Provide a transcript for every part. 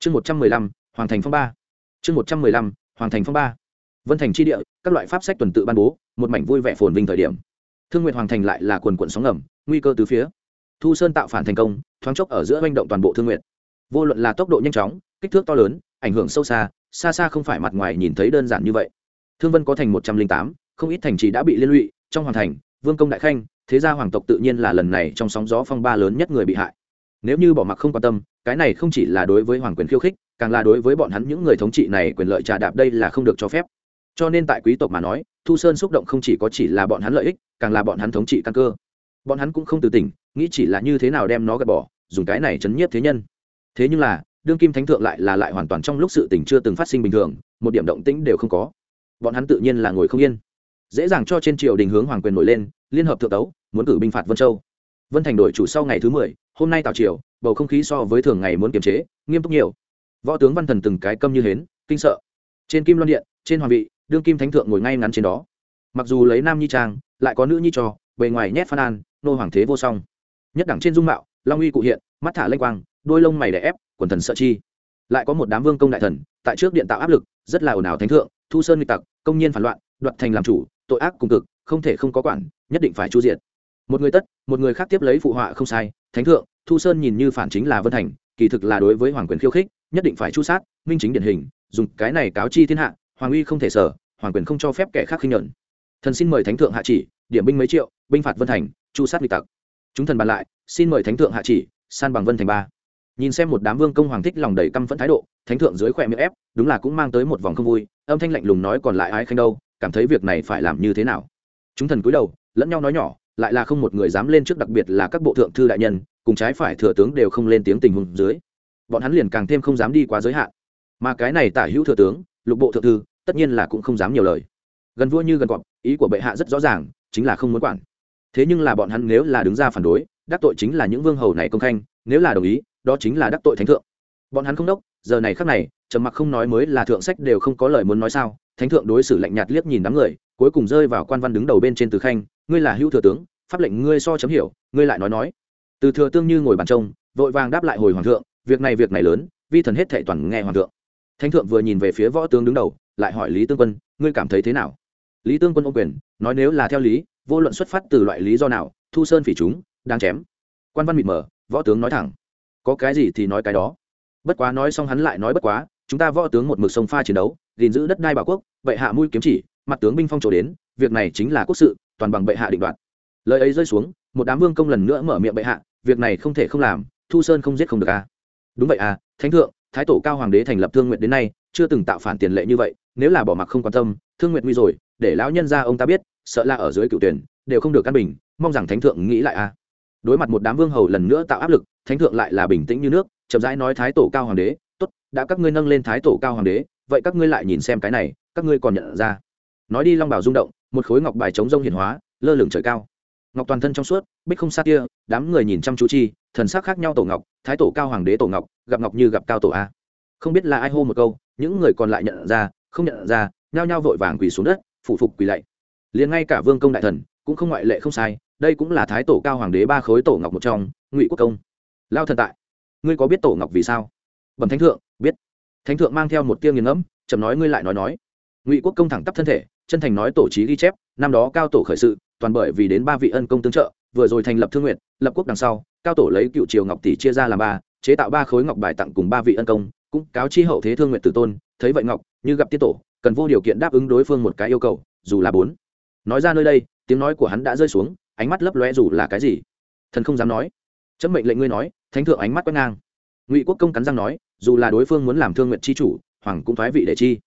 chương một trăm mười lăm, hoàng thành phong ba. Chương một trăm mười lăm, hoàng thành phong ba. Vân thành tri địa, các loại pháp sách tuần tự ban bố, một mảnh vui vẻ phồn vinh thời điểm. Thương nguyện hoàng thành lại là quần quận sóng ngầm, nguy cơ từ phía. Thu sơn tạo phản thành công, thoáng chốc ở giữa manh động toàn bộ thương nguyện vô luận là tốc độ nhanh chóng, kích thước to lớn, ảnh hưởng sâu xa xa xa không phải mặt ngoài nhìn thấy đơn giản như vậy. Thương vân có thành một trăm linh tám, không ít thành trì đã bị liên lụy, trong hoàng thành, vương công đại khanh, thế gia hoàng tộc tự nhiên là lần này trong sóng gió phong ba lớn nhất người bị hại nếu như bỏ mặc không quan tâm, cái này không chỉ là đối với hoàng quyền khiêu khích, càng là đối với bọn hắn những người thống trị này quyền lợi trà đạp đây là không được cho phép. Cho nên tại quý tộc mà nói, thu sơn xúc động không chỉ có chỉ là bọn hắn lợi ích, càng là bọn hắn thống trị căn cơ. Bọn hắn cũng không từ tỉnh, nghĩ chỉ là như thế nào đem nó gạt bỏ, dùng cái này chấn nhiếp thế nhân. Thế nhưng là, đương kim thánh thượng lại là lại hoàn toàn trong lúc sự tình chưa từng phát sinh bình thường, một điểm động tĩnh đều không có. Bọn hắn tự nhiên là ngồi không yên. Dễ dàng cho trên triều đình hướng hoàng quyền nổi lên, liên hợp thượng tấu, muốn cử binh phạt vân châu. Vân thành đổi chủ sau ngày thứ mười hôm nay tào triều, bầu không khí so với thường ngày muốn kiềm chế, nghiêm túc nhiều. Võ tướng văn thần từng cái câm như hến, kinh sợ. Trên kim loan điện, trên hoàng vị, đương kim thánh thượng ngồi ngay ngắn trên đó. Mặc dù lấy nam nhi trang, lại có nữ nhi trò bề ngoài nhét phan an, nô hoàng thế vô song. Nhất đẳng trên dung mạo, long uy cụ hiện, mắt thả lênh quang, đôi lông mày đè ép, quần thần sợ chi. Lại có một đám vương công đại thần, tại trước điện tạo áp lực, rất là ồn ào thánh thượng, thu sơn nghịch tặc, công nhiên phản loạn, đoạt thành làm chủ, tội ác cùng cực, không thể không có quản, nhất định phải chu diện một người tất, một người khác tiếp lấy phụ họa không sai, thánh thượng, thu sơn nhìn như phản chính là vân thành, kỳ thực là đối với hoàng quyền khiêu khích, nhất định phải chu sát, minh chính điển hình, dùng cái này cáo chi thiên hạ, hoàng uy không thể sở, hoàng quyền không cho phép kẻ khác khinh nhuận. Thần xin mời thánh thượng hạ chỉ, điểm binh mấy triệu, binh phạt vân thành, chu sát nghịch tặc. Chúng thần bàn lại, xin mời thánh thượng hạ chỉ, san bằng vân thành ba. Nhìn xem một đám vương công hoàng thích lòng đầy căm phẫn thái độ, thánh thượng dưới khỏe miệng ép, đúng là cũng mang tới một vòng không vui, âm thanh lạnh lùng nói còn lại ai khanh đâu, cảm thấy việc này phải làm như thế nào. Chúng thần cúi đầu, lẫn nhau nói nhỏ lại là không một người dám lên trước đặc biệt là các bộ thượng thư đại nhân, cùng trái phải thừa tướng đều không lên tiếng tình huống dưới. Bọn hắn liền càng thêm không dám đi quá giới hạn. Mà cái này tả hữu thừa tướng, lục bộ thượng thư, tất nhiên là cũng không dám nhiều lời. Gần vua như gần cọp, ý của bệ hạ rất rõ ràng, chính là không muốn quản. Thế nhưng là bọn hắn nếu là đứng ra phản đối, đắc tội chính là những vương hầu này công khanh, nếu là đồng ý, đó chính là đắc tội thánh thượng. Bọn hắn không đốc, giờ này khắc này, trầm mặc không nói mới là thượng sách đều không có lời muốn nói sao. Thánh thượng đối xử lạnh nhạt liếc nhìn đám người, cuối cùng rơi vào quan văn đứng đầu bên trên từ khanh ngươi là hữu thừa tướng, pháp lệnh ngươi so chấm hiểu, ngươi lại nói nói. Từ thừa tương như ngồi bàn trông, vội vàng đáp lại hồi hoàng thượng, việc này việc này lớn, vi thần hết thệ toàn nghe hoàng thượng. Thánh thượng vừa nhìn về phía võ tướng đứng đầu, lại hỏi lý tương quân, ngươi cảm thấy thế nào? Lý tương quân ô quyền, nói nếu là theo lý, vô luận xuất phát từ loại lý do nào, thu sơn phỉ chúng, đang chém. Quan văn mịt mờ, võ tướng nói thẳng. Có cái gì thì nói cái đó. Bất quá nói xong hắn lại nói bất quá, chúng ta võ tướng một mực sông pha chiến đấu, gìn giữ đất đai bảo quốc vậy hạ mũi kiếm chỉ, mặt tướng binh phong trổ đến, việc này chính là quốc sự toàn bằng bệ hạ định đoạt. Lời ấy rơi xuống, một đám vương công lần nữa mở miệng bệ hạ, việc này không thể không làm, thu sơn không giết không được à. đúng vậy à thánh thượng, thái tổ cao hoàng đế thành lập thương nguyện đến nay, chưa từng tạo phản tiền lệ như vậy, nếu là bỏ mặc không quan tâm, thương nguyện nguy rồi, để lão nhân ra ông ta biết, sợ là ở dưới cựu tuyển, đều không được căn bình, mong rằng thánh thượng nghĩ lại à. Đối mặt một đám vương hầu lần nữa tạo áp lực, thánh thượng lại là bình tĩnh như nước, chậm rãi nói thái tổ cao hoàng đế, tốt, đã các ngươi nâng lên thái tổ cao hoàng đế, vậy các ngươi lại nhìn xem cái này, các ngươi còn nhận ra. Nói đi long bảo rung động một khối ngọc bài chống rông hiển hóa, lơ lửng trời cao. Ngọc toàn thân trong suốt, bích không xa tia, đám người nhìn chăm chú chi, thần sắc khác nhau tổ ngọc, thái tổ cao hoàng đế tổ ngọc, gặp ngọc như gặp cao tổ a. Không biết là ai hô một câu, những người còn lại nhận ra, không nhận ra, nhao nhao vội vàng quỳ xuống đất phụ phục quỳ lạy. Liền ngay cả vương công đại thần, cũng không ngoại lệ không sai, đây cũng là thái tổ cao hoàng đế ba khối tổ ngọc một trong, ngụy quốc công. Lao thần tại, ngươi có biết tổ ngọc vì sao? Bẩm thánh thượng, biết. Thánh thượng mang theo một tiêu nghiền ngẫm, chậm nói ngươi lại nói nói. Ngụy quốc công thẳng tắp thân thể chân thành nói tổ trí ghi chép, năm đó cao tổ khởi sự, toàn bởi vì đến ba vị ân công tương trợ, vừa rồi thành lập thương nguyện, lập quốc đằng sau, cao tổ lấy cựu triều ngọc tỷ chia ra làm ba, chế tạo ba khối ngọc bài tặng cùng ba vị ân công, cũng cáo chi hậu thế thương nguyện tử tôn, thấy vậy ngọc, như gặp tiết tổ, cần vô điều kiện đáp ứng đối phương một cái yêu cầu, dù là bốn. Nói ra nơi đây, tiếng nói của hắn đã rơi xuống, ánh mắt lấp lóe dù là cái gì. Thần không dám nói. Chấm mệnh lệnh ngươi nói, thánh thượng ánh mắt quét ngang. Ngụy quốc công cắn răng nói, dù là đối phương muốn làm thương nguyện chi chủ, hoàng cũng thoái vị để chi.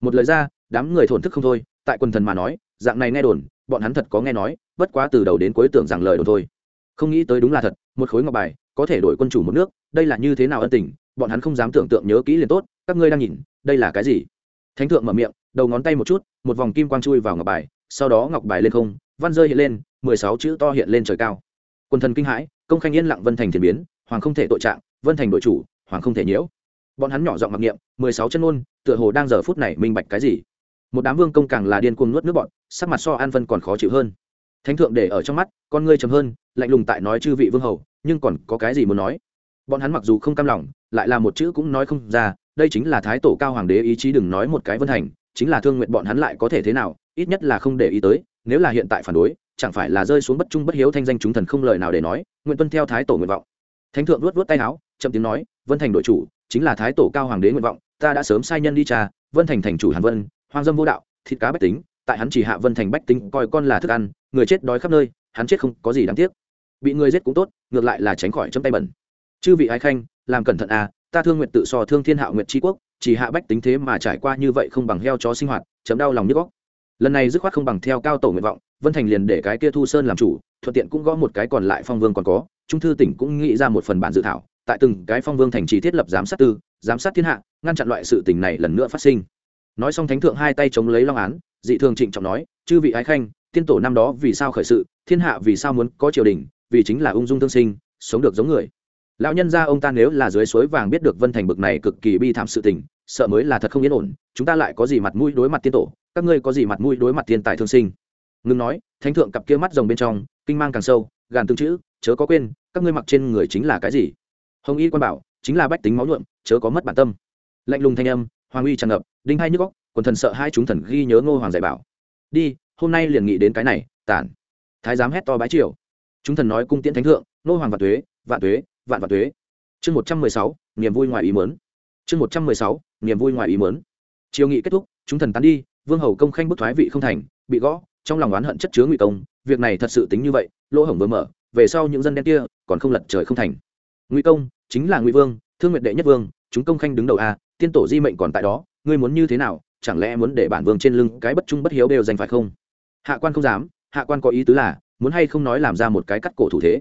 Một lời ra, đám người thổn thức không thôi tại quần thần mà nói, dạng này nghe đồn, bọn hắn thật có nghe nói, bất quá từ đầu đến cuối tưởng rằng lời đồn thôi. Không nghĩ tới đúng là thật, một khối ngọc bài, có thể đổi quân chủ một nước, đây là như thế nào ân tình, bọn hắn không dám tưởng tượng nhớ kỹ liền tốt, các ngươi đang nhìn, đây là cái gì? Thánh thượng mở miệng, đầu ngón tay một chút, một vòng kim quang chui vào ngọc bài, sau đó ngọc bài lên không, văn rơi hiện lên, mười sáu chữ to hiện lên trời cao. Quần thần kinh hãi, công khanh yên lặng vân thành thiền biến, hoàng không thể tội trạng, vân thành đội chủ, hoàng không thể nhiễu. Bọn hắn nhỏ giọng mặc niệm, mười sáu chân ngôn, tựa hồ đang giờ phút này minh bạch cái gì? Một đám vương công càng là điên cuồng nuốt nước bọn, sắc mặt so an vân còn khó chịu hơn. Thánh thượng để ở trong mắt, con ngươi chấm hơn, lạnh lùng tại nói chư vị vương hầu, nhưng còn có cái gì muốn nói? Bọn hắn mặc dù không cam lòng, lại là một chữ cũng nói không ra, đây chính là thái tổ cao hoàng đế ý chí đừng nói một cái vân thành chính là thương nguyện bọn hắn lại có thể thế nào, ít nhất là không để ý tới, nếu là hiện tại phản đối, chẳng phải là rơi xuống bất trung bất hiếu thanh danh chúng thần không lời nào để nói, nguyện tuân theo thái tổ nguyện vọng. Thánh thượng luốt luốt tay áo, chậm tiếng nói, vân thành đội chủ, chính là thái tổ cao hoàng đế nguyện vọng, ta đã sớm sai nhân đi trà, vân thành thành chủ hàn vân hoang dâm vô đạo, thịt cá bách tính, tại hắn chỉ hạ vân thành bách tính coi con là thức ăn, người chết đói khắp nơi, hắn chết không có gì đáng tiếc. Bị người giết cũng tốt, ngược lại là tránh khỏi chấm tay bẩn. Chư vị ái khanh, làm cẩn thận à ta thương nguyện tự so thương thiên hạ nguyện tri quốc, chỉ hạ bách tính thế mà trải qua như vậy không bằng heo chó sinh hoạt, chấm đau lòng nhức góc. Lần này dứt khoát không bằng theo cao tổ nguyện vọng, vân thành liền để cái kia thu sơn làm chủ, thuận tiện cũng gõ một cái còn lại phong vương còn có, trung thư tỉnh cũng nghĩ ra một phần bản dự thảo, tại từng cái phong vương thành trì thiết lập giám sát tư, giám sát thiên hạ, ngăn chặn loại sự tình này lần nữa phát sinh nói xong thánh thượng hai tay chống lấy long án, dị thường trịnh trọng nói, chư vị ái khanh, tiên tổ năm đó vì sao khởi sự, thiên hạ vì sao muốn có triều đình, vì chính là ung dung thương sinh, sống được giống người. Lão nhân gia ông ta nếu là dưới suối vàng biết được vân thành bực này cực kỳ bi thảm sự tình, sợ mới là thật không yên ổn, chúng ta lại có gì mặt mũi đối mặt tiên tổ, các ngươi có gì mặt mũi đối mặt thiên tài thương sinh? Ngừng nói, thánh thượng cặp kia mắt rồng bên trong, kinh mang càng sâu, gàn tương chữ, chớ có quên, các ngươi mặc trên người chính là cái gì? Hồng y quan bảo, chính là bách tính máu nhuộm, chớ có mất bản tâm. Lạnh lùng thanh âm hoàng uy tràn ngập, đinh hai nhức góc quần thần sợ hai chúng thần ghi nhớ ngô hoàng dạy bảo. Đi, hôm nay liền nghĩ đến cái này, tản. Thái giám hét to bái triều. Chúng thần nói cung tiễn thánh thượng, ngô hoàng vạn tuế vạn tuế, vạn vạn tuế. Chương một trăm mười sáu, niềm vui ngoài ý mớn chương một trăm mười sáu, niềm vui ngoài ý mớn Triều nghị kết thúc, chúng thần tán đi, vương hầu công khanh bức thoái vị không thành, bị gõ, trong lòng oán hận chất chứa ngụy công, việc này thật sự tính như vậy, lỗ hổng vừa mở, về sau những dân đen kia còn không lật trời không thành. Ngụy công, chính là ngụy vương, thương nguyện đệ nhất vương, chúng công khanh đứng đầu a tiên tổ di mệnh còn tại đó, ngươi muốn như thế nào, chẳng lẽ muốn để bản vương trên lưng cái bất trung bất hiếu đều dành phải không? Hạ quan không dám, hạ quan có ý tứ là, muốn hay không nói làm ra một cái cắt cổ thủ thế.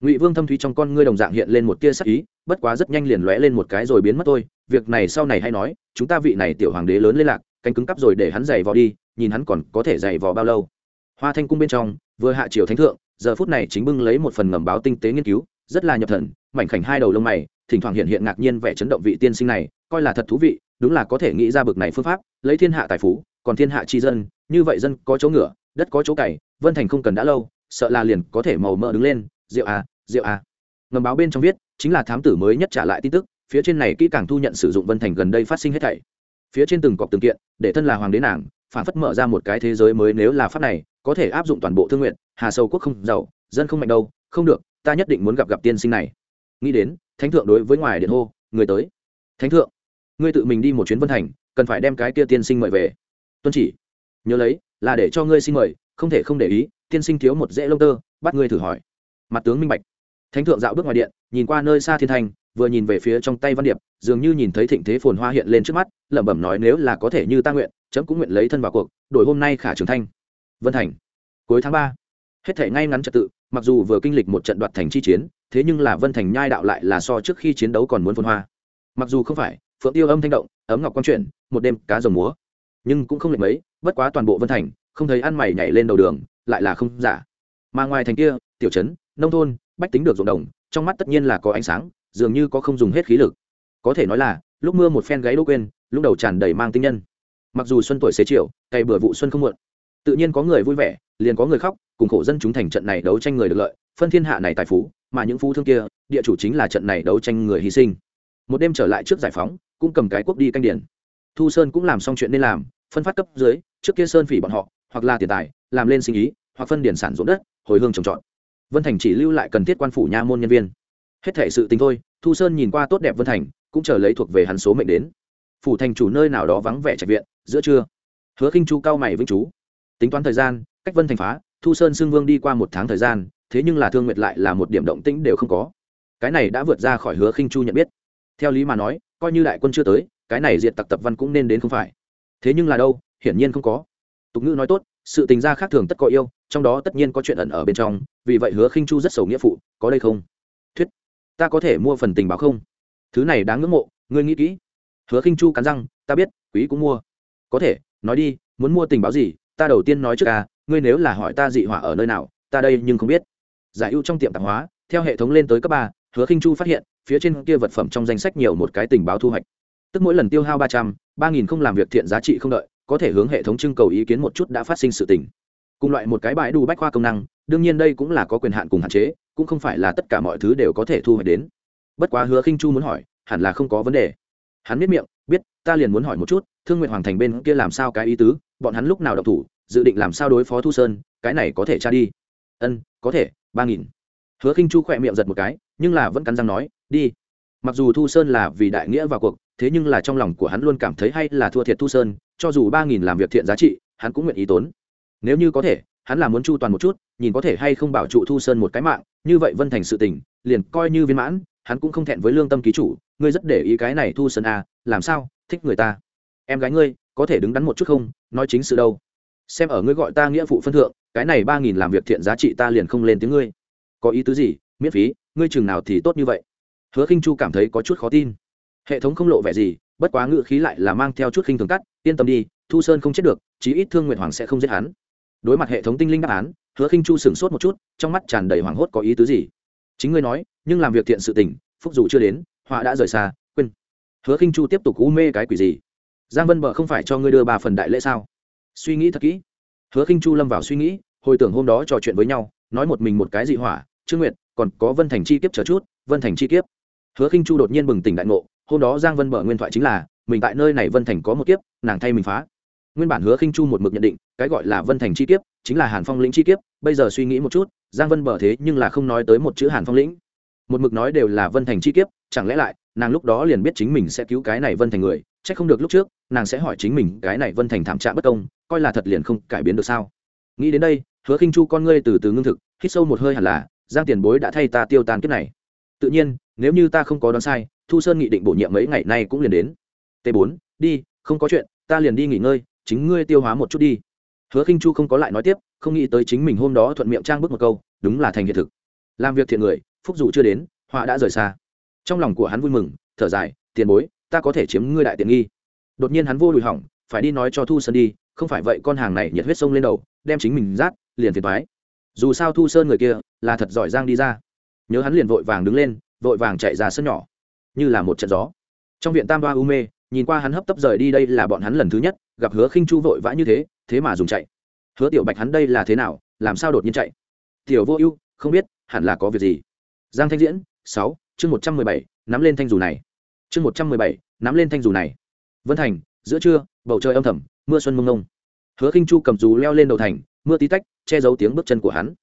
Ngụy vương thâm thúy trong con ngươi đồng dạng hiện lên một tia sắc ý, bất quá rất nhanh liền lóe lên một cái rồi biến mất thôi, việc này sau này hay nói, chúng ta vị này tiểu hoàng đế lớn lên lạc, cánh cứng cắp rồi để hắn giày vò đi, nhìn hắn còn có thể giày vò bao lâu. Hoa thanh cung bên trong, vừa hạ triều thánh thượng, giờ phút này chính bưng lấy một phần ngầm báo tinh tế nghiên cứu, rất là nhập thần, mảnh khảnh hai đầu lông mày, thỉnh thoảng hiện hiện ngạc nhiên vẻ chấn động vị tiên sinh này coi là thật thú vị, đúng là có thể nghĩ ra bực này phương pháp, lấy thiên hạ tài phú, còn thiên hạ tri dân, như vậy dân có chỗ ngựa, đất có chỗ cày, vân thành không cần đã lâu, sợ là liền có thể màu mỡ đứng lên, rượu à rượu à. Ngầm báo bên trong viết, chính là thám tử mới nhất trả lại tin tức, phía trên này kỹ càng thu nhận sử dụng vân thành gần đây phát sinh hết thảy. Phía trên từng cọc từng kiện, để thân là hoàng đế nàng, phản phất mở ra một cái thế giới mới nếu là pháp này, có thể áp dụng toàn bộ thương nguyện, hà sâu quốc không giàu, dân không mạnh đâu, không được, ta nhất định muốn gặp gặp tiên sinh này. Nghĩ đến, thánh thượng đối với ngoài điện hô, người tới. Thánh thượng ngươi tự mình đi một chuyến vân thành, cần phải đem cái kia tiên sinh mời về. Tuân chỉ. Nhớ lấy, là để cho ngươi xin mời, không thể không để ý, tiên sinh thiếu một dễ lông tơ, bắt ngươi thử hỏi. Mặt tướng minh bạch. Thánh thượng dạo bước ngoài điện, nhìn qua nơi xa thiên thành, vừa nhìn về phía trong tay văn điệp, dường như nhìn thấy thịnh thế phồn hoa hiện lên trước mắt, lẩm bẩm nói nếu là có thể như ta nguyện, chấm cũng nguyện lấy thân vào cuộc, đổi hôm nay khả trưởng thanh vân thành. Cuối tháng ba. Hết thể ngay ngắn trật tự, mặc dù vừa kinh lịch một trận đoạt thành chi chiến, thế nhưng là vân thành nhai đạo lại là so trước khi chiến đấu còn muốn phồn hoa. Mặc dù không phải phượng tiêu âm thanh động, ấm ngọc quang chuyển, một đêm cá rồng múa. Nhưng cũng không lệch mấy, bất quá toàn bộ vân thành, không thấy ăn mày nhảy lên đầu đường, lại là không giả. Mà ngoài thành kia, tiểu trấn, nông thôn, bách tính được ruộng đồng, trong mắt tất nhiên là có ánh sáng, dường như có không dùng hết khí lực. Có thể nói là, lúc mưa một phen gáy đỗ quên, lúc đầu tràn đầy mang tinh nhân. Mặc dù xuân tuổi xế chiều, cày bừa vụ xuân không muộn, tự nhiên có người vui vẻ, liền có người khóc, cùng khổ dân chúng thành trận này đấu tranh người được lợi, phân thiên hạ này tài phú, mà những phú thương kia, địa chủ chính là trận này đấu tranh người hy sinh. Một đêm trở lại trước giải phóng cũng cầm cái quốc đi canh điển thu sơn cũng làm xong chuyện nên làm, phân phát cấp dưới, trước kia sơn phỉ bọn họ, hoặc là tiền tài, làm lên sinh ý, hoặc phân điển sản ruộng đất, hồi hương trồng trọt. Vân thành chỉ lưu lại cần thiết quan phủ nha môn nhân viên. Hết thể sự tình thôi, thu sơn nhìn qua tốt đẹp vân thành, cũng chờ lấy thuộc về hắn số mệnh đến. Phủ thành chủ nơi nào đó vắng vẻ trạch viện, giữa trưa. Hứa khinh chu cao mày vĩnh chú. Tính toán thời gian, cách vân thành phá, thu sơn xưng vương đi qua một tháng thời gian, thế nhưng là thương nguyệt lại là một điểm động tĩnh đều không có. Cái này đã vượt ra khỏi hứa khinh chu nhận biết. Theo lý mà nói coi như đại quân chưa tới, cái này diệt tặc tập văn cũng nên đến không phải. Thế nhưng là đâu, hiển nhiên không có. Tục ngữ nói tốt, sự tình gia khác thường tất có yêu, trong đó tất nhiên có chuyện ẩn ở bên trong, vì vậy hứa khinh chu rất sầu nghĩa phụ, có đây không? Thuyết, ta có thể mua phần tình báo không? Thứ này đáng ngưỡng mộ, ngươi nghĩ kỹ. Hứa khinh chu cắn răng, ta biết, quý cũng mua. Có thể, nói đi, muốn mua tình báo gì, ta đầu tiên nói trước à ngươi nếu là hỏi ta dị hỏa ở nơi nào, ta đây nhưng không biết. Giải ưu trong tiệm tạp hóa, theo hệ thống lên tới cấp ba hứa khinh chu phát hiện, phía trên kia vật phẩm trong danh sách nhiều một cái tình báo thu hoạch. Tức mỗi lần tiêu hao ba trăm, ba nghìn không làm việc thiện giá trị không đợi, có thể hướng hệ thống trưng cầu ý kiến một chút đã phát sinh sự tình. Cùng loại một cái bãi đủ bách khoa công năng, đương nhiên đây cũng là có quyền hạn cùng hạn chế, cũng không phải là tất cả mọi thứ đều có thể thu hoạch đến. Bất quá hứa khinh chu muốn hỏi, hẳn là không có vấn đề. Hắn biết miệng, biết, ta liền muốn hỏi một chút, thương nguyện hoàng thành bên kia làm sao cái ý tứ, bọn hắn lúc nào độc thủ, dự định làm sao đối phó thu sơn, cái này có thể tra đi. Ân, có thể, ba nghìn. Hứa khinh chu khỏe miệng giật một cái nhưng là vẫn cắn răng nói đi. Mặc dù thu sơn là vì đại nghĩa vào cuộc thế nhưng là trong lòng của hắn luôn cảm thấy hay là thua thiệt thu sơn cho dù ba nghìn làm việc thiện giá trị hắn cũng nguyện ý tốn. Nếu như có thể hắn là muốn chu toàn một chút nhìn có thể hay không bảo trụ thu sơn một cái mạng như vậy vân thành sự tình liền coi như viên mãn hắn cũng không thẹn với lương tâm ký chủ ngươi rất để ý cái này thu sơn à, làm sao thích người ta. Em gái ngươi có thể đứng đắn một chút không nói chính sự đâu. Xem ở ngươi gọi ta nghĩa phụ phân thượng cái này ba nghìn làm việc thiện giá trị ta liền không lên tiếng ngươi. Có ý tứ gì miễn phí ngươi chừng nào thì tốt như vậy. Hứa khinh chu cảm thấy có chút khó tin. Hệ thống không lộ vẻ gì, bất quá ngự khí lại là mang theo chút khinh thường cắt, yên tâm đi, thu sơn không chết được, chí ít thương nguyện hoàng sẽ không giết hắn. Đối mặt hệ thống tinh linh đáp án, hứa khinh chu sửng sốt một chút, trong mắt tràn đầy hoảng hốt có ý tứ gì. Chính ngươi nói, nhưng làm việc thiện sự tình, phúc dù chưa đến, họa đã rời xa, quên. Hứa khinh chu tiếp tục u mê cái quỷ gì? Giang vân bờ không phải cho ngươi đưa ba phần đại lễ sao? Suy nghĩ thật kỹ. Hứa khinh chu lâm vào suy nghĩ, hồi tưởng hôm đó trò chuyện với nhau, nói một mình một cái dị hỏa, trương nguyệt còn có vân thành chi kiếp chờ chút, vân thành chi kiếp. Hứa khinh chu đột nhiên bừng tỉnh đại ngộ, hôm đó giang vân bờ nguyên thoại chính là, mình tại nơi này vân thành có một kiếp, nàng thay mình phá. Nguyên bản hứa khinh chu một mực nhận định, cái gọi là vân thành chi kiếp, chính là hàn phong lĩnh chi kiếp, bây giờ suy nghĩ một chút, giang vân bờ thế nhưng là không nói tới một chữ hàn phong lĩnh. Một mực nói đều là vân thành chi kiếp, chẳng lẽ lại, nàng lúc đó liền biết chính mình sẽ cứu cái này vân thành người c h ắ c không được lúc trước, nàng sẽ hỏi chính mình cái này vân thành thảm trạng bất công, coi là thật liền không cải biến được sao? Nghĩ đến đây, hứa khinh chu con ngươi từ từ ngưng thực, hít sâu một hơi hẳn là giang tiền bối đã thay ta tiêu tan kiếp này. Tự nhiên, nếu như ta không có đoán sai, thu sơn nghị định bổ nhiệm mấy ngày nay cũng liền đến. T 4 đi, không có chuyện, ta liền đi nghỉ ngơi, chính ngươi tiêu hóa một chút đi. Hứa khinh chu không có lại nói tiếp, không nghĩ tới chính mình hôm đó thuận miệng trang bước một câu, đúng là thành hiện thực. Làm việc thiện người, phúc dù chưa đến, họa đã rời xa. Trong lòng của hắn vui mừng, thở dài, tiền bối, ta có thể chiếm ngươi đại tiện nghi. Đột nhiên hắn vô đùi hỏng, phải đi nói cho thu sơn đi, không phải vậy con hàng này nhiệt huyết sông lên đầu, đem chính mình rát, liền phiền thoái dù sao thu sơn người kia là thật giỏi giang đi ra. Nhớ hắn liền vội vàng đứng lên, vội vàng chạy ra sân nhỏ. Như là một trận gió. Trong viện tam đoa u mê, nhìn qua hắn hấp tấp rời đi đây là bọn hắn lần thứ nhất, gặp hứa khinh chu vội vã như thế thế mà dùng chạy. Hứa tiểu bạch hắn đây là thế nào, làm sao đột nhiên chạy? Tiểu vô ưu, không biết, hẳn là có việc gì. Giang thanh diễn, sáu, chương một trăm mười bảy, nắm lên thanh dù này. Chương một trăm mười bảy, nắm lên thanh dù này. Vân thành, giữa trưa, bầu trời âm thầm, mưa xuân mông ngông. Hứa khinh chu cầm dù leo lên đầu thành, mưa tí tách che giấu tiếng bước chân của hắn.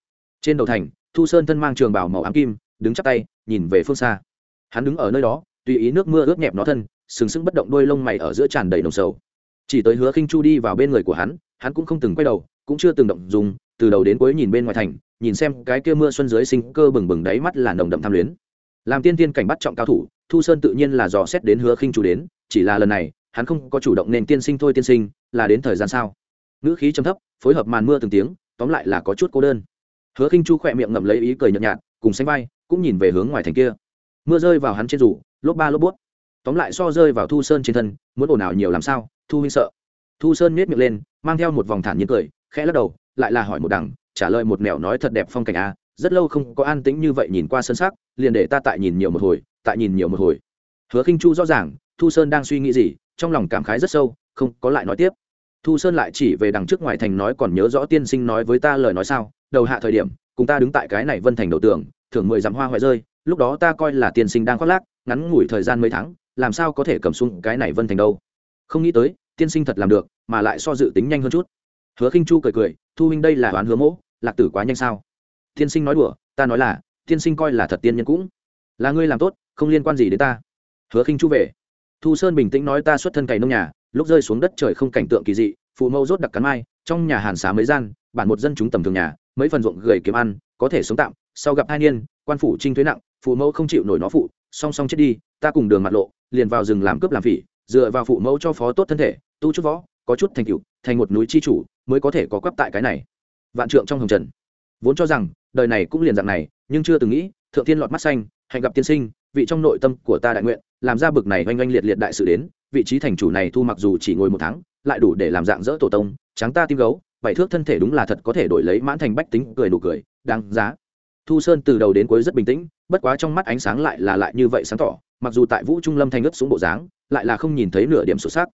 Trên đầu thành, thu sơn thân mang trường bảo màu ám kim, đứng chắp tay, nhìn về phương xa. Hắn đứng ở nơi đó, tùy ý nước mưa ướt nhẹp nó thân, sừng sững bất động đôi lông mày ở giữa tràn đầy nồng sầu. Chỉ tới hứa khinh chu đi vào bên người của hắn hắn cũng không từng quay đầu, cũng chưa từng động dùng, từ đầu đến cuối nhìn bên ngoài thành, nhìn xem cái kia mưa xuân dưới sinh cơ bừng bừng đáy mắt là nồng đậm tham luyến. Làm tiên tiên cảnh bắt trọng cao thủ, thu sơn tự nhiên là dò xét đến hứa khinh chu đến, chỉ là lần này, hắn không có chủ động nên tiên sinh thôi tiên sinh, là đến thời gian sao? Ngữ khí trầm thấp, phối hợp màn mưa từng tiếng tóm lại là có chút cô đơn. Hứa khinh chu khỏe miệng ngậm lấy ý cười nhợt nhạt, cùng xanh vai, cũng nhìn về hướng ngoài thành kia. Mưa rơi vào hắn trên rủ lốp ba lốp bút. Tóm lại so rơi vào thu sơn trên thân, muốn ồn ào nhiều làm sao, thu huynh sợ. Thu sơn nhếch miệng lên, mang theo một vòng thản nhiên cười, khẽ lắc đầu, lại là hỏi một đằng, trả lời một mẹo nói thật đẹp phong cảnh a, rất lâu không có an tĩnh như vậy nhìn qua sân sắc, liền để ta tại nhìn nhiều một hồi, tại nhìn nhiều một hồi. Hứa khinh chu rõ ràng, thu sơn đang suy nghĩ gì, trong lòng cảm khái rất sâu, không có lại nói tiếp thu sơn lại chỉ về đằng trước ngoài thành nói còn nhớ rõ tiên sinh nói với ta lời nói sao, đầu hạ thời điểm, cùng ta đứng tại cái này vân thành đầu tường, thưởng mười dặm hoa hoại rơi, lúc đó ta coi là tiên sinh đang khoác lác, ngắn ngủi thời gian mấy tháng, làm sao có thể cầm xuống cái này vân thành đâu. Không nghĩ tới, tiên sinh thật làm được, mà lại so dự tính nhanh hơn chút. Hứa khinh chu cười cười, thu huynh đây là đoán hứa mỗ, lạc tử quá nhanh sao? Tiên sinh nói đùa, ta nói là, tiên sinh coi là thật tiên nhân cũng. Là ngươi làm tốt, không liên quan gì đến ta. Hứa khinh chu về. Thu sơn bình tĩnh nói ta xuất thân cày nông nhà lúc rơi xuống đất trời không cảnh tượng kỳ dị, phụ mâu rốt đặc cắn mai, trong nhà hàn xá mấy gian, bản một dân chúng tầm thường nhà, mấy phần ruộng gầy kiếm ăn, có thể sống tạm, sau gặp hai niên, quan phủ trinh thuế nặng, phụ mẫu không chịu nổi nó phụ, song song chết đi, ta cùng đường mặt lộ, liền vào rừng làm cướp làm phỉ, dựa vào phụ mẫu cho phó tốt thân thể, tu chút võ, có chút thành cựu thành một núi chi chủ, mới có thể có quắp tại cái này. Vạn trượng trong hồng trần. Vốn cho rằng, đời này cũng liền dạng này, nhưng chưa từng nghĩ, thượng thiên lọt mắt xanh hạnh gặp tiên sinh, vị trong nội tâm của ta đại nguyện, làm ra bực này oanh oanh liệt liệt đại sự đến vị trí thành chủ này thu mặc dù chỉ ngồi một tháng, lại đủ để làm dạng dỡ tổ tông, trắng ta tim gấu bảy thước thân thể đúng là thật có thể đổi lấy mãn thành bách tính, cười nụ cười, đáng giá. Thu sơn từ đầu đến cuối rất bình tĩnh, bất quá trong mắt ánh sáng lại là lại như vậy sáng tỏ, mặc dù tại vũ trung lâm thanh ướt xuống bộ dáng, lại là không nhìn thấy nửa điểm sụt sắc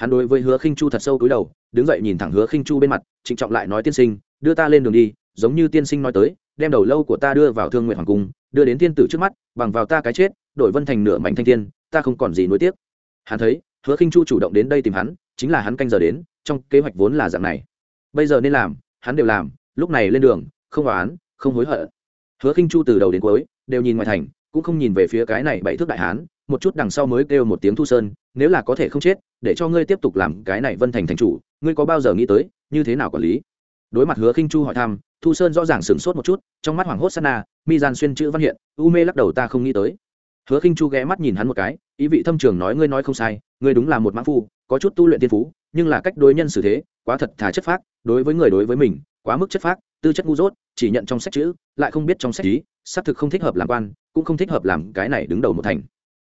hắn đối với hứa khinh chu thật sâu cúi đầu, đứng dậy nhìn thẳng hứa khinh chu bên mặt, trịnh trọng lại nói tiên sinh, đưa ta lên đường đi, giống như tiên sinh nói tới, đem đầu lâu của ta đưa vào thương nguyện hoàng cung, đưa đến tiên tử trước mắt, bằng vào ta cái chết, đổi vân thành nửa mảnh thanh tiên ta không còn gì nuối tiếc hắn thấy, hứa khinh chu chủ động đến đây tìm hắn, chính là hắn canh giờ đến, trong kế hoạch vốn là dạng này. Bây giờ nên làm, hắn đều làm, lúc này lên đường, không oán, không hối hận. Hứa khinh chu từ đầu đến cuối, đều nhìn ngoài thành, cũng không nhìn về phía cái này bảy thước đại hán, một chút đằng sau mới kêu một tiếng thu sơn, nếu là có thể không chết, để cho ngươi tiếp tục làm cái này vân thành thành chủ, ngươi có bao giờ nghĩ tới, như thế nào quản lý? Đối mặt hứa khinh chu hỏi thăm, thu sơn rõ ràng sửng sốt một chút, trong mắt hoảng hốt sana mi gian xuyên chữ văn hiện, u mê lắc đầu ta không nghĩ tới hứa khinh chu ghé mắt nhìn hắn một cái, ý vị thâm trường nói ngươi nói không sai, ngươi đúng là một mã phu, có chút tu luyện tiên phú, nhưng là cách đối nhân xử thế, quá thật thà chất phác, đối với người đối với mình, quá mức chất phác, tư chất ngu dốt, chỉ nhận trong sách chữ, lại không biết trong sách ý, xác thực không thích hợp làm quan, cũng không thích hợp làm cái này đứng đầu một thành.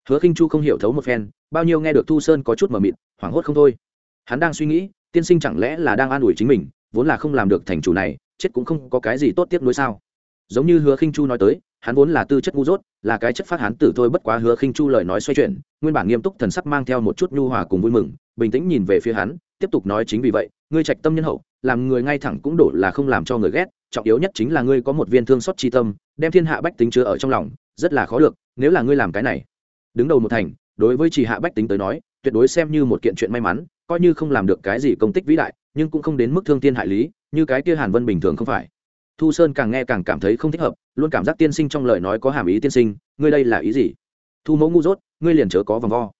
Hứa khinh chu không hiểu thấu một phen, bao nhiêu nghe được thu sơn có chút mờ mịt, hoảng hốt không thôi. Hắn đang suy nghĩ, tiên sinh chẳng lẽ là đang an ủi chính mình, vốn là không làm được thành chủ này, chết cũng không có cái gì tốt tiếc nuối sao? Giống như hứa khinh chu nói tới hắn vốn là tư chất ngu dốt, là cái chất phát hắn tử thôi, bất quá hứa khinh chu lời nói xoay chuyển, nguyên bản nghiêm túc thần sắc mang theo một chút nhu hòa cùng vui mừng, bình tĩnh nhìn về phía hắn, tiếp tục nói chính vì vậy, ngươi trạch tâm nhân hậu, làm người ngay thẳng cũng đổ là không làm cho người ghét, trọng yếu nhất chính là ngươi có một viên thương xót chi tâm, đem thiên hạ bách tính chứa ở trong lòng, rất là khó được, nếu là ngươi làm cái này. Đứng đầu một thành, đối với chỉ hạ bách tính tới nói, tuyệt đối xem như một kiện chuyện may mắn, coi như không làm được cái gì công tích vĩ đại, nhưng cũng không đến mức thương thiên hại lý, như cái kia hàn vân bình thường không phải thu sơn càng nghe càng cảm thấy không thích hợp, luôn cảm giác tiên sinh trong lời nói có hàm ý tiên sinh, ngươi đây là ý gì? Thu mẫu ngu dốt, ngươi liền chớ có vòng vo.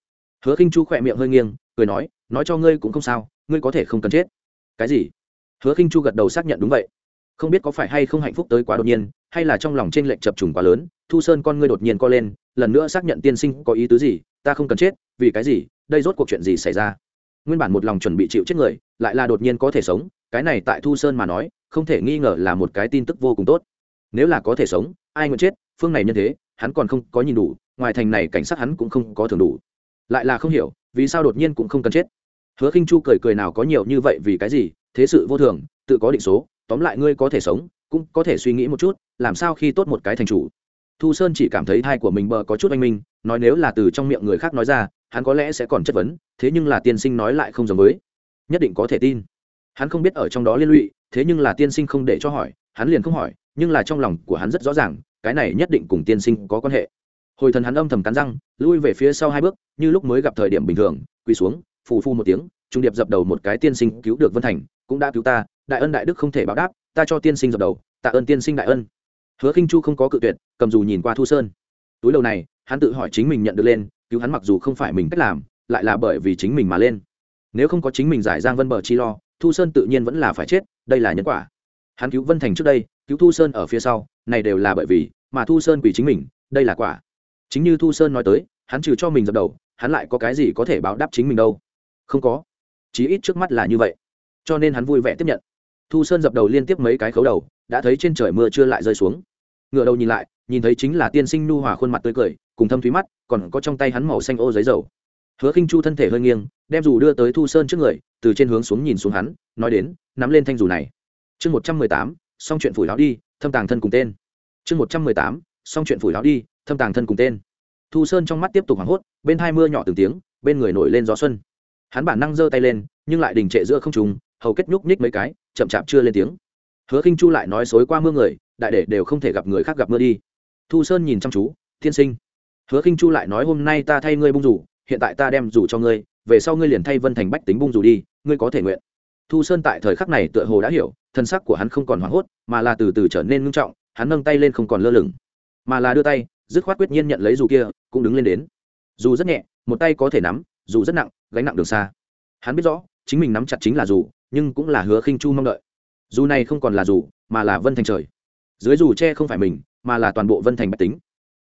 Hứa khinh chu khỏe miệng hơi nghiêng, cười nói nói cho ngươi cũng không sao, ngươi có thể không cần chết. Cái gì? Hứa khinh chu gật đầu xác nhận đúng vậy. Không biết có phải hay không hạnh phúc tới quá đột nhiên, hay là trong lòng trên lệnh chập trùng quá lớn, thu sơn con ngươi đột nhiên co lên, lần nữa xác nhận tiên sinh có ý tứ gì, ta không cần chết, vì cái gì, đây rốt cuộc chuyện gì xảy ra? Nguyên bản một lòng chuẩn bị chịu chết người, lại là đột nhiên có thể sống, cái này tại thu sơn mà nói không thể nghi ngờ là một cái tin tức vô cùng tốt. Nếu là có thể sống, ai nguyện chết, phương này nhân thế, hắn còn không có nhìn đủ, ngoài thành này cảnh sát hắn cũng không có thường đủ. Lại là không hiểu, vì sao đột nhiên cũng không cần chết. Hứa khinh chu cười cười nào có nhiều như vậy vì cái gì, thế sự vô thường, tự có định số, tóm lại ngươi có thể sống, cũng có thể suy nghĩ một chút, làm sao khi tốt một cái thành chủ. Thu sơn chỉ cảm thấy thai của mình bờ có chút oanh minh, nói nếu là từ trong miệng người khác nói ra, hắn có lẽ sẽ còn chất vấn, thế nhưng là tiên sinh nói lại không giống với. Nhất định có thể tin. Hắn không biết ở trong đó liên lụy thế nhưng là tiên sinh không để cho hỏi, hắn liền không hỏi, nhưng là trong lòng của hắn rất rõ ràng, cái này nhất định cùng tiên sinh có quan hệ. Hồi thần hắn âm thầm cắn răng, lui về phía sau hai bước, như lúc mới gặp thời điểm bình thường, quỳ xuống, phù phu một tiếng, trung điệp dập đầu một cái tiên sinh cứu được vân thành, cũng đã cứu ta, đại ân đại đức không thể báo đáp, ta cho tiên sinh dập đầu, tạ ơn tiên sinh đại ân. Hứa khinh chu không có cự tuyệt, cầm dù nhìn qua thu sơn. Túi đầu này, hắn tự hỏi chính mình nhận được lên, cứu hắn mặc dù không phải mình cách làm, lại là bởi vì chính mình mà lên. Nếu không có chính mình giải giang vân bờ chi lo thu sơn tự nhiên vẫn là phải chết, đây là nhân quả. Hắn cứu vân thành trước đây, cứu thu sơn ở phía sau, này đều là bởi vì, mà thu sơn quỷ chính mình, đây là quả. Chính như thu sơn nói tới, hắn trừ cho mình dập đầu, hắn lại có cái gì có thể báo đáp chính mình đâu? Không có. Chí ít trước mắt là như vậy. Cho nên hắn vui vẻ tiếp nhận. Thu sơn dập đầu liên tiếp mấy cái khấu đầu, đã thấy trên trời mưa chưa lại rơi xuống. Ngựa đầu nhìn lại, nhìn thấy chính là tiên sinh nu hòa khuôn mặt tươi cười, cùng thâm thúy mắt, còn có trong tay hắn màu xanh ô giấy dầu hứa khinh chu thân thể hơi nghiêng, đem dù đưa tới thu sơn trước người, từ trên hướng xuống nhìn xuống hắn, nói đến, nắm lên thanh dù này. Chương một trăm mười tám, xong chuyện phủi láo đi, thâm tàng thân cùng tên. Chương một trăm mười tám, xong chuyện phủi láo đi, thâm tàng thân cùng tên. Thu sơn trong mắt tiếp tục hoảng hốt, bên hai mưa nhỏ từng tiếng, bên người nổi lên gió xuân. Hắn bản năng giơ tay lên, nhưng lại đình trệ giữa không trùng hầu kết nhúc nhích mấy cái, chậm chạp chưa lên tiếng. Hứa khinh chu lại nói xối qua mưa người, đại để đều không thể gặp người khác gặp mưa đi. Thu sơn nhìn chăm chú, tiên sinh. Hứa khinh chu lại nói, hôm nay ta thay ngươi bung rủ hiện tại ta đem dù cho ngươi, về sau ngươi liền thay vân thành bách tính bung dù đi, ngươi có thể nguyện. Thu sơn tại thời khắc này tựa hồ đã hiểu, thân sắc của hắn không còn hoảng hốt, mà là từ từ trở nên ngưng trọng, hắn nâng tay lên không còn lơ lửng, mà là đưa tay, dứt khoát quyết nhiên nhận lấy dù kia, cũng đứng lên đến. Dù rất nhẹ, một tay có thể nắm, dù rất nặng, gánh nặng đường xa. Hắn biết rõ, chính mình nắm chặt chính là dù, nhưng cũng là hứa khinh chu mong đợi. Dù này không còn là dù, mà là vân thành trời. Dưới dù che không phải mình, mà là toàn bộ vân thành bách tính.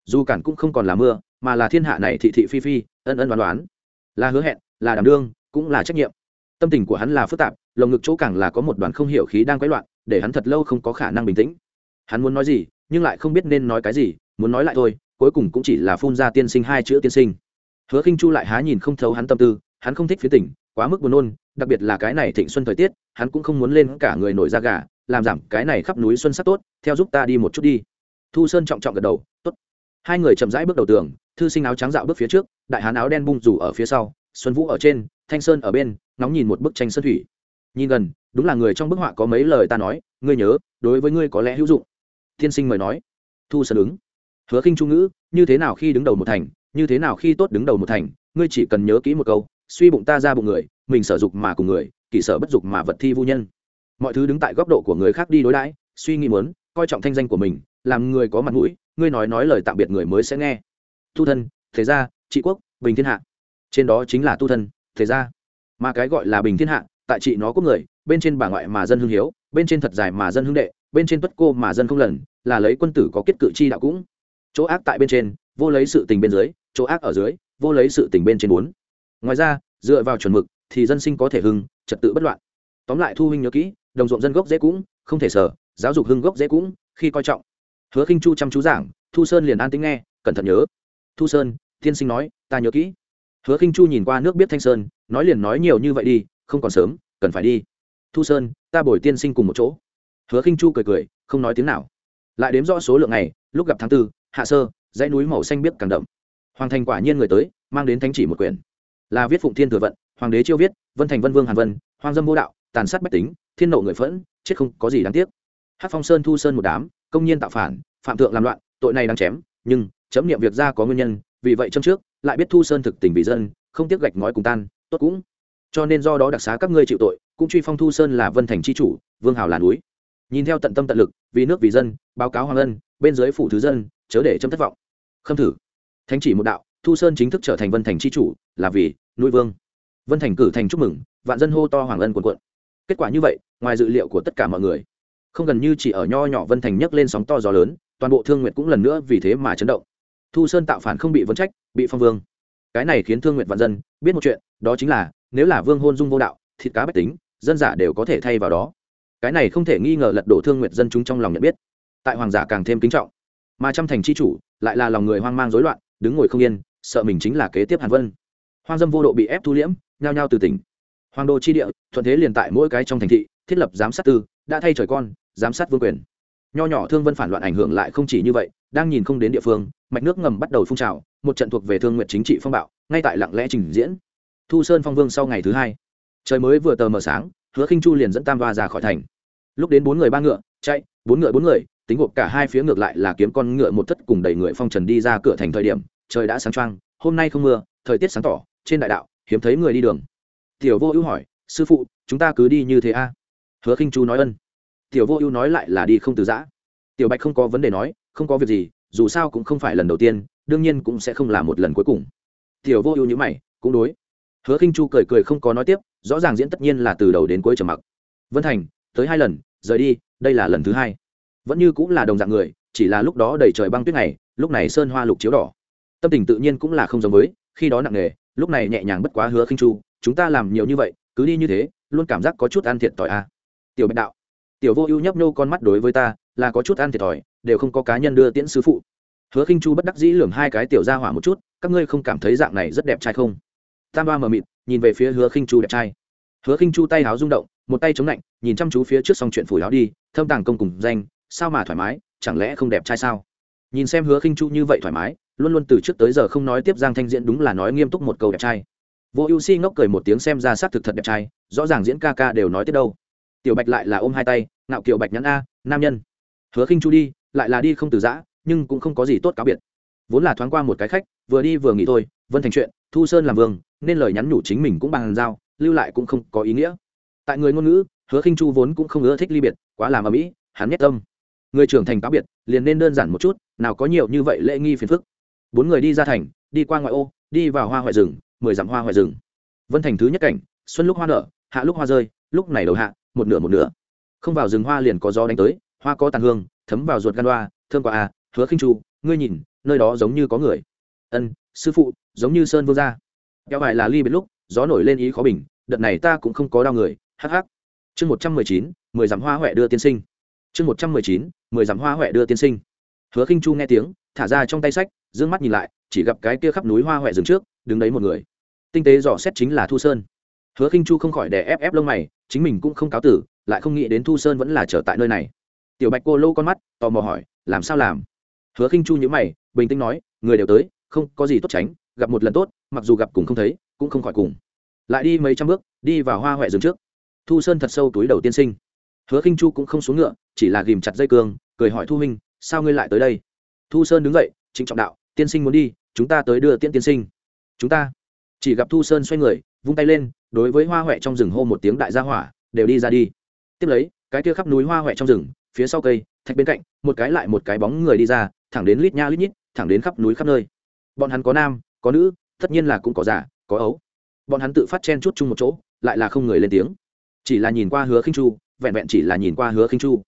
Dù cản cũng không còn là mưa, mà là thiên hạ này thị thị phi phi ân ân đoán đoán. Là hứa hẹn, là đảm đương, cũng là trách nhiệm. Tâm tình của hắn là phức tạp, lồng ngực chỗ càng là có một đoàn không hiểu khí đang quấy loạn, để hắn thật lâu không có khả năng bình tĩnh. Hắn muốn nói gì, nhưng lại không biết nên nói cái gì, muốn nói lại thôi, cuối cùng cũng chỉ là phun ra tiên sinh hai chữ tiên sinh. Hứa khinh chu lại há nhìn không thấu hắn tâm tư, hắn không thích phía tỉnh quá mức buồn nôn, đặc biệt là cái này thịnh xuân thời tiết, hắn cũng không muốn lên cả người nổi da gà, làm giảm cái này khắp núi xuân sắc tốt, theo giúp ta đi một chút đi. Thu sơn trọng trọng gật đầu, tốt hai người chậm rãi bước đầu tường, thư sinh áo trắng dạo bước phía trước, đại hán áo đen bung rủ ở phía sau, xuân vũ ở trên, thanh sơn ở bên nóng nhìn một bức tranh sơn thủy. Nhìn gần, đúng là người trong bức họa có mấy lời ta nói, ngươi nhớ, đối với ngươi có lẽ hữu dụng. Tiên sinh mời nói. Thu sơn ứng. Hứa khinh trung ngữ, như thế nào khi đứng đầu một thành, như thế nào khi tốt đứng đầu một thành, ngươi chỉ cần nhớ kỹ một câu, suy bụng ta ra bụng người, mình sở dục mà cùng người, kỷ sở bất dục mà vật thi vô nhân. Mọi thứ đứng tại góc độ của người khác đi đối đãi, suy nghĩ muốn, coi trọng thanh danh của mình, làm người có mặt mũi ngươi nói nói lời tạm biệt người mới sẽ nghe. Tu thân, thế gia, trị quốc, bình thiên hạ. Trên đó chính là tu thân, thế gia. Mà cái gọi là bình thiên hạ, tại trị nó có người, bên trên bà ngoại mà dân hưng hiếu, bên trên thật dài mà dân hưng đệ, bên trên tuất cô mà dân không lần, là lấy quân tử có kết cự chi đạo cũng. Chỗ ác tại bên trên, vô lấy sự tình bên dưới, chỗ ác ở dưới, vô lấy sự tình bên trên bốn. Ngoài ra, dựa vào chuẩn mực, thì dân sinh có thể hưng, trật tự bất loạn. Tóm lại thu huynh nhớ kỹ, đồng ruộng dân gốc dễ cũng, không thể sở, giáo dục hưng gốc dễ cũng, khi coi trọng hứa khinh chu chăm chú giảng, thu sơn liền an tính nghe, cẩn thận nhớ. Thu sơn, tiên sinh nói, ta nhớ kỹ. Hứa khinh chu nhìn qua nước biết thanh sơn, nói liền nói nhiều như vậy đi, không còn sớm, cần phải đi. Thu sơn, ta bồi tiên sinh cùng một chỗ. Hứa khinh chu cười cười, không nói tiếng nào. Lại đếm rõ số lượng ngày, lúc gặp tháng tư, hạ sơ, dãy núi màu xanh biếc càng đậm. Hoàng thành quả nhiên người tới, mang đến thánh chỉ một quyển. Là viết phụng thiên thừa vận, hoàng đế chiêu viết, vân thành vân vương hàn vân, hoang dâm vô đạo, tàn sát bách tính, thiên nộ người phẫn, chết không có gì đáng tiếc. Hát phong sơn thu sơn một đám công nhiên tạo phản, phạm thượng làm loạn, tội này đang chém, nhưng chấm niệm việc ra có nguyên nhân, vì vậy chấm trước, lại biết thu sơn thực tình vì dân, không tiếc gạch ngói cùng tan, tốt cũng. Cho nên do đó đặc xá các ngươi chịu tội, cũng truy phong thu sơn là vân thành c h i chủ, vương hào là núi. Nhìn theo tận tâm tận lực, vì nước vì dân, báo cáo hoàng ân, bên dưới phủ thứ dân, chớ để chấm thất vọng. Khâm thử. Thánh chỉ một đạo, thu sơn chính thức trở thành vân thành c h i chủ, là vì nuôi vương. Vân thành cử thành chúc mừng, vạn dân hô to hoàng ân quần quận kết quả như vậy, ngoài dự liệu của tất cả mọi người không gần như chỉ ở nho nhỏ vân thành nhấc lên sóng to gió lớn, toàn bộ thương nguyện cũng lần nữa vì thế mà chấn động. Thu sơn tạo phản không bị vấn trách, bị phong vương. Cái này khiến thương nguyện vạn dân biết một chuyện, đó chính là nếu là vương hôn dung vô đạo, thịt cá bách tính, dân giả đều có thể thay vào đó. Cái này không thể nghi ngờ lật đổ thương nguyện dân chúng trong lòng nhận biết. Tại hoàng giả càng thêm kính trọng. Mà trăm thành c h i chủ lại là lòng người hoang mang rối loạn, đứng ngồi không yên, sợ mình chính là kế tiếp hàn vân. Hoang dâm vô độ bị ép thu liễm, nhao nhao từ tỉnh hoàng đô chi địa, thuận thế liền tại mỗi cái trong thành thị, thiết lập giám sát tư, đã thay trời con, giám sát vương quyền. Nho nhỏ thương vân phản loạn ảnh hưởng lại không chỉ như vậy, đang nhìn không đến địa phương, mạch nước ngầm bắt đầu phun trào, một trận thuộc về thương nguyện chính trị phong bạo, ngay tại lặng lẽ trình diễn. Thu sơn phong vương sau ngày thứ hai. Trời mới vừa tờ mờ sáng, hứa khinh chu liền dẫn tam va ra khỏi thành. Lúc đến bốn người ba ngựa, chạy, bốn ngựa bốn người, tính gộp cả hai phía ngược lại là kiếm con ngựa một thất cùng đẩy người phong trần đi ra cửa thành thời điểm, trời đã sáng trăng hôm nay không mưa, thời tiết sáng tỏ, trên đại đạo, hiếm thấy người đi đường tiểu vô ưu hỏi, sư phụ, chúng ta cứ đi như thế a? Hứa khinh chu nói ân. Tiểu vô ưu nói lại là đi không từ giã. Tiểu bạch không có vấn đề nói, không có việc gì, dù sao cũng không phải lần đầu tiên, đương nhiên cũng sẽ không là một lần cuối cùng. Tiểu vô ưu như mày, cũng đối. Hứa khinh chu cười cười không có nói tiếp, rõ ràng diễn tất nhiên là từ đầu đến cuối trầm mặc. Vân thành, tới hai lần, rời đi, đây là lần thứ hai. Vẫn như cũng là đồng dạng người, chỉ là lúc đó đầy trời băng tuyết này lúc này sơn hoa lục chiếu đỏ. Tâm tình tự nhiên cũng là không giống với, khi đó nặng nề lúc này nhẹ nhàng bất quá hứa khinh chu, chúng ta làm nhiều như vậy, cứ đi như thế, luôn cảm giác có chút ăn thiệt thòi a à. tiểu bạch đạo, tiểu vô ưu nhấp nhô con mắt đối với ta, là có chút ăn thiệt thòi, đều không có cá nhân đưa tiễn sư phụ. Hứa khinh chu bất đắc dĩ lường hai cái tiểu ra hỏa một chút, các ngươi không cảm thấy dạng này rất đẹp trai không? Tam ba mờ mịt, nhìn về phía hứa khinh chu đẹp trai. Hứa khinh chu tay háo rung động, một tay chống lạnh, nhìn chăm chú phía trước xong chuyện phủi áo đi, thâm tàng công cùng danh, sao mà thoải mái, chẳng lẽ không đẹp trai sao? Nhìn xem hứa khinh chu như vậy thoải mái luôn luôn từ trước tới giờ không nói tiếp giang thanh diễn đúng là nói nghiêm túc một câu đẹp trai. Vô ưu si ngốc cười một tiếng xem ra xác thực thật đẹp trai, rõ ràng diễn ca ca đều nói tiếp đâu. Tiểu bạch lại là ôm hai tay, ngạo kiểu bạch nhãn a, nam nhân. Hứa khinh chu đi, lại là đi không từ giã, nhưng cũng không có gì tốt cáo biệt. Vốn là thoáng qua một cái khách, vừa đi vừa nghỉ thôi, vân thành chuyện, thu sơn làm vương, nên lời nhắn nhủ chính mình cũng bằng giao, lưu lại cũng không có ý nghĩa. Tại người ngôn ngữ, hứa khinh chu vốn cũng không ưa thích ly biệt, quá làm ở mỹ, hắn nhét tâm. Người trưởng thành cáo biệt, liền nên đơn giản một chút, nào có nhiều như vậy lễ nghi phiền phức bốn người đi ra thành, đi qua ngoại ô, đi vào hoa hoại rừng, mười dặm hoa hoại rừng. Vân thành thứ nhất cảnh, xuân lúc hoa nở, hạ lúc hoa rơi, lúc này đầu hạ, một nửa một nửa. Không vào rừng hoa liền có gió đánh tới, hoa có tàn hương, thấm vào ruột gan đoa thơm quả à hứa khinh chu, ngươi nhìn, nơi đó giống như có người. Ân, sư phụ, giống như sơn vương gia. Kéo bài là ly biệt lúc, gió nổi lên ý khó bình, đợt này ta cũng không có đau người hh chương một trăm mười chín, mười dặm hoa huệ đưa tiên sinh. Chương một trăm mười chín, mười dặm hoa huệ đưa tiên sinh. Hứa khinh chu nghe tiếng, thả ra trong tay sách d ư ơ n g mắt nhìn lại, chỉ gặp cái kia khắp núi hoa huệ dừng trước, đứng đấy một người. Tinh tế dò xét chính là thu sơn. Hứa khinh chu không khỏi đè ép ép lông mày, chính mình cũng không cáo tử, lại không nghĩ đến thu sơn vẫn là trở tại nơi này. Tiểu bạch cô lô con mắt, tò mò hỏi, làm sao làm? Hứa khinh chu nhữ mày, bình tĩnh nói, người đều tới, không, có gì tốt tránh, gặp một lần tốt, mặc dù gặp cùng không thấy, cũng không khỏi cùng. Lại đi mấy trăm bước, đi vào hoa huệ rừng trước. Thu sơn thật sâu túi đầu tiên sinh. Hứa khinh chu cũng không xuống ngựa, chỉ là ghìm chặt dây cương, cười hỏi thu minh sao ngươi lại tới đây? Thu sơn đứng dậy trịnh trọng đạo tiên sinh muốn đi, chúng ta tới đưa tiễn tiên sinh. Chúng ta. Chỉ gặp thu sơn xoay người, vung tay lên, đối với hoa huệ trong rừng hô một tiếng đại gia hỏa, đều đi ra đi. Tiếp lấy, cái kia khắp núi hoa huệ trong rừng, phía sau cây, thạch bên cạnh, một cái lại một cái bóng người đi ra, thẳng đến lít nha lít nhít, thẳng đến khắp núi khắp nơi. Bọn hắn có nam, có nữ, tất nhiên là cũng có già, có ấu. Bọn hắn tự phát chen chút chung một chỗ, lại là không người lên tiếng. Chỉ là nhìn qua hứa khinh chu, vẹn vẹn chỉ là nhìn qua hứa khinh chu.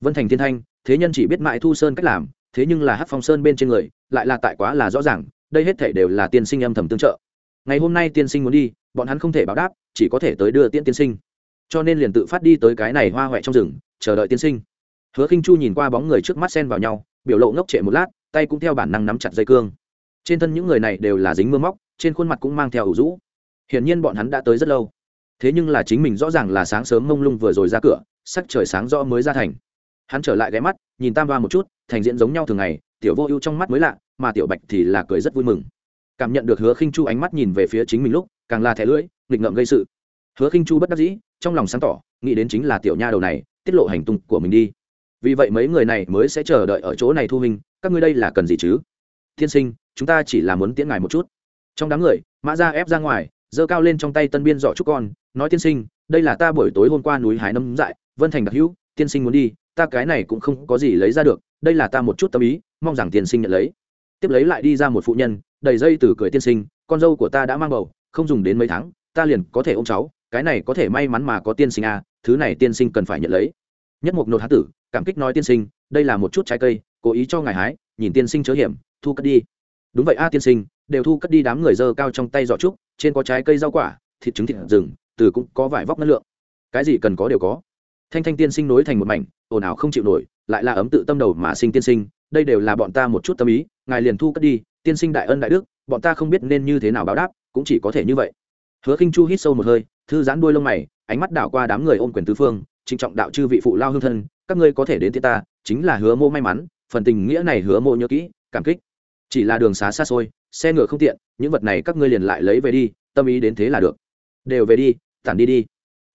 Vân thành thiên thanh, thế nhân chỉ biết mãi thu sơn cách làm thế nhưng là hát phong sơn bên trên người lại là tại quá là rõ ràng đây hết thể đều là tiên sinh âm thầm tương trợ ngày hôm nay tiên sinh muốn đi bọn hắn không thể báo đáp chỉ có thể tới đưa tiễn tiên sinh cho nên liền tự phát đi tới cái này hoa huệ trong rừng chờ đợi tiên sinh hứa khinh chu nhìn qua bóng người trước mắt xen vào nhau biểu lộ ngốc trệ một lát tay cũng theo bản năng nắm chặt dây cương trên thân những người này đều là dính mưa móc trên khuôn mặt cũng mang theo ủ rũ hiển nhiên bọn hắn đã tới rất lâu thế nhưng là chính mình rõ ràng là sáng sớm mông lung vừa rồi ra cửa sắc trời sáng rõ mới ra thành hắn trở lại ghé mắt, nhìn tam đoa một chút, thành diễn giống nhau thường ngày, tiểu vô ưu trong mắt mới lạ, mà tiểu bạch thì là cười rất vui mừng. Cảm nhận được hứa khinh chu ánh mắt nhìn về phía chính mình lúc, càng là thẻ lưỡi, nghịch ngợm gây sự. Hứa khinh chu bất đắc dĩ, trong lòng sáng tỏ, nghĩ đến chính là tiểu nha đầu này, tiết lộ hành tung của mình đi. Vì vậy mấy người này mới sẽ chờ đợi ở chỗ này thu hình, các ngươi đây là cần gì chứ? Thiên sinh, chúng ta chỉ là muốn tiễn ngài một chút. Trong đám người, mã ra ép ra ngoài, giơ cao lên trong tay tân biên dọ trúc con, nói tiên sinh, đây là ta buổi tối hôm qua núi hải nấm dại, vân thành đặc hữu, tiên sinh muốn đi ta cái này cũng không có gì lấy ra được, đây là ta một chút tâm ý, mong rằng tiên sinh nhận lấy. Tiếp lấy lại đi ra một phụ nhân, đầy dây từ cười tiên sinh, con dâu của ta đã mang bầu, không dùng đến mấy tháng, ta liền có thể ôm cháu, cái này có thể may mắn mà có tiên sinh à thứ này tiên sinh cần phải nhận lấy. Nhất mục nột hán tử, cảm kích nói tiên sinh, đây là một chút trái cây, cố ý cho ngài hái, nhìn tiên sinh chớ hiểm, thu cất đi. Đúng vậy a tiên sinh, đều thu cất đi đám người dơ cao trong tay giỏ trúc, trên có trái cây rau quả, thịt trứng thịt rừng, từ cũng có vải vóc năng lượng. Cái gì cần có đều có. Thanh thanh tiên sinh nối thành một mảnh ồn ào không chịu nổi, lại là ấm tự tâm đầu mà sinh tiên sinh, đây đều là bọn ta một chút tâm ý, ngài liền thu cất đi, tiên sinh đại ân đại đức, bọn ta không biết nên như thế nào báo đáp, cũng chỉ có thể như vậy. Hứa khinh chu hít sâu một hơi, thư giãn đuôi lông mày, ánh mắt đảo qua đám người ôm quyền tứ phương, trịnh trọng đạo chư vị phụ lao hương thân, các ngươi có thể đến tiết ta, chính là hứa mô may mắn, phần tình nghĩa này hứa mô nhớ kỹ, cảm kích. Chỉ là đường xá xa xôi, xe ngựa không tiện, những vật này các ngươi liền lại lấy về đi, tâm ý đến thế là được. Đều về đi, tản đi đi.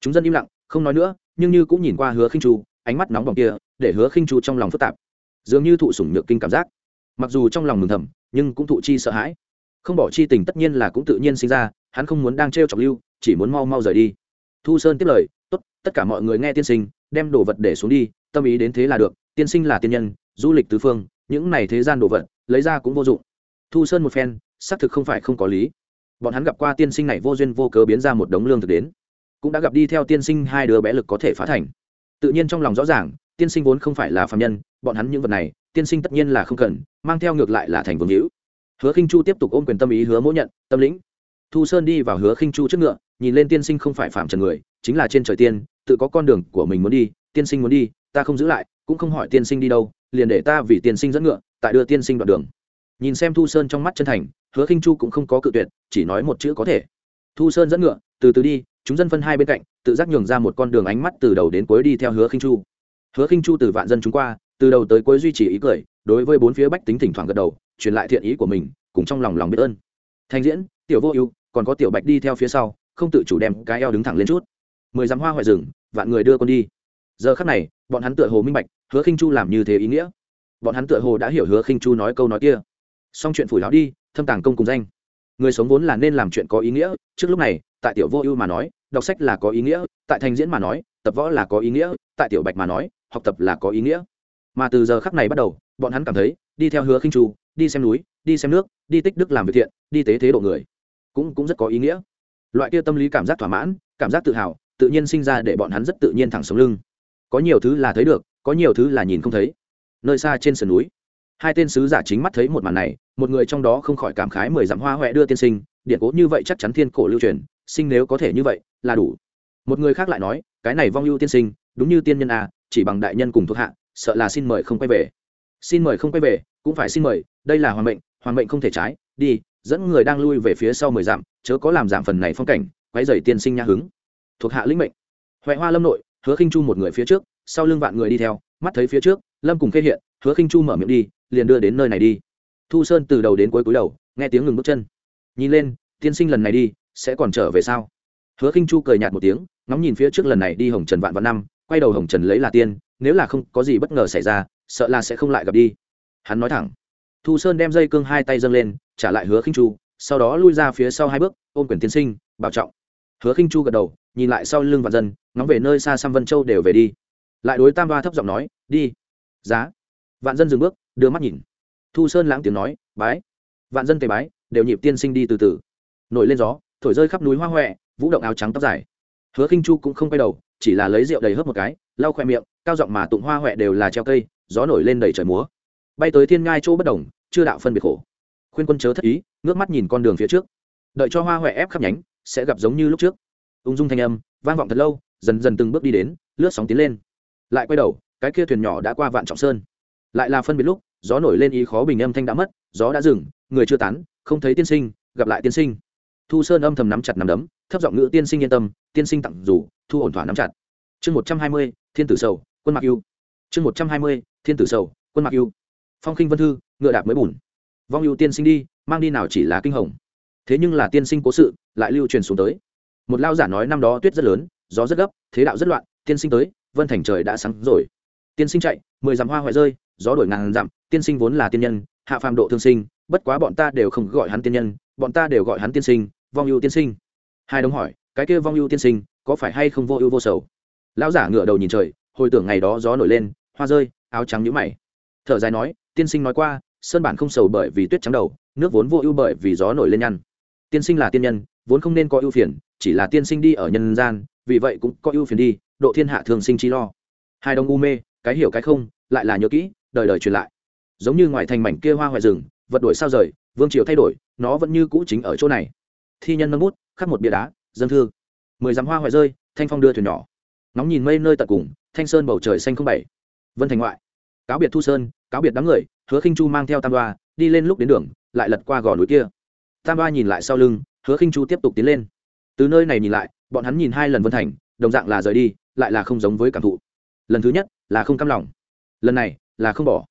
Chúng dân im lặng, không nói nữa, nhưng như cũng nhìn qua hứa khinh chu ánh mắt nóng bỏng kia, để hứa khinh chu trong lòng phức tạp. Dường như thụ sủng nhược kinh cảm giác. Mặc dù trong lòng mừng thầm, nhưng cũng thụ chi sợ hãi. Không bỏ chi tình tất nhiên là cũng tự nhiên sinh ra, hắn không muốn đang trêu chọc lưu, chỉ muốn mau mau rời đi. Thu sơn tiếp lời, tốt, tất cả mọi người nghe tiên sinh, đem đồ vật để xuống đi, tâm ý đến thế là được, tiên sinh là tiên nhân, du lịch tứ phương, những này thế gian đồ vật, lấy ra cũng vô dụng. Thu sơn một phen, xác thực không phải không có lý. Bọn hắn gặp qua tiên sinh này vô duyên vô cớ biến ra một đống lương thực đến, cũng đã gặp đi theo tiên sinh hai đứa bé lực có thể phá thành tự nhiên trong lòng rõ ràng, tiên sinh vốn không phải là phạm nhân, bọn hắn những vật này, tiên sinh tất nhiên là không cần, mang theo ngược lại là thành vương hữu. Hứa khinh chu tiếp tục ôm quyền tâm ý hứa mỗi nhận, tâm lĩnh. Thu sơn đi vào hứa khinh chu trước ngựa, nhìn lên tiên sinh không phải phạm trần người, chính là trên trời tiên, tự có con đường của mình muốn đi, tiên sinh muốn đi, ta không giữ lại, cũng không hỏi tiên sinh đi đâu, liền để ta vì tiên sinh dẫn ngựa, tại đưa tiên sinh đoạn đường. Nhìn xem thu sơn trong mắt chân thành, hứa khinh chu cũng không có cự tuyệt, chỉ nói một chữ có thể. Thu sơn dẫn ngựa, từ từ đi chúng dân phân hai bên cạnh, tự giác nhường ra một con đường ánh mắt từ đầu đến cuối đi theo hứa khinh chu. Hứa khinh chu từ vạn dân chúng qua, từ đầu tới cuối duy trì ý cười, đối với bốn phía bách tính thỉnh thoảng gật đầu, truyền lại thiện ý của mình, cùng trong lòng lòng biết ơn. Thành diễn, tiểu vô ưu, còn có tiểu bạch đi theo phía sau, không tự chủ đem cái eo đứng thẳng lên chút. Mười dặm hoa hoại rừng, vạn người đưa con đi. Giờ khắc này, bọn hắn tựa hồ minh bạch, hứa khinh chu làm như thế ý nghĩa. Bọn hắn tựa hồ đã hiểu hứa khinh chu nói câu nói kia. Xong chuyện phủi lão đi, thâm tàng công cùng danh. Người sống vốn là nên làm chuyện có ý nghĩa, trước lúc này tại tiểu vô ưu mà nói, đọc sách là có ý nghĩa, tại thành diễn mà nói, tập võ là có ý nghĩa, tại tiểu bạch mà nói, học tập là có ý nghĩa. Mà từ giờ khắc này bắt đầu, bọn hắn cảm thấy, đi theo hứa khinh chu, đi xem núi, đi xem nước, đi tích đức làm việc thiện, đi tế thế độ người, cũng cũng rất có ý nghĩa. Loại kia tâm lý cảm giác thỏa mãn, cảm giác tự hào, tự nhiên sinh ra để bọn hắn rất tự nhiên thẳng sống lưng. Có nhiều thứ là thấy được, có nhiều thứ là nhìn không thấy. Nơi xa trên sườn núi, hai tên sứ giả chính mắt thấy một màn này, một người trong đó không khỏi cảm khái mười dặm hoa huệ đưa tiên sinh điện cố như vậy chắc chắn thiên cổ lưu truyền sinh nếu có thể như vậy, là đủ. Một người khác lại nói, cái này vong ưu tiên sinh, đúng như tiên nhân à chỉ bằng đại nhân cùng thuộc hạ, sợ là xin mời không quay về. Xin mời không quay về, cũng phải xin mời, đây là hoàng mệnh hoàng mệnh không thể trái, đi, dẫn người đang lui về phía sau mười dặm, chớ có làm giảm phần này phong cảnh Quay dày tiên sinh nhã hứng. Thuộc hạ lĩnh mệnh. Huệ hoa lâm nội, hứa khinh chu một người phía trước, sau lưng vạn người đi theo, mắt thấy phía trước, lâm cùng khê hiện, hứa khinh chu mở miệng đi, liền đưa đến nơi này đi. Thu sơn từ đầu đến cuối cuối đầu, nghe tiếng ngừng bước chân. Nhìn lên, tiên sinh lần này đi sẽ còn trở về sao? Hứa khinh chu cười nhạt một tiếng, ngóng nhìn phía trước lần này đi hồng trần vạn vạn năm, quay đầu hồng trần lấy là tiên, nếu là không có gì bất ngờ xảy ra, sợ là sẽ không lại gặp đi. Hắn nói thẳng. Thu sơn đem dây cương hai tay dâng lên, trả lại hứa khinh chu, sau đó lui ra phía sau hai bước, ôm quyền tiên sinh, bảo trọng. Hứa khinh chu gật đầu, nhìn lại sau lưng vạn dân, ngóng về nơi xa xăm vân châu đều về đi. Lại đối tam ba thấp giọng nói, đi. Giá. Vạn dân dừng bước, đưa mắt nhìn. Thu sơn lãng tiếng nói, bái. Vạn dân tề bái, đều nhịp tiên sinh đi từ từ. Nổi lên gió thổi rơi khắp núi hoa huệ vũ động áo trắng tóc dài. Hứa khinh chu cũng không quay đầu, chỉ là lấy rượu đầy hớp một cái, lau khoe miệng, cao giọng mà tụng hoa huệ đều là treo cây, gió nổi lên đầy trời múa. Bay tới thiên ngai chỗ bất đồng, chưa đạo phân biệt khổ. Khuyên quân chớ thất ý, ngước mắt nhìn con đường phía trước. Đợi cho hoa huệ ép khắp nhánh, sẽ gặp giống như lúc trước. Ung dung thanh âm, vang vọng thật lâu, dần dần từng bước đi đến, lướt sóng tiến lên. Lại quay đầu, cái kia thuyền nhỏ đã qua vạn trọng sơn. Lại là phân biệt lúc, gió nổi lên ý khó bình âm thanh đã mất, gió đã dừng, người chưa tán, không thấy tiên sinh, gặp lại tiên sinh thu sơn âm thầm nắm chặt nắm đấm, thấp giọng ngữ tiên sinh yên tâm, tiên sinh tặng dù, thu ổn thỏa nắm chặt. Chương một trăm hai mươi, thiên tử sầu, quân mặc yêu chương một trăm hai mươi, thiên tử sầu, quân mặc yêu phong khinh vân thư, ngựa đạp mới bùn. Vong yêu tiên sinh đi, mang đi nào chỉ là kinh hồng. Thế nhưng là tiên sinh cố sự, lại lưu truyền xuống tới. Một lao giả nói năm đó tuyết rất lớn, gió rất gấp, thế đạo rất loạn, tiên sinh tới, vân thành trời đã sáng rồi. Tiên sinh chạy, mười dặm hoa hoại rơi, gió đổi ngàn dặm, tiên sinh vốn là tiên nhân, hạ phàm độ thương sinh, bất quá bọn ta đều không gọi hắn tiên nhân bọn ta đều gọi hắn tiên sinh, vong ưu tiên sinh. Hai đồng hỏi, cái kia vong ưu tiên sinh, có phải hay không vô ưu vô sầu? Lão giả ngựa đầu nhìn trời, hồi tưởng ngày đó gió nổi lên, hoa rơi, áo trắng nhũ mày. Thở dài nói, tiên sinh nói qua, sơn bản không sầu bởi vì tuyết trắng đầu, nước vốn vô ưu bởi vì gió nổi lên nhăn. Tiên sinh là tiên nhân, vốn không nên có ưu phiền, chỉ là tiên sinh đi ở nhân gian, vì vậy cũng có ưu phiền đi, độ thiên hạ thường sinh chi lo. Hai đồng u mê, cái hiểu cái không, lại là nhớ kỹ, đời đời truyền lại. Giống như ngoài thành mảnh kia hoa hoại rừng, vật đổi sao rời, vương triều thay đổi nó vẫn như cũ chính ở chỗ này. Thi nhân nâng bút, khắc một bia đá dân thư. Mười dặm hoa hoại rơi, thanh phong đưa thuyền nhỏ. Nóng nhìn mây nơi tận cùng, thanh sơn bầu trời xanh không bảy. Vân thành ngoại. Cáo biệt thu sơn, cáo biệt đám người, hứa khinh chu mang theo tam đoa, đi lên lúc đến đường, lại lật qua gò núi kia. Tam đoa nhìn lại sau lưng, hứa khinh chu tiếp tục tiến lên. Từ nơi này nhìn lại, bọn hắn nhìn hai lần vân thành, đồng dạng là rời đi, lại là không giống với cảm thụ. Lần thứ nhất là không cam lòng, lần này là không bỏ.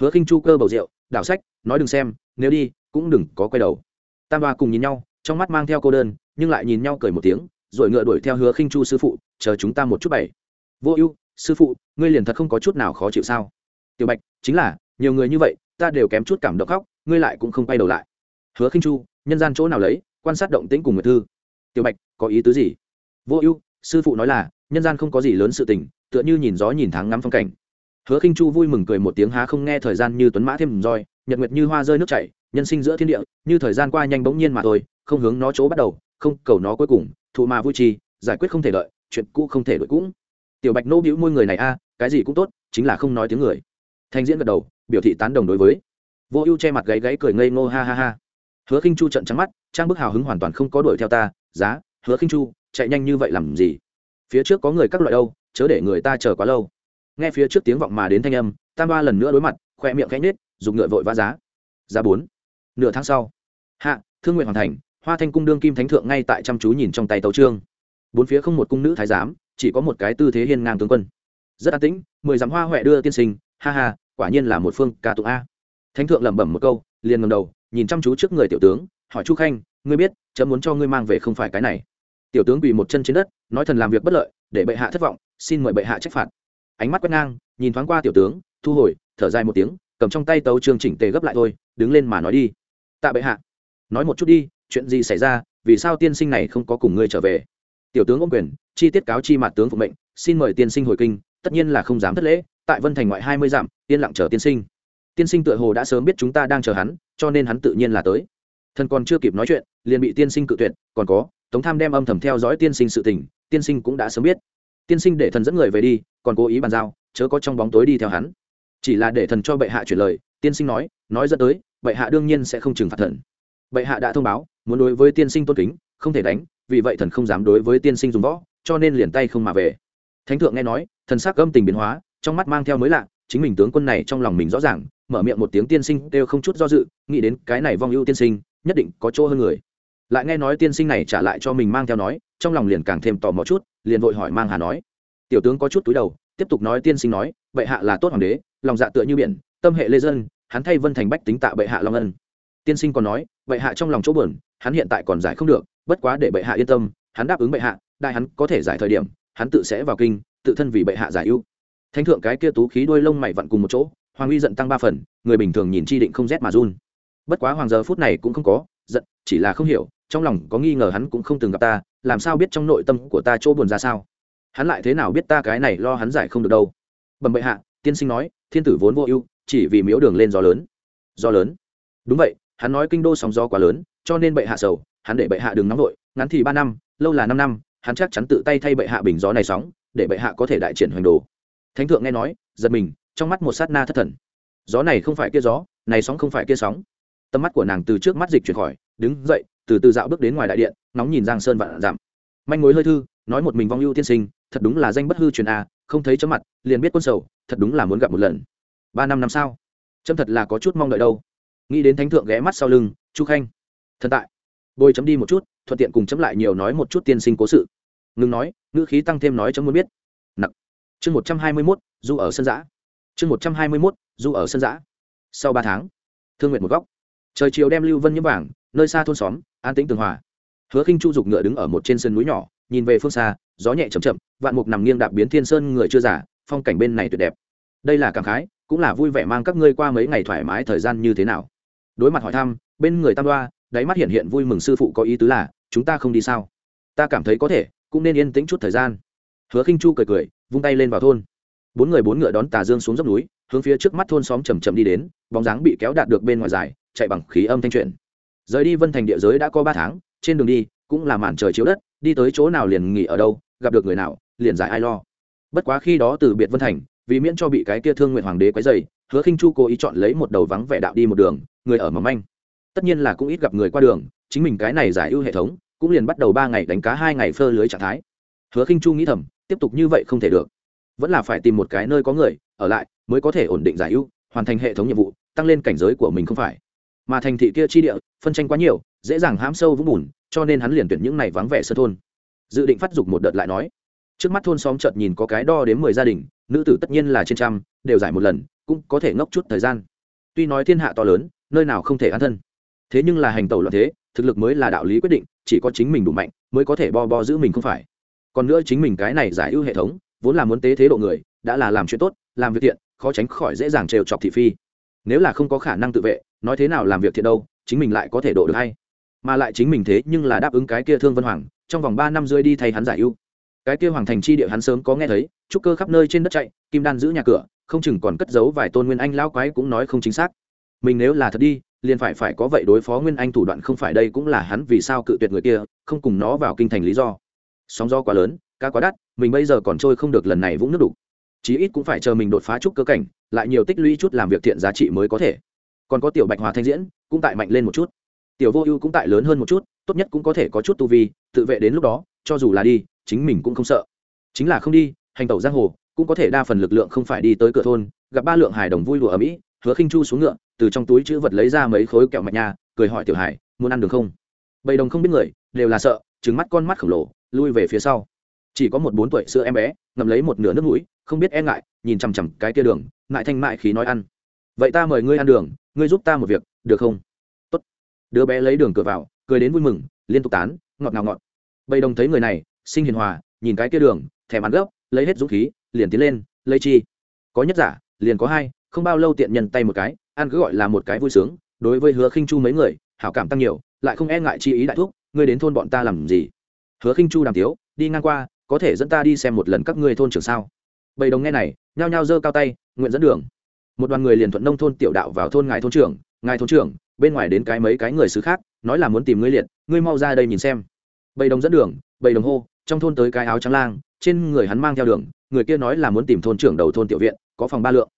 Hứa khinh chu cơ bầu rượu, đảo sách, nói đừng xem nếu đi, cũng đừng có quay đầu. Tam đoa cùng nhìn nhau, trong mắt mang theo cô đơn, nhưng lại nhìn nhau cười một tiếng, rồi ngựa đuổi theo hứa khinh chu sư phụ, chờ chúng ta một chút bảy. Vô ưu, sư phụ, ngươi liền thật không có chút nào khó chịu sao? Tiểu bạch, chính là, nhiều người như vậy, ta đều kém chút cảm động khóc, ngươi lại cũng không quay đầu lại. Hứa khinh chu, nhân gian chỗ nào lấy, quan sát động tĩnh cùng người thư. Tiểu bạch, có ý tứ gì? Vô ưu, sư phụ nói là, nhân gian không có gì lớn sự tình, tựa như nhìn gió nhìn tháng ngắm phong cảnh. Hứa khinh chu vui mừng cười một tiếng há không nghe thời gian như tuấn mã thêm roi nhật nguyệt như hoa rơi nước chảy, nhân sinh giữa thiên địa, như thời gian qua nhanh bỗng nhiên mà thôi, không hướng nó chỗ bắt đầu, không cầu nó cuối cùng, thụ mà vui trì giải quyết không thể đợi, chuyện cũ không thể đổi cũng. Tiểu bạch nô bĩu môi người này a, cái gì cũng tốt, chính là không nói tiếng người. Thanh diễn gật đầu, biểu thị tán đồng đối với. Vô ưu che mặt gáy gáy cười ngây ngô ha ha ha. Hứa khinh chu trận trắng mắt, trang bức hào hứng hoàn toàn không có đuổi theo ta, giá, hứa khinh chu, chạy nhanh như vậy làm gì? Phía trước có người các loại đâu, chớ để người ta chờ quá lâu. Nghe phía trước tiếng vọng mà đến thanh âm, tam ba lần nữa đối mặt, khoe miệng khẽ nết dùng ngựa vội vã giá. Giá bốn. Nửa tháng sau. Hạ, thương nguyện hoàn thành, hoa thanh cung đương kim thánh thượng ngay tại chăm chú nhìn trong tay tấu trương bốn phía không một cung nữ thái giám, chỉ có một cái tư thế hiên ngang tướng quân. Rất an tĩnh, mười dặm hoa huệ đưa tiên sinh, ha ha, quả nhiên là một phương ca tụng a. Thánh thượng lẩm bẩm một câu, liền ngầm đầu, nhìn chăm chú trước người tiểu tướng, hỏi chu khanh, ngươi biết, chấm muốn cho ngươi mang về không phải cái này? Tiểu tướng quỳ một chân trên đất, nói thần làm việc bất lợi, để bệ hạ thất vọng, xin mời bệ hạ trách phạt. Ánh mắt quét ngang, nhìn thoáng qua tiểu tướng, thu hồi, thở dài một tiếng cầm trong tay tấu chương chỉnh tề gấp lại thôi, đứng lên mà nói đi. Tạ bệ hạ, nói một chút đi, chuyện gì xảy ra, vì sao tiên sinh này không có cùng ngươi trở về? Tiểu tướng ôm quyền, chi tiết cáo chi mặt tướng phụ mệnh, xin mời tiên sinh hồi kinh, tất nhiên là không dám thất lễ, tại vân thành ngoại hai mươi dặm, yên lặng chờ tiên sinh. Tiên sinh tựa hồ đã sớm biết chúng ta đang chờ hắn, cho nên hắn tự nhiên là tới. Thần còn chưa kịp nói chuyện, liền bị tiên sinh cự tuyệt, còn có, tống tham đem âm thầm theo dõi tiên sinh sự tình, tiên sinh cũng đã sớm biết. Tiên sinh để thần dẫn người về đi, còn cố ý bàn giao, chớ có trong bóng tối đi theo hắn chỉ là để thần cho bệ hạ chuyển lời, tiên sinh nói nói dẫn tới, bệ hạ đương nhiên sẽ không trừng phạt thần. Bệ hạ đã thông báo, muốn đối với tiên sinh tôn kính, không thể đánh, vì vậy thần không dám đối với tiên sinh dùng võ, cho nên liền tay không mà về. Thánh thượng nghe nói, thần sắc âm tình biến hóa, trong mắt mang theo mới lạ, chính mình tướng quân này trong lòng mình rõ ràng, mở miệng một tiếng tiên sinh đều không chút do dự, nghĩ đến cái này vong ưu tiên sinh, nhất định có chỗ hơn người. Lại nghe nói tiên sinh này trả lại cho mình mang theo nói, trong lòng liền càng thêm tò mò chút, liền vội hỏi mang hà nói. Tiểu tướng có chút túi đầu, tiếp tục nói tiên sinh nói, bệ hạ là tốt hoàng đế lòng dạ tựa như biển, tâm hệ lê dân, hắn thay vân thành bách tính tạ bệ hạ long ân. Tiên sinh còn nói, bệ hạ trong lòng chỗ buồn, hắn hiện tại còn giải không được, bất quá để bệ hạ yên tâm, hắn đáp ứng bệ hạ, đại hắn có thể giải thời điểm, hắn tự sẽ vào kinh, tự thân vì bệ hạ giải ưu. Thánh thượng cái kia tú khí đuôi lông mày vặn cùng một chỗ, hoàng uy giận tăng ba phần, người bình thường nhìn chi định không rét mà run. Bất quá hoàng giờ phút này cũng không có, giận, chỉ là không hiểu, trong lòng có nghi ngờ hắn cũng không từng gặp ta, làm sao biết trong nội tâm của ta chỗ buồn ra sao? Hắn lại thế nào biết ta cái này lo hắn giải không được đâu? Bẩm bệ hạ, tiên sinh nói thiên tử vốn vô ưu, chỉ vì miếu đường lên gió lớn. Gió lớn. Đúng vậy, hắn nói kinh đô sóng gió quá lớn, cho nên bệ hạ sầu, hắn để bệ hạ đừng nóng vội, ngắn thì ba năm, lâu là năm năm, hắn chắc chắn tự tay thay bệ hạ bình gió này sóng, để bệ hạ có thể đại triển hoành đồ. Thánh thượng nghe nói, giật mình, trong mắt một sát na thất thần. Gió này không phải kia gió, này sóng không phải kia sóng. Tầm mắt của nàng từ trước mắt dịch chuyển khỏi, đứng dậy, từ từ dạo bước đến ngoài đại điện, nóng nhìn giang sơn vạn giảm manh mối hơi thư, nói một mình vong ưu tiên sinh, thật đúng là danh bất hư truyền a không thấy chấm mặt, liền biết quân sầu, thật đúng là muốn gặp một lần. Ba năm năm sao chấm thật là có chút mong đợi đâu. Nghĩ đến thánh thượng ghé mắt sau lưng, chu khanh, thần tại. Bôi chấm đi một chút, thuận tiện cùng chấm lại nhiều nói một chút tiên sinh cố sự. Ngừng nói, ngữ khí tăng thêm nói chấm muốn biết. Nặng chương một trăm hai mươi mốt, du ở sân giã chương một trăm hai mươi mốt, du ở sân giã sau ba tháng, thương nguyện một góc. Trời chiều đem lưu vân nhiễm vàng, nơi xa thôn xóm, an tĩnh tường hòa. Hứa khinh chu dục ngựa đứng ở một trên sân núi nhỏ, nhìn về phương xa, gió nhẹ chậm chậm vạn mục nằm nghiêng đạp biến thiên sơn người chưa giả, phong cảnh bên này tuyệt đẹp. Đây là cảm khái, cũng là vui vẻ mang các ngươi qua mấy ngày thoải mái thời gian như thế nào. Đối mặt hỏi thăm, bên người tam đoa, đáy mắt hiện hiện vui mừng sư phụ có ý tứ là, chúng ta không đi sao? Ta cảm thấy có thể, cũng nên yên tĩnh chút thời gian. Hứa khinh chu cười cười, vung tay lên vào thôn. Bốn người bốn ngựa đón tà dương xuống dốc núi, hướng phía trước mắt thôn xóm chầm chậm đi đến, bóng dáng bị kéo đạt được bên ngoài dài, chạy bằng khí âm thanh chuyện rời đi vân thành địa giới đã có ba tháng, trên đường đi, cũng là màn trời chiếu đất, đi tới chỗ nào liền nghỉ ở đâu, gặp được người nào liền giải ai lo. Bất quá khi đó từ biệt vân thành, vì miễn cho bị cái kia thương nguyện hoàng đế quấy dày hứa khinh chu cố ý chọn lấy một đầu vắng vẻ đạo đi một đường, người ở mỏng manh. Tất nhiên là cũng ít gặp người qua đường, chính mình cái này giải ưu hệ thống, cũng liền bắt đầu ba ngày đánh cá hai ngày phơ lưới trạng thái. Hứa khinh chu nghĩ thầm, tiếp tục như vậy không thể được. Vẫn là phải tìm một cái nơi có người, ở lại, mới có thể ổn định giải ưu, hoàn thành hệ thống nhiệm vụ, tăng lên cảnh giới của mình không phải. Mà thành thị kia chi địa, phân tranh quá nhiều, dễ dàng hãm sâu vũng bùn, cho nên hắn liền tuyển những này vắng vẻ sơ thôn. Dự định phát dục một đợt lại nói trước mắt thôn xóm chợt nhìn có cái đo đến mười gia đình, nữ tử tất nhiên là trên trăm, đều giải một lần, cũng có thể ngốc chút thời gian. Tuy nói thiên hạ to lớn, nơi nào không thể an thân. Thế nhưng là hành tẩu loạn thế, thực lực mới là đạo lý quyết định, chỉ có chính mình đủ mạnh, mới có thể bo bo giữ mình không phải. Còn nữa chính mình cái này giải ưu hệ thống, vốn là muốn tế thế độ người, đã là làm chuyện tốt, làm việc thiện, khó tránh khỏi dễ dàng trêu chọc thị phi. Nếu là không có khả năng tự vệ, nói thế nào làm việc thiện đâu, chính mình lại có thể độ được hay. Mà lại chính mình thế nhưng là đáp ứng cái kia thương vân hoàng, trong vòng ba năm rơi đi thay hắn giải ưu cái kia hoàng thành chi địa hắn sớm có nghe thấy, trúc cơ khắp nơi trên đất chạy, kim đan giữ nhà cửa, không chừng còn cất giấu vài tôn nguyên anh lão quái cũng nói không chính xác. Mình nếu là thật đi, liền phải phải có vậy đối phó nguyên anh thủ đoạn không phải đây cũng là hắn vì sao cự tuyệt người kia, không cùng nó vào kinh thành lý do. Sóng do quá lớn, cá quá đắt, mình bây giờ còn trôi không được lần này vũng nước đủ chí ít cũng phải chờ mình đột phá chút cơ cảnh, lại nhiều tích lũy chút làm việc thiện giá trị mới có thể. Còn có tiểu bạch hòa thanh diễn, cũng tại mạnh lên một chút. Tiểu vô ưu cũng tại lớn hơn một chút, tốt nhất cũng có thể có chút tu vi, tự vệ đến lúc đó, cho dù là đi chính mình cũng không sợ. Chính là không đi, hành tẩu giang hồ, cũng có thể đa phần lực lượng không phải đi tới cửa thôn, gặp ba lượng hài đồng vui đùa ở mỹ, hứa khinh chu xuống ngựa, từ trong túi chữ vật lấy ra mấy khối kẹo mạch nha, cười hỏi tiểu hải muốn ăn được không? Bầy đồng không biết người, đều là sợ trứng mắt con mắt khổng lồ, lui về phía sau. Chỉ có một bốn tuổi sữa em bé, ngậm lấy một nửa nước mũi, không biết e ngại, nhìn chằm chằm cái tia đường, ngại thanh mại khí nói ăn. Vậy ta mời ngươi ăn đường, ngươi giúp ta một việc, được không? Tốt. Đứa bé lấy đường cửa vào, cười đến vui mừng, liên tục tán, ngọt ngào ngọt. Bầy đồng thấy người này sinh hiền hòa, nhìn cái kia đường, thèm ăn gốc lấy hết dũng khí, liền tiến lên, lấy chi. Có nhất giả, liền có hai, không bao lâu tiện nhân tay một cái, ăn cứ gọi là một cái vui sướng. Đối với hứa khinh chu mấy người, hảo cảm tăng nhiều, lại không e ngại chi ý đại thúc, ngươi đến thôn bọn ta làm gì? Hứa khinh chu đàm tiếu, đi ngang qua, có thể dẫn ta đi xem một lần các ngươi thôn trưởng sao? Bầy đồng nghe này, nhao nhao giơ cao tay, nguyện dẫn đường. Một đoàn người liền thuận nông thôn tiểu đạo vào thôn ngài thôn trưởng, ngài thôn trưởng, bên ngoài đến cái mấy cái người xứ khác, nói là muốn tìm ngươi liệt, ngươi mau ra đây nhìn xem. Bầy đồng dẫn đường, bầy đồng hô trong thôn tới cái áo trắng lang, trên người hắn mang theo đường, người kia nói là muốn tìm thôn trưởng đầu thôn tiểu viện, có phòng ba lượng.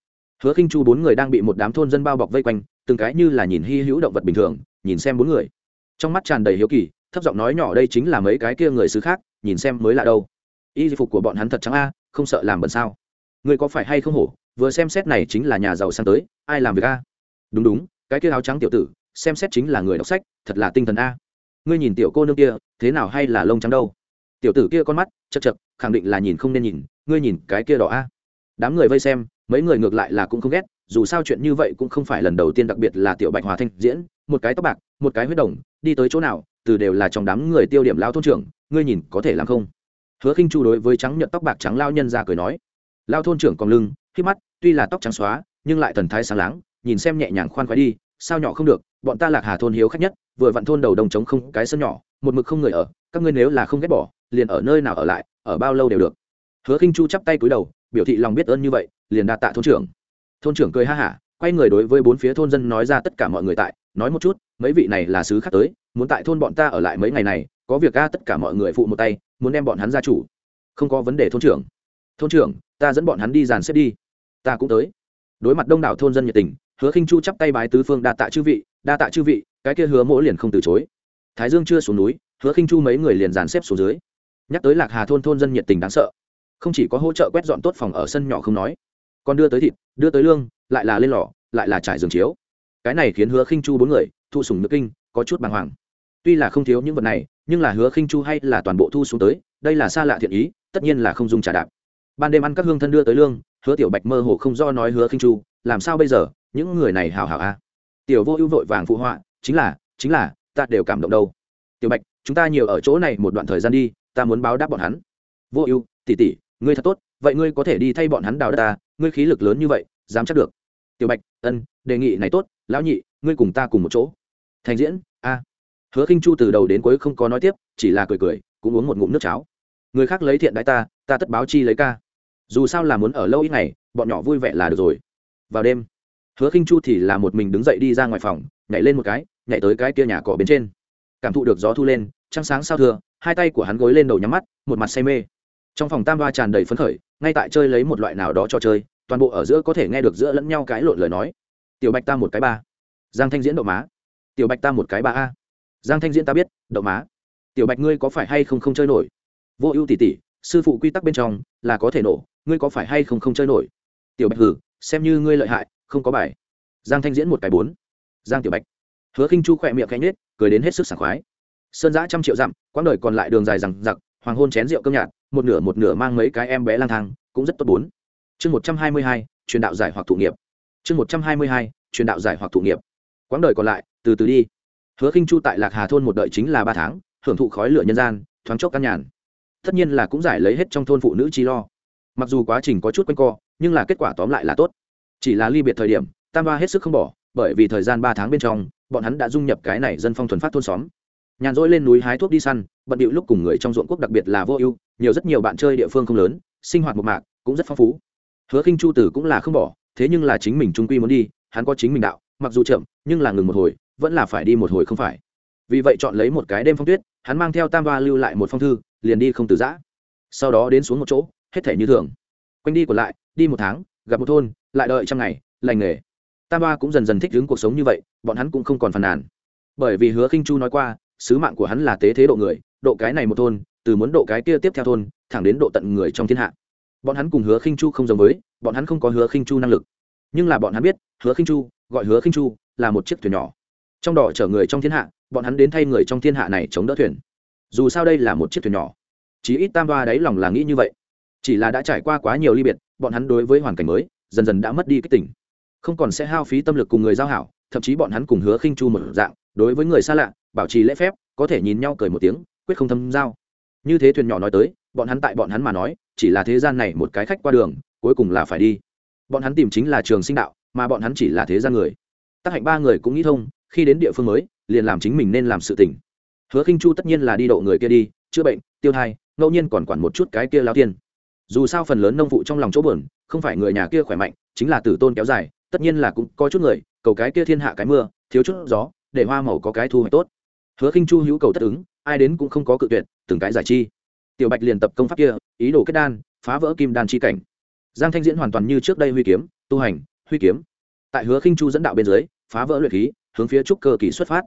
Hứa khinh chu bốn người đang bị một đám thôn dân bao bọc vây quanh, từng cái như là nhìn hy hữu động vật bình thường, nhìn xem bốn người. Trong mắt tràn đầy hiếu kỳ, thấp giọng nói nhỏ đây chính là mấy cái kia người xứ khác, nhìn xem mới là đâu. Y phục của bọn hắn thật trắng a, không sợ làm bẩn sao? Người có phải hay không hổ, vừa xem xét này chính là nhà giàu sang tới, ai làm việc a? Đúng đúng, cái kia áo trắng tiểu tử, xem xét chính là người đọc sách, thật là tinh thần a. Ngươi nhìn tiểu cô nương kia, thế nào hay là lông trắng đâu? Tiểu tử kia con mắt, chật chật, khẳng định là nhìn không nên nhìn, ngươi nhìn cái kia đỏ a. Đám người vây xem, mấy người ngược lại là cũng không ghét, dù sao chuyện như vậy cũng không phải lần đầu tiên đặc biệt là tiểu bạch hòa thanh diễn, một cái tóc bạc, một cái huyết đồng, đi tới chỗ nào, từ đều là trong đám người tiêu điểm lao thôn trưởng, ngươi nhìn có thể làm không? Hứa khinh chu đối với trắng nhận tóc bạc trắng lao nhân ra cười nói. Lao thôn trưởng còn lưng, khi mắt, tuy là tóc trắng xóa, nhưng lại thần thái sáng láng, nhìn xem nhẹ nhàng khoan khoái đi, sao nhỏ không được, bọn ta lạc hà thôn hiếu khách nhất, vừa vặn thôn đầu đồng trống không, cái sân nhỏ, một mực không người ở, các ngươi nếu là không ghét bỏ liền ở nơi nào ở lại, ở bao lâu đều được. Hứa khinh chu chắp tay cúi đầu, biểu thị lòng biết ơn như vậy, liền đạt tạ thôn trưởng. Thôn trưởng cười ha hả, quay người đối với bốn phía thôn dân nói ra tất cả mọi người tại, nói một chút, mấy vị này là sứ khác tới, muốn tại thôn bọn ta ở lại mấy ngày này, có việc ca tất cả mọi người phụ một tay, muốn đem bọn hắn ra chủ. Không có vấn đề thôn trưởng. Thôn trưởng, ta dẫn bọn hắn đi dàn xếp đi. Ta cũng tới. Đối mặt đông đảo thôn dân nhiệt tình, hứa khinh chu chắp tay bái tứ phương đa tạ chư vị, đa tạ chư vị, cái kia hứa mỗi liền không từ chối. Thái dương chưa xuống núi, hứa khinh chu mấy người liền dàn xếp xuống dưới nhắc tới lạc hà thôn thôn dân nhiệt tình đáng sợ. Không chỉ có hỗ trợ quét dọn tốt phòng ở sân nhỏ không nói, còn đưa tới thịt, đưa tới lương, lại là lên lò, lại là trải giường chiếu. Cái này khiến hứa khinh chu bốn người, thu sùng nước kinh, có chút bàng hoàng. Tuy là không thiếu những vật này, nhưng là hứa khinh chu hay là toàn bộ thu xuống tới, đây là xa lạ thiện ý, tất nhiên là không dùng trả đạp. Ban đêm ăn các hương thân đưa tới lương, hứa tiểu bạch mơ hồ không do nói hứa khinh chu, làm sao bây giờ, những người này hào hào a à. tiểu vô ưu vội vàng phụ họa, chính là chính là, ta đều cảm động đâu. Tiểu bạch, chúng ta nhiều ở chỗ này một đoạn thời gian đi ta muốn báo đáp bọn hắn. Vô ưu, tỷ tỷ, ngươi thật tốt, vậy ngươi có thể đi thay bọn hắn đào đất ta, ngươi khí lực lớn như vậy, dám chắc được. Tiểu bạch, ân, đề nghị này tốt, lão nhị, ngươi cùng ta cùng một chỗ. Thành diễn, a. Hứa khinh chu từ đầu đến cuối không có nói tiếp, chỉ là cười cười, cũng uống một ngụm nước cháo. Người khác lấy thiện đại ta ta tất báo chi lấy ca. Dù sao là muốn ở lâu ít ngày, bọn nhỏ vui vẻ là được rồi. Vào đêm, hứa khinh chu thì là một mình đứng dậy đi ra ngoài phòng, nhảy lên một cái, nhảy tới cái kia nhà cỏ bên trên. Cảm thụ được gió thu lên, trăng sáng sao thừa hai tay của hắn gối lên đầu nhắm mắt, một mặt say mê. Trong phòng tam ba tràn đầy phấn khởi, ngay tại chơi lấy một loại nào đó cho chơi, toàn bộ ở giữa có thể nghe được giữa lẫn nhau cái lộn lời nói. Tiểu bạch ta một cái ba. Giang thanh diễn đậu má. Tiểu bạch ta một cái ba a. Giang thanh diễn ta biết, đậu má. Tiểu bạch ngươi có phải hay không không chơi nổi? Vô ưu tỷ tỷ sư phụ quy tắc bên trong là có thể nổ, ngươi có phải hay không không chơi nổi? Tiểu bạch hử xem như ngươi lợi hại, không có bài. Giang thanh diễn một cái bốn. Giang tiểu bạch. Hứa khinh chu khỏe miệng khẽ nhết cười đến hết sức sảng khoái sơn giã trăm triệu dặm, quãng đời còn lại đường dài rằng giặc, hoàng hôn chén rượu cơm nhạt, một nửa một nửa mang mấy cái em bé lang thang, cũng rất tốt bốn. Chương một trăm hai mươi hai, truyền đạo giải hoặc thụ nghiệp. Chương một trăm hai mươi hai, truyền đạo giải hoặc thụ nghiệp. Quãng đời còn lại, từ từ đi. Hứa khinh chu tại lạc hà thôn một đợi chính là ba tháng, hưởng thụ khói lửa nhân gian, thoáng chốc căn nhàn. Tất nhiên là cũng giải lấy hết trong thôn phụ nữ chi lo. Mặc dù quá trình có chút quanh co, nhưng là kết quả tóm lại là tốt. Chỉ là ly biệt thời điểm, tam ba hết sức không bỏ, bởi vì thời gian ba tháng bên trong, bọn hắn đã dung nhập cái này dân phong thuần phát thôn xóm nhàn rỗi lên núi hái thuốc đi săn, bận điệu lúc cùng người trong ruộng quốc đặc biệt là vô ưu, nhiều rất nhiều bạn chơi địa phương không lớn, sinh hoạt một mạc, cũng rất phong phú. Hứa khinh chu tử cũng là không bỏ, thế nhưng là chính mình trung quy muốn đi, hắn có chính mình đạo, mặc dù chậm, nhưng là ngừng một hồi, vẫn là phải đi một hồi không phải. Vì vậy chọn lấy một cái đêm phong tuyết, hắn mang theo tam ba lưu lại một phong thư, liền đi không từ giã. Sau đó đến xuống một chỗ, hết thể như thường. Quanh đi còn lại, đi một tháng, gặp một thôn, lại đợi trăm ngày, lành nghề. Tam ba cũng dần dần thích ứng cuộc sống như vậy, bọn hắn cũng không còn phàn nàn. Bởi vì hứa khinh chu nói qua sứ mạng của hắn là tế thế độ người, độ cái này một thôn, từ muốn độ cái kia tiếp theo thôn, thẳng đến độ tận người trong thiên hạ. Bọn hắn cùng hứa khinh chu không giống với, bọn hắn không có hứa khinh chu năng lực. Nhưng là bọn hắn biết, hứa khinh chu, gọi hứa khinh chu, là một chiếc thuyền nhỏ. Trong đỏ chở người trong thiên hạ, bọn hắn đến thay người trong thiên hạ này chống đỡ thuyền. Dù sao đây là một chiếc thuyền nhỏ. Chỉ ít tam ba đáy lòng là nghĩ như vậy. Chỉ là đã trải qua quá nhiều ly biệt, bọn hắn đối với hoàn cảnh mới, dần dần đã mất đi cái tỉnh. Không còn sẽ hao phí tâm lực cùng người giao hảo, thậm chí bọn hắn cùng hứa khinh chu một dạng đối với người xa lạ, bảo trì lễ phép, có thể nhìn nhau cười một tiếng, quyết không thâm giao. Như thế thuyền nhỏ nói tới, bọn hắn tại bọn hắn mà nói, chỉ là thế gian này một cái khách qua đường, cuối cùng là phải đi. Bọn hắn tìm chính là trường sinh đạo, mà bọn hắn chỉ là thế gian người. Tác hạnh ba người cũng nghĩ thông, khi đến địa phương mới, liền làm chính mình nên làm sự tỉnh hứa khinh chu tất nhiên là đi độ người kia đi, chữa bệnh, tiêu thai, ngẫu nhiên còn quản một chút cái kia lao tiên. Dù sao phần lớn nông vụ trong lòng chỗ buồn, không phải người nhà kia khỏe mạnh, chính là tử tôn kéo dài, tất nhiên là cũng có chút người, cầu cái kia thiên hạ cái mưa, thiếu chút gió để hoa màu có cái thu hoạch tốt. Hứa khinh chu hữu cầu tất ứng, ai đến cũng không có cự tuyệt, từng cái giải chi. Tiểu bạch liền tập công pháp kia, ý đồ kết đan, phá vỡ kim đan chi cảnh. Giang thanh diễn hoàn toàn như trước đây huy kiếm, tu hành, huy kiếm. Tại hứa khinh chu dẫn đạo bên dưới, phá vỡ luyện khí, hướng phía trúc cơ kỳ xuất phát.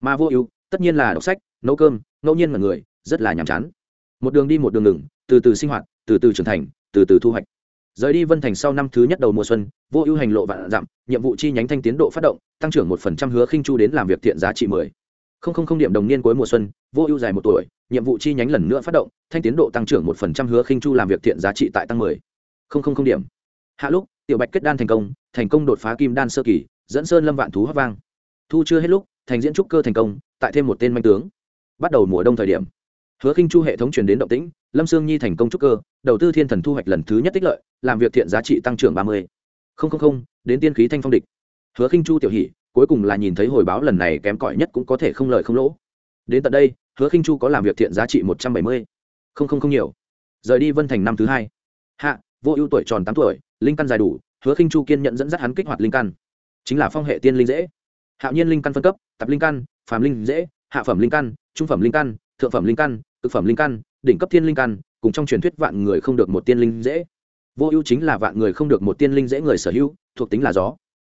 Mà vô ưu, tất nhiên là đọc sách, nấu cơm, ngẫu nhiên là người, rất là nhàm chán. Một đường đi một đường ngừng, từ từ sinh hoạt, từ từ trưởng thành, từ từ thu hoạch rời đi vân thành sau năm thứ nhất đầu mùa xuân, vô ưu hành lộ vạn dặm, nhiệm vụ chi nhánh thanh tiến độ phát động, tăng trưởng một phần trăm hứa khinh chu đến làm việc thiện giá trị mười. Không không không điểm đồng niên cuối mùa xuân, vô ưu dài một tuổi, nhiệm vụ chi nhánh lần nữa phát động, thanh tiến độ tăng trưởng một phần trăm hứa khinh chu làm việc thiện giá trị tại tăng mười. Không không không điểm. Hạ lúc, tiểu bạch kết đan thành công thành công đột phá kim đan sơ kỳ, dẫn sơn lâm vạn thú hấp vang. Thu chưa hết lúc, thành diễn trúc cơ thành công, tại thêm một tên manh tướng. Bắt đầu mùa đông thời điểm hứa khinh chu hệ thống truyền đến động tĩnh, lâm sương nhi thành công trúc cơ, đầu tư thiên thần thu hoạch lần thứ nhất tích lợi, làm việc thiện giá trị tăng trưởng ba mươi. Không không không, đến tiên khí thanh phong địch. Hứa khinh chu tiểu hỷ cuối cùng là nhìn thấy hồi báo lần này kém cỏi nhất cũng có thể không lợi không lỗ. Đến tận đây, hứa khinh chu có làm việc thiện giá trị một trăm bảy mươi. Không không không nhiều. Rời đi vân thành năm thứ hai. Hạ, vô ưu tuổi tròn tám tuổi, linh căn dài đủ, hứa khinh chu kiên nhận dẫn dắt hắn kích hoạt linh căn. Chính là phong hệ tiên linh dễ. Hạo nhiên linh căn phân cấp tập linh căn, phàm linh dễ, hạ phẩm linh căn, trung phẩm linh căn, thượng phẩm linh căn cực phẩm linh căn, đỉnh cấp thiên linh căn, cùng trong truyền thuyết vạn người không được một tiên linh dễ. Vô ưu chính là vạn người không được một tiên linh dễ người sở hữu, thuộc tính là gió.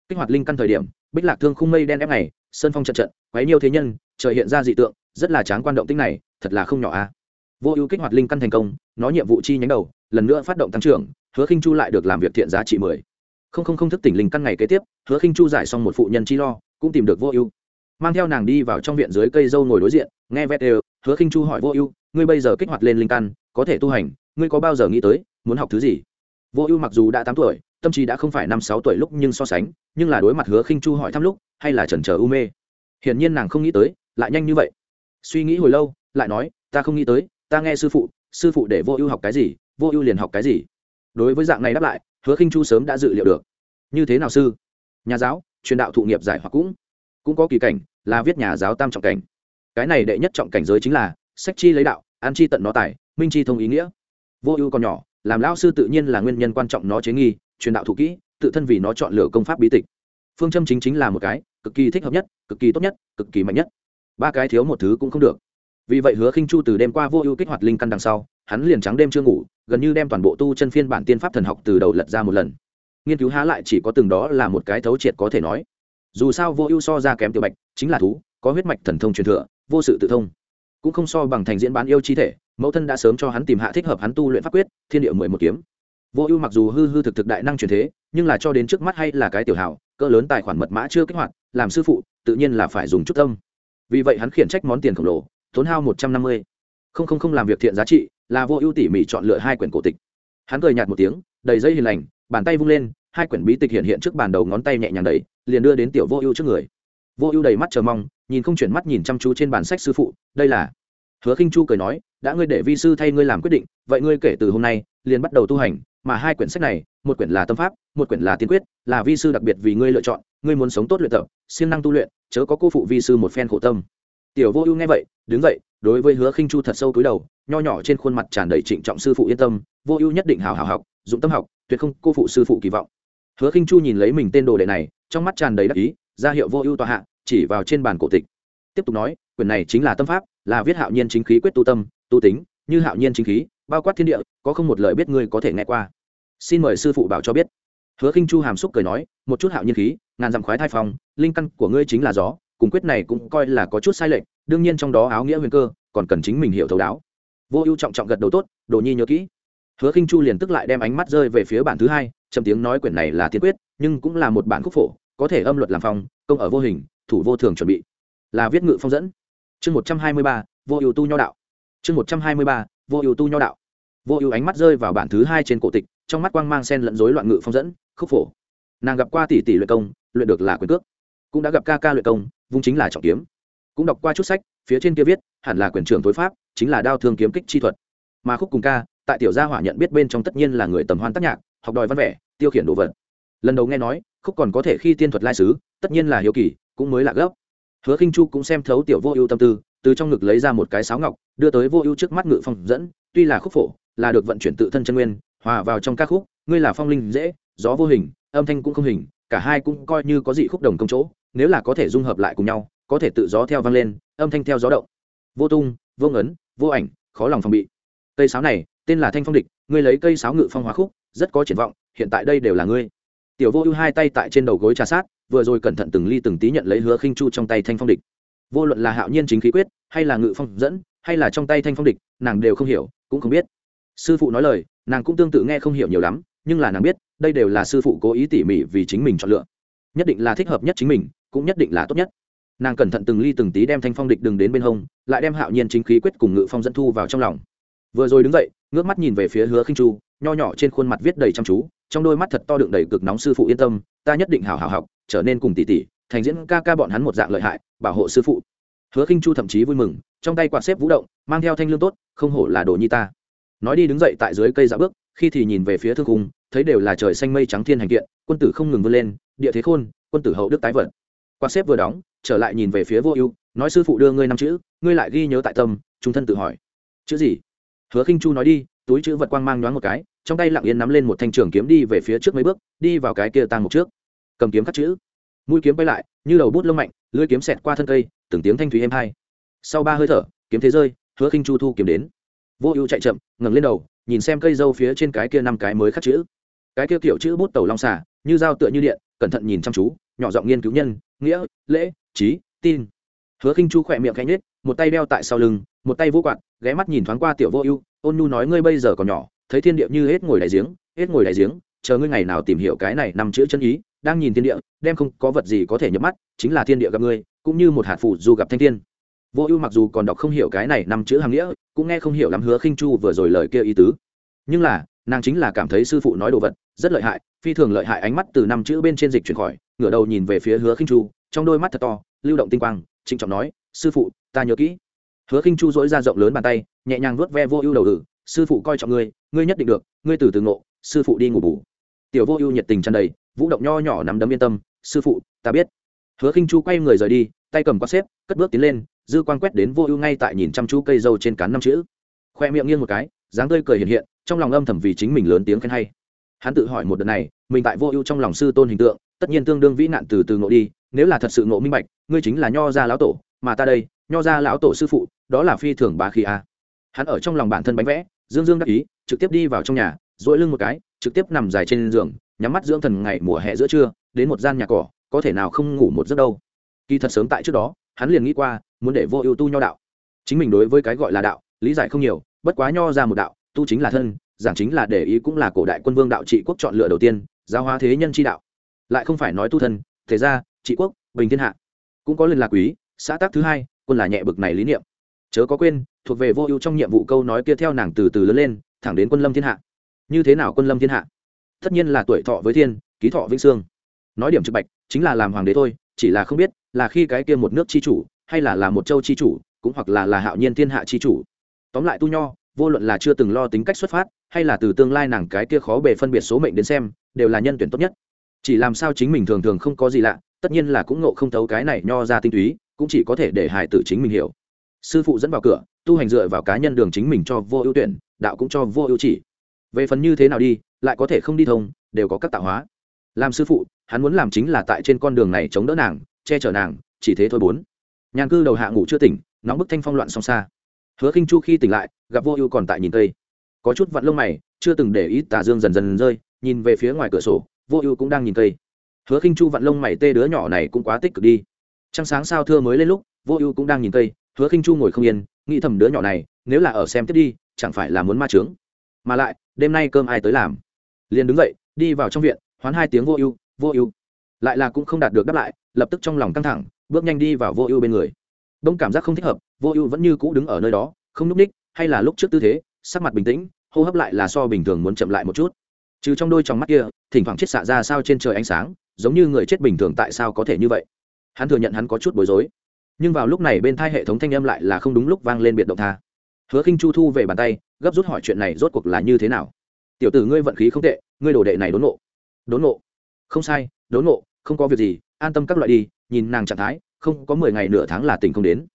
Kích hoạt linh căn thời điểm, bích lạc thương khung mây đen ép này, sơn phong trận trận, quấy nhiều thế nhân, trời hiện ra dị tượng, rất là tráng quan động tinh này, thật là không nhỏ a. Vô ưu kích hoạt linh căn thành công, nó nhiệm vụ chi nhánh đầu, lần nữa phát động tăng trưởng, hứa khinh chu lại được làm việc thiện giá trị mười. Không không không thức tỉnh linh căn ngày kế tiếp, hứa khinh chu giải xong một phụ nhân chi lo, cũng tìm được vô ưu. Mang theo nàng đi vào trong viện dưới cây dâu ngồi đối diện, nghe vét đều hứa khinh chu hỏi vô ưu, ngươi bây giờ kích hoạt lên linh căn, có thể tu hành, ngươi có bao giờ nghĩ tới, muốn học thứ gì? Vô ưu mặc dù đã tám tuổi, tâm trí đã không phải năm sáu tuổi lúc nhưng so sánh, nhưng là đối mặt hứa khinh chu hỏi thăm lúc, hay là chần chờ u mê. Hiển nhiên nàng không nghĩ tới, lại nhanh như vậy. Suy nghĩ hồi lâu, lại nói, ta không nghĩ tới, ta nghe sư phụ sư phụ để vô ưu học cái gì, vô ưu liền học cái gì. Đối với dạng này đáp lại, hứa khinh chu sớm đã dự liệu được. Như thế nào sư? Nhà giáo, truyền đạo thụ nghiệp giải hoặc cũng cũng có kỳ cảnh, là viết nhà giáo tam trọng cảnh cái này đệ nhất trọng cảnh giới chính là sách chi lấy đạo, an chi tận nó tài, minh chi thông ý nghĩa. Vô ưu còn nhỏ, làm lao sư tự nhiên là nguyên nhân quan trọng nó chế nghi, truyền đạo thụ kỹ, tự thân vì nó chọn lựa công pháp bí tịch. Phương châm chính chính là một cái, cực kỳ thích hợp nhất, cực kỳ tốt nhất, cực kỳ mạnh nhất. Ba cái thiếu một thứ cũng không được. Vì vậy hứa khinh chu từ đêm qua vô ưu kích hoạt linh căn đằng sau, hắn liền trắng đêm chưa ngủ, gần như đem toàn bộ tu chân phiên bản tiên pháp thần học từ đầu lật ra một lần. Nghiên cứu há lại chỉ có từng đó là một cái thấu triệt có thể nói. Dù sao vô ưu so ra kém tiểu bạch, chính là thú, có huyết mạch thần thông truyền thừa vô sự tự thông. Cũng không so bằng thành diễn bán yêu chi thể, mẫu thân đã sớm cho hắn tìm hạ thích hợp hắn tu luyện pháp quyết, thiên địa mười một kiếm. Vô ưu mặc dù hư hư thực thực đại năng truyền thế, nhưng là cho đến trước mắt hay là cái tiểu hảo, cỡ lớn tài khoản mật mã chưa kích hoạt, làm sư phụ, tự nhiên là phải dùng chút tâm. Vì vậy hắn khiển trách món tiền khổng lồ, tốn hao một trăm năm mươi. Không không không làm việc thiện giá trị, là vô ưu tỉ mỉ chọn lựa hai quyển cổ tịch. Hắn cười nhạt một tiếng, đầy dây hiền lành, bàn tay vung lên, hai quyển bí tịch hiện hiện trước bàn đầu ngón tay nhẹ nhàng đầy liền đưa đến tiểu vô ưu trước người. Vô ưu đầy mắt chờ mong nhìn không chuyển mắt nhìn chăm chú trên bản sách sư phụ đây là. Hứa khinh chu cười nói đã ngươi để vi sư thay ngươi làm quyết định vậy ngươi kể từ hôm nay liền bắt đầu tu hành mà hai quyển sách này một quyển là tâm pháp một quyển là tiên quyết là vi sư đặc biệt vì ngươi lựa chọn ngươi muốn sống tốt luyện tập siêng năng tu luyện chớ có cô phụ vi sư một phen khổ tâm. Tiểu vô ưu nghe vậy đứng dậy, đối với hứa khinh chu thật sâu cúi đầu nho nhỏ trên khuôn mặt tràn đầy trịnh trọng sư phụ yên tâm vô ưu nhất định hào hào học dụng tâm học tuyệt không cô phụ sư phụ kỳ vọng. Hứa khinh chu nhìn lấy mình tên đồ đệ này trong mắt tràn đầy đắc ý ra hiệu vô ưu tọa hạ chỉ vào trên bàn cổ tịch. Tiếp tục nói quyển này chính là tâm pháp, là viết hạo nhiên chính khí quyết tu tâm, tu tính, như hạo nhiên chính khí, bao quát thiên địa, có không một lời biết ngươi có thể nghe qua. Xin mời sư phụ bảo cho biết. Hứa khinh chu hàm xúc cười nói, một chút hạo nhiên khí, ngàn dặm khoái thai phong, linh căn của ngươi chính là gió, cùng quyết này cũng coi là có chút sai lệch, đương nhiên trong đó áo nghĩa huyền cơ, còn cần chính mình hiểu thấu đáo. Vô ưu trọng trọng gật đầu tốt, đồ nhi nhớ kỹ. Hứa khinh chu liền tức lại đem ánh mắt rơi về phía bản thứ hai, trầm tiếng nói quyển này là tiên quyết, nhưng cũng là một bản khúc phổ, có thể âm luật làm phong, công ở vô hình thủ vô thường chuẩn bị. Là viết ngự phong dẫn. Chương một trăm hai mươi ba, vô ưu tu nho đạo. Chương một trăm hai mươi ba, vô ưu tu nho đạo. Vô ưu ánh mắt rơi vào bản thứ hai trên cổ tịch, trong mắt quang mang sen lẫn rối loạn ngự phong dẫn, khúc phổ. Nàng gặp qua tỷ tỷ luyện công, luyện được là quyền cước. Cũng đã gặp ca ca luyện công, vung chính là trọng kiếm. Cũng đọc qua chút sách, phía trên kia viết, hẳn là quyền trưởng tối pháp, chính là đao thương kiếm kích chi thuật. Mà khúc cùng ca, tại tiểu gia hỏa nhận biết bên trong tất nhiên là người tầm hoan tác nhạc, học đòi văn vẻ, tiêu khiển đồ vật. Lần đầu nghe nói, khúc còn có thể khi tiên thuật lai sứ, tất nhiên là hiếu kỳ cũng mới là gấp. Hứa khinh chu cũng xem thấu tiểu vô ưu tâm tư, từ trong ngực lấy ra một cái sáo ngọc, đưa tới vô ưu trước mắt ngự phong dẫn, tuy là khúc phổ, là được vận chuyển tự thân chân nguyên, hòa vào trong các khúc, ngươi là phong linh dễ, gió vô hình, âm thanh cũng không hình, cả hai cũng coi như có dị khúc đồng công chỗ, nếu là có thể dung hợp lại cùng nhau, có thể tự gió theo vang lên, âm thanh theo gió động. Vô tung, vô ngấn, vô ảnh, khó lòng phòng bị. Cây sáo này, tên là thanh phong địch, ngươi lấy cây sáo ngự phong hóa khúc, rất có triển vọng, hiện tại đây đều là ngươi tiểu vô ưu hai tay tại trên đầu gối trà sát, vừa rồi cẩn thận từng ly từng tí nhận lấy hứa khinh chu trong tay thanh phong địch. Vô luận là hạo nhiên chính khí quyết, hay là ngự phong dẫn, hay là trong tay thanh phong địch, nàng đều không hiểu, cũng không biết. Sư phụ nói lời, nàng cũng tương tự nghe không hiểu nhiều lắm, nhưng là nàng biết, đây đều là sư phụ cố ý tỉ mỉ vì chính mình chọn lựa. Nhất định là thích hợp nhất chính mình, cũng nhất định là tốt nhất. Nàng cẩn thận từng ly từng tí đem thanh phong địch đừng đến bên hông, lại đem hạo nhiên chính khí quyết cùng ngự phong dẫn thu vào trong lòng. Vừa rồi đứng dậy, ngước mắt nhìn về phía hứa khinh chu, nho nhỏ trên khuôn mặt viết đầy chăm chú trong đôi mắt thật to đựng đầy cực nóng sư phụ yên tâm, ta nhất định hào hào học, trở nên cùng tỷ tỷ, thành diễn ca ca bọn hắn một dạng lợi hại, bảo hộ sư phụ. Hứa khinh chu thậm chí vui mừng, trong tay quạt xếp vũ động, mang theo thanh lương tốt, không hổ là đồ nhi ta. Nói đi đứng dậy tại dưới cây dạ bước, khi thì nhìn về phía thương khung, thấy đều là trời xanh mây trắng thiên hành kiện, quân tử không ngừng vươn lên, địa thế khôn, quân tử hậu đức tái vận quạt xếp vừa đóng, trở lại nhìn về phía vô ưu, nói sư phụ đưa ngươi năm chữ, ngươi lại ghi nhớ tại tâm, trung thân tự hỏi. Chữ gì? Hứa khinh chu nói đi, túi chữ vật quang mang nhoáng một cái trong tay lặng yên nắm lên một thanh trường kiếm đi về phía trước mấy bước, đi vào cái kia tang một trước. Cầm kiếm khắc chữ. Mũi kiếm bay lại, như đầu bút lông mạnh, lưỡi kiếm xẹt qua thân cây, từng tiếng thanh thúy êm hai. Sau ba hơi thở, kiếm thế rơi, hứa khinh chu thu kiếm đến. Vô ưu chạy chậm, ngẩng lên đầu, nhìn xem cây dâu phía trên cái kia năm cái mới khắc chữ. Cái kia kiểu chữ bút tẩu long xả như dao tựa như điện, cẩn thận nhìn chăm chú, nhỏ giọng nghiên cứu nhân, nghĩa, lễ, trí, tin. Hứa khinh chu khỏe miệng khẽ nhếch, một tay đeo tại sau lưng, một tay vô quạt, ghé mắt nhìn thoáng qua tiểu vô ưu, ôn nhu nói ngươi bây giờ còn nhỏ thấy thiên địa như hết ngồi đại giếng, hết ngồi đại giếng, chờ ngươi ngày nào tìm hiểu cái này nằm chữ chân ý, đang nhìn thiên địa, đem không có vật gì có thể nhập mắt, chính là thiên địa gặp ngươi, cũng như một hạt phụ du gặp thanh thiên. Vô ưu mặc dù còn đọc không hiểu cái này năm chữ hàng nghĩa, cũng nghe không hiểu lắm hứa khinh chu vừa rồi lời kia ý tứ. Nhưng là, nàng chính là cảm thấy sư phụ nói đồ vật, rất lợi hại, phi thường lợi hại ánh mắt từ năm chữ bên trên dịch chuyển khỏi, ngửa đầu nhìn về phía hứa khinh chu, trong đôi mắt thật to, lưu động tinh quang, trịnh trọng nói, sư phụ, ta nhớ kỹ. Hứa khinh chu dỗi ra rộng lớn bàn tay, nhẹ nhàng vuốt ve vô ưu đầu ử, sư phụ coi trọng ngươi ngươi nhất định được, ngươi từ từ ngộ, sư phụ đi ngủ bù. Tiểu vô ưu nhiệt tình tràn đầy, vũ động nho nhỏ nắm đấm yên tâm, sư phụ, ta biết. Hứa khinh chu quay người rời đi, tay cầm quát xếp, cất bước tiến lên, dư quan quét đến vô ưu ngay tại nhìn chăm chú cây dâu trên cán năm chữ. Khoe miệng nghiêng một cái, dáng tươi cười hiện hiện, trong lòng âm thầm vì chính mình lớn tiếng khen hay. Hắn tự hỏi một đợt này, mình tại vô ưu trong lòng sư tôn hình tượng, tất nhiên tương đương vĩ nạn từ từ ngộ đi, nếu là thật sự ngộ minh bạch, ngươi chính là nho gia lão tổ, mà ta đây, nho gia lão tổ sư phụ, đó là phi thường bá khí a. Hắn ở trong lòng bản thân bánh vẽ dương dương đắc ý, trực tiếp đi vào trong nhà dỗi lưng một cái, trực tiếp nằm dài trên giường, nhắm mắt dưỡng thần ngày mùa hè giữa trưa, đến một gian nhà cỏ, có thể nào không ngủ một giấc đâu. Kỳ thật sớm tại trước đó, hắn liền nghĩ qua, muốn để vô ưu tu nho đạo. Chính mình đối với cái gọi là đạo, lý giải không nhiều, bất quá nho ra một đạo, tu chính là thân, giảng chính là để ý cũng là cổ đại quân vương đạo trị quốc chọn lựa đầu tiên, giáo hóa thế nhân chi đạo. Lại không phải nói tu thân, thế ra, trị quốc, bình thiên hạ. Cũng có liên lạc quý, xã tác thứ hai, quân là nhẹ bực này lý niệm chớ có quên, thuộc về vô ưu trong nhiệm vụ câu nói kia theo nàng từ từ lớn lên, thẳng đến quân lâm thiên hạ. Như thế nào quân lâm thiên hạ? Tất nhiên là tuổi thọ với thiên, ký thọ vĩnh sương nói điểm trực bạch, chính là làm hoàng đế thôi, chỉ là không biết là khi cái kia một nước chi chủ, hay là là một châu chi chủ, cũng hoặc là là hạo nhiên thiên hạ chi chủ. Tóm lại tu nho, vô luận là chưa từng lo tính cách xuất phát, hay là từ tương lai nàng cái kia khó bề phân biệt số mệnh đến xem, đều là nhân tuyển tốt nhất. Chỉ làm sao chính mình thường thường không có gì lạ, tất nhiên là cũng ngộ không thấu cái này nho ra tinh túy, cũng chỉ có thể để hải tử chính mình hiểu sư phụ dẫn vào cửa, tu hành dựa vào cá nhân đường chính mình cho vô ưu tuyển, đạo cũng cho vô ưu chỉ. Về phần như thế nào đi, lại có thể không đi thông, đều có các tạo hóa. Làm sư phụ, hắn muốn làm chính là tại trên con đường này chống đỡ nàng, che chở nàng, chỉ thế thôi bốn. Nhàn cư đầu hạ ngủ chưa tỉnh, nóng bức thanh phong loạn song xa. Hứa khinh chu khi tỉnh lại, gặp vô ưu còn tại nhìn tây. Có chút vặn lông mày, chưa từng để ý tà dương dần dần rơi, nhìn về phía ngoài cửa sổ, vô ưu cũng đang nhìn tây. Hứa khinh chu vặn lông mày tê đứa nhỏ này cũng quá tích cực đi. Trăng sáng sao thưa mới lên lúc, vô ưu cũng đang nhìn tây hứa khinh chu ngồi không yên, nghĩ thầm đứa nhỏ này, nếu là ở xem tiếp đi, chẳng phải là muốn ma trướng mà lại, đêm nay cơm ai tới làm? Liền đứng dậy, đi vào trong viện, hoán hai tiếng vô ưu vô ưu. Lại là cũng không đạt được đáp lại, lập tức trong lòng căng thẳng, bước nhanh đi vào vô ưu bên người. Đông cảm giác không thích hợp, vô ưu vẫn như cũ đứng ở nơi đó, không núp ních, hay là lúc trước tư thế, sắc mặt bình tĩnh, hô hấp lại là so bình thường muốn chậm lại một chút. Trừ trong đôi trong mắt kia, thỉnh thoảng chết xạ ra sao trên trời ánh sáng, giống như người chết bình thường tại sao có thể như vậy? Hắn thừa nhận hắn có chút bối rối nhưng vào lúc này bên thai hệ thống thanh âm lại là không đúng lúc vang lên biệt động tha. Hứa khinh chu thu về bàn tay, gấp rút hỏi chuyện này rốt cuộc là như thế nào? Tiểu tử ngươi vận khí không tệ, ngươi đồ đệ này đốn nộ đốn nộ không sai, đốn nộ không có việc gì, an tâm các loại đi, nhìn nàng trạng thái, không có mười ngày nửa tháng là tình không đến.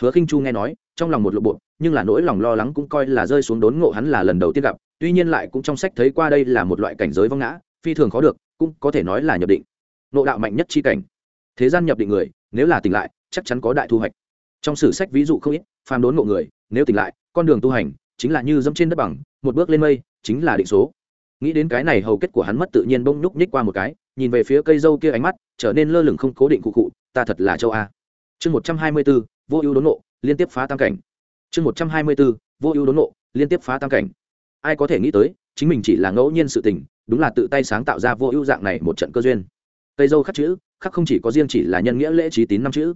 Hứa khinh chu nghe nói, trong lòng một lộ bộ, nhưng là nỗi lòng lo lắng cũng coi là rơi xuống đốn ngộ hắn là lần đầu tiên gặp, tuy nhiên lại cũng trong sách thấy qua đây là một loại cảnh giới vong ngã, phi thường khó được, cũng có thể nói là nhập định. Nộ đạo mạnh nhất chi cảnh. Thế gian nhập định người, nếu là tỉnh lại chắc chắn có đại thu hoạch. Trong sử sách ví dụ không ít, phàm đốn ngộ người, nếu tỉnh lại, con đường tu hành chính là như dẫm trên đất bằng, một bước lên mây chính là định số. Nghĩ đến cái này hầu kết của hắn mất tự nhiên bông nhúc nhích qua một cái, nhìn về phía cây dâu kia ánh mắt, trở nên lơ lửng không cố định cụ cụ, ta thật là châu a. Chương một trăm hai mươi b ố vô ưu đốn nộ liên tiếp phá tam cảnh. Chương một trăm hai mươi b ố vô ưu đốn nộ liên tiếp phá tam cảnh. Ai có thể nghĩ tới, chính mình chỉ là ngẫu nhiên sự tình, đúng là tự tay sáng tạo ra vô ưu dạng này một trận cơ duyên. Cây dâu khắc chữ, khắc không chỉ có riêng chỉ là nhân nghĩa lễ trí tín năm chữ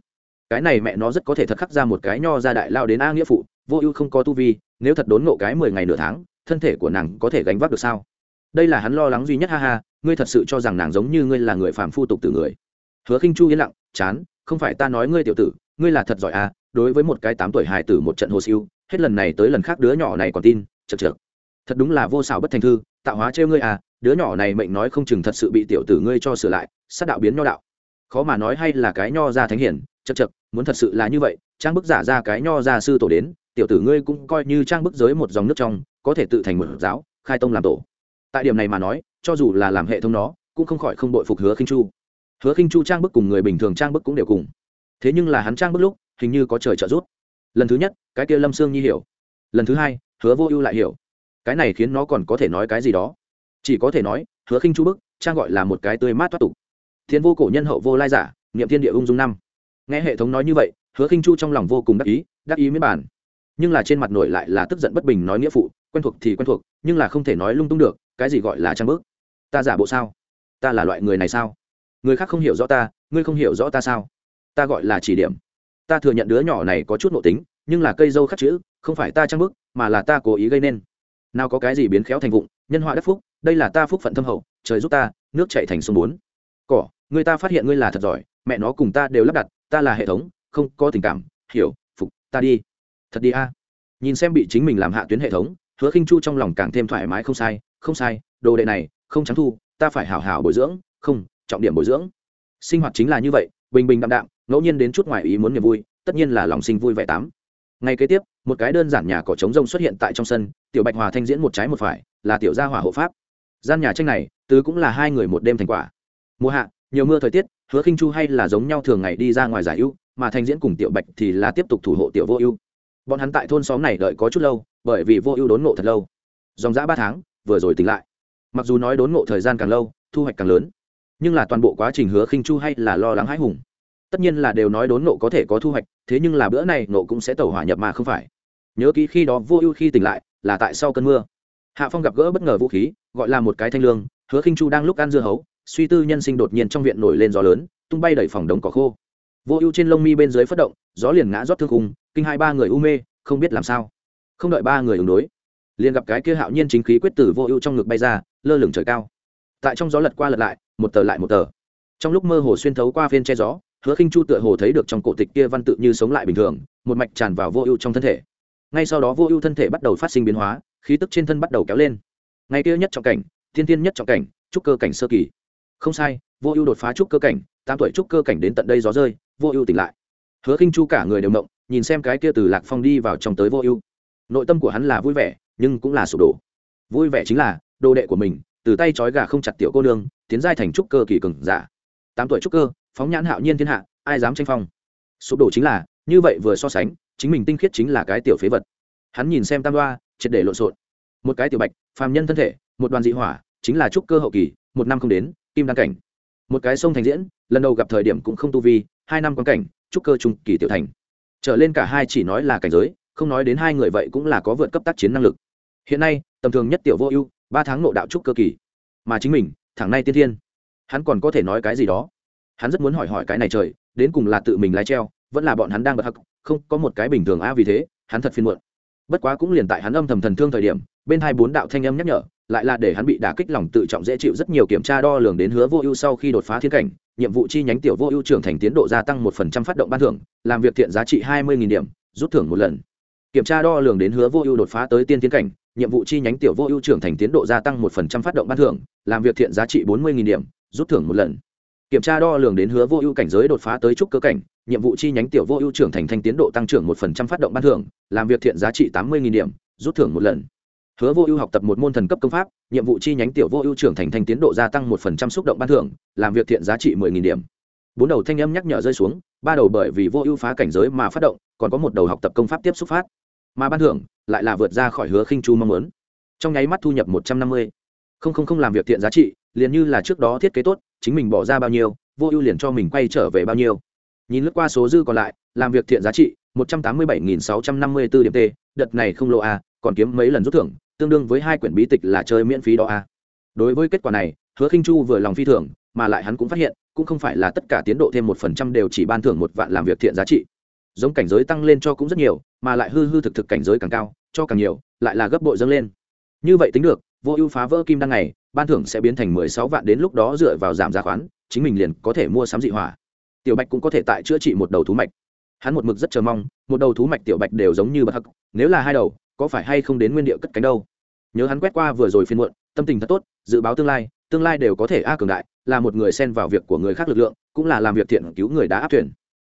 cái này mẹ nó rất có thể thật khắc ra một cái nho ra đại lao đến a nghĩa phụ, vô ưu không có tu vi, nếu thật đốn nộ cái mười ngày nửa tháng, thân thể của nàng có thể gánh vác được sao? Đây là hắn lo lắng duy nhất, ha ha, ngươi thật sự cho rằng nàng giống như ngươi là người phàm phu tục từ người. Hứa khinh chu yên lặng, chán, không phải ta nói ngươi tiểu tử, ngươi là thật giỏi à đối với một cái tám tuổi hài tử một trận hồ siêu, hết lần này tới lần khác đứa nhỏ này còn tin chật chật thật đúng là vô xảo bất thành thư, tạo hóa trêu ngươi à đứa nhỏ này mệnh nói không chừng thật sự bị tiểu tử ngươi cho sửa lại, sát đạo biến nho đạo. Khó mà nói hay là cái nho ra thánh hiển chật chật muốn thật sự là như vậy, trang bức giả ra cái nho gia sư tổ đến, tiểu tử ngươi cũng coi như trang bức giới một dòng nước trong, có thể tự thành một giáo, khai tông làm tổ. Tại điểm này mà nói, cho dù là làm hệ thống nó, cũng không khỏi không đội phục hứa khinh chu. Hứa khinh chu trang bức cùng người bình thường trang bức cũng đều cùng. Thế nhưng là hắn trang bức lúc, hình như có trời trợ giúp. Lần thứ nhất, cái kia lâm sương nhi hiểu. Lần thứ hai, hứa vô ưu lại hiểu. Cái này khiến nó còn có thể nói cái gì đó. Chỉ có thể nói, hứa khinh chu bức, trang gọi là một cái tươi mát thoát tục. Thiên vô cổ nhân hậu vô lai giả, niệm thiên địa ung dung năm nghe hệ thống nói như vậy, hứa khinh chu trong lòng vô cùng đắc ý đắc ý miễn bản nhưng là trên mặt nổi lại là tức giận bất bình nói nghĩa phụ, quen thuộc thì quen thuộc, nhưng là không thể nói lung tung được, cái gì gọi là trang bước? ta giả bộ sao? Ta là loại người này sao? Người khác không hiểu rõ ta, ngươi không hiểu rõ ta sao? Ta gọi là chỉ điểm. Ta thừa nhận đứa nhỏ này có chút nội tính, nhưng là cây dâu khắc chữ, không phải ta trang bức mà là ta cố ý gây nên. Nào có cái gì biến khéo thành vụng, nhân họa đất phúc, đây là ta phúc phận thâm hậu, trời giúp ta, nước chạy thành sông bốn. Cỏ, người ta phát hiện ngươi là thật giỏi, mẹ nó cùng ta đều lắp đặt ta là hệ thống, không có tình cảm, hiểu, phục, ta đi. Thật đi a. Nhìn xem bị chính mình làm hạ tuyến hệ thống, hứa khinh chu trong lòng càng thêm thoải mái, không sai không sai, đồ đệ này, không trắng thu, ta phải hảo hảo bồi dưỡng, không, trọng điểm bồi dưỡng. Sinh hoạt chính là như vậy, bình bình đạm đạm, ngẫu nhiên đến chút ngoài ý muốn niềm vui, tất nhiên là lòng sinh vui vẻ tám. Ngay kế tiếp, một cái đơn giản nhà cỏ trống rông xuất hiện tại trong sân, tiểu bạch hòa thanh diễn một trái một phải, là tiểu gia hỏa hộ pháp. Gian nhà tranh này, tứ cũng là hai người một đêm thành quả. Mùa hạ, nhiều mưa thời tiết hứa khinh chu hay là giống nhau thường ngày đi ra ngoài giải ưu, mà thanh diễn cùng tiểu bạch thì là tiếp tục thủ hộ tiểu vô ưu. Bọn hắn tại thôn xóm này đợi có chút lâu, bởi vì vô ưu đốn ngộ thật lâu. Dòng dã ba tháng, vừa rồi tỉnh lại. Mặc dù nói đốn ngộ thời gian càng lâu, thu hoạch càng lớn, nhưng là toàn bộ quá trình hứa khinh chu hay là lo lắng hãi hùng. Tất nhiên là đều nói đốn nộ có thể có thu hoạch, thế nhưng là bữa này nộ cũng sẽ tẩu hỏa nhập mà không phải. Nhớ kỹ khi đó vô ưu khi tỉnh lại, là tại sau cơn mưa. Hạ phong gặp gỡ bất ngờ vũ khí, gọi là một cái thanh lương, hứa khinh chu đang lúc ăn dưa hấu suy tư nhân sinh đột nhiên trong viện nổi lên gió lớn, tung bay đẩy phòng đống cỏ khô. Vô ưu trên lông mi bên dưới phất động, gió liền ngã rót thương khung, kinh hai ba người u mê, không biết làm sao. Không đợi ba người ứng đối, liền gặp cái kia hạo nhiên chính khí quyết tử vô ưu trong ngực bay ra, lơ lửng trời cao. Tại trong gió lật qua lật lại, một tờ lại một tờ. Trong lúc mơ hồ xuyên thấu qua phiên che gió, hứa khinh chu tựa hồ thấy được trong cổ tịch kia văn tự như sống lại bình thường, một mạch tràn vào vô ưu trong thân thể. Ngay sau đó vô ưu thân thể bắt đầu phát sinh biến hóa, khí tức trên thân bắt đầu kéo lên. Ngay kia nhất trọng cảnh, thiên thiên nhất trọng cảnh, trúc cơ cảnh sơ kỳ không sai, vô ưu đột phá trúc cơ cảnh, tám tuổi trúc cơ cảnh đến tận đây gió rơi, vô ưu tỉnh lại. Hứa khinh chu cả người đều động nhìn xem cái kia từ lạc phong đi vào trong tới vô ưu. Nội tâm của hắn là vui vẻ, nhưng cũng là sụp đổ. Vui vẻ chính là, đồ đệ của mình, từ tay trói gà không chặt tiểu cô nương, tiến giai thành trúc cơ kỳ cường giả. Tám tuổi trúc cơ, phóng nhãn hạo nhiên thiên hạ, ai dám tranh phong? Sụp đổ chính là, như vậy vừa so sánh, chính mình tinh khiết chính là cái tiểu phế vật. Hắn nhìn xem tam đoa, triệt để lộn xộn. Một cái tiểu bạch, phàm nhân thân thể, một đoàn dị hỏa, chính là trúc cơ hậu kỳ, một năm không đến kim đăng cảnh. Một cái sông thành diễn, lần đầu gặp thời điểm cũng không tu vi, hai năm quan cảnh, trúc cơ trung kỳ tiểu thành. Trở lên cả hai chỉ nói là cảnh giới, không nói đến hai người vậy cũng là có vượt cấp tác chiến năng lực. Hiện nay, tầm thường nhất tiểu vô ưu, ba tháng nộ đạo trúc cơ kỳ. Mà chính mình, thẳng nay tiên thiên. Hắn còn có thể nói cái gì đó? Hắn rất muốn hỏi hỏi cái này trời, đến cùng là tự mình lái treo, vẫn là bọn hắn đang bật hắc, không, có một cái bình thường a vì thế, hắn thật phiền muộn. Bất quá cũng liền tại hắn âm thầm thần thương thời điểm, bên hai bốn đạo thanh âm nhắc nhở lại là để hắn bị đả kích lòng tự trọng dễ chịu rất nhiều kiểm tra đo lường đến hứa vô ưu sau khi đột phá thiên cảnh, nhiệm vụ chi nhánh tiểu vô ưu trưởng thành tiến độ gia tăng một phần trăm phát động ban thưởng, làm việc thiện giá trị hai mươi điểm, rút thưởng một lần. Kiểm tra đo lường đến hứa vô ưu đột phá tới tiên tiến cảnh, nhiệm vụ chi nhánh tiểu vô ưu trưởng thành tiến độ gia tăng một phần trăm phát động ban thưởng, làm việc thiện giá trị bốn mươi điểm, rút thưởng một lần. Kiểm tra đo lường đến hứa vô ưu cảnh giới đột phá tới trúc cơ cảnh, nhiệm vụ chi nhánh tiểu vô ưu trưởng thành thành tiến độ tăng trưởng một phần trăm phát động ban thưởng, làm việc thiện giá trị tám mươi điểm, rút thưởng một lần hứa vô ưu học tập một môn thần cấp công pháp, nhiệm vụ chi nhánh tiểu vô ưu trưởng thành thành tiến độ gia tăng một phần trăm xúc động ban thưởng, làm việc thiện giá trị mười nghìn điểm. Bốn đầu thanh âm nhắc nhở rơi xuống, ba đầu bởi vì vô ưu phá cảnh giới mà phát động, còn có một đầu học tập công pháp tiếp xúc phát. Mà ban thưởng lại là vượt ra khỏi hứa khinh chu mong muốn. Trong nháy mắt thu nhập một trăm năm mươi. Không không không làm việc thiện giá trị, liền như là trước đó thiết kế tốt, chính mình bỏ ra bao nhiêu, vô ưu liền cho mình quay trở về bao nhiêu. Nhìn lướt qua số dư còn lại, làm việc thiện giá trị, một trăm tám mươi bảy nghìn sáu trăm năm mươi bốn điểm t đợt này không lộ a à, còn kiếm mấy lần rút thưởng tương đương với hai quyển bí tịch là chơi miễn phí đó a đối với kết quả này, hứa khinh chu vừa lòng phi thường, mà lại hắn cũng phát hiện, cũng không phải là tất cả tiến độ thêm một phần trăm đều chỉ ban thưởng một vạn làm việc thiện giá trị. Giống cảnh giới tăng lên cho cũng rất nhiều, mà lại hư hư thực thực cảnh giới càng cao, cho càng nhiều, lại là gấp bội dâng lên. Như vậy tính được, vô ưu phá vỡ kim đăng này, ban thưởng sẽ biến thành mười sáu vạn đến lúc đó dựa vào giảm giá khoán, chính mình liền có thể mua sắm dị hỏa. Tiểu bạch cũng có thể tại chữa trị một đầu thú mạch. Hắn một mực rất chờ mong, một đầu thú mạch tiểu bạch đều giống như bất hắc, nếu là hai đầu có phải hay không đến nguyên địa cất cánh đâu. Nhớ hắn quét qua vừa rồi phiên muộn, tâm tình thật tốt, dự báo tương lai tương lai đều có thể a cường đại, là một người xen vào việc của người khác lực lượng, cũng là làm việc thiện cứu người đã áp tuyển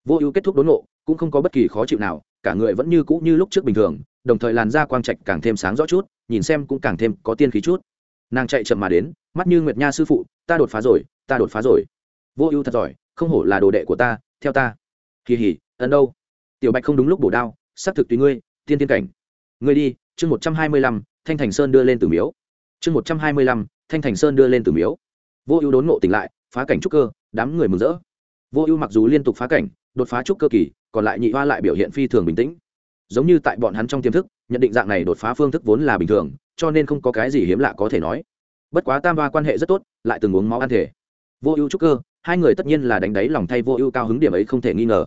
vô ưu kết thúc đốn ngộ, cũng không có bất kỳ khó chịu nào, cả người vẫn như cũ như lúc trước bình thường, đồng thời làn da quang trạch càng thêm sáng rõ chút, nhìn xem cũng càng thêm có tiên khí chút. Nàng chạy chậm mà đến, mắt như nguyệt nha sư phụ, ta đột phá rồi, ta đột phá rồi. Vô ưu thật giỏi, không hổ là đồ đệ của ta, theo ta. Kỳ hỉ, ấn đâu? Tiểu bạch không đúng lúc bổ đao xác thực tùy ngươi, tiên tiên cảnh ngươi đi, chương một trăm hai mươi lăm, thanh thành sơn đưa lên từ miếu. Chương một trăm hai mươi lăm, thanh thành sơn đưa lên từ miếu. Vô ưu đốn ngộ tỉnh lại, phá cảnh trúc cơ, đám người mừng rỡ. Vô ưu mặc dù liên tục phá cảnh, đột phá trúc cơ kỳ, còn lại nhị hoa lại biểu hiện phi thường bình tĩnh. Giống như tại bọn hắn trong tiềm thức, nhận định dạng này đột phá phương thức vốn là bình thường, cho nên không có cái gì hiếm lạ có thể nói. Bất quá tam hoa quan hệ rất tốt, lại từng uống máu ăn thể. Vô ưu trúc cơ, hai người tất nhiên là đánh đáy lòng thay vô ưu cao hứng điểm ấy không thể nghi ngờ.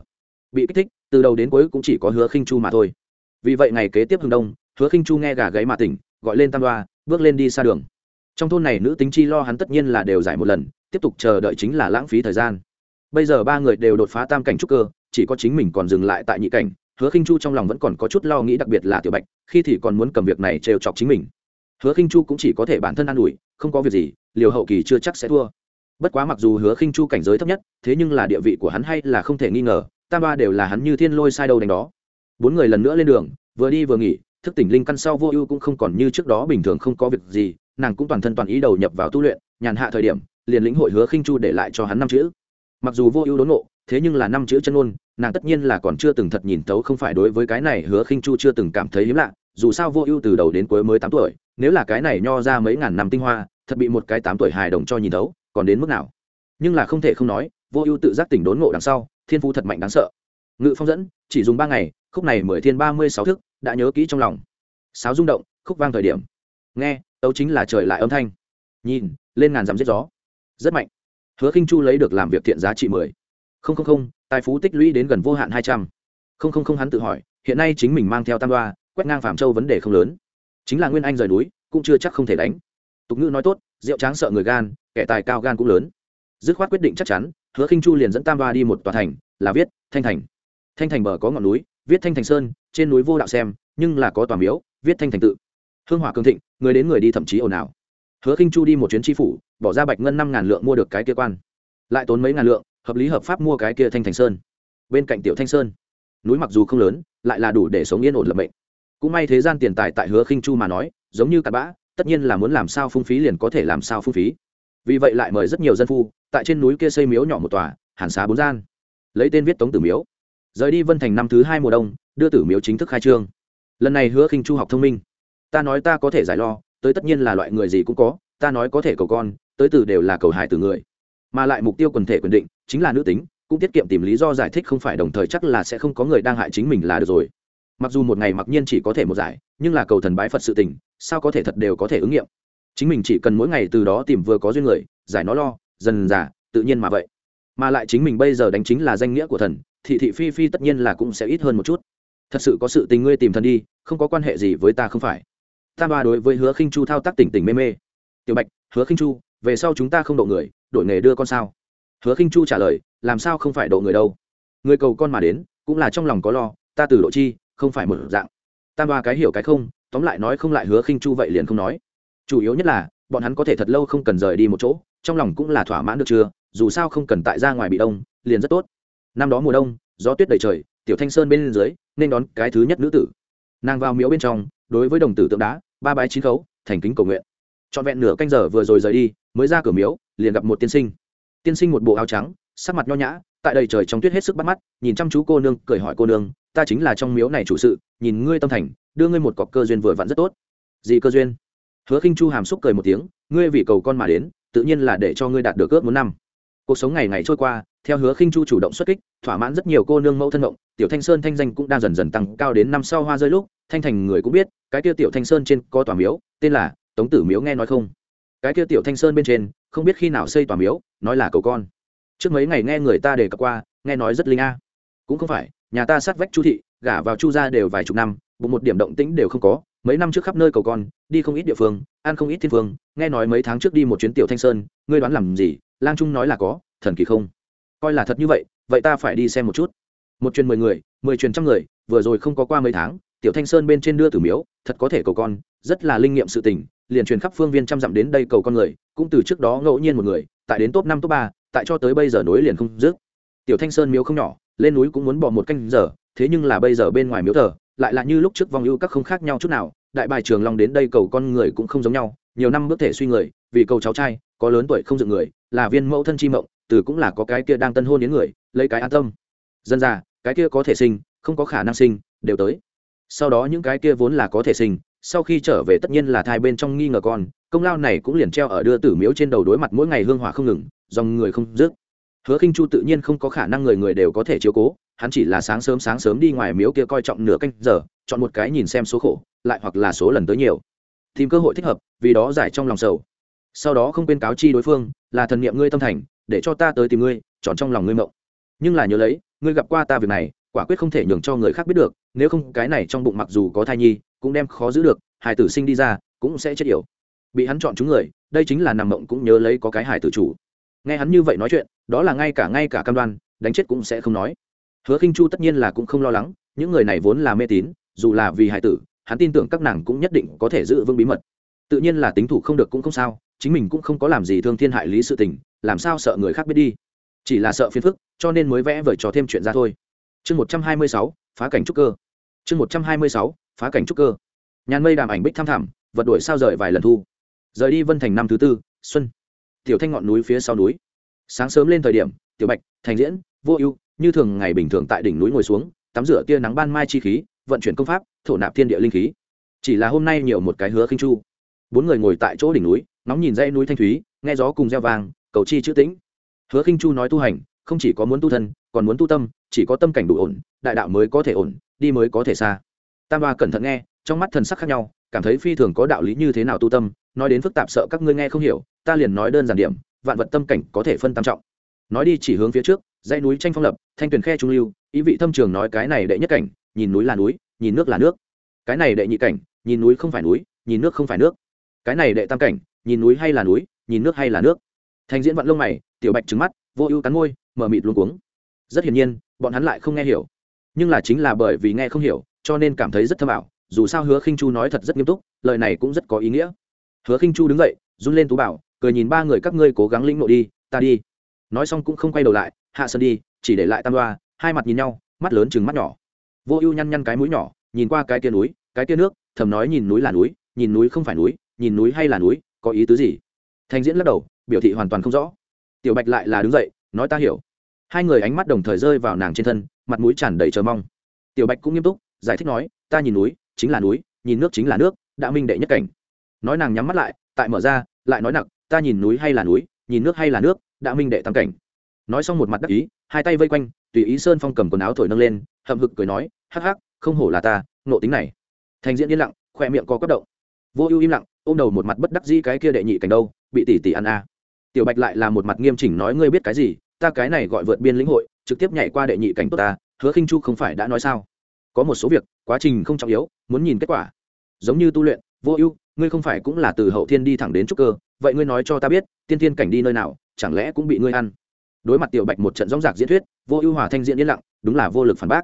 Bị kích thích, từ đầu đến cuối cũng chỉ có hứa khinh chu mà thôi vì vậy ngày kế tiếp hừng đông, hứa khinh chu nghe gà gáy mà tỉnh, gọi lên tam đoa, bước lên đi xa đường. Trong thôn này nữ tính chi lo hắn tất nhiên là đều giải một lần, tiếp tục chờ đợi chính là lãng phí thời gian. Bây giờ ba người đều đột phá tam cảnh trúc cơ, chỉ có chính mình còn dừng lại tại nhị cảnh, hứa khinh chu trong lòng vẫn còn có chút lo nghĩ đặc biệt là tiểu bạch, khi thì còn muốn cầm việc này trêu chọc chính mình. Hứa khinh chu cũng chỉ có thể bản thân an ủi, không có việc gì, liều hậu kỳ chưa chắc sẽ thua. Bất quá mặc dù hứa khinh chu cảnh giới thấp nhất, thế nhưng là địa vị của hắn hay là không thể nghi ngờ, tam ba đều là hắn như thiên lôi sai đầu đánh đó bốn người lần nữa lên đường, vừa đi vừa nghỉ, thức tỉnh linh căn sau vô ưu cũng không còn như trước đó bình thường không có việc gì, nàng cũng toàn thân toàn ý đầu nhập vào tu luyện, nhàn hạ thời điểm, liền lĩnh hội hứa khinh chu để lại cho hắn năm chữ. Mặc dù vô ưu đốn nộ thế nhưng là năm chữ chân ôn nàng tất nhiên là còn chưa từng thật nhìn tấu không phải đối với cái này hứa khinh chu chưa từng cảm thấy hiếm lạ, dù sao vô ưu từ đầu đến cuối mới tám tuổi, nếu là cái này nho ra mấy ngàn năm tinh hoa, thật bị một cái tám tuổi hài đồng cho nhìn tấu còn đến mức nào? Nhưng là không thể không nói, vô ưu tự giác tỉnh đốn ngộ đằng sau, thiên phú thật mạnh đáng sợ. Ngự phong dẫn, chỉ dùng ba ngày khúc này mười thiên ba mươi sáu thức, đã nhớ kỹ trong lòng. Sáo rung động, khúc vang thời điểm. Nghe, tấu chính là trời lại âm thanh. Nhìn, lên ngàn dặm giết gió. Rất mạnh. Hứa khinh chu lấy được làm việc thiện giá trị mười. Không không không, tài phú tích lũy đến gần vô hạn hai trăm. Không không không hắn tự hỏi, hiện nay chính mình mang theo tam đoa, quét ngang phạm châu vấn đề không lớn. Chính là nguyên anh rời núi, cũng chưa chắc không thể đánh. Tục ngữ nói tốt, rượu tráng sợ người gan, kẻ tài cao gan cũng lớn. Dứt khoát quyết định chắc chắn, hứa khinh chu liền dẫn tam đoa đi một tòa thành, là viết thanh thành. Thanh thành bờ có ngọn núi viết thanh thành sơn, trên núi vô đạo xem, nhưng là có tòa miếu, viết thanh thành tự. Hương hỏa cường thịnh, người đến người đi thậm chí ồn ào. Hứa khinh chu đi một chuyến tri phủ, bỏ ra bạch ngân năm ngàn lượng mua được cái kia quan. Lại tốn mấy ngàn lượng, hợp lý hợp pháp mua cái kia thanh thành sơn. Bên cạnh tiểu thanh sơn, núi mặc dù không lớn, lại là đủ để sống yên ổn lập mệnh. Cũng may thế gian tiền tài tại hứa khinh chu mà nói, giống như cặn bã, tất nhiên là muốn làm sao phung phí liền có thể làm sao phung phí. Vì vậy lại mời rất nhiều dân phu, tại trên núi kia xây miếu nhỏ một tòa, hàn xá bốn gian. Lấy tên viết tống tử miếu rời đi vân thành năm thứ hai mùa đông, đưa tử miếu chính thức khai trương. Lần này hứa khinh chu học thông minh. Ta nói ta có thể giải lo, tới tất nhiên là loại người gì cũng có, ta nói có thể cầu con, tới từ đều là cầu hài từ người. Mà lại mục tiêu quần thể quyền định, chính là nữ tính, cũng tiết kiệm tìm lý do giải thích không phải đồng thời chắc là sẽ không có người đang hại chính mình là được rồi. Mặc dù một ngày mặc nhiên chỉ có thể một giải, nhưng là cầu thần bái phật sự tình, sao có thể thật đều có thể ứng nghiệm? Chính mình chỉ cần mỗi ngày từ đó tìm vừa có duyên người, giải nó lo, dần giả tự nhiên mà vậy. Mà lại chính mình bây giờ đánh chính là danh nghĩa của thần thị thị phi phi tất nhiên là cũng sẽ ít hơn một chút. Thật sự có sự tình ngươi tìm thần đi, không có quan hệ gì với ta không phải. Tam ba đối với hứa khinh chu thao tác tỉnh tỉnh mê mê. Tiểu bạch, hứa khinh chu, về sau chúng ta không độ người, đổi nghề đưa con sao? Hứa khinh chu trả lời, làm sao không phải độ người đâu? Người cầu con mà đến, cũng là trong lòng có lo, ta từ độ chi, không phải một dạng. Tam ba cái hiểu cái không, tóm lại nói không lại hứa khinh chu vậy liền không nói. Chủ yếu nhất là, bọn hắn có thể thật lâu không cần rời đi một chỗ, trong lòng cũng là thỏa mãn được chưa? Dù sao không cần tại ra ngoài bị đông, liền rất tốt năm đó mùa đông, gió tuyết đầy trời, tiểu thanh sơn bên dưới, nên đón cái thứ nhất nữ tử. Nàng vào miếu bên trong, đối với đồng tử tượng đá, ba bái chín khấu, thành kính cầu nguyện. Trọn vẹn nửa canh giờ vừa rồi rời đi, mới ra cửa miếu, liền gặp một tiên sinh. Tiên sinh một bộ áo trắng, sắc mặt nho nhã, tại đầy trời trong tuyết hết sức bắt mắt, nhìn chăm chú cô nương, cười hỏi cô nương, ta chính là trong miếu này chủ sự, nhìn ngươi tâm thành, đưa ngươi một cọc cơ duyên vừa vặn rất tốt. Gì cơ duyên? Hứa khinh chu hàm xúc cười một tiếng, ngươi vì cầu con mà đến, tự nhiên là để cho ngươi đạt được ước muốn năm cuộc sống ngày ngày trôi qua, theo hứa khinh chu chủ động xuất kích, thỏa mãn rất nhiều cô nương mẫu thân động, tiểu thanh sơn thanh danh cũng đang dần dần tăng cao đến năm sau hoa rơi lúc, thanh thành người cũng biết, cái kia tiểu thanh sơn trên có tòa miếu, tên là tống tử miếu nghe nói không? Cái kia tiểu thanh sơn bên trên, không biết khi nào xây tòa miếu, nói là cầu con. Trước mấy ngày nghe người ta đề cập qua, nghe nói rất linh a. Cũng không phải, nhà ta sát vách chu thị, gả vào chu gia đều vài chục năm, bụng một điểm động tĩnh đều không có, mấy năm trước khắp nơi cầu con, đi không ít địa phương, ăn không ít thiên phương, nghe nói mấy tháng trước đi một chuyến tiểu thanh sơn, ngươi đoán làm gì? Lang trung nói là có, thần kỳ không? Coi là thật như vậy vậy ta phải đi xem một chút. Một truyền mười người, mười truyền trăm người, vừa rồi không có qua mấy tháng, tiểu thanh sơn bên trên đưa tử miếu, thật có thể cầu con, rất là linh nghiệm sự tình, liền truyền khắp phương viên trăm dặm đến đây cầu con người, cũng từ trước đó ngẫu nhiên một người, tại đến top năm, top ba, tại cho tới bây giờ nối liền không dứt. Tiểu thanh sơn miếu không nhỏ, lên núi cũng muốn bỏ một canh giờ, thế nhưng là bây giờ bên ngoài miếu thờ, lại là như lúc trước vong ưu các không khác nhau chút nào, đại bài trường long đến đây cầu con người cũng không giống nhau, nhiều năm bước thể suy người, vì cầu cháu trai, có lớn tuổi không dựng người là viên mẫu thân chi mộng, từ cũng là có cái kia đang tân hôn đến người, lấy cái an tâm. Dân già, cái kia có thể sinh, không có khả năng sinh, đều tới. Sau đó những cái kia vốn là có thể sinh, sau khi trở về tất nhiên là thai bên trong nghi ngờ con, công lao này cũng liền treo ở đưa tử miếu trên đầu đối mặt mỗi ngày hương hỏa không ngừng, dòng người không dứt. Hứa khinh chu tự nhiên không có khả năng người người đều có thể chiếu cố, hắn chỉ là sáng sớm sáng sớm đi ngoài miếu kia coi trọng nửa canh giờ, chọn một cái nhìn xem số khổ, lại hoặc là số lần tới nhiều. Tìm cơ hội thích hợp, vì đó giải trong lòng sầu sau đó không quên cáo chi đối phương, là thần niệm ngươi tâm thành, để cho ta tới tìm ngươi, tròn trong lòng ngươi mộng. Nhưng là nhớ lấy, ngươi gặp qua ta việc này, quả quyết không thể nhường cho người khác biết được, nếu không cái này trong bụng mặc dù có thai nhi, cũng đem khó giữ được hải tử sinh đi ra, cũng sẽ chết yểu. Bị hắn chọn chúng người, đây chính là nằm mộng cũng nhớ lấy có cái hải tử chủ. Nghe hắn như vậy nói chuyện, đó là ngay cả ngay cả cam đoan, đánh chết cũng sẽ không nói. Hứa khinh chu tất nhiên là cũng không lo lắng, những người này vốn là mê tín, dù là vì hải tử, hắn tin tưởng các nàng cũng nhất định có thể giữ vững bí mật tự nhiên là tính thủ không được cũng không sao, chính mình cũng không có làm gì thương thiên hại lý sự tình, làm sao sợ người khác biết đi. Chỉ là sợ phiền phức, cho nên mới vẽ vời trò thêm chuyện ra thôi. Chương một trăm hai mươi sáu, phá cảnh trúc cơ. Chương một trăm hai mươi sáu, phá cảnh trúc cơ. Nhàn mây đàm ảnh bích tham thảm, vật đuổi sao rời vài lần thu. Rời đi vân thành năm thứ tư, xuân. Tiểu thanh ngọn núi phía sau núi. Sáng sớm lên thời điểm, tiểu bạch, thành diễn, vô ưu, như thường ngày bình thường tại đỉnh núi ngồi xuống, tắm rửa tia nắng ban mai chi khí, vận chuyển công pháp, thổ nạp thiên địa linh khí. Chỉ là hôm nay nhiều một cái hứa khinh chu bốn người ngồi tại chỗ đỉnh núi, nóng nhìn dãy núi thanh thúy, nghe gió cùng gieo vàng cầu chi chữ tĩnh. Hứa khinh chu nói tu hành, không chỉ có muốn tu thân, còn muốn tu tâm, chỉ có tâm cảnh đủ ổn, đại đạo mới có thể ổn, đi mới có thể xa. Tam ba cẩn thận nghe, trong mắt thần sắc khác nhau, cảm thấy phi thường có đạo lý như thế nào tu tâm, nói đến phức tạp sợ các ngươi nghe không hiểu, ta liền nói đơn giản điểm, vạn vật tâm cảnh có thể phân tam trọng. Nói đi chỉ hướng phía trước, dãy núi tranh phong lập, thanh tuyền khe trung lưu, ý vị thâm trường nói cái này đệ nhất cảnh, nhìn núi là núi, nhìn nước là nước. Cái này đệ nhị cảnh, nhìn núi không phải núi, nhìn nước không phải nước cái này đệ tam cảnh, nhìn núi hay là núi, nhìn nước hay là nước. Thành diễn vận lông mày, tiểu bạch trứng mắt, vô ưu cắn môi, mở mịt luôn cuống. Rất hiển nhiên, bọn hắn lại không nghe hiểu. Nhưng là chính là bởi vì nghe không hiểu, cho nên cảm thấy rất thâm ảo, dù sao hứa khinh chu nói thật rất nghiêm túc, lời này cũng rất có ý nghĩa. Hứa khinh chu đứng dậy, run lên tú bảo, cười nhìn ba người các ngươi cố gắng lĩnh nội đi, ta đi. Nói xong cũng không quay đầu lại, hạ sơn đi, chỉ để lại tam đoa, hai mặt nhìn nhau, mắt lớn chừng mắt nhỏ. Vô ưu nhăn nhăn cái mũi nhỏ, nhìn qua cái kia núi, cái kia nước, thầm nói nhìn núi là núi, nhìn núi không phải núi nhìn núi hay là núi, có ý tứ gì? Thanh diễn lắc đầu, biểu thị hoàn toàn không rõ. Tiểu bạch lại là đứng dậy, nói ta hiểu. Hai người ánh mắt đồng thời rơi vào nàng trên thân, mặt mũi tràn đầy chờ mong. Tiểu bạch cũng nghiêm túc, giải thích nói, ta nhìn núi, chính là núi, nhìn nước chính là nước, đã minh đệ nhất cảnh. Nói nàng nhắm mắt lại, tại mở ra, lại nói nặng ta nhìn núi hay là núi, nhìn nước hay là nước, đã minh đệ tam cảnh. Nói xong một mặt đắc ý, hai tay vây quanh, tùy ý sơn phong cầm quần áo thổi nâng lên, hậm hực cười nói, hắc hắc, không hổ là ta nộ tính này. Thành diễn yên lặng, khoe miệng có quất động. Vô ưu im lặng ôm đầu một mặt bất đắc dĩ cái kia đệ nhị cảnh đâu, bị tỷ tỷ ăn a à. tiểu bạch lại là một mặt nghiêm chỉnh nói ngươi biết cái gì, ta cái này gọi vượt biên lĩnh hội, trực tiếp nhảy qua đệ nhị cảnh tốt ta, hứa khinh chu không phải đã nói sao? Có một số việc, quá trình không trọng yếu, muốn nhìn kết quả. Giống như tu luyện, vô ưu, ngươi không phải cũng là từ hậu thiên đi thẳng đến trúc cơ, vậy ngươi nói cho ta biết, tiên thiên cảnh đi nơi nào, chẳng lẽ cũng bị ngươi ăn? Đối mặt tiểu bạch một trận rõng rạc diễn thuyết, vô ưu hòa thanh diễn yên lặng, đúng là vô lực phản bác.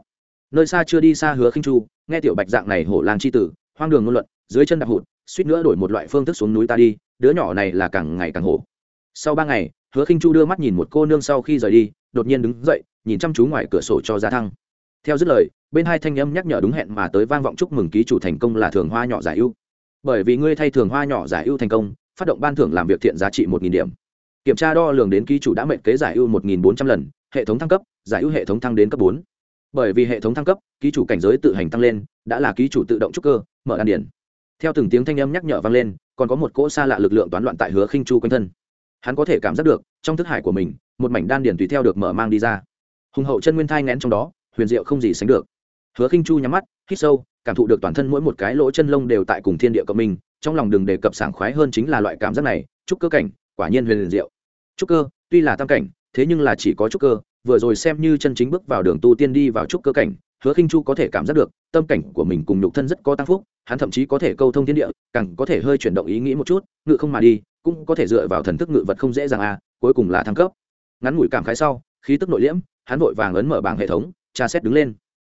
Nơi xa chưa đi xa hứa khinh chu, nghe tiểu bạch dạng này hổ làng c h i tử, hoang đường ngôn luận, dưới chân đạp hụt suýt nữa đổi một loại phương thức xuống núi ta đi, đứa nhỏ này là càng ngày càng hổ. Sau ba ngày, hứa khinh chu đưa mắt nhìn một cô nương sau khi rời đi, đột nhiên đứng dậy, nhìn chăm chú ngoài cửa sổ cho giá thăng. Theo dứt lời, bên hai thanh âm nhắc nhở đúng hẹn mà tới vang vọng chúc mừng ký chủ thành công là thường hoa nhỏ giải ưu. Bởi vì ngươi thay thường hoa nhỏ giải ưu thành công, phát động ban thưởng làm việc thiện giá trị một điểm. Kiểm tra đo lường đến ký chủ đã mệnh kế giải ưu một bốn trăm lần, hệ thống thăng cấp, giải ưu hệ thống thăng đến cấp bốn. Bởi vì hệ thống thăng cấp, ký chủ cảnh giới tự hành tăng lên, đã là ký chủ tự động trúc cơ, mở đan điển theo từng tiếng thanh âm nhắc nhở vang lên, còn có một cỗ xa lạ lực lượng toán loạn tại hứa khinh chu quanh thân. Hắn có thể cảm giác được, trong thức hải của mình, một mảnh đan điển tùy theo được mở mang đi ra. Hùng hậu chân nguyên thai ngén trong đó, huyền diệu không gì sánh được. Hứa khinh chu nhắm mắt, hít sâu, cảm thụ được toàn thân mỗi một cái lỗ chân lông đều tại cùng thiên địa cộng mình trong lòng đừng đề cập sảng khoái hơn chính là loại cảm giác này, trúc cơ cảnh, quả nhiên huyền diệu. Trúc cơ, tuy là tam cảnh, thế nhưng là chỉ có trúc cơ, vừa rồi xem như chân chính bước vào đường tu tiên đi vào trúc cơ cảnh hứa khinh chu có thể cảm giác được, tâm cảnh của mình cùng nhục thân rất có tăng phúc, hắn thậm chí có thể câu thông thiên địa, càng có thể hơi chuyển động ý nghĩ một chút, ngự không mà đi, cũng có thể dựa vào thần thức ngự vật không dễ dàng à cuối cùng là thăng cấp. Ngắn ngủi cảm khái sau, khí tức nội liễm, hắn vội vàng ấn mở bảng hệ thống, tra xét đứng lên.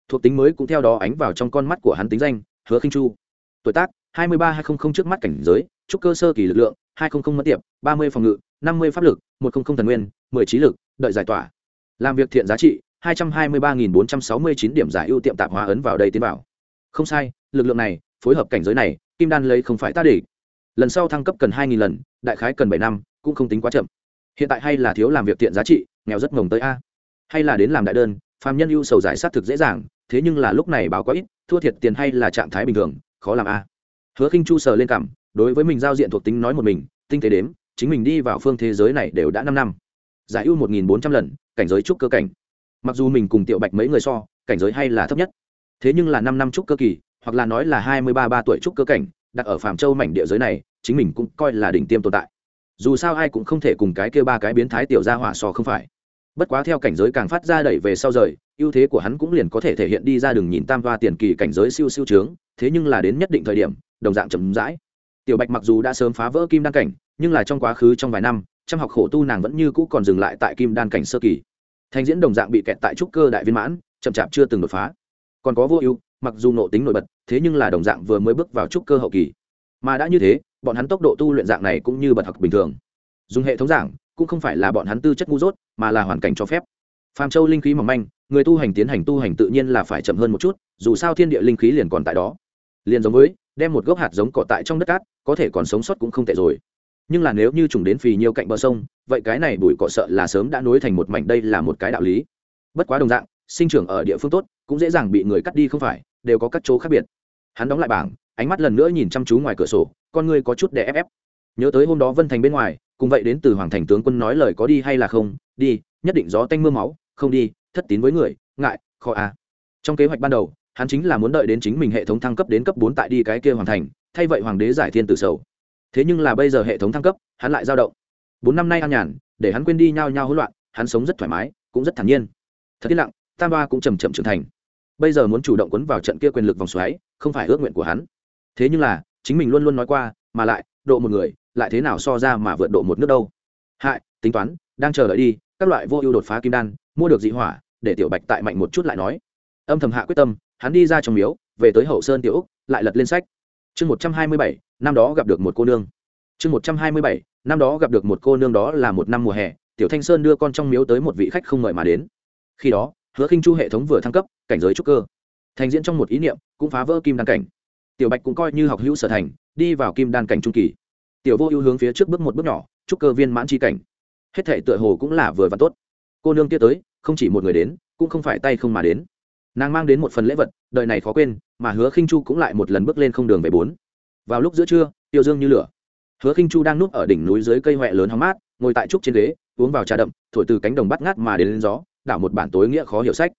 Thuộc tính mới cũng theo đó ánh vào trong con mắt của hắn tính danh, hứa khinh chu. Tuổi tác, hai mươi ba hai trăm linh trước mắt cảnh giới, trúc cơ sơ kỳ lực lượng, hai trăm linh mất tiệp, ba mươi phòng ngự, năm mươi pháp lực, một không không thần nguyên, mười trí lực, đợi giải tỏa. Làm việc thiện giá trị hai trăm hai mươi ba nghìn bốn trăm sáu mươi chín điểm giải ưu tiệm tạp hóa ấn vào đây tiến vào. Không sai, lực lượng này, phối hợp cảnh giới này, kim đan lấy không phải ta để lần sau thăng cấp cần hai nghìn lần, đại khái cần bảy năm, cũng không tính quá chậm. Hiện tại hay là thiếu làm việc tiện giá trị, nghèo rất ngồng tới a. Hay là đến làm đại đơn, phàm nhân ưu sầu giải sát thực dễ dàng, thế nhưng là lúc này báo quá ít, thua thiệt tiền hay là trạng thái bình thường, khó làm a. Hứa khinh chu sờ lên cảm đối với mình giao diện thuộc tính nói một mình, tinh tế đếm, chính mình đi vào phương thế giới này đều đã năm năm. Giải ưu một nghìn bốn trăm lần, cảnh giới trúc cơ cảnh mặc dù mình cùng tiểu bạch mấy người so, cảnh giới hay là thấp nhất. Thế nhưng là năm năm trúc cơ kỳ, hoặc là nói là hai mươi ba ba tuổi trúc cơ cảnh, đặt ở phạm châu mảnh địa giới này, chính mình cũng coi là đỉnh tiêm tồn tại. Dù sao ai cũng không thể cùng cái kia ba cái biến thái tiểu gia hỏa so không phải. Bất quá theo cảnh giới càng phát ra đẩy về sau rời, ưu thế của hắn cũng liền có thể thể hiện đi ra đường nhìn tam hoa tiền kỳ cảnh giới siêu siêu trướng, thế nhưng là đến nhất định thời điểm, đồng dạng chậm rãi. Tiểu bạch mặc dù đã sớm phá vỡ kim đan cảnh, nhưng là trong quá khứ trong vài năm, trăm học khổ tu nàng vẫn như cũ còn dừng lại tại kim đan cảnh sơ kỳ thanh diễn đồng dạng bị kẹt tại trúc cơ đại viên mãn, chậm chạp chưa từng đột phá. Còn có vô ưu, mặc dù nộ tính nổi bật, thế nhưng là đồng dạng vừa mới bước vào trúc cơ hậu kỳ. Mà đã như thế, bọn hắn tốc độ tu luyện dạng này cũng như bật học bình thường. Dùng hệ thống giảng, cũng không phải là bọn hắn tư chất ngu dốt, mà là hoàn cảnh cho phép. Phàm châu linh khí mỏng manh, người tu hành tiến hành tu hành tự nhiên là phải chậm hơn một chút, dù sao thiên địa linh khí liền còn tại đó. Liền giống với, đem một gốc hạt giống cỏ tại trong đất cát, có thể còn sống sót cũng không tệ rồi nhưng là nếu như trùng đến phì nhiều cạnh bờ sông, vậy cái này bụi cỏ sợ là sớm đã nối thành một mảnh đây là một cái đạo lý. Bất quá đồng dạng, sinh trưởng ở địa phương tốt, cũng dễ dàng bị người cắt đi không phải, đều có các chỗ khác biệt. Hắn đóng lại bảng, ánh mắt lần nữa nhìn chăm chú ngoài cửa sổ, con ngươi có chút để ép ép. Nhớ tới hôm đó vân thành bên ngoài, cùng vậy đến từ hoàng thành tướng quân nói lời có đi hay là không, đi, nhất định gió tanh m ư a máu, không đi, thất tín với người, ngại, khó à. trong kế hoạch ban đầu, hắn chính là muốn đợi đến chính mình hệ thống thăng cấp đến cấp bốn tại đi cái kia hoàng thành, thay vậy hoàng đế giải thiên tử sầu thế nhưng là bây giờ hệ thống thăng cấp, hắn lại dao động. Bốn năm nay an nhàn, để hắn quên đi nhao nhao hỗn loạn, hắn sống rất thoải mái, cũng rất thản nhiên. Thật yên lặng, tam ba cũng chầm chậm trưởng thành. Bây giờ muốn chủ động quấn vào trận kia quyền lực vòng xoáy, không phải ước nguyện của hắn. Thế nhưng là, chính mình luôn luôn nói qua, mà lại, độ một người, lại thế nào so ra mà vượt độ một nước đâu. Hại, tính toán, đang chờ đợi đi, các loại vô ưu đột phá kim đan, mua được dị hỏa, để tiểu bạch tại mạnh một chút lại nói. Âm thầm hạ quyết tâm, hắn đi ra trong miếu, về tới hậu sơn tiểu úc, lại lật lên sách. Chương một trăm hai mươi bảy năm đó gặp được một cô nương. Chương một trăm hai mươi bảy, năm đó gặp được một cô nương đó là một năm mùa hè, tiểu thanh sơn đưa con trong miếu tới một vị khách không mời mà đến. Khi đó, hứa khinh chu hệ thống vừa thăng cấp, cảnh giới trúc cơ. Thành diễn trong một ý niệm, cũng phá vỡ kim đan cảnh. Tiểu bạch cũng coi như học hữu sở thành, đi vào kim đan cảnh trung kỳ. Tiểu vô ưu hướng phía trước bước một bước nhỏ, trúc cơ viên mãn chi cảnh. Hết thể tựa hồ cũng là vừa và tốt. Cô nương kia tới, không chỉ một người đến, cũng không phải tay không mà đến. Nàng mang đến một phần lễ vật, đời này khó quên, mà hứa khinh chu cũng lại một lần bước lên không đường về bốn vào lúc giữa trưa, tiêu dương như lửa. Hứa khinh chu đang núp ở đỉnh núi dưới cây huệ lớn hóng mát, ngồi tại trúc trên ghế, uống vào trà đậm, thổi từ cánh đồng bắt ngát mà đến lên gió, đảo một bản tối nghĩa khó hiểu sách.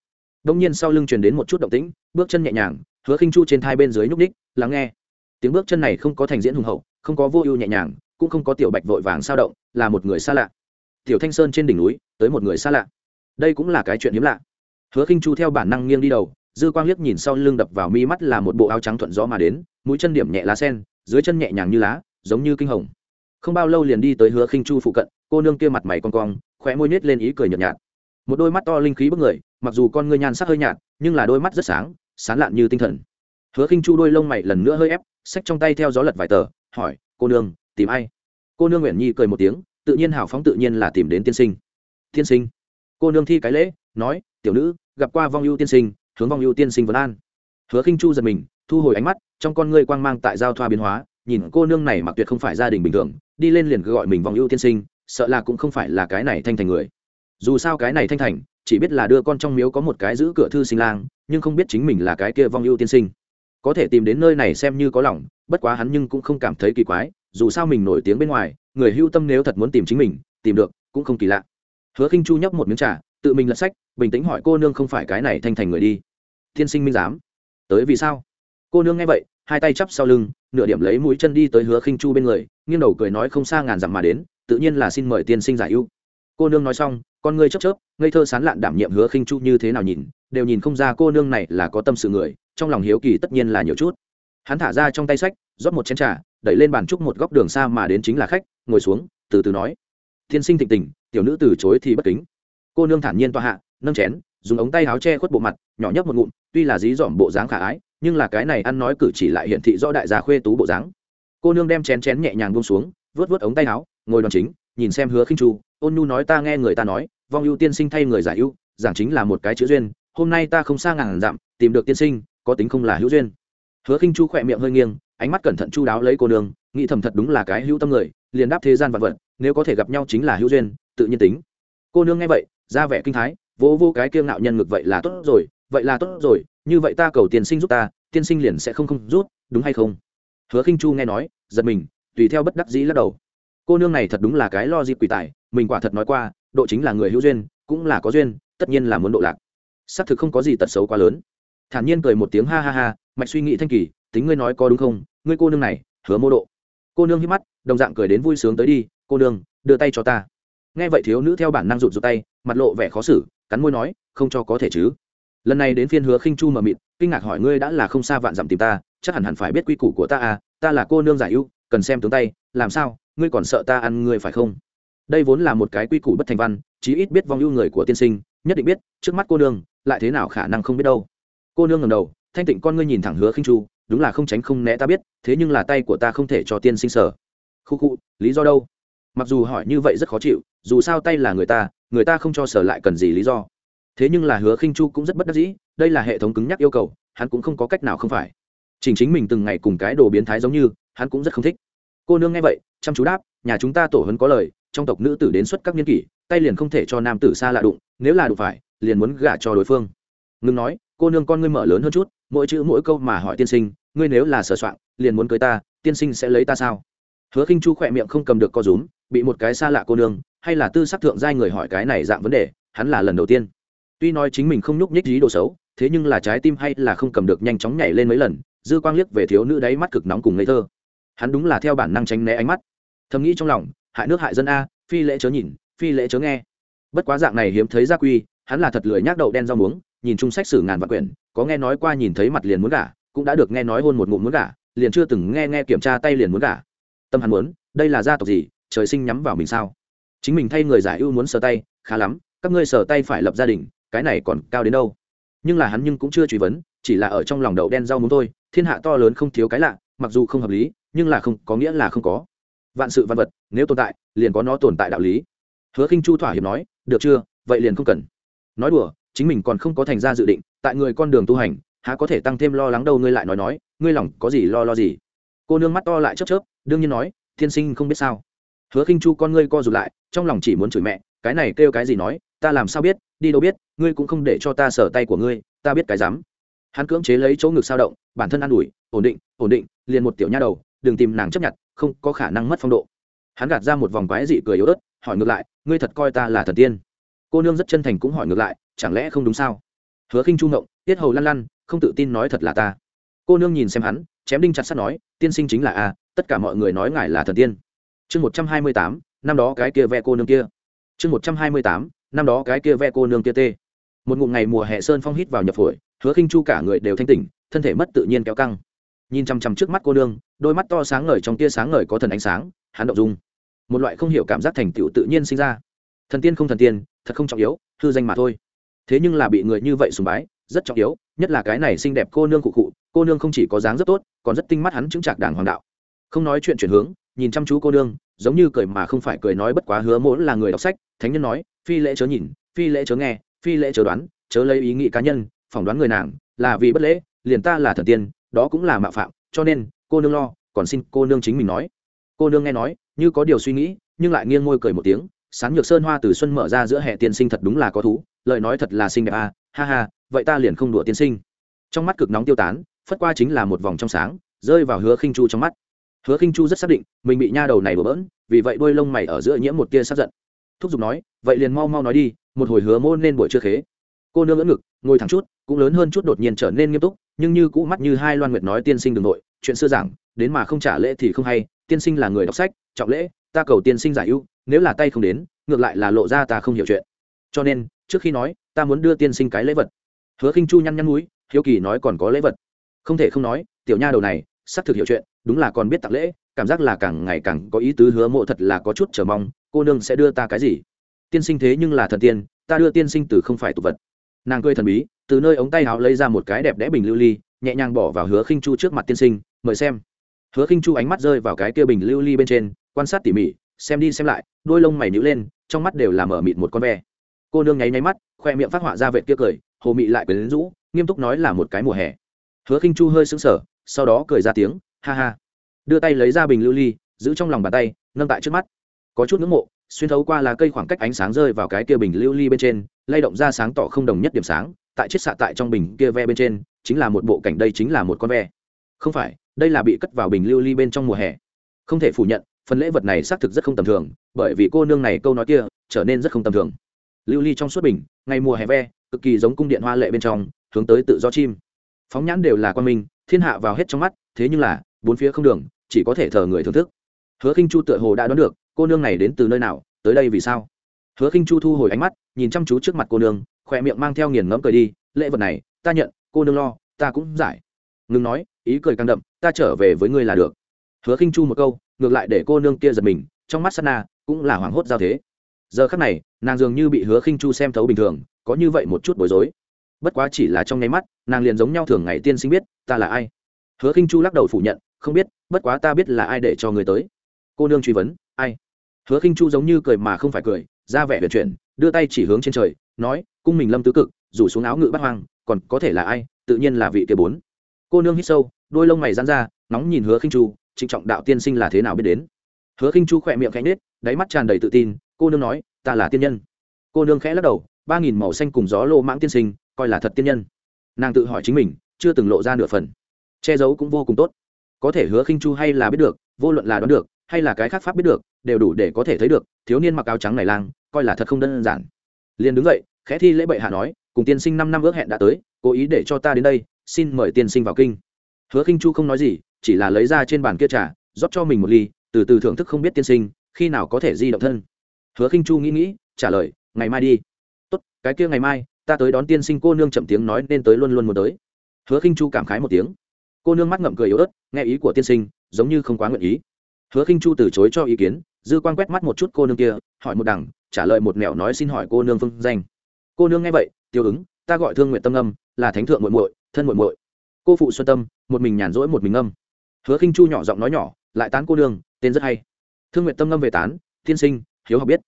Đông nhiên sau lưng truyền đến một chút động tĩnh, bước chân nhẹ nhàng, hứa khinh chu trên thai bên dưới nhúc ních lắng nghe. Tiếng bước chân này không có thành diễn hùng hậu, không có vô ưu nhẹ nhàng, cũng không có tiểu bạch vội vàng sao động, là một người xa lạ. Tiểu thanh sơn trên đỉnh núi, tới một người xa lạ. Đây cũng là cái chuyện hiếm lạ. Hứa khinh chu theo bản năng nghiêng đi đầu dư quang liếc nhìn sau lưng đập vào mi mắt là một bộ áo trắng thuận gió mà đến, mũi chân điểm nhẹ lá sen, dưới chân nhẹ nhàng như lá, giống như kinh hồng. Không bao lâu liền đi tới hứa khinh chu phụ cận, cô nương kia mặt mày con cong, khóe môi nhếch lên ý cười nhợt nhạt. Một đôi mắt to linh khí bức người, mặc dù con ngươi nhan sắc hơi nhạt, nhưng là đôi mắt rất sáng sáng lạn như tinh thần. Hứa khinh chu đôi lông mày lần nữa hơi ép, xách trong tay theo gió lật vài tờ, hỏi, cô nương, tìm ai? Cô nương Nguyễn nhi cười một tiếng, tự nhiên hào phóng tự nhiên là tìm đến tiên sinh. Tiên sinh? Cô nương thi cái lễ, nói, tiểu nữ, gặp qua vong ưu tiên sinh hướng vong ưu tiên sinh vấn an. Hứa khinh chu giật mình, thu hồi ánh mắt, trong con ngươi quang mang tại giao thoa biến hóa, nhìn cô nương này mặc tuyệt không phải gia đình bình thường, đi lên liền gọi mình vong ưu tiên sinh, sợ là cũng không phải là cái này thanh thành người. Dù sao cái này thanh thành, chỉ biết là đưa con trong miếu có một cái giữ cửa thư sinh lang, nhưng không biết chính mình là cái kia vong ưu tiên sinh. Có thể tìm đến nơi này xem như có lòng, bất quá hắn nhưng cũng không cảm thấy kỳ quái, dù sao mình nổi tiếng bên ngoài, người hưu tâm nếu thật muốn tìm chính mình, tìm được, cũng không kỳ lạ. Hứa khinh chu nhấp một miếng trà, tự mình lật sách, bình tĩnh hỏi cô nương không phải cái này thanh thành người đi tiên sinh minh giám. Tới vì sao? Cô nương nghe vậy, hai tay chắp sau lưng, nửa điểm lấy mũi chân đi tới hứa khinh chu bên người, nghiêng đầu cười nói không xa ngàn dặm mà đến, tự nhiên là xin mời tiên sinh giải ưu. Cô nương nói xong, con ngươi chớp chớp, ngây thơ sán lạn đảm nhiệm hứa khinh chu như thế nào nhìn, đều nhìn không ra cô nương này là có tâm sự người, trong lòng hiếu kỳ tất nhiên là nhiều chút. Hắn thả ra trong tay sách, rót một chén trà, đẩy lên bàn trúc một góc đường xa mà đến chính là khách, ngồi xuống, từ từ nói. Tiên sinh thịnh tình, tiểu nữ từ chối thì bất kính. Cô nương thản nhiên tọa hạ, nâng chén, dùng ống tay áo che khuất bộ mặt, nhỏ nhấp một ngụm tuy là dí dỏm bộ dáng khả ái, nhưng là cái này ăn nói cử chỉ lại hiện thị rõ đại gia khuê tú bộ dáng. Cô nương đem chén chén nhẹ nhàng buông xuống vớt vớt ống tay áo, ngồi đòn chính, nhìn xem hứa khinh chu, ôn nhu nói ta nghe người ta nói, vong ưu tiên sinh thay người giải ưu, giảng chính là một cái chữ duyên, hôm nay ta không xa ngàn dặm, tìm được tiên sinh, có tính không là hữu duyên. Hứa khinh chu khỏe miệng hơi nghiêng, ánh mắt cẩn thận chu đáo lấy cô nương, nghĩ thầm thật đúng là cái hữu tâm người, liền đáp thế gian vật vật, nếu có thể gặp nhau chính là hữu duyên, tự nhiên tính. Cô nương nghe vậy, ra vẻ kinh thái vỗ vô cái kiêng ngạo nhân ngực vậy là tốt rồi vậy là tốt rồi, như vậy ta cầu tiên sinh giúp ta, tiên sinh liền sẽ không không rút đúng hay không? Hứa khinh chu nghe nói, giật mình, tùy theo bất đắc dĩ lắc đầu. Cô nương này thật đúng là cái lo dịp quỷ tài, mình quả thật nói qua, độ chính là người hữu duyên, cũng là có duyên, tất nhiên là muốn độ lạc. Xác thực không có gì tật xấu quá lớn. Thản nhiên cười một tiếng ha ha ha, mạch suy nghĩ thanh kỳ, tính ngươi nói có đúng không, ngươi cô nương này, hứa mô độ. Cô nương hít mắt, đồng dạng cười đến vui sướng tới đi, cô nương, đưa tay cho ta. Nghe vậy thiếu nữ theo bản năng rụt rụt tay, mặt lộ vẻ khó xử, cắn môi nói, không cho có thể chứ lần này đến phiên hứa khinh chu mờ mịt, kinh ngạc hỏi ngươi đã là không xa vạn dặm tìm ta, chắc hẳn hẳn phải biết quy củ của ta à ta là cô nương giải ưu, cần xem tướng tay, làm sao, ngươi còn sợ ta ăn ngươi phải không? Đây vốn là một cái quy củ bất thành văn, chí ít biết vong ưu người của tiên sinh, nhất định biết, trước mắt cô nương, lại thế nào khả năng không biết đâu. Cô nương ngẩng đầu, thanh tịnh con ngươi nhìn thẳng hứa khinh chu, đúng là không tránh không né ta biết, thế nhưng là tay của ta không thể cho tiên sinh sở khu khu, lý do đâu? Mặc dù hỏi như vậy rất khó chịu, dù sao tay là người ta người ta không cho sở lại cần gì lý do thế nhưng là hứa khinh chu cũng rất bất đắc dĩ, đây là hệ thống cứng nhắc yêu cầu, hắn cũng không có cách nào không phải. Chỉnh chính mình từng ngày cùng cái đồ biến thái giống như, hắn cũng rất không thích. Cô nương nghe vậy, chăm chú đáp, nhà chúng ta tổ hấn có lời, trong tộc nữ tử đến xuất các niên kỷ, tay liền không thể cho nam tử xa lạ đụng, nếu là đụng phải, liền muốn gả cho đối phương. Ngừng nói, cô nương con ngươi mở lớn hơn chút, mỗi chữ mỗi câu mà hỏi tiên sinh, ngươi nếu là sợ soạn liền muốn cưới ta, tiên sinh sẽ lấy ta sao? Hứa khinh chu khỏe miệng không cầm được co rúm, bị một cái xa lạ cô nương, hay là tư sắc thượng giai người hỏi cái này dạng vấn đề, hắn là lần đầu tiên tuy nói chính mình không nhúc nhích dí đồ xấu, thế nhưng là trái tim hay là không cầm được nhanh chóng nhảy lên mấy lần, dư quang liếc về thiếu nữ đáy mắt cực nóng cùng ngây thơ. Hắn đúng là theo bản năng tránh né ánh mắt. Thầm nghĩ trong lòng, hại nước hại dân a, phi lễ chớ nhìn, phi lễ chớ nghe. Bất quá dạng này hiếm thấy gia quy, hắn là thật lười nhác đậu đen rau muống, nhìn chung sách sử ngàn vạn quyển, có nghe nói qua nhìn thấy mặt liền muốn gả, cũng đã được nghe nói hôn một ngụm muốn gả, liền chưa từng nghe nghe kiểm tra tay liền muốn gả. Tâm hắn muốn, đây là gia tộc gì, trời sinh nhắm vào mình sao? Chính mình thay người giải ưu muốn sờ tay, khá lắm, các ngươi sờ tay phải lập gia đình cái này còn cao đến đâu? Nhưng là hắn nhưng cũng chưa truy vấn, chỉ là ở trong lòng đậu đen rau muốn thôi, thiên hạ to lớn không thiếu cái lạ, mặc dù không hợp lý, nhưng là không, có nghĩa là không có. Vạn sự văn vật, nếu tồn tại, liền có nó tồn tại đạo lý. Hứa khinh chu thỏa hiệp nói, được chưa? Vậy liền không cần. Nói đùa, chính mình còn không có thành ra dự định, tại người con đường tu hành, há có thể tăng thêm lo lắng đâu ngươi lại nói nói, ngươi lòng có gì lo lo gì? Cô nương mắt to lại chớp chớp, đương nhiên nói, thiên sinh không biết sao. Hứa khinh chu con ngươi co rụt lại, trong lòng chỉ muốn chửi mẹ, cái này kêu cái gì nói, ta làm sao biết đi đâu biết, ngươi cũng không để cho ta sở tay của ngươi, ta biết cái dám hắn cưỡng chế lấy chỗ ngực sao động, bản thân an ủi, ổn định ổn định, liền một tiểu nha đầu, đừng tìm nàng chấp nhận, không có khả năng mất phong độ. Hắn gạt ra một vòng quái dị cười yếu ớt, hỏi ngược lại, ngươi thật coi ta là thần tiên? Cô nương rất chân thành cũng hỏi ngược lại, chẳng lẽ không đúng sao? Hứa khinh trung ngộng, tiết hầu lăn lăn không tự tin nói thật là ta. Cô nương nhìn xem hắn, chém đinh chặt sắt nói, tiên sinh chính là a, tất cả mọi người nói ngài là thần tiên. Chương một trăm hai mươi tám, năm đó cái kia ve cô nương kia. Chương một trăm hai mươi tám năm đó cái kia ve cô nương kia tê. Một ngụm ngày mùa hè sơn phong hít vào nhập phổi, hứa khinh chu cả người đều thanh tỉnh, thân thể mất tự nhiên kéo căng. Nhìn chằm chằm trước mắt cô nương, đôi mắt to sáng ngời trong tia sáng ngời có thần ánh sáng, hắn động dung. Một loại không hiểu cảm giác thành tựu tự nhiên sinh ra. Thần tiên không thần tiên, thật không trọng yếu, hư danh mà thôi. Thế nhưng là bị người như vậy sùng bái, rất trọng yếu, nhất là cái này xinh đẹp cô nương cụ cụ, cô nương không chỉ có dáng rất tốt, còn rất tinh mắt hắn chứng trạc đảng hoàng đạo. Không nói chuyện chuyển hướng, nhìn chăm chú cô nương, giống như cười mà không phải cười nói bất quá hứa mỗi là người đọc sách thánh nhân nói, phi lễ chớ nhìn, phi lễ chớ nghe, phi lễ chớ đoán, chớ lấy ý nghĩ cá nhân, phỏng đoán người nàng là vì bất lễ, liền ta là thần tiên, đó cũng là mạo phạm, cho nên, cô nương lo, còn xin cô nương chính mình nói. Cô nương nghe nói, như có điều suy nghĩ, nhưng lại nghiêng môi cười một tiếng, sán nhược sơn hoa từ xuân mở ra giữa hệ tiên sinh thật đúng là có thú, lời nói thật là xinh đẹp à ha ha, vậy ta liền không đùa tiên sinh. Trong mắt cực nóng tiêu tán, phất qua chính là một vòng trong sáng, rơi vào hứa khinh chu trong mắt. Hứa khinh chu rất xác định, mình bị nha đầu này bừa bỡn, vì vậy đôi lông mày ở giữa nhiễm một tia sát giận thúc giục nói, vậy liền mau mau nói đi, một hồi hứa môn nên buổi trưa khế. Cô nương ngỡ ngực, ngồi thẳng chút, cũng lớn hơn chút đột nhiên trở nên nghiêm túc, nhưng như cũ mắt như hai loan nguyệt nói tiên sinh đường nội chuyện xưa giảng, đến mà không trả lễ thì không hay, tiên sinh là người đọc sách, trọng lễ, ta cầu tiên sinh giải ưu, nếu là tay không đến, ngược lại là lộ ra ta không hiểu chuyện. Cho nên, trước khi nói, ta muốn đưa tiên sinh cái lễ vật. Hứa khinh chu nhăn nhăn núi hiếu kỳ nói còn có lễ vật. Không thể không nói, tiểu nha đầu này, sắp thực hiểu chuyện, đúng là còn biết tặng lễ, cảm giác là càng ngày càng có ý tứ, hứa mộ thật là có chút chờ mong cô nương sẽ đưa ta cái gì? Tiên sinh thế nhưng là thần tiên, ta đưa tiên sinh từ không phải tục vật. Nàng cười thần bí, từ nơi ống tay áo lấy ra một cái đẹp đẽ bình lưu ly, nhẹ nhàng bỏ vào hứa khinh chu trước mặt tiên sinh, mời xem. Hứa khinh chu ánh mắt rơi vào cái kia bình lưu ly bên trên, quan sát tỉ mỉ, xem đi xem lại, đôi lông mày nhữ lên, trong mắt đều là mở mịt một con ve. Cô nương nháy nháy mắt, khoe miệng phát họa ra vệ kia cười, hồ mị lại quyến rũ, nghiêm túc nói là một cái mùa hè. Hứa khinh chu hơi sững sờ, sau đó cười ra tiếng, ha ha. Đưa tay lấy ra bình lưu ly, giữ trong lòng bàn tay, nâng tại trước mắt có chút ngưỡng mộ, xuyên thấu qua lá cây khoảng cách ánh sáng rơi vào cái kia bình lưu ly bên trên, lay động ra sáng tỏ không đồng nhất điểm sáng, tại chiết xạ tại trong bình kia ve bên trên, chính là một bộ cảnh đây chính là một con ve. Không phải, đây là bị cất vào bình lưu ly bên trong mùa hè. Không thể phủ nhận, phần lễ vật này xác thực rất không tầm thường, bởi vì cô nương này câu nói kia trở nên rất không tầm thường. Lưu ly trong suốt bình, ngày mùa hè ve, cực kỳ giống cung điện hoa lệ bên trong, hướng tới tự do chim. Phóng nhãn đều là quan minh, thiên hạ vào hết trong mắt, thế nhưng là, bốn phía không đường, chỉ có thể thờ người thưởng thức. Hứa khinh chu tựa hồ đã đoán được cô nương này đến từ nơi nào, tới đây vì sao? Hứa khinh chu thu hồi ánh mắt, nhìn chăm chú trước mặt cô nương, khỏe miệng mang theo nghiền ngẫm cười đi, lễ vật này, ta nhận, cô nương lo, ta cũng giải. Ngừng nói, ý cười càng đậm, ta trở về với ngươi là được. Hứa khinh chu một câu, ngược lại để cô nương kia giật mình, trong mắt sana cũng là hoảng hốt giao thế. Giờ khắc này, nàng dường như bị hứa khinh chu xem thấu bình thường, có như vậy một chút bối rối. Bất quá chỉ là trong nháy mắt, nàng liền giống nhau thường ngày tiên sinh biết, ta là ai? Hứa khinh chu lắc đầu phủ nhận, không biết, bất quá ta biết là ai để cho người tới. Cô nương truy vấn, ai? Hứa khinh chu giống như cười mà không phải cười, ra vẻ huyền chuyển, đưa tay chỉ hướng trên trời, nói, cung mình lâm tứ cực rủ xuống áo ngự bắt hoang, còn có thể là ai, tự nhiên là vị kia bốn. Cô nương hít sâu, đôi lông mày dán ra nóng nhìn hứa khinh chu, trịnh trọng đạo tiên sinh là thế nào biết đến. Hứa khinh chu khỏe miệng khẽ nết đáy mắt tràn đầy tự tin, cô nương nói, ta là tiên nhân. Cô nương khẽ lắc đầu, ba nghìn màu xanh cùng gió lô mãng tiên sinh, coi là thật tiên nhân. Nàng tự hỏi chính mình, chưa từng lộ ra nửa phần. Che giấu cũng vô cùng tốt. Có thể hứa khinh chu hay là biết được, vô luận là đoán được hay là cái khác pháp biết được, đều đủ để có thể thấy được, thiếu niên mặc áo trắng này lang, coi là thật không đơn giản. Liền đứng dậy, khẽ thi lễ bệ hạ nói, cùng tiên sinh năm năm ước hẹn đã tới, cố ý để cho ta đến đây, xin mời tiên sinh vào kinh. Hứa khinh chu không nói gì, chỉ là lấy ra trên bàn kia trà, rót cho mình một ly, từ từ thưởng thức không biết tiên sinh, khi nào có thể di động thân. Hứa khinh chu nghĩ nghĩ, trả lời, ngày mai đi. Tốt, cái kia ngày mai, ta tới đón tiên sinh cô nương chậm tiếng nói nên tới luôn luôn muốn tới. Hứa khinh chu cảm khái một tiếng. Cô nương mắt ngậm cười yếu ớt, nghe ý của tiên sinh, giống như không quá nguyện ý hứa khinh chu từ chối cho ý kiến, dư quan quét mắt một chút cô nương kia, hỏi một đằng, trả lời một mẹo nói xin hỏi cô nương phương danh. Cô nương nghe vậy, tiêu ứng, ta gọi thương nguyện tâm âm, là thánh thượng muội muội, thân muội muội. Cô phụ xuân tâm, một mình nhàn rỗi một mình âm. Hứa khinh chu nhỏ giọng nói nhỏ, lại tán cô nương, tên rất hay. Thương nguyện tâm âm về tán, tiên sinh, hiếu học biết.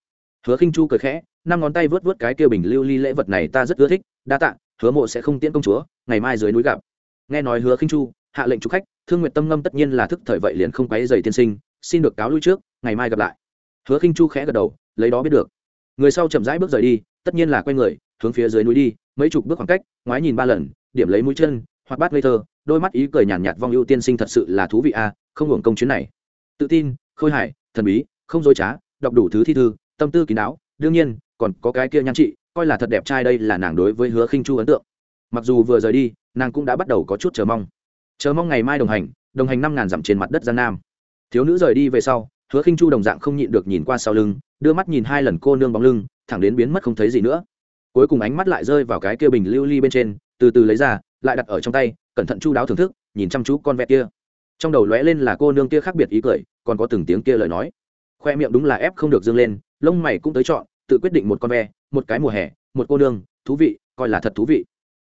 Hứa khinh chu cười khẽ, năm ngón tay vớt vớt cái kia bình lưu ly lễ vật này ta rất ưa thích, đa tạ, hứa mộ sẽ không tiễn công chúa, ngày mai dưới núi gặp. Nghe nói hứa khinh chu, hạ lệnh chủ khách, thương nguyện tâm ngâm tất nhiên là thức thời vậy liền không quấy dày tiên sinh xin được cáo lui trước ngày mai gặp lại. Hứa khinh chu khẽ gật đầu lấy đó biết được. Người sau chậm rãi bước rời đi tất nhiên là quay người hướng phía dưới núi đi mấy chục bước khoảng cách ngoái nhìn ba lần điểm lấy mũi chân hoặc bát ngây thơ đôi mắt ý cười nhàn nhạt, nhạt vong ưu tiên sinh thật sự là thú vị a không hưởng công chuyến này. Tự tin khôi hài thần bí không dối trá đọc đủ thứ thi thư tâm tư kín đáo đương nhiên còn có cái kia nhan trị coi là thật đẹp trai đây là nàng đối với hứa khinh chu ấn tượng. Mặc dù vừa rời đi nàng cũng đã bắt đầu có chút chờ mong. Chờ mong ngày mai đồng hành đồng hành năm ngàn dặm trên mặt đất gian nam thiếu nữ rời đi về sau, hứa khinh chu đồng dạng không nhịn được nhìn qua sau lưng, đưa mắt nhìn hai lần cô nương bóng lưng, thẳng đến biến mất không thấy gì nữa. Cuối cùng ánh mắt lại rơi vào cái kia bình lưu ly bên trên, từ từ lấy ra, lại đặt ở trong tay, cẩn thận chu đáo thưởng thức, nhìn chăm chú con vẹt kia. Trong đầu lóe lên là cô nương kia khác biệt ý cười, còn có từng tiếng kia lời nói. Khoe miệng đúng là ép không được dương lên, lông mày cũng tới chọn tự quyết định một con ve, một cái mùa hè, một cô nương, thú vị, coi là thật thú vị.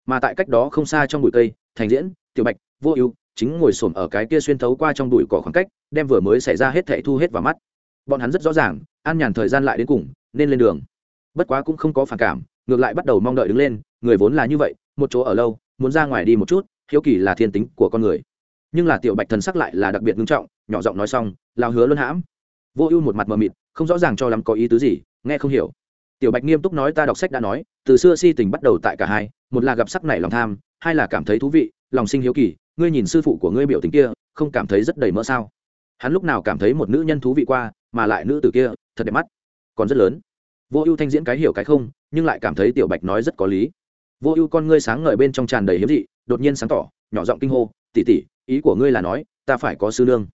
Mà tại cách đó không xa trong bụi cây, thành diễn, tiểu bạch, vô ưu, chính ngồi xổm ở cái kia xuyên thấu qua trong bụi cỏ khoảng cách đem vừa mới xảy ra hết thảy thu hết vào mắt. Bọn hắn rất rõ ràng, an nhàn thời gian lại đến cùng, nên lên đường. Bất quá cũng không có phản cảm, ngược lại bắt đầu mong đợi đứng lên, người vốn là như vậy, một chỗ ở lâu, muốn ra ngoài đi một chút, hiếu kỳ là thiên tính của con người. Nhưng là tiểu bạch thần sắc lại là đặc biệt nghiêm trọng, nhỏ giọng nói xong, lao hứa luân hãm. Vô ưu một mặt mờ mịt, không rõ ràng cho lắm có ý tứ gì, nghe không hiểu. Tiểu bạch nghiêm túc nói ta đọc sách đã nói, từ xưa si tình bắt đầu tại cả hai, một là gặp sắc này lòng tham, hai là cảm thấy thú vị, lòng sinh hiếu kỳ, ngươi nhìn sư phụ của ngươi biểu tình kia, không cảm thấy rất đầy mỡ sao? Hắn lúc nào cảm thấy một nữ nhân thú vị qua, mà lại nữ tử kia, thật đẹp mắt. Còn rất lớn. Vô ưu thanh diễn cái hiểu cái không, nhưng lại cảm thấy tiểu bạch nói rất có lý. Vô ưu con ngươi sáng ngời bên trong tràn đầy hiếm dị, đột nhiên sáng tỏ, nhỏ giọng kinh hô tỉ tỉ ý của ngươi là nói, ta phải có sư nương.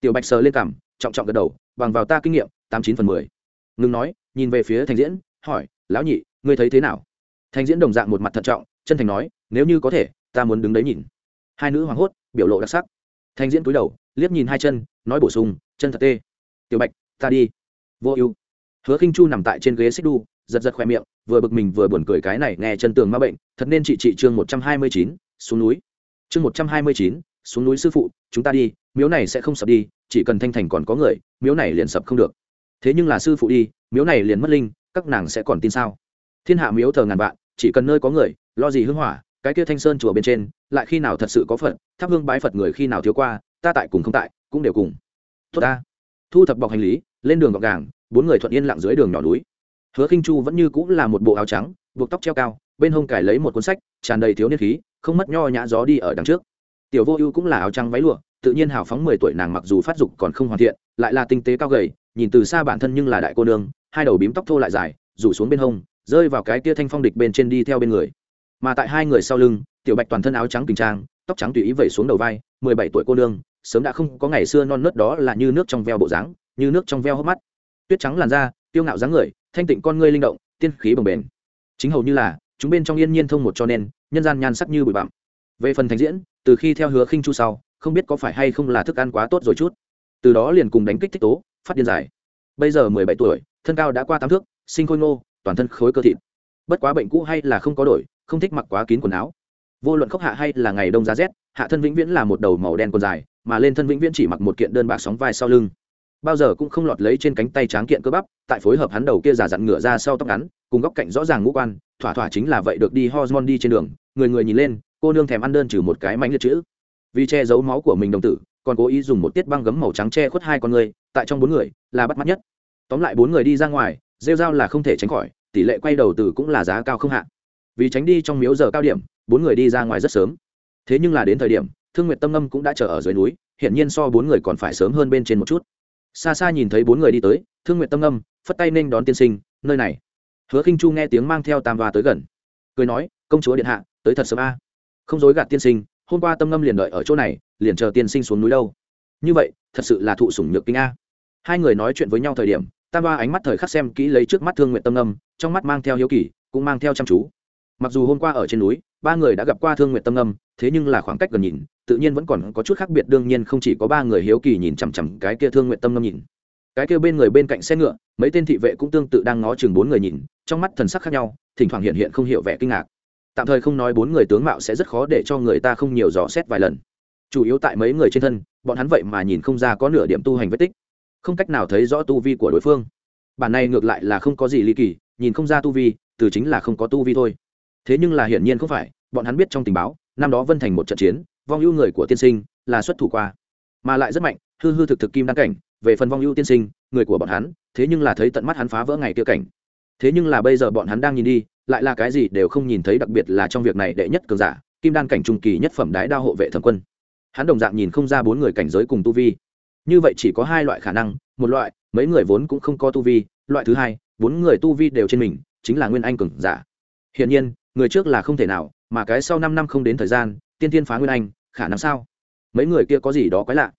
Tiểu bạch sờ lên cảm trọng trọng gật đầu, bằng vào ta kinh nghiệm, tám chín phần mười. Ngừng nói, nhìn về phía thành diễn, hỏi, lão nhị, ngươi thấy thế nào? Thành diễn đồng dạng một mặt thận trọng, chân thành nói, nếu như có thể, ta muốn đứng đấy nhìn. Hai nữ hoảng hốt, biểu lộ đặc sắc. Thành diễn cúi đầu liếc nhìn hai chân, nói bổ sung, chân thật tê. Tiểu bạch, ta đi. Vô ưu. Hứa khinh chu nằm tại trên ghế xích đu, giật giật khoe miệng, vừa bực mình vừa buồn cười cái này nghe chân tường ma bệnh, thật nên chị chị chương một trăm hai mươi chín, xuống núi. Chương một trăm hai mươi chín, xuống núi sư phụ, chúng ta đi, miếu này sẽ không sập đi, chỉ cần thanh thành còn có người, miếu này liền sập không được. Thế nhưng là sư phụ đi, miếu này liền mất linh, các nàng sẽ còn tin sao? Thiên hạ miếu thờ ngàn vạn, chỉ cần nơi có người, lo gì hưng hỏa, cái kia thanh sơn chùa bên trên, lại khi nào thật sự có phật, thắp hương bái phật người khi nào thiếu qua ta tại cùng không tại, cũng đều cùng. Tốt ta. Thu thập bọc hành lý, lên đường gọn gàng, bốn người thuận yên lặng dưới đường nhỏ núi. Hứa khinh chu vẫn như cũng là một bộ áo trắng, buộc tóc treo cao, bên hông cài lấy một cuốn sách, tràn đầy thiếu niên khí, không mất nho nhã gió đi ở đằng trước. Tiểu vô ưu cũng là áo trắng váy lụa, tự nhiên hào phóng mười tuổi nàng mặc dù phát dục còn không hoàn thiện, lại là tinh tế cao gầy, nhìn từ xa bản thân nhưng là đại cô nương, hai đầu bím tóc thô lại dài, rủ xuống bên hông, rơi vào cái kia thanh phong địch bên trên đi theo bên người. Mà tại hai người sau lưng, tiểu bạch toàn thân áo trắng tình trang, tóc trắng tùy ý vẩy xuống đầu vai, mười bảy tuổi cô nương sớm đã không có ngày xưa non nớt đó là như nước trong veo bộ dáng, như nước trong veo hốc mắt. Tuyết trắng làn da tiêu ngạo dáng người, thanh tịnh con ngươi linh động, tiên khí bồng bềnh. Chính hầu như là, chúng bên trong yên nhiên thông một cho nên, nhân gian nhan sắc như bụi bặm. Về phần thành diễn, từ khi theo hứa khinh chu sau, không biết có phải hay không là thức ăn quá tốt rồi chút. Từ đó liền cùng đánh kích thích tố, phát điên dài bây giờ mười bảy tuổi, thân cao đã qua tám thước, sinh khôi ngô, toàn thân khối cơ thịt. Bất quá bệnh cũ hay là không có đổi, không thích mặc quá kín quần áo. Vô luận khốc hạ hay là ngày đông giá rét, hạ thân vĩnh viễn là một đầu màu đen quần dài mà lên thân vĩnh viễn chỉ mặc một kiện đơn bạc sóng vai sau lưng. Bao giờ cũng không lọt lấy trên cánh tay tráng kiện cơ bắp, tại phối hợp hắn đầu kia giả dặn ngửa ra sau tóc ngắn, cùng góc cạnh rõ ràng ngũ quan, thỏa thỏa chính là vậy được đi hormone đi trên đường, người người nhìn lên, cô nương thèm ăn đơn trừ một cái mánh liệt chữ. Vì che giấu máu của mình đồng tử, còn cố ý dùng một tiết băng gấm màu trắng che khuất hai con người, tại trong bốn người, là bắt mắt nhất. Tóm lại bốn người đi ra ngoài, rêu dao là không thể tránh khỏi, tỷ lệ quay đầu từ cũng là giá cao không hạ. Vì tránh đi trong miếu giờ cao điểm, bốn người đi ra ngoài rất sớm. Thế nhưng là đến thời điểm thương nguyệt tâm Âm cũng đã chờ ở dưới núi hiện nhiên so bốn người còn phải sớm hơn bên trên một chút. Xa xa nhìn thấy bốn người đi tới thương nguyệt tâm Âm, phất tay nên đón tiên sinh nơi này. Hứa khinh chu nghe tiếng mang theo tam và tới gần cười nói công chúa điện hạ tới thật sớm a. Không dối gạt tiên sinh hôm qua tâm Âm liền đợi ở chỗ này liền chờ tiên sinh xuống núi đâu. Như vậy thật sự là thụ sủng nhược kinh a. Hai người nói chuyện với nhau thời điểm tam ba ánh mắt thời khắc xem kỹ lấy trước mắt thương nguyện tâm Âm, trong mắt mang theo hiếu kỳ cũng mang theo chăm chú. Mặc dù hôm qua ở trên núi ba người đã gặp qua thương nguyện tâm Âm thế nhưng là khoảng cách gần nhìn, tự nhiên vẫn còn có chút khác biệt, đương nhiên không chỉ có ba người hiếu kỳ nhìn chằm chằm cái kia thương nguyện tâm ngâm nhìn. Cái kia bên người bên cạnh xe ngựa, mấy tên thị vệ cũng tương tự đang ngó chừng bốn người nhìn, trong mắt thần sắc khác nhau, thỉnh thoảng hiện hiện không hiểu vẻ kinh ngạc. Tạm thời không nói bốn người tướng mạo sẽ rất khó để cho người ta không nhiều dò xét vài lần. Chủ yếu tại mấy người trên thân, bọn hắn vậy mà nhìn không ra có nửa điểm tu hành vết tích. Không cách nào thấy rõ tu vi của đối phương. Bản này ngược lại là không có gì ly kỳ, nhìn không ra tu vi, từ chính là không có tu vi thôi. Thế nhưng là hiển nhiên không phải, bọn hắn biết trong tình báo năm đó vân thành một trận chiến, vong ưu người của tiên sinh là xuất thủ qua, mà lại rất mạnh, hư hư thực thực kim đăng cảnh, về phần vong ưu tiên sinh, người của bọn hắn, thế nhưng là thấy tận mắt hắn phá vỡ ngày kia cảnh. Thế nhưng là bây giờ bọn hắn đang nhìn đi, lại là cái gì đều không nhìn thấy, đặc biệt là trong việc này đệ nhất cường giả, kim đan cảnh trung kỳ nhất phẩm đái đao hộ vệ thần quân. Hắn đồng dạng nhìn không ra bốn người cảnh giới cùng tu vi. Như vậy chỉ có hai loại khả năng, một loại, mấy người vốn cũng không có tu vi, loại thứ hai, bốn người tu vi đều trên mình, chính là nguyên anh cường giả. Hiển nhiên, người trước là không thể nào mà cái sau năm năm không đến thời gian, tiên tiên phá nguyên anh, khả năng sao? Mấy người kia có gì đó quái lạ.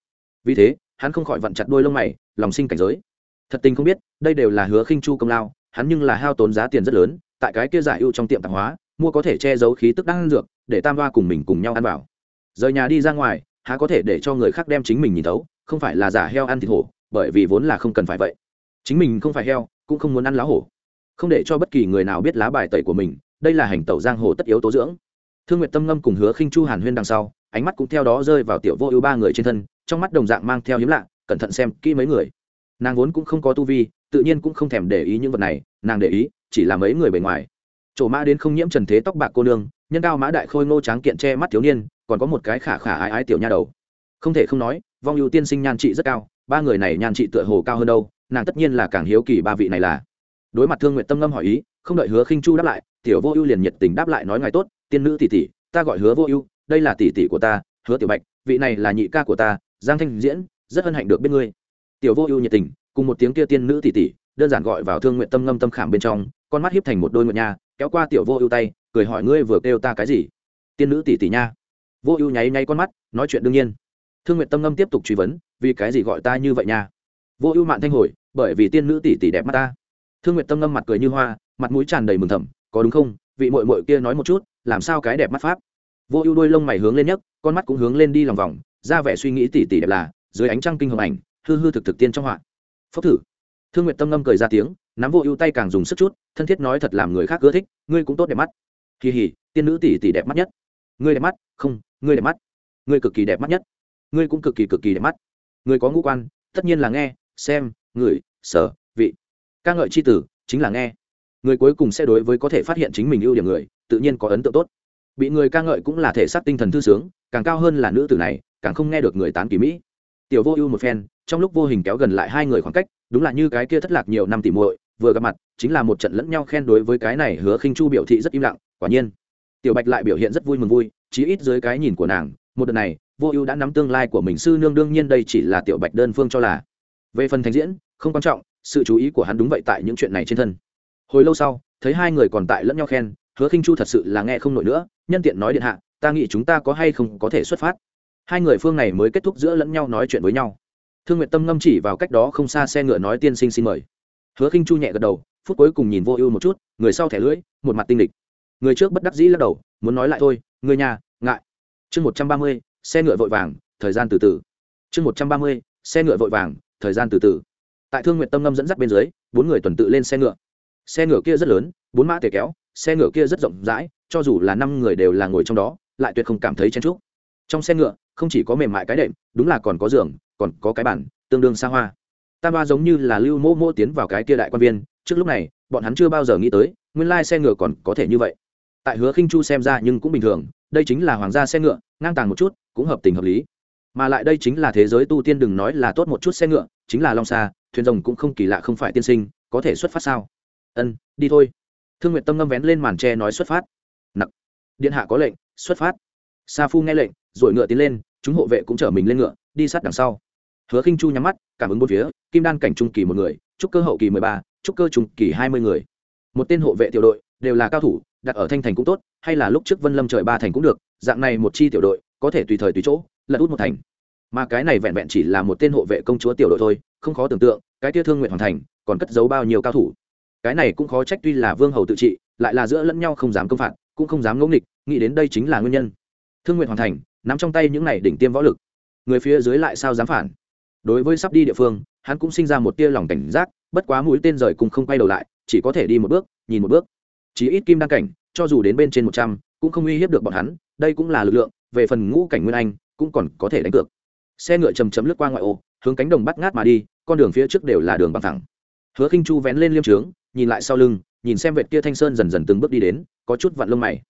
Vì thế, hắn không khỏi vặn chặt đôi lông mày, lòng sinh cảnh giới. Thật tình không biết, đây đều là hứa khinh chu công lao, hắn nhưng là hao tốn giá tiền rất lớn, tại cái kia giải ưu trong tiệm tạp hóa, mua có thể che giấu khí tức đang dược, để tam hoa cùng mình cùng nhau ăn vào. Rời nhà đi ra ngoài, há có thể để cho người khác đem chính mình nhìn thấu, không phải là giả heo ăn thịt hổ, bởi vì vốn là không cần phải vậy. Chính mình không phải heo, cũng không muốn ăn lá hổ. Không để cho bất kỳ người nào biết lá bài tẩy của mình đây là hành tẩu giang hồ tất yếu tố dưỡng. Thương nguyệt tâm ngâm cùng hứa khinh chu hàn huyên đằng sau, ánh mắt cũng theo đó rơi vào tiểu vô ưu ba người trên thân, trong mắt đồng dạng mang theo hiếm lạ, cẩn thận xem kỹ mấy người. Nàng vốn cũng không có tu vi, tự nhiên cũng không thèm để ý những vật này, nàng để ý, chỉ là mấy người bề ngoài. Chỗ mã đến không nhiễm trần thế tóc bạc cô nương, nhân cao mã đại khôi ngô tráng kiện che mắt thiếu niên, còn có một cái khả khả ái ái tiểu nha đầu. Không thể không nói, vong ưu tiên sinh nhan trị rất cao, ba người này nhan trị tựa hồ cao hơn đâu, nàng tất nhiên là càng hiếu kỳ ba vị này là. Đối mặt thương nguyện tâm ngâm hỏi ý, không đợi hứa khinh chu đáp lại tiểu vô ưu liền nhiệt tình đáp lại nói ngài tốt, tiên nữ tỷ tỷ, ta gọi hứa vô ưu, đây là tỷ tỷ của ta, hứa tiểu bạch, vị này là nhị ca của ta, giang thanh diễn, rất hân hạnh được biết ngươi. Tiểu vô ưu nhiệt tình, cùng một tiếng kia tiên nữ tỷ tỷ, đơn giản gọi vào thương nguyện tâm ngâm tâm khảm bên trong, con mắt hiếp thành một đôi nguyện nha, kéo qua tiểu vô ưu tay, cười hỏi ngươi vừa kêu ta cái gì? Tiên nữ tỷ tỷ nha. Vô ưu nháy nháy con mắt, nói chuyện đương nhiên. Thương nguyện tâm ngâm tiếp tục truy vấn, vì cái gì gọi ta như vậy nha? Vô ưu mạn thanh hồi, bởi vì tiên nữ tỷ tỷ đẹp mắt ta. Thương nguyện tâm ngâm mặt cười như hoa, mặt mũi tràn đầy mừng thầm có đúng không? Vị mội mội kia nói một chút, làm sao cái đẹp mắt pháp? Vô ưu đôi lông mày hướng lên nhấc, con mắt cũng hướng lên đi lòng vòng, ra vẻ suy nghĩ tỉ tỉ đẹp là, dưới ánh trăng kinh hồng ảnh, hư hư thực thực tiên trong họa. Phốc thử. Thương nguyện tâm ngâm cười ra tiếng, nắm vô ưu tay càng dùng sức chút, thân thiết nói thật làm người khác ưa thích, ngươi cũng tốt đẹp mắt. Kỳ hỉ tiên nữ tỷ tỷ đẹp mắt nhất. Ngươi đẹp mắt? Không, ngươi đẹp mắt. Ngươi cực kỳ đẹp mắt nhất. Ngươi cũng cực kỳ cực kỳ đẹp mắt. Ngươi có ngũ quan, tất nhiên là nghe, xem, ngửi, sở, vị. Ca ngợi c h i tử, chính là nghe người cuối cùng sẽ đối với có thể phát hiện chính mình ưu điểm người, tự nhiên có ấn tượng tốt. Bị người ca ngợi cũng là thể xác tinh thần thư sướng, càng cao hơn là nữ tử này, càng không nghe được người tán kỳ mỹ. Tiểu vô ưu một phen, trong lúc vô hình kéo gần lại hai người khoảng cách, đúng là như cái kia thất lạc nhiều năm tỉ muội, vừa gặp mặt, chính là một trận lẫn nhau khen đối với cái này hứa khinh chu biểu thị rất im lặng, quả nhiên. Tiểu bạch lại biểu hiện rất vui mừng vui, chí ít dưới cái nhìn của nàng, một đợt này, vô ưu đã nắm tương lai của mình sư nương đương nhiên đây chỉ là tiểu bạch đơn phương cho là. Về phần thành diễn, không quan trọng, sự chú ý của hắn đúng vậy tại những chuyện này trên thân hồi lâu sau, thấy hai người còn tại lẫn nhau khen, hứa khinh chu thật sự là nghe không nổi nữa, nhân tiện nói điện hạ, ta nghĩ chúng ta có hay không có thể xuất phát. Hai người phương này mới kết thúc giữa lẫn nhau nói chuyện với nhau. Thương nguyện tâm ngâm chỉ vào cách đó không xa xe ngựa nói tiên sinh xin mời. Hứa khinh chu nhẹ gật đầu, phút cuối cùng nhìn vô ưu một chút, người sau thẻ lưỡi, một mặt tinh địch người trước bất đắc dĩ lắc đầu, muốn nói lại thôi, người nhà, ngại. Chương một trăm ba mươi, xe ngựa vội vàng, thời gian từ từ. Chương một trăm ba mươi, xe ngựa vội vàng, thời gian từ từ. Tại thương nguyện tâm ngâm dẫn dắt bên dưới, bốn người tuần tự lên xe ngựa xe ngựa kia rất lớn, bốn mã tề kéo, xe ngựa kia rất rộng rãi, cho dù là năm người đều là ngồi trong đó, lại tuyệt không cảm thấy chen trúc trong xe ngựa, không chỉ có mềm mại cái đệm, đúng là còn có giường, còn có cái bản tương đương xa hoa. Tam ba giống như là lưu mô mô tiến vào cái kia đại quan viên, trước lúc này, bọn hắn chưa bao giờ nghĩ tới, nguyên lai xe ngựa còn có thể như vậy. Tại hứa khinh chu xem ra nhưng cũng bình thường, đây chính là hoàng gia xe ngựa, ngang tàng một chút, cũng hợp tình hợp lý. Mà lại đây chính là thế giới tu tiên đừng nói là tốt một chút xe ngựa, chính là long xa thuyền rồng cũng không kỳ lạ không phải tiên sinh, có thể xuất phát sao? Ân, đi thôi. Thương nguyện tâm ngâm vén lên màn tre nói xuất phát. Nặc. Điện hạ có lệnh, xuất phát. Sa phu nghe lệnh, rồi ngựa tiến lên, chúng hộ vệ cũng chở mình lên ngựa, đi sát đằng sau. Hứa khinh chu nhắm mắt, cảm ứng bốn phía, kim đan cảnh trung kỳ một người, trúc cơ hậu kỳ mười ba, trúc cơ trung kỳ hai mươi người. Một tên hộ vệ tiểu đội, đều là cao thủ, đặt ở thanh thành cũng tốt, hay là lúc trước vân lâm trời ba thành cũng được, dạng này một chi tiểu đội, có thể tùy thời tùy chỗ, lật út một thành. Mà cái này vẹn vẹn chỉ là một tên hộ vệ công chúa tiểu đội thôi, không khó tưởng tượng, cái tia thương nguyện hoàn thành, còn cất giấu bao nhiêu cao thủ cái này cũng khó trách tuy là vương hầu tự trị, lại là giữa lẫn nhau không dám công phạt, cũng không dám ngẫu nghịch, nghĩ đến đây chính là nguyên nhân. Thương nguyện hoàn thành, nắm trong tay những này đỉnh tiêm võ lực. Người phía dưới lại sao dám phản? Đối với sắp đi địa phương, hắn cũng sinh ra một tia lòng cảnh giác, bất quá mũi tên rời cùng không quay đầu lại, chỉ có thể đi một bước, nhìn một bước. Chỉ ít kim đăng cảnh, cho dù đến bên trên một trăm, cũng không uy hiếp được bọn hắn, đây cũng là lực lượng, về phần ngũ cảnh nguyên anh, cũng còn có thể đánh cược. Xe ngựa chầm chấm lướt qua ngoại ô, hướng cánh đồng bắt ngát mà đi, con đường phía trước đều là đường bằng thẳng. Hứa khinh chu vén lên liêm trướng nhìn lại sau lưng, nhìn xem vệt kia thanh sơn dần dần từng bước đi đến, có chút vặn lông mày.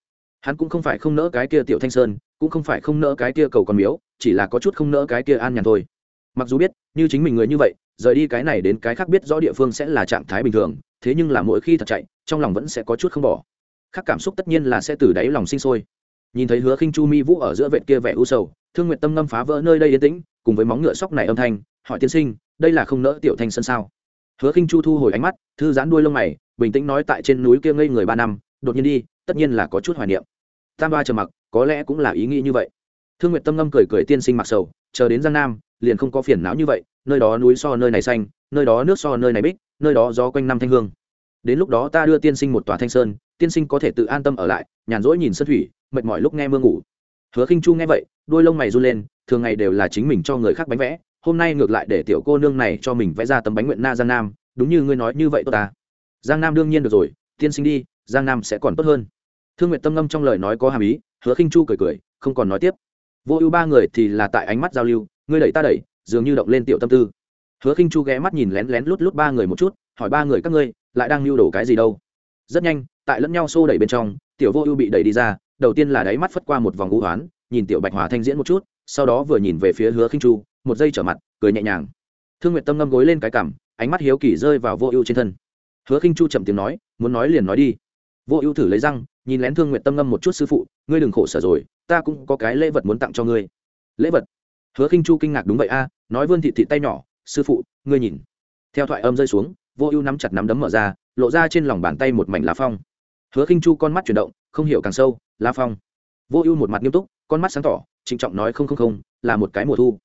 Hắn cũng không phải không nỡ cái kia tiểu thanh sơn, cũng không phải không nỡ cái kia cầu con miếu, chỉ là có chút không nỡ cái kia an nhàn thôi. Mặc dù biết, như chính mình người như vậy, rời đi cái này đến cái khác biết rõ địa phương sẽ là trạng thái bình thường, thế nhưng là mỗi khi thật chạy, trong lòng vẫn sẽ có chút không bỏ. Khác cảm xúc tất nhiên là sẽ từ đáy lòng sinh sôi. Nhìn thấy hứa khinh chu mi vũ ở giữa vệt kia vẻ u sầu, thương nguyện tâm ngâm phá vỡ nơi đây yên tĩnh, cùng với móng ngựa sóc này âm thanh, hỏi tiên sinh, đây là không nỡ tiểu thanh sân sao? Hứa khinh chu thu hồi ánh mắt, thư giãn đuôi lông mày, bình tĩnh nói tại trên núi kia ngây người ba năm, đột nhiên đi, tất nhiên là có chút hoài niệm. Tam ba trầm mặc, có lẽ cũng là ý nghĩ như vậy. Thương Nguyệt tâm ngâm cười cười tiên sinh mặc sầu, chờ đến giang nam, liền không có phiền não như vậy, nơi đó núi so nơi này xanh, nơi đó nước so nơi này bích, nơi đó gió quanh năm thanh hương. Đến lúc đó ta đưa tiên sinh một tòa thanh sơn, tiên sinh có thể tự an tâm ở lại, nhàn rỗi nhìn sân thủy, mệt mỏi lúc nghe mưa ngủ. Hứa khinh chu nghe vậy đôi lông mày run lên, thường ngày đều là chính mình cho người khác bánh vẽ hôm nay ngược lại để tiểu cô nương này cho mình vẽ ra tấm bánh nguyện na giang nam, đúng như ngươi nói như vậy tốt ta. Giang nam đương nhiên được rồi, tiên sinh đi, giang nam sẽ còn tốt hơn. Thương nguyện tâm ngâm trong lời nói có hàm ý, hứa khinh chu cười cười, không còn nói tiếp. Vô ưu ba người thì là tại ánh mắt giao lưu, ngươi đẩy ta đẩy, dường như động lên tiểu tâm tư. Hứa khinh chu ghé mắt nhìn lén lén lút lút ba người một chút, hỏi ba người các ngươi, lại đang lưu đồ cái gì đâu? Rất nhanh, tại lẫn nhau xô đẩy bên trong, tiểu vô ưu bị đẩy đi ra, đầu tiên là đáy mắt phất qua một vòng ngũ hoán, nhìn tiểu bạch hòa thanh diễn một chút sau đó vừa nhìn về phía hứa khinh chu, một giây trở mặt, cười nhẹ nhàng. Thương nguyệt tâm ngâm gối lên cái cằm, ánh mắt hiếu kỳ rơi vào vô ưu trên thân. Hứa khinh chu chậm tiếng nói, muốn nói liền nói đi. Vô ưu thử lấy răng, nhìn lén thương nguyệt tâm ngâm một chút sư phụ, ngươi đừng khổ sở rồi, ta cũng có cái lễ vật muốn tặng cho ngươi. Lễ vật? Hứa khinh chu kinh ngạc, đúng vậy a, nói vươn thị thị tay nhỏ, sư phụ, ngươi nhìn. Theo thoại âm rơi xuống, vô ưu nắm chặt nắm đấm mở ra, lộ ra trên lòng bàn tay một mảnh lá phong. Hứa khinh chu con mắt chuyển động, không hiểu càng sâu, lá phong. Vô ưu một mặt nghiêm túc, con mắt sáng tỏ trịnh trọng nói không không không, là một cái mùa thu.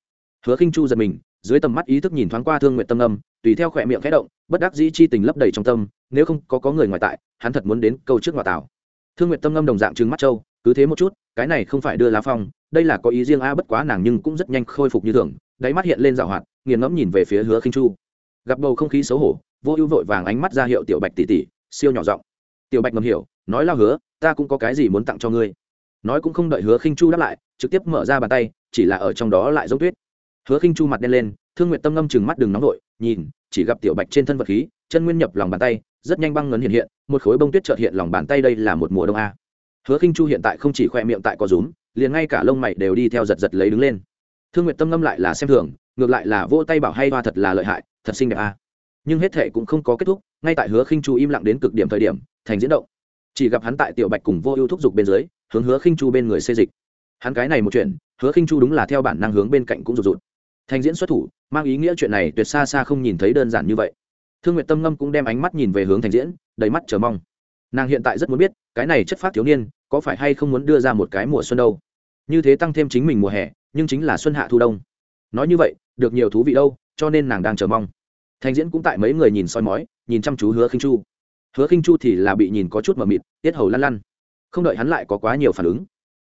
Hứa khinh chu giật mình, dưới tầm mắt ý thức nhìn thoáng qua thương nguyện tâm âm, tùy theo khỏe miệng khẽ động, bất đắc dĩ chi tình lấp đầy trong tâm, nếu không có có người ngoài tại, hắn thật muốn đến câu trước ngoại tảo. Thương nguyện tâm âm đồng dạng trừng mắt châu, cứ thế một chút, cái này không phải đưa lá phong, đây là có ý riêng a, bất quá nàng nhưng cũng rất nhanh khôi phục như thường, đáy mắt hiện lên dạo hoạt, nghiền ngẫm nhìn về phía hứa khinh chu. Gặp bầu không khí xấu hổ, vô ưu vội vàng ánh mắt ra hiệu tiểu bạch tỷ tỷ, siêu nhỏ giọng. Tiểu bạch ngầm hiểu, nói lao hứa, ta cũng có cái gì muốn tặng cho ngươi. Nói cũng không đợi hứa khinh chu đáp lại trực tiếp mở ra bàn tay, chỉ là ở trong đó lại giống tuyết. Hứa khinh chu mặt đen lên, thương nguyện tâm ngâm chừng mắt đừng nóng vội, nhìn, chỉ gặp tiểu bạch trên thân vật khí, chân nguyên nhập lòng bàn tay, rất nhanh băng ngấn hiện hiện, một khối bông tuyết trợt hiện lòng bàn tay đây là một mùa đông a. Hứa khinh chu hiện tại không chỉ khoe miệng tại có rúm, liền ngay cả lông mày đều đi theo giật giật lấy đứng lên. Thương nguyện tâm ngâm lại là xem thường, ngược lại là vỗ tay bảo hay hoa thật là lợi hại, thật xinh đẹp a. Nhưng hết thể cũng không có kết thúc, ngay tại hứa khinh chu im lặng đến cực điểm thời điểm, thành diễn động. Chỉ gặp hắn tại tiểu bạch cùng vô ưu thúc giục bên dưới, hướng hứa khinh chu bên người xê dịch hắn cái này một chuyện, hứa khinh chu đúng là theo bản năng hướng bên cạnh cũng rụt rụt. Thành diễn xuất thủ, mang ý nghĩa chuyện này tuyệt xa xa không nhìn thấy đơn giản như vậy. Thương nguyệt tâm ngâm cũng đem ánh mắt nhìn về hướng thành diễn, đầy mắt chờ mong. Nàng hiện tại rất muốn biết, cái này chất phát thiếu niên, có phải hay không muốn đưa ra một cái mùa xuân đâu? Như thế tăng thêm chính mình mùa hè, nhưng chính là xuân hạ thu đông. Nói như vậy, được nhiều thú vị đâu, cho nên nàng đang chờ mong. Thành diễn cũng tại mấy người nhìn soi mói, nhìn chăm chú hứa khinh chu. Hứa khinh chu thì là bị nhìn có chút mờ mịt, tiết hầu lăn lăn. Không đợi hắn lại có quá nhiều phản ứng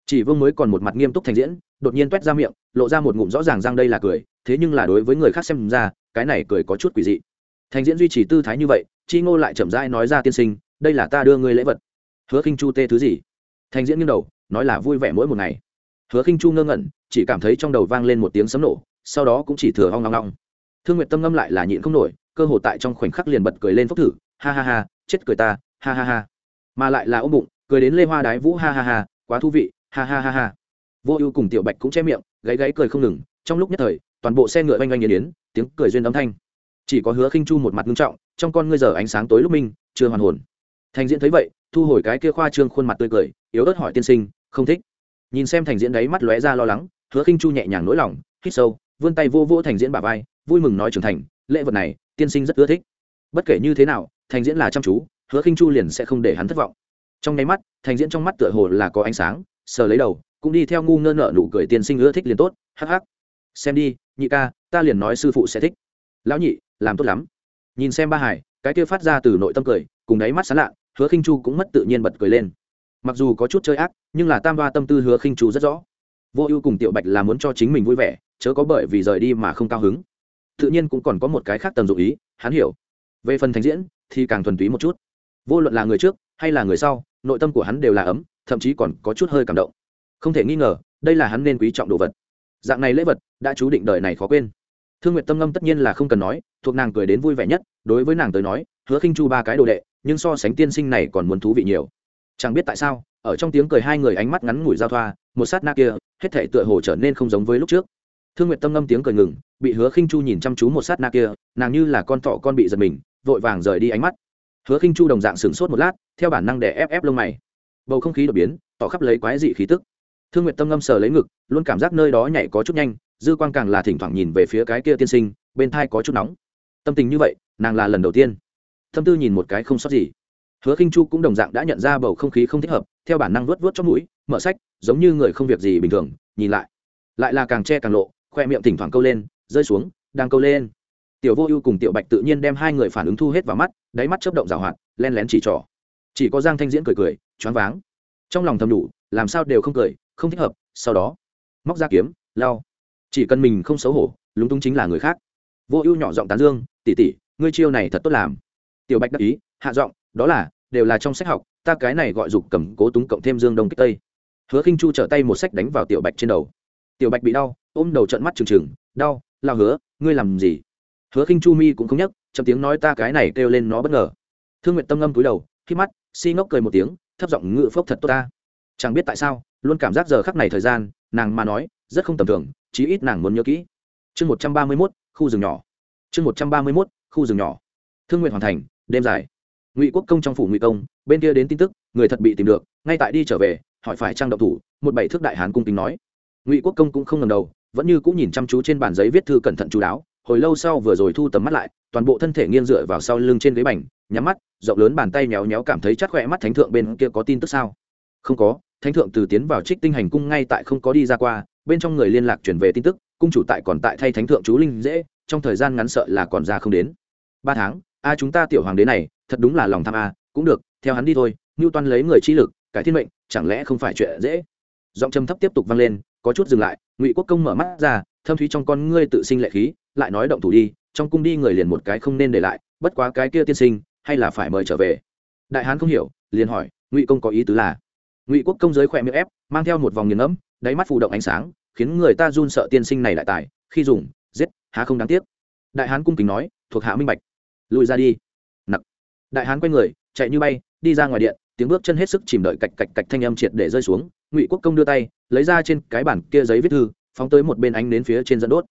chỉ vương mới còn một mặt nghiêm túc thành diễn, đột nhiên t ra miệng, lộ ra một ngụm rõ ràng rằng đây là cười, thế nhưng là đối với người khác xem ra, cái này cười có chút quỷ dị. Thành diễn duy trì tư thái như vậy, chi ngô lại chậm rãi nói ra tiên sinh, đây là ta đưa ngươi lễ vật. Hứa khinh chu tê thứ gì? Thành diễn nghiêng đầu, nói là vui vẻ mỗi một ngày. Hứa khinh chu ngơ ngẩn, chỉ cảm thấy trong đầu vang lên một tiếng sấm nổ, sau đó cũng chỉ thừa hoang ngong ngong thương nguyệt tâm ngâm lại là nhịn không nổi, cơ hồ tại trong khoảnh khắc liền bật cười lên phốc thử, ha ha ha, chết cười ta, ha ha ha. Mà lại là ôm bụng, cười đến lê hoa đái vũ ha ha ha, quá thú vị ha ha ha ha. Vô ưu cùng tiểu bạch cũng che miệng, gáy gáy cười không ngừng, trong lúc nhất thời, toàn bộ xe ngựa oanh oanh nghiền yến tiếng cười duyên âm thanh. Chỉ có hứa khinh chu một mặt nghiêm trọng, trong con ngươi giờ ánh sáng tối lúc minh, chưa hoàn hồn. Thành diễn thấy vậy, thu hồi cái kia khoa trương khuôn mặt tươi cười, yếu ớt hỏi tiên sinh, không thích? Nhìn xem thành diễn đấy mắt lóe ra lo lắng, hứa khinh chu nhẹ nhàng nỗi lòng, hít sâu, vươn tay vô vô thành diễn bà vai, vui mừng nói trưởng thành, lễ vật này, tiên sinh rất ưa thích. Bất kể như thế nào, thành diễn là chăm chú, hứa khinh chu liền sẽ không để hắn thất vọng. Trong nháy mắt, thành diễn trong mắt tựa hồ là có ánh sáng sờ lấy đầu, cũng đi theo ngu ngơ nợ nụ cười tiên sinh ưa thích liền tốt, hắc hắc. Xem đi, nhị ca, ta liền nói sư phụ sẽ thích. Lão nhị, làm tốt lắm. Nhìn xem ba hải, cái kia phát ra từ nội tâm cười, cùng đáy mắt sán lạ, hứa khinh chu cũng mất tự nhiên bật cười lên. Mặc dù có chút chơi ác, nhưng là tam ba tâm tư hứa khinh chu rất rõ. Vô ưu cùng tiểu bạch là muốn cho chính mình vui vẻ, chớ có bởi vì rời đi mà không cao hứng. Tự nhiên cũng còn có một cái khác tầm dụng ý, hắn hiểu. Về phần thành diễn, thì càng thuần túy một chút. Vô luận là người trước, hay là người sau nội tâm của hắn đều là ấm, thậm chí còn có chút hơi cảm động. Không thể nghi ngờ, đây là hắn nên quý trọng đồ vật. Dạng này lễ vật đã chú định đời này khó quên. Thương nguyệt tâm ngâm tất nhiên là không cần nói, thuộc nàng cười đến vui vẻ nhất, đối với nàng tới nói, hứa khinh chu ba cái đồ đệ, nhưng so sánh tiên sinh này còn muốn thú vị nhiều. Chẳng biết tại sao, ở trong tiếng cười hai người ánh mắt ngắn ngủi giao thoa, một sát na kia, hết thể tựa hồ trở nên không giống với lúc trước. Thương nguyệt tâm ngâm tiếng cười ngừng, bị hứa khinh chu nhìn chăm chú một sát na kia, nàng như là con thọ con bị giật mình, vội vàng rời đi ánh mắt hứa khinh chu đồng dạng sửng sốt một lát, theo bản năng để ép ép lông mày. Bầu không khí đột biến, tỏ khắp lấy quái dị khí tức. Thương nguyệt tâm ngâm sờ lấy ngực, luôn cảm giác nơi đó nhảy có chút nhanh, dư quang càng là thỉnh thoảng nhìn về phía cái kia tiên sinh, bên thai có chút nóng. Tâm tình như vậy, nàng là lần đầu tiên. Tâm tư nhìn một cái không sót gì. Hứa khinh chu cũng đồng dạng đã nhận ra bầu không khí không thích hợp, theo bản năng vuốt vuốt trong mũi, mở sách, giống như người không việc gì bình thường, nhìn lại. Lại là càng che càng lộ, khoe miệng thỉnh thoảng câu lên, rơi xuống, đang câu lên tiểu vô ưu cùng tiểu bạch tự nhiên đem hai người phản ứng thu hết vào mắt, đáy mắt chớp động rào hoạt, len lén chỉ trỏ. Chỉ có giang thanh diễn cười cười, choáng váng. Trong lòng thầm đủ, làm sao đều không cười, không thích hợp, sau đó, móc ra kiếm, lao. Chỉ cần mình không xấu hổ, lúng túng chính là người khác. Vô ưu nhỏ giọng tán dương tỉ tỉ ngươi chiêu này thật tốt làm. Tiểu bạch đắc ý, hạ giọng, đó là, đều là trong sách học, ta cái này gọi dục cầm cố túng cộng thêm dương đông kích tây. Hứa khinh chu trở tay một sách đánh vào tiểu bạch trên đầu. Tiểu bạch bị đau, ôm đầu trận mắt trừng trừng, đau, lao hứa, ngươi làm gì? Hứa khinh chu mi cũng không nhắc, trong tiếng nói ta cái này kêu lên nó bất ngờ. Thương nguyện tâm ngâm túi đầu, khi mắt, si ngốc cười một tiếng, thấp giọng ngự phốc thật tốt ta. Chẳng biết tại sao, luôn cảm giác giờ khắc này thời gian, nàng mà nói, rất không tầm thường, chí ít nàng muốn nhớ kỹ. Chương một trăm ba mươi mốt, khu rừng nhỏ. Chương một trăm ba mươi mốt, khu rừng nhỏ. Thương nguyện hoàn thành, đêm dài. Ngụy quốc công trong phủ ngụy công, bên kia đến tin tức, người thật bị tìm được, ngay tại đi trở về, hỏi phải trang độc thủ, một bảy thước đại hán cung kính nói. Ngụy quốc công cũng không ngầm đầu, vẫn như cũng nhìn chăm chú trên bàn giấy viết thư cẩn thận chú đáo hồi lâu sau vừa rồi thu tầm mắt lại, toàn bộ thân thể nghiêng dựa vào sau lưng trên ghế bành, nhắm mắt, rộng lớn bàn tay méo méo cảm thấy chắc khỏe mắt thánh thượng bên kia có tin tức sao? Không có, thánh thượng từ tiến vào trích tinh hành cung ngay tại không có đi ra qua, bên trong người liên lạc chuyển về tin tức, cung chủ tại còn tại thay thánh thượng chú linh dễ, trong thời gian ngắn sợ là còn ra không đến. Ba tháng, a, chúng ta tiểu hoàng đế này, thật đúng là lòng tham a, cũng được, theo hắn đi thôi, ngưu toan lấy người chi lực, cải thiên mệnh, chẳng lẽ không phải chuyện dễ? Giọng trầm thấp tiếp tục vang lên, có chút dừng lại, ngụy quốc công mở mắt ra thâm thúy trong con ngươi tự sinh lệ khí, lại nói động thủ đi, trong cung đi người liền một cái không nên để lại, bất quá cái kia tiên sinh, hay là phải mời trở về. Đại hán không hiểu, liền hỏi, ngụy công có ý tứ là? Ngụy quốc công giới khỏe miệng ép, mang theo một vòng nghiền ngẫm, đáy mắt phụ động ánh sáng, khiến người ta run sợ tiên sinh này lại tài, khi dùng, giết, há không đáng tiếc. Đại hán cung kính nói, thuộc hạ minh bạch. Lùi ra đi. Nặc. Đại hán quay người, chạy như bay, đi ra ngoài điện, tiếng bước chân hết sức chìm đợi cạch cạch cạch thanh âm triệt để rơi xuống. Ngụy quốc công đưa tay, lấy ra trên cái bản kia giấy viết thư phóng tới một bên ánh đến phía trên dẫn đốt.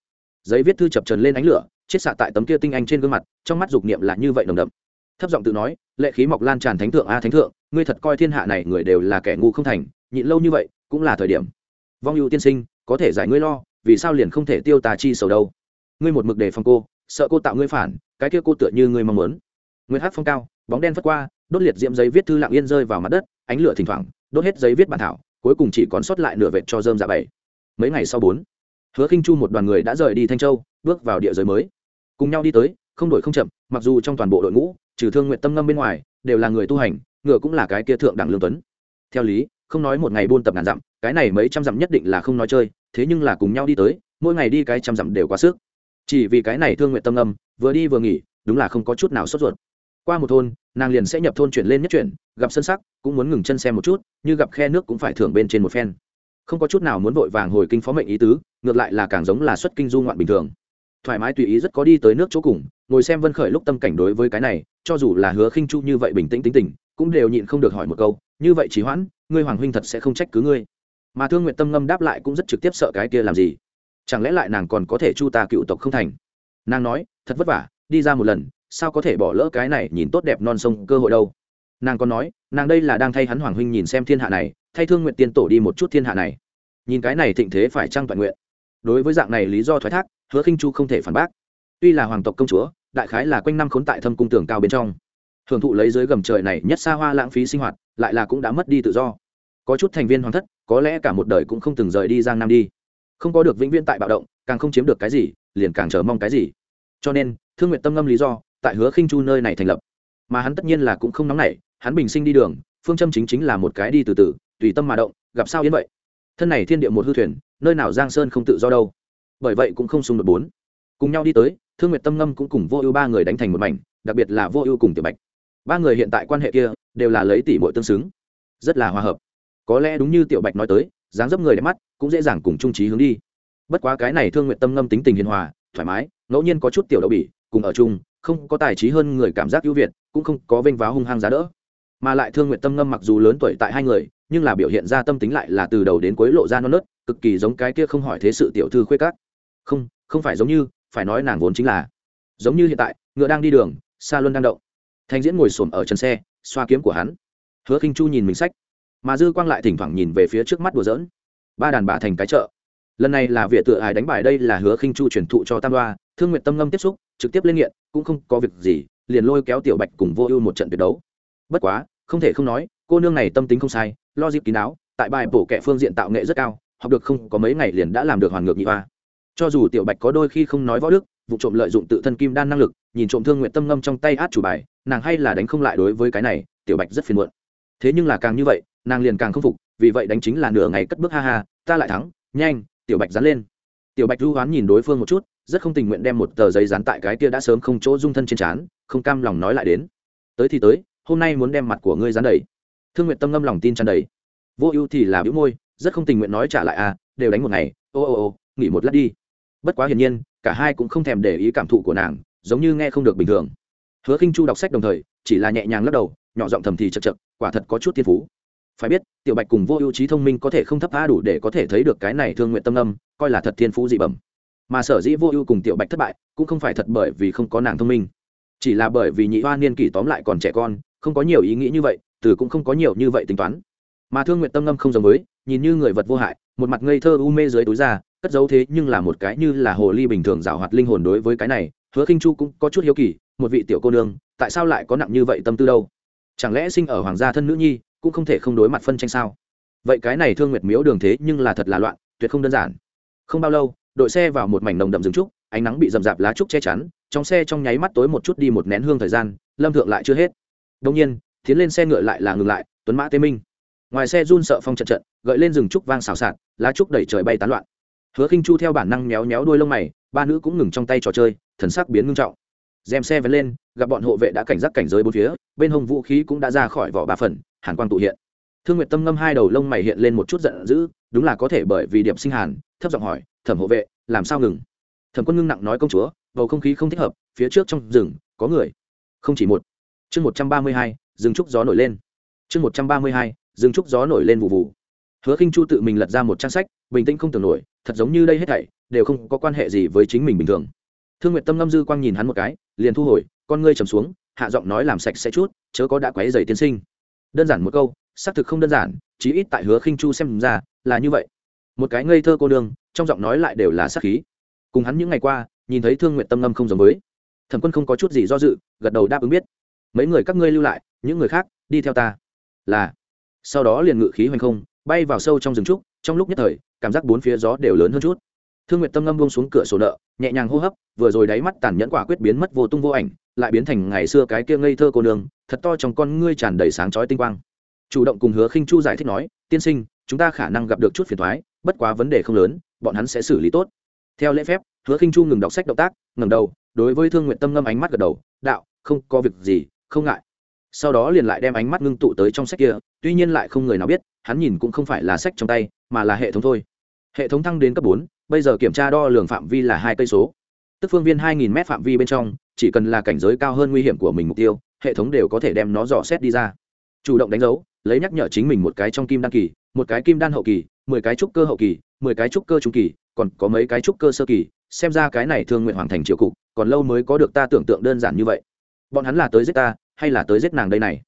Giấy viết thư chập trần lên ánh lửa, chiết xạ tại tấm kia tinh anh trên gương mặt, trong mắt dục niệm là như vậy đồng đậm. Thấp giọng tự nói, lệ khí mọc lan tràn thánh thượng a thánh thượng, ngươi thật coi thiên hạ này người đều là kẻ ngu không thành, nhịn lâu như vậy, cũng là thời điểm. Vong ưu tiên sinh, có thể giải ngươi lo, vì sao liền không thể tiêu tà chi sầu đâu? Ngươi một mực đề phòng cô, sợ cô tạo ngươi phản, cái kia cô tựa như ngươi mong muốn. Ngươi hát phong cao, bóng đen phất qua, đốt liệt diễm giấy viết thư lặng yên rơi vào mặt đất, ánh lửa thỉnh thoảng, đốt hết giấy viết bản thảo, cuối cùng chỉ còn sót lại nửa vệt cho dơm dạ bảy mấy ngày sau bốn, hứa khinh chu một đoàn người đã rời đi thanh châu, bước vào địa giới mới. Cùng nhau đi tới, không đổi không chậm, mặc dù trong toàn bộ đội ngũ, trừ thương nguyện tâm ngâm bên ngoài, đều là người tu hành, ngựa cũng là cái kia thượng đẳng lương tuấn. Theo lý, không nói một ngày buôn tập ngàn dặm, cái này mấy trăm dặm nhất định là không nói chơi, thế nhưng là cùng nhau đi tới, mỗi ngày đi cái trăm dặm đều quá sức. Chỉ vì cái này thương nguyện tâm ngâm, vừa đi vừa nghỉ, đúng là không có chút nào sốt ruột. Qua một thôn, nàng liền sẽ nhập thôn chuyển lên nhất chuyển, gặp sân sắc, cũng muốn ngừng chân xem một chút, như gặp khe nước cũng phải thưởng bên trên một phen không có chút nào muốn vội vàng hồi kinh phó mệnh ý tứ, ngược lại là càng giống là xuất kinh du ngoạn bình thường. Thoải mái tùy ý rất có đi tới nước chỗ cùng, ngồi xem vân khởi lúc tâm cảnh đối với cái này, cho dù là hứa khinh chu như vậy bình tĩnh tính tình, cũng đều nhịn không được hỏi một câu, như vậy chỉ hoãn, ngươi hoàng huynh thật sẽ không trách cứ ngươi? Mà thương nguyện tâm ngâm đáp lại cũng rất trực tiếp sợ cái kia làm gì? Chẳng lẽ lại nàng còn có thể chu ta cựu tộc không thành? Nàng nói, thật vất vả, đi ra một lần, sao có thể bỏ lỡ cái này nhìn tốt đẹp non sông cơ hội đâu? Nàng còn nói, nàng đây là đang thay hắn hoàng huynh nhìn xem thiên hạ này thay thương nguyện tiên tổ đi một chút thiên hạ này. Nhìn cái này thịnh thế phải trăng toàn nguyện? Đối với dạng này lý do thoái thác, hứa khinh chu không thể phản bác. Tuy là hoàng tộc công chúa, đại khái là quanh năm khốn tại thâm cung tường cao bên trong. Hưởng thụ lấy dưới gầm trời này nhất xa hoa lãng phí sinh hoạt, lại là cũng đã mất đi tự do. Có chút thành viên hoàng thất, có lẽ cả một đời cũng không từng rời đi giang nam đi. Không có được vĩnh viễn tại bạo động, càng không chiếm được cái gì, liền càng chờ mong cái gì. Cho nên, thương nguyện tâm ngâm lý do, tại hứa khinh chu nơi này thành lập. Mà hắn tất nhiên là cũng không nóng nảy, hắn bình sinh đi đường, phương châm chính chính là một cái đi từ từ tùy tâm mà động, gặp sao yên vậy? Thân này thiên địa một hư thuyền, nơi nào giang sơn không tự do đâu. Bởi vậy cũng không xung đột bốn. Cùng nhau đi tới, thương nguyệt tâm ngâm cũng cùng vô ưu ba người đánh thành một mảnh, đặc biệt là vô ưu cùng tiểu bạch. Ba người hiện tại quan hệ kia, đều là lấy tỷ bội tương xứng. Rất là hòa hợp. Có lẽ đúng như tiểu bạch nói tới, dáng dấp người đẹp mắt, cũng dễ dàng cùng trung trí hướng đi. Bất quá cái này thương nguyện tâm ngâm tính tình hiền hòa, thoải mái, ngẫu nhiên có chút tiểu đậu bỉ, cùng ở chung, không có tài trí hơn người cảm giác ưu việt, cũng không có vênh váo hung hăng giá đỡ. Mà lại thương nguyện tâm ngâm mặc dù lớn tuổi tại hai người nhưng là biểu hiện ra tâm tính lại là từ đầu đến cuối lộ ra non nớt, cực kỳ giống cái kia không hỏi thế sự tiểu thư khuê cát không không phải giống như, phải nói nàng vốn chính là. Giống như hiện tại, ngựa đang đi đường xa luân đang đậu thanh diễn ngồi xổm ở chân xe, xoa kiếm của hắn. Hứa khinh chu nhìn mình sách. Mà dư quang lại thỉnh thoảng nhìn về phía trước mắt đùa giỡn. Ba đàn bà thành cái chợ. Lần này là việc tự ải đánh bài đây là hứa khinh chu truyền thụ cho tam đoa. Thương nguyện tâm ngâm tiếp xúc, trực tiếp lên nghiện, cũng không có việc gì, liền lôi kéo tiểu bạch cùng vô ưu một trận tuyệt đấu. Bất quá không thể không nói, cô nương này tâm tính không sai, lo dịp kín đáo, tại bài bổ kẻ phương diện tạo nghệ rất cao, học được không có mấy ngày liền đã làm được hoàn ngược nhị hoa. Cho dù tiểu bạch có đôi khi không nói võ đức, vụ trộm lợi dụng tự thân kim đan năng lực, nhìn trộm thương nguyện tâm ngâm trong tay át chủ bài, nàng hay là đánh không lại đối với cái này, tiểu bạch rất phiền muộn. Thế nhưng là càng như vậy, nàng liền càng không phục, vì vậy đánh chính là nửa ngày cất bước ha ha, ta lại thắng, nhanh, tiểu bạch dán lên. Tiểu bạch lưu hoán nhìn đối phương một chút, rất không tình nguyện đem một tờ giấy dán tại cái kia đã sớm không chỗ dung thân trên trán, không cam lòng nói lại đến. Tới thì tới hôm nay muốn đem mặt của ngươi dán đầy. Thương nguyện tâm ngâm lòng tin tràn đầy. Vô ưu thì là bĩu môi, rất không tình nguyện nói trả lại à đều đánh một ngày, ô ô ô, nghỉ một lát đi. Bất quá hiển nhiên, cả hai cũng không thèm để ý cảm thụ của nàng, giống như nghe không được bình thường. Hứa khinh chu đọc sách đồng thời, chỉ là nhẹ nhàng lắc đầu, nhỏ giọng thầm thì chật chật, quả thật có chút thiên phú. Phải biết, tiểu bạch cùng vô ưu trí thông minh có thể không thấp tha đủ để có thể thấy được cái này thương nguyện tâm âm coi là thật thiên phú dị bẩm. Mà sở dĩ vô ưu cùng tiểu bạch thất bại, cũng không phải thật bởi vì không có nàng thông minh. Chỉ là bởi vì nhị hoa niên kỷ tóm lại còn trẻ con không có nhiều ý nghĩ như vậy, từ cũng không có nhiều như vậy tính toán. Mà thương nguyện tâm ngâm không giống với, nhìn như người vật vô hại, một mặt ngây thơ u mê dưới túi ra cất giấu thế nhưng là một cái như là hồ ly bình thường rào hoạt linh hồn đối với cái này, hứa khinh chu cũng có chút hiếu kỳ, một vị tiểu cô nương, tại sao lại có nặng như vậy tâm tư đâu? Chẳng lẽ sinh ở hoàng gia thân nữ nhi, cũng không thể không đối mặt phân tranh sao? Vậy cái này thương nguyệt miếu đường thế nhưng là thật là loạn, tuyệt không đơn giản. Không bao lâu, đội xe vào một mảnh nồng đậm rừng trúc, ánh nắng bị rậm rạp lá trúc che chắn, trong xe trong nháy mắt tối một chút đi một nén hương thời gian, lâm thượng lại chưa hết đông nhiên, tiến lên xe ngựa lại là ngừng lại, tuấn mã tê minh. Ngoài xe run sợ phong trận trận, gợi lên rừng trúc vang xào xạc, lá trúc đẩy trời bay tán loạn. Hứa khinh chu theo bản năng méo méo đuôi lông mày, ba nữ cũng ngừng trong tay trò chơi, thần sắc biến ngưng trọng. Dèm xe vén lên, gặp bọn hộ vệ đã cảnh giác cảnh giới bốn phía, bên hông vũ khí cũng đã ra khỏi vỏ ba phần, hàn quang tụ hiện. Thương nguyệt tâm ngâm hai đầu lông mày hiện lên một chút giận dữ, đúng là có thể bởi vì điểm sinh hàn, thấp giọng hỏi, thẩm hộ vệ, làm sao ngừng? Thẩm quân ngưng nặng nói công chúa, bầu không khí không thích hợp, phía trước trong rừng, có người. Không chỉ một chương một trăm ba mươi hai, rừng trúc gió nổi lên. Chương một trăm ba mươi hai, rừng trúc gió nổi lên vụ vụ hứa khinh chu tự mình lật ra một trang sách, bình tĩnh không tưởng nổi, thật giống như đây hết thảy đều không có quan hệ gì với chính mình bình thường. Thương nguyệt tâm ngâm dư quang nhìn hắn một cái, liền thu hồi, con ngươi trầm xuống, hạ giọng nói làm sạch sẽ chút, chớ có đã quấy dày tiên sinh. Đơn giản một câu, xác thực không đơn giản, chí ít tại hứa khinh chu xem ra là như vậy. Một cái ngây thơ cô đường trong giọng nói lại đều là sát khí. Cùng hắn những ngày qua, nhìn thấy thương nguyện tâm ngâm không giống với. Thẩm quân không có chút gì do dự, gật đầu đáp ứng biết mấy người các ngươi lưu lại, những người khác, đi theo ta. Là. Sau đó liền ngự khí hoành không, bay vào sâu trong rừng trúc, trong lúc nhất thời, cảm giác bốn phía gió đều lớn hơn chút. Thương nguyện tâm ngâm buông xuống cửa sổ nợ, nhẹ nhàng hô hấp, vừa rồi đáy mắt tàn nhẫn quả quyết biến mất vô tung vô ảnh, lại biến thành ngày xưa cái kia ngây thơ cô nương, thật to trong con ngươi tràn đầy sáng chói tinh quang. Chủ động cùng hứa khinh chu giải thích nói, tiên sinh, chúng ta khả năng gặp được chút phiền thoái bất quá vấn đề không lớn, bọn hắn sẽ xử lý tốt. Theo lễ phép, hứa khinh chu ngừng đọc sách động tác, ngẩng đầu, đối với thương nguyện tâm ngâm ánh mắt gật đầu, đạo, không có việc gì không ngại. Sau đó liền lại đem ánh mắt ngưng tụ tới trong sách kia, tuy nhiên lại không người nào biết, hắn nhìn cũng không phải là sách trong tay, mà là hệ thống thôi. Hệ thống thăng đến cấp bốn, bây giờ kiểm tra đo lường phạm vi là hai cây số. Tức phương viên hai nghìn m phạm vi bên trong, chỉ cần là cảnh giới cao hơn nguy hiểm của mình mục tiêu, hệ thống đều có thể đem nó dò xét đi ra. Chủ động đánh dấu, lấy nhắc nhở chính mình một cái trong kim đan kỳ, một cái kim đan hậu kỳ, mười cái trúc cơ hậu kỳ, mười cái trúc cơ trung kỳ, còn có mấy cái trúc cơ sơ kỳ, xem ra cái này thương nguyện hoàn thành triệu cục, còn lâu mới có được ta tưởng tượng đơn giản như vậy bọn hắn là tới giết ta, hay là tới giết nàng đây này?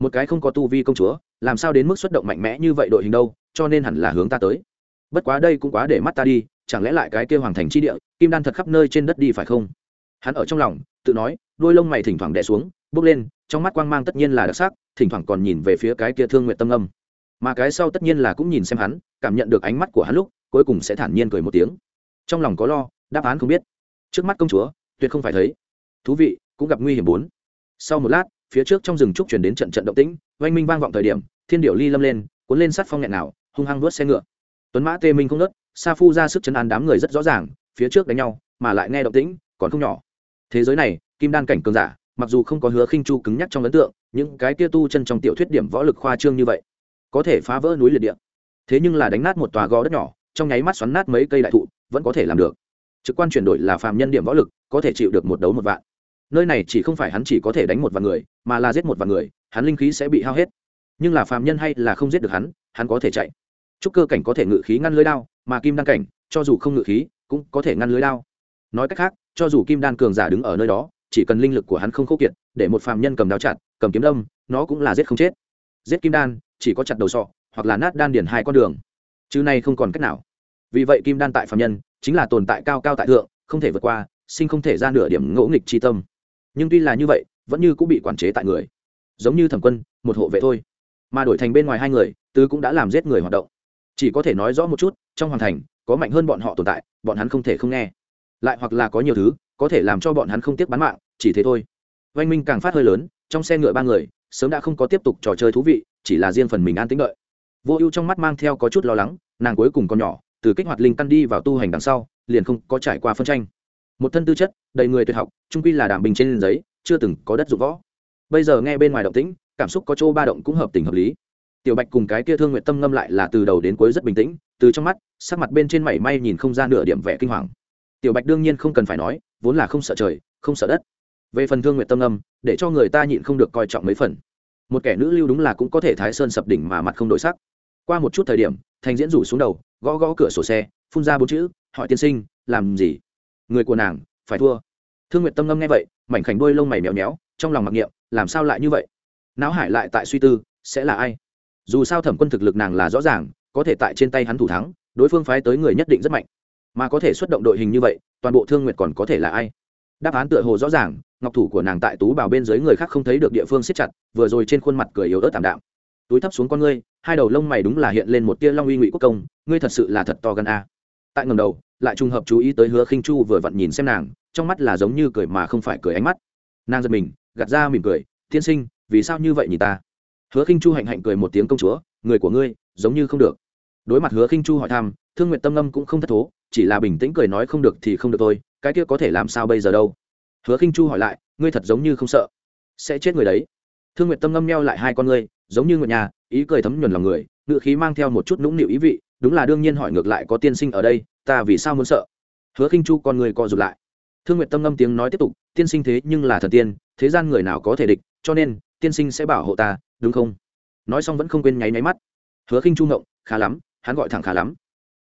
Một cái không có tu vi công chúa, làm sao đến mức xuất động mạnh mẽ như vậy đội hình đâu, cho nên hẳn là hướng ta tới. Bất quá đây cũng quá để mắt ta đi, chẳng lẽ lại cái kêu hoàng thành chi địa, kim đan thật khắp nơi trên đất đi phải không? Hắn ở trong lòng, tự nói, đôi lông mày thỉnh thoảng đẻ xuống, bước lên, trong mắt quang mang tất nhiên là đặc sắc, thỉnh thoảng còn nhìn về phía cái kia thương nguyện tâm âm. Mà cái sau tất nhiên là cũng nhìn xem hắn, cảm nhận được ánh mắt của hắn lúc, cuối cùng sẽ thản nhiên cười một tiếng. Trong lòng có lo, đáp án không biết. Trước mắt công chúa, tuyệt không phải thấy. Thú vị cũng gặp nguy hiểm bốn. Sau một lát, phía trước trong rừng trúc chuyển đến trận trận động tĩnh, oanh minh vang vọng thời điểm, thiên điệu ly lâm lên, cuốn lên sắt phong nhẹ nào hung hăng vớt xe ngựa. Tuấn mã tê minh không nớt, sa phu ra sức chấn an đám người rất rõ ràng, phía trước đánh nhau, mà lại nghe động tĩnh, còn không nhỏ. Thế giới này, kim đan cảnh cường giả, mặc dù không có hứa khinh chu cứng nhắc trong ấn tượng những cái kia tu chân trong tiểu thuyết điểm võ lực khoa trương như vậy, có thể phá vỡ núi liệt địa. Thế nhưng là đánh nát một tòa gò đất nhỏ, trong nháy mắt xoắn nát mấy cây đại thụ, vẫn có thể làm được. Trực quan chuyển đổi là phàm nhân điểm võ lực, có thể chịu được một đấu một vạn nơi này chỉ không phải hắn chỉ có thể đánh một vạn người, mà là giết một vạn người, hắn linh khí sẽ bị hao hết. Nhưng là phàm nhân hay là không giết được hắn hắn có thể chạy. Trúc cơ cảnh có thể ngự khí ngăn lưới đao, mà kim đan cảnh, cho dù không ngự khí, cũng có thể ngăn lưới đao. Nói cách khác, cho dù kim đan cường giả đứng ở nơi đó, chỉ cần linh lực của hắn không khô kiệt, để một phàm nhân cầm đao chặt, cầm kiếm đâm, nó cũng là giết không chết. Giết kim đan, chỉ có chặt đầu sọ, hoặc là nát đan điển hai con đường. Chứ này không còn cách nào. Vì vậy kim đan tại phàm nhân, chính là tồn tại cao cao tại thượng, không thể vượt qua, sinh không thể ra nửa điểm ngỗ nghịch chi tâm nhưng tuy là như vậy, vẫn như cũng bị quản chế tại người. Giống như thẩm quân, một hộ vệ thôi. Mà đổi thành bên ngoài hai người, tứ cũng đã làm giết người hoạt động. Chỉ có thể nói rõ một chút, trong hoàn thành, có mạnh hơn bọn họ tồn tại, bọn hắn không thể không nghe. Lại hoặc là có nhiều thứ, có thể làm cho bọn hắn không tiếc bán mạng, chỉ thế thôi. Oanh minh càng phát hơi lớn, trong xe ngựa ba người, sớm đã không có tiếp tục trò chơi thú vị, chỉ là riêng phần mình an tính đợi. Vô ưu trong mắt mang theo có chút lo lắng, nàng cuối cùng còn nhỏ, từ kích hoạt linh căn đi vào tu hành đằng sau, liền không có trải qua phân tranh một thân tư chất, đầy người tuyệt học, trung quy là đảm bình trên giấy, chưa từng có đất dụng võ. Bây giờ nghe bên ngoài động tĩnh, cảm xúc có chỗ ba động cũng hợp tình hợp lý. Tiểu bạch cùng cái kia thương nguyện tâm ngâm lại là từ đầu đến cuối rất bình tĩnh, từ trong mắt, sắc mặt bên trên mảy may nhìn không ra nửa điểm vẻ kinh hoàng. Tiểu bạch đương nhiên không cần phải nói, vốn là không sợ trời, không sợ đất. Về phần thương nguyện tâm ngâm, để cho người ta nhịn không được coi trọng mấy phần. Một kẻ nữ lưu đúng là cũng có thể thái sơn sập đỉnh mà mặt không đổi sắc. Qua một chút thời điểm, thành diễn rủ xuống đầu, gõ gõ cửa sổ xe, phun ra bốn chữ, hỏi tiên sinh, làm gì? Người của nàng, phải thua. Thương nguyện tâm ngâm nghe vậy, mảnh khảnh đôi lông mày mèo méo, trong lòng mặc niệm, làm sao lại như vậy? Não hải lại tại suy tư, sẽ là ai? Dù sao thẩm quân thực lực nàng là rõ ràng, có thể tại trên tay hắn thủ thắng, đối phương phái tới người nhất định rất mạnh. Mà có thể xuất động đội hình như vậy, toàn bộ thương nguyệt còn có thể là ai? Đáp án tựa hồ rõ ràng, ngọc thủ của nàng tại tú bảo bên dưới người khác không thấy được địa phương siết chặt, vừa rồi trên khuôn mặt cười yếu ớt tảm đạm. Túi thấp xuống con ngươi, hai đầu lông mày đúng là hiện lên một tia long uy ngụy quốc công, ngươi thật sự là thật to gần a. Tại ngầm đầu lại trùng hợp chú ý tới hứa khinh chu vừa vặn nhìn xem nàng, trong mắt là giống như cười mà không phải cười ánh mắt. Nàng giật mình, gạt ra mỉm cười, tiên sinh, vì sao như vậy nhìn ta? Hứa khinh chu hạnh hạnh cười một tiếng, công chúa, người của ngươi, giống như không được. Đối mặt hứa khinh chu hỏi thăm, thương nguyện tâm âm cũng không thất thố, chỉ là bình tĩnh cười nói, không được thì không được thôi, cái kia có thể làm sao bây giờ đâu? Hứa khinh chu hỏi lại, ngươi thật giống như không sợ, sẽ chết người đấy. Thương nguyện tâm ngâm neo lại hai con ngươi, giống như người nhà, ý cười thấm nhuần lòng người ngự khí mang theo một chút nũng nịu ý vị đúng là đương nhiên hỏi ngược lại có tiên sinh ở đây, ta vì sao muốn sợ? Hứa khinh chu con người co rụt lại. Thương nguyện tâm ngâm tiếng nói tiếp tục, tiên sinh thế nhưng là thần tiên, thế gian người nào có thể địch, cho nên, tiên sinh sẽ bảo hộ ta, đúng không? Nói xong vẫn không quên nháy nháy mắt. Hứa khinh chu ngộng, khá lắm, hắn gọi thẳng khá lắm.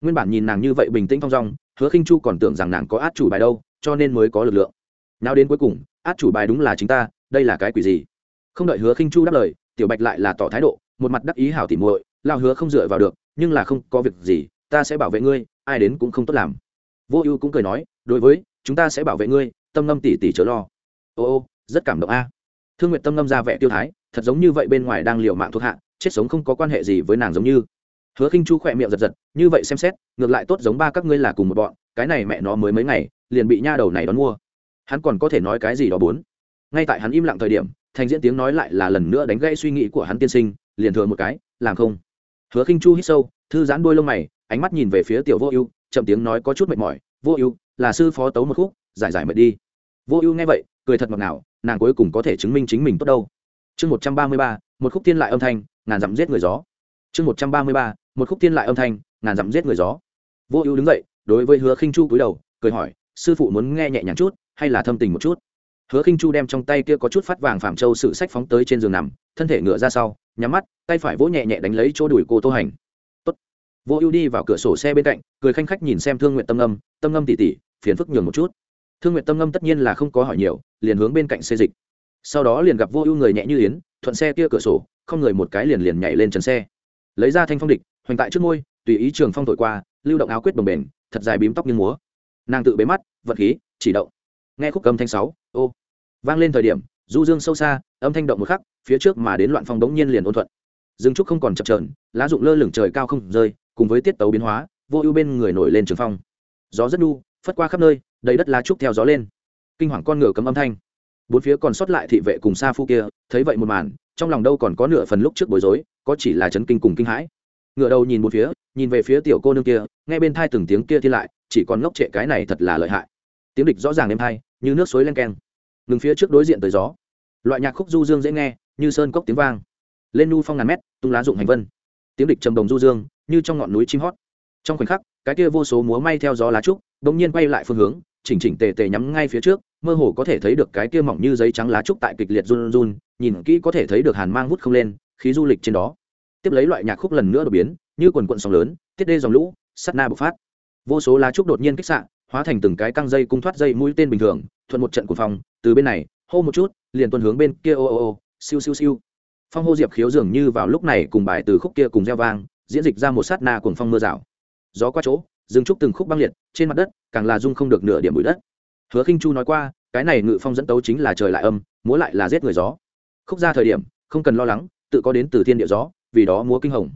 Nguyên bản nhìn nàng như vậy bình tĩnh thong dong, hứa khinh chu còn tưởng rằng nàng có át chủ bài đâu, cho nên mới có lực lượng. Nào đến cuối cùng, át chủ bài đúng là chính ta, đây là cái quỷ gì? Không đợi hứa khinh chu đáp lời, tiểu bạch lại là tỏ thái độ, một mặt đắc ý hảo tỉ muội lao hứa không dựa vào được, nhưng là không có việc gì, ta sẽ bảo vệ ngươi, ai đến cũng không tốt làm. Vô ưu cũng cười nói, đối với, chúng ta sẽ bảo vệ ngươi, tâm ngâm tỉ tỉ chớ lo. Ô ô, rất cảm động a. Thương nguyện tâm ngâm ra vẻ tiêu thái, thật giống như vậy bên ngoài đang liều mạng thuộc hạ, chết sống không có quan hệ gì với nàng giống như. Hứa khinh chu khỏe miệng giật giật, như vậy xem xét, ngược lại tốt giống ba các ngươi là cùng một bọn, cái này mẹ nó mới mấy ngày, liền bị nha đầu này đón mua. Hắn còn có thể nói cái gì đó bốn. Ngay tại hắn im lặng thời điểm, thành diễn tiếng nói lại là lần nữa đánh gây suy nghĩ của hắn tiên sinh, liền thừa một cái, làm không hứa khinh chu hít sâu, thư giãn đôi lông mày, ánh mắt nhìn về phía tiểu vô ưu, chậm tiếng nói có chút mệt mỏi, vô ưu, là sư phó tấu một khúc, giải giải mệt đi. Vô ưu nghe vậy, cười thật ngọt ngào, nàng cuối cùng có thể chứng minh chính mình tốt đâu. Chương một trăm ba mươi ba, một khúc tiên lại âm thanh, ngàn dặm giết người gió. Chương một trăm ba mươi ba, một khúc tiên lại âm thanh, ngàn dặm giết người gió. Vô ưu đứng dậy, đối với hứa khinh chu cúi đầu, cười hỏi, sư phụ muốn nghe nhẹ nhàng chút, hay là thâm tình một chút? Hứa khinh chu đem trong tay kia có chút phát vàng phạm châu sự sách phóng tới trên giường nằm, thân thể ngựa ra sau nhắm mắt, tay phải vỗ nhẹ nhẹ đánh lấy chỗ đùi cô tô hành. Tốt. vô ưu đi vào cửa sổ xe bên cạnh, cười khanh khách nhìn xem thương nguyện tâm âm tâm âm tỉ tỉ, phiền phức nhường một chút. Thương nguyện tâm âm tất nhiên là không có hỏi nhiều, liền hướng bên cạnh xe dịch. Sau đó liền gặp vô ưu người nhẹ như yến, thuận xe kia cửa sổ, không người một cái liền liền nhảy lên trần xe. Lấy ra thanh phong địch, hoành tại trước môi tùy ý trường phong thổi qua, lưu động áo quyết bồng bền, thật dài bím tóc như múa. Nàng tự bế mắt vật khí, chỉ động. Nghe khúc cầm thanh sáu, ô. Vang lên thời điểm, du dương sâu xa âm thanh động một khắc, phía trước mà đến loạn phong đống nhiên liền ôn thuận. Dương trúc không còn chập trờn lá rụng lơ lửng trời cao không rơi, cùng với tiết tấu biến hóa, vô ưu bên người nổi lên trường phong. Gió rất đu phất qua khắp nơi, đầy đất lá trúc theo gió lên. Kinh hoàng con ngựa cấm âm thanh. Bốn phía còn sót lại thị vệ cùng xa phu kia, thấy vậy một màn, trong lòng đâu còn có nửa phần lúc trước bối rối, có chỉ là chấn kinh cùng kinh hãi. Ngựa đầu nhìn một phía, nhìn về phía tiểu cô nương kia, nghe bên thai từng tiếng kia thì lại, chỉ còn ngốc trệ cái này thật là lợi hại. Tiếng địch rõ ràng êm thai như nước suối len keng. Ngừng phía trước đối diện tới gió loại nhạc khúc du dương dễ nghe, như sơn cốc tiếng vang. Lên nu phong ngàn mét, tung lá dụng hành vân. Tiếng địch trầm đồng du dương, như trong ngọn núi chim hót. Trong khoảnh khắc, cái kia vô số múa may theo gió lá trúc bỗng nhiên quay lại phương hướng, chỉnh chỉnh tề tề nhắm ngay phía trước, mơ hồ có thể thấy được cái kia mỏng như giấy trắng lá trúc tại kịch liệt run run, nhìn kỹ có thể thấy được hàn mang vút không lên, khí du lịch trên đó. Tiếp lấy loại nhạc khúc lần nữa đột biến, như quần quận sóng lớn, tiết đê dòng lũ sắt na bộc phát. Vô số lá trúc đột nhiên kích xạ, hóa thành từng cái căng dây cung thoát dây mũi tên bình thường, thuận một trận của phòng từ bên này hô một chút, liền tuần hướng bên kia, ô ô ô, siêu siêu siêu. Phong hô diệp khiếu dường như vào lúc này cùng bài từ khúc kia cùng gieo vang, diễn dịch ra một sát na cùng phong mưa rào. Gió qua chỗ dừng trúc từng khúc băng liệt, trên mặt đất, càng là dung không được nửa điểm bụi đất. Hứa khinh chu nói qua, cái này ngự phong dẫn tấu chính là trời lại âm, múa lại là giết người gió. Khúc ra thời điểm, không cần lo lắng, tự có đến từ thiên địa gió, vì đó múa kinh hồng.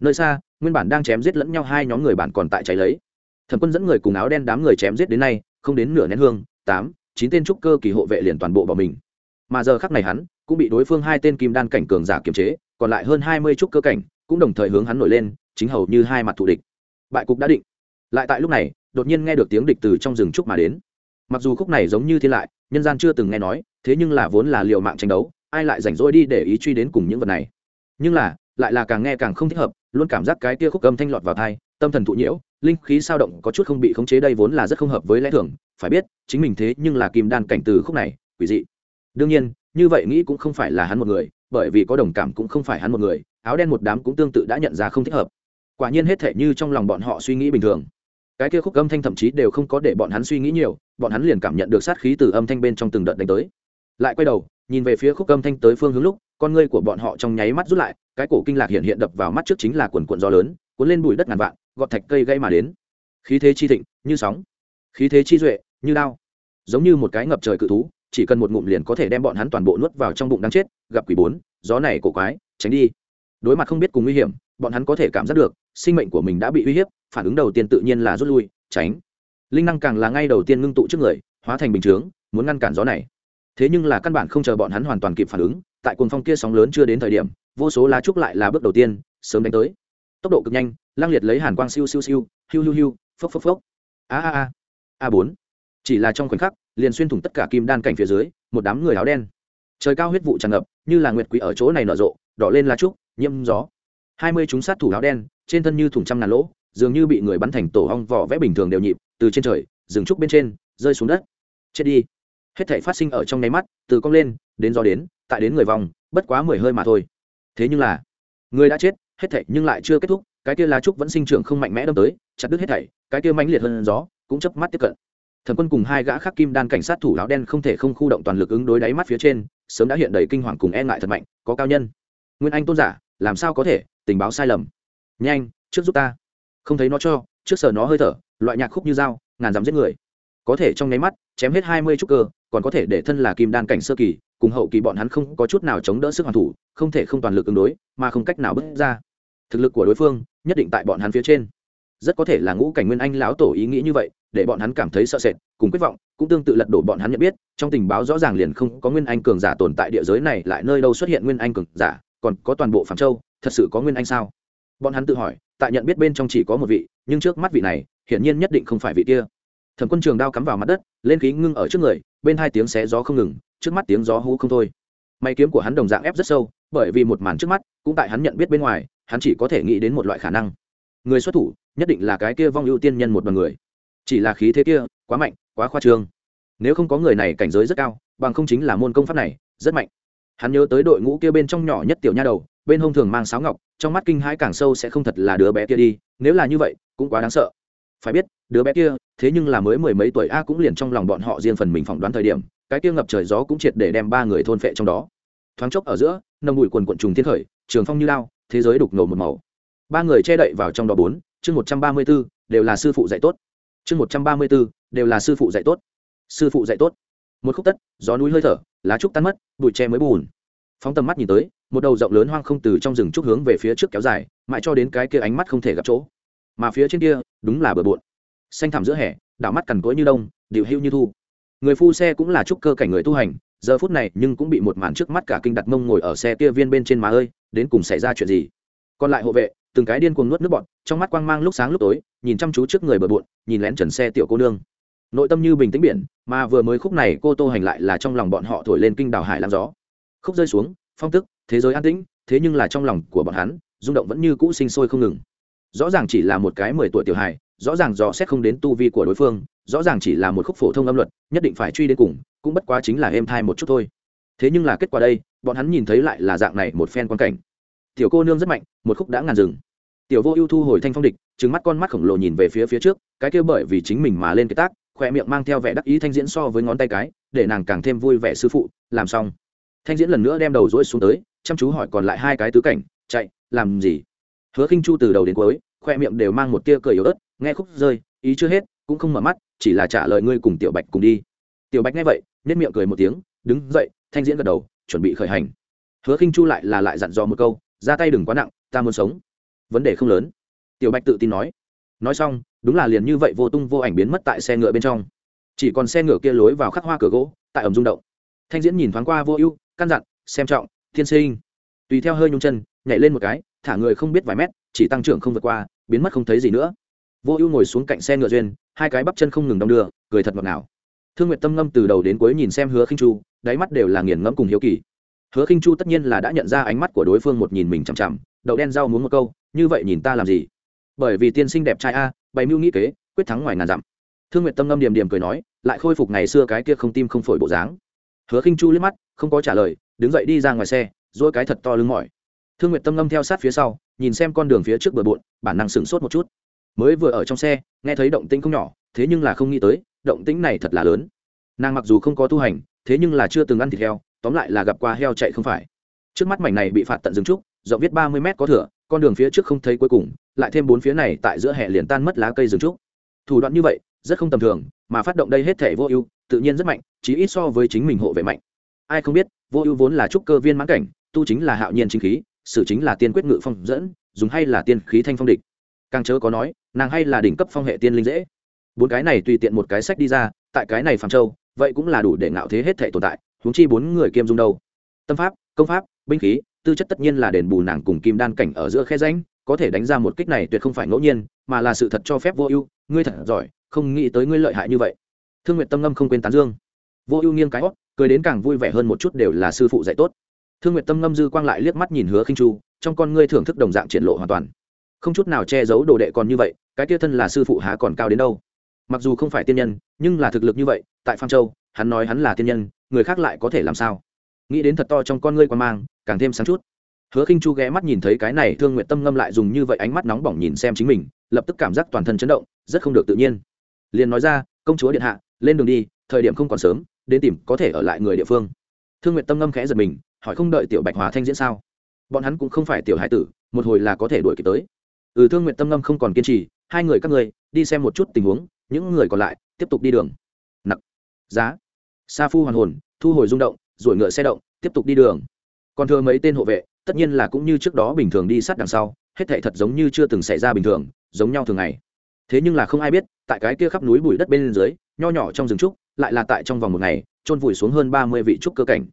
Nơi xa, nguyên bản đang chém giết lẫn nhau hai nhóm người bản còn tại cháy lấy. Thẩm quân dẫn người cùng áo đen đám người chém giết đến nay, không đến nửa nén hương, tám chín tên trúc cơ kỳ hộ vệ liền toàn bộ bỏ mình. Mà giờ khắc này hắn cũng bị đối phương hai tên kim đan cảnh cường giả kiềm chế, còn lại hơn hai mươi trúc cơ cảnh cũng đồng thời hướng hắn nổi lên, chính hầu như hai mặt thù địch. Bại cục đã định. Lại tại lúc này, đột nhiên nghe được tiếng địch từ trong rừng trúc mà đến. Mặc dù khúc này giống như thiên lại, nhân gian chưa từng nghe nói, thế nhưng là vốn là liều mạng tranh đấu, ai lại rảnh rỗi đi để ý truy đến cùng những vật này? Nhưng là, lại là càng nghe càng không thích hợp, luôn cảm giác cái kia khúc âm thanh lọt vào thai tâm thần thụ nhiễu, linh khí sao động có chút không bị khống chế đây vốn là rất không hợp với lẽ thường, phải biết, chính mình thế nhưng là kim đan cảnh từ khúc này, quỷ dị. Đương nhiên, như vậy nghĩ cũng không phải là hắn một người, bởi vì có đồng cảm cũng không phải hắn một người, áo đen một đám cũng tương tự đã nhận ra không thích hợp. Quả nhiên hết thể như trong lòng bọn họ suy nghĩ bình thường. Cái kia khúc âm thanh thậm chí đều không có để bọn hắn suy nghĩ nhiều, bọn hắn liền cảm nhận được sát khí từ âm thanh bên trong từng đợt đánh tới. Lại quay đầu, nhìn về phía khúc âm thanh tới phương hướng lúc, con ngươi của bọn họ trong nháy mắt rút lại, cái cổ kinh lạc hiện hiện đập vào mắt trước chính là quần cuộn gió lớn, cuốn lên bụi đất ngàn vạn gọt thạch cây gây mà đến. Khí thế chi thịnh, như sóng. Khí thế chi duệ, như đao. Giống như một cái ngập trời cự thú, chỉ cần một ngụm liền có thể đem bọn hắn toàn bộ nuốt vào trong bụng đáng chết, gặp quỷ bốn, gió này cổ quái, tránh đi. Đối mặt không biết cùng nguy hiểm, bọn hắn có thể cảm giác được, sinh mệnh của mình đã bị uy hiếp, phản ứng đầu tiên tự nhiên là rút lui, tránh. Linh năng càng là ngay đầu tiên ngưng tụ trước người, hóa thành bình chướng, muốn ngăn cản gió này. Thế nhưng là căn bản không chờ bọn hắn hoàn toàn kịp phản ứng, tại cuồng phong kia sóng lớn chưa đến thời điểm, vô số lá trúc lại là bước đầu tiên, sớm đánh tới. Tốc độ cực nhanh lang liệt lấy hàn quang siêu siêu siêu, hiu hiu hiu, phốc phốc phốc. A a a a bốn. Chỉ là trong khoảnh khắc, liền xuyên thủng tất cả kim đan cảnh phía dưới, một đám người áo đen. Trời cao huyết vụ tràn ngập, như là nguyệt quỷ ở chỗ này nở rộ, đỏ lên lá trúc, nhiễm gió. Hai mươi chúng sát thủ áo đen, trên thân như thủng trăm ngàn lỗ, dường như bị người bắn thành tổ hong vỏ vẽ bình thường đều nhịp, từ trên trời dừng trúc bên trên, rơi xuống đất. Chết đi. Hết thể phát sinh ở trong nháy mắt, từ cong lên, đến gió đến, tại đến người vòng, bất quá mười hơi mà thôi. Thế nhưng là, người đã chết, hết thảy nhưng lại chưa kết thúc cái kia lá trúc vẫn sinh trưởng không mạnh mẽ đâm tới, chặt đứt hết thảy, cái kia mãnh liệt hơn gió cũng chớp mắt tiếp cận. Thần quân cùng hai gã khắc kim đan cảnh sát thủ áo đen không thể không khu động toàn lực ứng đối đáy mắt phía trên, sớm đã hiện đầy kinh hoàng cùng e ngại thật mạnh, có cao nhân. Nguyên anh tôn giả, làm sao có thể? Tình báo sai lầm. Nhanh, trước giúp ta. Không thấy nó cho, trước sở nó hơi thở, loại nhạc khúc như dao, ngàn dám giết người. Có thể trong nháy mắt, chém hết hai mươi trúc cơ, còn có thể để thân là kim đan cảnh sơ kỳ, cùng hậu kỳ bọn hắn không có chút nào chống đỡ sức hoàn thủ, không thể không toàn lực ứng đối, mà không cách nào bước ra. Thực lực của đối phương nhất định tại bọn hắn phía trên. Rất có thể là ngũ cảnh nguyên anh lão tổ ý nghĩ như vậy, để bọn hắn cảm thấy sợ sệt, cùng quyết vọng, cũng tương tự lật đổ bọn hắn nhận biết, trong tình báo rõ ràng liền không có nguyên anh cường giả tồn tại địa giới này, lại nơi đâu xuất hiện nguyên anh cường giả, còn có toàn bộ phạm châu, thật sự có nguyên anh sao? Bọn hắn tự hỏi, tại nhận biết bên trong chỉ có một vị, nhưng trước mắt vị này, hiển nhiên nhất định không phải vị kia. Thẩm quân trường đao cắm vào mặt đất, lên khí ngưng ở trước người, bên hai tiếng xé gió không ngừng, trước mắt tiếng gió hú không thôi may kiếm của hắn đồng dạng ép rất sâu, bởi vì một màn trước mắt, cũng tại hắn nhận biết bên ngoài, hắn chỉ có thể nghĩ đến một loại khả năng. Người xuất thủ, nhất định là cái kia vong ưu tiên nhân một đoàn người. Chỉ là khí thế kia, quá mạnh, quá khoa trương. Nếu không có người này cảnh giới rất cao, bằng không chính là môn công pháp này, rất mạnh. Hắn nhớ tới đội ngũ kia bên trong nhỏ nhất tiểu nha đầu, bên hông thường mang sáo ngọc, trong mắt kinh hãi càng sâu sẽ không thật là đứa bé kia đi, nếu là như vậy, cũng quá đáng sợ. Phải biết, đứa bé kia thế nhưng là mới mười mấy tuổi a cũng liền trong lòng bọn họ riêng phần mình phỏng đoán thời điểm, cái kia ngập trời gió cũng triệt để đem ba người thôn phệ trong đó. Thoáng chốc ở giữa, nồng bụi quần quận trùng thiên khởi, trường phong như lao, thế giới đục ngầu một màu. Ba người che đậy vào trong đó bốn, chương một trăm ba mươi b ố đều là sư phụ dạy tốt. Chương một trăm ba mươi b ố đều là sư phụ dạy tốt. Sư phụ dạy tốt. Một khúc tất, gió núi hơi thở, lá trúc tan mất, bụi tre mới bùn. Phóng tầm mắt nhìn tới, một đầu rộng lớn hoang không từ trong rừng trúc hướng về phía trước kéo dài, mãi cho đến cái kia ánh mắt không thể gặp chỗ. Mà phía trên kia, đúng là bờ bộn xanh thẳm giữa hè, đảo mắt cằn cỗi như đông, điệu hưu như thu. Người phu xe cũng là trúc cơ cảnh người tu hành, giờ phút này nhưng cũng bị một màn trước mắt cả kinh đặt mông ngồi ở xe kia viên bên trên má ơi, đến cùng xảy ra chuyện gì? Còn lại hộ vệ, từng cái điên cuồng nuốt nước bọn trong mắt quang mang lúc sáng lúc tối, nhìn chăm chú trước người bờ bộn, nhìn lén trần xe tiểu cô nương. Nội tâm như bình tĩnh biển, mà vừa mới khúc này cô tô hành lại là trong lòng bọn họ thổi lên kinh đào hải làm gió. Khúc rơi xuống, phong tức, thế giới an tĩnh, thế nhưng là trong lòng của bọn hắn, rung động vẫn như cũ sinh sôi không ngừng. Rõ ràng chỉ là một cái mười tuổi tiểu hài rõ ràng dò xét không đến tu vi của đối phương, rõ ràng chỉ là một khúc phổ thông âm luật, nhất định phải truy đến cùng, cũng bất quá chính là êm thai một chút thôi. Thế nhưng là kết quả đây, bọn hắn nhìn thấy lại là dạng này một phen quan cảnh. Tiểu cô nương rất mạnh, một khúc đã ngàn rừng tiểu vô ưu thu hồi thanh phong địch trứng mắt con mắt khổng lồ nhìn về phía phía trước, cái kia bởi vì chính mình mà lên cái tác khoe miệng mang theo vẻ đắc ý thanh diễn so với ngón tay cái, để nàng càng thêm vui vẻ sư phụ, làm xong. Thanh diễn lần nữa đem đầu rỗi xuống tới, chăm chú hỏi còn lại hai cái tứ cảnh, chạy, làm gì? Hứa khinh chu từ đầu đến cuối khoe miệng đều mang một tia cười yếu ớt, nghe khúc rơi, ý chưa hết, cũng không mở mắt, chỉ là trả lời ngươi cùng tiểu bạch cùng đi. Tiểu bạch nghe vậy nết miệng cười một tiếng, đứng dậy, thanh diễn gật đầu, chuẩn bị khởi hành. Hứa khinh chu lại là lại dặn dò một câu, ra tay đừng quá nặng, ta muốn sống. Vấn đề không lớn. Tiểu bạch tự tin nói. Nói xong, đúng là liền như vậy vô tung vô ảnh biến mất tại xe ngựa bên trong. Chỉ còn xe ngựa kia lối vào khắc hoa cửa gỗ, tại ẩm rung động. Thanh diễn nhìn thoáng qua vô ưu, căn dặn, xem trọng, thiên sinh. Tùy theo hơi nhung chân, nhảy lên một cái, thả người không biết vài mét chỉ tăng trưởng không vượt qua, biến mất không thấy gì nữa. Vô ưu ngồi xuống cạnh xe ngựa duyên, hai cái bắp chân không ngừng đong đưa, cười thật ngọt ngào. Thương nguyệt tâm ngâm từ đầu đến cuối nhìn xem hứa khinh chu, đáy mắt đều là nghiền ngẫm cùng hiếu kỳ. Hứa khinh chu tất nhiên là đã nhận ra ánh mắt của đối phương một nhìn mình chằm chằm, đậu đen rau muốn một câu, như vậy nhìn ta làm gì? Bởi vì tiên sinh đẹp trai a, bày mưu nghĩ kế, quyết thắng ngoài ngàn dặm. Thương nguyệt tâm ngâm điềm điềm cười nói, lại khôi phục ngày xưa cái kia không tim không phổi bộ dáng. Hứa khinh chu liếc mắt, không có trả lời, đứng dậy đi ra ngoài xe dỗi cái thật to lưng mỏi thương nguyệt tâm ngâm theo sát phía sau, nhìn xem con đường phía trước bờ bộn, bản năng sửng sốt một chút. Mới vừa ở trong xe, nghe thấy động tĩnh không nhỏ, thế nhưng là không nghĩ tới, động tĩnh này thật là lớn. Nàng mặc dù không có tu hành, thế nhưng là chưa từng ăn thịt heo, tóm lại là gặp qua heo chạy không phải. Trước mắt mảnh này bị phạt tận dừng trúc, rộng viết ba mươi mét có thửa, con đường phía trước không thấy cuối cùng, lại thêm bốn phía này tại giữa hệ liền tan mất lá cây rừng trúc. Thủ đoạn như vậy, rất không tầm thường, mà phát động đây hết thể vô ưu, tự nhiên rất mạnh, chí ít so với chính mình hộ vệ mạnh. Ai không biết, vô ưu vốn là trúc cơ viên mãn cảnh, tu chính là hạo nhiên chính khí sử chính là tiên quyết ngự phong dẫn, dùng hay là tiên khí thanh phong địch. Càng chớ có nói, nàng hay là đỉnh cấp phong hệ tiên linh dễ. Bốn cái này tùy tiện một cái sách đi ra, tại cái này phàm châu, vậy cũng là đủ để ngạo thế hết thể tồn tại, huống chi bốn người kiêm dung đâu. Tâm pháp, công pháp, binh khí, tư chất tất nhiên là đền bù nàng cùng kim đan cảnh ở giữa khe ránh có thể đánh ra một kích này tuyệt không phải ngẫu nhiên, mà là sự thật cho phép vô ưu, ngươi thật giỏi, không nghĩ tới ngươi lợi hại như vậy. Thương nguyện tâm ngâm không quên tán dương. Vô ưu nghiêng cái hót, cười đến càng vui vẻ hơn một chút đều là sư phụ dạy tốt thương nguyện tâm ngâm dư quang lại liếc mắt nhìn hứa khinh chu, trong con ngươi thưởng thức đồng dạng triển lộ hoàn toàn. Không chút nào che giấu đồ đệ còn như vậy, cái kia thân là sư phụ há còn cao đến đâu. Mặc dù không phải tiên nhân, nhưng là thực lực như vậy, tại phan châu, hắn nói hắn là tiên nhân, người khác lại có thể làm sao? Nghĩ đến thật to trong con ngươi quan mang, càng thêm sáng chút. Hứa khinh chu ghé mắt nhìn thấy cái này, thương nguyện tâm ngâm lại dùng như vậy ánh mắt nóng bỏng nhìn xem chính mình, lập tức cảm giác toàn thân chấn động, rất không được tự nhiên. Liền nói ra, công chúa điện hạ, lên đường đi, thời điểm không còn sớm, đến tìm có thể ở lại người địa phương. Thương nguyện tâm ngâm khẽ giật mình hỏi không đợi tiểu bạch hòa thanh diễn sao? Bọn hắn cũng không phải tiểu hải tử, một hồi là có thể đuổi kịp tới. Ừ thương nguyện tâm ngâm không còn kiên trì, hai người các người đi xem một chút tình huống, những người còn lại, tiếp tục đi đường. Nặc giá. Sa phu hoàn hồn, thu hồi rung động rồi ngựa xe động, tiếp tục đi đường. Còn thừa mấy tên hộ vệ, tất nhiên là cũng như trước đó bình thường đi sát đằng sau, hết thệ thật giống như chưa từng xảy ra bình thường, giống nhau thường ngày. Thế nhưng là không ai biết, tại cái kia khắp núi bụi đất bên dưới, nho nhỏ trong rừng trúc, lại là tại trong vòng một ngày trôn vùi xuống hơn ba mươi vị trúc cơ cảnh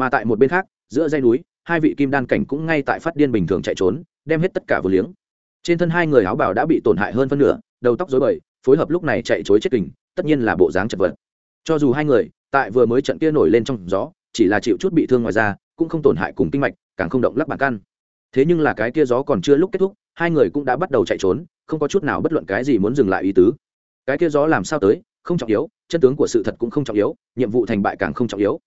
mà tại một bên khác, giữa dây núi, hai vị kim đan cảnh cũng ngay tại phát điên bình thường chạy trốn, đem hết tất cả vừa liếng. Trên thân hai người áo bảo đã bị tổn hại hơn phân nửa, đầu tóc rối bời, phối hợp lúc này chạy chối chết kình, tất nhiên là bộ dáng chật vật. Cho dù hai người, tại vừa mới trận kia nổi lên trong gió, chỉ là chịu chút bị thương ngoài ra cũng không tổn hại cùng kinh mạch, càng không động lắc bản căn. Thế nhưng là cái kia gió còn chưa lúc kết thúc, hai người cũng đã bắt đầu chạy trốn, không có chút nào bất luận cái gì muốn dừng lại ý tứ. Cái kia gió làm sao tới, không trọng yếu, chân tướng của sự thật cũng không trọng yếu, nhiệm vụ thành bại càng không trọng yếu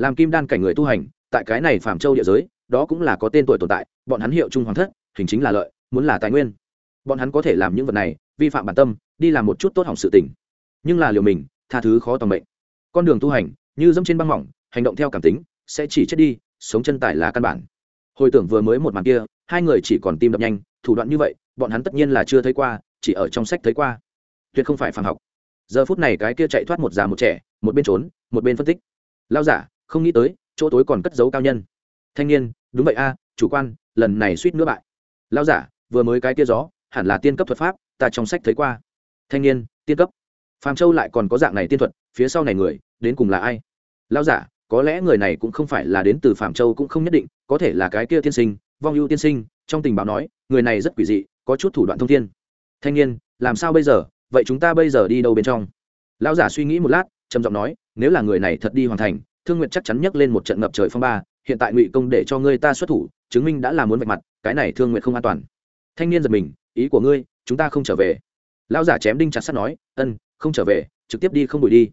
làm kim đan cảnh người tu hành, tại cái này phạm châu địa giới, đó cũng là có tên tuổi tồn tại, bọn hắn hiệu trung hoàng thất, hình chính là lợi, muốn là tài nguyên. Bọn hắn có thể làm những vật này, vi phạm bản tâm, đi làm một chút tốt hỏng sự tình. Nhưng là liều mình, tha thứ khó toàn mệnh. Con đường tu hành, như dẫm trên băng mỏng, hành động theo cảm tính, sẽ chỉ chết đi, sống chân tài là căn bản. Hồi tưởng vừa mới một màn kia, hai người chỉ còn tim đập nhanh, thủ đoạn như vậy, bọn hắn tất nhiên là chưa thấy qua, chỉ ở trong sách thấy qua. Tuyệt không phải phản học. Giờ phút này cái kia chạy thoát một già một trẻ, một bên trốn, một bên phân tích. Lao giả không nghĩ tới, chỗ tối còn cất giấu cao nhân. Thanh niên, đúng vậy a, chủ quan, lần này suýt nữa bại. Lao giả, vừa mới cái kia gió, hẳn là tiên cấp thuật pháp, ta trong sách thấy qua. Thanh niên, tiên cấp. Phàm châu lại còn có dạng này tiên thuật, phía sau này người, đến cùng là ai? Lao giả, có lẽ người này cũng không phải là đến từ phàm châu cũng không nhất định, có thể là cái kia tiên sinh, vong ưu tiên sinh, trong tình báo nói, người này rất quỷ dị, có chút thủ đoạn thông thiên. Thanh niên, làm sao bây giờ? Vậy chúng ta bây giờ đi đâu bên trong? Lão giả suy nghĩ một lát, trầm giọng nói, nếu là người này thật đi hoàn thành thương nguyện chắc chắn nhấc lên một trận ngập trời phong ba, hiện tại ngụy công để cho ngươi ta xuất thủ, chứng minh đã là muốn vạch mặt, cái này thương nguyện không an toàn. Thanh niên giật mình, ý của ngươi, chúng ta không trở về. Lão giả chém đinh chặt sắt nói, ân, không trở về, trực tiếp đi không đuổi đi.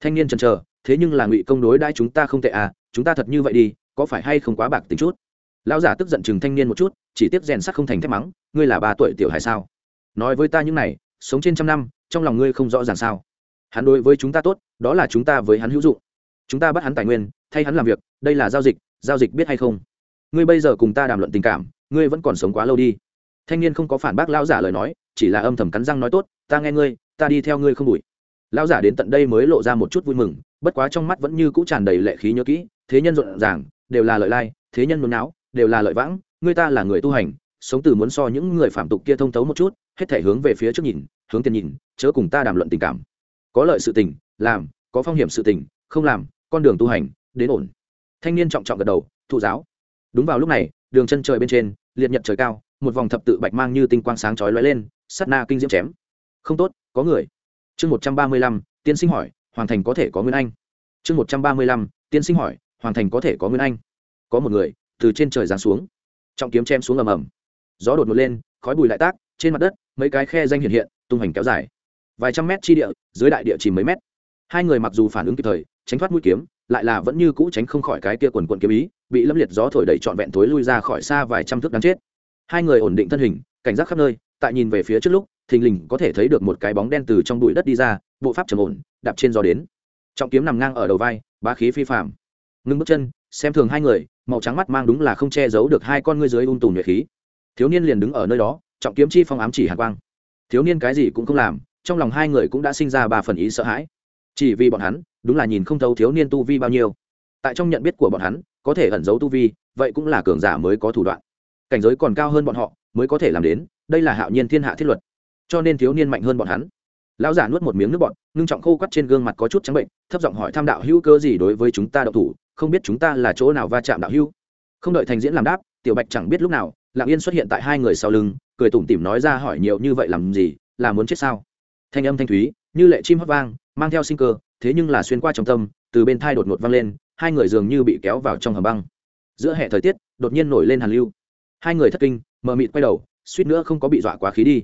Thanh niên chần chờ, thế nhưng là ngụy công đối đãi chúng ta không tệ à chúng ta thật như vậy đi, có phải hay không quá bạc tính chút? Lão giả tức giận chừng thanh niên một chút, chỉ tiếp rèn sắt không thành thép mắng, ngươi là ba tuổi tiểu hài sao? Nói với ta những này, sống trên trăm năm, trong lòng ngươi không rõ ràng sao? Hắn đối với chúng ta tốt, đó là chúng ta với hắn hữu dụng chúng ta bắt hắn tài nguyên, thay hắn làm việc, đây là giao dịch giao dịch biết hay không? Ngươi bây giờ cùng ta đàm luận tình cảm, ngươi vẫn còn sống quá lâu đi. Thanh niên không có phản bác lão giả lời nói, chỉ là âm thầm cắn răng nói tốt, ta nghe ngươi, ta đi theo ngươi không đủi lão giả đến tận đây mới lộ ra một chút vui mừng, bất quá trong mắt vẫn như cũ tràn đầy lệ khí nhớ kỹ, thế nhân rộn ràng, đều là lợi lai, thế nhân nôn não đều là lợi vãng, ngươi ta là người tu hành, sống từ muốn so những người phạm tục kia thông thấu một chút, hết thể hướng về phía trước nhìn, hướng tiền nhìn, chớ cùng ta đàm luận tình cảm. Có lợi sự tình, làm, có phong hiểm sự tình, không làm con đường tu hành, đến ổn. Thanh niên trọng trọng gật đầu, thụ giáo. Đúng vào lúc này, đường chân trời bên trên, liệt nhật trời cao, một vòng thập tự bạch mang như tinh quang sáng chói lóe lên, sát na kinh diễm chém. Không tốt, có người. Chương một trăm ba mươi lăm, tiên sinh hỏi hoàn thành có thể có nguyên anh. Chương một trăm ba mươi lăm, tiên sinh hỏi hoàn thành có thể có nguyên anh. Có một người, từ trên trời giáng xuống. Trọng kiếm chém xuống ầm ầm. Gió đột ngột lên, khói bùi lại tác, trên mặt đất, mấy cái khe danh hiện hiện, tung hành kéo dài. Vài trăm mét chi địa, dưới đại địa chỉ mấy mét. Hai người mặc dù phản ứng kịp thời tránh thoát mũi kiếm, lại là vẫn như cũ tránh không khỏi cái kia quần quần kiếm ý, bị lâm liệt gió thổi đẩy trọn vẹn thối lui ra khỏi xa vài trăm thước đáng chết. Hai người ổn định thân hình, cảnh giác khắp nơi, tại nhìn về phía trước lúc, thình lình có thể thấy được một cái bóng đen từ trong bụi đất đi ra, bộ pháp trầm ổn, đạp trên gió đến. Trọng kiếm nằm ngang ở đầu vai, bá khí phi phạm ngưng bước chân, xem thường hai người, màu trắng mắt mang đúng là không che giấu được hai con ngươi dưới ung tùm nhuệ khí. Thiếu niên liền đứng ở nơi đó, trọng kiếm chi phong ám chỉ hàn quang. Thiếu niên cái gì cũng không làm, trong lòng hai người cũng đã sinh ra ba phần ý sợ hãi chỉ vì bọn hắn, đúng là nhìn không thấu thiếu niên tu vi bao nhiêu. Tại trong nhận biết của bọn hắn, có thể ẩn giấu tu vi, vậy cũng là cường giả mới có thủ đoạn. Cảnh giới còn cao hơn bọn họ, mới có thể làm đến, đây là hạo nhiên thiên hạ thiết luật. Cho nên thiếu niên mạnh hơn bọn hắn. Lão giả nuốt một miếng nước bọn ngưng trọng khô quắt trên gương mặt có chút trắng bệnh, thấp giọng hỏi tham đạo hữu cơ gì đối với chúng ta đậu thủ, không biết chúng ta là chỗ nào va chạm đạo hữu. Không đợi thành diễn làm đáp, tiểu bạch chẳng biết lúc nào lạng yên xuất hiện tại hai người sau lưng, cười tủm tỉm nói ra hỏi nhiều như vậy làm gì, là muốn chết sao? Thanh âm thanh thúy, như lệ chim hót vang mang theo sinh cơ, thế nhưng là xuyên qua trong tâm, từ bên thai đột ngột vang lên, hai người dường như bị kéo vào trong hầm băng. Giữa hệ thời tiết, đột nhiên nổi lên hàn lưu. Hai người thất kinh, mờ mịt quay đầu, suýt nữa không có bị dọa quá khí đi.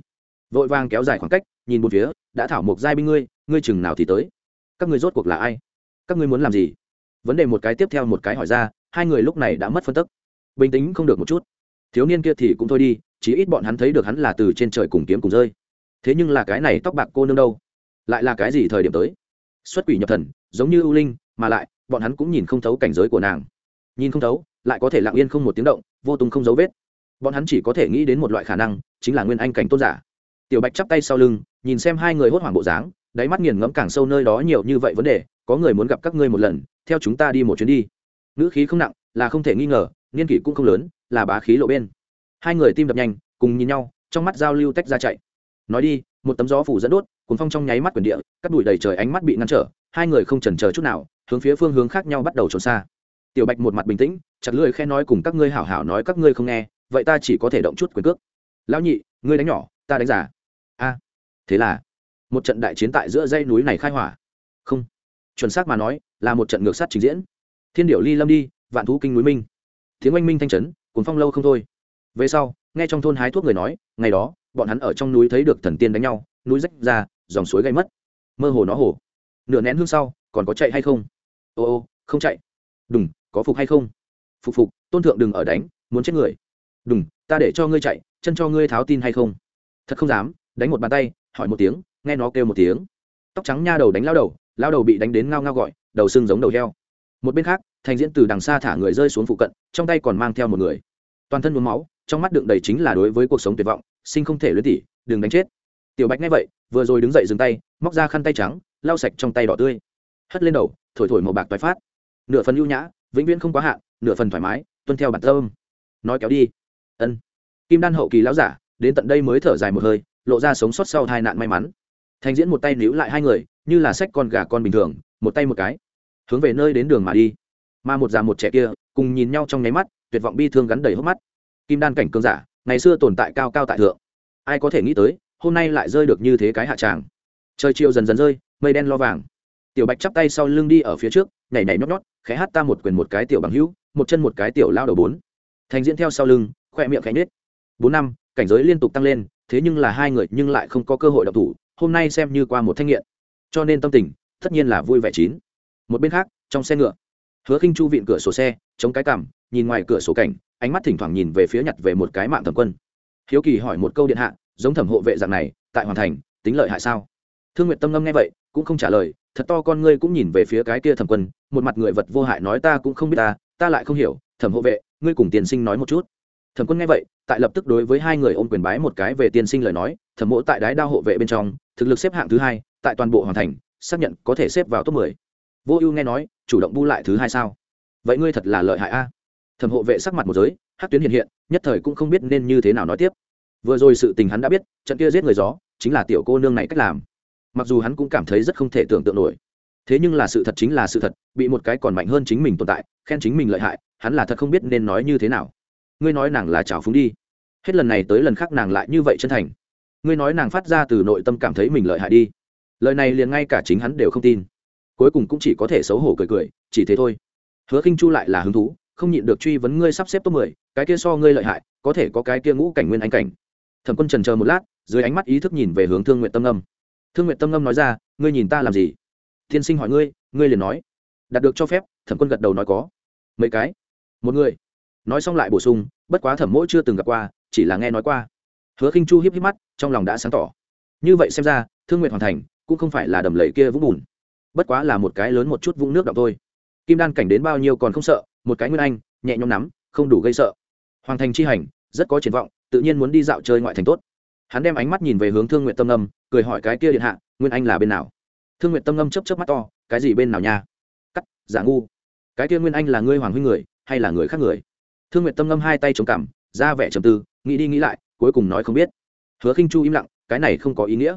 Vội vàng kéo dài khoảng cách, nhìn một phía, đã thảo một giai binh ngươi ngươi chừng nào thì tới? Các ngươi rốt cuộc là ai? Các ngươi muốn làm gì? Vấn đề một cái tiếp theo một cái hỏi ra, hai người lúc này đã mất phân tức. Bình tĩnh không được một chút. Thiếu niên kia thì cũng thôi đi chỉ ít bọn hắn thấy được hắn là từ trên trời cùng kiếm cùng rơi. Thế nhưng là cái này tóc bạc cô nương đâu? Lại là cái gì thời điểm tới? Xuất quỷ nhập thần, giống như ưu linh, mà lại, bọn hắn cũng nhìn không thấu cảnh giới của nàng. Nhìn không thấu, lại có thể lặng yên không một tiếng động, vô tung không dấu vết. Bọn hắn chỉ có thể nghĩ đến một loại khả năng, chính là nguyên anh cảnh tôn giả. Tiểu bạch chắp tay sau lưng, nhìn xem hai người hốt hoảng bộ dáng, đáy mắt nghiền ngẫm càng sâu nơi đó nhiều như vậy vấn đề, có người muốn gặp các ngươi một lần, theo chúng ta đi một chuyến đi. Ngữ khí không nặng, là không thể nghi ngờ, niên kỷ cũng không lớn, là bá khí lộ bên. Hai người tim đập nhanh, cùng nhìn nhau, trong mắt giao lưu tách ra chạy nói đi, một tấm gió phủ dẫn đốt cuốn phong trong nháy mắt quyền địa, cắt đùi đầy trời ánh mắt bị ngăn trở, hai người không chần chờ chút nào, hướng phía phương hướng khác nhau bắt đầu trốn xa. Tiểu bạch một mặt bình tĩnh, chặt lưỡi khe nói cùng các ngươi hảo hảo nói các ngươi không nghe, vậy ta chỉ có thể động chút quyền cước. Lão nhị, ngươi đánh nhỏ, ta đánh giả. A, thế là, một trận đại chiến tại giữa dãy núi này khai hỏa. Không, chuẩn xác mà nói, là một trận ngược sát trình diễn. Thiên điệu ly lâm đi, vạn thú kinh núi minh. Tiếng oanh minh thanh trấn cuốn phong lâu không thôi. Về sau, nghe trong thôn hái thuốc người nói, ngày đó bọn hắn ở trong núi thấy được thần tiên đánh nhau, núi rách ra, dòng suối gây mất. Mơ hồ nó hồ nửa nén hương sau, còn có chạy hay không? Ô ô, không chạy. Đùng, có phục hay không? Phục phục, tôn thượng đừng ở đánh, muốn chết người. Đùng, ta để cho ngươi chạy, chân cho ngươi tháo tin hay không? Thật không dám, đánh một bàn tay, hỏi một tiếng, nghe nó kêu một tiếng. Tóc trắng nha đầu đánh lao đầu lao đầu bị đánh đến ngao ngao gọi, đầu sưng giống đầu heo. Một bên khác, thành diễn từ đằng xa thả người rơi xuống phụ cận, trong tay còn mang theo một người. Toàn thân nhuốm máu, trong mắt đựng đầy chính là đối với cuộc sống tuyệt vọng sinh không thể luyến tỉ, đừng đánh chết. Tiểu bạch nghe vậy, vừa rồi đứng dậy dừng tay, móc ra khăn tay trắng, lau sạch trong tay đỏ tươi. Hất lên đầu, thổi thổi màu bạc toái phát. Nửa phần ưu nhã, vĩnh viễn không quá hạn, nửa phần thoải mái, tuân theo bản tâm. Nói kéo đi. Ân. Kim đan hậu kỳ lão giả, đến tận đây mới thở dài một hơi, lộ ra sống sót sau hai nạn may mắn. Thành diễn một tay níu lại hai người, như là sách con gà con bình thường, một tay một cái, hướng về nơi đến đường mà đi. Mà một già một trẻ kia, cùng nhìn nhau trong nháy mắt, tuyệt vọng bi thương gắn đầy hốc mắt. Kim đan cảnh cương giả ngày xưa tồn tại cao cao tại thượng. Ai có thể nghĩ tới, hôm nay lại rơi được như thế cái hạ tràng. Trời chiều dần dần rơi, mây đen lo vàng. Tiểu bạch chắp tay sau lưng đi ở phía trước, nhảy nhảy nhót nhót, khẽ hát ta một quyền một cái tiểu bằng hữu, một chân một cái tiểu lao đầu bốn. Thành diễn theo sau lưng khoe miệng khẽ nết bốn năm, cảnh giới liên tục tăng lên, thế nhưng là hai người nhưng lại không có cơ hội đọc thủ, hôm nay xem như qua một thanh nghiện. Cho nên tâm tình, tất nhiên là vui vẻ chín. Một bên khác, trong xe ngựa, hứa khinh chu vịn cửa sổ xe, chống cái cằm nhìn ngoài cửa sổ cảnh, ánh mắt thỉnh thoảng nhìn về phía nhặt về một cái mạng thẩm quân. Hiếu kỳ hỏi một câu điện hạ, giống thẩm hộ vệ dạng này, tại hoàn thành, tính lợi hại sao? Thương nguyện tâm ngâm nghe vậy, cũng không trả lời, thật to con ngươi cũng nhìn về phía cái kia thẩm quân, một mặt người vật vô hại nói ta cũng không biết ta ta lại không hiểu, thẩm hộ vệ, ngươi cùng tiền sinh nói một chút. Thẩm quân nghe vậy, tại lập tức đối với hai người ôm quyền bái một cái về tiên sinh lời nói, thẩm mộ tại đái đao hộ vệ bên trong, thực lực xếp hạng thứ hai, tại toàn bộ hoàn thành, xác nhận có thể xếp vào top mười. Vô ưu nghe nói, chủ động bu lại thứ hai sao? Vậy ngươi thật là lợi hại a thẩm hộ vệ sắc mặt một giới hát tuyến hiện hiện, nhất thời cũng không biết nên như thế nào nói tiếp. Vừa rồi sự tình hắn đã biết, trận kia giết người gió, chính là tiểu cô nương này cách làm. Mặc dù hắn cũng cảm thấy rất không thể tưởng tượng nổi. Thế nhưng là sự thật chính là sự thật, bị một cái còn mạnh hơn chính mình tồn tại, khen chính mình lợi hại, hắn là thật không biết nên nói như thế nào. Ngươi nói nàng là trào phúng đi. Hết lần này tới lần khác nàng lại như vậy chân thành. Ngươi nói nàng phát ra từ nội tâm cảm thấy mình lợi hại đi. Lời này liền ngay cả chính hắn đều không tin. Cuối cùng cũng chỉ có thể xấu hổ cười cười, chỉ thế thôi. Hứa khinh chu lại là hứng thú không nhịn được truy vấn ngươi sắp xếp top mười, cái kia so ngươi lợi hại, có thể có cái kia ngũ cảnh nguyên anh cảnh. Thẩm quân trần chờ một lát, dưới ánh mắt ý thức nhìn về hướng thương nguyện tâm âm. Thương nguyện tâm âm nói ra, ngươi nhìn ta làm gì? Tiên sinh hỏi ngươi ngươi liền nói. Đạt được cho phép, thẩm quân gật đầu nói có. Mấy cái? Một người. Nói xong lại bổ sung, bất quá thẩm mỗi chưa từng gặp qua, chỉ là nghe nói qua. Hứa khinh chu hiếp hiếp mắt, trong lòng đã sáng tỏ. Như vậy xem ra, thương nguyện hoàn thành, cũng không phải là đầm lầy kia vũng bùn. Bất quá là một cái lớn một chút vũng nước đọng thôi kim đan cảnh đến bao nhiêu còn không sợ, một cái nguyên anh, nhẹ nhõm nắm, không đủ gây sợ. Hoàng thành chi hành, rất có triển vọng, tự nhiên muốn đi dạo chơi ngoại thành tốt. Hắn đem ánh mắt nhìn về hướng thương nguyện tâm âm, cười hỏi cái kia điện hạ, nguyên anh là bên nào? Thương nguyện tâm âm chấp chấp mắt to, cái gì bên nào nha? Cắt, giả ngu. Cái kia nguyên anh là ngươi hoàng huynh người, hay là người khác người? Thương nguyện tâm âm hai tay chống cằm, ra vẻ trầm tư, nghĩ đi nghĩ lại, cuối cùng nói không biết. Hứa khinh chu im lặng, cái này không có ý nghĩa.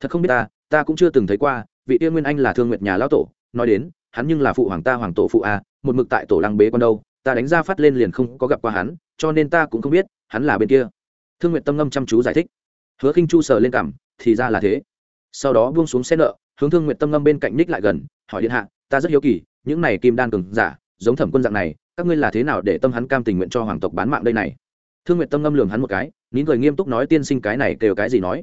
Thật không biết ta ta cũng chưa từng thấy qua, vị tiên nguyên anh là thương nguyệt nhà lão tổ, nói đến hắn nhưng là phụ hoàng ta hoàng tổ phụ a, một mực tại tổ lăng bế con đâu, ta đánh ra phát lên liền không có gặp qua hắn, cho nên ta cũng không biết, hắn là bên kia. Thương nguyện tâm ngâm chăm chú giải thích. Hứa khinh chu sờ lên cảm thì ra là thế. Sau đó buông xuống xe nợ, hướng thương nguyện tâm ngâm bên cạnh ních lại gần, hỏi điện hạ, ta rất hiếu kỳ, những này kim đan cường giả, giống thẩm quân dạng này, các ngươi là thế nào để tâm hắn cam tình nguyện cho hoàng tộc bán mạng đây này? Thương nguyện tâm ngâm lường hắn một cái, nín cười nghiêm túc nói tiên sinh cái này kêu cái gì nói?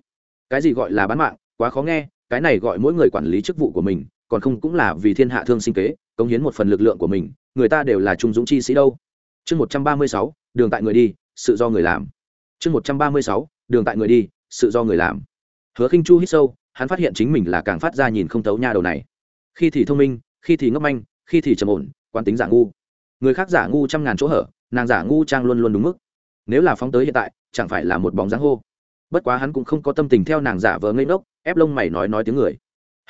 Cái gì gọi là bán mạng, quá khó nghe, cái này gọi mỗi người quản lý chức vụ của mình còn không cũng là vì thiên hạ thương sinh kế, cống hiến một phần lực lượng của mình, người ta đều là trung dũng chi sĩ đâu. Chương một trăm ba mươi sáu, đường tại người đi, sự do người làm. Chương một trăm ba mươi sáu, đường tại người đi, sự do người làm. Hứa khinh chu hít sâu, hắn phát hiện chính mình là càng phát ra nhìn không thấu nha đầu này. Khi thì thông minh, khi thì ngốc manh, khi thì trầm ổn quan tính giả ngu. Người khác giả ngu trăm ngàn chỗ hở, nàng giả ngu trang luôn luôn đúng mức. Nếu là phóng tới hiện tại, chẳng phải là một bóng dáng hô. Bất quá hắn cũng không có tâm tình theo nàng giả vờ ngây ngốc, ép lông mày nói nói tiếng người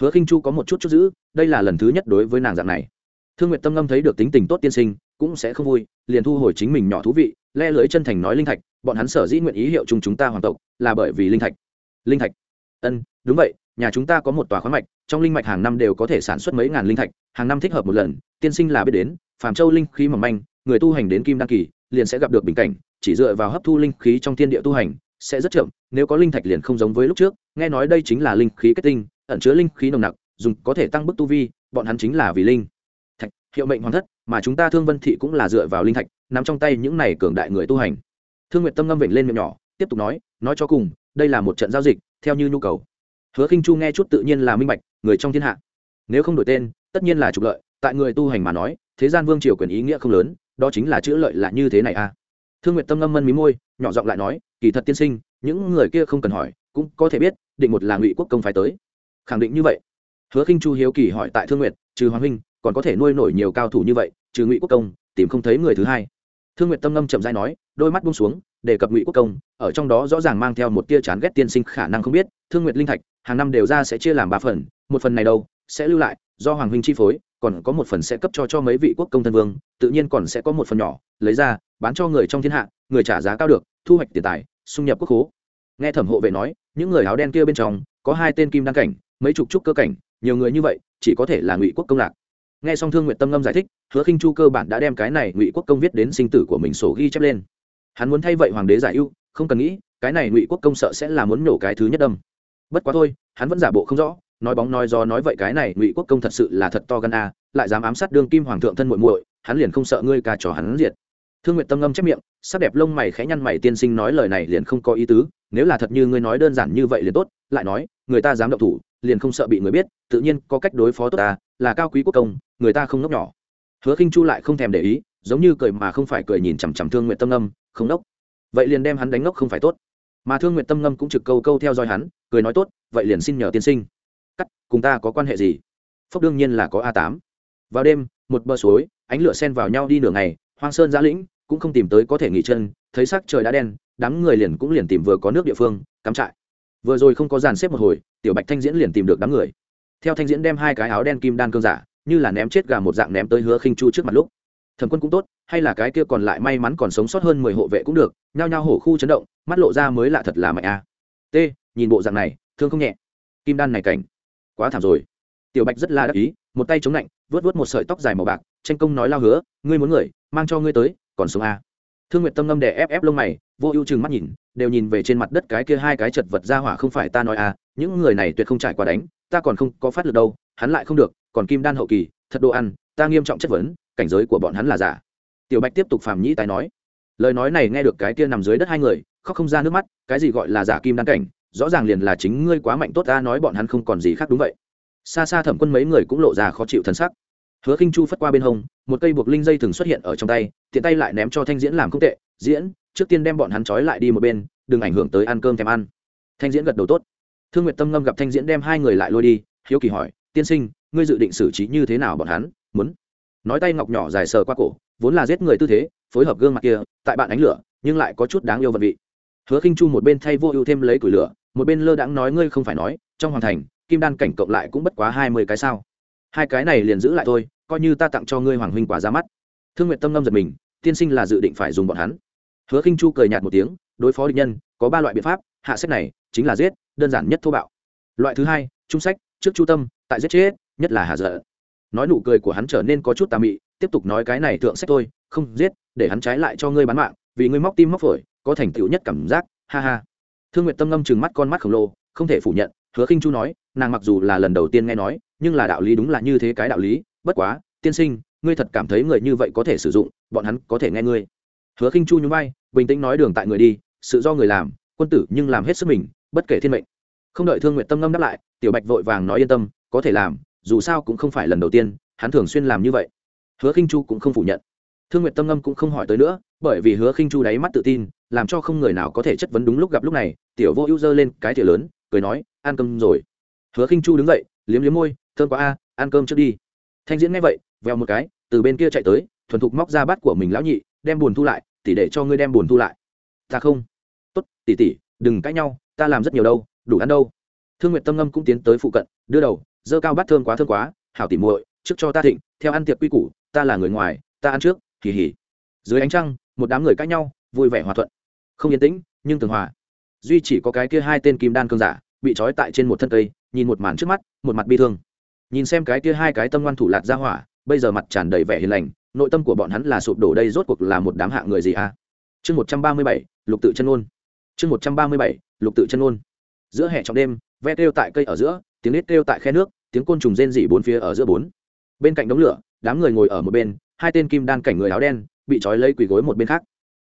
hứa khinh chu có một chút chút giữ, đây là lần thứ nhất đối với nàng dạng này. Thương nguyện tâm ngâm thấy được tính tình tốt tiên sinh, cũng sẽ không vui, liền thu hồi chính mình nhỏ thú vị, le lưới chân thành nói linh thạch, bọn hắn sở dĩ nguyện ý hiệu chung chúng ta hoàng tộc, là bởi vì linh thạch. Linh thạch. Ân, đúng vậy, nhà chúng ta có một tòa khoáng mạch, trong linh mạch hàng năm đều có thể sản xuất mấy ngàn linh thạch, hàng năm thích hợp một lần, tiên sinh là biết đến, phàm châu linh khí mỏng manh, người tu hành đến kim đăng kỳ, liền sẽ gặp được bình cảnh, chỉ dựa vào hấp thu linh khí trong thiên địa tu hành, sẽ rất chậm, nếu có linh thạch liền không giống với lúc trước, nghe nói đây chính là linh khí kết tinh ẩn chứa linh khí nồng nặc, dùng có thể tăng bức tu vi, bọn hắn chính là vì linh. Thạch, hiệu mệnh hoàn thất, mà chúng ta thương vân thị cũng là dựa vào linh thạch nằm trong tay những này cường đại người tu hành. Thương nguyện tâm ngâm vịnh lên miệng nhỏ, tiếp tục nói nói cho cùng, đây là một trận giao dịch, theo như nhu cầu. Hứa khinh chu nghe chút tự nhiên là minh bạch, người trong thiên hạ. Nếu không đổi tên, tất nhiên là trục lợi, tại người tu hành mà nói, thế gian vương triều quyền ý nghĩa không lớn, đó chính là chữ lợi là như thế này à. Thương nguyện tâm ngâm mân mí môi, nhỏ giọng lại nói, kỳ thật tiên sinh, những người kia không cần hỏi, cũng có thể biết, định một là ngụy quốc công phải tới khẳng định như vậy. Hứa khinh chu hiếu kỳ hỏi tại thương nguyện trừ hoàng huynh, còn có thể nuôi nổi nhiều cao thủ như vậy, trừ ngụy quốc công, tìm không thấy người thứ hai. Thương nguyện tâm ngâm chậm dai nói, đôi mắt buông xuống, đề cập ngụy quốc công, ở trong đó rõ ràng mang theo một tia chán ghét tiên sinh khả năng không biết, thương nguyện linh thạch, hàng năm đều ra sẽ chia làm ba phần, một phần này đâu, sẽ lưu lại, do hoàng huynh chi phối, còn có một phần sẽ cấp cho cho mấy vị quốc công thân vương, tự nhiên còn sẽ có một phần nhỏ, lấy ra, bán cho người trong thiên hạ, người trả giá cao được, thu hoạch tiền tài, xung nhập quốc khố. Nghe thẩm hộ vệ nói, những người áo đen kia bên trong, có hai tên kim đăng cảnh mấy chục trúc cơ cảnh, nhiều người như vậy, chỉ có thể là ngụy quốc công lạc. Nghe xong thương nguyện tâm ngâm giải thích, hứa khinh chu cơ bản đã đem cái này ngụy quốc công viết đến sinh tử của mình sổ ghi chép lên. Hắn muốn thay vậy hoàng đế giải ưu, không cần nghĩ, cái này ngụy quốc công sợ sẽ là muốn nổ cái thứ nhất đâm. Bất quá thôi, hắn vẫn giả bộ không rõ, nói bóng nói do nói vậy cái này ngụy quốc công thật sự là thật to gan a, lại dám ám sát đương kim hoàng thượng thân muội muội, hắn liền không sợ ngươi ca trò hắn diệt. Thương nguyện tâm ngâm chép miệng, sắc đẹp lông mày khẽ nhăn mày tiên sinh nói lời này liền không có ý tứ, nếu là thật như ngươi nói đơn giản như vậy liền tốt, lại nói người ta dám động thủ, liền không sợ bị người biết, tự nhiên có cách đối phó tốt ta, là cao quý quốc công, người ta không nốc nhỏ. Hứa khinh chu lại không thèm để ý, giống như cười mà không phải cười nhìn chằm chằm thương nguyện tâm ngâm, không nốc. vậy liền đem hắn đánh ngốc không phải tốt. Mà thương nguyện tâm ngâm cũng trực câu câu theo dõi hắn, cười nói tốt, vậy liền xin nhờ tiên sinh. Cắt, cùng ta có quan hệ gì? Phúc đương nhiên là có a tám. Vào đêm, một bờ suối, ánh lửa xen vào nhau đi nửa ngày, hoang sơn giã lĩnh, cũng không tìm tới có thể nghỉ chân, thấy sắc trời đã đen, đám người liền cũng liền tìm vừa có nước địa phương, cắm trại vừa rồi không có dàn xếp một hồi, tiểu bạch thanh diễn liền tìm được đám người. Theo thanh diễn đem hai cái áo đen kim đan cương giả, như là ném chết gà một dạng ném tới hứa khinh chu trước mặt lúc. Thẩm quân cũng tốt, hay là cái kia còn lại may mắn còn sống sót hơn mười hộ vệ cũng được, nhao nhao hổ khu chấn động, mắt lộ ra mới lạ thật là mạnh a. T, nhìn bộ dạng này, thương không nhẹ. Kim đan này cảnh, quá thảm rồi. Tiểu bạch rất là đắc ý, một tay chống lạnh vớt vớt một sợi tóc dài màu bạc, tranh công nói lao hứa, ngươi muốn người, mang cho ngươi tới, còn sống a thương nguyệt tâm ngâm đè ép ép lông mày vô ưu chừng mắt nhìn đều nhìn về trên mặt đất cái kia hai cái chật vật ra hỏa không phải ta nói à, những người này tuyệt không trải qua đánh ta còn không có phát lực đâu hắn lại không được còn kim đan hậu kỳ thật đồ ăn ta nghiêm trọng chất vấn cảnh giới của bọn hắn là giả. Tiểu bạch tiếp tục phàm nhĩ tài nói lời nói này nghe được cái kia nằm dưới đất hai người khóc không ra nước mắt cái gì gọi là giả kim đan cảnh rõ ràng liền là chính ngươi quá mạnh tốt ta nói bọn hắn không còn gì khác đúng vậy. Xa xa thẩm quân mấy người cũng lộ ra khó chịu thân sắc hứa khinh chu phất qua bên hông, một cây buộc linh dây thường xuất hiện ở trong tay, tiện tay lại ném cho thanh diễn làm không tệ, diễn, trước tiên đem bọn hắn trói lại đi một bên, đừng ảnh hưởng tới ăn cơm thèm ăn. Thanh diễn gật đầu tốt. Thương nguyệt tâm ngâm gặp thanh diễn đem hai người lại lôi đi, hiếu kỳ hỏi, tiên sinh, ngươi dự định xử trí như thế nào bọn hắn? Muốn? Nói tay ngọc nhỏ dài sờ qua cổ, vốn là giết người tư thế, phối hợp gương mặt kia, tại bạn ánh lửa, nhưng lại có chút đáng yêu vật vị. Hứa khinh chu một bên thay vô ưu thêm lấy củi lửa, một bên lơ đãng nói, ngươi không phải nói, trong hoàng thành, kim đan cảnh cộng lại cũng bất quá hai mươi cái sao. Hai cái này liền giữ lại thôi coi như ta tặng cho ngươi hoàng huynh quả ra mắt. Thương nguyện tâm ngâm giật mình, tiên sinh là dự định phải dùng bọn hắn. Hứa khinh chu cười nhạt một tiếng, đối phó địch nhân, có ba loại biện pháp, hạ sách này, chính là giết, đơn giản nhất thô bạo. Loại thứ hai, trung sách, trước chu tâm, tại giết chết, nhất là hạ dở nói nụ cười của hắn trở nên có chút tà mị, tiếp tục nói cái này thượng sách tôi không giết, để hắn trái lại cho ngươi bán mạng, vì ngươi móc tim móc phổi, có thành tựu nhất cảm giác, ha ha. Thương nguyện tâm ngâm chừng mắt con mắt khổng lồ, không thể phủ nhận, hứa khinh chu nói, nàng mặc dù là lần đầu tiên nghe nói, nhưng là đạo lý đúng là như thế cái đạo lý bất quá, tiên sinh, ngươi thật cảm thấy người như vậy có thể sử dụng, bọn hắn có thể nghe ngươi. Hứa khinh chu nhún vai, bình tĩnh nói đường tại người đi, sự do người làm, quân tử nhưng làm hết sức mình, bất kể thiên mệnh. Không đợi thương nguyện tâm ngâm đáp lại, tiểu bạch vội vàng nói yên tâm, có thể làm, dù sao cũng không phải lần đầu tiên, hắn thường xuyên làm như vậy. Hứa khinh chu cũng không phủ nhận. Thương nguyện tâm ngâm cũng không hỏi tới nữa, bởi vì hứa khinh chu đáy mắt tự tin, làm cho không người nào có thể chất vấn đúng lúc gặp lúc này, tiểu vô ưu dơ lên cái thìa lớn, cười nói, ăn cơm rồi. Hứa khinh chu đứng dậy, liếm liếm môi, thơm quá a, ăn cơm trước đi thanh diễn nghe vậy veo một cái, từ bên kia chạy tới, thuần thục móc ra bát của mình lão nhị, đem buồn thu lại, tỉ để cho ngươi đem buồn thu lại. Ta không. Tốt, tỉ tỉ, đừng cãi nhau, ta làm rất nhiều đâu, đủ ăn đâu. Thương nguyện tâm ngâm cũng tiến tới phụ cận, đưa đầu dơ cao bát thơm quá thơm quá, hảo tỉ muội, trước cho ta thịnh, theo ăn tiệc quy củ, ta là người ngoài, ta ăn trước kỳ hỉ dưới ánh trăng, một đám người cãi nhau, vui vẻ hòa thuận. Không yên tĩnh, nhưng tường hòa. Duy chỉ có cái kia hai tên kim đan cương giả, bị trói tại trên một thân cây, nhìn một màn trước mắt, một mặt bi thương nhìn xem cái kia hai cái tâm ngoan thủ lạt ra hỏa, bây giờ mặt tràn đầy vẻ hiền lành, nội tâm của bọn hắn là sụp đổ đây rốt cuộc là một đám hạ người gì à? Chương một trăm ba mươi bảy, lục tự chân ôn. Chương một trăm ba mươi bảy, lục tự chân ôn. Giữa hè trong đêm, ve kêu tại cây ở giữa, tiếng nít kêu tại khe nước, tiếng côn trùng rên rỉ bốn phía ở giữa bốn. Bên cạnh đống lửa, đám người ngồi ở một bên, hai tên kim đan cảnh người áo đen, bị trói lấy quỳ gối một bên khác.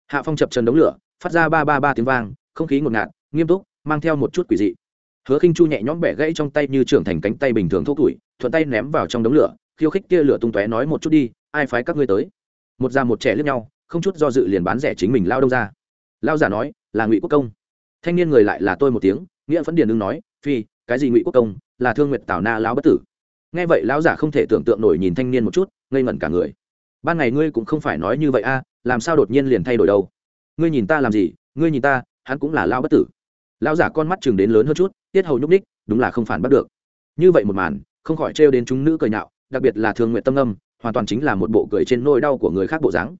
Hạ phong chập chân đống lửa, phát ra ba ba ba tiếng vang, không khí ngột ngạt, nghiêm túc, mang theo một chút quỷ dị hứa khinh chu nhẹ nhõm bẻ gãy trong tay như trưởng thành cánh tay bình thường thô tuổi thuận tay ném vào trong đống lửa, khiêu khích kia lửa tung tóe nói một chút đi, ai phái các ngươi tới? Một già một trẻ lướt nhau, không chút do dự liền bán rẻ chính mình lao đông ra. Lao giả nói, là ngụy quốc công. Thanh niên người lại là tôi một tiếng, nghĩa phấn điền đương nói, phi, cái gì ngụy quốc công? Là thương nguyệt tào na lão bất tử. Nghe vậy lão giả không thể tưởng tượng nổi nhìn thanh niên một chút, ngây ngẩn cả người. Ban ngày ngươi cũng không phải nói như vậy a, làm sao đột nhiên liền thay đổi đâu? Ngươi nhìn ta làm gì? Ngươi nhìn ta, hắn cũng là lão bất tử. Lão giả con mắt chừng đến lớn hơn chút tiết hầu nhúc ních đúng là không phản bắt được. Như vậy một màn, không khỏi trêu đến chúng nữ cười nhạo, đặc biệt là Thường nguyện tâm âm, hoàn toàn chính là một bộ cười trên nỗi đau của người khác bộ dáng.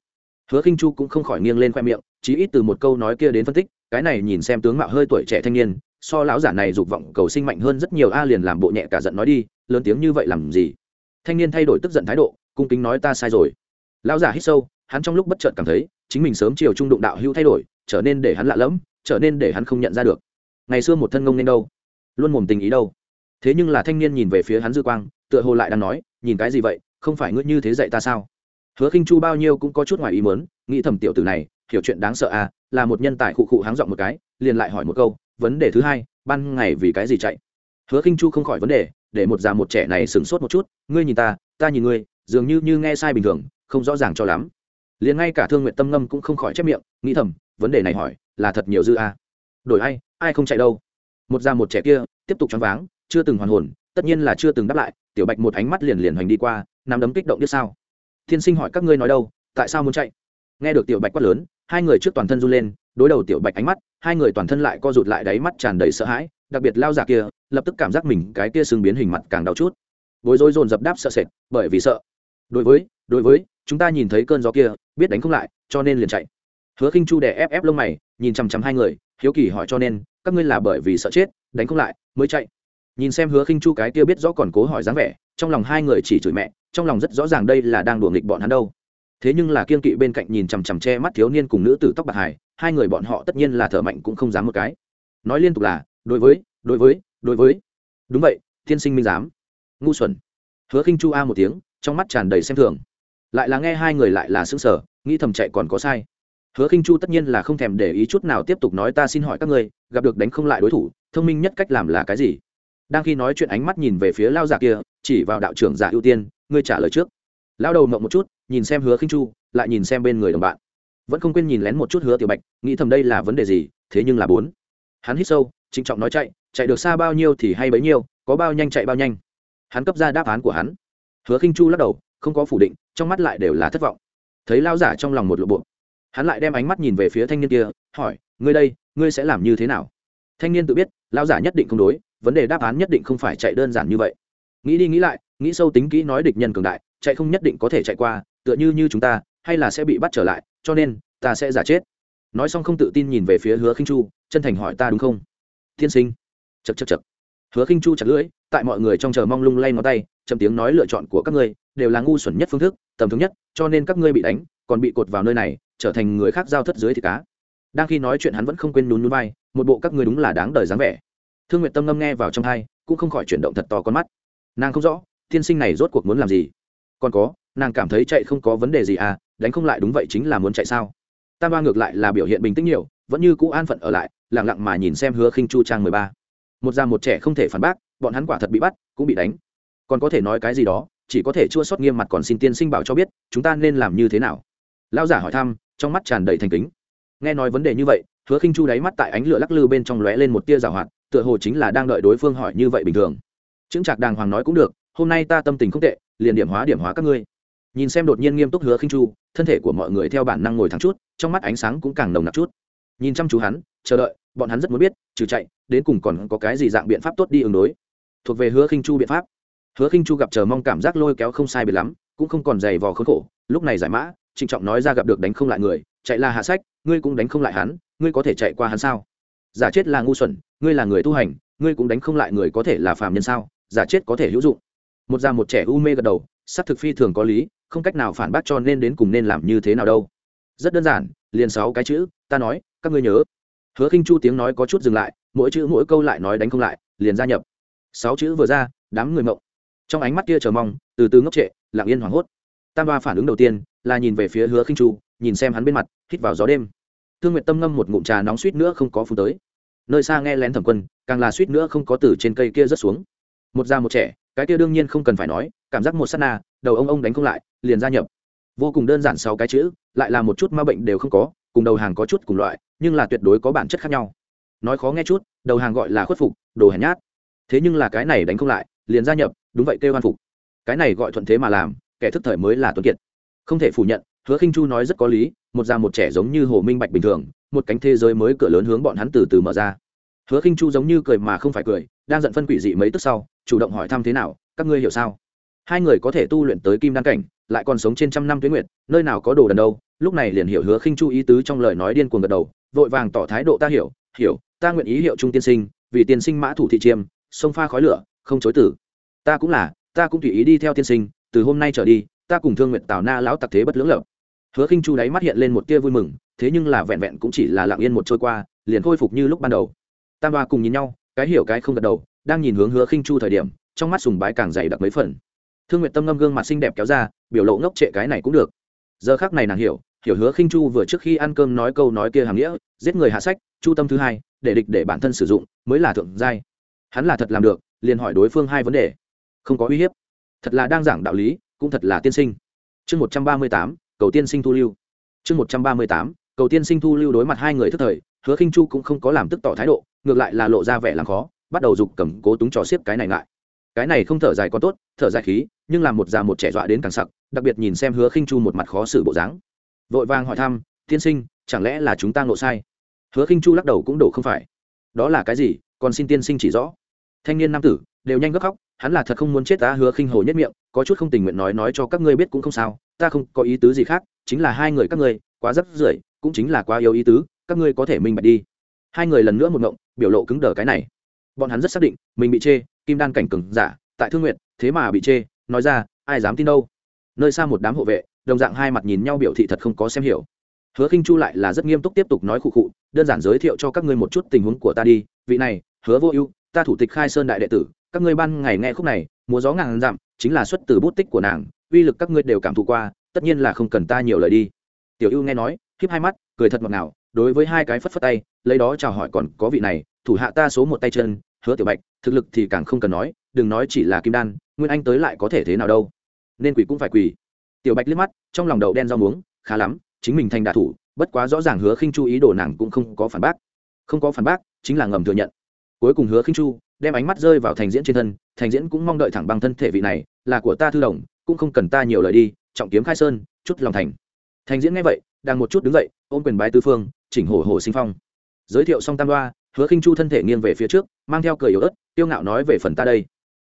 Hứa khinh chu cũng không khỏi nghiêng lên khoe miệng, chí ít từ một câu nói kia đến phân tích, cái này nhìn xem tướng mạo hơi tuổi trẻ thanh niên, so lão giả này dục vọng cầu sinh mạnh hơn rất nhiều, a liền làm bộ nhẹ cả giận nói đi, lớn tiếng như vậy làm gì? Thanh niên thay đổi tức giận thái độ, cung kính nói ta sai rồi. Lão giả hít sâu, hắn trong lúc bất chợt cảm thấy, chính mình sớm chiều trung đụng đạo hữu thay đổi, trở nên để hắn lạ lẫm, trở nên để hắn không nhận ra được. Ngày xưa một thân ngông nên đâu? Luôn mồm tình ý đâu. Thế nhưng là thanh niên nhìn về phía hắn dư quang, tựa hồ lại đang nói, nhìn cái gì vậy? Không phải ngươi như thế dạy ta sao? Hứa khinh chu bao nhiêu cũng có chút ngoài ý mớn nghĩ thầm tiểu tử này, hiểu chuyện đáng sợ à là một nhân tài khụ khụ háng giọng một cái, liền lại hỏi một câu, vấn đề thứ hai, ban ngày vì cái gì chạy? Hứa khinh chu không khỏi vấn đề, để một già một trẻ này sửng sốt một chút, ngươi nhìn ta ta nhìn ngươi, dường như như nghe sai bình thường, không rõ ràng cho lắm. Liền ngay cả thương nguyện tâm ngâm cũng không khỏi chép miệng, nghĩ thầm, vấn đề này hỏi, là thật nhiều dư a à. đổi ai ai không chạy đâu? Một già một trẻ kia tiếp tục choáng váng, chưa từng hoàn hồn, tất nhiên là chưa từng đáp lại, tiểu bạch một ánh mắt liền liền hoành đi qua, nắm đấm kích động biết sao. Thiên sinh hỏi các ngươi nói đâu, tại sao muốn chạy? Nghe được tiểu bạch quát lớn, hai người trước toàn thân run lên, đối đầu tiểu bạch ánh mắt, hai người toàn thân lại co rụt lại đáy mắt tràn đầy sợ hãi, đặc biệt lao giả kia, lập tức cảm giác mình cái kia xương biến hình mặt càng đau chút. Bối rối dồn dập đáp sợ sệt, bởi vì sợ. Đối với đối với, chúng ta nhìn thấy cơn gió kia, biết đánh không lại, cho nên liền chạy. Hứa khinh chu đè ép ép lông mày, nhìn chằm chằm hai người, hiếu kỳ hỏi cho nên các ngươi là bởi vì sợ chết, đánh không lại, mới chạy. Nhìn xem hứa khinh chu cái kia biết rõ còn cố hỏi dáng vẻ, trong lòng hai người chỉ chửi mẹ, trong lòng rất rõ ràng đây là đang đùa nghịch bọn hắn đâu. Thế nhưng là kiên kỵ bên cạnh nhìn chằm chằm che mắt thiếu niên cùng nữ tử tóc bạc hải hai người bọn họ tất nhiên là thở mạnh cũng không dám một cái. Nói liên tục là, đối với đối với đối với. Đúng vậy, tiên sinh minh dám ngu xuẩn. Hứa khinh chu a một tiếng, trong mắt tràn đầy xem thường. Lại là nghe hai người lại là sững sở nghĩ thầm chạy còn có sai hứa khinh chu tất nhiên là không thèm để ý chút nào tiếp tục nói ta xin hỏi các ngươi, gặp được đánh không lại đối thủ, thông minh nhất cách làm là cái gì? Đang khi nói chuyện ánh mắt nhìn về phía lao giả kia, chỉ vào đạo trưởng giả ưu tiên, ngươi trả lời trước. Lao đầu mộng một chút, nhìn xem hứa khinh chu, lại nhìn xem bên người đồng bạn. Vẫn không quên nhìn lén một chút hứa tiểu bạch, nghĩ thầm đây là vấn đề gì, thế nhưng là bốn. Hắn hít sâu, trịnh trọng nói chạy chạy được xa bao nhiêu thì hay bấy nhiêu, có bao nhanh chạy bao nhanh. Hắn cấp ra đáp án của hắn. Hứa khinh chu lắc đầu, không có phủ định, trong mắt lại đều là thất vọng. Thấy lao giả trong lòng một lộ bộ hắn lại đem ánh mắt nhìn về phía thanh niên kia, hỏi, ngươi đây, ngươi sẽ làm như thế nào? Thanh niên tự biết lao giả nhất định không đối, vấn đề đáp án nhất định không phải chạy đơn giản như vậy. Nghĩ đi nghĩ lại, nghĩ sâu tính kỹ nói địch nhân cường đại, chạy không nhất định có thể chạy qua, tựa như như chúng ta, hay là sẽ bị bắt trở lại, cho nên, ta sẽ giả chết. Nói xong không tự tin nhìn về phía hứa khinh chu, chân thành hỏi ta đúng không? Tiên sinh. Chật chật chật hứa khinh chu chặt lưỡi, tại mọi người trong chờ mong lung lay ngón tay, chậm tiếng nói lựa chọn của các ngươi, đều là ngu xuẩn nhất phương thức, tầm thường nhất, cho nên các ngươi bị đánh còn bị cột vào nơi này, trở thành người khác giao thất dưới thì cá. Đang khi nói chuyện hắn vẫn không quên nhún nhún vai, một bộ các ngươi đúng là đáng đời dáng vẻ. Thương nguyện tâm ngâm nghe vào trong hai cũng không khỏi chuyển động thật to con mắt. Nàng không rõ, tiên sinh này rốt cuộc muốn làm gì? Còn có, nàng cảm thấy chạy không có vấn đề gì à đánh không lại đúng vậy chính là muốn chạy sao? Tam ba ngược lại là biểu hiện bình tĩnh nhiều, vẫn như cũ an phận ở lại lẳng lặng mà nhìn xem hứa khinh chu trang mười ba. Một già một trẻ không thể phản bác, bọn hắn quả thật bị bắt, cũng bị đánh. Còn có thể nói cái gì đó, chỉ có thể chua sót nghiêm mặt còn xin tiên sinh bảo cho biết, chúng ta nên làm như thế nào? Lão giả hỏi thăm, trong mắt tràn đầy thành kính. Nghe nói vấn đề như vậy, hứa khinh chu đáy mắt tại ánh lửa lắc lư bên trong lóe lên một tia rào hoạt, tựa hồ chính là đang đợi đối phương hỏi như vậy bình thường. Chứng trạc đàng hoàng nói cũng được, hôm nay ta tâm tình không tệ, liền điểm hóa điểm hóa các ngươi. Nhìn xem đột nhiên nghiêm túc hứa khinh chu, thân thể của mọi người theo bản năng ngồi thẳng chút, trong mắt ánh sáng cũng càng nồng nặc chút. Nhìn chăm chú hắn, chờ đợi, bọn hắn rất muốn biết, trừ chạy, đến cùng còn có cái gì dạng biện pháp tốt đi ứng đối. Thuộc về hứa khinh chu biện pháp. Hứa khinh chu gặp chờ mong cảm giác lôi kéo không sai biệt lắm, cũng không còn dày vò khốn khổ, lúc này giải mã trịnh trọng nói ra gặp được đánh không lại người, chạy là hạ sách, ngươi cũng đánh không lại hắn, ngươi có thể chạy qua hắn sao? Giả chết là ngu xuẩn, ngươi là người tu hành, ngươi cũng đánh không lại người có thể là phàm nhân sao? Giả chết có thể hữu dụng. Một già một trẻ u mê gật đầu sắc thực phi thường có lý, không cách nào phản bác cho nên đến cùng nên làm như thế nào đâu. Rất đơn giản, liền sáu cái chữ, ta nói, các ngươi nhớ. Hứa khinh chu tiếng nói có chút dừng lại, mỗi chữ mỗi câu lại nói đánh không lại, liền gia nhập. Sáu chữ vừa ra, đám người mộng. Trong ánh mắt kia chờ mong, từ từ ngốc trệ, lặng yên hoảng hốt. Tam ba phản ứng đầu tiên là nhìn về phía hứa khinh chu, nhìn xem hắn bên mặt, hít vào gió đêm. Thương nguyện tâm ngâm một ngụm trà nóng suýt nữa không có phú tới. Nơi xa nghe lén thẩm quân, càng là suýt nữa không có từ trên cây kia rớt xuống. Một già một trẻ, cái kia đương nhiên không cần phải nói, cảm giác một sát na, đầu ông ông đánh không lại, liền gia nhập. Vô cùng đơn giản sáu cái chữ, lại là một chút ma bệnh đều không có, cùng đầu hàng có chút cùng loại, nhưng là tuyệt đối có bản chất khác nhau. Nói khó nghe chút, đầu hàng gọi là khuất phục, đồ hèn nhát. Thế nhưng là cái này đánh không lại, liền gia nhập, đúng vậy kêu hoan phục. Cái này gọi thuận thế mà làm, kẻ thức thời mới là tuấn kiệt không thể phủ nhận, hứa khinh chu nói rất có lý, một già một trẻ giống như hồ minh bạch bình thường, một cánh thế giới mới cửa lớn hướng bọn hắn từ từ mở ra. Hứa khinh chu giống như cười mà không phải cười, đang giận phân quỷ dị mấy tức sau, chủ động hỏi thăm thế nào, các ngươi hiểu sao? Hai người có thể tu luyện tới kim đan cảnh, lại còn sống trên trăm năm tuyến nguyệt, nơi nào có đồ đần đâu, lúc này liền hiểu hứa khinh chu ý tứ trong lời nói điên cuồng gật đầu, vội vàng tỏ thái độ ta hiểu hiểu, ta nguyện ý hiệu trung tiên sinh, vì tiên sinh mã thủ thị chiêm, sông pha khói lửa, không chối tử. Ta cũng là, ta cũng tùy ý đi theo tiên sinh, từ hôm nay trở đi ta cùng thương nguyện tào na lão tặc thế bất lưỡng lợp. hứa khinh chu đáy mắt hiện lên một tia vui mừng, thế nhưng là vẹn vẹn cũng chỉ là lặng yên một trôi qua, liền khôi phục như lúc ban đầu. Tam ba cùng nhìn nhau, cái hiểu cái không gật đầu, đang nhìn hướng hứa khinh chu thời điểm, trong mắt sùng bái càng dày đặc mấy phần. Thương nguyện tâm ngâm gương mặt xinh đẹp kéo ra, biểu lộ ngốc trệ cái này cũng được. Giờ khác này nàng hiểu hiểu hứa khinh chu vừa trước khi ăn cơm nói câu nói kia hàng nghĩa, giết người hạ sách, chu tâm thứ hai, để địch để bản thân sử dụng, mới là thượng giai. Hắn là thật làm được, liền hỏi đối phương hai vấn đề. Không có uy hiếp. Thật là đang giảng đạo lý cũng thật là tiên sinh. Chương một trăm ba mươi tám, cầu tiên sinh thu lưu. Chương một trăm ba mươi tám, cầu tiên sinh thu lưu đối mặt hai người thức thời, hứa khinh chu cũng không có làm tức tỏ thái độ, ngược lại là lộ ra vẻ làm khó, bắt đầu giục cầm cố túng trò xiếp cái này ngại. Cái này không thở dài có tốt, thở dài khí, nhưng làm một già một trẻ dọa đến càng sặc, đặc biệt nhìn xem hứa khinh chu một mặt khó xử bộ dáng. Vội vàng hỏi thăm, tiên sinh, chẳng lẽ là chúng ta ngộ sai? Hứa khinh chu lắc đầu cũng đổ không phải. Đó là cái gì? Còn xin tiên sinh chỉ rõ. Thanh niên nam tử đều nhanh gấp khóc hắn là thật không muốn chết ta hứa khinh hồ nhất miệng, có chút không tình nguyện nói nói cho các ngươi biết cũng không sao, ta không có ý tứ gì khác, chính là hai người các ngươi, quá rất rưởi, cũng chính là quá yếu ý tứ, các ngươi có thể minh bạch đi. Hai người lần nữa một ngộng, biểu lộ cứng đờ cái này. Bọn hắn rất xác định, mình bị chê, kim đan cảnh cừng giả, tại thương nguyện thế mà bị chê, nói ra, ai dám tin đâu. Nơi xa một đám hộ vệ, đồng dạng hai mặt nhìn nhau biểu thị thật không có xem hiểu. Hứa khinh chu lại là rất nghiêm túc tiếp tục nói khụ khụ, đơn giản giới thiệu cho các ngươi một chút tình huống của ta đi, vị này, hứa vô ưu, ta thủ tịch khai sơn đại đệ tử các ngươi ban ngày nghe khúc này, múa gió ngàn dặm, chính là xuất từ bút tích của nàng, uy lực các ngươi đều cảm thụ qua, tất nhiên là không cần ta nhiều lời đi. Tiểu ưu nghe nói khiếp hai mắt, cười thật ngọt ngào, đối với hai cái phất phất tay, lấy đó chào hỏi còn có vị này, thủ hạ ta số một tay chân, hứa tiểu bạch, thực lực thì càng không cần nói, đừng nói chỉ là kim đan, nguyên anh tới lại có thể thế nào đâu. Nên quỷ cũng phải quỷ tiểu bạch liếc mắt, trong lòng đầu đen rau muống, khá lắm, chính mình thành đạ thủ, bất quá rõ ràng hứa khinh chu ý đồ nàng cũng không có phản bác. Không có phản bác, chính là ngầm thừa nhận. Cuối cùng hứa khinh chu đem ánh mắt rơi vào thành diễn trên thân, thành diễn cũng mong đợi thẳng bằng thân thể vị này, là của ta thư đồng, cũng không cần ta nhiều lời đi, trọng kiếm khai sơn, chút lòng thành. Thành diễn nghe vậy, đang một chút đứng dậy, ôm quyền bái tư phương, chỉnh hổ hổ sinh phong. Giới thiệu xong tam đoa, hứa khinh chu thân thể nghiêng về phía trước, mang theo cười yếu ớt tiêu ngạo nói về phần ta đây.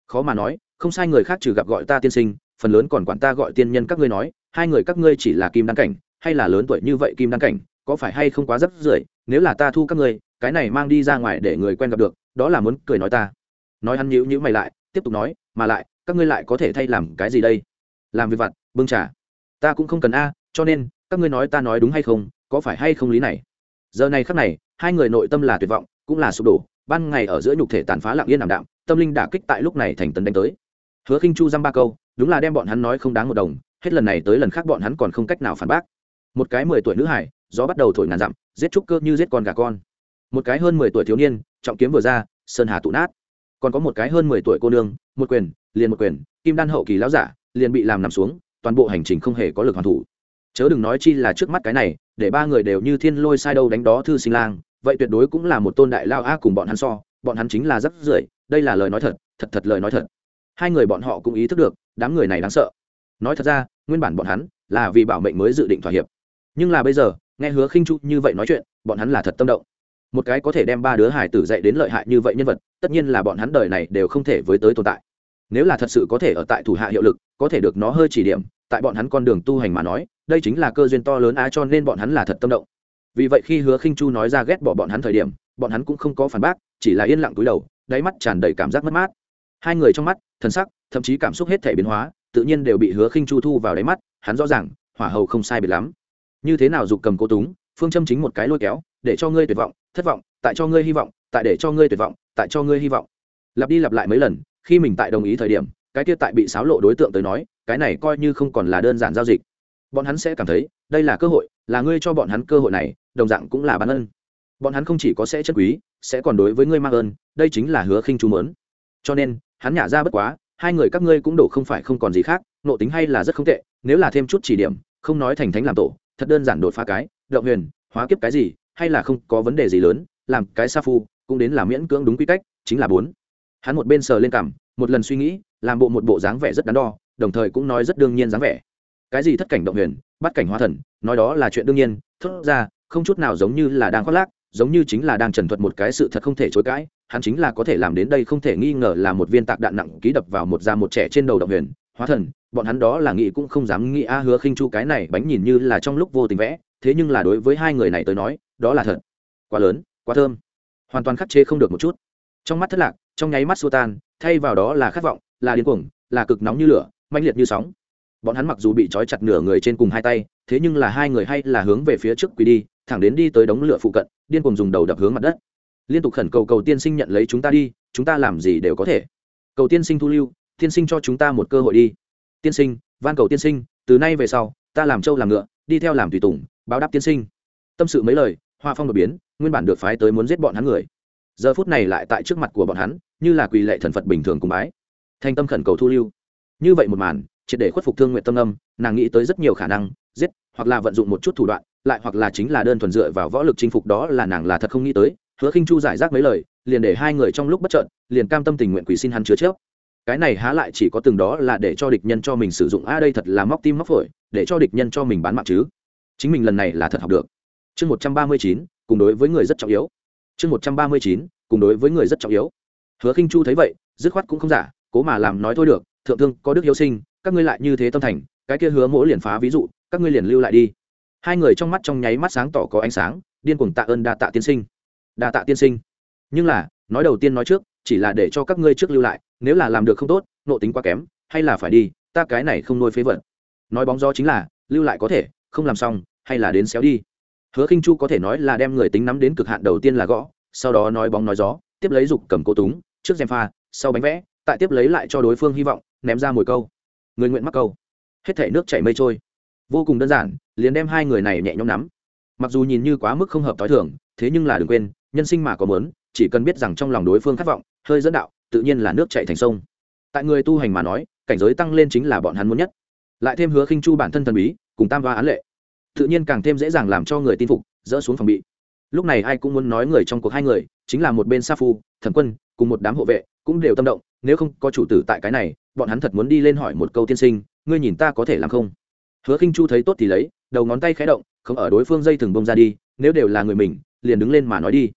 Khó mà nói, không sai người khác trừ gặp gọi ta tiên sinh, phần lớn còn quản ta gọi tiên nhân các ngươi nói, hai người các ngươi chỉ là kim đăng cảnh, hay là lớn tuổi như vậy kim đăng cảnh, có phải hay không quá rất rưởi, nếu là ta thu các ngươi, cái này mang đi ra ngoài để người quen gặp được đó là muốn cười nói ta. Nói hắn nhữ nhữ mày lại, tiếp tục nói, mà lại, các ngươi lại có thể thay làm cái gì đây? Làm việc vặt, bưng trà. Ta cũng không cần a, cho nên, các ngươi nói ta nói đúng hay không, có phải hay không lý này? Giờ này khắc này, hai người nội tâm là tuyệt vọng, cũng là sụp đổ. Ban ngày ở giữa nhục thể tàn phá lặng yên ảm đạm, tâm linh đả kích tại lúc này thành tấn đánh tới. Hứa khinh chu dăm ba câu, đúng là đem bọn hắn nói không đáng một đồng, hết lần này tới lần khác bọn hắn còn không cách nào phản bác. Một cái mười tuổi nữ hải, gió bắt đầu thổi ngàn dặm, giết trúc cơ như giết con gà con. Một cái hơn mười tuổi thiếu niên trọng kiếm vừa ra, sơn hà tụ nát. Còn có một cái hơn mười tuổi cô nương, một quyền, liền một quyền, kim đan hậu kỳ lão giả, liền bị làm nằm xuống, toàn bộ hành trình không hề có lực hoàn thủ. Chớ đừng nói chi là trước mắt cái này, để ba người đều như thiên lôi sai đâu đánh đó thư sinh lang, vậy tuyệt đối cũng là một tôn đại lao a cùng bọn hắn so, bọn hắn chính là rất rưởi, đây là lời nói thật thật thật lời nói thật. Hai người bọn họ cũng ý thức được, đám người này đáng sợ. Nói thật ra, nguyên bản bọn hắn là vì bảo mệnh mới dự định thỏa hiệp. Nhưng là bây giờ, nghe hứa khinh chu như vậy nói chuyện, bọn hắn là thật tâm động một cái có thể đem ba đứa hải tử dạy đến lợi hại như vậy nhân vật, tất nhiên là bọn hắn đời này đều không thể với tới tồn tại. Nếu là thật sự có thể ở tại thủ hạ hiệu lực, có thể được nó hơi chỉ điểm, tại bọn hắn con đường tu hành mà nói, đây chính là cơ duyên to lớn á, cho nên bọn hắn là thật tâm động. Vì vậy khi hứa khinh chu nói ra ghét bỏ bọn hắn thời điểm, bọn hắn cũng không có phản bác, chỉ là yên lặng túi đầu, đáy mắt tràn đầy cảm giác mất mát. Hai người trong mắt thân sắc, thậm chí cảm xúc hết thể biến hóa, tự nhiên đều bị hứa khinh chu thu vào đáy mắt, hắn rõ ràng, hỏa hầu không sai biệt lắm. Như thế nào dục cầm cố túng, phương châm chính một cái lôi kéo để cho ngươi tuyệt vọng, thất vọng, tại cho ngươi hy vọng, tại để cho ngươi tuyệt vọng, tại cho ngươi hy vọng. Lặp đi lặp lại mấy lần, khi mình tại đồng ý thời điểm, cái kia tại bị xáo lộ đối tượng tới nói, cái này coi như không còn là đơn giản giao dịch. Bọn hắn sẽ cảm thấy, đây là cơ hội, là ngươi cho bọn hắn cơ hội này, đồng dạng cũng là ban ân. Bọn hắn không chỉ có sẽ chất quý, sẽ còn đối với ngươi mang ơn, đây chính là hứa khinh chú mớn cho nên, hắn nhả ra bất quá, hai người các ngươi cũng đổ không phải không còn gì khác, nộ tính hay là rất không tệ, nếu là thêm chút chỉ điểm, không nói thành thánh làm tổ, thật đơn giản đột phá cái, động huyền, hóa kiếp cái gì hay là không có vấn đề gì lớn làm cái sa phu cũng đến là miễn cưỡng đúng quy cách chính là bốn. Hắn một bên sờ lên cảm, một lần suy nghĩ làm bộ một bộ dáng vẻ rất đắn đo đồng thời cũng nói rất đương nhiên dáng vẻ. Cái gì thất cảnh động huyền bắt cảnh hóa thần nói đó là chuyện đương nhiên thốt ra không chút nào giống như là đang khoác lác giống như chính là đang trần thuật một cái sự thật không thể chối cãi hắn chính là có thể làm đến đây không thể nghi ngờ là một viên tạc đạn nặng ký đập vào một da một trẻ trên đầu động huyền hóa thần bọn hắn đó là nghĩ cũng không dám nghĩ a à, hứa khinh chu cái này bánh nhìn như là trong lúc vô tình vẽ thế nhưng là đối với hai người này tới nói, đó là thật. Quá lớn, quá thơm. Hoàn toàn khắc chế không được một chút. Trong mắt thất lạc, trong nháy mắt xua tan, thay vào đó là khát vọng, là điên cuồng, là cực nóng như lửa, mãnh liệt như sóng. Bọn hắn mặc dù bị trói chặt nửa người trên cùng hai tay, thế nhưng là hai người hay là hướng về phía trước quỳ đi, thẳng đến đi tới đống lửa phụ cận, điên cuồng dùng đầu đập hướng mặt đất. Liên tục khẩn cầu cầu tiên sinh nhận lấy chúng ta đi, chúng ta làm gì đều có thể. Cầu tiên sinh thu lưu, tiên sinh cho chúng ta một cơ hội đi. Tiên sinh, van cầu tiên sinh, từ nay về sau, ta làm trâu làm ngựa, đi theo làm tùy tùng báo đáp tiên sinh. Tâm sự mấy lời, hoa phong đột biến, nguyên bản được phái tới muốn giết bọn hắn người. Giờ phút này lại tại trước mặt của bọn hắn, như là quỳ lệ thần phật bình thường cùng bái. Thanh tâm khẩn cầu thu lưu. Như vậy một màn, triệt để khuất phục thương nguyện tâm âm, nàng nghĩ tới rất nhiều khả năng, giết, hoặc là vận dụng một chút thủ đoạn, lại hoặc là chính là đơn thuần dựa vào võ lực chinh phục đó là nàng là thật không nghĩ tới. Hứa khinh chu giải rác mấy lời, liền để hai người trong lúc bất trợn liền cam tâm tình nguyện quỷ xin hắn chứa trước. Cái này há lại chỉ có từng đó là để cho địch nhân cho mình sử dụng, a, đây thật là móc tim móc phổi, để cho địch nhân cho mình bán mạng chứ chính mình lần này là thật học được. Chương một trăm ba mươi chín, cùng đối với người rất trọng yếu. Chương một trăm ba mươi chín, cùng đối với người rất trọng yếu. Hứa khinh chu thấy vậy, dứt khoát cũng không giả, cố mà làm nói thôi được, thượng thương, có đức hiếu sinh, các ngươi lại như thế tâm thành, cái kia hứa mỗi liền phá ví dụ, các ngươi liền lưu lại đi. Hai người trong mắt trong nháy mắt sáng tỏ có ánh sáng, điên cuồng tạ ơn đa tạ tiên sinh. Đa tạ tiên sinh. Nhưng là, nói đầu tiên nói trước, chỉ là để cho các ngươi trước lưu lại, nếu là làm được không tốt, nộ tính quá kém, hay là phải đi, ta cái này không nuôi phế vật. Nói bóng gió chính là, lưu lại có thể, không làm xong hay là đến xéo đi? Hứa khinh chu có thể nói là đem người tính nắm đến cực hạn đầu tiên là gõ, sau đó nói bóng nói gió, tiếp lấy dục cầm cô túng, trước xem pha, sau bánh vẽ, tại tiếp lấy lại cho đối phương hy vọng, ném ra mồi câu. Người nguyện mắc câu. Hết thể nước chảy mây trôi. Vô cùng đơn giản, liền đem hai người này nhẹ nhõm nắm. Mặc dù nhìn như quá mức không hợp t h i thường, thế nhưng là đừng quên, nhân sinh mà có mớn chỉ cần biết rằng trong lòng đối phương khát vọng, hơi dẫn đạo, tự nhiên là nước chạy thành sông. Tại người tu hành mà nói, cảnh giới tăng lên chính là bọn hắn muốn nhất. Lại thêm hứa khinh chu bản thân thần bí, cùng tam va án lệ tự nhiên càng thêm dễ dàng làm cho người tin phục, dỡ xuống phòng bị. Lúc này ai cũng muốn nói người trong cuộc hai người, chính là một bên sa phu, thẩm quân, cùng một đám hộ vệ, cũng đều tâm động, nếu không có chủ tử tại cái này, bọn hắn thật muốn đi lên hỏi một câu tiên sinh, ngươi nhìn ta có thể làm không? Hứa khinh chu thấy tốt thì lấy, đầu ngón tay khẽ động, không ở đối phương dây thừng bông ra đi, nếu đều là người mình, liền đứng lên mà nói đi.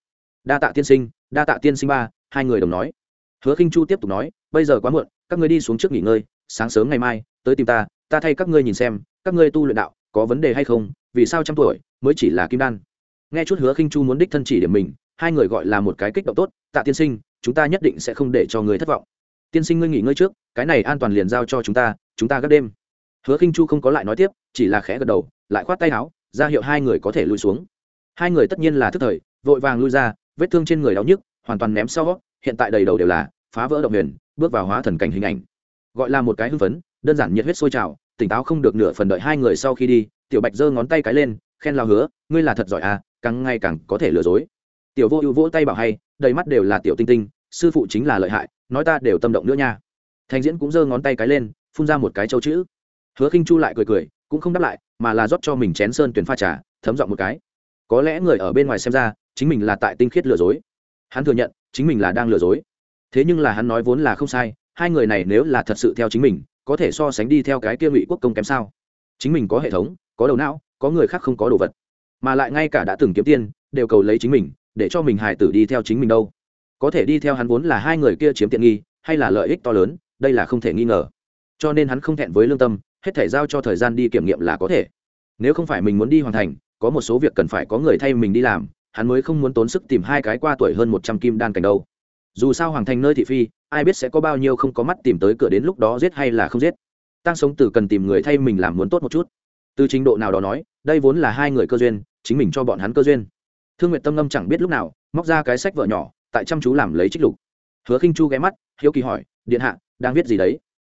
Đa tạ tiên sinh, đa tạ tiên sinh ba, hai người đồng nói. Hứa khinh chu tiếp tục nói, bây giờ quá muộn, các ngươi đi xuống trước nghỉ ngơi, sáng sớm ngày mai, tới tìm ta ta thay các ngươi nhìn xem, các ngươi tu luyện đạo có vấn đề hay không, vì sao trăm tuổi mới chỉ là kim đan? Nghe chút hứa khinh chu muốn đích thân chỉ điểm mình, hai người gọi là một cái kích động tốt, tạ tiên sinh, chúng ta nhất định sẽ không để cho người thất vọng. Tiên sinh ngươi nghỉ ngơi trước, cái này an toàn liền giao cho chúng ta chúng ta gấp đêm. Hứa khinh chu không có lại nói tiếp, chỉ là khẽ gật đầu, lại khoát tay áo, ra hiệu hai người có thể lui xuống. Hai người tất nhiên là thức thời, vội vàng lui ra, vết thương trên người đau nhức, hoàn toàn ném sau, hiện tại đầy đầu đều là phá vỡ động huyền, bước vào hóa thần cảnh hình ảnh. Gọi là một cái hưng phấn, đơn giản nhiệt huyết sôi trào tỉnh táo không được nửa phần đợi hai người sau khi đi, tiểu bạch giơ ngón tay cái lên, khen lao hứa, ngươi là thật giỏi à càng ngày càng có thể lừa dối. Tiểu vô ưu vỗ tay bảo hay, đầy mắt đều là tiểu tinh tinh, sư phụ chính là lợi hại, nói ta đều tâm động nữa nha. Thành diễn cũng giơ ngón tay cái lên, phun ra một cái châu chữ. Hứa khinh chu lại cười cười, cũng không đáp lại, mà là rót cho mình chén sơn tuyển pha trà, thấm giọng một cái. Có lẽ người ở bên ngoài xem ra, chính mình là tại tinh khiết lừa dối. Hắn thừa nhận, chính mình là đang lừa dối. Thế nhưng là hắn nói vốn là không sai, hai người này nếu là thật sự theo chính mình có thể so sánh đi theo cái kia ngụy quốc công kém sao? Chính mình có hệ thống, có đầu não, có người khác không có đồ vật. Mà lại ngay cả đã từng kiếm tiền, đều cầu lấy chính mình, để cho mình hài tử đi theo chính mình đâu. Có thể đi theo hắn vốn là hai người kia chiếm tiện nghi, hay là lợi ích to lớn, đây là không thể nghi ngờ. Cho nên hắn không thẹn với lương tâm, hết thể giao cho thời gian đi kiểm nghiệm là có thể. Nếu không phải mình muốn đi hoàn thành, có một số việc cần phải có người thay mình đi làm, hắn mới không muốn tốn sức tìm hai cái qua tuổi hơn một trăm kim đan cảnh đâu dù sao hoàng thành nơi thị phi, ai biết sẽ có bao nhiêu không có mắt tìm tới cửa đến lúc đó giết hay là không giết. Tăng sống tử cần tìm người thay mình làm muốn tốt một chút. Từ trình độ nào đó nói, đây vốn là hai người cơ duyên, chính mình cho bọn hắn cơ duyên. Thương nguyện tâm ngâm chẳng biết lúc nào, móc ra cái sách vợ nhỏ, tại chăm chú làm lấy trích lục. Hứa khinh chu ghé mắt, hiếu kỳ hỏi, điện hạ, đang viết gì đấy?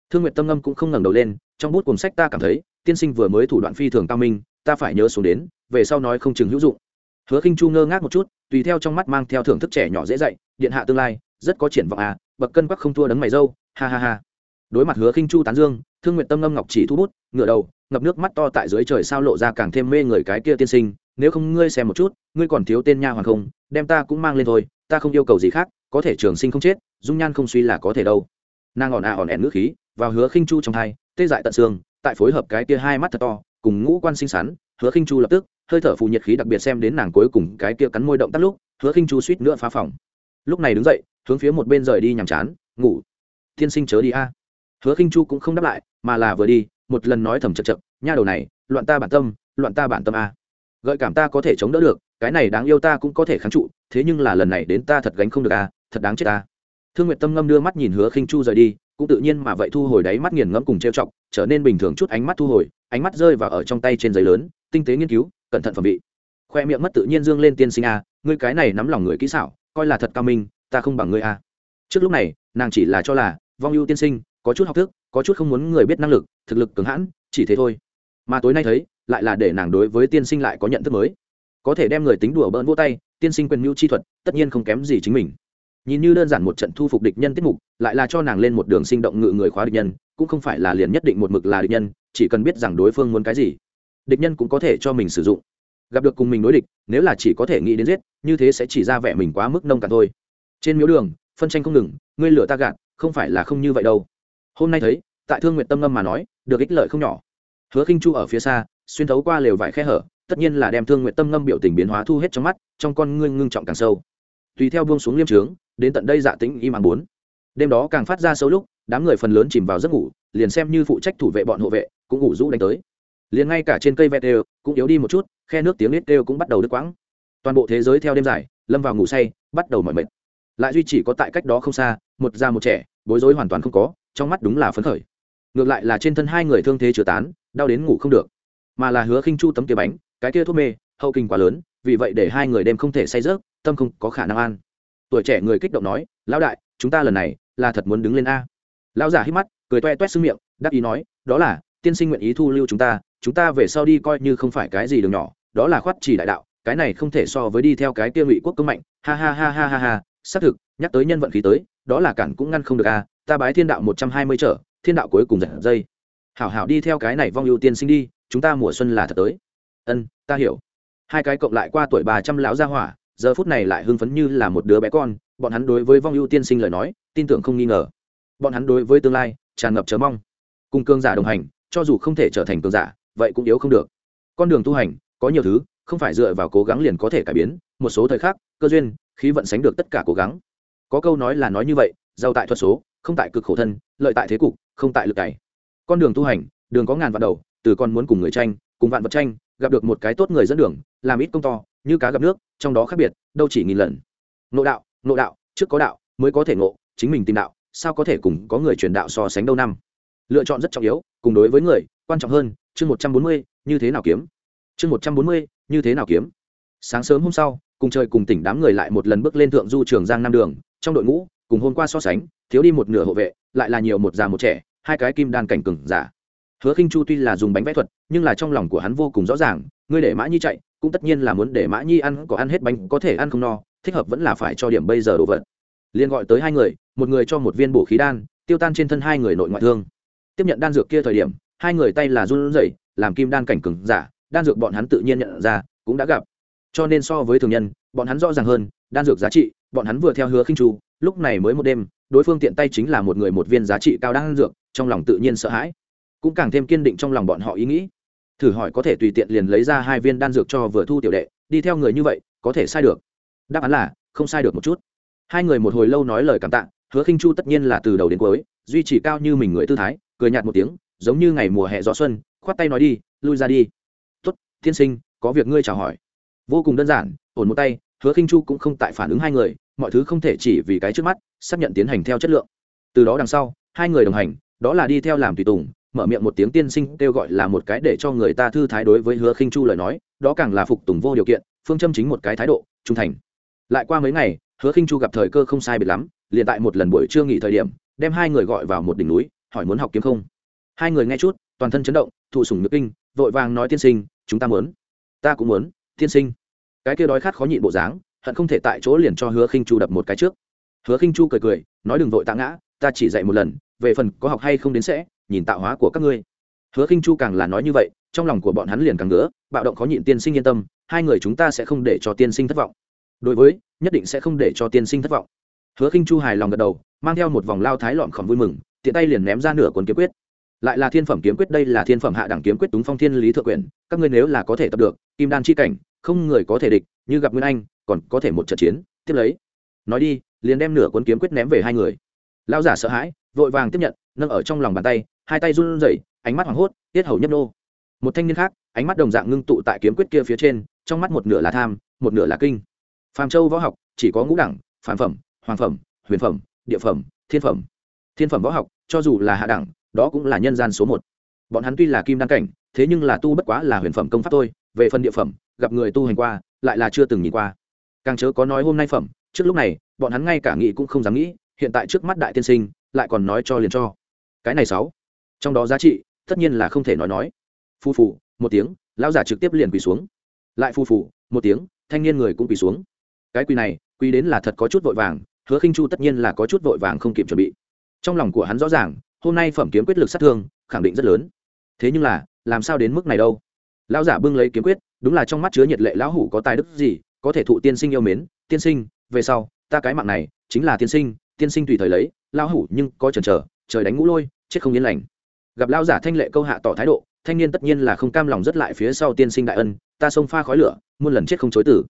Thương nguyện tâm ngâm cũng không ngẩng đầu lên, trong bút cùng sách ta cảm thấy, tiên sinh vừa mới thủ đoạn phi thường cao minh, ta phải nhớ xuống đến, về sau nói không chừng hữu dụng. Hứa khinh chu ngơ ngác một chút, tùy theo trong mắt mang theo thưởng thức trẻ nhỏ dễ dạy, điện hạ tương lai rất có triển vọng à bậc cân quắc không thua đấng mày dâu, ha ha ha. Đối mặt hứa khinh chu tán dương, thương nguyện tâm ngâm ngọc chỉ thu bút, ngửa đầu, ngập nước mắt to tại dưới trời sao lộ ra càng thêm mê người cái kia tiên sinh, nếu không ngươi xem một chút, ngươi còn thiếu tên nha hoàng không, đem ta cũng mang lên thôi, ta không yêu cầu gì khác, có thể trường sinh không chết, dung nhan không suy là có thể đâu. Nàng ỏn à ỏn ẻn ngữ khí, vào hứa khinh chu trong hai, tê dại tận xương, tại phối hợp cái kia hai mắt thật to, cùng ngũ quan xinh xắn, hứa khinh chu lập tức, hơi thở phù nhiệt khí đặc biệt xem đến nàng cuối cùng cái kia cắn môi động tác lúc, hứa khinh chu suýt nữa phá phòng lúc này đứng dậy, hướng phía một bên rời đi nhàm chán, ngủ. Thiên sinh chớ đi a. Hứa khinh chu cũng không đáp lại, mà là vừa đi, một lần nói thầm chật chật nha đầu này, loạn ta bản tâm, loạn ta bản tâm a. Gợi cảm ta có thể chống đỡ được, cái này đáng yêu ta cũng có thể kháng trụ, thế nhưng là lần này đến ta thật gánh không được a, thật đáng chết ta thương nguyệt tâm ngâm đưa mắt nhìn hứa khinh chu rời đi, cũng tự nhiên mà vậy thu hồi đáy mắt nghiền ngẫm cùng trêu chọc, trở nên bình thường chút ánh mắt thu hồi, ánh mắt rơi vào ở trong tay trên giấy lớn, tinh tế nghiên cứu, cẩn thận phẩm vị. Khoe miệng mất tự nhiên dương lên tiên sinh a, ngươi cái này nắm lòng người kỹ xảo coi là thật cao minh, ta không bằng ngươi a trước lúc này, nàng chỉ là cho là, vong ưu tiên sinh, có chút học thức, có chút không muốn người biết năng lực, thực lực cứng hãn, chỉ thế thôi. Mà tối nay thấy, lại là để nàng đối với tiên sinh lại có nhận thức mới. Có thể đem người tính đùa bỡn vô tay, tiên sinh quyền mưu chi thuật, tất nhiên không kém gì chính mình. Nhìn như đơn giản một trận thu phục địch nhân tiết mục, lại là cho nàng lên một đường sinh động ngự người khóa địch nhân, cũng không phải là liền nhất định một mực là địch nhân, chỉ cần biết rằng đối phương muốn cái gì, địch nhân cũng có thể cho mình sử dụng gặp được cùng mình đối địch, nếu là chỉ có thể nghĩ đến giết, như thế sẽ chỉ ra vẻ mình quá mức nông cạn thôi. Trên miếu đường, phân tranh không ngừng, ngươi lửa ta gạt, không phải là không như vậy đâu. Hôm nay thấy, tại thương nguyện tâm ngâm mà nói, được ích lợi không nhỏ. Hứa khinh chu ở phía xa, xuyên thấu qua lều vải khe hở, tất nhiên là đem thương nguyện tâm ngâm biểu tình biến hóa thu hết trong mắt, trong con ngươi ngưng trọng càng sâu. Tùy theo buông xuống liêm trướng, đến tận đây dạ tĩnh im ắng bốn. Đêm đó càng phát ra sâu lúc, đám người phần lớn chìm vào giấc ngủ, liền xem như phụ trách thủ vệ bọn hộ vệ, cũng ngủ rũ đánh tới. Liền ngay cả trên cây vẹt đều, cũng yếu đi một chút khe nước tiếng nít đều cũng bắt đầu đứt quãng. Toàn bộ thế giới theo đêm dài, lâm vào ngủ say, bắt đầu mỏi mệt. Lại duy chỉ có tại cách đó không xa, một già một trẻ, bối rối hoàn toàn không có, trong mắt đúng là phấn khởi. Ngược lại là trên thân hai người thương thế chưa tán, đau đến ngủ không được. Mà là hứa khinh chu tấm kia bánh, cái kia thuốc mê, hậu kinh quá lớn, vì vậy để hai người đêm không thể say rớt tâm không có khả năng an. Tuổi trẻ người kích động nói, lão đại, chúng ta lần này là thật muốn đứng lên a. Lão giả hít mắt, cười toe toét xương miệng đáp ý nói, đó là, tiên sinh nguyện ý thu lưu chúng ta chúng ta về sau đi coi như không phải cái gì đường nhỏ, đó là khoát chỉ đại đạo, cái này không thể so với đi theo cái kia ngụy quốc công mạnh. Ha ha ha ha ha ha, xác thực, nhắc tới nhân vận khí tới, đó là cản cũng ngăn không được a, ta bái thiên đạo một trăm hai mươi trở, thiên đạo cuối cùng giật dây. Hảo hảo đi theo cái này vong ưu tiên sinh đi, chúng ta mùa xuân là thật tới. Ân, ta hiểu. Hai cái cộng lại qua tuổi ba trăm lão gia hỏa, giờ phút này lại hưng phấn như là một đứa bé con, bọn hắn đối với vong ưu tiên sinh lời nói, tin tưởng không nghi ngờ. Bọn hắn đối với tương lai, tràn ngập chờ mong. Cùng cương giả đồng hành, cho dù không thể trở thành cương giả vậy cũng yếu không được. Con đường tu hành, có nhiều thứ, không phải dựa vào cố gắng liền có thể cải biến, một số thời khắc, cơ duyên, khí vận sánh được tất cả cố gắng. Có câu nói là nói như vậy, giàu tại thuật số, không tại cực khổ thân, lợi tại thế cục, không tại lực cày. Con đường tu hành, đường có ngàn vạn đầu, từ con muốn cùng người tranh, cùng vạn vật tranh, gặp được một cái tốt người dẫn đường, làm ít công to, như cá gặp nước, trong đó khác biệt, đâu chỉ nghìn lần. Nộ đạo nộ đạo, trước có đạo, mới có thể ngộ, chính mình tìm đạo, sao có thể cùng có người truyền đạo so sánh đâu năm? Lựa chọn rất trọng yếu, cùng đối với người, quan trọng hơn chương một trăm bốn mươi, như thế nào kiếm? chương một trăm bốn mươi, như thế nào kiếm? Sáng sớm hôm sau, cùng trời cùng tỉnh đám người lại một lần bước lên thượng du trường giang nam đường, trong đội ngũ, cùng hôm qua so sánh, thiếu đi một nửa hộ vệ, lại là nhiều một già một trẻ, hai cái kim đan cảnh cừng giả. Hứa khinh chu tuy là dùng bánh vẽ thuật, nhưng là trong lòng của hắn vô cùng rõ ràng, ngươi để mã nhi chạy, cũng tất nhiên là muốn để mã nhi ăn, có ăn hết bánh, có thể ăn không no, thích hợp vẫn là phải cho điểm bây giờ đồ vật. Liền gọi tới hai người, một người cho một viên bổ khí đan, tiêu tan trên thân hai người nội ngoại thương. Tiếp nhận đan dược kia thời điểm hai người tay là run rẩy, làm kim đan cảnh cừng giả, đan dược bọn hắn tự nhiên nhận ra, cũng đã gặp. Cho nên so với thường nhân, bọn hắn rõ ràng hơn, đan dược giá trị, bọn hắn vừa theo hứa khinh chu, lúc này mới một đêm, đối phương tiện tay chính là một người một viên giá trị cao đan dược, trong lòng tự nhiên sợ hãi. Cũng càng thêm kiên định trong lòng bọn họ ý nghĩ. Thử hỏi có thể tùy tiện liền lấy ra hai viên đan dược cho vừa thu tiểu đệ, đi theo người như vậy, có thể sai được? Đáp án là, không sai được một chút. Hai người một hồi lâu nói lời cảm tạ, hứa khinh chu tất nhiên là từ đầu đến cuối, duy trì cao như mình người tư thái, cười nhạt một tiếng giống như ngày mùa hè gió xuân, khoát tay nói đi, lui ra đi. Tốt, tiên sinh, có việc ngươi chào hỏi. Vô cùng đơn giản, ổn một tay, hứa khinh chu cũng không tại phản ứng hai người, mọi thứ không thể chỉ vì cái trước mắt, xác nhận tiến hành theo chất lượng. Từ đó đằng sau, hai người đồng hành, đó là đi theo làm tùy tùng, mở miệng một tiếng tiên sinh kêu gọi là một cái để cho người ta thư thái đối với hứa khinh chu lời nói, đó càng là phục tùng vô điều kiện, phương châm chính một cái thái độ, trung thành. Lại qua mấy ngày, hứa khinh chu gặp thời cơ không sai biệt lắm, liền tại một lần buổi trưa nghỉ thời điểm, đem hai người gọi vào một đỉnh núi, hỏi muốn học kiếm không hai người nghe chút, toàn thân chấn động, thụ sủng nước kinh, vội vàng nói tiên sinh, chúng ta muốn. Ta cũng muốn, tiên sinh. Cái kia đói khát khó nhịn bộ dáng, hận không thể tại chỗ liền cho hứa khinh chu đập một cái trước. Hứa khinh chu cười cười, nói đừng vội tạ ngã, ta chỉ dạy một lần, về phần có học hay không đến sẽ, nhìn tạo hóa của các ngươi. Hứa khinh chu càng là nói như vậy, trong lòng của bọn hắn liền càng ngứa, bạo động khó nhịn tiên sinh yên tâm, hai người chúng ta sẽ không để cho tiên sinh thất vọng. Đối với, nhất định sẽ không để cho tiên sinh thất vọng. Hứa khinh chu hài lòng gật đầu, mang theo một vòng lao thái lọn khỏm vui mừng, tiện tay liền ném ra nửa cuốn kiếm quyết lại là thiên phẩm kiếm quyết, đây là thiên phẩm hạ đẳng kiếm quyết túng phong thiên lý thượng quyền. Các ngươi nếu là có thể tập được, kim đan chi cảnh, không người có thể địch, như gặp nguyên anh, còn có thể một trận chiến, tiếp lấy. Nói đi, liền đem nửa cuốn kiếm quyết ném về hai người. Lao giả sợ hãi, vội vàng tiếp nhận, nâng ở trong lòng bàn tay, hai tay run rẩy, ánh mắt hoảng hốt, tiết hầu nhấp nô. Một thanh niên khác, ánh mắt đồng dạng ngưng tụ tại kiếm quyết kia phía trên, trong mắt một nửa là tham, một nửa là kinh. Phàm châu võ học, chỉ có ngũ đẳng, phàm phẩm, hoàng phẩm, huyền phẩm, địa phẩm, thiên phẩm. Thiên phẩm võ học, cho dù là hạ đẳng đó cũng là nhân gian số một. Bọn hắn tuy là kim đăng cảnh, thế nhưng là tu bất quá là huyền phẩm công pháp thôi, về phần địa phẩm, gặp người tu hành qua, lại là chưa từng nhìn qua. Càng chớ có nói hôm nay phẩm, trước lúc này, bọn hắn ngay cả nghĩ cũng không dám nghĩ, hiện tại trước mắt đại tiên sinh, lại còn nói cho liền cho. Cái này sáu. Trong đó giá trị, tất nhiên là không thể nói nói. Phu phủ một tiếng, lão giả trực tiếp liền quỳ xuống. Lại phu phủ một tiếng, thanh niên người cũng quỳ xuống. Cái quỳ này, quỳ đến là thật có chút vội vàng, hứa khinh chu tất nhiên là có chút vội vàng không kịp chuẩn bị. Trong lòng của hắn rõ ràng hôm nay phẩm kiếm quyết lực sát thương, khẳng định rất lớn. Thế nhưng là, làm sao đến mức này đâu? Lão giả bưng lấy kiếm quyết, đúng là trong mắt chứa nhiệt lệ lão hủ có tài đức gì, có thể thụ tiên sinh yêu mến. Tiên sinh, về sau, ta cái mạng này chính là tiên sinh tiên sinh tùy thời lấy, lão hủ nhưng có chần chờ, trời đánh ngũ lôi, chết không yên lành. Gặp lão giả thanh lệ câu hạ tỏ thái độ, thanh niên tất nhiên là không cam lòng rất lại phía sau tiên sinh đại ân, ta xông pha khói lửa, muôn lần chết không chối tử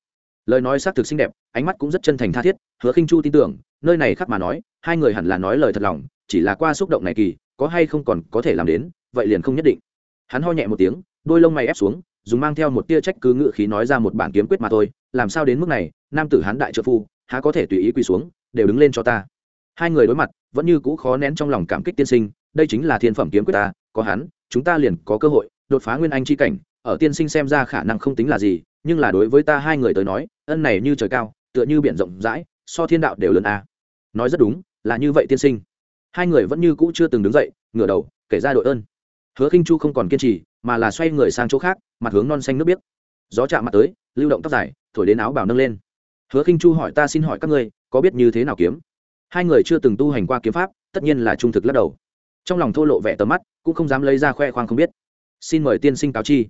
lời nói xác thực xinh đẹp, ánh mắt cũng rất chân thành tha thiết, hứa khinh chu tin tưởng, nơi này khắc mà nói, hai người hẳn là nói lời thật lòng chỉ là qua xúc động này kỳ, có hay không còn có thể làm đến, vậy liền không nhất định. Hắn ho nhẹ một tiếng, đôi lông mày ép xuống, dùng mang theo một tia trách cứ ngự khí nói ra một bản kiếm quyết mà thôi, làm sao đến mức này, nam tử hán đại trợ phu, há có thể tùy ý quỳ xuống, đều đứng lên cho ta. Hai người đối mặt, vẫn như cũ khó nén trong lòng cảm kích tiên sinh, đây chính là thiên phẩm kiếm quyết ta, có hắn, chúng ta liền có cơ hội, đột phá nguyên anh chi cảnh, ở tiên sinh xem ra khả năng không tính là gì, nhưng là đối với ta hai người tới nói, ân này như trời cao, tựa như biển rộng rãi, so thiên đạo đều lớn a. Nói rất đúng, là như vậy tiên sinh hai người vẫn như cũ chưa từng đứng dậy, ngửa đầu, kể ra đội ơn. Hứa khinh chu không còn kiên trì, mà là xoay người sang chỗ khác, mặt hướng non xanh nước biếc. Gió chạm mặt tới, lưu động tóc dài, thổi đến áo bào nâng lên. Hứa khinh chu hỏi ta xin hỏi các ngươi, có biết như thế nào kiếm? Hai người chưa từng tu hành qua kiếm pháp, tất nhiên là trung thực lắc đầu. Trong lòng thô lộ vẻ tầm mắt, cũng không dám lấy ra khoe khoang không biết. Xin mời tiên sinh cáo chi.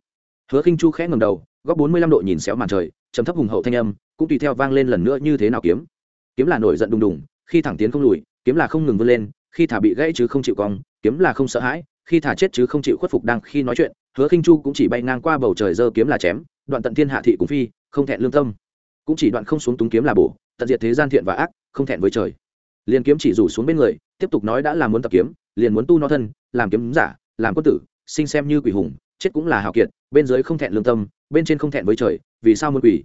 Hứa khinh chu khẽ ngầm đầu, góc bốn mươi lăm độ nhìn xéo màn trời, trầm thấp hùng hậu thanh âm, cũng tùy theo vang lên lần nữa như thế nào kiếm. Kiếm là nổi giận đùng đùng, khi thẳng tiến không lùi, kiếm là không ngừng vươn lên khi thả bị gãy chứ không chịu cong, kiếm là không sợ hãi, khi thả chết chứ không chịu khuất phục đang khi nói chuyện, hứa khinh chu cũng chỉ bay ngang qua bầu trời giơ kiếm là chém, đoạn tận thiên hạ thị cũng phi, không thẹn lương tâm. Cũng chỉ đoạn không xuống túng kiếm là bổ, tận diệt thế gian thiện và ác, không thẹn với trời. Liền kiếm chỉ rủ xuống bên người, tiếp tục nói đã là muốn tập kiếm, liền muốn tu nó thân, làm kiếm giả, làm quân tử, sinh xem như quỷ hùng, chết cũng là hào kiệt, bên dưới không thẹn lương tâm, bên trên không thẹn với trời, vì sao muốn quỷ?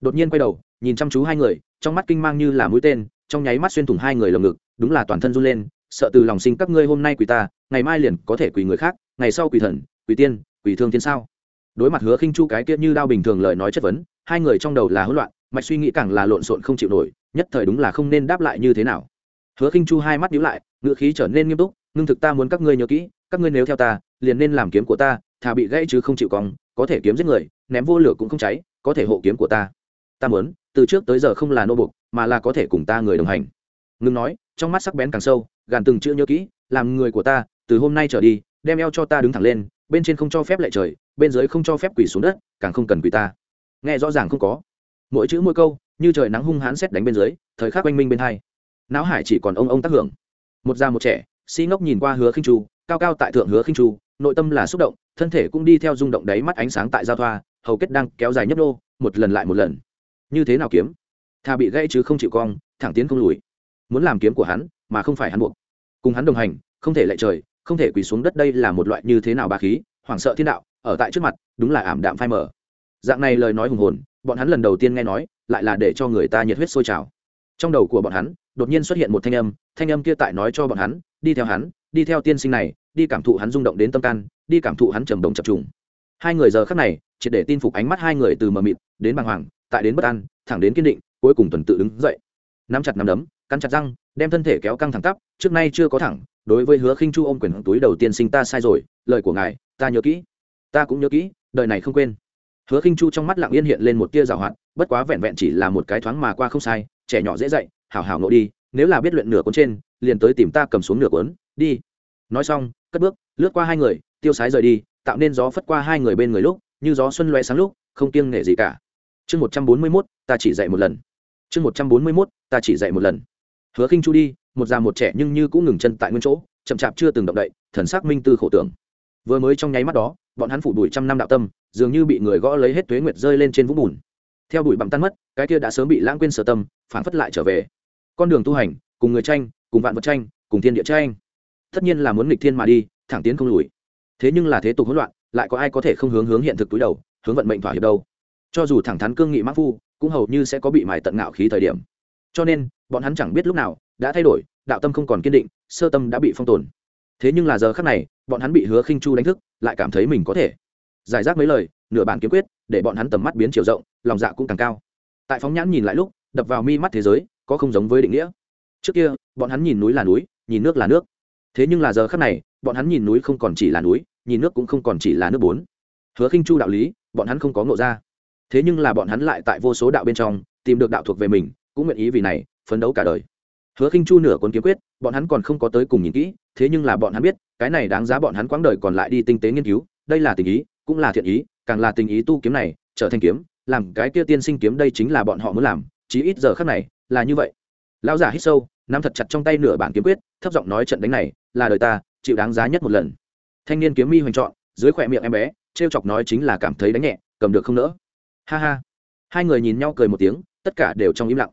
Đột nhiên quay đầu, nhìn chăm chú hai người, trong mắt kinh mang như là mũi tên, trong nháy mắt xuyên thủng hai người lồng ngực, đúng là toàn thân run lên sợ từ lòng sinh các ngươi hôm nay quỳ ta, ngày mai liền có thể quỳ người khác, ngày sau quỳ thần, quỳ tiên, quỳ thương thiên sao? Đối mặt hứa khinh chu cái kia như đao bình thường lời nói chất vấn, hai người trong đầu là hỗn loạn, mạch suy nghĩ càng là lộn xộn không chịu nổi, nhất thời đúng là không nên đáp lại như thế nào. Hứa khinh chu hai mắt nhíu lại, ngữ khí trở nên nghiêm túc, ngưng thực ta muốn các ngươi nhớ kỹ, các ngươi nếu theo ta, liền nên làm kiếm của ta, thà bị gãy chứ không chịu cong, có thể kiếm giết người, ném vô lửa cũng không cháy, có thể hộ kiếm của ta. Ta muốn, từ trước tới giờ không là nô bục mà là có thể cùng ta người đồng hành ngừng nói, trong mắt sắc bén càng sâu, gàn từng chữ nhớ kỹ, làm người của ta, từ hôm nay trở đi, đem eo cho ta đứng thẳng lên, bên trên không cho phép lệ trời, bên dưới không cho phép quỳ xuống đất, càng không cần quỳ ta. Nghe rõ ràng không có. Mỗi chữ mỗi câu, như trời nắng hung hãn xét đánh bên dưới, thời khắc oanh minh bên hai. Não hải chỉ còn ông ông tác hưởng. Một già một trẻ, si ngốc nhìn qua hứa khinh chu, cao cao tại thượng hứa khinh chu, nội tâm là xúc động, thân thể cũng đi theo rung động đáy mắt ánh sáng tại giao thoa, hầu kết đang kéo dài nhấp đô một lần lại một lần. Như thế nào kiếm? Thà bị gãy chứ không chịu cong, thẳng tiến không lùi muốn làm kiếm của hắn, mà không phải hắn buộc. Cùng hắn đồng hành, không thể lệ trời, không thể quỳ xuống đất đây là một loại như thế nào ba khí, hoảng sợ thiên đạo, ở tại trước mặt, đúng là ảm đạm phai mờ. Dạng này lời nói hùng hồn, bọn hắn lần đầu tiên nghe nói, lại là để cho người ta nhiệt huyết sôi trào. Trong đầu của bọn hắn, đột nhiên xuất hiện một thanh âm thanh âm kia tại nói cho bọn hắn, đi theo hắn, đi theo tiên sinh này, đi cảm thụ hắn rung động đến tâm can, đi cảm thụ hắn trầm đồng chập trùng. Hai người giờ khắc này, chỉ để tin phục ánh mắt hai người từ mờ mịt đến bàng hoàng, tại đến bất an, thẳng đến kiên định, cuối cùng tuần tự đứng dậy. Nắm chặt nắm đấm cắn chặt răng, đem thân thể kéo căng thẳng tắp, trước nay chưa có thẳng, đối với hứa khinh chu ôm quyền túi đầu tiên sinh ta sai rồi, lời của ngài, ta nhớ kỹ. Ta cũng nhớ kỹ, đời này không quên. Hứa khinh chu trong mắt lặng yên hiện lên một tia rào hoạt, bất quá vẹn vẹn chỉ là một cái thoáng mà qua không sai, trẻ nhỏ dễ dạy, hảo hảo nộ đi, nếu là biết luyện nửa cuốn trên, liền tới tìm ta cầm xuống nửa cuốn, đi. Nói xong, cất bước, lướt qua hai người, tiêu sái rời đi, tạo nên gió phất qua hai người bên người lúc, như gió xuân loe sáng lúc, không kiêng nể gì cả. Chương một trăm bốn mươi mốt, ta chỉ dạy một lần. Chương một trăm bốn mươi mốt, ta chỉ dạy một lần hứa khinh chu đi, một già một trẻ nhưng như cũng ngừng chân tại nguyên chỗ, chậm chạp chưa từng động đậy, thần sắc minh tư khổ tưởng. Vừa mới trong nháy mắt đó, bọn hắn phủ đuổi trăm năm đạo tâm, dường như bị người gõ lấy hết tuế nguyệt rơi lên trên vũng bùn. Theo đuổi bặm tan mất, cái kia đã sớm bị lãng quên sở tâm, phản phất lại trở về. Con đường tu hành, cùng người tranh, cùng vạn vật tranh, cùng thiên địa tranh. Tất nhiên là muốn nghịch thiên mà đi, thẳng tiến không lùi. Thế nhưng là thế tục hỗn loạn, lại có ai có thể không hướng hướng hiện thực túi đầu, hướng vận mệnh thỏa hiệp đâu. Cho dù thẳng thắn cương nghị mắc phu, cũng hầu như sẽ có bị mài tận ngạo khí thời điểm. Cho nên bọn hắn chẳng biết lúc nào đã thay đổi, đạo tâm không còn kiên định, sơ tâm đã bị phong tồn. Thế nhưng là giờ khác này, bọn hắn bị hứa khinh chu đánh thức, lại cảm thấy mình có thể. Giải rác mấy lời, nửa bản kiếm quyết, để bọn hắn tầm mắt biến chiều rộng, lòng dạ cũng càng cao. Tại phóng nhãn nhìn lại lúc, đập vào mi mắt thế giới, có không giống với định nghĩa. Trước kia, bọn hắn nhìn núi là núi, nhìn nước là nước. Thế nhưng là giờ khác này, bọn hắn nhìn núi không còn chỉ là núi, nhìn nước cũng không còn chỉ là nước bốn. Hứa khinh chu đạo lý, bọn hắn không có ngộ ra. Thế nhưng là bọn hắn lại tại vô số đạo bên trong, tìm được đạo thuộc về mình, cũng nguyện ý vì này phấn đấu cả đời. Hứa khinh chu nửa cuốn kiếm quyết, bọn hắn còn không có tới cùng nhìn kỹ, thế nhưng là bọn hắn biết, cái này đáng giá bọn hắn quãng đời còn lại đi tinh tế nghiên cứu, đây là tình ý, cũng là thiện ý, càng là tình ý tu kiếm này, trở thành kiếm, làm cái kia tiên sinh kiếm đây chính là bọn họ muốn làm, chí ít giờ khắc này, là như vậy. Lão giả hít sâu, nắm thật chặt trong tay nửa bản kiếm quyết, thấp giọng nói trận đánh này, là đời ta, chịu đáng giá nhất một lần. Thanh niên kiếm mi hoành trọn, dưới khỏe miệng em bé, trêu chọc nói chính là cảm thấy đánh nhẹ, cầm được không nỡ. Ha ha. Hai người nhìn nhau cười một tiếng, tất cả đều trong im lặng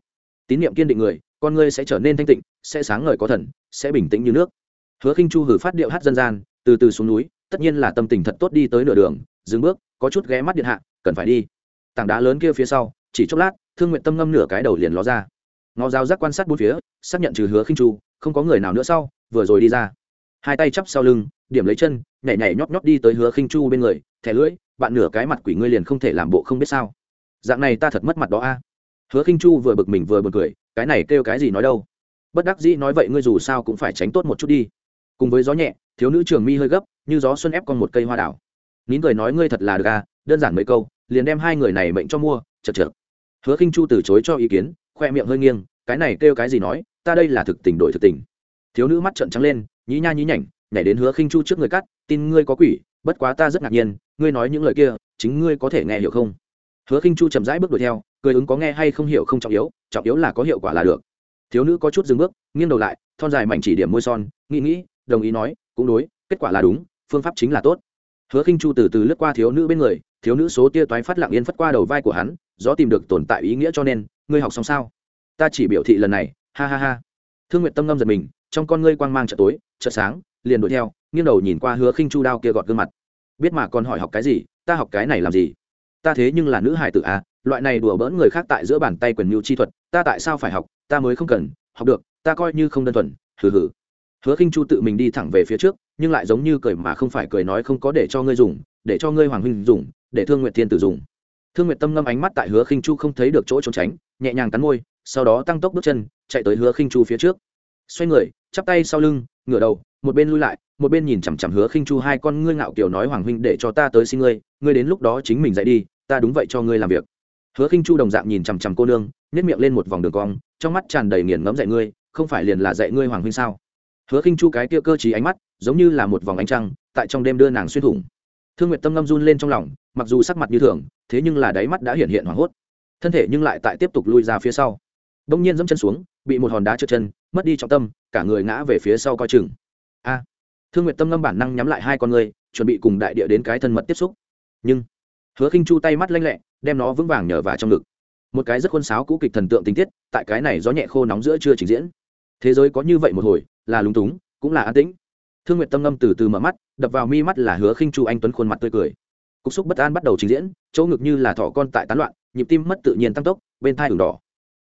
tín niệm kiên định người, con ngươi sẽ trở nên thanh tịnh, sẽ sáng ngời có thần, sẽ bình tĩnh như nước. Hứa khinh chu hử phát điệu hát dân gian, từ từ xuống núi, tất nhiên là tâm tình thật tốt đi tới nửa đường, dừng bước, có chút ghé mắt điện hạ, cần phải đi. Tảng đá lớn kia phía sau, chỉ chốc lát, thương nguyện tâm ngâm nửa cái đầu liền ló ra. Ngó dao giác quan sát bốn phía, xác nhận trừ hứa khinh chu, không có người nào nữa sau, vừa rồi đi ra. Hai tay chắp sau lưng, điểm lấy chân, nhảy nhảy nhóp nhóp đi tới hứa khinh chu bên người, thẻ lưỡi, bạn nửa cái mặt quỷ ngươi liền không thể làm bộ không biết sao. Dạng này ta thật mất mặt đó a hứa khinh chu vừa bực mình vừa bực cười, cái này kêu cái gì nói đâu? Bất đắc dĩ nói vậy ngươi dù sao cũng phải tránh tốt một chút đi. Cùng với gió nhẹ, thiếu nữ trường mi hơi gấp, như gió xuân ép con một cây hoa đảo. Nín cười nói ngươi thật là được à đơn giản mấy câu, liền đem hai người này mệnh cho mua, chật chật hứa khinh chu từ chối cho ý kiến, khoe miệng hơi nghiêng, cái này kêu cái gì nói, ta đây là thực tình đổi thực tình. Thiếu nữ mắt trợn trắng lên, nhí nha nhí nhảnh, nhảy đến hứa khinh chu trước người cắt, tin ngươi có quỷ, bất quá ta rất ngạc nhiên, ngươi nói những lời kia, chính ngươi có thể nghe hiểu không? Hứa khinh chu chậm rãi bước đuổi theo, cười ứng có nghe hay không hiểu không trọng yếu trọng yếu là có hiệu quả là được. Thiếu nữ có chút dừng bước, nghiêng đầu lại, thon dài mảnh chỉ điểm môi son, nghĩ nghĩ, đồng ý nói, cũng đối, kết quả là đúng, phương pháp chính là tốt. Hứa khinh chu từ từ lướt qua thiếu nữ bên người, thiếu nữ số tia toái phát lặng yên phất qua đầu vai của hắn do tìm được tồn tại ý nghĩa cho nên, ngươi học xong sao? Ta chỉ biểu thị lần này, ha ha ha. Thương nguyện tâm ngâm giật mình, trong con ngươi quang mang chợ tối chợ sáng, liền đuổi theo, nghiêng đầu nhìn qua hứa khinh chu đao kia gọt gương mặt. Biết mà còn hỏi học cái gì, ta học cái này làm gì? Ta thế nhưng là nữ hải tử à loại này đùa bỡn người khác tại giữa bàn tay quyền mưu chi thuật, ta tại sao phải học, ta mới không cần, học được, ta coi như không đơn thuần, hừ hừ. Hứa khinh chu tự mình đi thẳng về phía trước, nhưng lại giống như cười mà không phải cười nói không có để cho ngươi dùng, để cho ngươi hoàng huynh dùng, để thương nguyện thiên tử dùng. Thương nguyện tâm ngâm ánh mắt tại hứa khinh chu không thấy được chỗ trốn tránh, nhẹ nhàng cắn môi, sau đó tăng tốc bước chân, chạy tới hứa khinh chu phía trước. Xoay người, chắp tay sau lưng, ngửa đầu một bên lui lại, một bên nhìn chằm chằm hứa khinh chu hai con ngươi ngạo kiểu nói, hoàng huynh, để cho ta tới xin ngươi ngươi đến lúc đó chính mình dạy đi, ta đúng vậy cho ngươi làm việc. Hứa khinh chu đồng dạng nhìn chằm chằm cô nương nhét miệng lên một vòng đường cong, trong mắt tràn đầy nghiền ngẫm dạy ngươi, không phải liền là dạy ngươi hoàng huynh sao? Hứa khinh chu cái kia cơ trí ánh mắt, giống như là một vòng ánh trăng, tại trong đêm đưa nàng xuyên thủng. Thương nguyệt tâm ngâm run lên trong lòng, mặc dù sắc mặt như thường, thế nhưng là đáy mắt đã hiện hiện hoảng hốt. Thân thể nhưng lại tại tiếp tục lui ra phía sau. Đông nhiên dẫm chân xuống, bị một hòn đá trượt chân, mất đi trọng tâm, cả người ngã về phía sau coi chừng a. Thương nguyện tâm ngâm bản năng nhắm lại hai con người, chuẩn bị cùng đại địa đến cái thân mật tiếp xúc. Nhưng, hứa khinh chu tay mắt lanh lẹ, đem nó vững vàng nhờ vào trong ngực. Một cái rất khuôn sáo cũ kịch thần tượng tình tiết, tại cái này gió nhẹ khô nóng giữa chưa trình diễn. Thế giới có như vậy một hồi, là lúng túng, cũng là an tĩnh. Thương nguyện tâm ngâm từ từ mở mắt, đập vào mi mắt là hứa khinh chu anh tuấn khuôn mặt tươi cười. Cục xúc bất an bắt đầu trình diễn, chỗ ngực như là thỏ con tại tán loạn, nhịp tim mất tự nhiên tăng tốc, bên thai ửng đỏ.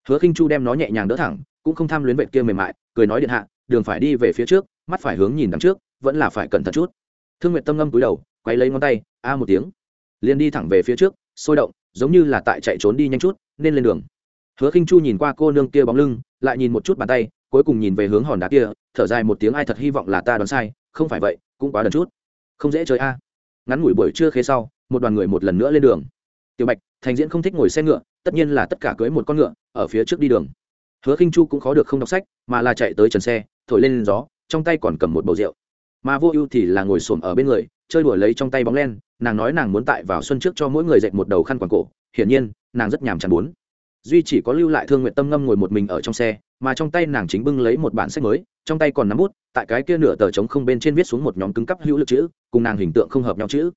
Hứa khinh chu đem nó nhẹ nhàng đỡ thẳng, cũng không tham luyến vệ kia mềm mại, cười nói điện hạ, đường phải đi về phía trước mắt phải hướng nhìn đằng trước, vẫn là phải cẩn thận chút. Thương nguyện tâm ngâm túi đầu quay lấy ngón tay, a một tiếng. Liền đi thẳng về phía trước, sôi động, giống như là tại chạy trốn đi nhanh chút, nên lên đường. Hứa khinh chu nhìn qua cô nương kia bóng lưng, lại nhìn một chút bàn tay, cuối cùng nhìn về hướng hòn đá kia, thở dài một tiếng, ai thật hy vọng là ta đoán sai, không phải vậy, cũng quá đần chút. Không dễ chơi a. Ngắn ngủi buổi trưa khế sau, một đoàn người một lần nữa lên đường. Tiểu bạch, thành diễn không thích ngồi xe ngựa, tất nhiên là tất cả cưới một con ngựa, ở phía trước đi đường. Hứa khinh chu cũng khó được không đọc sách, mà là chạy tới trần xe, thổi lên gió trong tay còn cầm một bầu rượu. Mà vô ưu thì là ngồi xổm ở bên người, chơi đùa lấy trong tay bóng len, nàng nói nàng muốn tại vào xuân trước cho mỗi người dệt một đầu khăn quàng cổ, hiển nhiên, nàng rất nhàm chán muốn. Duy chỉ có lưu lại thương nguyện tâm ngâm ngồi một mình ở trong xe, mà trong tay nàng chính bưng lấy một bản sách mới, trong tay còn nắm bút, tại cái kia nửa tờ trống không bên trên viết xuống một nhóm cứng cắp hữu lực chữ, cùng nàng hình tượng không hợp nhau chữ.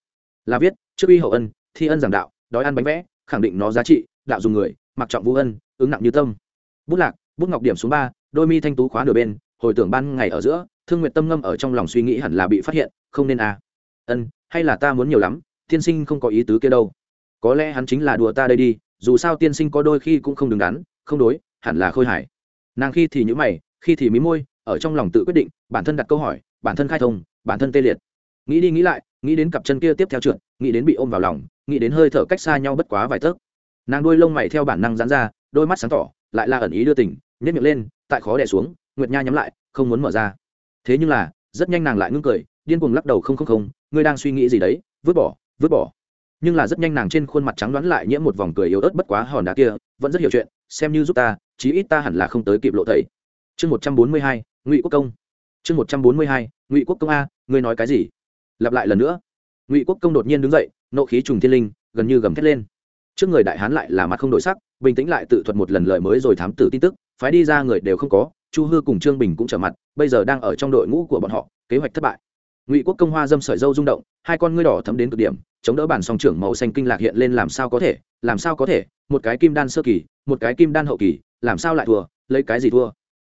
Là viết, trước uy hậu ân, thi ân giảng đạo, đói ăn bánh vẽ, khẳng định nó giá trị, đạo dùng người, mặc trọng vũ ân, ứng nặng như tâm. Bút lạc, bút ngọc điểm xuống ba, đôi mi thanh tú khóa nửa bên hồi tưởng ban ngày ở giữa, thương nguyện tâm ngâm ở trong lòng suy nghĩ hẳn là bị phát hiện, không nên à. ân, hay là ta muốn nhiều lắm, tiên sinh không có ý tứ kia đâu. Có lẽ hắn chính là đùa ta đây đi, dù sao tiên sinh có đôi khi cũng không đứng đắn, không đối, hẳn là khôi hài. Nàng khi thì nhữ mày, khi thì mí môi, ở trong lòng tự quyết định, bản thân đặt câu hỏi, bản thân khai thông, bản thân tê liệt. Nghĩ đi nghĩ lại, nghĩ đến cặp chân kia tiếp theo trượt, nghĩ đến bị ôm vào lòng, nghĩ đến hơi thở cách xa nhau bất quá vài thớt nàng đôi lông mày theo bản năng dán ra, đôi mắt sáng tỏ, lại là ẩn ý đưa tỉnh nhét miệng lên, tại khó đẻ xuống nguyệt nha nhắm lại, không muốn mở ra. Thế nhưng là, rất nhanh nàng lại ngưng cười, điên cuồng lắc đầu không không không, ngươi đang suy nghĩ gì đấy, vứt bỏ vứt bỏ. Nhưng là rất nhanh nàng trên khuôn mặt trắng đoán lại nhiễm một vòng cười yếu ớt bất quá hòn đá kia, vẫn rất hiểu chuyện, xem như giúp ta, chí ít ta hẳn là không tới kịp lộ thầy chương một trăm bốn mươi hai, ngụy quốc công. Chương một trăm bốn mươi hai, ngụy quốc công a, ngươi nói cái gì? Lặp lại lần nữa. Ngụy quốc công đột nhiên đứng dậy, nộ khí trùng thiên linh, gần như gầm thét lên. Trước người đại hán lại là mặt không đổi sắc, bình tĩnh lại tự thuật một lần lời mới rồi thám tử tin tức, phái đi ra người đều không có chu hư cùng trương bình cũng trở mặt, bây giờ đang ở trong đội ngũ của bọn họ, kế hoạch thất bại. Ngụy quốc công hoa dâm sợi dâu rung động, hai con ngươi đỏ thấm đến cực điểm, chống đỡ bản song trưởng màu xanh kinh lạc hiện lên làm sao có thể, làm sao có thể, một cái kim đan sơ kỳ, một cái kim đan hậu kỳ, làm sao lại thua, lấy cái gì thua?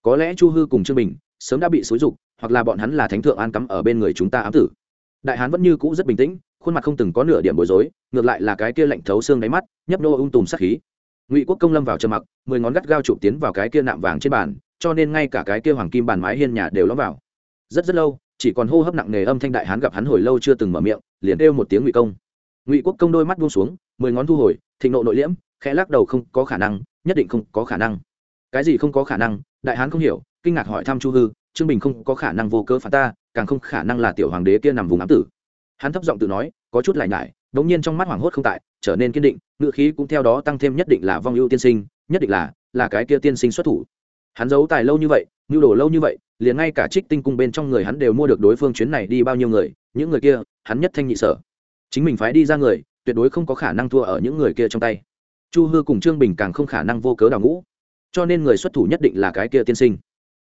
Có lẽ chu hư cùng trương bình sớm đã bị xúi dục, hoặc là bọn hắn là thánh thượng an cắm ở bên người chúng ta ám tử. Đại hán vẫn như cũ rất bình tĩnh, khuôn mặt không từng có nửa điểm bối rối, ngược lại là cái kia lạnh thấu xương đáy mắt, nhấp nô ung tùm sát khí. Ngụy quốc công lâm vào trầm mặc, mười ngón gắt gao chụp tiến vào cái kia nạm vàng trên bàn cho nên ngay cả cái kia hoàng kim bàn mái hiên nhà đều lõm vào. Rất rất lâu, chỉ còn hô hấp nặng nề âm thanh đại hán gặp hắn hồi lâu chưa từng mở miệng, liền kêu một tiếng ngụy công. Ngụy quốc công đôi mắt buông xuống, mười ngón thu hồi, thịnh nộ nội liễm, khẽ lắc đầu không có khả năng, nhất định không có khả năng. Cái gì không có khả năng, đại hán không hiểu, kinh ngạc hỏi thăm chu hư, trương bình không có khả năng vô cớ phản ta, càng không khả năng là tiểu hoàng đế kia nằm vùng ám tử. Hắn thấp giọng tự nói, có chút lại nhải đống nhiên trong mắt hoảng hốt không tại, trở nên kiên định ngự khí cũng theo đó tăng thêm nhất định là vong ưu tiên sinh, nhất định là là cái kia tiên sinh xuất thủ hắn giấu tài lâu như vậy nhu đồ lâu như vậy, liền ngay cả trích tinh cung bên trong người hắn đều mua được đối phương chuyến này đi bao nhiêu người, những người kia, hắn nhất thanh nhị sở. Chính mình phái đi ra người, tuyệt đối không có khả năng thua ở những người kia trong tay. Chu hư cùng trương bình càng không khả năng vô cớ đào ngũ. Cho nên người xuất thủ nhất định là cái kia tiên sinh.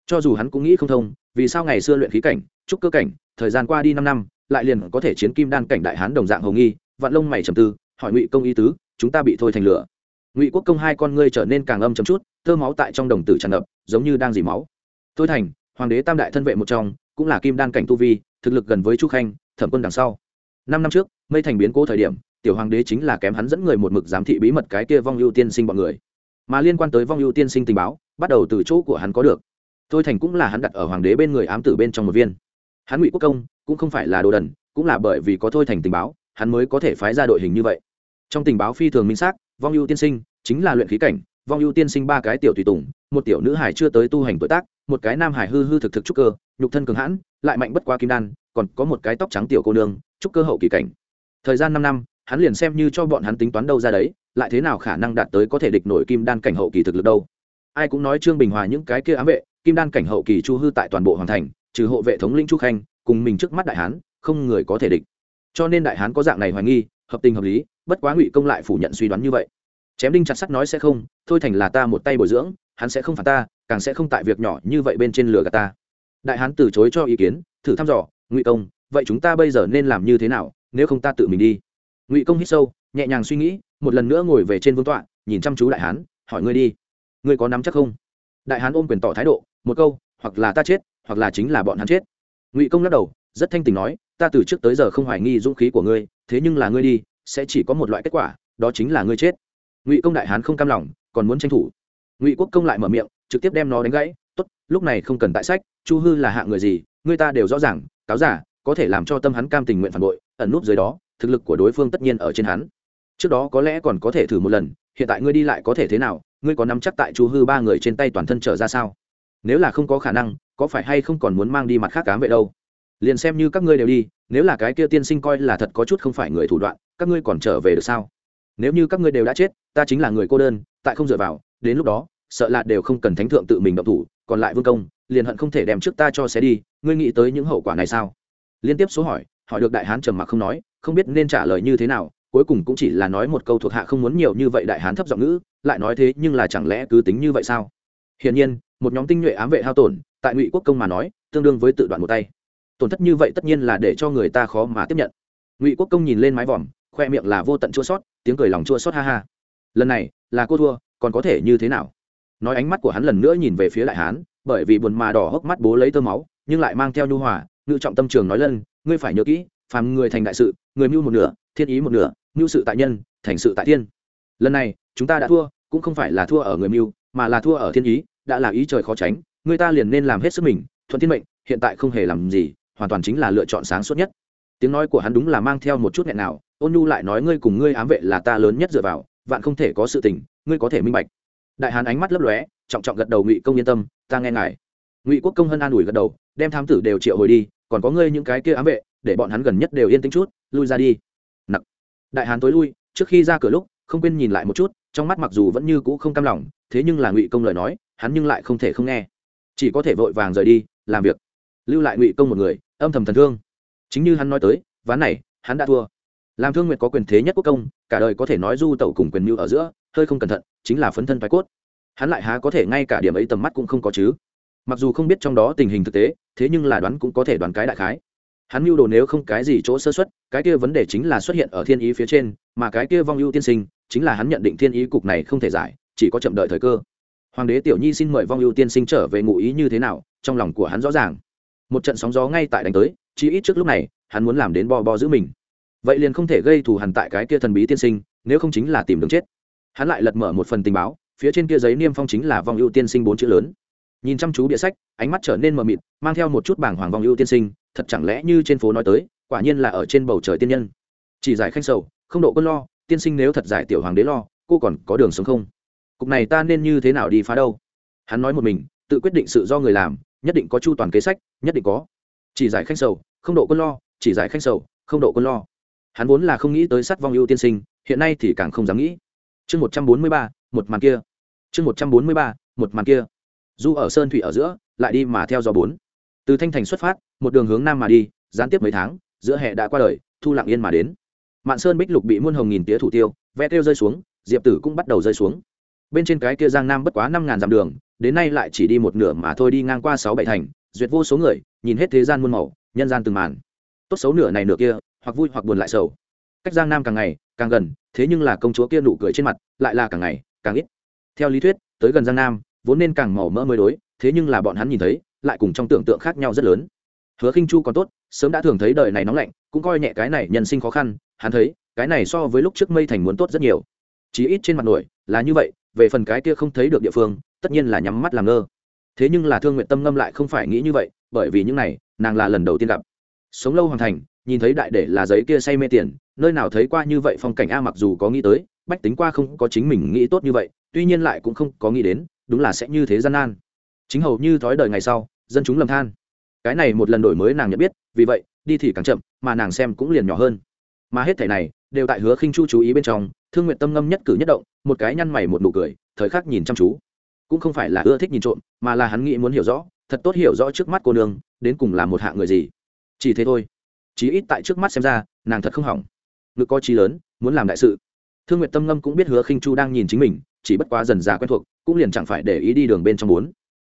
Cho dù hắn cũng nghĩ không thông, vì sao ngày xưa luyện khí cảnh, trúc cơ cảnh, thời gian qua đi năm năm, lại liền có thể chiến kim đan cảnh đại hán đồng dạng hồng nghi, vạn lông mày trầm tư, hỏi ngụy công y tứ, chúng ta bị thôi thành lửa. Ngụy quốc công hai con ngươi trở nên càng âm chấm chút, thơ máu tại trong đồng tử tràn ngập giống như đang dỉ máu. Thôi thành, hoàng đế tam đại thân vệ một trong, cũng là kim đan cảnh tu vi, thực lực gần với chu khanh, thẩm quân đằng sau. Năm năm trước, mây thành biến cố thời điểm, tiểu hoàng đế chính là kém hắn dẫn người một mực giám thị bí mật cái kia vong ưu tiên sinh bọn người. Mà liên quan tới vong ưu tiên sinh tình báo, bắt đầu từ chỗ của hắn có được. Thôi thành cũng là hắn đặt ở hoàng đế bên người ám tử bên trong một viên. Hắn ngụy quốc công, cũng không phải là đồ đần, cũng là bởi vì có thôi thành tình báo, hắn mới có thể phái ra đội hình như vậy. Trong tình báo phi thường minh xác, vong ưu tiên sinh chính là luyện khí cảnh, vong ưu tiên sinh ba cái tiểu tùy tùng một tiểu nữ hải chưa tới tu hành tuổi tác, một cái nam hải hư hư thực thực trúc cơ, nhục thân cường hãn, lại mạnh bất quá kim đan, còn có một cái tóc trắng tiểu cô nương, trúc cơ hậu kỳ cảnh. Thời gian năm năm, hắn liền xem như cho bọn hắn tính toán đâu ra đấy, lại thế nào khả năng đạt tới có thể địch nổi kim đan cảnh hậu kỳ thực lực đâu. Ai cũng nói trương bình hòa những cái kia ám vệ, kim đan cảnh hậu kỳ chu hư tại toàn bộ hoàng thành, trừ hộ vệ thống lĩnh chu khanh, cùng mình trước mắt đại hán, không người có thể địch. Cho nên đại hán có dạng này hoài nghi, hợp tình hợp lý, bất quá ngụy công lại phủ nhận suy đoán như vậy. Chém đinh chặt sắt nói sẽ không, thôi thành là ta một tay bồi dưỡng hắn sẽ không phản ta, càng sẽ không tại việc nhỏ như vậy bên trên lửa gạt ta. Đại hán từ chối cho ý kiến, thử thăm dò, ngụy công, vậy chúng ta bây giờ nên làm như thế nào, nếu không ta tự mình đi? Ngụy công hít sâu, nhẹ nhàng suy nghĩ, một lần nữa ngồi về trên vương tọa, nhìn chăm chú đại hán, hỏi, ngươi đi, ngươi có nắm chắc không? Đại hán ôm quyền tỏ thái độ, một câu, hoặc là ta chết, hoặc là chính là bọn hắn chết. Ngụy công lắc đầu, rất thanh tình nói, ta từ trước tới giờ không hoài nghi dũng khí của ngươi, thế nhưng là ngươi đi, sẽ chỉ có một loại kết quả, đó chính là ngươi chết. Ngụy công đại hán không cam lòng, còn muốn tranh thủ ngụy quốc công lại mở miệng trực tiếp đem nó đánh gãy tốt lúc này không cần tại sách chu hư là hạng người gì người ta đều rõ ràng cáo giả có thể làm cho tâm hắn cam tình nguyện phản bội ẩn núp dưới đó thực lực của đối phương tất nhiên ở trên hắn trước đó có lẽ còn có thể thử một lần hiện tại ngươi đi lại có thể thế nào ngươi có nắm chắc tại chu hư ba người trên tay toàn thân trở ra sao nếu là không có khả năng có phải hay không còn muốn mang đi mặt khác cám vậy đâu liền xem như các ngươi đều đi nếu là cái kia tiên sinh coi là thật có chút không phải người thủ đoạn các ngươi còn trở về được sao nếu như các ngươi đều đã chết, ta chính là người cô đơn, tại không dựa vào, đến lúc đó, sợ là đều không cần thánh thượng tự mình động thủ, còn lại vương công, liền hận không thể đem trước ta cho xé đi, ngươi nghĩ tới những hậu quả này sao? Liên tiếp số hỏi hỏi được đại hán trầm mặc không nói, không biết nên trả lời như thế nào, cuối cùng cũng chỉ là nói một câu thuộc hạ không muốn nhiều như vậy đại hán thấp giọng ngữ, lại nói thế nhưng là chẳng lẽ cứ tính như vậy sao? Hiển nhiên, một nhóm tinh nhuệ ám vệ hao tổn, tại ngụy quốc công mà nói, tương đương với tự đoạn một tay. Tổn thất như vậy tất nhiên là để cho người ta khó mà tiếp nhận. Ngụy quốc công nhìn lên mái vòm, khoe miệng là vô tận chua sót tiếng cười lòng chua xót ha ha. Lần này, là cô thua, còn có thể như thế nào? Nói ánh mắt của hắn lần nữa nhìn về phía đại hán, bởi vì buồn mà đỏ hốc mắt bố lấy tơ máu, nhưng lại mang theo nhu hòa, ngự trọng tâm trường nói lân, ngươi phải nhớ kỹ, phàm người thành đại sự, người mưu một nửa, thiên ý một nửa, mưu sự tại nhân, thành sự tại thiên. Lần này, chúng ta đã thua, cũng không phải là thua ở người mưu, mà là thua ở thiên ý, đã là ý trời khó tránh, người ta liền nên làm hết sức mình, thuận thiên mệnh, hiện tại không hề làm gì, hoàn toàn chính là lựa chọn sáng suốt nhất. Tiếng nói của hắn đúng là mang theo một chút nghẹn nào ôn nhu lại nói ngươi cùng ngươi ám vệ là ta lớn nhất dựa vào, vạn không thể có sự tình, ngươi có thể minh bạch. Đại hán ánh mắt lấp lóe, trọng trọng gật đầu ngụy công yên tâm, ta nghe ngài. Ngụy quốc công hân an ủi gật đầu, đem thám tử đều triệu hồi đi, còn có ngươi những cái kia ám vệ, để bọn hắn gần nhất đều yên tĩnh chút, lui ra đi. Nặc. Đại hán tối lui, trước khi ra cửa lúc, không quên nhìn lại một chút, trong mắt mặc dù vẫn như cũ không cam lòng, thế nhưng là ngụy công lời nói, hắn nhưng lại không thể không nghe. Chỉ có thể vội vàng rời đi, làm việc. Lưu lại ngụy công một người, âm thầm thần thương. Chính như hắn nói tới, ván này, hắn đã thua làm thương nguyệt có quyền thế nhất quốc công, cả đời có thể nói du tẩu cùng quyền mưu ở giữa, hơi không cẩn thận, chính là phấn thân thoái cốt. Hắn lại há có thể ngay cả điểm ấy tầm mắt cũng không có chứ. Mặc dù không biết trong đó tình hình thực tế, thế nhưng là đoán cũng có thể đoán cái đại khái. Hắn mưu đồ nếu không cái gì chỗ sơ xuất cái kia vấn đề chính là xuất hiện ở thiên ý phía trên, mà cái kia vong ưu tiên sinh, chính là hắn nhận định thiên ý cục này không thể giải, chỉ có chậm đợi thời cơ. Hoàng đế tiểu nhi xin mời vong ưu tiên sinh trở về ngụ ý như thế nào, trong lòng của hắn rõ ràng. Một trận sóng gió ngay tại đánh tới chỉ ít trước lúc này, hắn muốn làm đến bo bo giữ mình vậy liền không thể gây thù hằn tại cái kia thần bí tiên sinh, nếu không chính là tìm đường chết. Hắn lại lật mở một phần tình báo, phía trên kia giấy niêm phong chính là vong ưu tiên sinh bốn chữ lớn. Nhìn chăm chú bịa sách, ánh mắt trở nên mờ mịt, mang theo một chút bảng hoàng vong ưu tiên sinh, thật chẳng lẽ như trên phố nói tới, quả nhiên là ở trên bầu trời tiên nhân. Chỉ giải khanh sầu, không độ quân lo, tiên sinh nếu thật giải tiểu hoàng đế lo, cô còn có đường sống không? Cục này ta nên như thế nào đi phá đâu? Hắn nói một mình, tự quyết định sự do người làm, nhất định có chu toàn kế sách, nhất định có. Chỉ giải khanh sầu, không độ quân lo, chỉ giải khanh sầu, không độ quân lo hắn vốn là không nghĩ tới sát vong ưu tiên sinh, hiện nay thì càng không dám nghĩ. Chương một trăm bốn mươi ba, một màn kia. Chương một trăm bốn mươi ba, một màn kia. Du ở sơn thủy ở giữa, lại đi mà theo gió bốn. Từ thanh thành xuất phát, một đường hướng nam mà đi, gián tiếp mấy tháng, giữa hè đã qua đời, thu lặng yên mà đến. Mạn sơn bích lục bị muôn hồng nghìn tía thủ tiêu, ve tiêu rơi xuống, diệp tử cũng bắt đầu rơi xuống. Bên trên cái kia giang nam bất quá năm ngàn dặm đường, đến nay lại chỉ đi một nửa mà thôi đi ngang qua sáu bảy thành, duyệt vô số người, nhìn hết thế gian muôn màu, nhân gian từng màn. Tốt xấu nửa này nửa kia hoặc vui hoặc buồn lại sầu. Cách giang nam càng ngày, càng gần, thế nhưng là công chúa kia nụ cười trên mặt lại là càng ngày, càng ít. Theo lý thuyết, tới gần giang nam, vốn nên càng màu mỡ mới đối, thế nhưng là bọn hắn nhìn thấy, lại cùng trong tưởng tượng khác nhau rất lớn. Hứa khinh chu còn tốt, sớm đã thường thấy đời này nóng lạnh, cũng coi nhẹ cái này nhân sinh khó khăn, hắn thấy, cái này so với lúc trước mây thành muốn tốt rất nhiều. Chí ít trên mặt nổi, là như vậy, về phần cái kia không thấy được địa phương, tất nhiên là nhắm mắt làm ngơ. Thế nhưng là thương nguyện tâm ngâm lại không phải nghĩ như vậy, bởi vì những này, nàng là lần đầu tiên gặp. Sống lâu hoàn thành nhìn thấy đại để là giấy kia say mê tiền, nơi nào thấy qua như vậy phong cảnh a mặc dù có nghĩ tới, bách tính qua không có chính mình nghĩ tốt như vậy, tuy nhiên lại cũng không có nghĩ đến, đúng là sẽ như thế gian nan. Chính hầu như thói đời ngày sau, dân chúng lầm than. Cái này một lần đổi mới nàng nhận biết, vì vậy, đi thì càng chậm, mà nàng xem cũng liền nhỏ hơn. Mà hết thảy này, đều tại hứa khinh chu chú ý bên trong, thương nguyện tâm ngâm nhất cử nhất động, một cái nhăn mày một nụ cười, thời khắc nhìn chăm chú. Cũng không phải là ưa thích nhìn trộm, mà là hắn nghĩ muốn hiểu rõ, thật tốt hiểu rõ trước mắt cô nương, đến cùng là một hạng người gì. Chỉ thế thôi chí ít tại trước mắt xem ra, nàng thật không hỏng. Ngực có trí lớn, muốn làm đại sự. Thương nguyệt tâm ngâm cũng biết hứa khinh chu đang nhìn chính mình, chỉ bất quá dần già quen thuộc, cũng liền chẳng phải để ý đi đường bên trong bốn.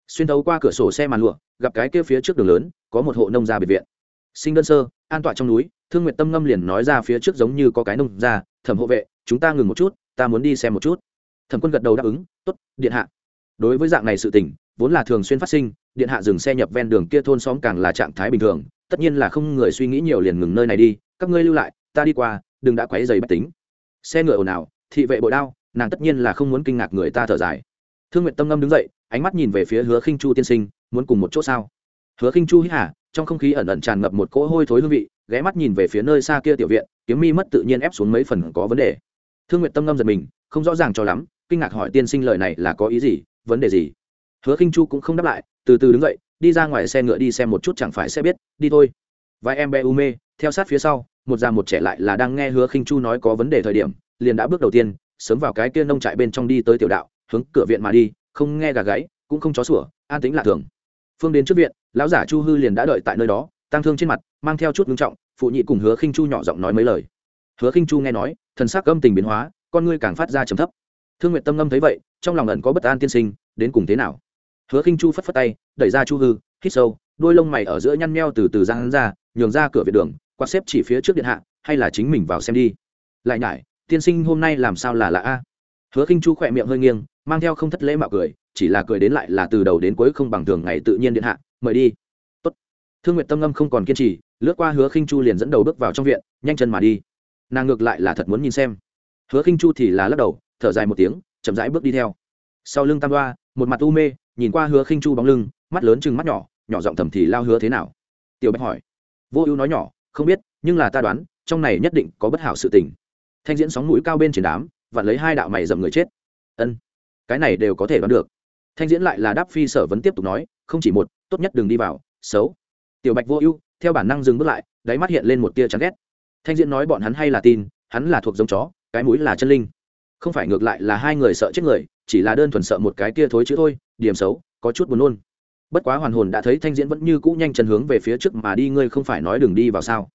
Xuyên thấu qua cửa sổ xe màn lụa, gặp cái kia phía trước đường lớn, có một hộ nông gia biệt viện. Sinh đơn sơ, an tọa trong núi, thương nguyệt tâm ngâm liền nói ra phía trước giống như có cái nông gia, thẩm hộ vệ, chúng ta ngừng một chút, ta muốn đi xem một chút. Thẩm quân gật đầu đáp ứng, tốt, điện hạ. Đối với dạng này sự tình, vốn là thường xuyên phát sinh, điện hạ dừng xe nhập ven đường kia thôn xóm càng là trạng thái bình thường tất nhiên là không người suy nghĩ nhiều liền ngừng nơi này đi, các ngươi lưu lại, ta đi qua, đừng đã quấy dày bách tính. Xe ngựa ồn ào, thị vệ bội đao, nàng tất nhiên là không muốn kinh ngạc người ta thở dài. Thương nguyện tâm ngâm đứng dậy, ánh mắt nhìn về phía hứa khinh chu tiên sinh, muốn cùng một chỗ sao? Hứa khinh chu hít hả trong không khí ẩn ẩn tràn ngập một cỗ hôi thối hương vị, ghé mắt nhìn về phía nơi xa kia tiểu viện, kiếm mi mất tự nhiên ép xuống mấy phần có vấn đề. Thương nguyện tâm ngâm giật mình, không rõ ràng cho lắm, kinh ngạc hỏi tiên sinh lời này là có ý gì, vấn đề gì? Hứa khinh chu cũng không đáp lại, từ từ đứng dậy đi ra ngoài xe ngựa đi xem một chút chẳng phải sẽ biết, đi thôi. Vài em bé u mê, theo sát phía sau, một già một trẻ lại là đang nghe hứa khinh chu nói có vấn đề thời điểm, liền đã bước đầu tiên, sớm vào cái kia nông trại bên trong đi tới tiểu đạo, hướng cửa viện mà đi, không nghe gà gáy, cũng không chó sủa, an tĩnh lạ thường. Phương đến trước viện, lão giả chu hư liền đã đợi tại nơi đó tăng thương trên mặt, mang theo chút ngưng trọng, phụ nhị cùng hứa khinh chu nhỏ giọng nói mấy lời. Hứa khinh chu nghe nói, thần sắc âm tình biến hóa, con ngươi càng phát ra trầm thấp. Thương nguyện tâm ngâm thấy vậy, trong lòng ẩn có bất an tiên sinh, đến cùng thế nào? Hứa khinh chu phất phất tay, đẩy ra chu hư, hít sâu, đôi lông mày ở giữa nhăn meo từ từ ra hắn ra, nhường ra cửa viện đường, quạt xếp chỉ phía trước điện hạ, hay là chính mình vào xem đi. Lại nhải, tiên sinh hôm nay làm sao là lạ a? Hứa khinh chu khỏe miệng hơi nghiêng, mang theo không thất lễ mạo cười, chỉ là cười đến lại là từ đầu đến cuối không bằng thường ngày tự nhiên điện hạ, mời đi. Tốt. thương nguyện tâm ngâm không còn kiên trì, lướt qua hứa khinh chu liền dẫn đầu bước vào trong viện, nhanh chân mà đi. Nàng ngược lại là thật muốn nhìn xem. Hứa khinh chu thì là lắc đầu, thở dài một tiếng, chậm rãi bước đi theo. Sau lưng tam đoa, một mặt u mê nhìn qua hứa khinh chu bóng lưng, mắt lớn chừng mắt nhỏ nhỏ giọng thầm thì lao hứa thế nào? Tiểu bạch hỏi. Vô ưu nói nhỏ, không biết, nhưng là ta đoán, trong này nhất định có bất hảo sự tình. Thanh diễn sóng mũi cao bên trên đám và lấy hai đạo mày dầm người chết. Ân, cái này đều có thể đoán được. Thanh diễn lại là đáp phi sở vấn tiếp tục nói, không chỉ một, tốt nhất đừng đi vào, xấu. Tiểu bạch vô ưu, theo bản năng dừng bước lại, đáy mắt hiện lên một tia chán ghét. Thanh diễn nói bọn hắn hay là tin, hắn là thuộc giống chó, cái mũi là chân linh. Không phải ngược lại là hai người sợ chết người chỉ là đơn thuần sợ một cái kia thối chữ thôi điểm xấu có chút buồn nôn. Bất quá hoàn hồn đã thấy thanh diễn vẫn như cũ nhanh chân hướng về phía trước mà đi ngươi không phải nói đừng đi vào sao?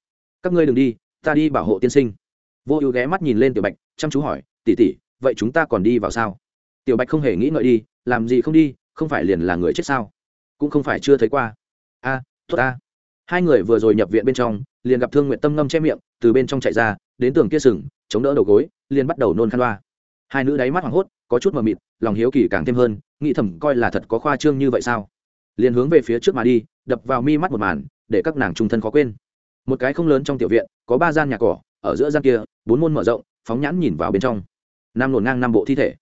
Các ngươi đừng đi ta đi bảo hộ tiên sinh. Vô ưu ghé mắt nhìn lên tiểu bạch chăm chú hỏi tỉ tỉ vậy chúng ta còn đi vào sao? Tiểu bạch không hề nghĩ ngợi đi làm gì không đi không phải liền là người chết sao? Cũng không phải chưa thấy qua. A à, tốt a hai người vừa rồi nhập viện bên trong liền gặp thương nguyện tâm ngâm che miệng từ bên trong chạy ra đến tường kia sừng chống đỡ đầu gối liền bắt đầu nôn khăn loa hai nữ đáy mắt hoảng hốt, có chút mờ mịt, lòng hiếu kỳ càng thêm hơn, nghĩ thầm coi là thật có khoa trương như vậy sao? Liền hướng về phía trước mà đi, đập vào mi mắt một màn, để các nàng trung thân khó quên. Một cái không lớn trong tiểu viện, có ba gian nhà cỏ, ở giữa gian kia, bốn môn mở rộng, phóng nhãn nhìn vào bên trong. Nam nổn ngang năm bộ thi thể.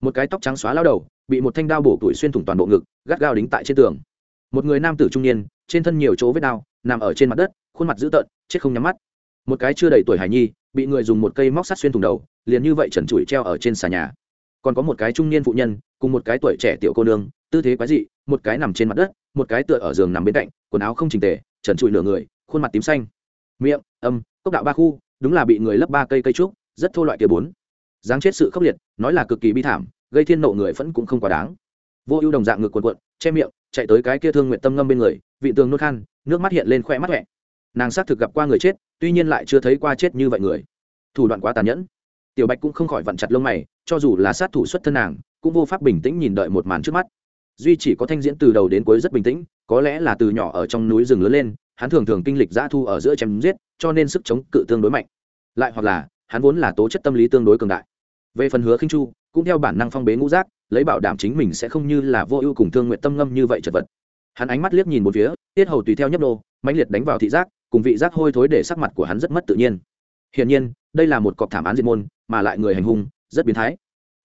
Một cái tóc trắng xóa lao đầu, bị một thanh đao bổ tuổi xuyên thủng toàn bộ ngực, gắt gao đính tại trên tường. Một người nam tử trung niên, trên thân nhiều chỗ vết đao, nằm ở trên mặt đất, khuôn mặt dữ tợn, chết không nhắm mắt một cái chưa đầy tuổi hải nhi, bị người dùng một cây móc sắt xuyên thủng đầu, liền như vậy trần trụi treo ở trên xà nhà. Còn có một cái trung niên phụ nhân, cùng một cái tuổi trẻ tiểu cô nương, tư thế quái dị, một cái nằm trên mặt đất, một cái tựa ở giường nằm bên cạnh, quần áo không chỉnh tề, trần trụi nửa người, khuôn mặt tím xanh. Miệng, âm, cốc đạo ba khu, đúng là bị người lấp ba cây cây trúc, rất thô loại kia bốn. Dáng chết sự khốc liệt, nói là cực kỳ bi thảm, gây thiên nộ người vẫn cũng không quá đáng. Vô ưu đồng dạng ngực quần quận che miệng, chạy tới cái kia thương nguyện tâm ngâm bên người, vị tường nốt khan, nước mắt hiện lên khoe mắt huệ nàng xác thực gặp qua người chết tuy nhiên lại chưa thấy qua chết như vậy người. Thủ đoạn quá tàn nhẫn. Tiểu bạch cũng không khỏi vặn chặt lông mày, cho dù là sát thủ xuất thân nàng, cũng vô pháp bình tĩnh nhìn đợi một màn trước mắt. Duy chỉ có thanh diễn từ đầu đến cuối rất bình tĩnh, có lẽ là từ nhỏ ở trong núi rừng lớn lên, hắn thường thường kinh lịch dã thu ở giữa chém giết, cho nên sức chống cự tương đối mạnh. Lại hoặc là, hắn vốn là tố chất tâm lý tương đối cường đại. Về phần hứa khinh chu, cũng theo bản năng phong bế ngũ giác, lấy bảo đảm chính mình sẽ không như là vô ưu cùng thương nguyện tâm ngâm như vậy chật vật. Hắn ánh mắt liếc nhìn một phía, tiết hầu tùy theo nhấp nô, mãnh liệt đánh vào thị giác cùng vị giác hôi thối để sắc mặt của hắn rất mất tự nhiên. Hiển nhiên, đây là một cọc thảm án diệt môn, mà lại người hành hung, rất biến thái.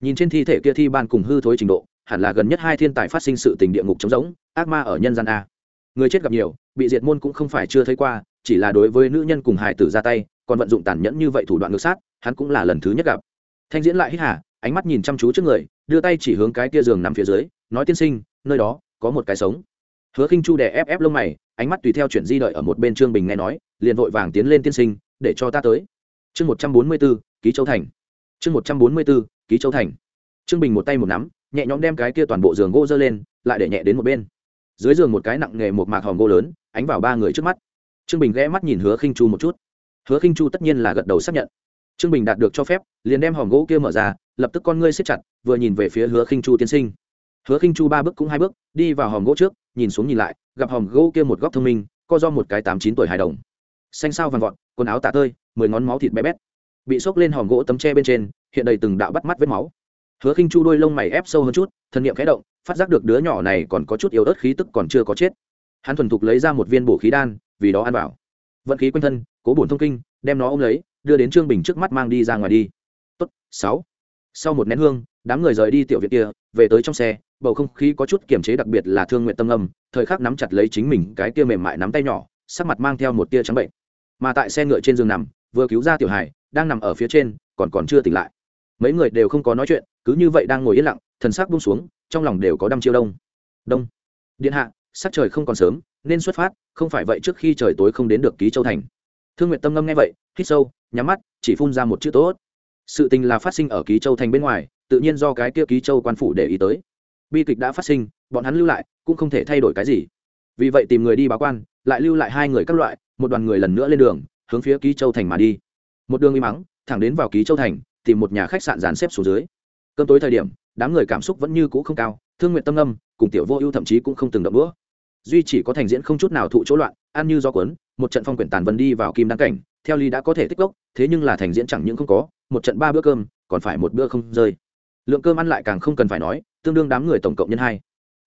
Nhìn trên thi thể kia thi ban cùng hư thối trình độ, hẳn là gần nhất hai thiên tài phát sinh sự tình địa ngục trống rỗng, ác ma ở nhân gian a. Người chết gặp nhiều, bị diệt môn cũng không phải chưa thấy qua, chỉ là đối với nữ nhân cùng hài tử ra tay, còn vận dụng tàn nhẫn như vậy thủ đoạn ngược sát, hắn cũng là lần thứ nhất gặp. Thanh diễn lại hít hà, ánh mắt nhìn chăm chú trước người, đưa tay chỉ hướng cái kia giường nằm phía dưới, nói tiên sinh, nơi đó có một cái sống hứa khinh chu đè ép ép lông mày, ánh mắt tùy theo chuyển di đợi ở một bên trương bình nghe nói, liền vội vàng tiến lên tiên sinh, để cho ta tới. Chương một trăm bốn mươi b ố ký châu thành. Chương một trăm bốn mươi b ố ký châu thành. Trương bình một tay một nắm, nhẹ nhõm đem cái kia toàn bộ giường gỗ dơ lên, lại để nhẹ đến một bên. Dưới giường một cái nặng nghề một mạc hòm gỗ lớn, ánh vào ba người trước mắt. Trương bình ghé mắt nhìn hứa khinh chu một chút. Hứa khinh chu tất nhiên là gật đầu xác nhận. Trương bình đạt được cho phép, liền đem hòm gỗ kia mở ra, lập tức con ngươi siết chặt, vừa nhìn về phía hứa khinh chu tiên sinh. Hứa khinh chu ba bước cũng hai bước, đi vào hòm gỗ trước nhìn xuống nhìn lại, gặp hòm gỗ kia một góc thông minh, co do một cái tám chín tuổi hài đồng. Xanh sao vàng vọt, quần áo tả tơi, mười ngón máu thịt bé bét. Bị xốc lên hòm gỗ tấm tre bên trên, hiện đầy từng đạo bắt mắt vết máu. Hứa khinh chu đôi lông mày ép sâu hơn chút thân nhiệm khẽ động, phát giác được đứa nhỏ này còn có chút yếu ớt khí tức còn chưa có chết. Hắn thuần thục lấy ra một viên bổ khí đan, vì đó ăn vào. Vận khí quanh thân, cố bổn thông kinh, đem nó ôm lấy, đưa đến trương bình trước mắt mang đi ra ngoài đi. Tốt, sáu. Sau một nén hương, đám người rời đi tiểu viện kia, về tới trong xe bầu không khí có chút kiềm chế đặc biệt là thương nguyện tâm âm, thời khắc nắm chặt lấy chính mình cái tia mềm mại nắm tay nhỏ, sắc mặt mang theo một tia trắng bệnh. Mà tại xe ngựa trên giường nằm, vừa cứu ra tiểu hải, đang nằm ở phía trên, còn còn chưa tỉnh lại. Mấy người đều không có nói chuyện, cứ như vậy đang ngồi yên lặng, thần sắc buông xuống, trong lòng đều có đăm chiêu đông. Đông. Điện hạ, sắc trời không còn sớm, nên xuất phát, không phải vậy trước khi trời tối không đến được ký châu thành. Thương nguyện tâm ngâm nghe vậy, hít sâu, nhắm mắt, chỉ phun ra một chữ tốt. Sự tình là phát sinh ở ký châu thành bên ngoài, tự nhiên do cái kia ký châu quan phủ để ý tới bi kịch đã phát sinh, bọn hắn lưu lại, cũng không thể thay đổi cái gì. Vì vậy tìm người đi báo quan, lại lưu lại hai người các loại, một đoàn người lần nữa lên đường, hướng phía ký châu thành mà đi. Một đường im mắng thẳng đến vào ký châu thành, tìm một nhà khách sạn dàn xếp xuống dưới. Cơn tối thời điểm, đám người cảm xúc vẫn như cũ không cao, thương nguyện tâm âm cùng tiểu vô ưu thậm chí cũng không từng đậm đũa. Duy chỉ có thành diễn không chút nào thụ chỗ loạn, ăn như do quấn một trận phong quyển tàn vân đi vào kim đăng cảnh, theo ly đã có thể tích gốc thế nhưng là thành diễn chẳng những không có, một trận ba bữa cơm, còn phải một bữa không rơi. Lượng cơm ăn lại càng không cần phải nói tương đương đám người tổng cộng nhân hai.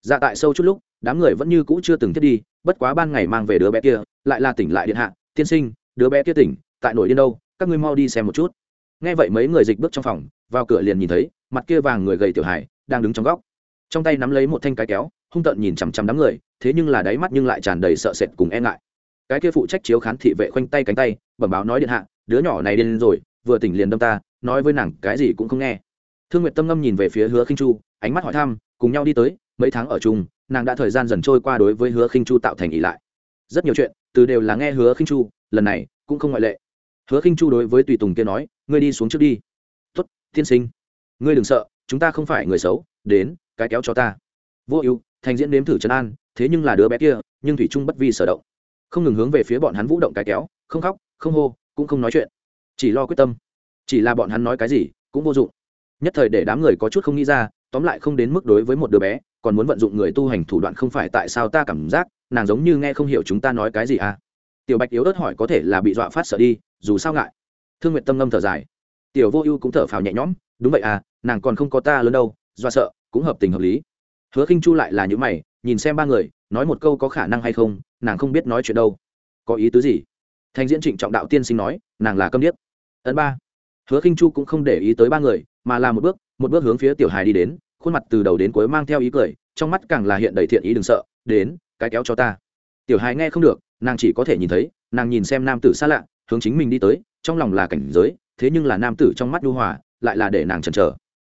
Dạ tại sâu chút lúc, đám người vẫn như cũ chưa từng thiết đi, bất quá ban ngày mang về đứa bé kia, lại là tỉnh lại điện hạ, tiên sinh, đứa bé kia tỉnh, tại nổi điên đâu, các ngươi mau đi xem một chút. Nghe vậy mấy người dịch bước trong phòng, vào cửa liền nhìn thấy, mặt kia vàng người gầy tiểu hải đang đứng trong góc. Trong tay nắm lấy một thanh cái kéo, hung tợn nhìn chằm chằm đám người, thế nhưng là đáy mắt nhưng lại tràn đầy sợ sệt cùng e ngại. Cái kia phụ trách chiếu khán thị vệ khoanh tay cánh tay, bẩm báo nói điện hạ, đứa nhỏ này điên rồi, vừa tỉnh liền đâm ta, nói với nàng cái gì cũng không nghe thương nguyệt tâm ngâm nhìn về phía hứa khinh chu, ánh mắt hỏi thăm, cùng nhau đi tới, mấy tháng ở chung, nàng đã thời gian dần trôi qua đối với hứa khinh chu tạo thành ý lại. Rất nhiều chuyện, từ đều là nghe hứa khinh chu, lần này cũng không ngoại lệ. Hứa khinh chu đối với tùy tùng kia nói, ngươi đi xuống trước đi. Tuất tiên sinh. Ngươi đừng sợ, chúng ta không phải người xấu, đến, cái kéo cho ta. Vô ưu, thành diễn nếm thử trấn an, thế nhưng là đứa bé kia, nhưng thủy trung bất vi sở động. Không ngừng hướng về phía bọn hắn vũ động cái kéo, không khóc, không hô, cũng không nói chuyện. Chỉ lo quyết tâm. Chỉ là bọn hắn nói cái gì, cũng vô dụng nhất thời để đám người có chút không nghĩ ra, tóm lại không đến mức đối với một đứa bé, còn muốn vận dụng người tu hành thủ đoạn không phải tại sao ta cảm giác, nàng giống như nghe không hiểu chúng ta nói cái gì à. Tiểu bạch yếu ớt hỏi có thể là bị dọa phát sợ đi, dù sao ngại. Thương nguyện tâm ngâm thở dài. Tiểu vô ưu cũng thở phào nhẹ nhõm, đúng vậy à nàng còn không có ta lớn đâu do sợ, cũng hợp tình hợp lý. Hứa khinh chu lại là những mày, nhìn xem ba người, nói một câu có khả năng hay không, nàng không biết nói chuyện đâu. Có ý tứ gì? Thành diễn trịnh trọng đạo tiên sinh nói, nàng là câm điếc. Ấn ba. Hứa khinh chu cũng không để ý tới ba người mà là một bước một bước hướng phía tiểu hài đi đến, khuôn mặt từ đầu đến cuối mang theo ý cười, trong mắt càng là hiện đầy thiện ý đừng sợ, đến, cái kéo cho ta. Tiểu hài nghe không được, nàng chỉ có thể nhìn thấy, nàng nhìn xem nam tử xa lạ, hướng chính mình đi tới, trong lòng là cảnh giới, thế nhưng là nam tử trong mắt nhu hòa, lại là để nàng chần chờ.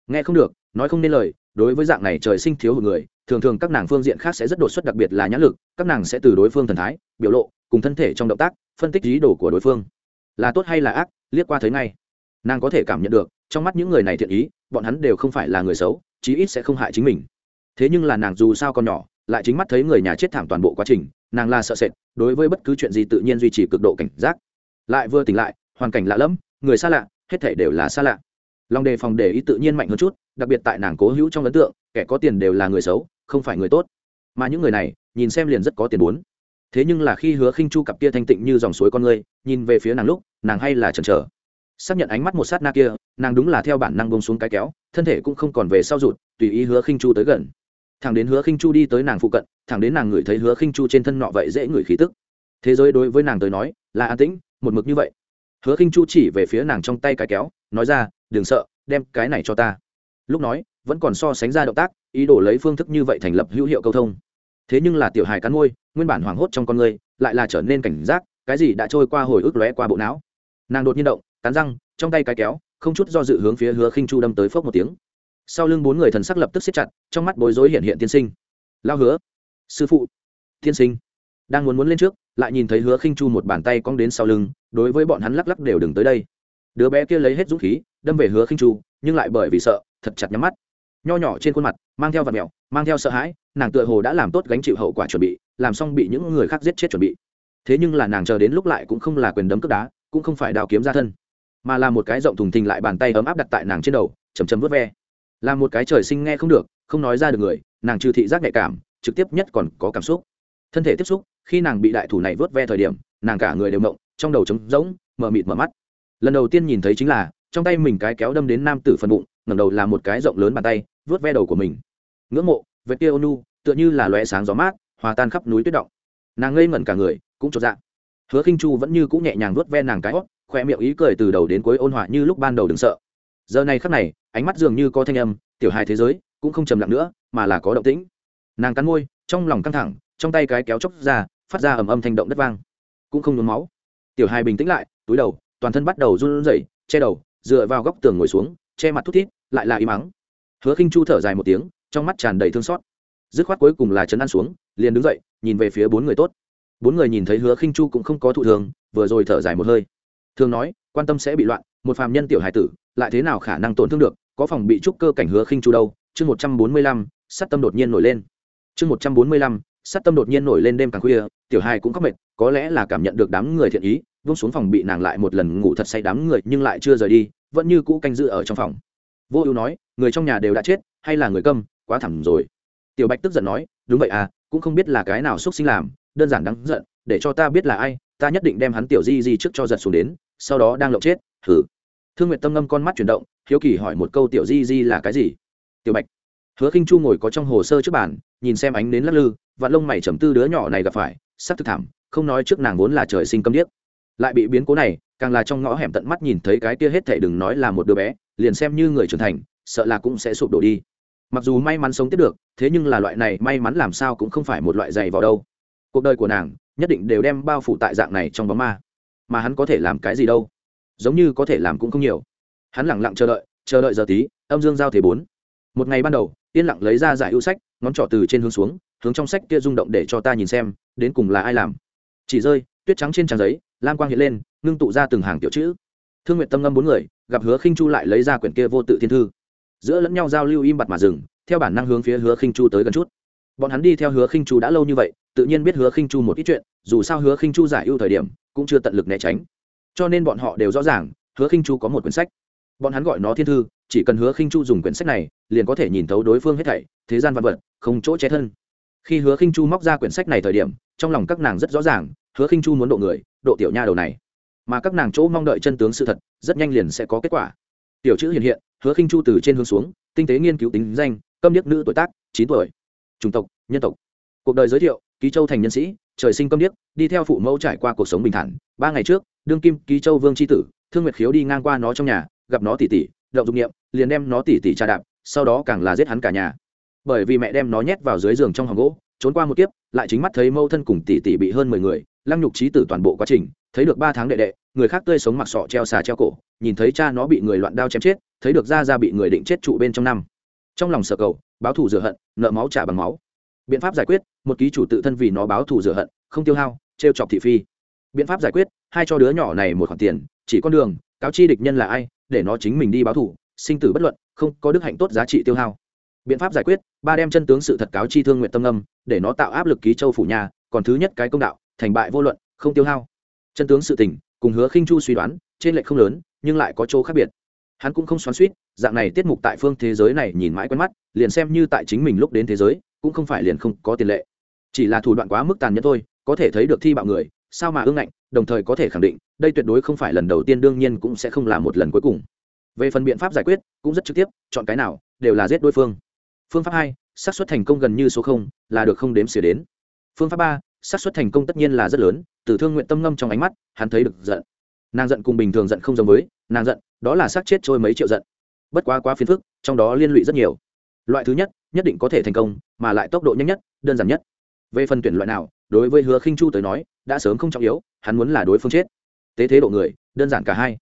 Nghe không được, nói không nên lời, đối với dạng này trời sinh thiếu hụt người, thường thường các nàng phương diện khác sẽ rất đột xuất đặc biệt là nhãn lực, các nàng sẽ từ đối phương thần thái, biểu lộ, cùng thân thể trong động tác, phân tích ý đồ của đối phương. Là tốt hay là ác, liếc qua thấy ngay nàng có thể cảm nhận được, trong mắt những người này thiện ý, bọn hắn đều không phải là người xấu, chí ít sẽ không hại chính mình. Thế nhưng là nàng dù sao còn nhỏ, lại chính mắt thấy người nhà chết thảm toàn bộ quá trình, nàng là sợ sệt, đối với bất cứ chuyện gì tự nhiên duy trì cực độ cảnh giác. Lại vừa tỉnh lại, hoàn cảnh lạ lẫm, người xa lạ, hết thể đều là xa lạ. Lòng đề phòng để ý tự nhiên mạnh hơn chút, đặc biệt tại nàng cố hữu trong ấn tượng, kẻ có tiền đều là người xấu, không phải người tốt. Mà những người này, nhìn xem liền rất có tiền bốn. Thế nhưng là khi hứa khinh chu cặp kia thanh tịnh như dòng suối con người, nhìn về phía nàng lúc, nàng hay là chần chờ xác nhận ánh mắt một sát na kia, nàng đúng là theo bản năng bông xuống cái kéo, thân thể cũng không còn về sau rụt, tùy ý hứa khinh chu tới gần. Thằng đến hứa khinh chu đi tới nàng phụ cận, thẳng đến nàng ngửi thấy hứa khinh chu trên thân nọ vậy dễ ngửi khí tức. Thế giới đối với nàng tới nói, là an tĩnh, một mực như vậy. Hứa khinh chu chỉ về phía nàng trong tay cái kéo, nói ra, đừng sợ, đem cái này cho ta. Lúc nói, vẫn còn so sánh ra động tác, ý đồ lấy phương thức như vậy thành lập hữu hiệu câu thông. Thế nhưng là tiểu hài cắn môi, nguyên bản hoảng hốt trong con người, lại là trở nên cảnh giác, cái gì đã trôi qua hồi ức lóe qua bộ não. Nàng đột nhiên động cắn răng trong tay cái kéo không chút do dự hướng phía hứa khinh chu đâm tới phốc một tiếng. Sau lưng bốn người thần sắc lập tức xếp chặt trong mắt bối rối hiện hiện tiên sinh. Lao hứa sư phụ tiên sinh đang muốn muốn lên trước lại nhìn thấy hứa khinh chu một bàn tay cong đến sau lưng đối với bọn hắn lắc lắc đều đừng tới đây. Đứa bé kia lấy hết dũng khí đâm về hứa khinh chu nhưng lại bởi vì sợ thật chặt nhắm mắt. Nho nhỏ trên khuôn mặt mang theo vật mèo, mang theo sợ hãi nàng tựa hồ đã làm tốt gánh chịu hậu quả chuẩn bị làm xong bị những người khác giết chết chuẩn bị. Thế nhưng là nàng chờ đến lúc lại cũng không là quyền đấm cướp đá cũng không phải đào kiếm ra thân mà là một cái rộng thùng thình lại bàn tay ấm áp đặt tại nàng trên đầu chầm chầm vớt ve. Là một cái trời sinh nghe không được, không nói ra được người, nàng trừ thị giác nhạy cảm, trực tiếp nhất còn có cảm xúc. Thân thể tiếp xúc, khi nàng bị đại thủ này vớt ve thời điểm, nàng cả người đều mộng, trong đầu trống rỗng mờ mịt mở mắt. Lần đầu tiên nhìn thấy chính là, trong tay mình cái kéo đâm đến nam tử phần bụng, ngẩng đầu là một cái rộng lớn bàn tay vớt ve đầu của mình. Ngưỡng mộ vệt kia ônu tựa như là loe sáng gió mát, hòa tan khắp núi tuyết động. Nàng ngây ngẩn cả người, cũng chột dạ. Hứa khinh chu vẫn như cũng nhẹ nhàng vớt ve nàng cái hót khoe miệng ý cười từ đầu đến cuối ôn hòa như lúc ban đầu đừng sợ. Giờ này khắc này, ánh mắt dường như có thanh âm, tiểu hai thế giới cũng không trầm lặng nữa, mà là có động tĩnh. Nàng cắn môi, trong lòng căng thẳng, trong tay cái kéo chốc ra, phát ra ầm âm thanh động đất vang. Cũng không nhuốm máu. Tiểu hai bình tĩnh lại, túi đầu, toàn thân bắt đầu run rẩy, che đầu, dựa vào góc tường ngồi xuống, che mặt thút thít, lại là im mắng hứa khinh chu thở dài một tiếng, trong mắt tràn đầy thương xót. Dứt khoát cuối cùng là chấn an xuống, liền đứng dậy, nhìn về phía bốn người tốt. Bốn người nhìn thấy hứa khinh chu cũng không có thụ thường vừa rồi thở dài một hơi thường nói, quan tâm sẽ bị loạn, một phàm nhân tiểu hải tử, lại thế nào khả năng tổn thương được, có phòng bị trúc cơ cảnh hứa khinh chu đâu? Chương một trăm bốn mươi lăm, sát tâm đột nhiên nổi lên. Chương một trăm bốn mươi lăm, sát tâm đột nhiên nổi lên đêm càng khuya, tiểu hai cũng khóc mệt, có lẽ là cảm nhận được đám người thiện ý vung xuống phòng bị nàng lại một lần ngủ thật say đám người, nhưng lại chưa rời đi, vẫn như cũ canh giữ ở trong phòng. Vô ưu nói, người trong nhà đều đã chết, hay là người câm, quá thẳng rồi. Tiểu bạch tức giận nói, đúng vậy à cũng không biết là cái nào xúc sinh làm, đơn giản đáng giận, để cho ta biết là ai ta nhất định đem hắn tiểu di di trước cho giật xuống đến, sau đó đang lộng chết thử thương nguyện tâm ngâm con mắt chuyển động, hiếu kỳ hỏi một câu tiểu di di là cái gì? Tiểu bạch. Hứa khinh chu ngồi có trong hồ sơ trước bàn, nhìn xem ánh nến lắc lư, và lông mày trầm tư đứa nhỏ này gặp phải, sắc thực thảm, không nói trước nàng vốn là trời sinh câm điếc. Lại bị biến cố này, càng là trong ngõ hẻm tận mắt nhìn thấy cái kia hết thảy đừng nói là một đứa bé, liền xem như người trưởng thành, sợ là cũng sẽ sụp đổ đi. Mặc dù may mắn sống tiếp được, thế nhưng là loại này may mắn làm sao cũng không phải một loại dày vào đâu. Cuộc đời của nàng nhất định đều đem bao phủ tại dạng này trong bóng ma. Mà hắn có thể làm cái gì đâu? Giống như có thể làm cũng không nhiều. Hắn lẳng lặng chờ đợi chờ đợi giờ tí, âm dương giao thế bốn. Một ngày ban đầu, yên lặng lấy ra giải ưu sách, ngón trỏ từ trên hướng xuống, hướng trong sách kia rung động để cho ta nhìn xem, đến cùng là ai làm. Chỉ rơi, tuyết trắng trên trang giấy, lam quang hiện lên, ngưng tụ ra từng hàng tiểu chữ. Thương nguyện tâm ngâm bốn người, gặp hứa khinh chu lại lấy ra quyển kia vô tự thiên thư. Giữa lẫn nhau giao lưu im bặt mà dừng, theo bản năng hướng phía hứa khinh chu tới gần chút. Bọn hắn đi theo hứa khinh chu đã lâu như vậy tự nhiên biết hứa khinh chu một ít chuyện, dù sao hứa khinh chu giải ưu thời điểm, cũng chưa tận lực né tránh. Cho nên bọn họ đều rõ ràng, hứa khinh chu có một quyển sách. Bọn hắn gọi nó thiên thư, chỉ cần hứa khinh chu dùng quyển sách này, liền có thể nhìn thấu đối phương hết thảy, thế gian văn vật, không chỗ che thân. Khi hứa khinh chu móc ra quyển sách này thời điểm, trong lòng các nàng rất rõ ràng, hứa khinh chu muốn độ người, độ tiểu nha đầu này. Mà các nàng chỗ mong đợi chân tướng sự thật, rất nhanh liền sẽ có kết quả. Tiểu chữ hiện hiện, hứa khinh chu từ trên hướng xuống, tinh tế nghiên cứu tính danh, câm điếc nữ tuổi tác, chín tuổi. Chủng tộc, nhân tộc. Cuộc đời giới thiệu ký châu thành nhân sĩ, trời sinh câm điếc, đi theo phụ mẫu trải qua cuộc sống bình thản. Ba ngày trước, đương kim ký châu vương tri tử, thương nguyệt khiếu đi ngang qua nó trong nhà, gặp nó tỉ tỉ, động dụng nghiệm liền đem nó tỉ tỉ trà đạp, sau đó càng là giết hắn cả nhà. Bởi vì mẹ đem nó nhét vào dưới giường trong hòm gỗ, trốn qua một kiếp, lại chính mắt thấy mâu thân cùng tỉ tỉ bị hơn mười người, lăng nhục trí tử toàn bộ quá trình, thấy được ba tháng đệ đệ, người khác tươi sống mặc sọ treo xà treo cổ, nhìn thấy cha nó bị người loạn đao chém chết, thấy được ra ra bị người định chết trụ bên trong năm. Trong lòng sợ cầu, báo thù rửa hận, nợ máu trả bằng máu biện pháp giải quyết, một ký chủ tự thân vì nó báo thù rửa hận, không tiêu hao, trêu chọc thị phi. Biện pháp giải quyết, hai cho đứa nhỏ này một khoản tiền, chỉ con đường, cáo chi địch nhân là ai, để nó chính mình đi báo thù, sinh tử bất luận, không có đức hạnh tốt giá trị tiêu hao. Biện pháp giải quyết, ba đem chân tướng sự thật cáo chi thương nguyện tâm âm, để nó tạo áp lực ký châu phủ nhà, còn thứ nhất cái công đạo, thành bại vô luận, không tiêu hao. Chân tướng sự tình, cùng hứa khinh chu suy đoán, trên lệch không lớn, nhưng lại có chỗ khác biệt. Hắn cũng không xoắn suýt, dạng này tiết mục tại phương thế giới này nhìn mãi quen mắt, liền xem như tại chính mình lúc đến thế giới cũng không phải liền không có tiền lệ. Chỉ là thủ đoạn quá mức tàn nhẫn thôi, có thể thấy được thi bạo người, sao mà ương ngạnh, đồng thời có thể khẳng định, đây tuyệt đối không phải lần đầu tiên đương nhiên cũng sẽ không là một lần cuối cùng. Về phần biện pháp giải quyết, cũng rất trực tiếp, chọn cái nào, đều là giết đối phương. Phương pháp hai, xác suất thành công gần như số không, là được không đếm xỉa đến. Phương pháp ba, xác suất thành công tất nhiên là rất lớn, từ thương nguyện tâm ngâm trong ánh mắt, hắn thấy được giận. Nàng giận cùng bình thường giận không giống với, nàng giận, đó là xác chết trôi mấy triệu giận. Bất quá quá phiền phức, trong đó liên lụy rất nhiều. Loại thứ nhất nhất định có thể thành công, mà lại tốc độ nhanh nhất, đơn giản nhất. Về phần tuyển loại nào, đối với hứa khinh chu tới nói, đã sớm không trọng yếu, hắn muốn là đối phương chết. Tế thế độ người, đơn giản cả hai.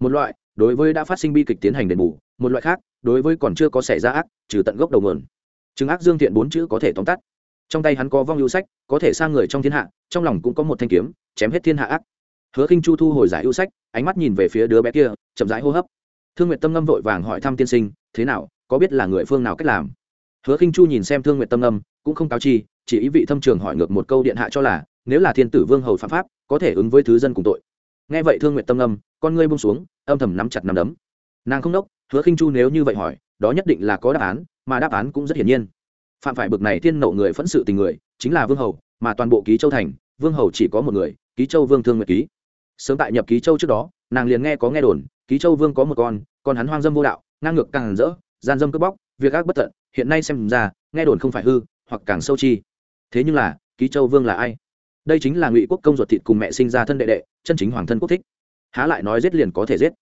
Một loại, đối với đã phát sinh bi kịch tiến hành đền bù, một loại khác, đối với còn chưa có xảy ra ác, trừ tận gốc đầu nguồn. Chứng ác dương thiện bốn chữ có thể tóm tắt. Trong tay hắn có vong ưu sách, có thể sang người trong thiên hạ, trong lòng cũng có một thanh kiếm, chém hết thiên hạ ác. Hứa khinh chu thu hồi giải ưu sách, ánh mắt nhìn về phía đứa bé kia, chậm rãi hô hấp. Thương nguyện tâm ngâm vội vàng hỏi thăm tiên sinh, thế nào, có biết là người phương nào cách làm? Hứa khinh chu nhìn xem thương nguyện tâm âm, cũng không cáo chi, chỉ ý vị thâm trường hỏi ngược một câu điện hạ cho là, nếu là thiên tử vương hầu phạm pháp, có thể ứng với thứ dân cùng tội. Nghe vậy thương nguyện tâm âm, con ngươi bông xuống, âm thầm nắm chặt nắm đấm. Nàng không đốc, hứa khinh chu nếu như vậy hỏi, đó nhất định là có đáp án, mà đáp án cũng rất hiển nhiên. Phạm phải bực này thiên nộ người phẫn sự tình người, chính là vương hầu, mà toàn bộ ký châu thành, vương hầu chỉ có một người, ký châu vương thương nguyệt ký. Sớm tại nhập ký châu trước đó, nàng liền nghe có nghe đồn, ký châu vương có một con con hắn hoang dâm vô đạo, ngang ngược càng rỡ, gian dâm cướp bóc việc ác bất tận, hiện nay xem ra, nghe đồn không phải hư, hoặc càng sâu chi. Thế nhưng là, ký châu vương là ai? Đây chính là ngụy quốc công ruột thịt cùng mẹ sinh ra thân đệ đệ, chân chính hoàng thân quốc thích. Há lại nói giết liền có thể giết.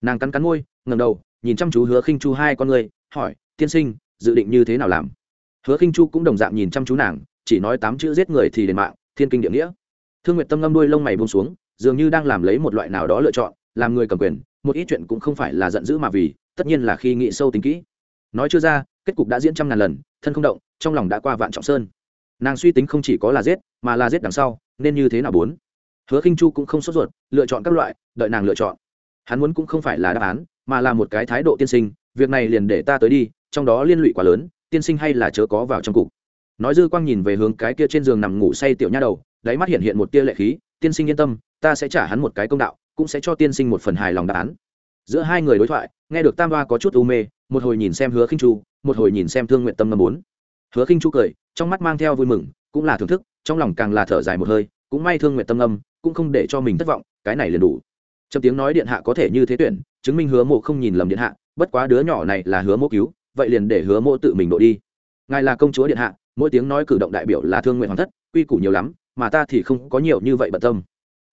Nàng cắn cắn môi ngầm đầu, nhìn chăm chú hứa khinh chu hai con người, hỏi, tiên sinh, dự định như thế nào làm? Hứa khinh chu cũng đồng dạng nhìn chăm chú nàng, chỉ nói tám chữ giết người thì đền mạng, thiên kinh địa nghĩa. Thương nguyệt tâm ngâm đuôi lông mày buông xuống, dường như đang làm lấy một loại nào đó lựa chọn, làm người cầm quyền, một ít chuyện cũng không phải là giận dữ mà vì, tất nhiên là khi nghĩ sâu tính kỹ nói chưa ra, kết cục đã diễn trăm ngàn lần, thân không động, trong lòng đã qua vạn trọng sơn. Nàng suy tính không chỉ có là giết, mà là giết đằng sau, nên như thế nào bốn? Hứa khinh chu cũng không sốt ruột, lựa chọn các loại, đợi nàng lựa chọn. Hắn muốn cũng không phải là đáp án, mà là một cái thái độ tiên sinh, việc này liền để ta tới đi, trong đó liên lụy quá lớn, tiên sinh hay là chớ có vào trong cục. Nói dư quang nhìn về hướng cái kia trên giường nằm ngủ say tiểu nha đầu, đáy mắt hiện hiện một tia lệ khí, tiên sinh yên tâm, ta sẽ trả hắn một cái công đạo, cũng sẽ cho tiên sinh một phần hài lòng đáp án. Giữa hai người đối thoại, nghe được tam hoa có chút u mê một hồi nhìn xem hứa khinh chu, một hồi nhìn xem thương nguyện tâm ngâm bốn. Hứa khinh chu cười, trong mắt mang theo vui mừng, cũng là thưởng thức, trong lòng càng là thở dài một hơi, cũng may thương nguyện tâm ngâm cũng không để cho mình thất vọng, cái này liền đủ. Trong tiếng nói điện hạ có thể như thế tuyển, chứng minh hứa mộ không nhìn lầm điện hạ, bất quá đứa nhỏ này là hứa mộ cứu, vậy liền để hứa mộ tự mình độ đi. Ngài là công chúa điện hạ, mỗi tiếng nói cử động đại biểu là thương nguyện hoàng thất, quy củ nhiều lắm, mà ta thì không có nhiều như vậy bận tâm.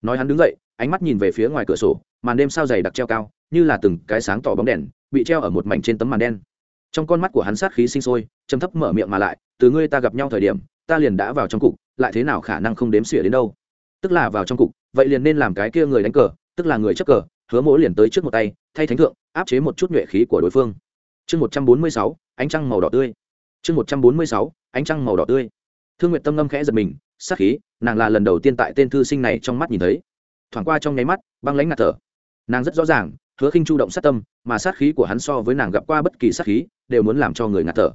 Nói hắn đứng dậy, ánh mắt nhìn về phía ngoài cửa sổ, màn đêm sao dày đặc treo cao, như là từng cái sáng tỏ bóng đèn bị treo ở một mảnh trên tấm màn đen. Trong con mắt của hắn sát khí sinh sôi châm thấp mở miệng mà lại, từ ngươi ta gặp nhau thời điểm, ta liền đã vào trong cục, lại thế nào khả năng không đếm xỉa đến đâu? Tức là vào trong cục, vậy liền nên làm cái kia người đánh cờ, tức là người chấp cờ, hứa mỗi liền tới trước một tay, thay thánh thượng, áp chế một chút nhuệ khí của đối phương. Chương một trăm bốn mươi sáu, ánh trăng màu đỏ tươi. Chương một trăm bốn mươi sáu, ánh trăng màu đỏ tươi. Thương nguyện tâm ngâm khẽ giật mình, sát khí, nàng là lần đầu tiên tại tên thư sinh này trong mắt nhìn thấy. Thoảng qua trong nháy mắt, băng lãnh ngạt thở. Nàng rất rõ ràng hứa khinh chu động sát tâm, mà sát khí của hắn so với nàng gặp qua bất kỳ sát khí, đều muốn làm cho người ngạt thở.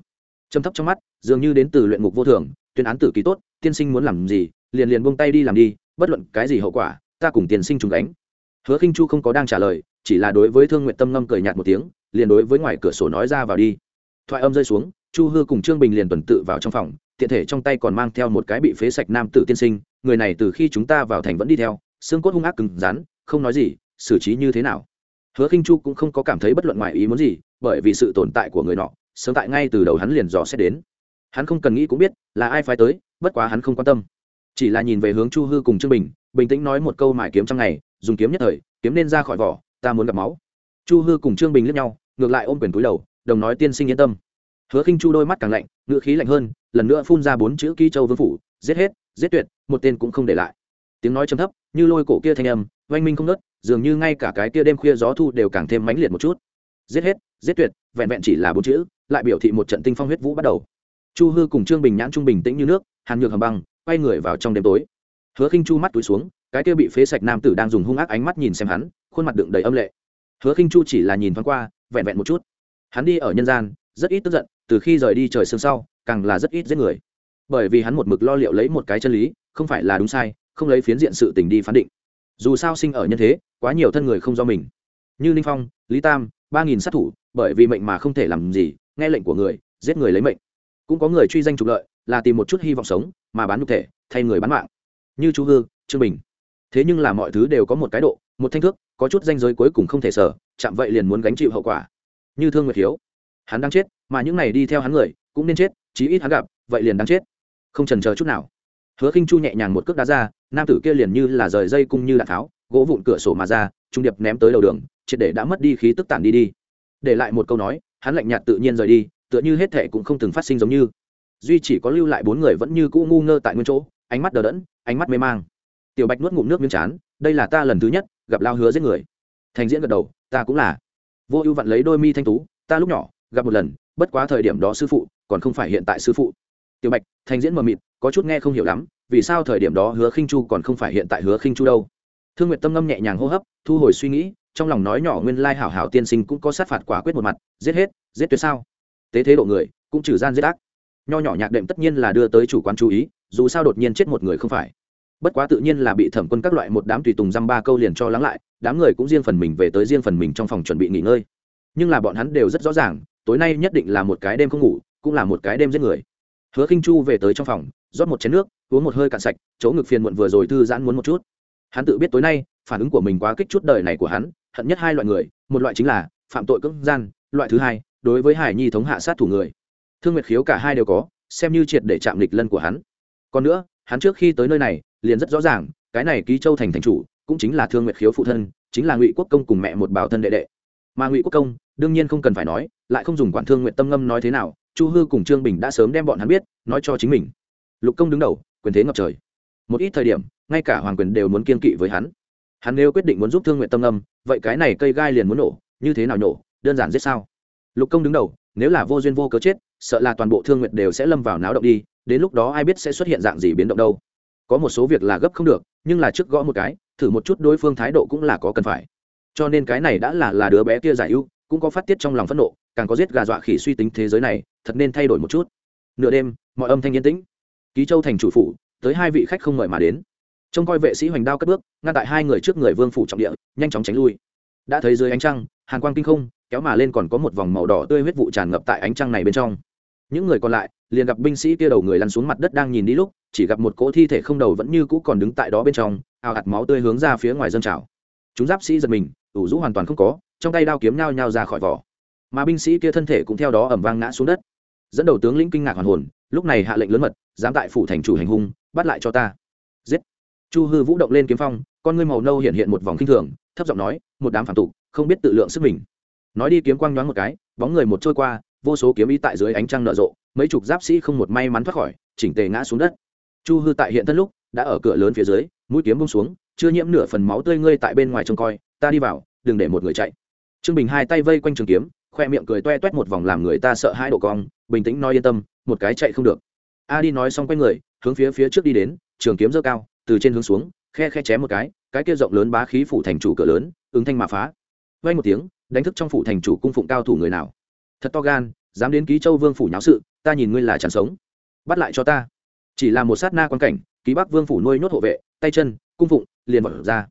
Châm thấp trong mắt, dường như đến từ luyện ngục vô thường, tuyên án tử kỳ tốt, tiên sinh muốn làm gì, liền liền buông tay đi làm đi, bất luận cái gì hậu quả, ta cùng tiên sinh trùng đánh hứa khinh chu không có đang trả lời, chỉ là đối với thương nguyện tâm ngâm cười nhạt một tiếng, liền đối với ngoài cửa sổ nói ra vào đi. Thoại âm rơi xuống, chu hư cùng trương bình liền tuần tự vào trong phòng, tiện thể trong tay còn mang theo một cái bị phế sạch nam tử tiên sinh, người này từ khi chúng ta vào thành vẫn đi theo, xương cốt hung ác cứng rắn, không nói gì, xử trí như thế nào? Hứa khinh chu cũng không có cảm thấy bất luận ngoài ý muốn gì, bởi vì sự tồn tại của người nọ, sớm tại ngay từ đầu hắn liền dò xét đến. Hắn không cần nghĩ cũng biết là ai phái tới, bất quá hắn không quan tâm. Chỉ là nhìn về hướng chu hư cùng trương bình bình tĩnh nói một câu mải kiếm trong ngày, dùng kiếm nhất thời, kiếm nên ra khỏi vỏ, ta muốn gặp máu. Chu hư cùng trương bình liếc nhau, ngược lại ôm quyền túi đầu, đồng nói tiên sinh yên tâm. Hứa khinh chu đôi mắt càng lạnh ngựa khí lạnh hơn, lần nữa phun ra bốn chữ ký châu vương phủ, giết hết, giết tuyệt, một tên cũng không để lại. Tiếng nói trầm thấp, như lôi cổ kia thanh âm, oanh minh không nớt dường như ngay cả cái kia đêm khuya gió thu đều càng thêm mãnh liệt một chút. Giết hết, giết tuyệt, vẹn vẹn chỉ là bốn chữ, lại biểu thị một trận tinh phong huyết vũ bắt đầu. Chu hư cùng trương bình nhãn trung bình tĩnh như nước, hàn nhược hầm băng, quay người vào trong đêm tối. Hứa khinh chu mắt túi xuống, cái kia bị phế sạch nam tử đang dùng hung ác ánh mắt nhìn xem hắn, khuôn mặt đựng đầy âm lệ. Hứa khinh chu chỉ là nhìn thoáng qua, vẹn vẹn một chút. Hắn đi ở nhân gian, rất ít tức giận, từ khi rời đi trời sương sau, càng là rất ít giết người. Bởi vì hắn một mực lo liệu lấy một cái chân lý, không phải là đúng sai, không lấy phiến diện sự tình đi phán định. Dù sao sinh ở nhân thế quá nhiều thân người không do mình. Như ninh phong, lý tam, ba nghìn sát thủ, bởi vì mệnh mà không thể làm gì, nghe lệnh của người, giết người lấy mệnh. Cũng có người truy danh trục lợi, là tìm một chút hy vọng sống, mà bán nhục thể, thay người bán mạng. Như chú hư, trương bình. Thế nhưng là mọi thứ đều có một cái độ, một thanh thước, có chút danh giới cuối cùng không thể sở, chạm vậy liền muốn gánh chịu hậu quả. Như thương nguyệt hiếu. Hắn đang chết, mà những này đi theo hắn người, cũng nên chết, chí ít hắn gặp, vậy liền đang chết. Không trần chờ chút nào. Hứa khinh chu nhẹ nhàng một cước đá ra, nam tử kia liền như là rời dây cung như đạn tháo gỗ vụn cửa sổ mà ra, trung điệp ném tới đầu đường, triệt để đã mất đi khí tức tản đi đi. Để lại một câu nói, hắn lạnh nhạt tự nhiên rời đi, tựa như hết thệ cũng không từng phát sinh giống như. Duy chỉ có lưu lại bốn người vẫn như cũ ngu ngơ tại nguyên chỗ, ánh mắt đờ đẫn, ánh mắt mê mang. Tiểu bạch nuốt ngụm nước miếng chán, đây là ta lần thứ nhất gặp lao hứa giết người. Thành diễn gật đầu, ta cũng là. Vô ưu vặn lấy đôi mi thanh tú, ta lúc nhỏ, gặp một lần, bất quá thời điểm đó sư phụ, còn không phải hiện tại sư phụ. Tiểu bạch, thành diễn mờ mịt, có chút nghe không hiểu lắm, vì sao thời điểm đó hứa khinh chu còn không phải hiện tại hứa khinh chu đâu? Thương nguyệt tâm ngâm nhẹ nhàng hô hấp, thu hồi suy nghĩ, trong lòng nói nhỏ nguyên lai hảo hảo tiên sinh cũng có sát phạt quả quyết một mặt, giết hết, giết tuyệt sao? Tế thế độ người, cũng trừ gian giết ác. Nho nhỏ nhạc đệm tất nhiên là đưa tới chủ quan chú ý, dù sao đột nhiên chết một người không phải. Bất quá tự nhiên là bị thẩm quân các loại một đám tùy tùng dăm ba câu liền cho lắng lại, đám người cũng riêng phần mình về tới riêng phần mình trong phòng chuẩn bị nghỉ ngơi. Nhưng là bọn hắn đều rất rõ ràng, tối nay nhất định là một cái đêm không ngủ, cũng là một cái đêm giết người. Hứa khinh chu về tới trong phòng, rót một chén nước, uống một hơi cạn sạch, chỗ ngực phiền muộn vừa rồi thư giãn muốn một chút hắn tự biết tối nay, phản ứng của mình quá kích chút đời này của hắn, hận nhất hai loại người, một loại chính là phạm tội cưỡng gian, loại thứ hai, đối với hải nhi thống hạ sát thủ người. Thương nguyệt khiếu cả hai đều có, xem như triệt để chạm lịch lân của hắn. Còn nữa, hắn trước khi tới nơi này, liền rất rõ ràng, cái này ký châu thành thành chủ, cũng chính là thương nguyệt khiếu phụ thân, chính là ngụy quốc công cùng mẹ một bảo thân đệ đệ. Mà ngụy quốc công, đương nhiên không cần phải nói, lại không dùng quản thương nguyện tâm ngâm nói thế nào, chu hư cùng trương bình đã sớm đem bọn hắn biết, nói cho chính mình. Lục công đứng đầu, quyền thế ngập trời. Một ít thời điểm ngay cả hoàng quyền đều muốn kiên kỵ với hắn. Hắn nếu quyết định muốn giúp thương nguyện tâm âm, vậy cái này cây gai liền muốn nổ, như thế nào nổ, đơn giản giết sao? Lục công đứng đầu, nếu là vô duyên vô cớ chết, sợ là toàn bộ thương nguyện đều sẽ lâm vào náo động đi, đến lúc đó ai biết sẽ xuất hiện dạng gì biến động đâu. Có một số việc là gấp không được, nhưng là trước gõ một cái, thử một chút đối phương thái độ cũng là có cần phải. Cho nên cái này đã là là đứa bé kia giải ưu, cũng có phát tiết trong lòng phẫn nộ, càng có giết gà dọa khỉ suy tính thế giới này, thật nên thay đổi một chút. Nửa đêm, mọi âm thanh yên tĩnh. Ký châu thành chủ phủ, tới hai vị khách không mời mà đến trông coi vệ sĩ hoành đao cất bước, ngăn tại hai người trước người vương phủ trọng địa, nhanh chóng tránh lui. Đã thấy dưới ánh trăng, hàn quang kinh không, kéo mà lên còn có một vòng màu đỏ tươi huyết vụ tràn ngập tại ánh trăng này bên trong. Những người còn lại, liền gặp binh sĩ kia đầu người lăn xuống mặt đất đang nhìn đi lúc, chỉ gặp một cỗ thi thể không đầu vẫn như cũ còn đứng tại đó bên trong ào ạt máu tươi hướng ra phía ngoài dân trào. Chúng giáp sĩ giật mình, ủ rũ hoàn toàn không có, trong tay đao kiếm nhao nhao ra khỏi vỏ. Mà binh sĩ kia thân thể cũng theo đó ẩm vang ngã xuống đất. Dẫn đầu tướng lĩnh kinh ngạc hoàn hồn, lúc này hạ lệnh lớn mật, dám tại phủ thành chủ hành hung, bắt lại cho ta. Giết! Chu hư vũ động lên kiếm phong, con ngươi màu nâu hiện hiện một vòng kinh thường, thấp giọng nói, một đám phản tục, không biết tự lượng sức mình. Nói đi kiếm quang nhoáng một cái, bóng người một trôi qua, vô số kiếm ý tại dưới ánh trăng nở rộ, mấy chục giáp sĩ không một may mắn thoát khỏi, chỉnh tề ngã xuống đất. Chu hư tại hiện thân lúc, đã ở cửa lớn phía dưới, mũi kiếm bông xuống, chưa nhiễm nửa phần máu tươi ngươi tại bên ngoài trông coi, ta đi vào, đừng để một người chạy. Trương bình hai tay vây quanh trường kiếm, khoe miệng cười toe toét một vòng làm người ta sợ hai độ cong, bình tĩnh nói yên tâm, một cái chạy không được. A đi nói xong quay người, hướng phía phía trước đi đến, trường kiếm dơ cao từ trên hướng xuống, khe khe chém một cái cái kia rộng lớn bá khí phủ thành chủ cửa lớn, ứng thanh mà phá. Vay một tiếng, đánh thức trong phủ thành chủ cung phụng cao thủ người nào. Thật to gan, dám đến ký châu vương phủ nháo sự, ta nhìn ngươi là chẳng sống. Bắt lại cho ta. Chỉ là một sát na quan cảnh, ký bắc vương phủ nuôi nhốt hộ vệ, tay chân, cung phụng, liền vật ra.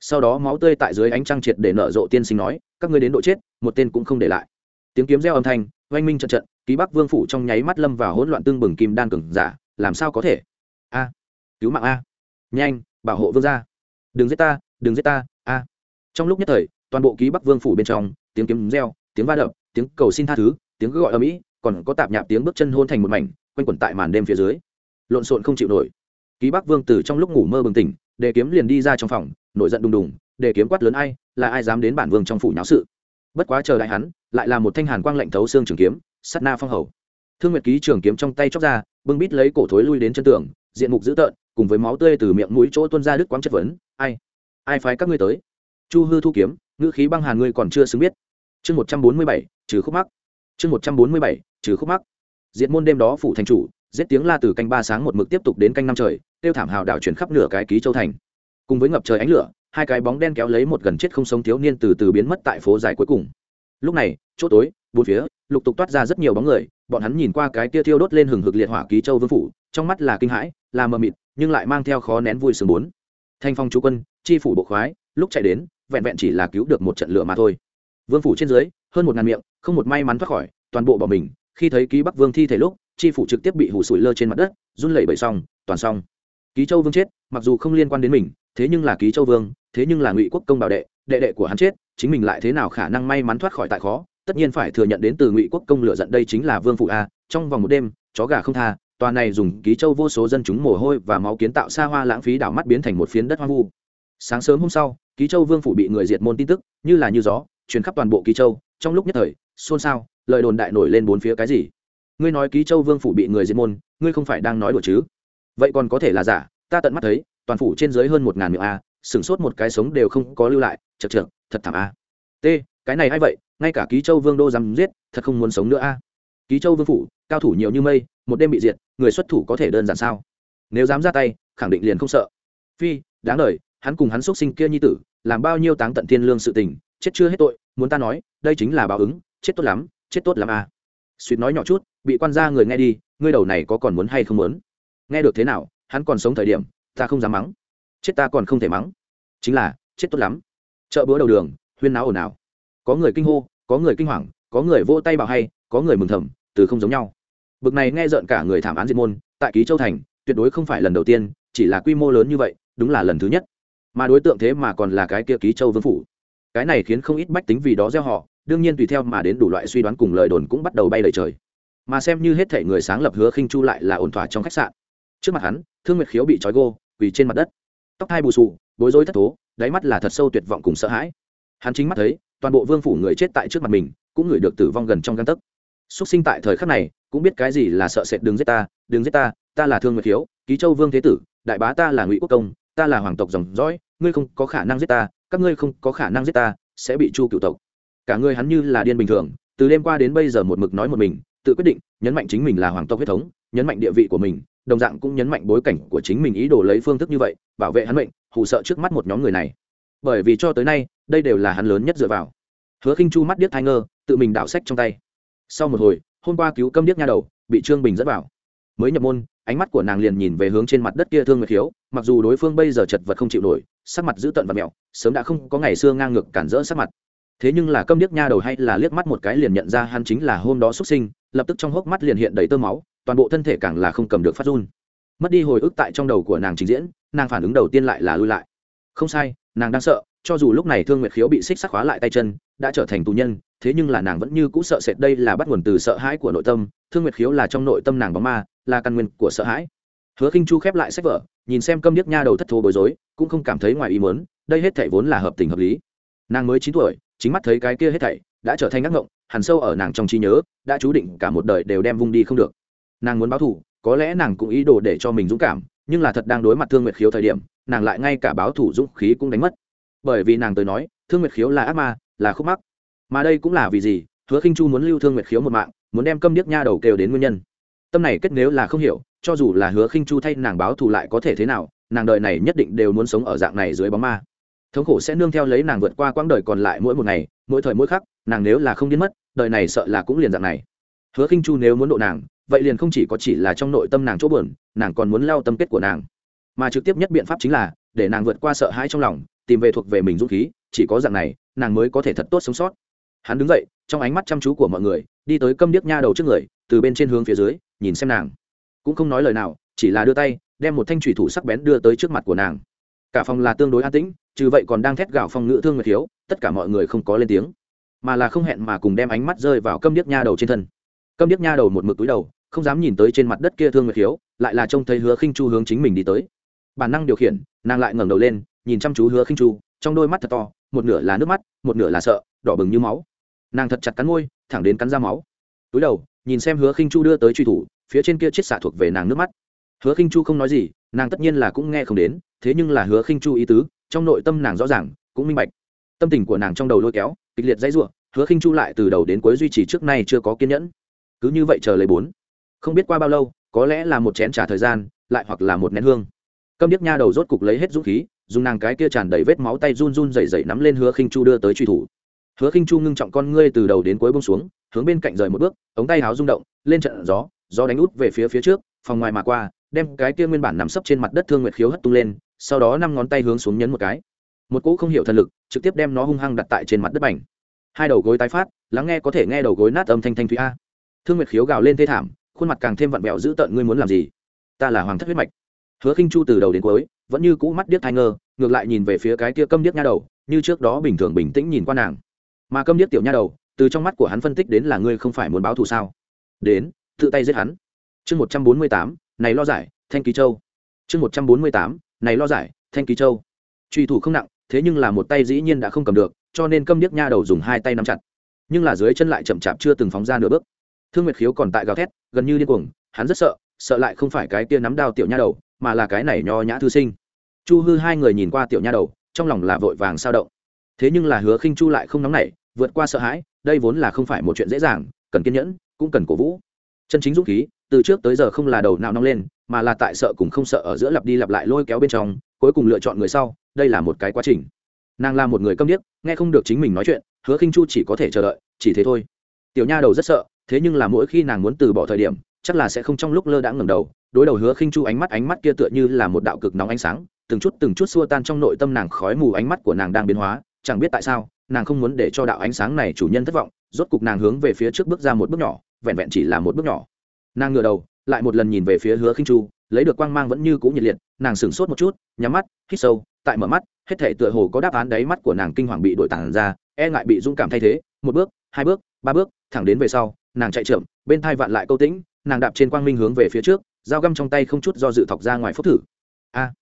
Sau đó máu tươi tại dưới ánh trăng triệt để nở rộ tiên sinh nói, các ngươi đến độ chết, một tên cũng không để lại. Tiếng kiếm reo âm thanh oanh minh trận trận, ký bắc vương phủ trong nháy mắt lâm vào hỗn loạn tương bừng kim đan cường giả, làm sao có thể? A, cứu mạng a nhanh, bảo hộ vương gia. Đừng giết ta, đừng giết ta, a. Trong lúc nhất thời, toàn bộ ký bắc vương phủ bên trong, tiếng kiếm reo, tiếng va đập, tiếng cầu xin tha thứ, tiếng gọi ở mỹ, còn có tạp nhạp tiếng bước chân hôn thành một mảnh, quanh quẩn tại màn đêm phía dưới. Lộn xộn không chịu nổi. Ký bắc vương từ trong lúc ngủ mơ bừng tỉnh đề kiếm liền đi ra trong phòng, nổi giận đùng đùng đề kiếm quát lớn ai, là ai dám đến bản vương trong phủ nháo sự. Bất quá chờ đại hắn, lại là một thanh hàn quang lạnh thấu xương trường kiếm sắt na phong hầu. Thương nguyệt ký trường kiếm trong tay chóc ra, bưng bít lấy cổ thối lui đến chân tường, diện mục dữ tợn cùng với máu tươi từ miệng mũi chỗ tuôn ra đứt quãng chất vấn. Ai? Ai phái các ngươi tới? Chu hư thu kiếm, ngữ khí băng hàn ngươi còn chưa xứng biết. Chương một trăm bốn mươi bảy, trừ khúc mắc. Chương một trăm bốn mươi bảy, trừ khúc mắc. Diện môn đêm đó phủ thành chủ, giết tiếng la từ canh ba sáng một mực tiếp tục đến canh năm trời, tiêu thảm hào đảo chuyển khắp nửa cái ký châu thành. Cùng với ngập trời ánh lửa, hai cái bóng đen kéo lấy một gần chết không sống thiếu niên từ từ biến mất tại phố dài cuối cùng. Lúc này, chỗ tối, bốn phía, lục tục toát ra rất nhiều bóng người, bọn hắn nhìn qua cái tia thiêu đốt lên hừng hực liệt hỏa ký châu vương phủ, trong mắt là kinh hãi, là mờ mịt nhưng lại mang theo khó nén vui sướng bốn. Thanh phong chú quân, chi phủ bộ khoái, lúc chạy đến, vẹn vẹn chỉ là cứu được một trận lửa mà thôi. Vương phủ trên dưới, hơn một ngàn miệng, không một may mắn thoát khỏi, toàn bộ bỏ mình. Khi thấy ký bắc vương thi thể lúc, chi phủ trực tiếp bị hủ sủi lơ trên mặt đất, run lẩy bẩy xong, toàn xong. Ký châu vương chết, mặc dù không liên quan đến mình, thế nhưng là ký châu vương, thế nhưng là ngụy quốc công bảo đệ đệ đệ của hắn chết, chính mình lại thế nào khả năng may mắn thoát khỏi tại khó? Tất nhiên phải thừa nhận đến từ ngụy quốc công lựa giận đây chính là vương phụ a, trong vòng một đêm, chó gà không tha tòa này dùng ký châu vô số dân chúng mồ hôi và máu kiến tạo xa hoa lãng phí đảo mắt biến thành một phiến đất hoang vu. Sáng sớm hôm sau, ký châu vương phủ bị người diệt môn tin tức, như là như gió, truyền khắp toàn bộ ký châu, trong lúc nhất thời, xôn xao, lời đồn đại nổi lên bốn phía cái gì? Ngươi nói ký châu vương phủ bị người diệt môn, ngươi không phải đang nói đùa chứ? Vậy còn có thể là giả, ta tận mắt thấy, toàn phủ trên dưới hơn một ngàn miệng a, sửng sốt một cái sống đều không có lưu lại chật chật thật thảm a. T, cái này a i vậy? Ngay cả ký châu vương đô dám giết, thật không muốn sống nữa a. Ký châu vương phủ cao thủ nhiều như mây, một đêm bị diệt, người xuất thủ có thể đơn giản sao? Nếu dám ra tay, khẳng định liền không sợ. Phi, đáng lời, hắn cùng hắn x sinh kia nhi tử, làm bao nhiêu táng tận thiên lương sự tình, chết chưa hết tội, muốn ta nói, đây chính là báo ứng, chết tốt lắm, chết tốt lắm à? suýt nói nhỏ chút, bị quan gia người nghe đi, ngươi đầu này có còn muốn hay không muốn? Nghe được thế nào, hắn còn sống thời điểm, ta không dám mắng. Chết ta còn không thể mắng. Chính là, chết tốt lắm. Chợ bữa đầu đường, huyên náo ồn ào. Có người kinh hô, có người kinh hoàng, có người vỗ tay bảo hay, có người mừng thầm, từ không giống nhau bực này nghe rợn cả người thảm án diệt môn, tại ký châu thành, tuyệt đối không phải lần đầu tiên, chỉ là quy mô lớn như vậy, đúng là lần thứ nhất. Mà đối tượng thế mà còn là cái kia ký châu vương phủ. Cái này khiến không ít bách tính vì đó gieo họ, đương nhiên tùy theo mà đến đủ loại suy đoán cùng lời đồn cũng bắt đầu bay lời trời. Mà xem như hết thể người sáng lập hứa khinh chu lại là ổn thỏa trong khách sạn. Trước mặt hắn, thương nguyệt khiếu bị trói gô, quỳ trên mặt đất. Tóc hai bù xù, bối rối thất thố, đáy mắt là thật sâu tuyệt vọng cùng sợ hãi. Hắn chính mắt thấy, toàn bộ vương phủ người chết tại trước mặt mình, cũng ngửi được tử vong gần trong găng tấc. Súc sinh tại thời khắc này cũng biết cái gì là sợ sệt đừng giết ta đừng giết ta ta là thương nguyệt thiếu, ký châu vương thế tử đại bá ta là ngụy quốc công ta là hoàng tộc dòng dõi ngươi không có khả năng giết ta các ngươi không có khả năng giết ta sẽ bị chu cựu tộc. Cả người hắn như là điên bình thường từ đêm qua đến bây giờ một mực nói một mình tự quyết định nhấn mạnh chính mình là hoàng tộc huyết thống nhấn mạnh địa vị của mình đồng dạng cũng nhấn mạnh bối cảnh của chính mình ý đồ lấy phương thức như vậy bảo vệ hắn mệnh hù sợ trước mắt một nhóm người này. Bởi vì cho tới nay đây đều là hắn lớn nhất dựa vào. Hứa khinh chu mắt điếc thai ngơ tự mình đạo sách trong tay sau một hồi, hôm qua cứu câm điếc nha đầu, bị trương bình dẫn vào. Mới nhập môn, ánh mắt của nàng liền nhìn về hướng trên mặt đất kia thương nguyệt khiếu mặc dù đối phương bây giờ chật vật không chịu nổi, sắc mặt dữ tợn và mẹo, sớm đã không có ngày xưa ngang ngược cản rỡ sắc mặt. Thế nhưng là câm điếc nha đầu hay là liếc mắt một cái liền nhận ra hắn chính là hôm đó xuất sinh, lập tức trong hốc mắt liền hiện đầy tơ máu, toàn bộ thân thể càng là không cầm được phát run. Mất đi hồi ức tại trong đầu của nàng trình diễn, nàng phản ứng đầu tiên lại là lui lại. Không sai, nàng đang sợ, cho dù lúc này thương nguyệt khiếu bị xích sắc khóa lại tay chân, đã trở thành tù nhân thế nhưng là nàng vẫn như cũ sợ sệt đây là bắt nguồn từ sợ hãi của nội tâm, thương nguyệt khiếu là trong nội tâm nàng bóng ma, là căn nguyên của sợ hãi. Hứa khinh chu khép lại sách vở, nhìn xem câm điếc nha đầu thất thố bối rối, cũng không cảm thấy ngoài ý muốn, đây hết thảy vốn là hợp tình hợp lý. Nàng mới chín tuổi, chính mắt thấy cái kia hết thảy đã trở thành ngắc ngộng, hẳn sâu ở nàng trong trí nhớ, đã chú định cả một đời đều đem vung đi không được. Nàng muốn báo thù, có lẽ nàng cũng ý đồ để cho mình dũng cảm, nhưng là thật đang đối mặt thương nguyệt khiếu thời điểm, nàng lại ngay cả báo thủ dũng khí cũng đánh mất. Bởi vì nàng tới nói, thương nguyệt khiếu là ác ma, là khúc mắc mà đây cũng là vì gì? Hứa khinh chu muốn lưu thương nguyệt khiếu một mạng, muốn đem câm điếc nha đầu kêu đến nguyên nhân. Tâm này kết nếu là không hiểu, cho dù là hứa khinh chu thay nàng báo thù lại có thể thế nào, nàng đời này nhất định đều muốn sống ở dạng này dưới bóng ma. Thống khổ sẽ nương theo lấy nàng vượt qua quãng đời còn lại mỗi một ngày, mỗi thời mỗi khắc, nàng nếu là không điên mất, đời này sợ là cũng liền dạng này. Hứa khinh chu nếu muốn độ nàng, vậy liền không chỉ có chỉ là trong nội tâm nàng chỗ buồn, nàng còn muốn lao tâm kết của nàng. Mà trực tiếp nhất biện pháp chính là, để nàng vượt qua sợ hãi trong lòng, tìm về thuộc về mình dũng khí, chỉ có dạng này, nàng mới có thể thật tốt sống sót hắn đứng dậy, trong ánh mắt chăm chú của mọi người, đi tới câm điếc nha đầu trước người, từ bên trên hướng phía dưới, nhìn xem nàng. Cũng không nói lời nào, chỉ là đưa tay, đem một thanh thủy thủ sắc bén đưa tới trước mặt của nàng. Cả phòng là tương đối an tĩnh, trừ vậy còn đang thét gào phong ngữ thương nguyệt thiếu tất cả mọi người không có lên tiếng. Mà là không hẹn mà cùng đem ánh mắt rơi vào câm điếc nha đầu trên thân. Câm điếc nha đầu một mực túi đầu, không dám nhìn tới trên mặt đất kia thương nguyệt thiếu lại là trông thấy hứa khinh chu hướng chính mình đi tới. Bản năng điều khiển, nàng lại ngẩng đầu lên, nhìn chăm chú hứa khinh chu, trong đôi mắt thật to, một nửa là nước mắt, một nửa là sợ, đỏ bừng như máu nàng thật chặt cắn môi, thẳng đến cắn ra máu. Túi đầu, nhìn xem hứa khinh chu đưa tới truy thủ, phía trên kia chiết xạ thuộc về nàng nước mắt. Hứa khinh chu không nói gì, nàng tất nhiên là cũng nghe không đến, thế nhưng là hứa khinh chu ý tứ, trong nội tâm nàng rõ ràng, cũng minh bạch. Tâm tình của nàng trong đầu lôi kéo, kịch liệt dãy ruộng hứa khinh chu lại từ đầu đến cuối duy trì trước nay chưa có kiên nhẫn. Cứ như vậy chờ lấy bốn. Không biết qua bao lâu, có lẽ là một chén trả thời gian, lại hoặc là một nén hương. Câm điếc nha đầu rốt cục lấy hết dũng khí, dùng nàng cái kia tràn đầy vết máu tay run run dày dày nắm lên hứa khinh chu đưa tới truy thủ hứa khinh chu ngưng trọng con ngươi từ đầu đến cuối bông xuống, hướng bên cạnh rời một bước, ống tay háo rung động, lên trận gió gió đánh út về phía phía trước, phòng ngoài mà qua, đem cái kia nguyên bản nằm sấp trên mặt đất thương nguyệt khiếu hất tung lên, sau đó năm ngón tay hướng xuống nhấn một cái. Một cỗ không hiểu thần lực, trực tiếp đem nó hung hăng đặt tại trên mặt đất bành. Hai đầu gối tái phát, lắng nghe có thể nghe đầu gối nát âm thanh thanh thúy a. Thương nguyệt khiếu gào lên thê thảm, khuôn mặt càng thêm vặn vẹo dữ tợn, ngươi muốn làm gì? Ta là hoàng thất huyết mạch. Hứa khinh chu từ đầu đến cuối, vẫn như cũ mắt điếc thai ngơ, ngược lại nhìn về phía cái kia câm điếc nha đầu, như trước đó bình thường bình tĩnh nhìn qua nàng mà câm điếc tiểu nha đầu, từ trong mắt của hắn phân tích đến là ngươi không phải muốn báo thù sao? Đến, tự tay giết hắn. Chương một trăm bốn mươi tám, này lo giải, thanh ký châu. Chương một trăm bốn mươi tám, này lo giải, thanh ký châu. Truy thủ không nặng, thế nhưng là một tay dĩ nhiên đã không cầm được, cho nên câm điếc nha đầu dùng hai tay nắm chặt. Nhưng là dưới chân lại chậm chạp chưa từng phóng ra nửa bước. Thương nguyệt khiếu còn tại gào thét, gần như điên cuồng, hắn rất sợ sợ lại không phải cái tia nắm đao tiểu nha đầu, mà là cái này nho nhã thư sinh. Chu hư hai người nhìn qua tiểu nha đầu, trong lòng là vội vàng sao động thế nhưng là hứa khinh chu lại không nóng nảy, vượt qua sợ hãi, đây vốn là không phải một chuyện dễ dàng, cần kiên nhẫn, cũng cần cổ vũ. Chân chính dũng khí, từ trước tới giờ không là đầu nào nóng lên, mà là tại sợ cùng không sợ ở giữa lặp đi lặp lại lôi kéo bên trong, cuối cùng lựa chọn người sau, đây là một cái quá trình. Nàng là một người câm điếc, nghe không được chính mình nói chuyện, hứa khinh chu chỉ có thể chờ đợi, chỉ thế thôi. Tiểu nha đầu rất sợ, thế nhưng là mỗi khi nàng muốn từ bỏ thời điểm, chắc là sẽ không trong lúc lơ đãng ngẩng đầu, đối đầu hứa khinh chu ánh mắt ánh mắt kia tựa như là một đạo cực nóng ánh sáng, từng chút từng chút xua tan trong nội tâm nàng khói mù ánh mắt của nàng đang biến hóa chẳng biết tại sao, nàng không muốn để cho đạo ánh sáng này chủ nhân thất vọng, rốt cục nàng hướng về phía trước bước ra một bước nhỏ, vẹn vẹn chỉ là một bước nhỏ. Nàng ngửa đầu, lại một lần nhìn về phía hứa khinh chu, lấy được quang mang vẫn như cũ nhiệt liệt, nàng sửng sốt một chút, nhắm mắt, hít sâu, tại mở mắt, hết thể tựa hồ có đáp án đáy mắt của nàng kinh hoàng bị đội tản ra e ngại bị dũng cảm thay thế, một bước, hai bước, ba bước, thẳng đến về sau, nàng chạy chậm, bên thai vạn lại câu tĩnh, nàng đạp trên quang minh hướng về phía trước, dao găm trong tay không chút do dự thọc ra ngoài phốc thử. A,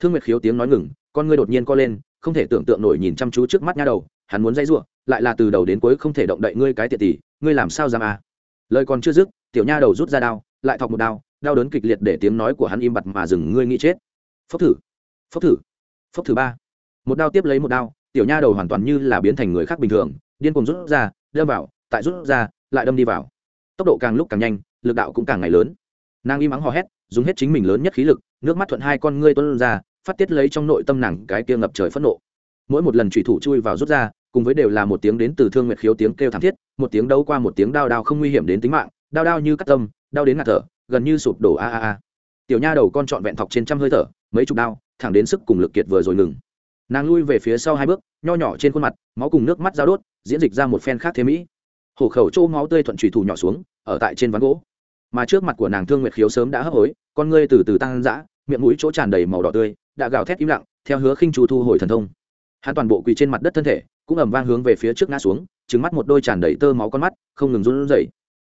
thương nguyệt khiếu tiếng nói ngừng, con ngươi đột nhiên co lên không thể tưởng tượng nổi nhìn chăm chú trước mắt nha đầu, hắn muốn dây giụa lại là từ đầu đến cuối không thể động đậy ngươi cái tiệt tỷ ngươi làm sao dám à? Lời còn chưa dứt, tiểu nha đầu rút ra đao, lại thọc một đao, đau đớn kịch liệt để tiếng nói của hắn im bặt mà dừng, ngươi nghĩ chết. Phốc thử phốc thử phốc thử ba. Một đao tiếp lấy một đao, tiểu nha đầu hoàn toàn như là biến thành người khác bình thường, điên cuồng rút ra, đâm vào, tại rút ra, lại đâm đi vào. Tốc độ càng lúc càng nhanh, lực đạo cũng càng ngày lớn. Nàng im ắng hò hét, dùng hết chính mình lớn nhất khí lực, nước mắt thuận hai con ngươi tuân ra phát tiết lấy trong nội tâm nàng cái kia ngập trời phẫn nộ. Mỗi một lần trùy thủ chui vào rút ra, cùng với đều là một tiếng đến từ thương nguyệt khiếu tiếng kêu thảm thiết, một tiếng đấu qua một tiếng đao đao không nguy hiểm đến tính mạng, đao đao như cắt tâm đau đến ngạt thở, gần như sụp đổ a a a. Tiểu nha đầu con trọn vẹn thọc trên trăm hơi thở, mấy chục đao, thẳng đến sức cùng lực kiệt vừa rồi ngừng. Nàng lui về phía sau hai bước, nho nhỏ trên khuôn mặt, máu cùng nước mắt giao đốt, diễn dịch ra một phen khác thế mỹ. Hổ khẩu trô máu tươi thuận trùy thủ nhỏ xuống, ở tại trên ván gỗ. Mà trước mặt của nàng thương nguyệt khiếu sớm đã hấp hối, con ngươi từ từ tăng dã, miệng mũi chỗ tràn đầy màu đỏ tươi đã gào thét im lặng, theo hứa khinh chu thu hồi thần thông. Hắn toàn bộ quỳ trên mặt đất thân thể, cũng ẩm vang hướng về phía trước ngã xuống trứng mắt một đôi tràn đầy tơ máu con mắt, không ngừng run rẩy.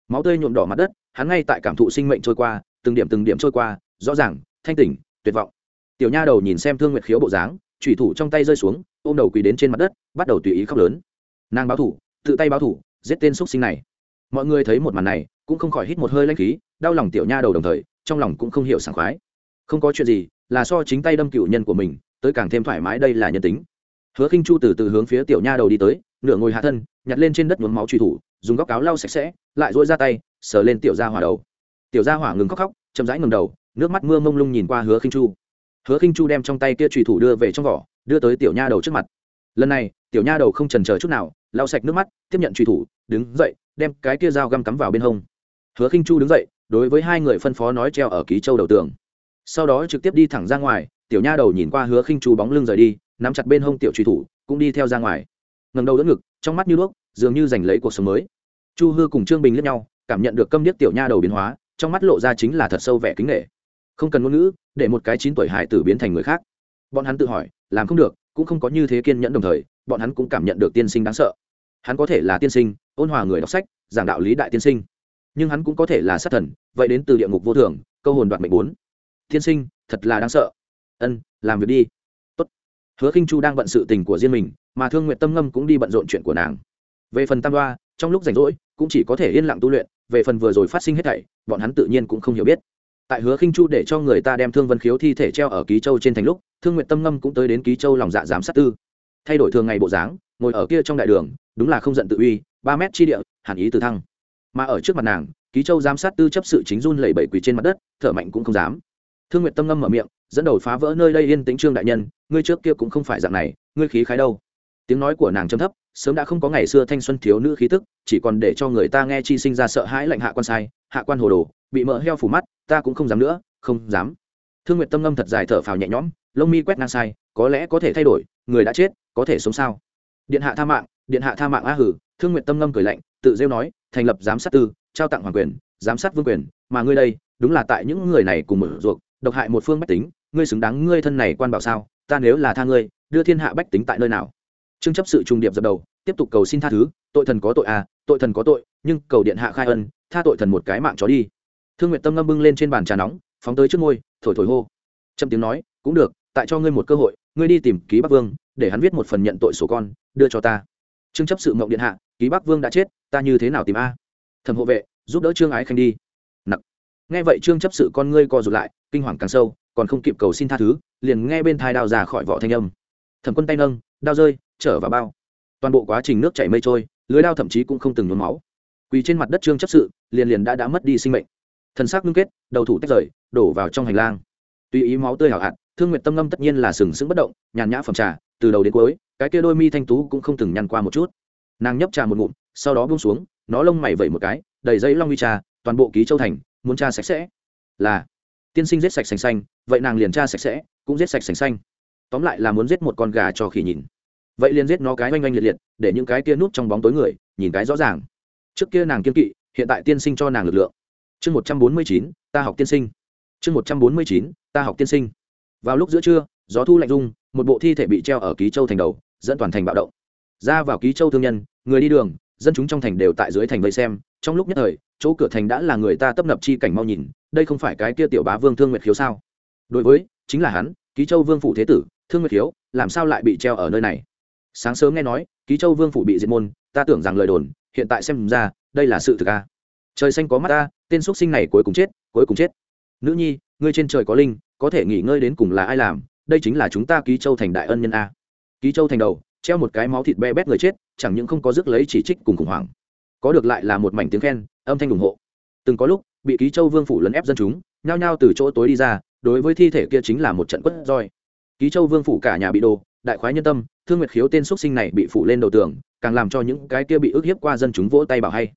Máu tươi nhuộm đỏ mặt đất, hắn ngay tại cảm thụ sinh mệnh trôi qua, từng điểm từng điểm trôi qua, rõ ràng, thanh tỉnh, tuyệt vọng. Tiểu nha đầu nhìn xem thương nguyệt khiếu bộ dáng thủy thủ trong tay rơi xuống, ôm đầu quỳ đến trên mặt đất, bắt đầu tùy ý khóc lớn. Nàng báo thủ, tự tay báo thủ, giết tên xúc sinh này. Mọi người thấy một màn này, cũng không khỏi hít một hơi lanh khí, đau lòng tiểu nha đầu đồng thời, trong lòng cũng không hiểu sảng khoái. Không có chuyện gì là so chính tay đâm cựu nhân của mình, tới càng thêm thoải mái đây là nhân tính. Hứa khinh chu từ từ hướng phía tiểu nha đầu đi tới, nửa ngồi hạ thân, nhặt lên trên đất nhuốm máu truy thủ, dùng góc áo lau sạch sẽ, lại dỗi ra tay, sờ lên tiểu gia hỏa đầu. Tiểu gia hỏa ngừng khóc khóc, chậm rãi ngừng đầu, nước mắt mưa mông lung nhìn qua hứa khinh chu. Hứa khinh chu đem trong tay kia truy thủ đưa về trong vỏ, đưa tới tiểu nha đầu trước mặt. Lần này, tiểu nha đầu không chần chờ chút nào, lau sạch nước mắt, tiếp nhận truy thủ, đứng dậy, đem cái kia dao găm cắm vào bên hông. Hứa khinh chu đứng dậy, đối với hai người phân phó nói treo ở ký châu đầu tường sau đó trực tiếp đi thẳng ra ngoài, tiểu nha đầu nhìn qua hứa khinh chu bóng lưng rời đi, nắm chặt bên hông tiểu truy thủ, cũng đi theo ra ngoài. Ngầm đầu đỡ ngực, trong mắt như đuốc, dường như giành lấy cuộc sống mới. Chu hư cùng trương bình lẫn nhau, cảm nhận được câm điếc tiểu nha đầu biến hóa, trong mắt lộ ra chính là thật sâu vẻ kính nghệ không cần ngôn ngữ, để một cái chín tuổi hải tử biến thành người khác. Bọn hắn tự hỏi, làm không được, cũng không có như thế kiên nhẫn đồng thời, bọn hắn cũng cảm nhận được tiên sinh đáng sợ. Hắn có thể là tiên sinh, ôn hòa người đọc sách, giảng đạo lý đại tiên sinh. Nhưng hắn cũng có thể là sát thần, vậy đến từ địa ngục vô thường, câu hồn đoạt mệnh bốn tiên sinh, thật là đáng sợ. Ân, làm việc đi. Tốt. hứa khinh chu đang bận sự tình của riêng mình, mà thương nguyện tâm ngâm cũng đi bận rộn chuyện của nàng. Về phần tam đoa, trong lúc rảnh rỗi, cũng chỉ có thể yên lặng tu luyện, về phần vừa rồi phát sinh hết thảy, bọn hắn tự nhiên cũng không hiểu biết. Tại hứa khinh chu để cho người ta đem thương vân khiếu thi thể treo ở ký châu trên thành lúc, thương nguyện tâm ngâm cũng tới đến ký châu lòng dạ giám sát tư. Thay đổi thường ngày bộ dáng, ngồi ở kia trong đại đường, đúng là không giận tự uy, ba mét chi địa, hàn ý từ thăng. Mà ở trước mặt nàng, ký châu giám sát tư chấp sự chính run lẩy bẩy quỳ trên mặt đất, thở mạnh cũng không dám thương nguyện tâm ngâm mở miệng, dẫn đầu phá vỡ nơi đây yên tĩnh trương đại nhân, ngươi trước kia cũng không phải dạng này, ngươi khí khái đâu. Tiếng nói của nàng trầm thấp, sớm đã không có ngày xưa thanh xuân thiếu nữ khí tức, chỉ còn để cho người ta nghe chi sinh ra sợ hãi lạnh hạ quan sai, hạ quan hồ đồ, bị mỡ heo phủ mắt, ta cũng không dám nữa, không dám. Thương nguyện tâm ngâm thật dài thở phào nhẹ nhõm, lông mi quét ngang sai, có lẽ có thể thay đổi, người đã chết, có thể sống sao? Điện hạ tha mạng, điện hạ tha mạng a hử, thương nguyện tâm ngâm cười lạnh, tự rêu nói, thành lập giám sát tư, trao tặng hoàng quyền, giám sát vương quyền, mà ngươi đây, đúng là tại những người này cùng mở ruột độc hại một phương bách tính, ngươi xứng đáng ngươi thân này quan bảo sao? Ta nếu là tha ngươi, đưa thiên hạ bách tính tại nơi nào? Trương chấp sự trùng điệp dập đầu, tiếp tục cầu xin tha thứ, tội thần có tội à tội thần có tội, nhưng cầu điện hạ khai ân, tha tội thần một cái mạng chó đi. Thương nguyện tâm ngâm bưng lên trên bàn trà nóng, phóng tới trước ngôi thổi thổi hô. Trâm tiếng nói, cũng được, tại cho ngươi một cơ hội, ngươi đi tìm ký bắc vương, để hắn viết một phần nhận tội sổ con, đưa cho ta. Trương chấp sự mộng điện hạ, ký bắc vương đã chết, ta như thế nào tìm a? Thẩm hộ vệ, giúp đỡ trương ái khanh đi nghe vậy trương chấp sự con ngươi co rụt lại, kinh hoàng càng sâu, còn không kịp cầu xin tha thứ, liền nghe bên thai đao ra khỏi vỏ thanh âm. Thẩm quân tay nâng, đao rơi, trở vào bao. Toàn bộ quá trình nước chảy mây trôi, lưới đao thậm chí cũng không từng nhuốm máu. Quỳ trên mặt đất trương chấp sự, liền liền đã đã mất đi sinh mệnh. Thân xác ngưng kết, đầu thủ tách rời, đổ vào trong hành lang. Tùy ý máu tươi hảo hạn thương nguyện tâm ngâm tất nhiên là sừng sững bất động, nhàn nhã phẩm trà, từ đầu đến cuối, cái kia đôi mi thanh tú cũng không từng nhăn qua một chút. Nàng nhấp trà một ngụm, sau đó buông xuống, nó lông mày vẩy một cái, đầy dây long uy trà toàn bộ ký châu thành, muốn tra sạch sẽ. Là, tiên sinh giết sạch sành xanh, vậy nàng liền tra sạch sẽ, cũng giết sạch sành xanh. Tóm lại là muốn giết một con gà cho khỉ nhìn. Vậy liền giết nó cái oanh oanh liệt liệt, để những cái kia núp trong bóng tối người nhìn cái rõ ràng. Trước kia nàng kiên kỵ, hiện tại tiên sinh cho nàng lực lượng. Chương một trăm bốn mươi chín, ta học tiên sinh. Chương một trăm bốn mươi chín, ta học tiên sinh. Vào lúc giữa trưa, gió thu lạnh rung, một bộ thi thể bị treo ở ký châu thành đầu, dẫn toàn thành bạo động. Ra vào ký châu thương nhân, người đi đường, dân chúng trong thành đều tại dưới thành vây xem, trong lúc nhất thời chỗ cửa thành đã là người ta tấp nập chi cảnh mau nhìn, đây không phải cái kia tiểu bá vương thương nguyệt khiếu sao? Đối với, chính là hắn, ký châu vương phủ thế tử, thương nguyệt khiếu, làm sao lại bị treo ở nơi này? Sáng sớm nghe nói, ký châu vương phủ bị diệt môn, ta tưởng rằng lời đồn, hiện tại xem ra, đây là sự thực a. Trời xanh có mắt ta, tên x sinh này cuối cùng chết, cuối cùng chết. Nữ nhi, ngươi trên trời có linh, có thể nghỉ ngơi đến cùng là ai làm, đây chính là chúng ta ký châu thành đại ân nhân a. Ký châu thành đầu, treo một cái máu thịt be bét người chết, chẳng những không có rước lấy chỉ trích cùng khủng hoảng, có được lại là một mảnh tiếng khen âm thanh ủng hộ. Từng có lúc, bị ký châu vương phủ lấn ép dân chúng, nhao nhao từ chỗ tối đi ra, đối với thi thể kia chính là một trận quất roi. Ký châu vương phủ cả nhà bị đồ đại khoái nhân tâm, thương nguyệt khiếu tên x sinh này bị phủ lên đầu tường, càng làm cho những cái kia bị ức hiếp qua dân chúng vỗ tay bảo hay.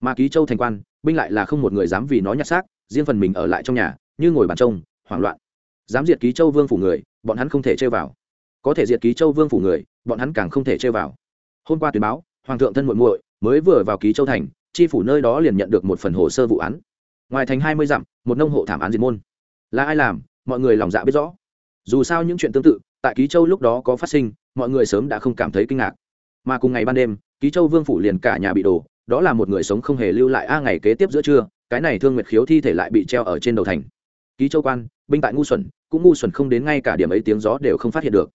Mà ký châu thành quan, binh lại là không một người dám vì nó nhặt xác, riêng phần mình ở lại trong nhà, như ngồi bàn trông, hoảng loạn. Dám diệt ký châu vương phủ người, bọn hắn không thể chơi vào. Có thể diệt ký châu vương phủ người, bọn hắn càng không thể chơi vào. Hôm qua tuyên báo, hoàng thượng thân muội muội mới vừa vào ký châu thành tri phủ nơi đó liền nhận được một phần hồ sơ vụ án. Ngoài thành hai mươi dặm, một nông hộ thảm án diệt môn. Là ai làm? Mọi người lòng dạ biết rõ. Dù sao những chuyện tương tự, tại ký châu lúc đó có phát sinh, mọi người sớm đã không cảm thấy kinh ngạc. Mà cùng ngày ban đêm, ký châu vương phủ liền cả nhà bị đổ, đó là một người sống không hề lưu lại. A, ngày kế tiếp giữa trưa, cái này thương nguyệt khiếu thi thể lại bị treo ở trên đầu thành. Ký châu quan, binh tại ngu xuẩn, cũng ngu xuẩn không đến ngay cả điểm ấy tiếng gió đều không phát hiện được.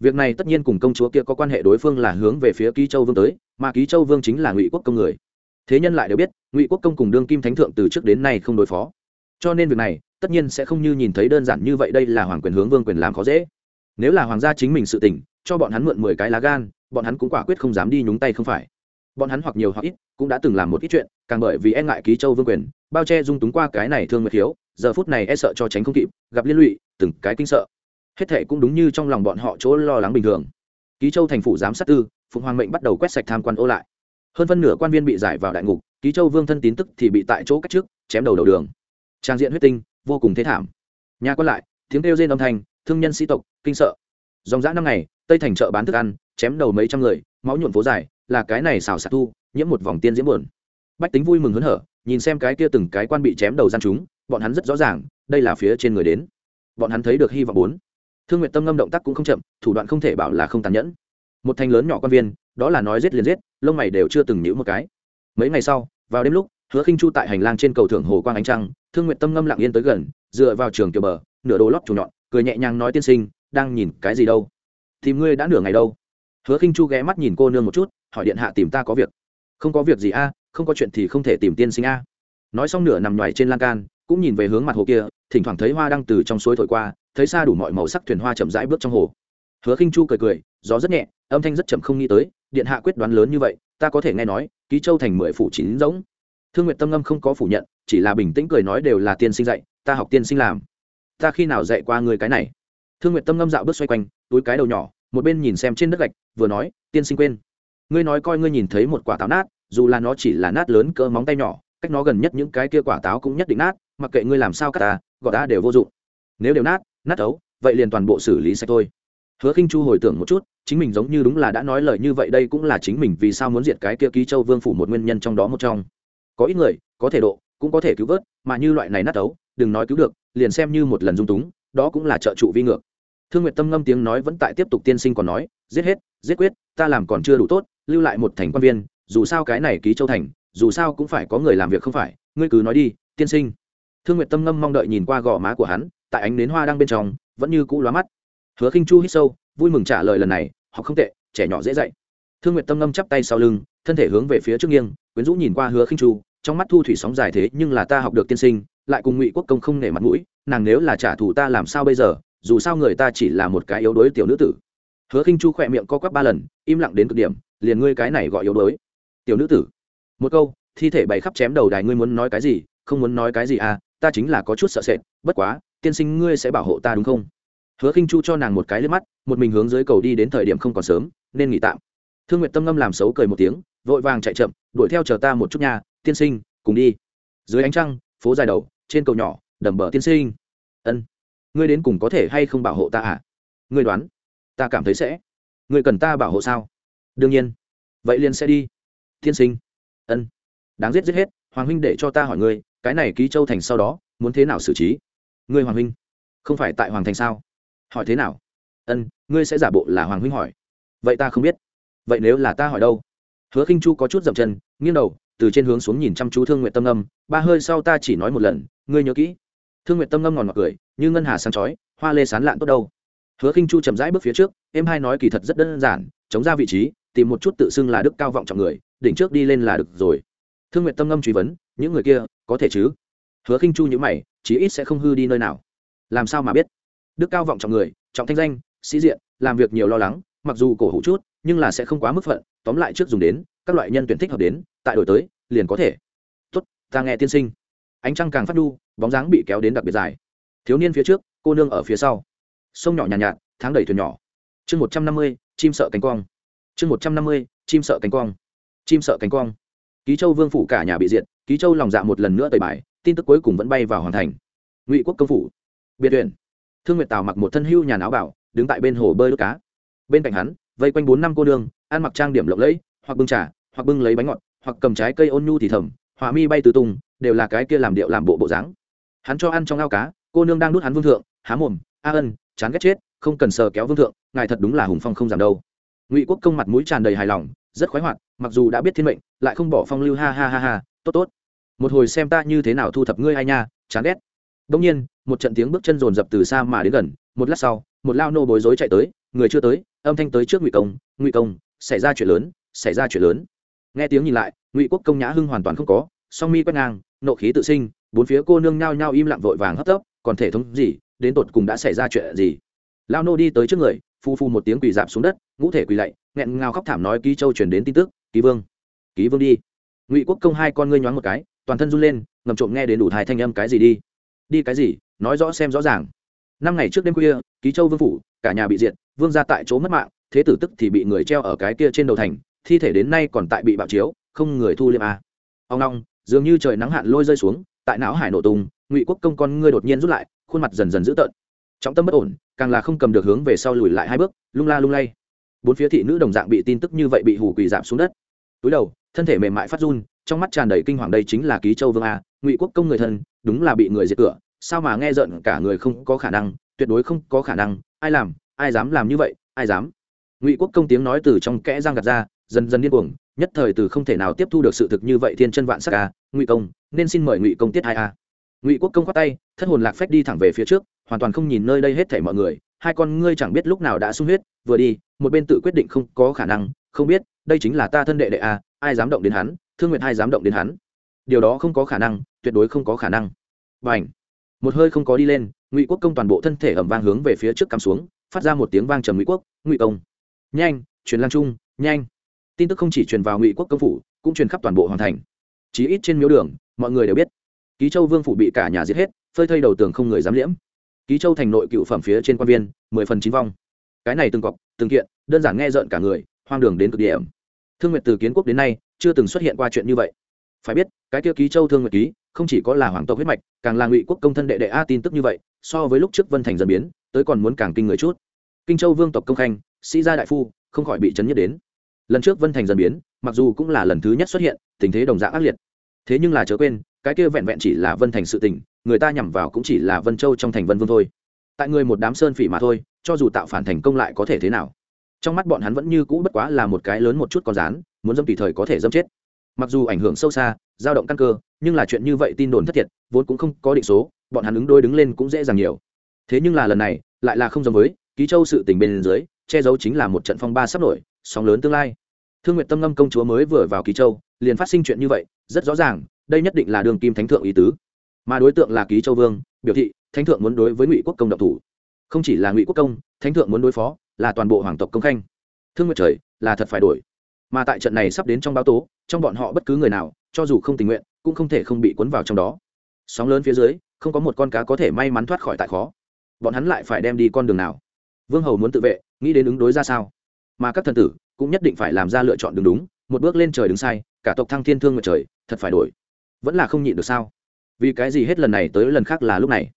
Việc này tất nhiên cùng công chúa kia có quan hệ, đối phương là hướng về phía ký châu vương tới, mà ký châu vương chính là ngụy quốc công người thế nhân lại đều biết, ngụy quốc công cùng đương kim thánh thượng từ trước đến nay không đối phó. Cho nên việc này, tất nhiên sẽ không như nhìn thấy đơn giản như vậy đây là hoàng quyền hướng vương quyền làm khó dễ. Nếu là hoàng gia chính mình sự tỉnh cho bọn hắn mượn mười cái lá gan, bọn hắn cũng quả quyết không dám đi nhúng tay không phải. Bọn hắn hoặc nhiều hoặc ít, cũng đã từng làm một ít chuyện, càng bởi vì e ngại ký châu vương quyền, bao che dung túng qua cái này thương mệt thiếu giờ phút này e sợ cho tránh không kịp, gặp liên lụy, từng cái kinh sợ. Hết thệ cũng đúng như trong lòng bọn họ chỗ lo lắng bình thường. Ký châu thành phủ giám sát tư, phụng hoàng mệnh bắt đầu quét sạch tham quan ô lại hơn phân nửa quan viên bị giải vào đại ngục, ký châu vương thân tín tức thì bị tại chỗ cách trước, chém đầu đầu đường. Trang diện huyết tinh, vô cùng thế thảm. Nhà quan lại, tiếng kêu rên âm thanh, thương nhân sĩ tộc, kinh sợ. Dòng dã năm ngày, tây thành chợ bán thức ăn, chém đầu mấy trăm người, máu nhuộn phố dài, là cái này xào xạc thu, nhiễm một vòng tiên diễm buồn. Bách tính vui mừng hớn hở, nhìn xem cái kia từng cái quan bị chém đầu gian chúng, bọn hắn rất rõ ràng, đây là phía trên người đến. Bọn hắn thấy được hy vọng bốn. Thương nguyện tâm ngâm động tác cũng không chậm, thủ đoạn không thể bảo là không tàn nhẫn. Một thành lớn nhỏ quan viên đó là nói giết liền giết, lông mày đều chưa từng nhữ một cái. Mấy ngày sau, vào đêm lúc, hứa khinh chu tại hành lang trên cầu thượng hồ quang ánh trăng, thương nguyện tâm ngâm lặng yên tới gần, dựa vào trường kiều bờ, nửa đồ lót chủ nhọn, cười nhẹ nhàng nói tiên sinh, đang nhìn cái gì đâu? Tìm ngươi đã nửa ngày đâu? Hứa khinh chu ghé mắt nhìn cô nương một chút, hỏi điện hạ tìm ta có việc. Không có việc gì a, không có chuyện thì không thể tìm tiên sinh a. Nói xong nửa nằm ngoài trên lan can, cũng nhìn về hướng mặt hồ kia, thỉnh thoảng thấy hoa đang từ trong suối thổi qua, thấy xa đủ mọi màu sắc thuyền hoa chậm rãi bước trong hồ. Hứa khinh chu cười cười, gió rất nhẹ, âm thanh rất chậm không nghĩ tới điện hạ quyết đoán lớn như vậy, ta có thể nghe nói, ký châu thành mười phủ chín giống thương nguyện tâm ngâm không có phủ nhận, chỉ là bình tĩnh cười nói đều là tiên sinh dạy, ta học tiên sinh làm. Ta khi nào dạy qua người cái này? Thương nguyện tâm ngâm dạo bước xoay quanh, túi cái đầu nhỏ, một bên nhìn xem trên đất gạch, vừa nói, tiên sinh quên. Ngươi nói coi ngươi nhìn thấy một quả táo nát, dù là nó chỉ là nát lớn cỡ móng tay nhỏ, cách nó gần nhất những cái kia quả táo cũng nhất định nát, mặc kệ ngươi làm sao cắt ta gọi ta đều vô dụng. Nếu đều nát nát ấu, vậy liền toàn bộ xử lý sạch thôi. Hứa khinh chu hồi tưởng một chút chính mình giống như đúng là đã nói lời như vậy, đây cũng là chính mình vì sao muốn diệt cái kia ký châu vương phủ một nguyên nhân trong đó một trong. Có ít người, có thể độ, cũng có thể cứu vớt, mà như loại này nát ấu, đừng nói cứu được, liền xem như một lần dung túng, đó cũng là trợ trụ vi ngược. Thương nguyệt tâm ngâm tiếng nói vẫn tại tiếp tục tiên sinh còn nói, giết hết, giết quyết, ta làm còn chưa đủ tốt, lưu lại một thành quan viên, dù sao cái này ký châu thành, dù sao cũng phải có người làm việc không phải, ngươi cứ nói đi, tiên sinh. Thương nguyệt tâm ngâm mong đợi nhìn qua gò má của hắn, tại ánh nến hoa đang bên trong, vẫn như cũ lóa mắt. Hứa khinh chu hít sâu vui mừng trả lời lần này, học không tệ, trẻ nhỏ dễ dạy. Thương nguyệt tâm ngâm chắp tay sau lưng, thân thể hướng về phía trước nghiêng, quyến rũ nhìn qua hứa khinh chu, trong mắt thu thủy sóng dài thế nhưng là ta học được tiên sinh, lại cùng ngụy quốc công không nể mặt mũi, nàng nếu là trả thù ta làm sao bây giờ, dù sao người ta chỉ là một cái yếu đuối tiểu nữ tử. Hứa khinh chu khỏe miệng co quắp ba lần, im lặng đến cực điểm, liền ngươi cái này gọi yếu đuối. Tiểu nữ tử. Một câu, thi thể bày khắp chém đầu đài ngươi muốn nói cái gì, không muốn nói cái gì à ta chính là có chút sợ sệt, bất quá, tiên sinh ngươi sẽ bảo hộ ta đúng không? Hứa khinh chu cho nàng một cái lên mắt, một mình hướng dưới cầu đi đến thời điểm không còn sớm, nên nghỉ tạm. Thương nguyệt tâm ngâm làm xấu cười một tiếng, vội vàng chạy chậm, đuổi theo chờ ta một chút nha, tiên sinh, cùng đi. Dưới ánh trăng, phố dài đầu, trên cầu nhỏ, đầm bờ tiên sinh. Ân, ngươi đến cùng có thể hay không bảo hộ ta à? Ngươi đoán, ta cảm thấy sẽ. Ngươi cần ta bảo hộ sao? Đương nhiên. Vậy liền sẽ đi. Tiên sinh. Ân, đáng giết giết hết, hoàng huynh để cho ta hỏi ngươi, cái này ký châu thành sau đó, muốn thế nào xử trí? Ngươi hoàng huynh, không phải tại hoàng thành sao? Hỏi thế nào? Ân, ngươi sẽ giả bộ là hoàng huynh hỏi. Vậy ta không biết. Vậy nếu là ta hỏi đâu? Hứa khinh chu có chút dậm chân, nghiêng đầu, từ trên hướng xuống nhìn chăm chú thương nguyện tâm âm. Ba hơi sau ta chỉ nói một lần, ngươi nhớ kỹ. Thương nguyện tâm Âm ngòn ngọt cười, như ngân hà sáng chói, hoa lê sán lạn tốt đâu. Hứa khinh chu chậm rãi bước phía trước, em hai nói kỳ thật rất đơn giản, chống ra vị trí, tìm một chút tự xưng là đức cao vọng trọng người, đỉnh trước đi lên là được rồi. Thương nguyện tâm Âm truy vấn, những người kia, có thể chứ? Hứa khinh chu nhữ mày, chí ít sẽ không hư đi nơi nào. Làm sao mà biết? Đức cao vọng trọng người trọng thanh danh sĩ diện làm việc nhiều lo lắng mặc dù cổ hủ chút nhưng là sẽ không quá mức phận tóm lại trước dùng đến các loại nhân tuyển thích hợp đến tại đổi tới liền có thể. Tốt ta nghe tiên sinh. Ánh trăng càng phát đu bóng dáng bị kéo đến đặc biệt dài. Thiếu niên phía trước cô nương ở phía sau. Sông nhỏ nhàn nhạt, nhạt tháng đầy thuyền nhỏ. Chương một trăm năm mươi chim sợ cánh quang. Chương một trăm năm mươi chim sợ cánh quang. Chim sợ cánh quang. Ký châu vương phủ cả nhà bị diệt ký châu lòng dạ một lần nữa tẩy bài tin tức cuối cùng vẫn bay vào hoàn thành. Ngụy quốc công phủ. Biệt tuyển thương nguyệt tào mặc một thân hưu nhà áo bảo, đứng tại bên hồ bơi đốt cá. Bên cạnh hắn, vây quanh bốn năm cô nương, ăn mặc trang điểm lộng lẫy, hoặc bưng trà, hoặc bưng lấy bánh ngọt, hoặc cầm trái cây ôn nhu thì thầm hỏa mi bay từ tung, đều là cái kia làm điệu làm bộ bộ dáng. Hắn cho ăn trong ao cá, cô nương đang nuốt hắn vương thượng, há mồm, a ân, chán ghét chết, không cần sờ kéo vương thượng, ngài thật đúng là hùng phong không giảm đâu. Ngụy quốc công mặt mũi tràn đầy hài lòng, rất khoái hoạt, mặc dù đã biết thiên mệnh, lại không bỏ phong lưu ha ha ha ha, tốt tốt. Một hồi xem ta như thế nào thu thập ngươi hay nha, chán ghét. Đông nhiên một trận tiếng bước chân rồn rập từ xa mà đến gần, một lát sau, một lao nô bối rối chạy tới, người chưa tới, âm thanh tới trước ngụy công ngụy công, xảy ra chuyện lớn, xảy ra chuyện lớn. Nghe tiếng nhìn lại, ngụy quốc công nhã hưng hoàn toàn không có, song mi quét ngang, nộ khí tự sinh, bốn phía cô nương nhao nhao im lặng vội vàng hấp tấp, còn thể thống gì, đến tột cùng đã xảy ra chuyện gì? Lao nô đi tới trước người, phu phu một tiếng quỳ dạp xuống đất, ngũ thể quỳ lạy, nghẹn ngào khóc thảm nói ký châu truyền đến tin tức, ký vương ký vương đi. Ngụy quốc công hai con ngươi nhoáng một cái, toàn thân run lên ngầm trộm nghe đến đủ thai thanh âm, cái gì đi? Đi cái gì? Nói rõ xem rõ ràng. Năm ngày trước đêm khuya, ký châu vương phủ, cả nhà bị diệt, vương ra tại chỗ mất mạng, thế tử tức thì bị người treo ở cái kia trên đầu thành, thi thể đến nay còn tại bị bạo chiếu, không người thu liêm a à. ông long, dường như trời nắng hạn lôi rơi xuống, tại não hải nổ tung, ngụy quốc công con ngươi đột nhiên rút lại, khuôn mặt dần dần dữ tợn. Trọng tâm bất ổn, càng là không cầm được hướng về sau lùi lại hai bước, lung la lung lay. Bốn phía thị nữ đồng dạng bị tin tức như vậy bị hù quỳ giảm xuống đất. Túi đầu, thân thể mềm mại phát run, trong mắt tràn đầy kinh hoàng đây chính là ký châu vương a, ngụy quốc công người thân, đúng là bị người diệt cửa sao mà nghe giận cả người không có khả năng, tuyệt đối không có khả năng, ai làm, ai dám làm như vậy, ai dám. Ngụy quốc công tiếng nói từ trong kẽ răng gạt ra, dần dần điên cuồng, nhất thời từ không thể nào tiếp thu được sự thực như vậy thiên chân vạn sắc a ngụy công, nên xin mời ngụy công tiết hai a. Ngụy quốc công khoát tay, thất hồn lạc phách đi thẳng về phía trước, hoàn toàn không nhìn nơi đây hết thảy mọi người, hai con ngươi chẳng biết lúc nào đã sung huyết, vừa đi, một bên tự quyết định không có khả năng, không biết, đây chính là ta thân đệ đệ a ai dám động đến hắn, thương nguyện hai dám động đến hắn. Điều đó không có khả năng, tuyệt đối không có khả năng. B à một hơi không có đi lên, ngụy quốc công toàn bộ thân thể ẩm vang hướng về phía trước cắm xuống, phát ra một tiếng vang trầm ngụy quốc, ngụy công! Nhanh, truyền lan trung, nhanh! Tin tức không chỉ truyền vào ngụy quốc công phủ, cũng truyền khắp toàn bộ hoàn thành. Chí ít trên miếu đường, mọi người đều biết, ký châu vương phủ bị cả nhà giết hết, phơi thây đầu tường không người dám liễm. Ký châu thành nội cựu phẩm phía trên quan viên, mười phần chín vong. Cái này từng cọc, từng kiện, đơn giản nghe rợn cả người, hoang đường đến cực điểm. Thương nguyện từ kiến quốc đến nay, chưa từng xuất hiện qua chuyện như vậy phải biết, cái kia ký châu thương nguyệt ký, không chỉ có là hoàng tộc huyết mạch, càng là ngụy quốc công thân đệ đệ a tin tức như vậy, so với lúc trước vân thành dần biến, tới còn muốn càng kinh người chút. Kinh châu vương tộc công khanh, sĩ gia đại phu, không khỏi bị chấn nhất đến. Lần trước vân thành dần biến, mặc dù cũng là lần thứ nhất xuất hiện, tình thế đồng dạng ác liệt. Thế nhưng là chớ quên, cái kia vẹn vẹn chỉ là vân thành sự tình, người ta nhằm vào cũng chỉ là vân châu trong thành vân vương thôi. Tại người một đám sơn phỉ mà thôi, cho dù tạo phản thành công lại có thể thế nào? Trong mắt bọn hắn vẫn như cũ bất quá là một cái lớn một chút con rán, muốn dâm tùy thời có thể dâm chết mặc dù ảnh hưởng sâu xa, dao động căn cơ, nhưng là chuyện như vậy tin đồn thất thiệt, vốn cũng không có định số, bọn hắn ứng đôi đứng lên cũng dễ dàng nhiều. Thế nhưng là lần này, lại là không giống với, ký châu sự tình bên dưới, che giấu chính là một trận phong ba sắp nổi, sóng lớn tương lai. Thương nguyện tâm ngâm công chúa mới vừa vào ký châu, liền phát sinh chuyện như vậy, rất rõ ràng, đây nhất định là đường kim thánh thượng ý tứ. Mà đối tượng là ký châu vương, biểu thị, thánh thượng muốn đối với ngụy quốc công độc thủ. Không chỉ là ngụy quốc công, thánh thượng muốn đối phó, là toàn bộ hoàng tộc công khanh. Thương nguyệt trời, là thật phải đổi mà tại trận này sắp đến trong báo tố, trong bọn họ bất cứ người nào, cho dù không tình nguyện, cũng không thể không bị cuốn vào trong đó. Sóng lớn phía dưới, không có một con cá có thể may mắn thoát khỏi tại khó. Bọn hắn lại phải đem đi con đường nào? Vương hầu muốn tự vệ, nghĩ đến ứng đối ra sao? Mà các thần tử cũng nhất định phải làm ra lựa chọn đường đúng, một bước lên trời đứng sai, cả tộc thăng thiên thương nguyệt trời, thật phải đổi. Vẫn là không nhịn được sao? Vì cái gì hết lần này tới lần khác là lúc này?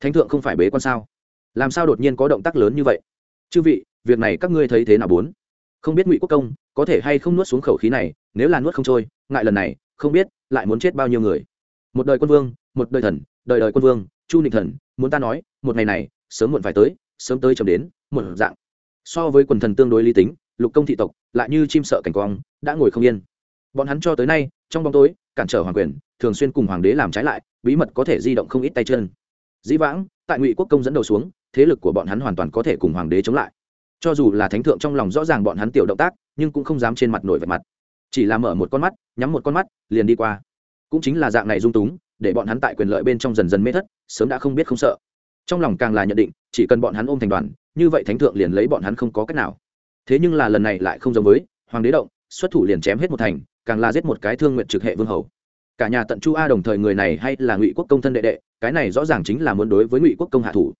Thánh thượng không phải bế quan sao? Làm sao đột nhiên có động tác lớn như vậy? Chư vị, việc này các ngươi thấy thế nào bốn? Không biết ngụy quốc công có thể hay không nuốt xuống khẩu khí này, nếu là nuốt không trôi, ngại lần này, không biết, lại muốn chết bao nhiêu người. Một đời quân vương, một đời thần, đời đời quân vương, chu nịnh thần, muốn ta nói, một ngày này, sớm muộn phải tới, sớm tới chậm đến, một dạng. So với quần thần tương đối lý tính, lục công thị tộc, lại như chim sợ cảnh quang, đã ngồi không yên. Bọn hắn cho tới nay, trong bóng tối, cản trở hoàng quyền, thường xuyên cùng hoàng đế làm trái lại, bí mật có thể di động không ít tay chân. Dĩ vãng, tại ngụy quốc công dẫn đầu xuống, thế lực của bọn hắn hoàn toàn có thể cùng hoàng đế chống lại cho dù là thánh thượng trong lòng rõ ràng bọn hắn tiểu động tác, nhưng cũng không dám trên mặt nổi vạch mặt. Chỉ là mở một con mắt, nhắm một con mắt, liền đi qua. Cũng chính là dạng này dung túng, để bọn hắn tại quyền lợi bên trong dần dần mê thất, sớm đã không biết không sợ. Trong lòng càng là nhận định, chỉ cần bọn hắn ôm thành đoàn, như vậy thánh thượng liền lấy bọn hắn không có cách nào. Thế nhưng là lần này lại không giống với, hoàng đế động, xuất thủ liền chém hết một thành, càng là giết một cái thương nguyện trực hệ vương hầu. Cả nhà tận chu a đồng thời người này hay là ngụy quốc công thân đệ đệ, cái này rõ ràng chính là muốn đối với ngụy quốc công hạ thủ.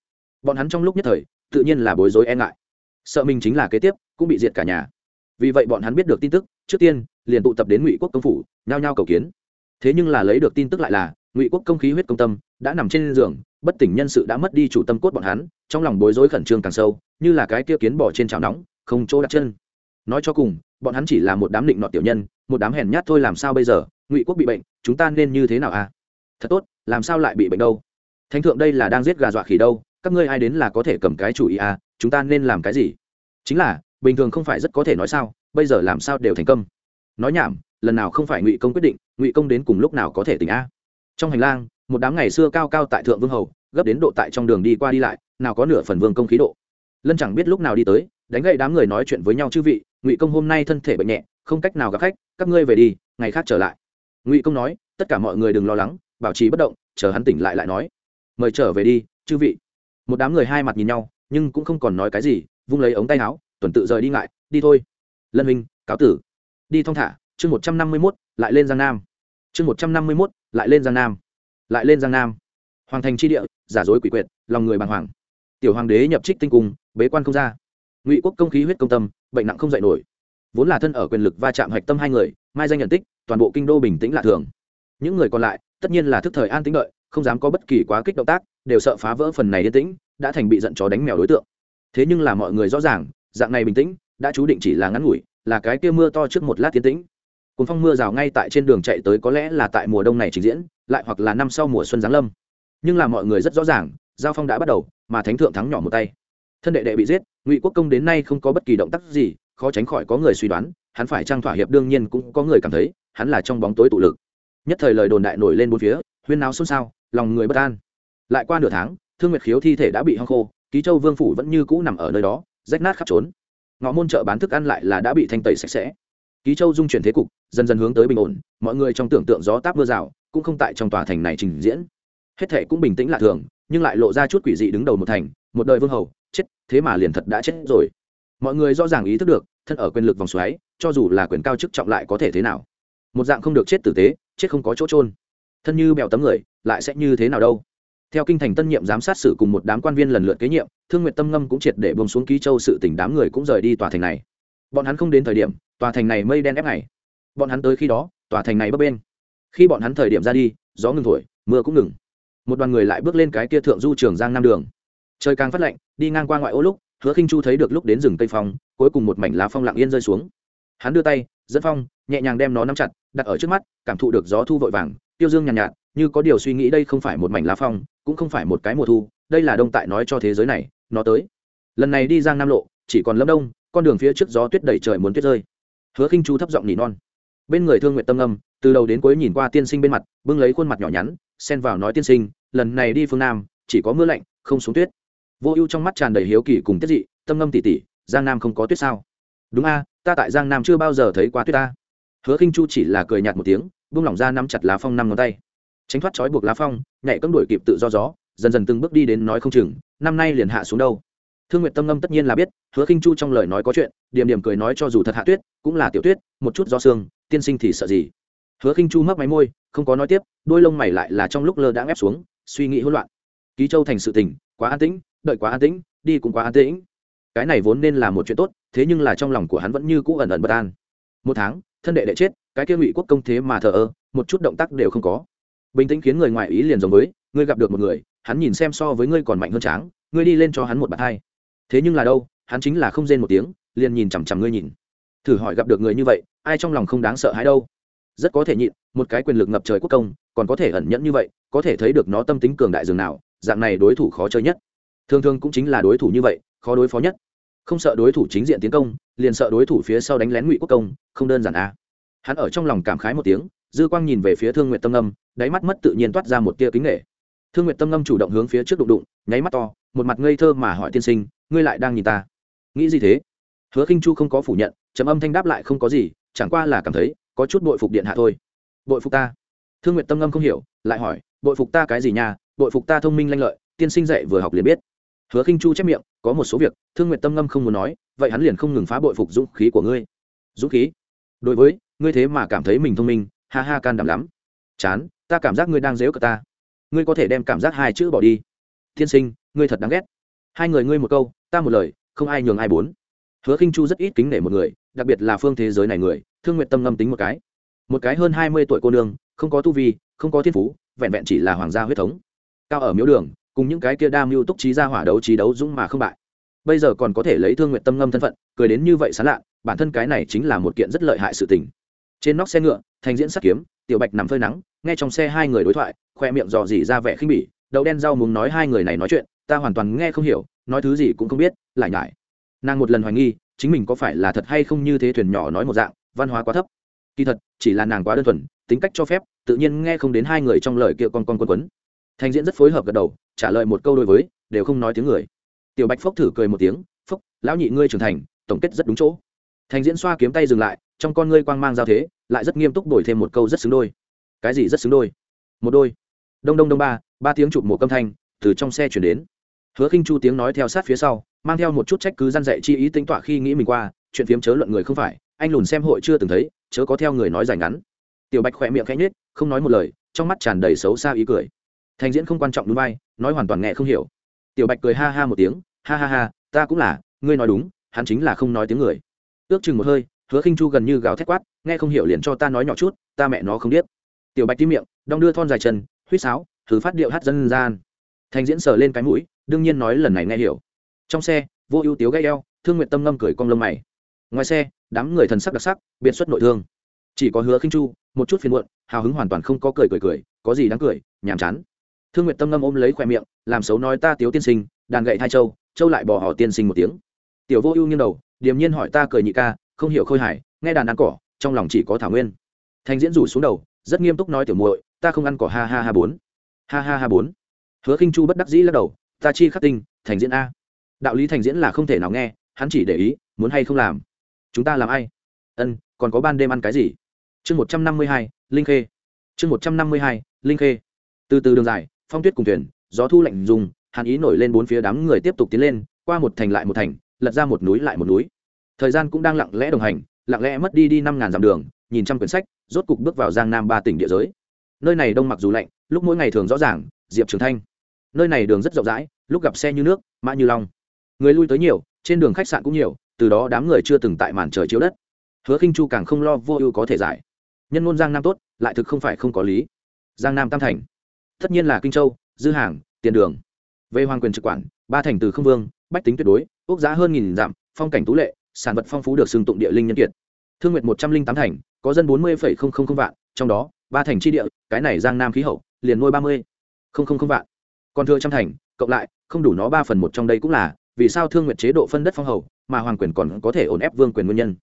Bọn hắn trong lúc nhất thời, tự nhiên là bối rối e ngại sợ mình chính là kế tiếp, cũng bị diệt cả nhà. Vì vậy bọn hắn biết được tin tức, trước tiên, liền tụ tập đến ngụy quốc công phủ, nhao nhao cầu kiến. Thế nhưng là lấy được tin tức lại là, ngụy quốc công khí huyết công tâm, đã nằm trên giường, bất tỉnh nhân sự đã mất đi chủ tâm cốt bọn hắn, trong lòng bối rối khẩn trương càng sâu, như là cái kia kiến bỏ trên chảo nóng, không chỗ đặt chân. Nói cho cùng, bọn hắn chỉ là một đám định nọ tiểu nhân, một đám hèn nhát thôi làm sao bây giờ, ngụy quốc bị bệnh, chúng ta nên như thế nào à? Thật tốt, làm sao lại bị bệnh đâu? Thánh thượng đây là đang giết gà dọa khỉ đâu? Các ngươi ai đến là có thể cầm cái chủ ý à chúng ta nên làm cái gì? Chính là, bình thường không phải rất có thể nói sao, bây giờ làm sao đều thành công. Nói nhảm, lần nào không phải ngụy công quyết định, ngụy công đến cùng lúc nào có thể tỉnh a? Trong hành lang, một đám ngày xưa cao cao tại thượng vương hầu, gấp đến độ tại trong đường đi qua đi lại, nào có nửa phần vương công khí độ. Lân chẳng biết lúc nào đi tới, đánh gậy đám người nói chuyện với nhau chư vị, ngụy công hôm nay thân thể bệnh nhẹ, không cách nào gặp khách, các ngươi về đi, ngày khác trở lại. Ngụy công nói, tất cả mọi người đừng lo lắng, bảo trì bất động, chờ hắn tỉnh lại lại nói. Mời trở về đi, chư vị một đám người hai mặt nhìn nhau, nhưng cũng không còn nói cái gì, vung lấy ống tay áo, tuần tự rời đi ngại, đi thôi. Lân huynh, cáo tử. Đi thong thả, chương một trăm năm mươi mốt, lại lên giang nam. Chương một trăm năm mươi mốt, lại lên giang nam. Lại lên giang nam. Hoàng thành tri địa, giả dối quỷ quyệt, lòng người bàng hoàng. Tiểu hoàng đế nhập trích tinh cung, bế quan không ra. Ngụy quốc công khí huyết công tâm, bệnh nặng không dạy nổi. Vốn là thân ở quyền lực va chạm hạch tâm hai người, mai danh nhận tích, toàn bộ kinh đô bình tĩnh lạ thường. Những người còn lại, tất nhiên là thức thời an tĩnh đợi, không dám có bất kỳ quá kích động tác đều sợ phá vỡ phần này yên tĩnh, đã thành bị giận chó đánh mèo đối tượng. Thế nhưng là mọi người rõ ràng, dạng này bình tĩnh, đã chú định chỉ là ngắn ngủi, là cái kia mưa to trước một lát tiến tĩnh. Cùng phong mưa rào ngay tại trên đường chạy tới có lẽ là tại mùa đông này trình diễn, lại hoặc là năm sau mùa xuân giáng lâm. Nhưng là mọi người rất rõ ràng, giao phong đã bắt đầu, mà thánh thượng thắng nhỏ một tay. Thân đệ đệ bị giết, ngụy quốc công đến nay không có bất kỳ động tác gì, khó tránh khỏi có người suy đoán, hắn phải trang thỏa hiệp đương nhiên cũng có người cảm thấy, hắn là trong bóng tối tụ lực. Nhất thời lời đồn đại nổi lên bốn phía, huyên náo xôn xao, lòng người bất an lại qua nửa tháng, thương nguyệt khiếu thi thể đã bị hong khô, ký châu vương phủ vẫn như cũ nằm ở nơi đó, rách nát khắp trốn. Ngõ môn chợ bán thức ăn lại là đã bị thanh tẩy sạch sẽ. Ký châu dung chuyển thế cục, dần dần hướng tới bình ổn, mọi người trong tưởng tượng gió táp mưa rào, cũng không tại trong tòa thành này trình diễn. Hết thể cũng bình tĩnh lạ thường, nhưng lại lộ ra chút quỷ dị đứng đầu một thành, một đời vương hầu, chết, thế mà liền thật đã chết rồi. Mọi người rõ ràng ý thức được, thân ở quyền lực vòng xoáy, cho dù là quyền cao chức trọng lại có thể thế nào? Một dạng không được chết tử tế, chết không có chỗ trôn thân như bèo tấm người, lại sẽ như thế nào đâu? Theo kinh thành tân nhiệm giám sát sự cùng một đám quan viên lần lượt kế nhiệm thương nguyện tâm ngâm cũng triệt để bông xuống ký châu sự tỉnh đám người cũng rời đi tòa thành này. Bọn hắn không đến thời điểm tòa thành này mây đen ép này. bọn hắn tới khi đó tòa thành này bấp bên khi bọn hắn thời điểm ra đi gió ngừng thổi mưa cũng ngừng. Một đoàn người lại bước lên cái kia thượng du trường giang nam đường. Trời càng phát lạnh đi ngang qua ngoại ô lúc hứa khinh chu thấy được lúc đến rừng tây phong cuối cùng một mảnh lá phong lặng yên rơi xuống. Hắn đưa tay dẫn phong nhẹ nhàng đem nó nắm chặt đặt ở trước mắt cảm thụ được gió thu vội vàng tiêu dương nhàn nhạt, nhạt như có điều suy nghĩ đây không phải một mảnh lá phong cũng không phải một cái mùa thu, đây là đông tại nói cho thế giới này, nó tới. Lần này đi giang nam lộ, chỉ còn lâm đông, con đường phía trước gió tuyết đầy trời muốn tuyết rơi. Hứa khinh chu thấp giọng nỉ non. Bên người thương nguyện tâm âm, từ đầu đến cuối nhìn qua tiên sinh bên mặt, bưng lấy khuôn mặt nhỏ nhắn, xen vào nói tiên sinh, lần này đi phương nam, chỉ có mưa lạnh, không xuống tuyết. Vô ưu trong mắt tràn đầy hiếu kỳ cùng tiết dị, tâm ngâm tỉ tỉ, giang nam không có tuyết sao? Đúng a, ta tại giang nam chưa bao giờ thấy quá tuyết ta. Hứa khinh chu chỉ là cười nhạt một tiếng, buông lỏng ra nắm chặt lá phong năm ngón tay tránh thoát trói buộc lá phong, nhảy cấm đuổi kịp tự do gió, dần dần từng bước đi đến nói không chừng, năm nay liền hạ xuống đâu. Thương nguyện tâm ngâm tất nhiên là biết, hứa khinh chu trong lời nói có chuyện, điểm điểm cười nói cho dù thật hạ tuyết, cũng là tiểu tuyết, một chút do xương tiên sinh thì sợ gì? Hứa khinh chu mấp máy môi, không có nói tiếp, đôi lông mày lại là trong lúc lơ đãng ép xuống, suy nghĩ hỗn loạn. Ký châu thành sự tình, quá an tĩnh, đợi quá an tĩnh, đi cũng quá an tĩnh. Cái này vốn nên là một chuyện tốt, thế nhưng là trong lòng của hắn vẫn như cũ ẩn ẩn bất an. Một tháng, thân đệ đệ chết, cái kia ngụy quốc công thế mà thờ ơ, một chút động tác đều không có bình tĩnh khiến người ngoài ý liền giống với, ngươi gặp được một người, hắn nhìn xem so với ngươi còn mạnh hơn tráng, ngươi đi lên cho hắn một bàn hai. Thế nhưng là đâu, hắn chính là không rên một tiếng, liền nhìn chằm chằm ngươi nhìn. Thử hỏi gặp được người như vậy, ai trong lòng không đáng sợ hãi đâu? Rất có thể nhịn, một cái quyền lực ngập trời quốc công, còn có thể ẩn nhẫn như vậy, có thể thấy được nó tâm tính cường đại dường nào, dạng này đối thủ khó chơi nhất. Thường thường cũng chính là đối thủ như vậy, khó đối phó nhất. Không sợ đối thủ chính diện tiến công, liền sợ đối thủ phía sau đánh lén ngụy quốc công, không đơn giản à. hắn ở trong lòng cảm khái một tiếng, dư quang nhìn về phía thương nguyện tâm âm đáy mắt mất tự nhiên toát ra một tia kính nghệ. Thương nguyệt tâm ngâm chủ động hướng phía trước đụng đụng, nháy mắt to, một mặt ngây thơ mà hỏi tiên sinh, ngươi lại đang nhìn ta. Nghĩ gì thế? Hứa khinh chu không có phủ nhận, trầm âm thanh đáp lại không có gì, chẳng qua là cảm thấy, có chút bội phục điện hạ thôi. Bội phục ta? Thương nguyệt tâm ngâm không hiểu, lại hỏi, bội phục ta cái gì nha? Bội phục ta thông minh lanh lợi, tiên sinh dạy vừa học liền biết. Hứa khinh chu chép miệng, có một số việc, thương nguyệt tâm ngâm không muốn nói, vậy hắn liền không ngừng phá bội phục dũng khí của ngươi. Dũng khí? Đối với, ngươi thế mà cảm thấy mình thông minh, ha ha can đảm lắm. Chán ta cảm giác ngươi đang dếu cả ta. Ngươi có thể đem cảm giác hai chữ bỏ đi. Tiên sinh, ngươi thật đáng ghét. Hai người ngươi một câu, ta một lời, không ai nhường ai bốn. Hứa khinh chu rất ít kính nể một người, đặc biệt là phương thế giới này người, thương nguyện tâm ngâm tính một cái. Một cái hơn hai mươi tuổi cô nương, không có tu vi, không có thiên phú, vẹn vẹn chỉ là hoàng gia huyết thống. Cao ở miếu đường, cùng những cái kia đam mưu túc trí ra hỏa đấu trí đấu dũng mà không bại. Bây giờ còn có thể lấy thương nguyện tâm ngâm thân phận, cười đến như vậy sán lạ, bản thân cái này chính là một kiện rất lợi hại sự tình. Trên nóc xe ngựa, thành diễn sắt kiếm tiểu bạch nằm phơi nắng, nghe trong xe hai người đối thoại, khoe miệng dò dỉ ra vẻ khinh bỉ đậu đen rau muốn nói hai người này nói chuyện, ta hoàn toàn nghe không hiểu, nói thứ gì cũng không biết, lại nhải. Nàng một lần hoài nghi, chính mình có phải là thật hay không như thế thuyền nhỏ nói một dạng, văn hóa quá thấp. Kỳ thật, chỉ là nàng quá đơn thuần, tính cách cho phép, tự nhiên nghe không đến hai người trong lời kia con con quân quấn. Thành diễn rất phối hợp gật đầu, trả lời một câu đối với, đều không nói tiếng người. Tiểu bạch phốc thử cười một tiếng, phốc, lão nhị ngươi trưởng thành, tổng kết rất đúng chỗ. Thành diễn xoa kiếm tay dừng lại trong con ngươi quang mang giao thế, lại rất nghiêm túc đổi thêm một câu rất xứng đôi. Cái gì rất xứng đôi? Một đôi. Đông đông đông ba ba tiếng chụp một âm thanh, từ trong xe chuyển đến. Hứa khinh chu tiếng nói theo sát phía sau, mang theo một chút trách cứ gian dạy chi ý tính tọa khi nghĩ mình qua, chuyện phiếm chớ luận người không phải, anh lùn xem hội chưa từng thấy, chớ có theo người nói dài ngắn. Tiểu bạch khỏe miệng khẽ nhếch, không nói một lời, trong mắt tràn đầy xấu xa ý cười. Thành diễn không quan trọng đúng vai, nói hoàn toàn nghe không hiểu. Tiểu bạch cười ha ha một tiếng, ha ha ha, ta cũng là, ngươi nói đúng, hắn chính là không nói tiếng người. Ước chừng một hơi hứa khinh chu gần như gào thét quát, nghe không hiểu liền cho ta nói nhỏ chút, ta mẹ nó không biết tiểu bạch tim miệng, đong đưa thon dài chân, huýt sáo thử phát điệu hát dân gian. Thành diễn sờ lên cái mũi, đương nhiên nói lần này nghe hiểu. Trong xe, vô ưu tiếu gây eo, thương nguyện tâm ngâm cười cong lông mày. Ngoài xe, đám người thần sắc đặc sắc biện xuất nội thương. Chỉ có hứa khinh chu, một chút phiền muộn, hào hứng hoàn toàn không có cười cười cười, có gì đáng cười, nhàm chán. Thương nguyện tâm ngâm ôm lấy khoe miệng, làm xấu nói ta tiếu tiên sinh, đàn gậy hai châu châu lại bỏ họ tiên sinh một tiếng. Tiểu vô ưu nghiêng đầu, điềm nhiên hỏi ta cười nhị ca không hiểu khôi hài, nghe đàn ăn cỏ, trong lòng chỉ có thảo nguyên. Thành diễn rủ xuống đầu, rất nghiêm túc nói tiểu muội, ta không ăn cỏ, ha ha ha bốn. Ha ha ha bốn. Hứa khinh chu bất đắc dĩ lắc đầu, ta chi khắc tinh, thành diễn a. Đạo lý thành diễn là không thể nào nghe, hắn chỉ để ý, muốn hay không làm. Chúng ta làm ai? Ân, còn có ban đêm ăn cái gì? Chương một trăm năm mươi hai, linh khê. Chương một trăm năm mươi hai, linh khê. Từ từ đường dài, phong tuyết cùng thuyền, gió thu lạnh dùng, hàn ý nổi lên bốn phía đám người tiếp tục tiến lên, qua một thành lại một thành, lật ra một núi lại một núi thời gian cũng đang lặng lẽ đồng hành, lặng lẽ mất đi đi năm ngàn dặm đường, nhìn trăm quyển sách, rốt cục bước vào giang nam ba tỉnh địa giới. Nơi này đông mặc dù lạnh, lúc mỗi ngày thường rõ ràng, diệp trường thanh. Nơi này đường rất rộng rãi, lúc gặp xe như nước, mã như long. Người lui tới nhiều, trên đường khách sạn cũng nhiều, từ đó đám người chưa từng tại màn trời chiếu đất. Hứa khinh chu càng không lo vô ưu có thể giải. Nhân ngôn giang nam tốt, lại thực không phải không có lý. Giang nam tam thành. Tất nhiên là kinh châu, dư hàng, tiền đường. Về hoàng quyền trực quản, ba thành từ không vương, bách tính tuyệt đối quốc giá hơn nghìn dặm, phong cảnh tú lệ sản vật phong phú được xưng tụng địa linh nhân kiệt. Thương Nguyệt một trăm linh tám thành, có dân bốn mươi vạn, trong đó, ba thành tri địa, cái này giang nam khí hậu, liền nuôi ba mươi vạn. Còn thừa trăm thành, cộng lại, không đủ nó ba phần một trong đây cũng là, vì sao thương Nguyệt chế độ phân đất phong hầu, mà hoàng quyền còn có thể ổn ép vương quyền nguyên nhân?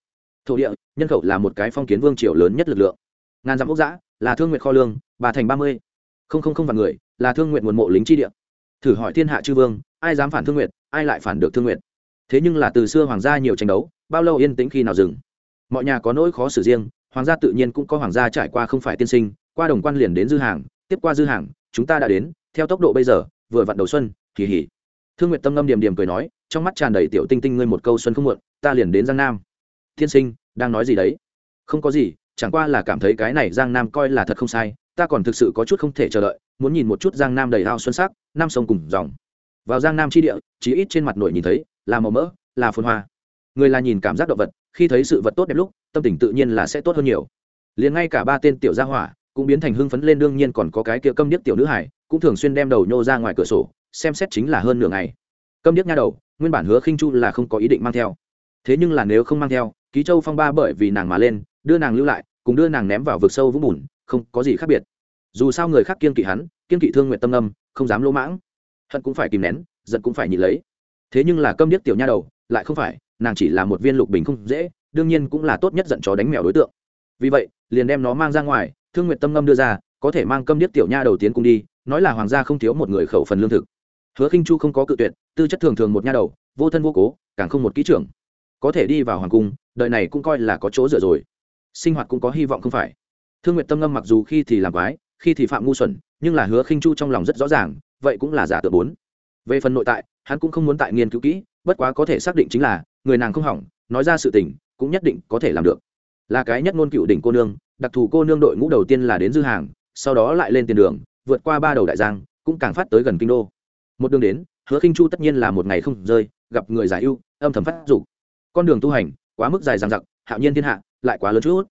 Thổ địa, nhân khẩu là một cái phong kiến vương triều lớn nhất lực lượng. Ngàn dặm ốc giã, là thương nguyện kho lương bà thành ba mươi không không không vạn người, là thương nguyện nguồn mộ lính tri địa. Thử hỏi thiên hạ chư vương, ai dám phản thương nguyện ai lại phản được thương nguyện thế nhưng là từ xưa hoàng gia nhiều tranh đấu, bao lâu yên tĩnh khi nào dừng? Mọi nhà có nỗi khó xử riêng, hoàng gia tự nhiên cũng có hoàng gia trải qua không phải tiên sinh, qua đồng quan liền đến dư hàng, tiếp qua dư hàng, chúng ta đã đến, theo tốc độ bây giờ, vừa vặn đầu xuân, kỳ hỉ. Thương nguyệt tâm ngâm điểm điểm cười nói, trong mắt tràn đầy tiểu tinh tinh ngươi một câu xuân không muộn, ta liền đến giang nam. Tiên sinh, đang nói gì đấy? Không có gì, chẳng qua là cảm thấy cái này giang nam coi là thật không sai, ta còn thực sự có chút không thể chờ đợi, muốn nhìn một chút giang nam đầy ao xuân sắc nam sông cùng dòng. Vào giang nam tri địa chỉ ít trên mặt nội nhìn thấy là màu mỡ, là phồn hoa. Người là nhìn cảm giác động vật, khi thấy sự vật tốt đẹp lúc, tâm tình tự nhiên là sẽ tốt hơn nhiều. Liền ngay cả ba tên tiểu gia hỏa cũng biến thành hưng phấn lên, đương nhiên còn có cái kia câm điếc tiểu nữ hải cũng thường xuyên đem đầu nhô ra ngoài cửa sổ, xem xét chính là hơn nửa ngày. Câm điếc nha đầu, nguyên bản hứa khinh chu là không có ý định mang theo. Thế nhưng là nếu không mang theo, ký châu phong ba bởi vì nàng mà lên, đưa nàng lưu lại, cùng đưa nàng ném vào vực sâu vũng bùn, không có gì khác biệt. Dù sao người khác kiên kỵ hắn kiên kỵ thương nguyện tâm âm, không dám lỗ mãng. Hận cũng phải kìm nén, giận cũng phải nhịn lấy thế nhưng là câm điếc tiểu nha đầu, lại không phải, nàng chỉ là một viên lục bình không dễ, đương nhiên cũng là tốt nhất giận chó đánh mèo đối tượng. Vì vậy, liền đem nó mang ra ngoài, thương nguyện tâm ngâm đưa ra, có thể mang câm điếc tiểu nha đầu tiến cùng đi, nói là hoàng gia không thiếu một người khẩu phần lương thực. Hứa khinh chu không có cự tuyệt, tư chất thường thường một nha đầu, vô thân vô cố, càng không một kỹ trưởng. Có thể đi vào hoàng cung đợi này cũng coi là có chỗ dựa rồi. Sinh hoạt cũng có hy vọng không phải. Thương nguyện tâm ngâm mặc dù khi thì làm quái, khi thì phạm ngu xuẩn, nhưng là hứa khinh chu trong lòng rất rõ ràng, vậy cũng là giả tự bốn về phần nội tại, hắn cũng không muốn tại nghiên cứu kỹ, bất quá có thể xác định chính là, người nàng không hỏng, nói ra sự tình, cũng nhất định có thể làm được. Là cái nhất ngôn cựu đỉnh cô nương, đặc thù cô nương đội ngũ đầu tiên là đến dư hàng, sau đó lại lên tiền đường, vượt qua ba đầu đại giang, cũng càng phát tới gần kinh đô. Một đường đến, hứa khinh chu tất nhiên là một ngày không rơi, gặp người giải ưu, âm thầm phát dục. Con đường tu hành, quá mức dài dằng dặc, hạo nhiên thiên hạ, lại quá lớn chút.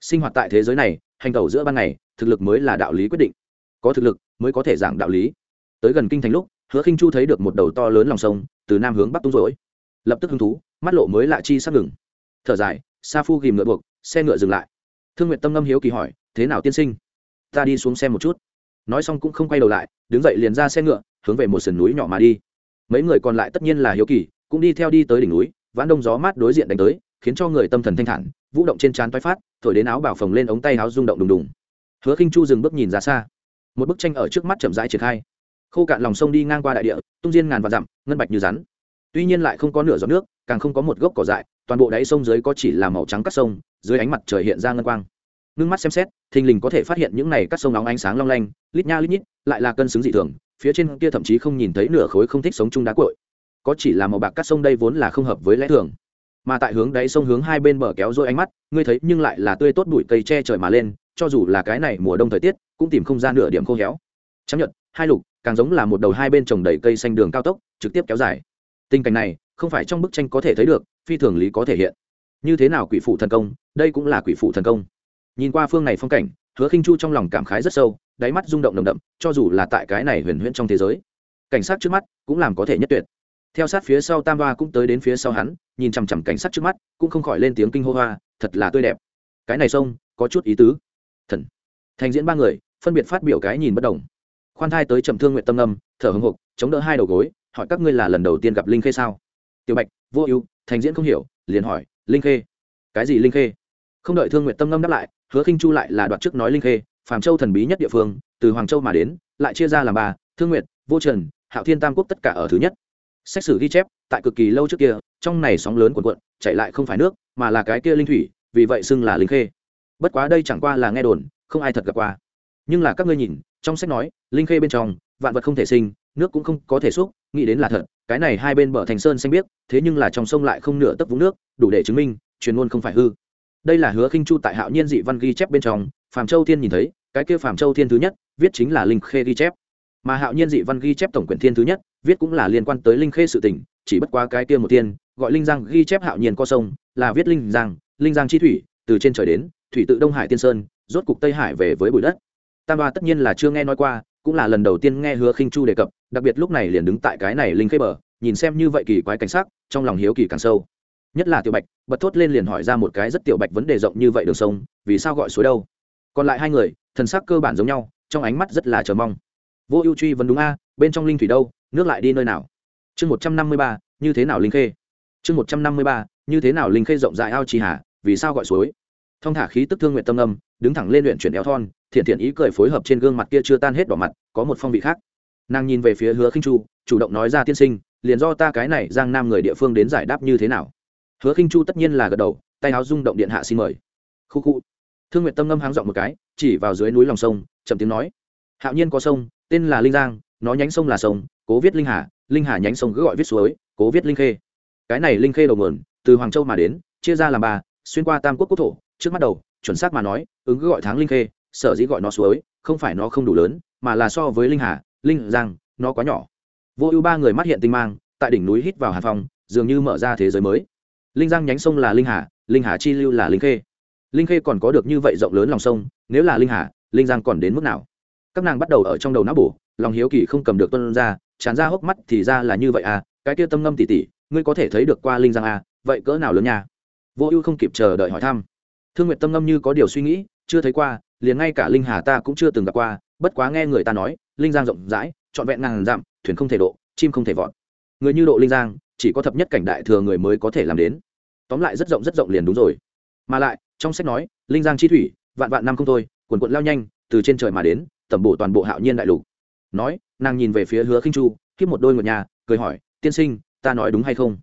Sinh hoạt tại thế giới này, hành tẩu giữa ban ngày, thực lực mới là đạo lý quyết định. Có thực lực, mới có thể giảng đạo lý. Tới gần kinh thành lúc hứa khinh chu thấy được một đầu to lớn lòng sông, từ nam hướng bắc tung rối lập tức hứng thú, mắt lộ mới lạ chi sắp ngừng. Thở dài, sa phu ghìm ngựa buộc, xe ngựa dừng lại. Thương nguyện tâm ngâm hiếu kỳ hỏi, thế nào tiên sinh? Ta đi xuống xe một chút. Nói xong cũng không quay đầu lại, đứng dậy liền ra xe ngựa, hướng về một sườn núi nhỏ mà đi. Mấy người còn lại tất nhiên là hiếu kỳ, cũng đi theo đi tới đỉnh núi, vãn đông gió mát đối diện đánh tới, khiến cho người tâm thần thanh thản, vũ động trên trán toái phát, thổi đến áo bảo phồng lên ống tay áo rung động đùng đùng. Hứa khinh chu dừng bước nhìn ra xa. Một bức tranh ở trước mắt chậm rãi triển khai khô cạn lòng sông đi ngang qua đại địa, tung diên ngàn và dặm, ngân bạch như rắn. Tuy nhiên lại không có nửa giọt nước, càng không có một gốc cỏ dại, toàn bộ đáy sông dưới có chỉ là màu trắng cắt sông, dưới ánh mặt trời hiện ra ngân quang. Ngưng mắt xem xét, thình lình có thể phát hiện những này cắt sông nóng ánh sáng long lanh, lít nha lít nhít, lại là cân xứng dị thường, phía trên kia thậm chí không nhìn thấy nửa khối không thích sống chung đá cội có chỉ là màu bạc cắt sông đây vốn là không hợp với lẽ thường. Mà tại hướng đáy sông hướng hai bên bờ kéo dôi ánh mắt, ngươi thấy nhưng lại là tươi tốt bụi cây che trời mà lên, cho dù là cái này mùa đông thời tiết, cũng tìm không ra nửa điểm khô héo. Trắng nhật hai lục càng giống là một đầu hai bên trồng đầy cây xanh đường cao tốc, trực tiếp kéo dài. Tình cảnh này, không phải trong bức tranh có thể thấy được, phi thường lý có thể hiện. Như thế nào quỷ phụ thần công, đây cũng là quỷ phụ thần công. Nhìn qua phương này phong cảnh, hứa khinh chu trong lòng cảm khái rất sâu, đáy mắt rung động đậm đậm, cho dù là tại cái này huyền huyễn trong thế giới, cảnh sát trước mắt cũng làm có thể nhất tuyệt. Theo sát phía sau tam hoa cũng tới đến phía sau hắn, nhìn chằm chằm cảnh sát trước mắt, cũng không khỏi lên tiếng kinh hô hoa, thật là tươi đẹp. Cái này sông, có chút ý tứ. Thần. Thành diễn ba người, phân biệt phát biểu cái nhìn bất đồng khoan thai tới trầm thương nguyện tâm âm, thở hồng hộc chống đỡ hai đầu gối, hỏi các ngươi là lần đầu tiên gặp linh khê sao? Tiểu bạch, vô ưu, thành diễn không hiểu, liền hỏi, linh khê. Cái gì linh khê? Không đợi thương nguyện tâm âm đáp lại, hứa khinh chu lại là đoạt trước nói linh khê, phàm châu thần bí nhất địa phương, từ hoàng châu mà đến, lại chia ra làm ba, thương nguyện vô trần, hạo thiên tam quốc tất cả ở thứ nhất. Xét xử ghi chép, tại cực kỳ lâu trước kia, trong này sóng lớn cuộn cuộn chạy lại không phải nước, mà là cái kia linh thủy, vì vậy xưng là linh khê. Bất quá đây chẳng qua là nghe đồn, không ai thật gặp qua nhưng là các ngươi nhìn, trong sách nói, linh khê bên trong, vạn vật không thể sinh, nước cũng không có thể xúc, nghĩ đến là thật, cái này hai bên bờ thành sơn xanh biếc, thế nhưng là trong sông lại không nửa tấc vũng nước, đủ để chứng minh, truyền ngôn không phải hư. Đây là hứa khinh chu tại hạo nhiên dị văn ghi chép bên trong phàm châu thiên nhìn thấy, cái kia phàm châu thiên thứ nhất, viết chính là linh khê ghi chép. Mà hạo nhiên dị văn ghi chép tổng quyển thiên thứ nhất, viết cũng là liên quan tới linh khê sự tình, chỉ bất quá cái kia một tiên gọi linh giang ghi chép hạo nhiên co sông, là viết linh giang linh giang chi thủy, từ trên trời đến, thủy tự đông hải tiên sơn, rốt cục tây hải về với bụi đất tam ba tất nhiên là chưa nghe nói qua, cũng là lần đầu tiên nghe hứa khinh chu đề cập, đặc biệt lúc này liền đứng tại cái này linh khê bờ, nhìn xem như vậy kỳ quái cảnh sắc, trong lòng hiếu kỳ càng sâu. Nhất là tiểu bạch, bật thốt lên liền hỏi ra một cái rất tiểu bạch vấn đề rộng như vậy đường sông, vì sao gọi suối đâu? Còn lại hai người, thần sắc cơ bản giống nhau, trong ánh mắt rất là chờ mong. Vô ưu truy vấn đúng a, bên trong linh thủy đâu, nước lại đi nơi nào? Chương một trăm năm mươi ba, như thế nào linh khê? Chương một trăm năm mươi ba, như thế nào linh khê rộng rãi ao trì hà, vì sao gọi suối? Thong thả khí tức thương nguyện tâm âm, đứng thẳng lên luyện chuyển eo thon thiện thiện ý cười phối hợp trên gương mặt kia chưa tan hết đỏ mặt, có một phong vị khác. Nàng nhìn về phía hứa khinh chu, chủ động nói ra, tiên sinh, liền do ta cái này giang nam người địa phương đến giải đáp như thế nào? Hứa khinh chu tất nhiên là gật đầu, tay áo rung động điện hạ xin mời. Khu khu. Thương nguyện tâm ngâm háng giọng một cái, chỉ vào dưới núi lòng sông, chậm tiếng nói, hạo nhiên có sông, tên là linh giang, nó nhánh sông là sông, cố viết linh hà linh hà nhánh sông cứ gọi viết suối, cố viết linh khê. Cái này linh khê đầu nguồn, từ hoàng châu mà đến, chia ra làm ba, xuyên qua tam quốc quốc thổ, trước mắt đầu, chuẩn xác mà nói, ứng cứ gọi tháng linh khê sở dĩ gọi nó suối, không phải nó không đủ lớn, mà là so với linh hà, linh giang, nó quá nhỏ. Vô ưu ba người mắt hiện tinh mang, tại đỉnh núi hít vào hàn phong, dường như mở ra thế giới mới. Linh giang nhánh sông là linh hà linh hà chi lưu là linh khê. Linh khê còn có được như vậy rộng lớn lòng sông, nếu là linh hà, linh giang còn đến mức nào? Các nàng bắt đầu ở trong đầu não bổ, lòng hiếu kỳ không cầm được tuân ra tràn ra hốc mắt thì ra là như vậy à cái kia tâm ngâm tỉ tỉ, ngươi có thể thấy được qua linh giang à vậy cỡ nào lớn nha? Vô ưu không kịp chờ đợi hỏi thăm. Thương nguyện tâm ngâm như có điều suy nghĩ, chưa thấy qua liền ngay cả linh hà ta cũng chưa từng gặp qua, bất quá nghe người ta nói, linh giang rộng rãi, trọn vẹn ngàn dặm, thuyền không thể độ, chim không thể vọt. Người như độ linh giang, chỉ có thập nhất cảnh đại thừa người mới có thể làm đến. Tóm lại rất rộng rất rộng liền đúng rồi. Mà lại, trong sách nói, linh giang chi thủy, vạn vạn năm không thôi, quần quận lao nhanh, từ trên trời mà đến, tẩm bổ toàn bộ hạo nhiên đại lục. Nói, nàng nhìn về phía hứa khinh chu, khiếp một đôi ngột nhà, cười hỏi, tiên sinh, ta nói đúng hay không?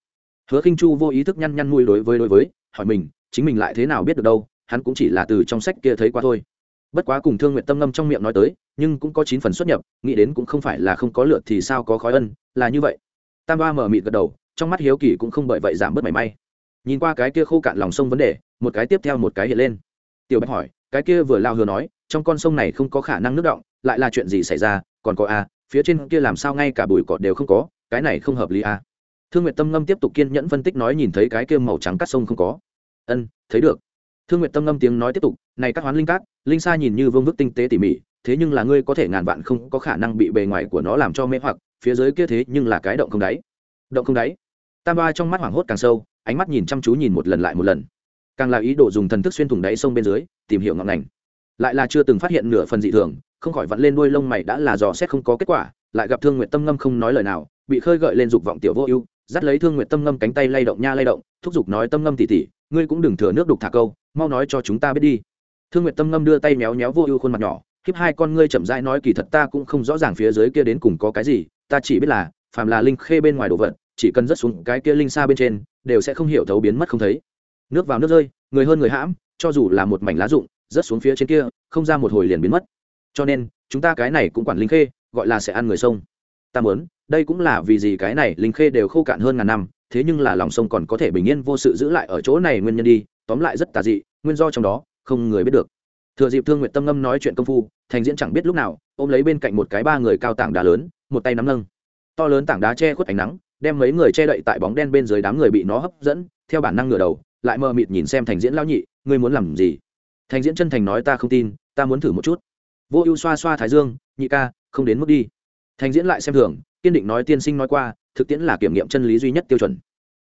Hứa khinh chu vô ý thức nhăn nhăn mùi đối với đối với, hỏi mình, chính mình lại thế nào biết được đâu, hắn cũng chỉ là từ trong sách kia thấy qua thôi bất quá cùng thương nguyện tâm ngâm trong miệng nói tới, nhưng cũng có chín phần xuất nhập, nghĩ đến cũng không phải là không có lượt thì sao có khói ân, là như vậy. Tam ba mở mịt gật đầu, trong mắt hiếu kỳ cũng không bởi vậy giảm bớt mảy may. Nhìn qua cái kia khô cạn lòng sông vấn đề, một cái tiếp theo một cái hiện lên. Tiểu bạch hỏi, cái kia vừa lao hứa nói, trong con sông này không có khả năng nước động, lại là chuyện gì xảy ra, còn có a, phía trên kia làm sao ngay cả bụi cọt đều không có, cái này không hợp lý a. Thương nguyện tâm ngâm tiếp tục kiên nhẫn phân tích nói nhìn thấy cái kia màu trắng cắt sông không có. Ân, thấy được thương nguyệt tâm ngâm tiếng nói tiếp tục, này các hoán linh cát linh sa nhìn như vương vức tinh tế tỉ mỉ, thế nhưng là ngươi có thể ngàn vạn không có khả năng bị bề ngoài của nó làm cho mê hoặc, phía dưới kia thế nhưng là cái động không đáy. Động không đáy? Tam ba trong mắt hoảng hốt càng sâu, ánh mắt nhìn chăm chú nhìn một lần lại một lần. Càng là ý đồ dùng thần thức xuyên thủng đáy sông bên dưới, tìm hiểu ngọn ngành. Lại là chưa từng phát hiện nửa phần dị thường, không khỏi vặn lên đuôi lông mày đã là dò xét không có kết quả, lại gặp thương nguyện tâm ngâm không nói lời nào, bị khơi gợi lên dục vọng tiểu vô ưu, dắt lấy thương nguyện tâm ngâm cánh tay lay động nha lay động, thúc giục nói tâm ngâm tỉ tỉ, ngươi cũng đừng thừa nước đục thả câu mau nói cho chúng ta biết đi. Thương nguyện tâm ngâm đưa tay méo méo vô ưu khuôn mặt nhỏ, khiếp hai con ngươi chậm rãi nói kỳ thật ta cũng không rõ ràng phía dưới kia đến cùng có cái gì, ta chỉ biết là, phàm là linh khê bên ngoài đồ vật, chỉ cần rớt xuống cái kia linh xa bên trên, đều sẽ không hiểu thấu biến mất không thấy. Nước vào nước rơi, người hơn người hãm, cho dù là một mảnh lá rụng, rớt xuống phía trên kia, không ra một hồi liền biến mất. Cho nên, chúng ta cái này cũng quản linh khê, gọi là sẽ ăn người sông. Ta muốn, đây cũng là vì gì cái này linh khê đều khô cạn hơn ngàn năm, thế nhưng là lòng sông còn có thể bình yên vô sự giữ lại ở chỗ này nguyên nhân đi tóm lại rất tà dị, nguyên do trong đó, không người biết được. Thừa dịp thương nguyện tâm ngâm nói chuyện công phu, thành diễn chẳng biết lúc nào, ôm lấy bên cạnh một cái ba người cao tảng đá lớn, một tay nắm nâng. To lớn tảng đá che khuất ánh nắng, đem mấy người che đậy tại bóng đen bên dưới đám người bị nó hấp dẫn, theo bản năng ngửa đầu, lại mờ mịt nhìn xem thành diễn lao nhị, ngươi muốn làm gì? Thành diễn chân thành nói, ta không tin, ta muốn thử một chút. Vô ưu xoa xoa thái dương, nhị ca, không đến mức đi. Thành diễn lại xem thường, kiên định nói, tiên sinh nói qua, thực tiễn là kiểm nghiệm chân lý duy nhất tiêu chuẩn.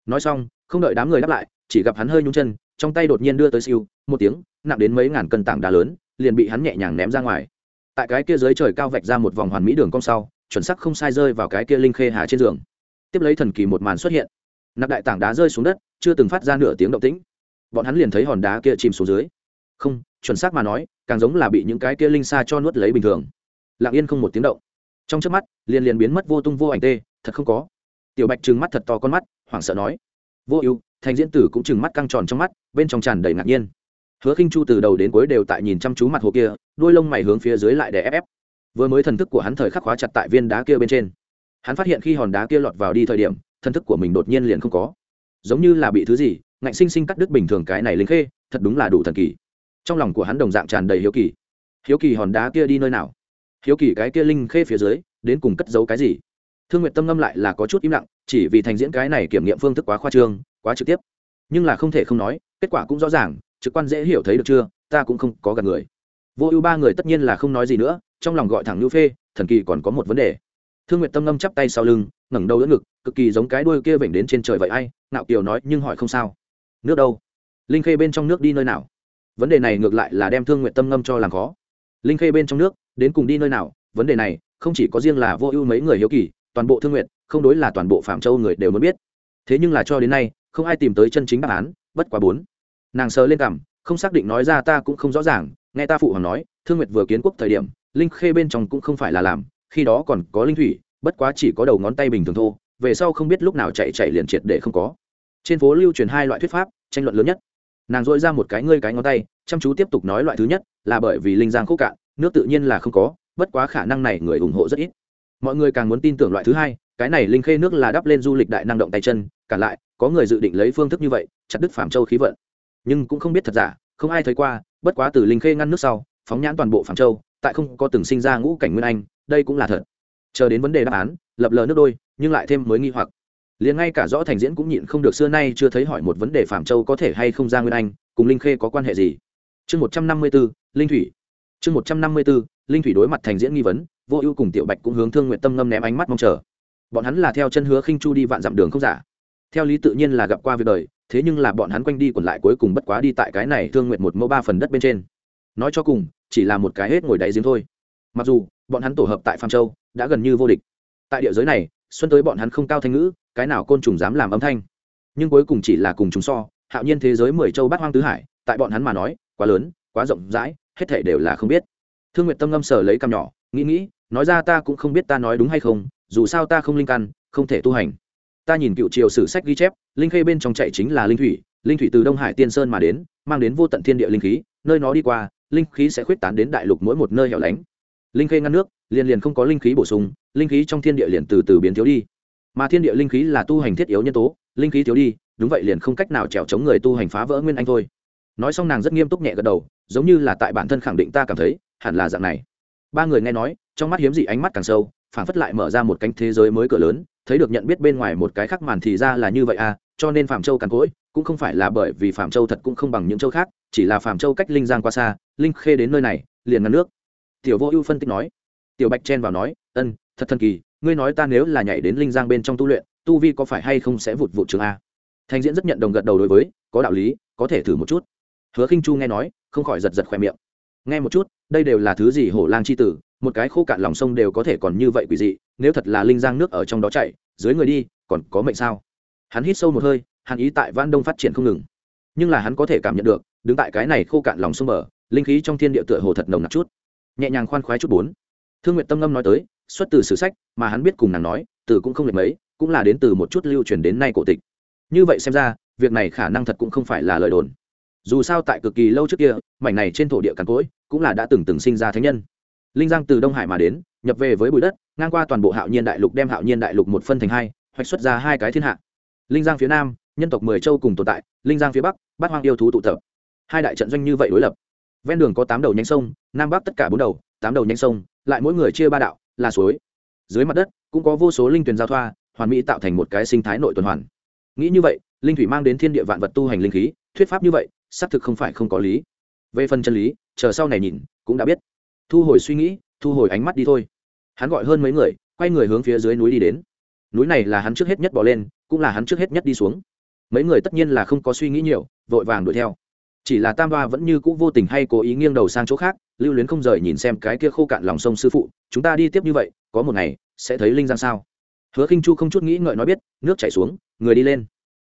Nói xong, không đợi đám người đáp lại, chỉ gặp hắn hơi nhung chân trong tay đột nhiên đưa tới siêu, một tiếng, nặng đến mấy ngàn cân tảng đá lớn, liền bị hắn nhẹ nhàng ném ra ngoài. Tại cái kia dưới trời cao vạch ra một vòng hoàn mỹ đường cong sau, chuẩn sắc không sai rơi vào cái kia linh khê hà trên giường. Tiếp lấy thần kỳ một màn xuất hiện. Nạp đại tảng đá rơi xuống đất, chưa từng phát ra nửa tiếng động tĩnh. Bọn hắn liền thấy hòn đá kia chìm xuống dưới. Không, chuẩn xác mà nói, càng giống là bị những cái kia linh xa cho nuốt lấy bình thường. Lặng yên không một tiếng động. Trong trước mắt, liền liền biến mất vô tung vô ảnh tê, thật không có. Tiểu bạch trừng mắt thật to con mắt, hoảng sợ nói, vô ưu thành diễn tử cũng trừng mắt căng tròn trong mắt, bên trong tràn đầy ngạc nhiên. Hứa khinh chu từ đầu đến cuối đều tại nhìn chăm chú mặt hồ kia đuôi lông mày hướng phía dưới lại để ép ép. Vừa mới thần thức của hắn thời khắc khóa chặt tại viên đá kia bên trên. Hắn phát hiện khi hòn đá kia lọt vào đi thời điểm, thần thức của mình đột nhiên liền không có. Giống như là bị thứ gì, ngạnh sinh sinh cắt đứt bình thường cái này linh khê, thật đúng là đủ thần kỳ. Trong lòng của hắn đồng dạng tràn đầy hiếu kỳ. Hiếu kỳ hòn đá kia đi nơi nào? Hiếu kỳ cái kia linh khê phía dưới, đến cùng cất giấu cái gì? Thương nguyện tâm ngâm lại là có chút im lặng, chỉ vì thành diễn cái này kiểm nghiệm phương thức quá khoa trương quá trực tiếp. Nhưng là không thể không nói, kết quả cũng rõ ràng, trực quan dễ hiểu thấy được chưa, ta cũng không có gặp người. Vô ưu ba người tất nhiên là không nói gì nữa, trong lòng gọi thẳng lưu phê, thần kỳ còn có một vấn đề. Thương nguyện tâm ngâm chắp tay sau lưng, ngẩng đầu đỡ ngực, cực kỳ giống cái đuôi kia vểnh đến trên trời vậy ai nạo kiều nói, nhưng hỏi không sao. Nước đâu? Linh khê bên trong nước đi nơi nào? Vấn đề này ngược lại là đem thương nguyện tâm ngâm cho làm khó. Linh khê bên trong nước, đến cùng đi nơi nào? Vấn đề này, không chỉ có riêng là vô ưu mấy người hiếu kỳ, toàn bộ thương nguyện không đối là toàn bộ phạm châu người đều muốn biết. Thế nhưng là cho đến nay không ai tìm tới chân chính đáp án, bất quá bốn. Nàng sờ lên cảm không xác định nói ra ta cũng không rõ ràng, nghe ta phụ hoàng nói, thương nguyệt vừa kiến quốc thời điểm, linh khê bên trong cũng không phải là làm, khi đó còn có linh thủy, bất quá chỉ có đầu ngón tay bình thường thô về sau không biết lúc nào chạy chạy liền triệt để không có. Trên phố lưu truyền hai loại thuyết pháp, tranh luận lớn nhất. Nàng dội ra một cái ngươi cái ngón tay, chăm chú tiếp tục nói loại thứ nhất, là bởi vì linh giang khúc cạn, nước tự nhiên là không có, bất quá khả năng này người ủng hộ rất ít. Mọi người càng muốn tin tưởng loại thứ hai, cái này linh khê nước là đắp lên du lịch đại năng động tay chân, cả lại có người dự định lấy phương thức như vậy, chặt đứt phạm châu khí vận. Nhưng cũng không biết thật giả, không ai thấy qua, bất quá từ linh khê ngăn nước sau, phóng nhãn toàn bộ phạm châu, tại không có từng sinh ra ngũ cảnh nguyên anh, đây cũng là thật. Chờ đến vấn đề đáp án, lập lờ nước đôi, nhưng lại thêm mới nghi hoặc. Liền ngay cả rõ thành diễn cũng nhịn không được xưa nay chưa thấy hỏi một vấn đề phạm châu có thể hay không ra nguyên anh, cùng linh khê có quan hệ gì? Chương một trăm năm mươi bốn linh thủy. Chương một trăm năm mươi bốn linh thủy đối mặt thành diễn nghi vấn, vô ưu cùng tiểu bạch cũng hướng thương nguyện tâm ngâm ném ánh mắt mong chờ. Bọn hắn là theo chân hứa khinh chu đi vạn dặm đường không giả theo lý tự nhiên là gặp qua việc đời, thế nhưng là bọn hắn quanh đi còn lại cuối cùng bất quá đi tại cái này thương nguyện một mẫu ba phần đất bên trên. Nói cho cùng, chỉ là một cái hết ngồi đáy giếng thôi. Mặc dù, bọn hắn tổ hợp tại phạm châu, đã gần như vô địch. Tại địa giới này, xuân tới bọn hắn không cao thanh ngữ, cái nào côn trùng dám làm âm thanh. Nhưng cuối cùng chỉ là cùng chúng so, hạo nhiên thế giới mười châu bát hoang tứ hải, tại bọn hắn mà nói, quá lớn, quá rộng rãi, hết thể đều là không biết. Thương nguyện tâm ngâm sở lấy cằm nhỏ, nghĩ nghĩ, nói ra ta cũng không biết ta nói đúng hay không, dù sao ta không linh căn, không thể tu hành ta nhìn cựu triều sử sách ghi chép, linh khê bên trong chạy chính là linh thủy linh thủy từ đông hải tiên sơn mà đến, mang đến vô tận thiên địa linh khí, nơi nó đi qua, linh khí sẽ khuyết tán đến đại lục mỗi một nơi hẻo lánh. Linh khê ngăn nước, liền liền không có linh khí bổ sung, linh khí trong thiên địa liền từ từ biến thiếu đi. Mà thiên địa linh khí là tu hành thiết yếu nhân tố, linh khí thiếu đi, đúng vậy liền không cách nào trèo chống người tu hành phá vỡ nguyên anh thôi. Nói xong nàng rất nghiêm túc nhẹ gật đầu, giống như là tại bản thân khẳng định ta cảm thấy, hẳn là dạng này. Ba người nghe nói, trong mắt hiếm dị ánh mắt càng sâu phản phất lại mở ra một cánh thế giới mới cửa lớn thấy được nhận biết bên ngoài một cái khác màn thì ra là như vậy à cho nên phạm châu càn cỗi cũng không phải là bởi vì phạm châu thật cũng không bằng những châu khác, chỉ là phạm châu cách linh giang qua xa, linh khê đến nơi này, liền ngăn nước. Tiểu vô ưu phân tích nói. Tiểu bạch chen vào nói, ân, thật thần kỳ, ngươi nói ta nếu là nhảy đến linh giang bên trong tu luyện, tu vi có phải hay không sẽ vụt vụt trường a? Thành diễn rất nhận đồng gật đầu đối với, có đạo lý, có thể thử một chút. Hứa khinh chu nghe nói, không khỏi giật giật khoe miệng. Nghe một chút, đây đều là thứ gì hổ lang c h i tử, một cái khô cạn lòng sông đều có thể còn như vậy quỷ dị nếu thật là linh giang nước ở trong đó chạy, dưới người đi, còn có mệnh sao? Hắn hít sâu một hơi hàn ý tại van đông phát triển không ngừng. Nhưng là hắn có thể cảm nhận được, đứng tại cái này khô cạn lòng sông mở linh khí trong thiên địa tựa hồ thật nồng nặc chút. Nhẹ nhàng khoan khoái chút bốn. Thương nguyện tâm ngâm nói tới, xuất từ sử sách, mà hắn biết cùng nàng nói, từ cũng không lệch mấy, cũng là đến từ một chút lưu truyền đến nay cổ tịch. Như vậy xem ra, việc này khả năng thật cũng không phải là lời đồn. Dù sao tại cực kỳ lâu trước kia, mảnh này trên thổ địa càn cỗi, cũng là đã từng từng sinh ra thánh nhân. Linh giang từ đông hải mà đến nhập về với bụi đất, ngang qua toàn bộ hạo nhiên đại lục, đem hạo nhiên đại lục một phân thành hai, hoạch xuất ra hai cái thiên hạ. Linh giang phía nam, nhân tộc mười châu cùng tồn tại, linh giang phía bắc, bát hoang yêu thú tụ tập. Hai đại trận doanh như vậy đối lập. Ven đường có tám đầu nhánh sông, nam bắc tất cả bốn đầu, tám đầu nhánh sông, lại mỗi người chia ba đạo, là suối. Dưới mặt đất, cũng có vô số linh tuyển giao thoa, hoàn mỹ tạo thành một cái sinh thái nội tuần hoàn. Nghĩ như vậy, linh thủy mang đến thiên địa vạn vật tu hành linh khí, thuyết pháp như vậy, xác thực không phải không có lý. Về phần chân lý, chờ sau này nhìn, cũng đã biết. Thu hồi suy nghĩ, thu hồi ánh mắt đi thôi hắn gọi hơn mấy người, quay người hướng phía dưới núi đi đến. Núi này là hắn trước hết nhất bỏ lên, cũng là hắn trước hết nhất đi xuống. Mấy người tất nhiên là không có suy nghĩ nhiều, vội vàng đuổi theo. Chỉ là tam ba vẫn như cũ vô tình hay cố ý nghiêng đầu sang chỗ khác, lưu luyến không rời nhìn xem cái kia khô cạn lòng sông sư phụ, chúng ta đi tiếp như vậy, có một ngày, sẽ thấy linh giang sao? Hứa khinh chu không chút nghĩ ngợi nói biết, nước chảy xuống, người đi lên.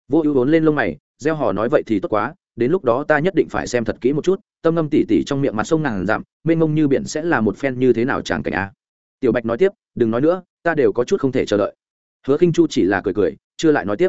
Vô ưu vốn lên lông mày, gieo hò nói vậy thì tốt quá, đến lúc đó ta nhất định phải xem thật kỹ một chút, tâm ngâm tỉ tỉ trong miệng mặt sông ngàn dặm, mênh mông như biển sẽ là một phen như thế nào chẳng cảnh a tiểu bạch nói tiếp, đừng nói nữa, ta đều có chút không thể chờ đợi. Hứa khinh chu chỉ là cười cười, chưa lại nói tiếp.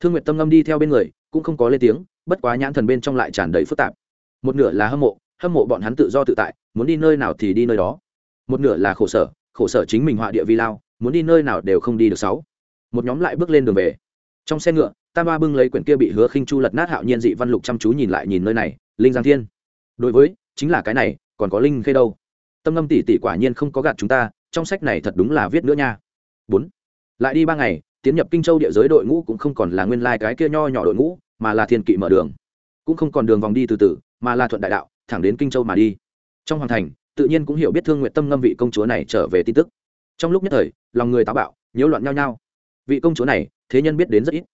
Thương nguyện tâm ngâm đi theo bên người, cũng không có lên tiếng, bất quá nhãn thần bên trong lại tràn đầy phức tạp. Một nửa là hâm mộ hâm mộ bọn hắn tự do tự tại, muốn đi nơi nào thì đi nơi đó. Một nửa là khổ sở khổ sở chính mình họa địa vi lao, muốn đi nơi nào đều không đi được sáu. Một nhóm lại bước lên đường về. Trong xe ngựa, tam ba bưng lấy quyển kia bị hứa khinh chu lật nát hạo nhiên dị văn lục chăm chú nhìn lại nhìn nơi này, linh giang thiên. Đối với, chính là cái này, còn có linh khê đâu. Tâm ngâm tỷ tỷ quả nhiên không có gạt chúng ta trong sách này thật đúng là viết nữa nha. Bốn. Lại đi ba ngày, tiến nhập kinh châu địa giới đội ngũ cũng không còn là nguyên lai cái kia nho nhỏ đội ngũ, mà là thiên kỵ mở đường. Cũng không còn đường vòng đi từ từ, mà là thuận đại đạo, thẳng đến kinh châu mà đi. Trong hoàng thành, tự nhiên cũng hiểu biết thương nguyện tâm ngâm vị công chúa này trở về tin tức. Trong lúc nhất thời, lòng người táo bạo, nhiễu loạn nhau nhau. Vị công chúa này, thế nhân biết đến rất ít.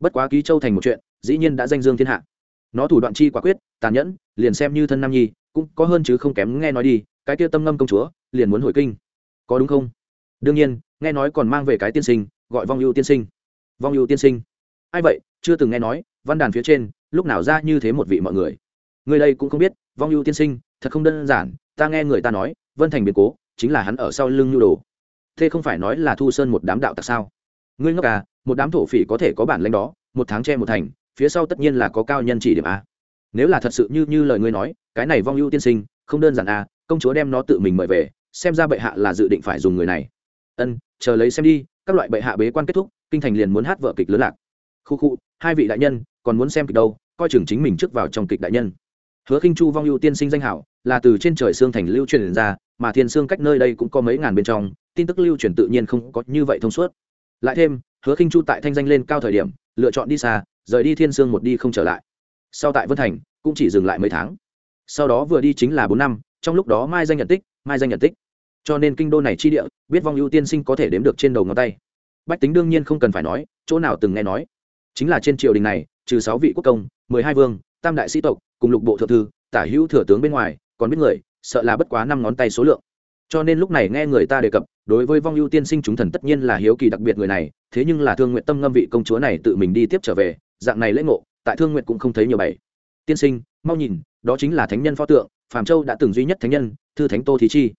Bất quá ký châu thành một chuyện, dĩ nhiên đã danh dương thiên hạ. Nó thủ đoạn chi quả quyết, tàn nhẫn, liền xem như thân nam nhi, cũng có hơn chứ không kém nghe nói đi, cái kia tâm ngâm công chúa, liền muốn hồi kinh có đúng không? Đương nhiên, nghe nói còn mang về cái tiên sinh, gọi vong ưu tiên sinh. Vong ưu tiên sinh. Ai vậy? Chưa từng nghe nói, văn đàn phía trên, lúc nào ra như thế một vị mọi người? Người đây cũng không biết, vong ưu tiên sinh, thật không đơn giản, ta nghe người ta nói, vân thành biến cố, chính là hắn ở sau lưng nhu đồ. Thế không phải nói là thu sơn một đám đạo tặc sao? Ngươi ngốc à một đám thổ phỉ có thể có bản lãnh đó, một tháng che một thành, phía sau tất nhiên là có cao nhân chỉ điểm a nếu là thật sự như như lời ngươi nói, cái này vong ưu tiên sinh, không đơn giản a công chúa đem nó tự mình mời về xem ra bệ hạ là dự định phải dùng người này. Ân, chờ lấy xem đi, các loại bệ hạ bế quan kết thúc, kinh thành liền muốn hát vợ kịch lớn lạc. Khu khu, hai vị đại nhân, còn muốn xem kịch đâu, coi chừng chính mình trước vào trong kịch đại nhân. Hứa khinh chu vong ưu tiên sinh danh hảo, là từ trên trời xương thành lưu truyền ra, mà thiên xương cách nơi đây cũng có mấy ngàn bên trong, tin tức lưu truyền tự nhiên không có như vậy thông suốt. Lại thêm, hứa khinh chu tại thanh danh lên cao thời điểm, lựa chọn đi xa, rời đi thiên sương một đi không trở lại. Sau tại vân thành, cũng chỉ dừng lại mấy tháng. Sau đó vừa đi chính là bốn năm, trong lúc đó mai danh nhận tích mai danh nhận tích. Cho nên kinh đô này chi địa, biết vong ưu tiên sinh có thể đếm được trên đầu ngón tay. Bách tính đương nhiên không cần phải nói, chỗ nào từng nghe nói. Chính là trên triều đình này, trừ sáu vị quốc công, mười hai vương, tam đại sĩ tộc, cùng lục bộ thượng thư, tả hữu thừa tướng bên ngoài, còn biết người, sợ là bất quá năm ngón tay số lượng. Cho nên lúc này nghe người ta đề cập, đối với vong ưu tiên sinh chúng thần tất nhiên là hiếu kỳ đặc biệt người này, thế nhưng là thương nguyện tâm ngâm vị công chúa này tự mình đi tiếp trở về, dạng này lễ ngộ, tại thương nguyện cũng không thấy nhiều bảy tiên sinh, mau nhìn, đó chính là thánh nhân pho tượng phạm châu đã từng duy nhất thánh nhân, thư thánh tô thí chi.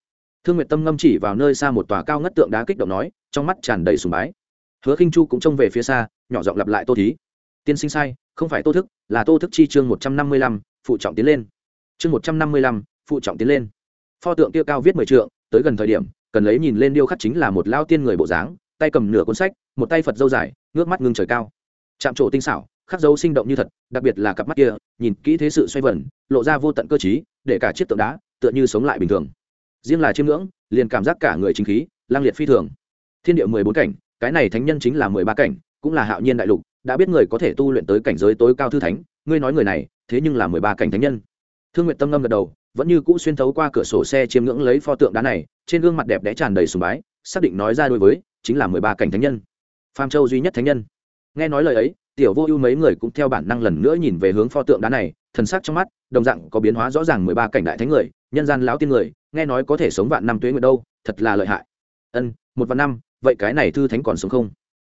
Thương nguyện tâm ngâm chỉ vào nơi xa một tòa cao ngất tượng đá kích động nói, trong mắt tràn đầy sùng bái. Hứa khinh chu cũng trông về phía xa, nhỏ giọng lặp lại tô thí. Tiên sinh sai, không phải tô thức, là tô thức chi chương một trăm năm mươi lăm, phụ trọng tiến lên. Chương một trăm năm mươi lăm, phụ trọng tiến lên. Pho tượng kia cao viết mười trượng, tới gần thời điểm, cần lấy nhìn lên điêu khắc chính là một lao tiên người bộ dáng, tay cầm nửa cuốn sách, một tay phật dâu dài, ngước mắt ngưng trời cao. Chạm trổ tinh xảo, khắc dấu sinh động như thật, đặc biệt là cặp mắt kia, nhìn kỹ thế sự xoay vẩn lộ ra vô tận cơ chí để cả chiếc tượng đá tựa như sống lại bình thường. Riêng là chiêm ngưỡng, liền cảm giác cả người chính khí lang liệt phi thường. Thiên địa mười bốn cảnh, cái này thánh nhân chính là mười ba cảnh, cũng là hạo nhiên đại lục, đã biết người có thể tu luyện tới cảnh giới tối cao thư thánh, ngươi nói người này, thế nhưng là mười ba cảnh thánh nhân. Thương nguyện tâm ngâm gật đầu, vẫn như cũ xuyên thấu qua cửa sổ xe chiêm ngưỡng lấy pho tượng đá này, trên gương mặt đẹp đẽ tràn đầy sùng bái, xác định nói ra đối với, chính là mười ba cảnh thánh nhân. Pham châu duy nhất thánh nhân. Nghe nói lời ấy, tiểu vô ưu mấy người cũng theo bản năng lần nữa nhìn về hướng pho tượng đá này, thần sắc trong mắt đồng dạng có biến hóa rõ ràng mười ba cảnh đại thánh người, nhân gian lão tiên người, nghe nói có thể sống vạn năm tuế nguyệt đâu, thật là lợi hại. Ân, một vạn năm, vậy cái này thư thánh còn sống không?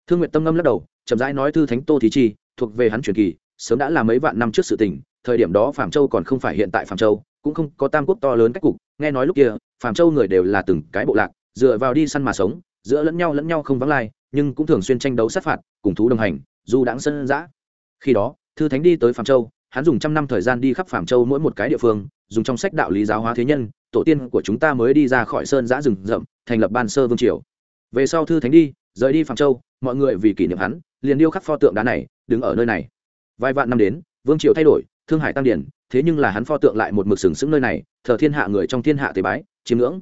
Thương nguyện tâm ngâm lắc đầu, chậm rãi nói thư thánh tô thí chi, thuộc về hắn truyền kỳ, sớm đã là mấy vạn năm trước sự tình, thời điểm đó phạm châu còn không phải hiện tại phạm châu, cũng không có tam quốc to lớn cách cục, nghe nói lúc kia phạm châu người đều là từng cái bộ lạc, dựa vào đi săn mà sống, giữa lẫn nhau lẫn nhau không vắng lai, nhưng cũng thường xuyên tranh đấu sát phạt, cùng thú đồng hành dù đáng sân dã. Khi đó, thư thánh đi tới phạm châu hắn dùng trăm năm thời gian đi khắp phạm châu mỗi một cái địa phương, dùng trong sách đạo lý giáo hóa thế nhân, tổ tiên của chúng ta mới đi ra khỏi sơn giã rừng rậm, thành lập ban sơ vương triều. Về sau thư thánh đi, rời đi phạm châu, mọi người vì kỷ niệm hắn, liền điêu khắc pho tượng đá này, đứng ở nơi này. Vài vạn năm đến, vương triều thay đổi, thương hải tăng điển, thế nhưng là hắn pho tượng lại một mực sừng sững nơi này, thờ thiên hạ người trong thiên hạ tế bái chiếm ngưỡng.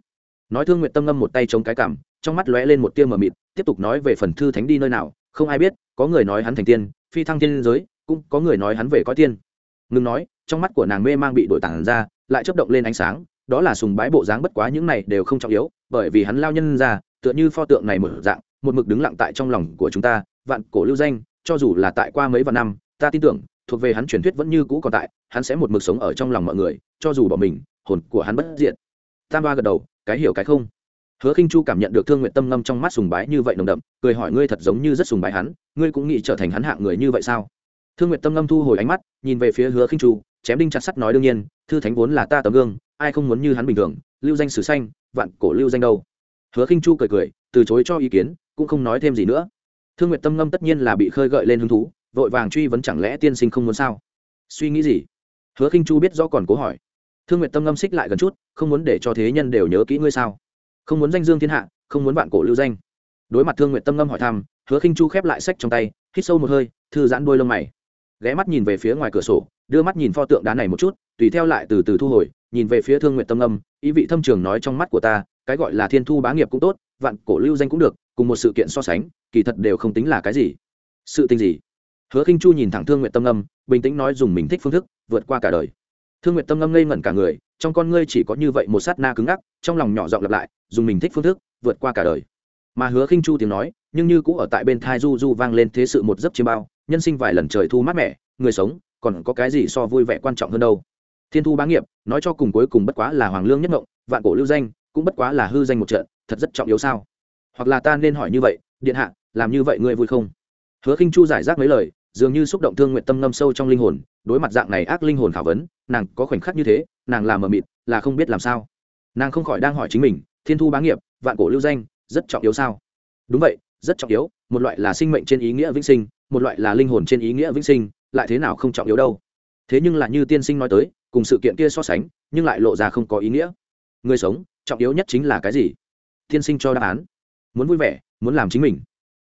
Nói thương nguyện tâm ngâm một tay chống cái cảm, trong mắt lóe lên một tia mờ mịt, tiếp tục nói về phần thư thánh đi nơi nào, không ai biết, có người nói hắn thành tiên, phi thăng thiên giới, cũng có người nói hắn về có tiên ngừng nói, trong mắt của nàng mê mang bị đổi tản ra, lại chấp động lên ánh sáng, đó là sùng bái bộ dáng bất quá những này đều không trọng yếu, bởi vì hắn lao nhân ra, tựa như pho tượng này mở dạng, một mực đứng lặng tại trong lòng của chúng ta, vạn cổ lưu danh, cho dù là tại qua mấy vạn năm, ta tin tưởng, thuộc về hắn truyền thuyết vẫn như cũ còn tại, hắn sẽ một mực sống ở trong lòng mọi người, cho dù bỏ mình, hồn của hắn bất diện tam ba gật đầu, cái hiểu cái không. Hứa khinh chu cảm nhận được thương nguyện tâm ngâm trong mắt sùng bái như vậy nồng đậm, cười hỏi ngươi thật giống như rất sùng bái hắn, ngươi cũng nghĩ trở thành hắn hạng người như vậy sao? Thương nguyện tâm ngâm thu hồi ánh mắt, nhìn về phía hứa khinh chu chém đinh chặt sắt nói đương nhiên, thư thánh vốn là ta tấm gương, ai không muốn như hắn bình thường, lưu danh sử xanh vạn cổ lưu danh đâu. Hứa khinh chu cười cười, từ chối cho ý kiến, cũng không nói thêm gì nữa. Thương nguyện tâm ngâm tất nhiên là bị khơi gợi lên hứng thú, vội vàng truy vấn chẳng lẽ tiên sinh không muốn sao? Suy nghĩ gì? Hứa khinh chu biết rõ còn cố hỏi. Thương nguyện tâm ngâm xích lại gần chút, không muốn để cho thế nhân đều nhớ kỹ ngươi sao? Không muốn danh dương thiên hạ, không muốn vạn cổ lưu danh. Đối mặt thương nguyện tâm ngâm hỏi thăm, hứa khinh chu khép lại sách trong tay, hít sâu một hơi, thư giãn đôi lông mày ghé mắt nhìn về phía ngoài cửa sổ đưa mắt nhìn pho tượng đá này một chút tùy theo lại từ từ thu hồi nhìn về phía thương nguyện tâm Âm, ý vị thâm trường nói trong mắt của ta cái gọi là thiên thu bá nghiệp cũng tốt vạn cổ lưu danh cũng được cùng một sự kiện so sánh kỳ thật đều không tính là cái gì. Sự tình gì? Hứa khinh chu nhìn thẳng thương nguyện tâm Âm, bình tĩnh nói dùng mình thích phương thức vượt qua cả đời. Thương nguyện tâm Âm ngây ngẩn cả người trong con ngươi chỉ có như vậy một sát na cứng ngắc trong lòng nhỏ giọng lặp lại dùng mình thích phương thức vượt qua cả đời mà hứa khinh chu tiếng nói, nhưng như cũng ở tại bên thai du du vang lên thế sự một giấc chiêm bao, nhân sinh vài lần trời thu mát mẻ, người sống, còn có cái gì so vui vẻ quan trọng hơn đâu. Thiên thu bá nghiệp, nói cho cùng cuối cùng bất quá là hoàng lương nhất ngộng, vạn cổ lưu danh, cũng bất quá là hư danh một trận, thật rất trọng yếu sao? Hoặc là ta nên hỏi như vậy, điện hạ, làm như vậy ngươi vui không? Hứa khinh chu giải rác mấy lời, dường như xúc động thương nguyện tâm ngâm sâu trong linh hồn, đối mặt dạng này ác linh hồn khảo vấn, nàng có khoảnh khắc như thế, nàng làm mờ mịt, là không biết làm sao. Nàng không khỏi đang hỏi chính mình, thiên thu bá nghiệp, vạn cổ lưu danh rất trọng yếu sao? Đúng vậy, rất trọng yếu, một loại là sinh mệnh trên ý nghĩa vĩnh sinh, một loại là linh hồn trên ý nghĩa vĩnh sinh, lại thế nào không trọng yếu đâu. Thế nhưng là như tiên sinh nói tới, cùng sự kiện kia so sánh, nhưng lại lộ ra không có ý nghĩa. Người sống, trọng yếu nhất chính là cái gì? Tiên sinh cho đáp án. Muốn vui vẻ, muốn làm chính mình.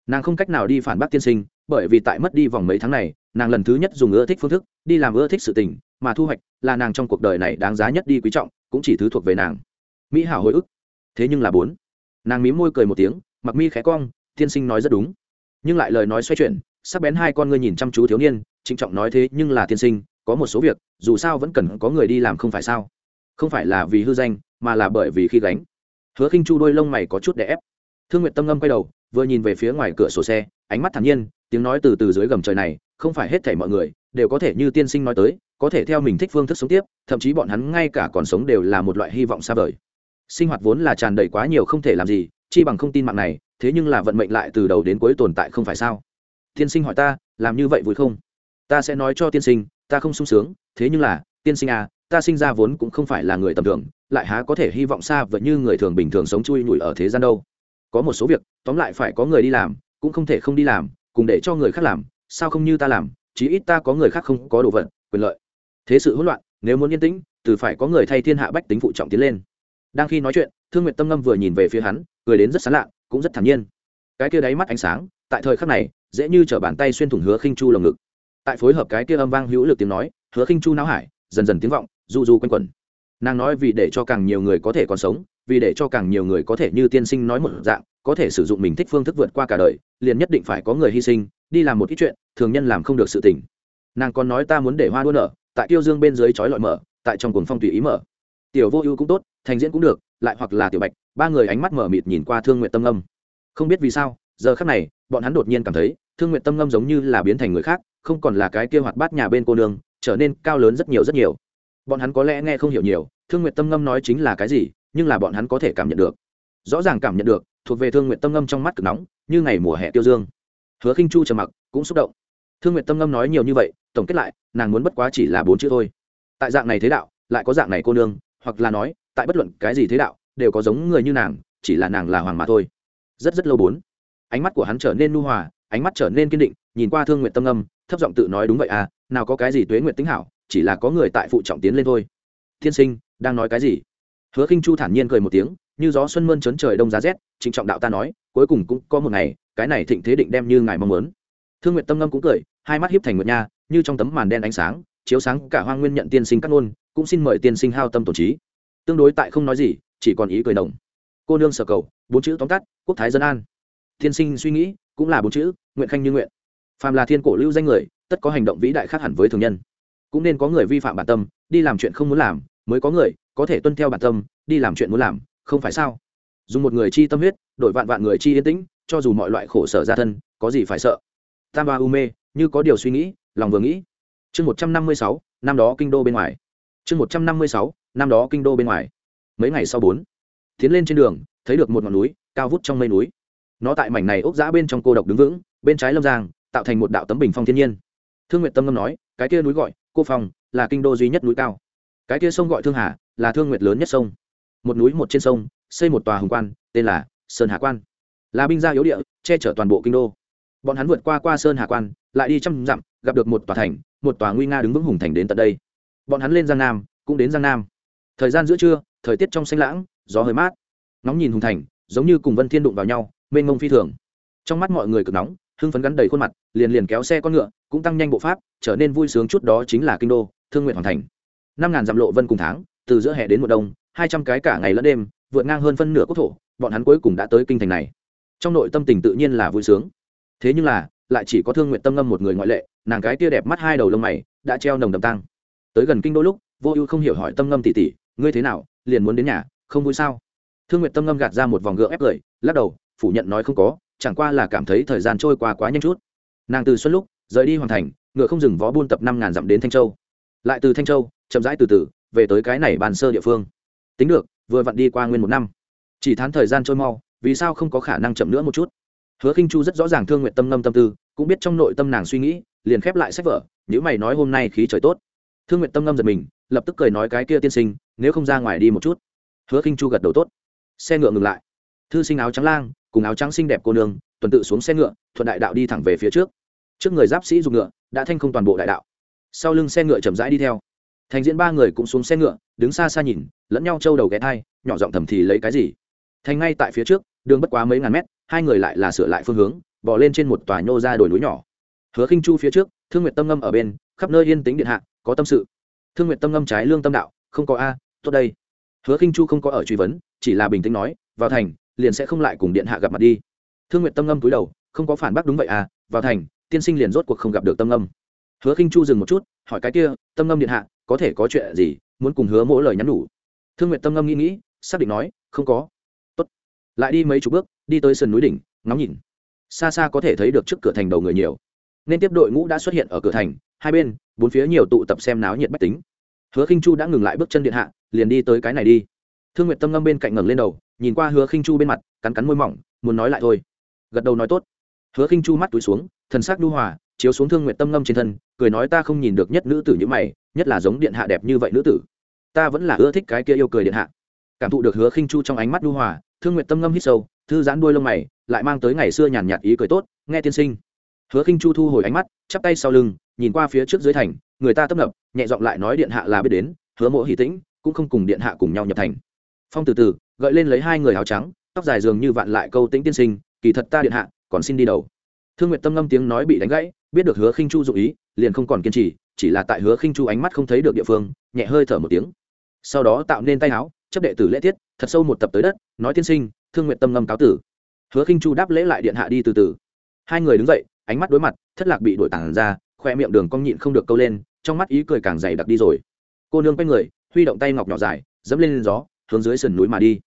Nàng không cách nào đi phản bác tiên sinh, bởi vì tại mất đi vòng mấy tháng này, nàng lần thứ nhất dùng ưa thích phương thức, đi làm ưa thích sự tình, mà thu hoạch là nàng trong cuộc đời này đáng giá nhất đi quý trọng, cũng chỉ thứ thuộc về nàng. Mỹ hảo hồi ức. Thế nhưng là bốn nàng mím môi cười một tiếng, mặc mi khẽ cong, tiên sinh nói rất đúng. Nhưng lại lời nói xoay chuyển, sắc bén hai con ngươi nhìn chăm chú thiếu niên, trịnh trọng nói thế nhưng là tiên sinh, có một số việc, dù sao vẫn cần có người đi làm không phải sao? Không phải là vì hư danh, mà là bởi vì khi gánh. Hứa khinh chu đôi lông mày có chút đè ép. Thương nguyệt tâm ngâm quay đầu, vừa nhìn về phía ngoài cửa sổ xe, ánh mắt thản nhiên, tiếng nói từ từ dưới gầm trời này, không phải hết thảy mọi người, đều có thể như tiên sinh nói tới, có thể theo mình thích phương thức sống tiếp, thậm chí bọn hắn ngay cả còn sống đều là một loại hy vọng xa vời sinh hoạt vốn là tràn đầy quá nhiều không thể làm gì, chi bằng không tin mạng này, thế nhưng là vận mệnh lại từ đầu đến cuối tồn tại không phải sao? Tiên sinh hỏi ta, làm như vậy vui không? Ta sẽ nói cho tiên sinh, ta không sung sướng, thế nhưng là, tiên sinh à ta sinh ra vốn cũng không phải là người tầm thường, lại há có thể hy vọng xa vời như người thường bình thường sống chui nhủi ở thế gian đâu? Có một số việc, tóm lại phải có người đi làm, cũng không thể không đi làm, cùng để cho người khác làm, sao không như ta làm, chí ít ta có người khác không có đồ vật, quyền lợi. Thế sự hỗn loạn, nếu muốn yên tĩnh, từ phải có người thay thiên hạ bách tính phụ trọng tiến lên đang khi nói chuyện, thương nguyện tâm ngâm vừa nhìn về phía hắn, cười đến rất sán lạ, cũng rất thản nhiên. Cái kia đáy mắt ánh sáng, tại thời khắc này, dễ như t bàn tay xuyên thủng hứa khinh chu lồng ngực. Tại phối hợp cái kia âm vang hữu lực tiếng nói, hứa khinh chu não hải, dần dần tiếng vọng, du du quanh quẩn. Nàng nói vì để cho càng nhiều người có thể còn sống, vì để cho càng nhiều người có thể như tiên sinh nói một dạng, có thể sử dụng mình thích phương thức vượt qua cả đời, liền nhất định phải có người hy sinh, đi làm một ít chuyện, thường nhân làm không được sự tình. Nàng còn nói ta muốn để hoa đua nở, tại tiêu dương bên dưới trói lọi mở, tại trong cuồng phong tùy ý mở tiểu vô ưu cũng tốt, thành diễn cũng được, lại hoặc là tiểu bạch, ba người ánh mắt mở mịt nhìn qua thương nguyện tâm âm không biết vì sao, giờ khắc này, bọn hắn đột nhiên cảm thấy, thương nguyện tâm Âm giống như là biến thành người khác, không còn là cái kia hoạt bát nhà bên cô nương, trở nên cao lớn rất nhiều rất nhiều. Bọn hắn có lẽ nghe không hiểu nhiều, thương nguyện tâm ngâm nói chính là cái gì, nhưng là bọn hắn có thể cảm nhận được. Rõ ràng cảm nhận được, thuộc về thương nguyện tâm ngâm trong mắt cực nóng, như ngày mùa hè tiêu dương. Hứa khinh chu trầm mặc, cũng xúc động. Thương nguyện tâm ngâm nói nhiều như vậy, tổng kết lại, nàng muốn bất quá chỉ là bốn chữ thôi. Tại dạng này thế đạo, lại có dạng này cô nương hoặc là nói, tại bất luận cái gì thế đạo, đều có giống người như nàng, chỉ là nàng là hoàng mà thôi. Rất rất lâu bốn, ánh mắt của hắn trở nên nu hòa, ánh mắt trở nên kiên định, nhìn qua thương nguyện tâm âm, thấp giọng tự nói đúng vậy à nào có cái gì tuế nguyện tính hảo, chỉ là có người tại phụ trọng tiến lên thôi. Thiên sinh, đang nói cái gì? Hứa khinh chu thản nhiên cười một tiếng, như gió xuân mơn trấn trời đông giá rét, trịnh trọng đạo ta nói, cuối cùng cũng có một ngày, cái này thịnh thế định đem như ngài mong muốn. Thương nguyện tâm ngâm cũng cười, hai mắt hiếp thành nguyệt nha, như trong tấm màn đen ánh sáng, chiếu sáng cả hoang nguyên nhận tiên sinh cắt ngôn cũng xin mời tiên sinh hao tâm tổn trí. Tương đối tại không nói gì, chỉ còn ý cười đồng. Cô nương sở cầu, bốn chữ tóm tắt, quốc thái dân an. Tiên sinh suy nghĩ, cũng là bốn chữ, nguyện khanh như nguyện. Phàm là thiên cổ lưu danh người, tất có hành động vĩ đại khác hẳn với thường nhân. Cũng nên có người vi phạm bản tâm, đi làm chuyện không muốn làm, mới có người có thể tuân theo bản tâm, đi làm chuyện muốn làm, không phải sao? Dùng một người chi tâm huyết, đổi vạn vạn người chi yên tĩnh, cho dù mọi loại khổ sở ra thân, có gì phải sợ? Tam ba u mê, như có điều suy nghĩ, lòng vừa nghĩ. Chương một trăm năm mươi sáu, năm đó kinh đô bên ngoài chương một trăm năm mươi sáu, năm đó kinh đô bên ngoài. Mấy ngày sau bốn, tiến lên trên đường, thấy được một ngọn núi, cao vút trong mây núi. Nó tại mảnh này ốc giã bên trong cô độc đứng vững, bên trái lâm giang, tạo thành một đạo tấm bình phong thiên nhiên. Thương nguyệt tâm ngâm nói, cái kia núi gọi cô phong, là kinh đô duy nhất núi cao. Cái kia sông gọi thương hà, là thương nguyệt lớn nhất sông. Một núi một trên sông, xây một tòa hồng quan, tên là sơn hà quan. Là binh gia yếu địa, che chở toàn bộ kinh đô. Bọn hắn vượt qua qua sơn hà quan, lại đi trăm dặm, gặp được một tòa thành, một tòa nguy nga đứng vững hùng thành đến tận đây bọn hắn lên giang nam, cũng đến giang nam. Thời gian giữa trưa, thời tiết trong xanh lãng, gió hơi mát. Nóng nhìn hùng thành, giống như cùng vân thiên đụng vào nhau, mênh mông phi thường. Trong mắt mọi người cực nóng, hưng phấn gắn đầy khuôn mặt, liền liền kéo xe con ngựa, cũng tăng nhanh bộ pháp, trở nên vui sướng chút đó chính là kinh đô, thương nguyện hoàn thành. Năm ngàn dặm lộ vân cùng tháng, từ giữa hè đến mùa đông, hai trăm cái cả ngày lẫn đêm, vượt ngang hơn phân nửa quốc thổ, bọn hắn cuối cùng đã tới kinh thành này. Trong nội tâm tình tự nhiên là vui sướng. Thế nhưng là, lại chỉ có thương nguyện tâm ngâm một người ngoại lệ, nàng cái tia đẹp mắt hai đầu lông mày, đã treo nồng đầm tăng tới gần kinh đô lúc, vô ưu không hiểu hỏi tâm ngâm tỉ tỉ ngươi thế nào, liền muốn đến nhà, không vui sao? Thương nguyện tâm ngâm gạt ra một vòng gỡ ép cười lắc đầu, phủ nhận nói không có, chẳng qua là cảm thấy thời gian trôi qua quá nhanh chút. Nàng từ xuân lúc, rời đi hoàn thành, ngựa không dừng vó buôn tập năm ngàn dặm đến thanh châu. Lại từ thanh châu, chậm rãi từ từ, về tới cái này bàn sơ địa phương. Tính được, vừa vặn đi qua nguyên một năm. Chỉ thán thời gian trôi mau, vì sao không có khả năng chậm nữa một chút? Hứa khinh chu rất rõ ràng thương nguyện tâm ngâm tâm tư, cũng biết trong nội tâm nàng suy nghĩ, liền khép lại sách vở nếu mày nói hôm nay khí trời tốt thương nguyện tâm ngâm giật mình, lập tức cười nói cái kia tiên sinh, nếu không ra ngoài đi một chút. Hứa khinh chu gật đầu tốt. Xe ngựa ngừng lại. Thư sinh áo trắng lang, cùng áo trắng xinh đẹp cô nương, tuần tự xuống xe ngựa, thuận đại đạo đi thẳng về phía trước. Trước người giáp sĩ dùng ngựa, đã thanh không toàn bộ đại đạo. Sau lưng xe ngựa chậm rãi đi theo. Thành diễn ba người cũng xuống xe ngựa, đứng xa xa nhìn, lẫn nhau trâu đầu ghé thai, nhỏ giọng thầm thì lấy cái gì. Thành ngay tại phía trước, đường bất quá mấy ngàn mét, hai người lại là sửa lại phương hướng bỏ lên trên một tòa nhô ra đồi núi nhỏ. Hứa khinh chu phía trước, thương nguyệt tâm ngâm ở bên, khắp nơi yên tĩnh điện hạ có tâm sự. Thương nguyện tâm ngâm trái lương tâm đạo, không có a, tốt đây. Hứa khinh chu không có ở truy vấn, chỉ là bình tĩnh nói, vào thành, liền sẽ không lại cùng điện hạ gặp mặt đi. Thương nguyện tâm ngâm cúi đầu, không có phản bác đúng vậy à vào thành, tiên sinh liền rốt cuộc không gặp được tâm ngâm. Hứa khinh chu dừng một chút, hỏi cái kia, tâm ngâm điện hạ, có thể có chuyện gì, muốn cùng hứa mỗi lời nhắn đủ thương nguyện tâm ngâm nghĩ nghĩ, xác định nói, không có. Tốt. lại đi mấy chục bước, đi tới sườn núi đỉnh, ngắm nhìn. Xa xa có thể thấy được trước cửa thành đầu người nhiều. Nên tiếp đội ngũ đã xuất hiện ở cửa thành, hai bên bốn phía nhiều tụ tập xem náo nhiệt bách tính. Hứa khinh chu đã ngừng lại bước chân điện hạ, liền đi tới cái này đi. Thương nguyệt tâm ngâm bên cạnh ngẩng lên đầu, nhìn qua hứa khinh chu bên mặt, cắn cắn môi mỏng, muốn nói lại thôi. Gật đầu nói tốt. Hứa khinh chu mắt túi xuống, thần sắc nhu hòa, chiếu xuống thương nguyệt tâm ngâm trên thân, cười nói ta không nhìn được nhất nữ tử như mày, nhất là giống điện hạ đẹp như vậy nữ tử. Ta vẫn là ưa thích cái kia yêu cười điện hạ. Cảm thụ được hứa khinh chu trong ánh mắt nhu hòa, thương nguyệt tâm ngâm hít sâu, thư giãn đuôi lông mày, lại mang tới ngày xưa nhàn nhạt ý cười tốt, nghe tiên sinh. Hứa khinh chu thu hồi ánh mắt, chắp tay sau lưng nhìn qua phía trước dưới thành, người ta tấp nập, nhẹ giọng lại nói điện hạ là biết đến, hứa mộ hỷ tĩnh, cũng không cùng điện hạ cùng nhau nhập thành. Phong từ từ, gợi lên lấy hai người áo trắng, tóc dài dường như vạn lại câu tĩnh tiên sinh, kỳ thật ta điện hạ, còn xin đi đầu. Thương nguyệt tâm ngâm tiếng nói bị đánh gãy, biết được hứa khinh chu dụ ý, liền không còn kiên trì, chỉ là tại hứa khinh chu ánh mắt không thấy được địa phương, nhẹ hơi thở một tiếng. Sau đó tạo nên tay áo, chấp đệ tử lễ tiết, thật sâu một tập tới đất, nói tiên sinh, thương nguyện tâm ngâm cáo tử. Hứa khinh chu đáp lễ lại điện hạ đi từ từ. Hai người đứng dậy, ánh mắt đối mặt, thất lạc bị đổi tản ra khoe miệng đường cong nhịn không được câu lên, trong mắt ý cười càng dày đặc đi rồi. Cô nương quay người, huy động tay ngọc nhỏ dài, dẫm lên gió, hướng dưới sườn núi mà đi.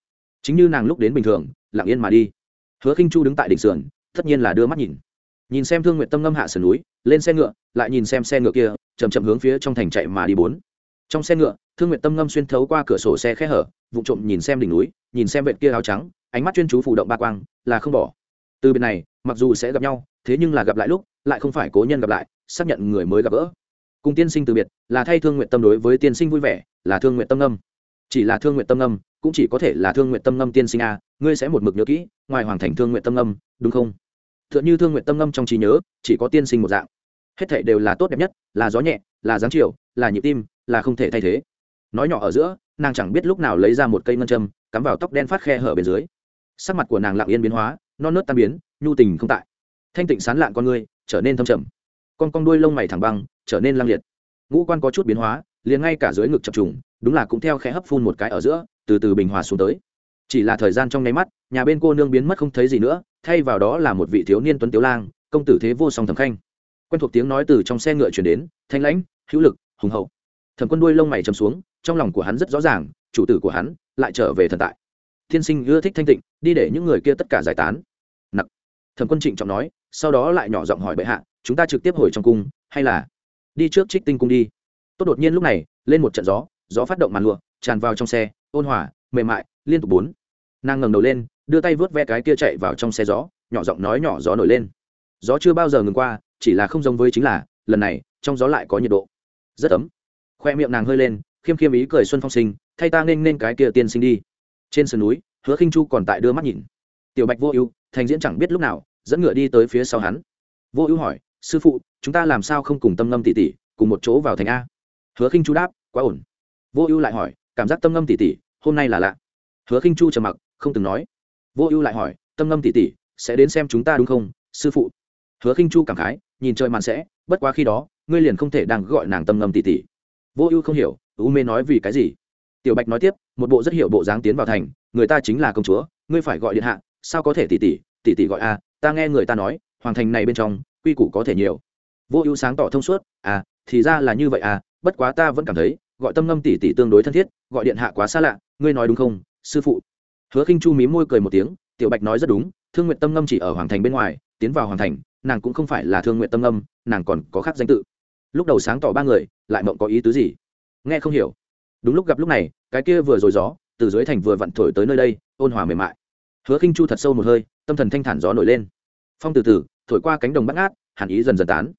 Chính như nàng lúc đến bình thường, lặng yên mà đi. Hứa khinh chu đứng tại đỉnh sườn, tất nhiên là đưa mắt nhìn. Nhìn xem thương nguyện tâm ngâm hạ sườn núi, lên xe ngựa, lại nhìn xem xe ngựa kia chầm chậm hướng phía trong thành chạy mà đi bốn. Trong xe ngựa, thương nguyện tâm ngâm xuyên thấu qua cửa sổ xe khẽ hở vụ trộm nhìn xem đỉnh núi, nhìn xem vệt kia áo trắng, ánh mắt chuyên chú phụ động ba quang, là không bỏ. Từ bên này, mặc dù sẽ gặp nhau, thế nhưng là gặp lại lúc, lại không phải cố nhân gặp lại xác nhận người mới gặp gỡ. Cùng tiên sinh từ biệt, là thay thương nguyện tâm đối với tiên sinh vui vẻ, là thương nguyện tâm ngâm. Chỉ là thương nguyện tâm ngâm, cũng chỉ có thể là thương nguyện tâm ngâm tiên sinh a, ngươi sẽ một mực nhớ kỹ, ngoài hoàng thành thương nguyện tâm ngâm, đúng không? T h ư ợ n h ư thương nguyện tâm ngâm trong trí nhớ, chỉ có tiên sinh một dạng. Hết thệ đều là tốt đẹp nhất, là gió nhẹ, là dáng chiều, là nhịp tim, là không thể thay thế. Nói nhỏ ở giữa, nàng chẳng biết lúc nào lấy ra một cây ngân châm, cắm vào tóc đen phát khe hở bên dưới. Sắc mặt của nàng lặng yên biến hóa, non nớt tan biến, nhu tình không tại. Thanh tịnh sán lạn con ngươi, trở nên thâm trầm con con đuôi lông mày thẳng băng, trở nên lăng liệt. Ngũ quan có chút biến hóa, liền ngay cả dưới ngực chập trùng, đúng là cũng theo khẽ hấp phun một cái ở giữa, từ từ bình hòa xuống tới. Chỉ là thời gian trong nháy mắt, nhà bên cô nương biến mất không thấy gì nữa, thay vào đó là một vị thiếu niên tuấn tiếu lang, công tử thế vô song thẩm khanh. Quen thuộc tiếng nói từ trong xe ngựa chuyển đến, thanh lãnh, hữu lực, hùng hậu. Thẩm quân đuôi lông mày chầm xuống, trong lòng của hắn rất rõ ràng, chủ tử của hắn lại trở về thần tại. Thiên sinh ưa thích thanh tịnh, đi để những người kia tất cả giải tán. Nặc. Thẩm quân trịnh trọng nói, sau đó lại nhỏ giọng hỏi bệ hạ chúng ta trực tiếp hồi trong cung, hay là đi trước trích tinh cung đi. Tốt đột nhiên lúc này, lên một trận gió gió phát động màn lụa, tràn vào trong xe, ôn hòa, mềm mại, liên tục bốn. Nàng ngẩng đầu lên, đưa tay vớt ve cái kia chạy vào trong xe gió, nhỏ giọng nói nhỏ gió nổi lên. Gió chưa bao giờ ngừng qua, chỉ là không giống với chính là, lần này, trong gió lại có nhiệt độ. Rất ấm. Khoe miệng nàng hơi lên, khiêm khiêm ý cười xuân phong sinh, thay ta nên nên cái kia tiên sinh đi. Trên sườn núi, hứa khinh chu còn tại đưa mắt nhìn. Tiểu bạch vô ưu, thành diễn chẳng biết lúc nào, dẫn ngựa đi tới phía sau hắn. Vô ưu hỏi sư phụ, chúng ta làm sao không cùng tâm ngâm tỷ tỷ cùng một chỗ vào thành a? Hứa khinh chu đáp, quá ổn. Vô ưu lại hỏi, cảm giác tâm ngâm tỷ tỷ hôm nay là lạ. Hứa khinh chu trầm mặc, không từng nói. Vô ưu lại hỏi, tâm ngâm tỷ tỷ sẽ đến xem chúng ta đúng không, sư phụ? Hứa khinh chu cảm khái, nhìn trời màn sẽ, bất quá khi đó, ngươi liền không thể đang gọi nàng tâm ngâm tỷ tỷ. Vô ưu không hiểu u mê nói vì cái gì? Tiểu bạch nói tiếp, một bộ rất hiểu bộ dáng tiến vào thành, người ta chính là công chúa, ngươi phải gọi điện hạ, sao có thể tỷ tỷ tỷ tỷ gọi a? Ta nghe người ta nói, hoàng thành này bên trong quy củ có thể nhiều. Vô ưu sáng tỏ thông suốt à thì ra là như vậy à bất quá ta vẫn cảm thấy, gọi tâm ngâm tỷ tỷ tương đối thân thiết, gọi điện hạ quá xa lạ, ngươi nói đúng không, sư phụ? Hứa khinh chu mí môi cười một tiếng, tiểu bạch nói rất đúng, thương nguyện tâm ngâm chỉ ở hoàng thành bên ngoài, tiến vào hoàng thành, nàng cũng không phải là thương nguyện tâm ngâm, nàng còn có khác danh tự. Lúc đầu sáng tỏ ba người, lại mộng có ý tứ gì? Nghe không hiểu. Đúng lúc gặp lúc này, cái kia vừa rồi gió, từ dưới thành vừa vặn thổi tới nơi đây, ôn hòa mềm mại. Hứa khinh chu thật sâu một hơi, tâm thần thanh thản gió nổi lên. Phong từ từ thổi qua cánh đồng bắt ngát, hàn ý dần dần tán.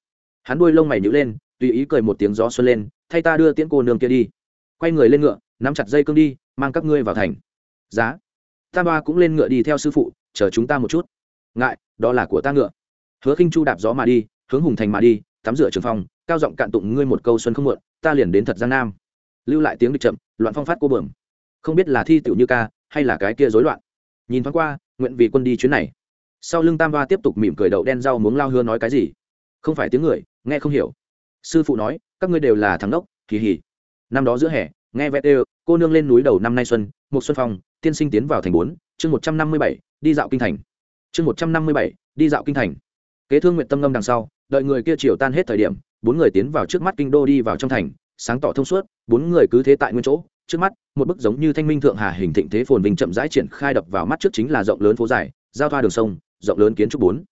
Hắn đuôi lông mày nhữ lên, tùy ý cười một tiếng gió xuân lên, thay ta đưa tiễn cô nương kia đi. Quay người lên ngựa, nắm chặt dây cương đi, mang các ngươi vào thành. Giá. Ta ba cũng lên ngựa đi theo sư phụ, chờ chúng ta một chút. Ngại, đó là của ta ngựa. Hứa khinh chu đạp gió mà đi, hướng hùng thành mà đi, tắm rửa trường phong, cao giọng cạn tụng ngươi một câu xuân không muộn, ta liền đến thật giang nam. Lưu lại tiếng địch chậm, loạn phong phát cô bờm. Không biết là thi tiểu như ca, hay là cái kia rối loạn. Nhìn thoáng qua, nguyện vì quân đi chuyến này sau lưng tam ba tiếp tục mỉm cười đậu đen rau muống lao hứa nói cái gì? Không phải tiếng người, nghe không hiểu. Sư phụ nói, các ngươi đều là thằng đốc kỳ hỉ. Năm đó giữa hè, nghe vẽ đều cô nương lên núi đầu năm nay xuân, một xuân phong, tiên sinh tiến vào thành bốn, chương một trăm năm mươi bảy, đi dạo kinh thành. Chương một trăm năm mươi bảy, đi dạo kinh thành. Kế thương nguyện tâm ngâm đằng sau, đợi người kia chiều tan hết thời điểm, bốn người tiến vào trước mắt kinh đô đi vào trong thành, sáng tỏ thông suốt, bốn người cứ thế tại nguyên chỗ, trước mắt, một bức giống như thanh minh thượng hà hình thịnh thế phồn vinh chậm rãi triển khai đập vào mắt trước chính là rộng lớn phố dài, giao thoa đường sông rộng lớn kiến trúc bốn.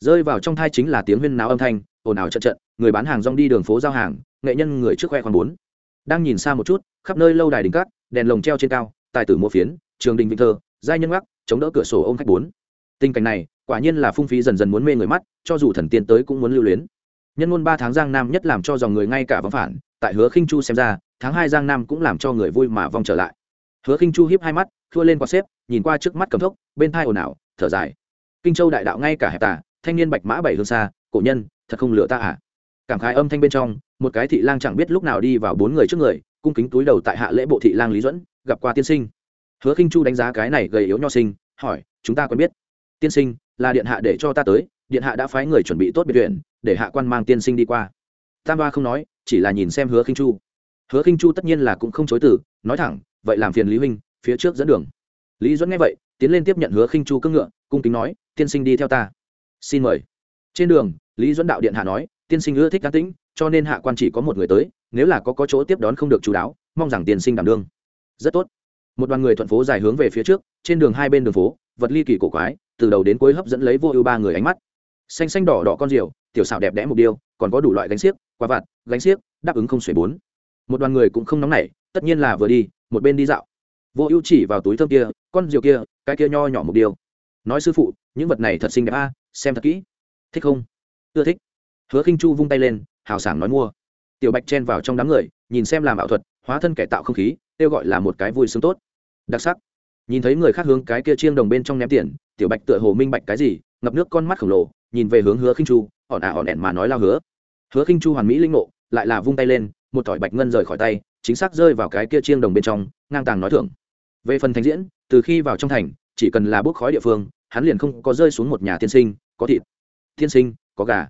Rơi vào trong thai chính là tiếng huyên náo âm thanh, ồn ào trận trận, người bán hàng rong đi đường phố giao hàng, nghệ nhân người trước khoe khoang bốn. Đang nhìn xa một chút, khắp nơi lâu đài đình cát, đèn lồng treo trên cao, tài tử mua phiến, trường đình vĩnh thơ, giai nhân gác chống đỡ cửa sổ ôm khách bốn. Tình cảnh này, quả nhiên là phung phí dần dần muốn mê người mắt, cho dù thần tiên tới cũng muốn lưu luyến. Nhân ngôn ba tháng giang nam nhất làm cho dòng người ngay cả vắng phản, tại hứa khinh chu xem ra, tháng hai giang nam cũng làm cho người vui mà vong trở lại. Hứa khinh chu hiếp hai mắt thua lên qua xếp, nhìn qua trước mắt cầm thốc bên thai ồn ào, thở dài kinh châu đại đạo ngay cả hẹp tả, thanh niên bạch mã bảy hương xa cổ nhân, thật không lựa ta à? Cảm khái âm thanh bên trong, một cái thị lang chẳng biết lúc nào đi vào bốn người trước người, cung kính túi đầu tại hạ lễ bộ thị lang lý duẫn, gặp qua tiên sinh. Hứa khinh chu đánh giá cái này gầy yếu nho sinh, hỏi, chúng ta quen biết? Tiên sinh, là điện hạ để cho ta tới, điện hạ đã phái người chuẩn bị tốt biệt viện, để hạ quan mang tiên sinh đi qua. Tam ba không nói, chỉ là nhìn xem hứa khinh chu. Hứa khinh chu tất nhiên là cũng không chối từ, nói thẳng, vậy làm phiền lý huynh, phía trước dẫn đường. Lý duẫn nghe vậy, tiến lên tiếp nhận hứa khinh chu cưỡng ngựa, cung kính nói tiên sinh đi theo ta. Xin mời. Trên đường, lý duẫn đạo điện hạ nói, tiên sinh ưa thích cá tĩnh, cho nên hạ quan chỉ có một người tới, nếu là có có chỗ tiếp đón không được chú đáo, mong rằng tiên sinh đảm đương. Rất tốt. Một đoàn người thuận phố dài hướng về phía trước, trên đường hai bên đường phố, vật ly kỳ cổ quái, từ đầu đến cuối hấp dẫn lấy vô ưu ba người ánh mắt. Xanh xanh đỏ đỏ con rượu tiểu xảo đẹp đẽ một điêu, còn có đủ loại gánh xiếc quả vặt, gánh xiếc, đáp ứng không xuể bốn. Một đoàn người cũng không nóng nảy, tất nhiên là vừa đi, một bên đi dạo. Vô ưu chỉ vào túi thơm kia, con rượu kia, cái kia nho nhỏ một điêu nói sư phụ, những vật này thật xinh đẹp a, xem thật kỹ. Thích không? Ưa thích. Hứa khinh chu vung tay lên, hào sảng nói mua. Tiểu bạch chen vào trong đám người, nhìn xem làm ảo thuật, hóa thân cải tạo không khí, kêu gọi là một cái vui sướng tốt. Đặc sắc. Nhìn thấy người khác hướng cái kia chiêng đồng bên trong ném tiền, tiểu bạch tựa hồ minh bạch cái gì, ngập nước con mắt khổng lồ, nhìn về hướng hứa khinh chu ỏn ả ỏn ẻn mà nói lao hứa. Hứa khinh chu hoàn mỹ linh ngộ lại là vung tay lên, một tỏi bạch ngân rời khỏi tay, chính xác rơi vào cái kia chiêng đồng bên trong, ngang tàng nói thưởng. Về phần thành diễn, từ khi vào trong thành chỉ cần là bốc khói địa phương, hắn liền không có rơi xuống một nhà tiên sinh, có thịt, tiên sinh, có gà,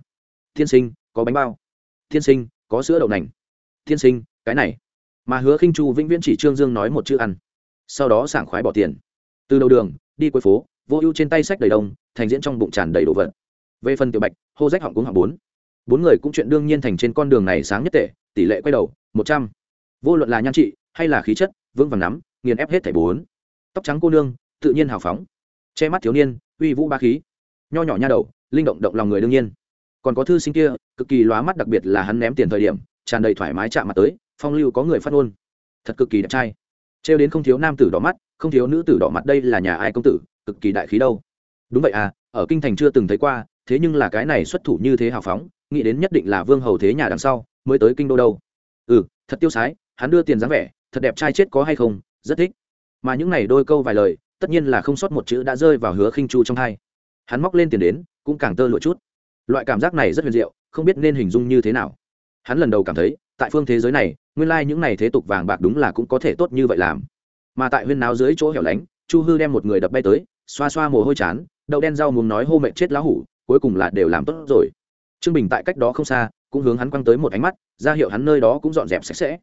tiên sinh, có bánh bao, tiên sinh, có sữa đậu nành, tiên sinh, cái này. Mà hứa khinh chu vĩnh viễn chỉ trương dương nói một chữ ăn, sau đó sảng khoái bỏ tiền. Từ đầu đường, đi cuối phố, vô ưu trên tay sách đầy đông, thành diễn trong bụng tràn đầy đồ vật. Về phần tiểu bạch, hô rách họng cũng họng bốn. Bốn người cũng chuyện đương nhiên thành trên con đường này sáng nhất tệ, tỷ lệ quay đầu, một trăm. Vô luận là nhan trị, hay là khí chất, vững vàng nắm, nghiền ép hết thảy bốn. Tóc trắng cô nương tự nhiên hào phóng. Che mắt thiếu niên, uy vũ ba khí. Nho nhỏ nha đầu, linh động động lòng người đương nhiên. Còn có thư sinh kia, cực kỳ lóa mắt đặc biệt là hắn ném tiền thời điểm, tràn đầy thoải mái chạm mặt tới, phong lưu có người phát ngôn. Thật cực kỳ đẹp trai. Trêu đến không thiếu nam tử đỏ mắt, không thiếu nữ tử đỏ mặt đây là nhà ai công tử, cực kỳ đại khí đâu. Đúng vậy à ở kinh thành chưa từng thấy qua, thế nhưng là cái này xuất thủ như thế hào phóng, nghĩ đến nhất định là vương hầu thế nhà đằng sau, mới tới kinh đô đâu. Ừ thật tiêu sái, hắn đưa tiền dáng vẻ, thật đẹp trai chết có hay không, rất thích. Mà những này đôi câu vài lời tất nhiên là không sót một chữ đã rơi vào hứa khinh chu trong hai hắn móc lên tiền đến, cũng càng tơ lụa chút. Loại cảm giác này rất huyền diệu, không biết nên hình dung như thế nào. Hắn lần đầu cảm thấy, tại phương thế giới này, nguyên lai những này thế tục vàng bạc đúng là cũng có thể tốt như vậy làm. Mà tại huyên náo dưới chỗ hẻo lánh, chu hư đem một người đập bay tới, xoa xoa mồ hôi chán, đậu đen rau muốn nói hô mệnh chết lá hủ, cuối cùng là đều làm tốt rồi. Trương bình tại cách đó không xa, cũng hướng hắn quăng tới một ánh mắt, ra hiệu hắn nơi đó cũng dọn dẹp sạch sẽ.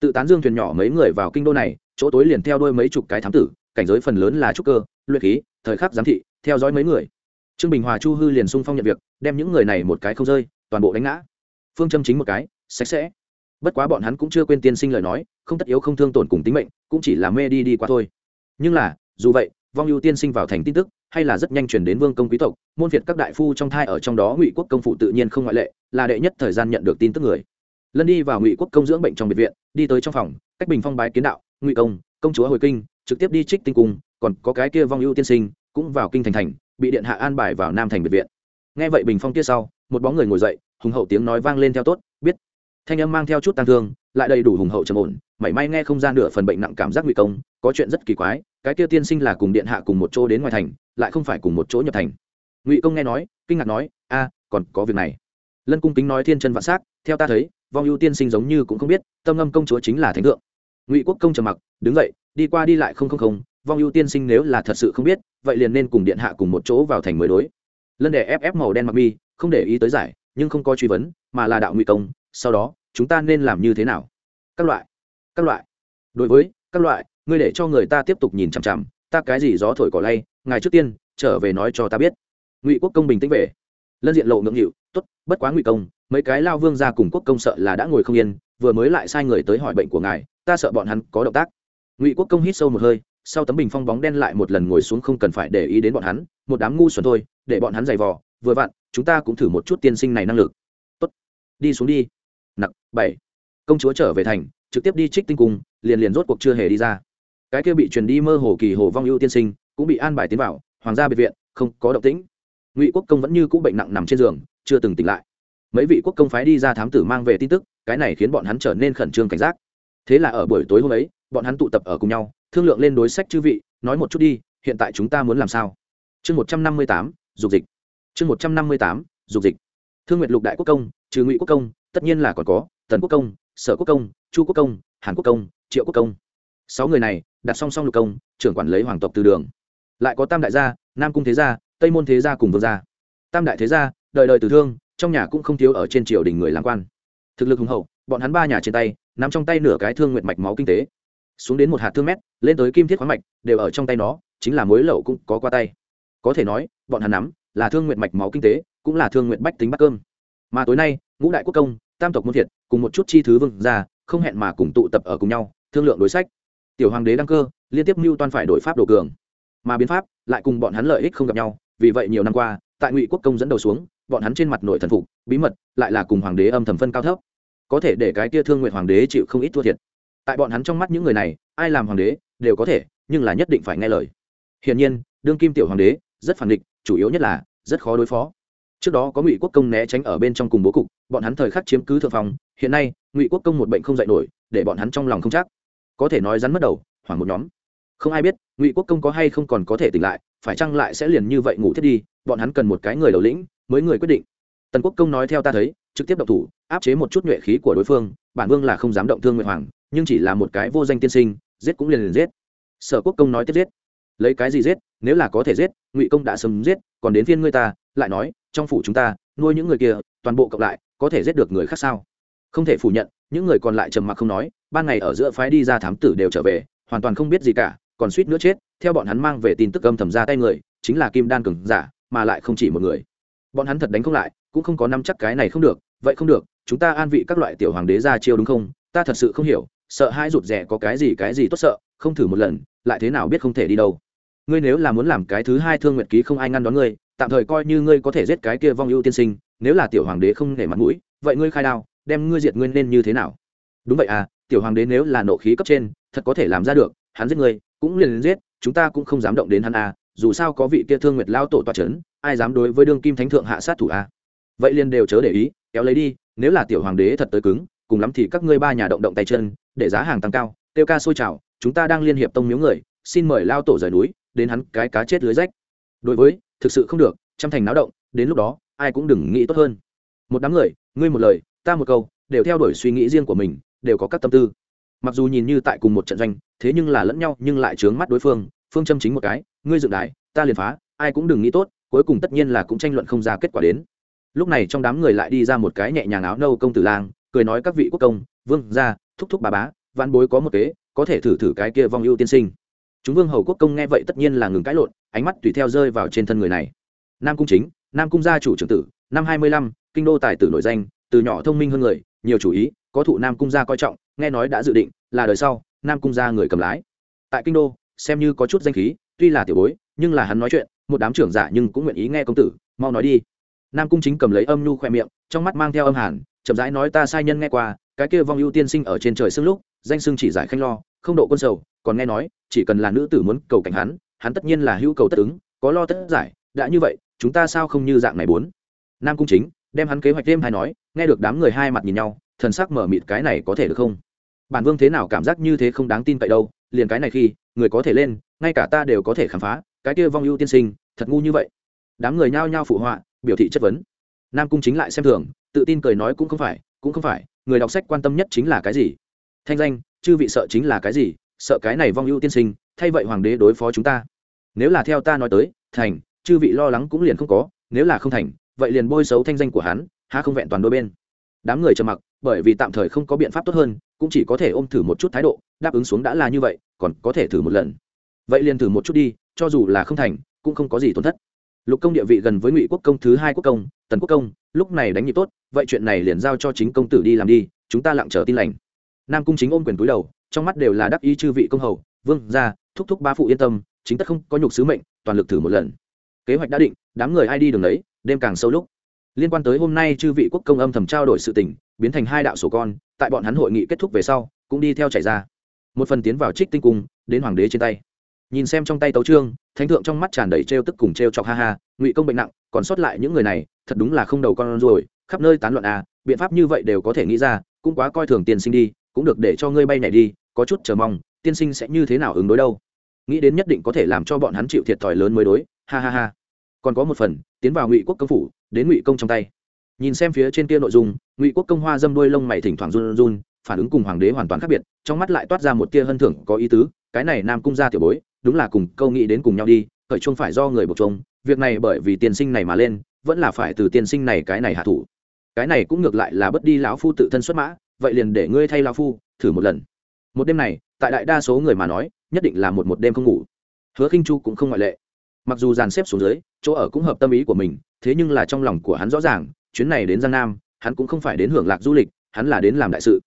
Tự tán dương thuyền nhỏ mấy người vào kinh đô này, chỗ tối liền theo đuôi mấy chục cái thám tử cảnh giới phần lớn là trúc cơ, luyện khí, thời khắc giám thị, theo dõi mấy người. Trương bình hòa chu hư liền sung phong nhận việc, đem những người này một cái không rơi, toàn bộ đánh ngã. Phương châm chính một cái, sạch sẽ. Bất quá bọn hắn cũng chưa quên tiên sinh lời nói, không tất yếu không thương tổn cùng tính mệnh, cũng chỉ là mê đi đi qua thôi. Nhưng là, dù vậy, vong ưu tiên sinh vào thành tin tức, hay là rất nhanh chuyển đến vương công quý tộc, môn việt các đại phu trong thai ở trong đó ngụy quốc công phụ tự nhiên không ngoại lệ, là đệ nhất thời gian nhận được tin tức người. Lân đi vào ngụy quốc công dưỡng bệnh trong biệt viện, đi tới trong phòng, cách bình phong bái kiến đạo, ngụy công công chúa hồi kinh trực tiếp đi trích tinh cung, còn có cái kia vong ưu tiên sinh, cũng vào kinh thành thành, bị điện hạ an bài vào nam thành biệt viện. Nghe vậy bình phong kia sau, một bóng người ngồi dậy, hùng hậu tiếng nói vang lên theo tốt, biết. Thanh âm mang theo chút tăng thương, lại đầy đủ hùng hậu trầm ổn, mảy may nghe không gian nửa phần bệnh nặng cảm giác nguy công, có chuyện rất kỳ quái, cái kia tiên sinh là cùng điện hạ cùng một chỗ đến ngoài thành, lại không phải cùng một chỗ nhập thành. Ngụy công nghe nói, kinh ngạc nói, a, còn có việc này. Lân cung kính nói thiên chân vạn s á c theo ta thấy, vong ưu tiên sinh giống như cũng không biết, tâm ngâm công chúa chính là thánh thượng. Ngụy quốc công trầm mặc, đứng dậy đi qua đi lại không không không, vong ưu tiên sinh nếu là thật sự không biết, vậy liền nên cùng điện hạ cùng một chỗ vào thành mới đối. Lân đẻ ép ép màu đen mặc mi, không để ý tới giải, nhưng không có truy vấn, mà là đạo ngụy công, sau đó, chúng ta nên làm như thế nào? Các loại các loại. Đối với, các loại, ngươi để cho người ta tiếp tục nhìn chằm chằm, ta cái gì gió thổi cỏ lay, ngài trước tiên, trở về nói cho ta biết. Ngụy quốc công bình tĩnh về. Lân diện lộ ngưỡng hiệu tốt, bất quá ngụy công, mấy cái lao vương ra cùng quốc công sợ là đã ngồi không yên, vừa mới lại sai người tới hỏi bệnh của ngài, ta sợ bọn hắn có động tác ngụy quốc công hít sâu một hơi sau tấm bình phong bóng đen lại một lần ngồi xuống không cần phải để ý đến bọn hắn một đám ngu xuẩn thôi để bọn hắn giày vò vừa vặn chúng ta cũng thử một chút tiên sinh này năng lực tốt đi xuống đi nặc bảy công chúa trở về thành trực tiếp đi trích tinh cung liền liền rốt cuộc chưa hề đi ra cái kia bị truyền đi mơ hồ kỳ hồ vong ưu tiên sinh cũng bị an bài tiến vào hoàng gia biệt viện không có động tĩnh ngụy quốc công vẫn như cũ bệnh nặng nằm trên giường chưa từng tỉnh lại mấy vị quốc công phái đi ra thám tử mang về tin tức cái này khiến bọn hắn trở nên khẩn trương cảnh giác thế là ở buổi tối hôm ấy bọn hắn tụ tập ở cùng nhau, thương lượng lên đối sách chư vị, nói một chút đi, hiện tại chúng ta muốn làm sao? Chương một trăm năm mươi tám, dục dịch. Chương một trăm năm mươi tám, dục dịch. Thương nguyệt lục đại quốc công, trừ ngụy quốc công, tất nhiên là còn có, tần quốc công, sở quốc công, chu quốc công, hàn quốc công, triệu quốc công. Sáu người này, đặt song song lục công, trưởng quản lấy hoàng tộc từ đường. Lại có tam đại gia, nam cung thế gia, tây môn thế gia cùng vương gia. Tam đại thế gia, đời đời từ thương, trong nhà cũng không thiếu ở trên triều đình người làm quan. Thực lực hùng hậu, bọn hắn ba nhà trên tay nằm trong tay nửa cái thương nguyện mạch máu kinh tế xuống đến một hạt thương mét, lên tới kim thiết khoáng mạch, đều ở trong tay nó, chính là mối lậu cũng có qua tay. Có thể nói, bọn hắn nắm là thương nguyện mạch máu kinh tế, cũng là thương nguyện bách tính bắt cơm. Mà tối nay, ngũ đại quốc công, tam tộc muôn thiệt, cùng một chút chi thứ vương ra không hẹn mà cùng tụ tập ở cùng nhau, thương lượng đối sách. Tiểu hoàng đế đăng cơ, liên tiếp mưu toan phải đổi pháp đồ cường. Mà biến pháp, lại cùng bọn hắn lợi ích không gặp nhau, vì vậy nhiều năm qua, tại ngụy quốc công dẫn đầu xuống, bọn hắn trên mặt nội thần phục, bí mật, lại là cùng hoàng đế âm thầm phân cao thấp. Có thể để cái tia thương nguyện hoàng đế chịu không ít thua thiệt tại bọn hắn trong mắt những người này, ai làm hoàng đế đều có thể, nhưng là nhất định phải nghe lời. Hiển nhiên, đương kim tiểu hoàng đế rất phản địch chủ yếu nhất là rất khó đối phó. Trước đó có ngụy quốc công né tránh ở bên trong cùng bố cục, bọn hắn thời khắc chiếm cứ thượng phòng hiện nay, ngụy quốc công một bệnh không dạy nổi, để bọn hắn trong lòng không chắc. Có thể nói rắn mất đầu, hoảng một nhóm. Không ai biết, ngụy quốc công có hay không còn có thể tỉnh lại, phải chăng lại sẽ liền như vậy ngủ thiết đi, bọn hắn cần một cái người đầu lĩnh mới người quyết định. Tần quốc công nói theo ta thấy, trực tiếp động thủ, áp chế một chút nhuệ khí của đối phương, bản vương là không dám động thương nguyện hoàng nhưng chỉ là một cái vô danh tiên sinh, giết cũng liền liền giết. Sở quốc công nói tiếp giết. Lấy cái gì giết? Nếu là có thể giết, ngụy công đã sớm giết, còn đến phiên ngươi ta, lại nói, trong phủ chúng ta, nuôi những người kia, toàn bộ cộng lại, có thể giết được người khác sao? Không thể phủ nhận, những người còn lại trầm mặc không nói, ban ngày ở giữa phái đi ra thám tử đều trở về, hoàn toàn không biết gì cả, còn suýt nữa chết, theo bọn hắn mang về tin tức âm thầm ra tay người, chính là kim đan cường giả, mà lại không chỉ một người. Bọn hắn thật đánh không lại, cũng không có năm chắc cái này không được, vậy không được, chúng ta an vị các loại tiểu hoàng đế ra chiêu đúng không? Ta thật sự không hiểu sợ hai rụt rẻ có cái gì cái gì tốt sợ, không thử một lần, lại thế nào biết không thể đi đâu. Ngươi nếu là muốn làm cái thứ hai thương nguyện ký không ai ngăn đón ngươi, tạm thời coi như ngươi có thể giết cái kia vong ưu tiên sinh, nếu là tiểu hoàng đế không để mặt mũi, vậy ngươi khai đao, đem ngươi diệt ngươi nên như thế nào? Đúng vậy à tiểu hoàng đế nếu là nộ khí cấp trên, thật có thể làm ra được, hắn giết ngươi, cũng liền giết, chúng ta cũng không dám động đến hắn à dù sao có vị kia thương nguyệt lao tổ toa c h ấ n ai dám đối với đương kim thánh thượng hạ sát thủ à? Vậy liền đều chớ để ý, kéo lấy đi, nếu là tiểu hoàng đế thật tới cứng, cùng lắm thì các ngươi ba nhà động động tay chân để giá hàng tăng cao tiêu ca sôi trào chúng ta đang liên hiệp tông miếu người, xin mời lao tổ rời núi, đến hắn cái cá chết lưới rách. Đối với, thực sự không được, trăm thành náo động, đến lúc đó, ai cũng đừng nghĩ tốt hơn. Một đám người, ngươi một lời, ta một câu, đều theo đuổi suy nghĩ riêng của mình, đều có các tâm tư. Mặc dù nhìn như tại cùng một trận doanh, thế nhưng là lẫn nhau, nhưng lại trướng mắt đối phương phương châm chính một cái, ngươi dựng đái ta liền phá, ai cũng đừng nghĩ tốt, cuối cùng tất nhiên là cũng tranh luận không ra kết quả đến. Lúc này trong đám người lại đi ra một cái nhẹ nhàng áo nâu công tử lang, cười nói các vị quốc công, vương gia thúc thúc bà bá văn bối có một kế, có thể thử thử cái kia vong ưu tiên sinh. Chúng vương hầu quốc công nghe vậy tất nhiên là ngừng cãi lộn, ánh mắt tùy theo rơi vào trên thân người này. Nam cung chính, nam cung gia chủ trưởng tử, năm hai mươi lăm, kinh đô tài tử nổi danh, từ nhỏ thông minh hơn người, nhiều chủ ý, có thụ nam cung gia coi trọng, nghe nói đã dự định, là đời sau, nam cung gia người cầm lái. Tại kinh đô, xem như có chút danh khí, tuy là tiểu bối, nhưng là hắn nói chuyện, một đám trưởng giả nhưng cũng nguyện ý nghe công tử, mau nói đi. Nam cung chính cầm lấy âm nhu khoe miệng, trong mắt mang theo âm hàn, chậm rãi nói ta sai nhân nghe qua cái kia vong ưu tiên sinh ở trên trời xưng lúc, danh xưng chỉ giải khanh lo, không độ quân sầu, còn nghe nói, chỉ cần là nữ tử muốn cầu cảnh hắn hắn tất nhiên là hữu cầu tất ứng, có lo tất giải, đã như vậy, chúng ta sao không như dạng này bốn? Nam cung chính, đem hắn kế hoạch thêm hay nói, nghe được đám người hai mặt nhìn nhau, thần sắc mở mịt cái này có thể được không? Bản vương thế nào cảm giác như thế không đáng tin cậy đâu, liền cái này khi, người có thể lên, ngay cả ta đều có thể khám phá, cái kia vong ưu tiên sinh, thật ngu như vậy. Đám người nhao nhao phụ họa, biểu thị chất vấn. Nam cung chính lại xem thường, tự tin cười nói cũng không phải cũng không phải, người đọc sách quan tâm nhất chính là cái gì? Thanh danh, chư vị sợ chính là cái gì? Sợ cái này vong ưu tiên sinh, thay vậy hoàng đế đối phó chúng ta. Nếu là theo ta nói tới, thành, chư vị lo lắng cũng liền không có, nếu là không thành, vậy liền bôi xấu thanh danh của hắn, há không vẹn toàn đôi bên. Đám người trầm mặc, bởi vì tạm thời không có biện pháp tốt hơn, cũng chỉ có thể ôm thử một chút thái độ, đáp ứng xuống đã là như vậy, còn có thể thử một lần. Vậy liền thử một chút đi, cho dù là không thành, cũng không có gì tổn thất. Lục công địa vị gần với ngụy quốc công thứ hai quốc công tần quốc công, lúc này đánh nhịp tốt, vậy chuyện này liền giao cho chính công tử đi làm đi, chúng ta lặng chờ tin lành. Nam cung chính ôm quyền túi đầu, trong mắt đều là đắc ý chư vị công hầu, vương ra thúc thúc ba phụ yên tâm, chính tất không có nhục sứ mệnh, toàn lực thử một lần. Kế hoạch đã định, đám người ai đi đường đấy đêm càng sâu lúc. Liên quan tới hôm nay chư vị quốc công âm thầm trao đổi sự tình, biến thành hai đạo sổ con, tại bọn hắn hội nghị kết thúc về sau, cũng đi theo chạy ra. Một phần tiến vào trích tinh cung, đến hoàng đế trên tay nhìn xem trong tay tấu trương, thánh thượng trong mắt tràn đầy trêu tức cùng trêu chọc, ha ha, ngụy công bệnh nặng, còn sót lại những người này, thật đúng là không đầu con rồi, khắp nơi tán loạn à biện pháp như vậy đều có thể nghĩ ra, cũng quá coi thường tiên sinh đi, cũng được để cho ngươi bay nhảy đi, có chút chờ mong, tiên sinh sẽ như thế nào ứng đối đâu. Nghĩ đến nhất định có thể làm cho bọn hắn chịu thiệt thòi lớn mới đối, ha ha ha. Còn có một phần, tiến vào ngụy quốc công phủ, đến ngụy công trong tay. Nhìn xem phía trên kia nội dung, ngụy quốc công hoa dâm đuôi lông mày thỉnh thoảng run run, phản ứng cùng hoàng đế hoàn toàn khác biệt, trong mắt lại toát ra một tia hân thưởng có ý tứ, cái này nam cung ra tiểu bối đúng là cùng câu nghĩ đến cùng nhau đi, khởi chung phải do người buộc chung, việc này bởi vì tiên sinh này mà lên, vẫn là phải từ tiên sinh này cái này hạ thủ. Cái này cũng ngược lại là bất đi lão phu tự thân xuất mã, vậy liền để ngươi thay lão phu, thử một lần. Một đêm này, tại đại đa số người mà nói, nhất định là một một đêm không ngủ. Hứa khinh chu cũng không ngoại lệ. Mặc dù dàn xếp xuống dưới, chỗ ở cũng hợp tâm ý của mình, thế nhưng là trong lòng của hắn rõ ràng, chuyến này đến giang nam, hắn cũng không phải đến hưởng lạc du lịch, hắn là đến làm đại sự.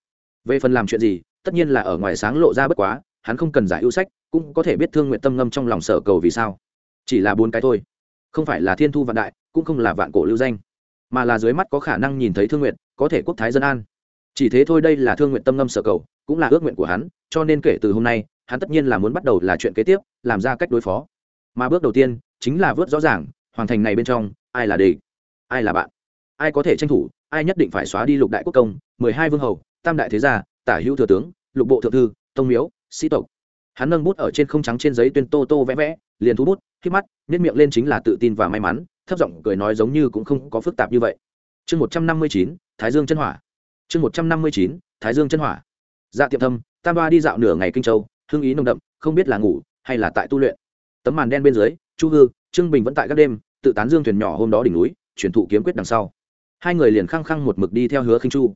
Về phần làm chuyện gì, tất nhiên là ở ngoài sáng lộ ra bất quá hắn không cần giải ưu sách, cũng có thể biết thương nguyện tâm ngâm trong lòng sở cầu vì sao. Chỉ là bốn cái thôi. Không phải là thiên thu vạn đại, cũng không là vạn cổ lưu danh, mà là dưới mắt có khả năng nhìn thấy thương nguyện có thể quốc thái dân an. Chỉ thế thôi đây là thương nguyện tâm ngâm sở cầu, cũng là ước nguyện của hắn, cho nên kể từ hôm nay, hắn tất nhiên là muốn bắt đầu là chuyện kế tiếp, làm ra cách đối phó. Mà bước đầu tiên, chính là vớt rõ ràng hoàng thành này bên trong, ai là địch, ai là bạn. Ai có thể tranh thủ, ai nhất định phải xóa đi lục đại quốc công, mười hai vương hầu, tam đại thế gia, tả hữu thừa tướng, lục bộ thượng thư, tông miếu sĩ tộc. Hắn nâng bút ở trên không trắng trên giấy tuyên tô tô vẽ vẽ, liền thu bút, khi mắt nhét miệng lên chính là tự tin và may mắn, thấp giọng cười nói giống như cũng không có phức tạp như vậy. Chương một trăm năm mươi chín, thái dương chân hỏa. Chương một trăm năm mươi chín, thái dương chân hỏa. Dạ tiệm thâm, tam ba đi dạo nửa ngày kinh châu hương ý nồng đậm, không biết là ngủ hay là tại tu luyện. Tấm màn đen bên dưới, chu hư, trương bình vẫn tại các đêm, tự tán dương thuyền nhỏ hôm đó đỉnh núi, chuyển thụ kiếm quyết đằng sau. Hai người liền khăng khăng một mực đi theo hứa khinh chu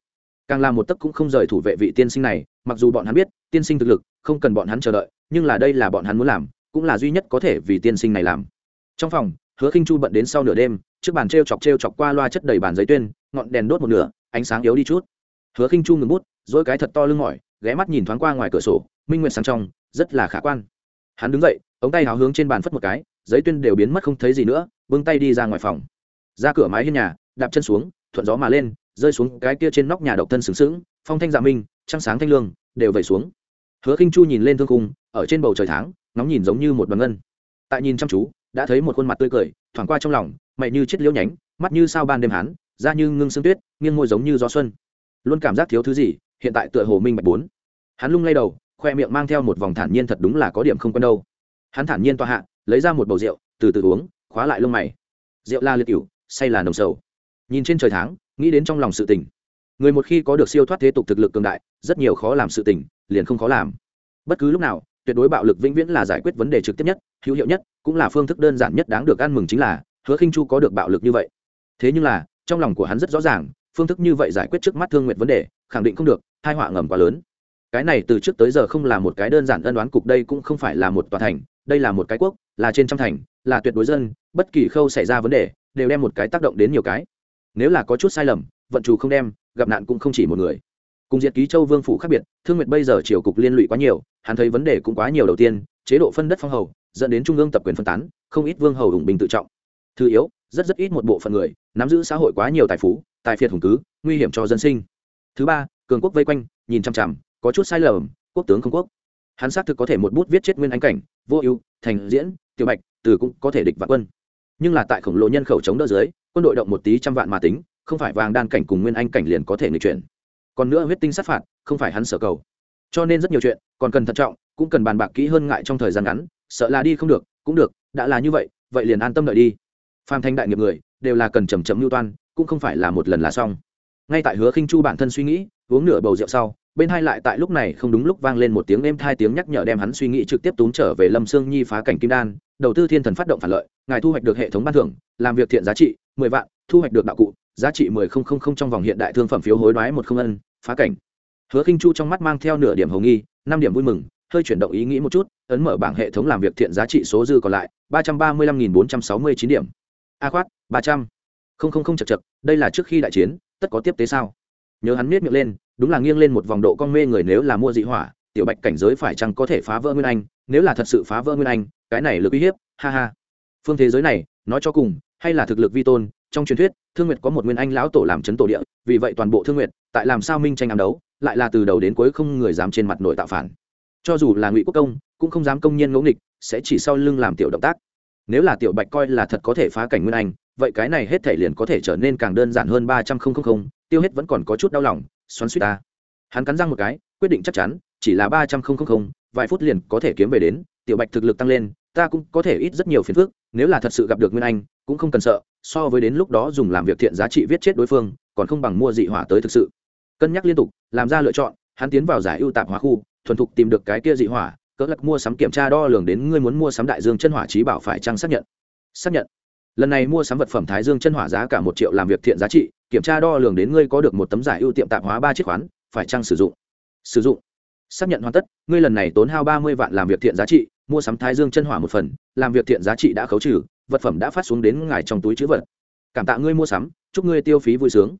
càng làm một tấc cũng không rời thủ vệ vị tiên sinh này, mặc dù bọn hắn biết, tiên sinh thực lực, không cần bọn hắn chờ đợi, nhưng là đây là bọn hắn muốn làm, cũng là duy nhất có thể vì tiên sinh này làm. Trong phòng, hứa khinh chu bận đến sau nửa đêm, trước bàn t r e o chọc t r e o chọc qua loa chất đầy bàn giấy tuyên, ngọn đèn đốt một nửa, ánh sáng yếu đi chút. Hứa khinh chu ngừng bút, dỗi cái thật to lưng mỏi, ghé mắt nhìn thoáng qua ngoài cửa sổ, minh nguyện sáng trong, rất là khả quan. Hắn đứng dậy, ống tay háo hướng trên bàn phất một cái, giấy tuyên đều biến mất không thấy gì nữa bưng tay đi ra ngoài phòng. Ra cửa mái hiên nhà, đạp chân xuống, thuận gió mà lên rơi xuống cái kia trên nóc nhà độc thân sướng sướng phong thanh dạ minh trăng sáng thanh lương đều vẩy xuống. Hứa khinh chu nhìn lên thương khung, ở trên bầu trời tháng nóng nhìn giống như một bằng ngân. Tại nhìn chăm chú đã thấy một khuôn mặt tươi cười thoáng qua trong lòng mày như chiếc liễu nhánh mắt như sao ban đêm hán da như ngưng sương tuyết nghiêng môi giống như gió xuân. Luôn cảm giác thiếu thứ gì hiện tại tựa hồ minh bạch bốn. Hắn lung lay đầu khoe miệng mang theo một vòng thản nhiên thật đúng là có điểm không quen đâu. Hắn thản nhiên toa hạ lấy ra một bầu rượu từ từ uống khóa lại lông mày. Rượu la liệt cửu say là nồng sầu. Nhìn trên trời tháng nghĩ đến trong lòng sự tình. Người một khi có được siêu thoát thế tục thực lực cường đại, rất nhiều khó làm sự tình, liền không khó làm. Bất cứ lúc nào, tuyệt đối bạo lực vĩnh viễn là giải quyết vấn đề trực tiếp nhất, hữu hiệu nhất, cũng là phương thức đơn giản nhất đáng được ăn mừng chính là, hứa khinh chu có được bạo lực như vậy. Thế nhưng là, trong lòng của hắn rất rõ ràng, phương thức như vậy giải quyết trước mắt thương nguyện vấn đề, khẳng định không được hai họa ngầm quá lớn. Cái này từ trước tới giờ không là một cái đơn giản ân đoán cục, đây cũng không phải là một tòa thành, đây là một cái quốc, là trên trăm thành, là tuyệt đối dân, bất kỳ khâu xảy ra vấn đề, đều đem một cái tác động đến nhiều cái nếu là có chút sai lầm, vận chủ không đem, gặp nạn cũng không chỉ một người. Cùng diệt ký châu vương phủ khác biệt, thương nguyệt bây giờ triều cục liên lụy quá nhiều, hắn thấy vấn đề cũng quá nhiều đầu tiên, chế độ phân đất phong hầu, dẫn đến trung ương tập quyền phân tán, không ít vương hầu hùng bình tự trọng. Thứ yếu, rất rất ít một bộ phận người, nắm giữ xã hội quá nhiều tài phú, tài phiệt hùng cứ, nguy hiểm cho dân sinh. Thứ ba, cường quốc vây quanh, nhìn chằm chằm, có chút sai lầm, quốc tướng không quốc. Hắn xác thực có thể một bút viết chết nguyên anh cảnh, vô ưu, thành diễn, tiểu bạch, từ cũng có thể địch vạn quân nhưng là tại khổng lồ nhân khẩu chống đỡ dưới, quân đội động một tí trăm vạn mà tính, không phải vàng đan cảnh cùng nguyên anh cảnh liền có thể nghịch chuyển. Còn nữa huyết tinh sát phạt, không phải hắn sở cầu. Cho nên rất nhiều chuyện, còn cần thận trọng, cũng cần bàn bạc kỹ hơn ngại trong thời gian ngắn, sợ là đi không được, cũng được, đã là như vậy vậy liền an tâm đợi đi. Phan thanh đại nghiệp người, đều là cần chầm chậm mưu toan, cũng không phải là một lần là xong. Ngay tại hứa khinh chu bản thân suy nghĩ, uống nửa bầu rượu sau bên hai lại tại lúc này không đúng lúc vang lên một tiếng êm thai tiếng nhắc nhở đem hắn suy nghĩ trực tiếp túm trở về lâm sương nhi phá cảnh kim đan, đầu tư thiên thần phát động phản lợi, ngài thu hoạch được hệ thống ban thưởng, làm việc thiện giá trị, mười vạn, thu hoạch được đạo cụ, giá trị mười không không không trong vòng hiện đại thương phẩm phiếu hối đoái một không ân, phá cảnh. Hứa khinh chu trong mắt mang theo nửa điểm hồng nghi, năm điểm vui mừng, hơi chuyển động ý nghĩ một chút, ấn mở bảng hệ thống làm việc thiện giá trị số dư còn lại, ba trăm ba mươi lăm nghìn bốn trăm sáu mươi chín điểm. A khoát, ba trăm. Không không không chật chật đây là trước khi đại chiến, tất có tiếp tế sao? Nhớ hắn miết miệng lên đúng là nghiêng lên một vòng độ con mê người nếu là mua dị hỏa, tiểu bạch cảnh giới phải chăng có thể phá vỡ nguyên anh? Nếu là thật sự phá vỡ nguyên anh, cái này lực uy hiếp, ha ha. Phương thế giới này, nói cho cùng, hay là thực lực vi tôn, trong truyền thuyết, thương nguyệt có một nguyên anh lão tổ làm chấn tổ địa, vì vậy toàn bộ thương nguyệt, tại làm sao minh tranh ám đấu, lại là từ đầu đến cuối không người dám trên mặt nội tạo phản. Cho dù là ngụy quốc công, cũng không dám công nhiên ngẫu nghịch, sẽ chỉ sau lưng làm tiểu động tác. Nếu là tiểu bạch coi là thật có thể phá cảnh nguyên anh, vậy cái này hết thể liền có thể trở nên càng đơn giản hơn ba trăm không không, tiêu hết vẫn còn có chút đau lòng xoắn suýt ta. Hắn cắn răng một cái, quyết định chắc chắn, chỉ là ba trăm linh vài phút liền có thể kiếm về đến, tiểu bạch thực lực tăng lên, ta cũng có thể ít rất nhiều phiền phức, nếu là thật sự gặp được nguyên anh, cũng không cần sợ, so với đến lúc đó dùng làm việc thiện giá trị viết chết đối phương, còn không bằng mua dị hỏa tới thực sự. Cân nhắc liên tục, làm ra lựa chọn, hắn tiến vào giải ưu tạp hóa khu, thuần thục tìm được cái kia dị hỏa, cỡ lắc mua sắm kiểm tra đo lường đến ngươi muốn mua sắm đại dương chân hỏa trí bảo phải trăng xác nhận. Xác nhận lần này mua sắm vật phẩm thái dương chân hỏa giá cả một triệu làm việc thiện giá trị, kiểm tra đo lường đến ngươi có được một tấm giải ưu tiệm tạp hóa ba chiếc khoán, phải chăng sử dụng? Sử dụng. Xác nhận hoàn tất, ngươi lần này tốn hao ba mươi vạn làm việc thiện giá trị, mua sắm thái dương chân hỏa một phần, làm việc thiện giá trị đã khấu trừ, vật phẩm đã phát xuống đến ngài trong túi chữ vật. Cảm tạ ngươi mua sắm, chúc ngươi tiêu phí vui sướng.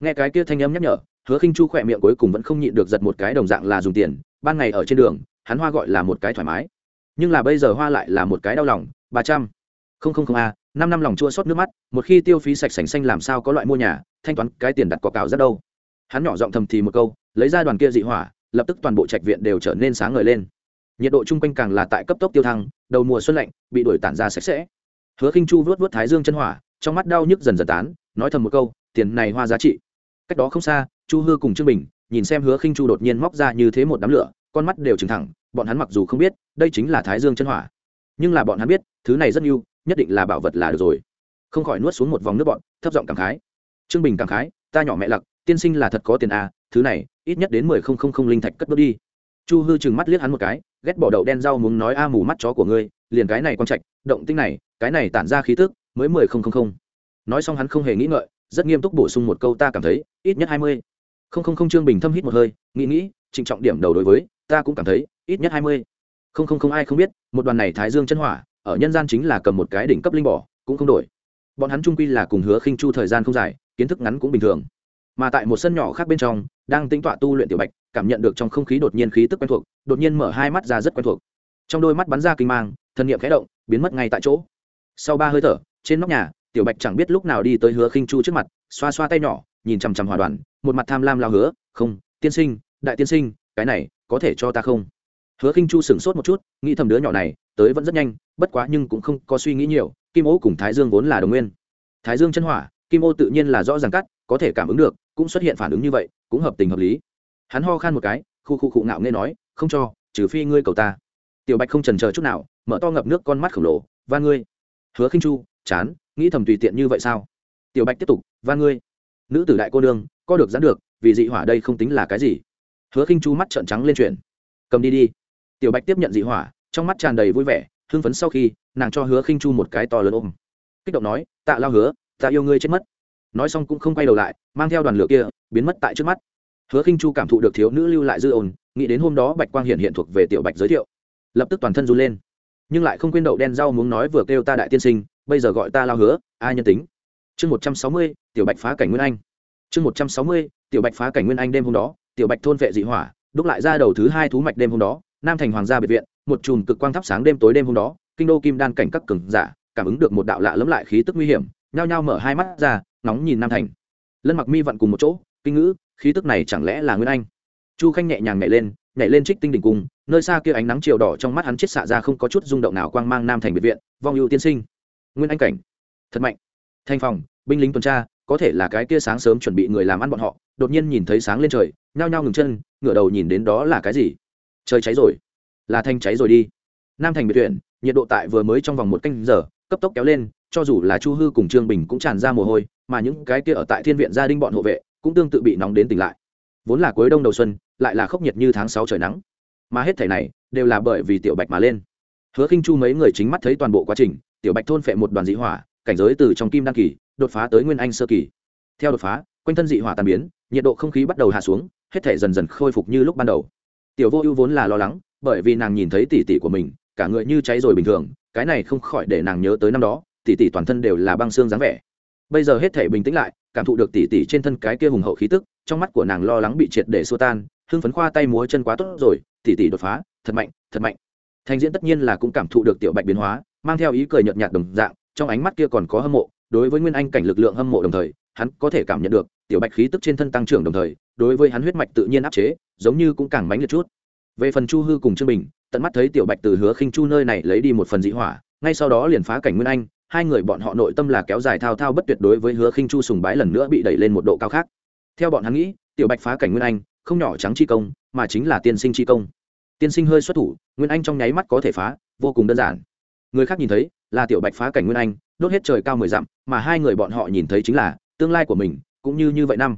Nghe cái kia thanh âm nhắc nhở, hứa khinh chu khỏe miệng cuối cùng vẫn không nhịn được giật một cái đồng dạng là dùng tiền, ban ngày ở trên đường, hắn hoa gọi là một cái thoải mái. Nhưng là bây giờ hoa lại là một cái đau lòng, ba trăm không không không a, năm năm lòng chua xót nước mắt, một khi tiêu phí sạch sành xanh làm sao có loại mua nhà, thanh toán cái tiền đặt cọc cào rất đâu. Hắn nhỏ giọng thầm thì một câu, lấy ra đoàn kia dị hỏa, lập tức toàn bộ trạch viện đều trở nên sáng ngời lên. Nhiệt độ chung quanh càng là tại cấp tốc tiêu thăng, đầu mùa xuân lạnh, bị đuổi tản ra sạch sẽ. Hứa khinh chu vớt vớt thái dương chân hỏa, trong mắt đau nhức dần dần tán, nói thầm một câu, tiền này hoa giá trị. Cách đó không xa, chu hư cùng trương bình, nhìn xem hứa khinh chu đột nhiên móc ra như thế một đám lửa, con mắt đều trừng thẳng, bọn hắn mặc dù không biết, đây chính là thái dương chân hỏa. Nhưng là bọn hắn biết, thứ này rất yêu nhất định là bảo vật là được rồi. Không khỏi nuốt xuống một vòng nước bọn thấp giọng cảm khái. Trương bình cảm khái, ta nhỏ mẹ lặc, tiên sinh là thật có tiền à thứ này, ít nhất đến mười không không không linh thạch cất bước đi. Chu hư chừng mắt liếc hắn một cái, ghét bỏ đậu đen rau muốn nói a à, mù mắt chó của ngươi, liền cái này quang trạch, động tinh này, cái này tản ra khí tức, mới mười không không không. Nói xong hắn không hề nghĩ ngợi, rất nghiêm túc bổ sung một câu ta cảm thấy, ít nhất hai mươi. Không không không trương bình thâm hít một hơi, nghĩ nghĩ, trịnh trọng điểm đầu đối với, ta cũng cảm thấy, ít nhất hai mươi. Không không không ai không biết, một đoàn này thái dương chân hỏa ở nhân gian chính là cầm một cái đỉnh cấp linh bỏ cũng không đổi. Bọn hắn trung quy là cùng hứa khinh chu thời gian không dài, kiến thức ngắn cũng bình thường. Mà tại một sân nhỏ khác bên trong, đang tính tọa tu luyện tiểu bạch, cảm nhận được trong không khí đột nhiên khí tức quen thuộc, đột nhiên mở hai mắt ra rất quen thuộc. Trong đôi mắt bắn ra kinh mang thân nhiệm khẽ động, biến mất ngay tại chỗ. Sau ba hơi thở, trên nóc nhà, tiểu bạch chẳng biết lúc nào đi tới hứa khinh chu trước mặt, xoa xoa tay nhỏ, nhìn chằm chằm hòa đoàn, một mặt tham lam lao hứa, không, tiên sinh, đại tiên sinh, cái này có thể cho ta không? Hứa khinh chu sửng sốt một chút, nghĩ thầm đứa nhỏ này, tới vẫn rất nhanh bất quá nhưng cũng không có suy nghĩ nhiều, kim ô cùng thái dương vốn là đồng nguyên. Thái dương chân hỏa, kim ô tự nhiên là rõ ràng cắt, có thể cảm ứng được, cũng xuất hiện phản ứng như vậy, cũng hợp tình hợp lý. Hắn ho khan một cái, khu khu cụ ngạo nghe nói, không cho, trừ phi ngươi cầu ta. Tiểu bạch không trần chờ chút nào, mở to ngập nước con mắt khổng lồ và ngươi. Hứa khinh chu, chán, nghĩ thầm tùy tiện như vậy sao? Tiểu bạch tiếp tục và ngươi. Nữ tử đại cô đương co được dán được, vì dị hỏa đây không tính là cái gì. Hứa khinh chu mắt trợn trắng lên chuyện, cầm đi đi. Tiểu bạch tiếp nhận dị hỏa, trong mắt tràn đầy vui vẻ hưng phấn sau khi, nàng cho hứa khinh chu một cái to lớn ôm. Kích động nói, tạ lao hứa, ta yêu ngươi chết mất. Nói xong cũng không quay đầu lại, mang theo đoàn lửa kia, biến mất tại trước mắt. Hứa khinh chu cảm thụ được thiếu nữ lưu lại dư ồn, nghĩ đến hôm đó bạch quang hiện hiện thuộc về tiểu bạch giới thiệu. Lập tức toàn thân run lên. Nhưng lại không quên đậu đen rau muốn nói vừa kêu ta đại tiên sinh, bây giờ gọi ta lao hứa ai nhân tính. Chương một trăm sáu mươi, tiểu bạch phá cảnh nguyên anh. Chương một trăm sáu mươi, tiểu bạch phá cảnh nguyên anh đêm hôm đó, tiểu bạch thôn vệ dị hỏa, đúc lại ra đầu thứ hai thú mạch đêm hôm đó, nam thành hoàng gia biệt viện một chùm cực quang thắp sáng đêm tối đêm hôm đó, kinh đô kim đan cảnh các cường giả cảm ứng được một đạo lạ lẫm lại khí tức nguy hiểm, nhao nhao mở hai mắt ra nóng nhìn nam thành. Lân mặc mi vặn cùng một chỗ, kinh ngữ, khí tức này chẳng lẽ là nguyên anh? Chu khanh nhẹ nhàng nhảy lên nhảy lên trích tinh đỉnh cung nơi xa kia ánh nắng chiều đỏ trong mắt hắn chết xạ ra không có chút rung động nào quang mang nam thành biệt viện, vong ưu tiên sinh. Nguyên anh cảnh. Thật mạnh. Thanh phòng, binh lính tuần tra, có thể là cái kia sáng sớm chuẩn bị người làm ăn bọn họ, đột nhiên nhìn thấy sáng lên trời, nhao nhao ngừng chân, ngửa đầu nhìn đến đó là cái gì? Trời cháy rồi là thanh cháy rồi đi. Nam thành biệt viện nhiệt độ tại vừa mới trong vòng một canh giờ, cấp tốc kéo lên, cho dù là chu hư cùng trương bình cũng tràn ra mồ hôi, mà những cái kia ở tại thiên viện gia đình bọn hộ vệ cũng tương tự bị nóng đến tỉnh lại. Vốn là cuối đông đầu xuân, lại là khốc nhiệt như tháng sáu trời nắng. Mà hết thể này đều là bởi vì tiểu bạch mà lên. Hứa khinh chu mấy người chính mắt thấy toàn bộ quá trình, tiểu bạch thôn phệ một đoàn dị hỏa, cảnh giới từ trong kim đăng kỳ, đột phá tới nguyên anh sơ kỳ. Theo đột phá, quanh thân dị hỏa tàn biến, nhiệt độ không khí bắt đầu hạ xuống, hết thể dần dần khôi phục như lúc ban đầu. Tiểu vô ưu vốn là lo lắng bởi vì nàng nhìn thấy tỷ tỷ của mình, cả người như cháy rồi bình thường, cái này không khỏi để nàng nhớ tới năm đó, tỷ tỷ toàn thân đều là băng xương dáng vẻ. Bây giờ hết thể bình tĩnh lại, cảm thụ được tỷ tỷ trên thân cái kia hùng hậu khí tức, trong mắt của nàng lo lắng bị triệt để xua tan, hưng phấn khoa tay múa chân quá tốt rồi, tỷ tỷ đột phá, thật mạnh thật mạnh. Thành diễn tất nhiên là cũng cảm thụ được tiểu bạch biến hóa, mang theo ý cười nhợt nhạt đồng dạng, trong ánh mắt kia còn có hâm mộ, đối với nguyên anh cảnh lực lượng hâm mộ đồng thời, hắn có thể cảm nhận được, tiểu bạch khí tức trên thân tăng trưởng đồng thời, đối với hắn huyết mạch tự nhiên áp chế, giống như cũng càng mánh liệt chút về phần chu hư cùng trương bình, tận mắt thấy tiểu bạch từ hứa khinh chu nơi này lấy đi một phần dị hỏa, ngay sau đó liền phá cảnh nguyên anh, hai người bọn họ nội tâm là kéo dài thao thao bất tuyệt đối với hứa khinh chu sùng bái lần nữa bị đẩy lên một độ cao khác. Theo bọn hắn nghĩ, tiểu bạch phá cảnh nguyên anh, không nhỏ trắng chi công, mà chính là tiên sinh chi công. Tiên sinh hơi xuất thủ, nguyên anh trong nháy mắt có thể phá, vô cùng đơn giản. Người khác nhìn thấy, là tiểu bạch phá cảnh nguyên anh, đốt hết trời cao mười dặm, mà hai người bọn họ nhìn thấy chính là, tương lai của mình, cũng như như vậy năm.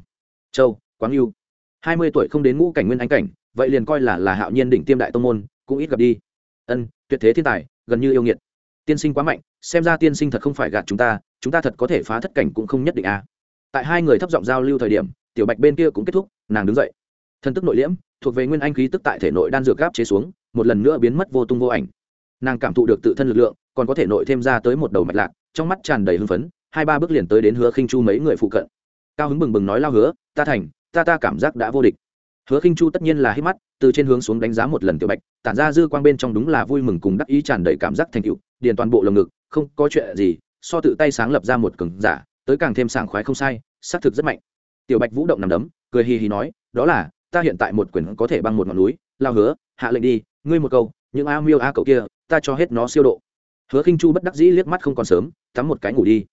Châu quáng yêu. Hai mươi tuổi không đến ngũ cảnh nguyên anh cảnh vậy liền coi là là hạo nhiên đỉnh tiêm đại tông môn, cũng ít gặp đi. Ân, tuyệt thế thiên tài, gần như yêu nghiệt. Tiên sinh quá mạnh, xem ra tiên sinh thật không phải gạt chúng ta chúng ta thật có thể phá thất cảnh cũng không nhất định a à. tại hai người thấp giọng giao lưu thời điểm, tiểu bạch bên kia cũng kết thúc, nàng đứng dậy. Thân tức nội liễm, thuộc về nguyên anh khí tức tại thể nội đan dược gáp chế xuống, một lần nữa biến mất vô tung vô ảnh. Nàng cảm thụ được tự thân lực lượng, còn có thể nội thêm ra tới một đầu mạch lạc, trong mắt tràn đầy hưng phấn, hai ba bước liền tới đến hứa khinh chu mấy người phụ cận. Cao hứng bừng bừng nói lao hứa, ta thành, ta ta cảm giác đã vô địch hứa khinh chu tất nhiên là hít mắt, từ trên hướng xuống đánh giá một lần tiểu bạch, tản ra dư quang bên trong đúng là vui mừng cùng đắc ý tràn đầy cảm giác thành tựu, điền toàn bộ lồng ngực, không có chuyện gì, so tự tay sáng lập ra một cường giả, tới càng thêm sảng khoái không sai xác thực rất mạnh. Tiểu bạch vũ động nằm đấm, cười hì hì nói, đó là, ta hiện tại một quyền có thể băng một ngọn núi, lao hứa, hạ lệnh đi, ngươi một câu, những a miêu a cậu kia, ta cho hết nó siêu độ. Hứa khinh chu bất đắc dĩ liếc mắt không còn sớm, tắm một cái ngủ đi.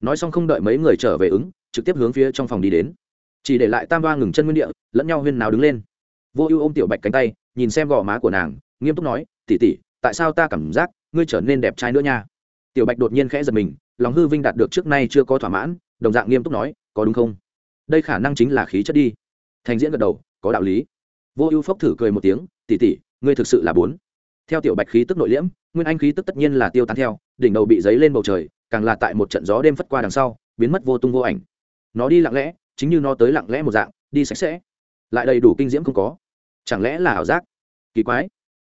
Nói xong không đợi mấy người trở về ứng, trực tiếp hướng phía trong phòng đi đến chỉ để lại tam đoa ngừng chân nguyên địa, lẫn nhau huyên nào đứng lên. Vô ưu ôm tiểu bạch cánh tay, nhìn xem gò má của nàng, nghiêm túc nói tỉ tỉ tại sao ta cảm giác ngươi trở nên đẹp trai nữa nha? Tiểu bạch đột nhiên khẽ giật mình, lòng hư vinh đạt được trước nay chưa có thỏa mãn, đồng dạng nghiêm túc nói, có đúng không? Đây khả năng chính là khí chất đi. Thành diễn gật đầu, có đạo lý. Vô ưu phốc thử cười một tiếng tỉ tỉ ngươi thực sự là bốn. Theo tiểu bạch khí tức nội liễm, nguyên anh khí tức tất nhiên là tiêu tán theo, đỉnh đầu bị giấy lên bầu trời, càng là tại một trận gió đêm phất qua đằng sau, biến mất vô tung vô ảnh. Nó đi lặng lẽ chính như nó tới lặng lẽ một dạng, đi sạch sẽ. Lại đầy đủ kinh diễm không có. Chẳng lẽ là ảo giác? Kỳ quái.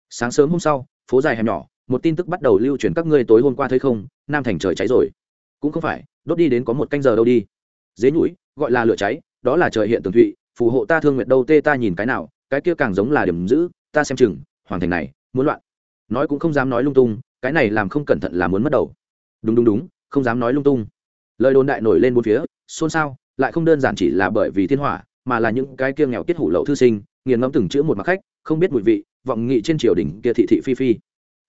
Sáng sớm hôm sau, phố dài hẻm nhỏ, một tin tức bắt đầu lưu truyền các ngươi tối hôm qua thấy không? Nam thành trời cháy rồi. Cũng không phải, đốt đi đến có một canh giờ đâu đi. Dế nhũi, gọi là lửa cháy, đó là trời hiện tường thụy, phù hộ ta thương nguyện đâu tê ta nhìn cái nào, cái kia càng giống là điểm giữ, ta xem chừng, hoàng thành này, muốn loạn. Nói cũng không dám nói lung tung, cái này làm không cẩn thận là muốn mất đầu. Đúng đúng đúng, không dám nói lung tung. Lời đồn đại nổi lên bốn phía, xôn xao lại không đơn giản chỉ là bởi vì thiên hỏa, mà là những cái kia nghèo kết hủ lậu thư sinh, nghiền ngẫm từng chữ một mặt khách, không biết mùi vị, vọng nghị trên triều đình kia thị thị phi phi.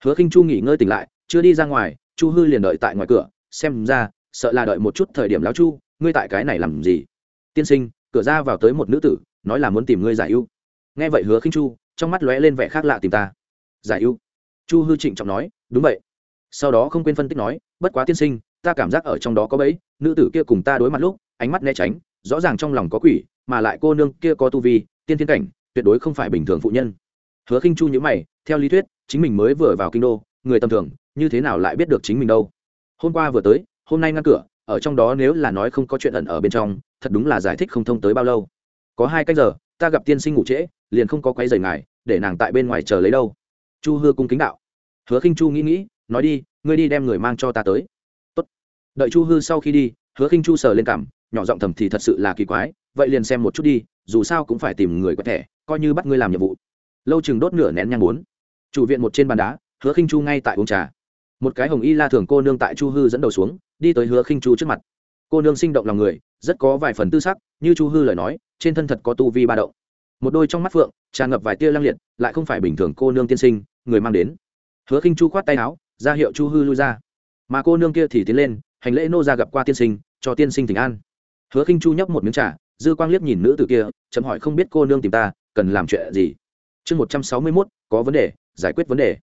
Hứa khinh chu nghỉ ngơi tỉnh lại, chưa đi ra ngoài, chu hư liền đợi tại ngoài cửa, xem ra, sợ là đợi một chút thời điểm lão chu, ngươi tại cái này làm gì? Tiên sinh, cửa ra vào tới một nữ tử, nói là muốn tìm ngươi giải ưu. Nghe vậy hứa khinh chu, trong mắt lóe lên vẻ khác lạ tìm ta. Giải ưu? Chu hư trịnh trọng nói, đúng vậy. Sau đó không quên phân tích nói, bất quá tiên sinh, ta cảm giác ở trong đó có bẫy, nữ tử kia cùng ta đối mặt lúc ánh mắt né tránh, rõ ràng trong lòng có quỷ, mà lại cô nương kia có tu vi, tiên thiên cảnh, tuyệt đối không phải bình thường phụ nhân. Hứa khinh chu nhữ mày, theo lý thuyết, chính mình mới vừa vào kinh đô, người tầm thường, như thế nào lại biết được chính mình đâu? Hôm qua vừa tới, hôm nay ngăn cửa, ở trong đó nếu là nói không có chuyện ẩn ở bên trong, thật đúng là giải thích không thông tới bao lâu. Có hai cách giờ, ta gặp tiên sinh ngủ trễ, liền không có quay rời ngài, để nàng tại bên ngoài chờ lấy đâu. Chu hư cung kính đạo. Hứa khinh chu nghĩ nghĩ, nói đi, ngươi đi đem người mang cho ta tới. Tốt. đợi chu hư sau khi đi, hứa khinh chu sờ lên cảm nhỏ giọng thầm thì thật sự là kỳ quái, vậy liền xem một chút đi, dù sao cũng phải tìm người có thể coi như bắt ngươi làm nhiệm vụ. Lâu chừng đốt nửa nén nhang bốn. Chủ viện một trên bàn đá, hứa khinh chu ngay tại uống trà. Một cái hồng y la thường cô nương tại chu hư dẫn đầu xuống, đi tới hứa khinh chu trước mặt. Cô nương sinh động lòng người, rất có vài phần tư sắc, như chu hư lời nói, trên thân thật có tu vi ba động. Một đôi trong mắt phượng, tràn ngập vài tia lăng liệt, lại không phải bình thường cô nương tiên sinh, người mang đến. Hứa khinh chu khoát tay áo, ra hiệu chu hư lui ra. Mà cô nương kia thì tiến lên, hành lễ nô ra gặp qua tiên sinh, cho tiên sinh tỉnh an hứa khinh chu nhấp một miếng trà, dư quang liếc nhìn nữ tử kia, chậm hỏi không biết cô nương tìm ta, cần làm chuyện gì? Chương một trăm sáu mươi mốt, có vấn đề, giải quyết vấn đề.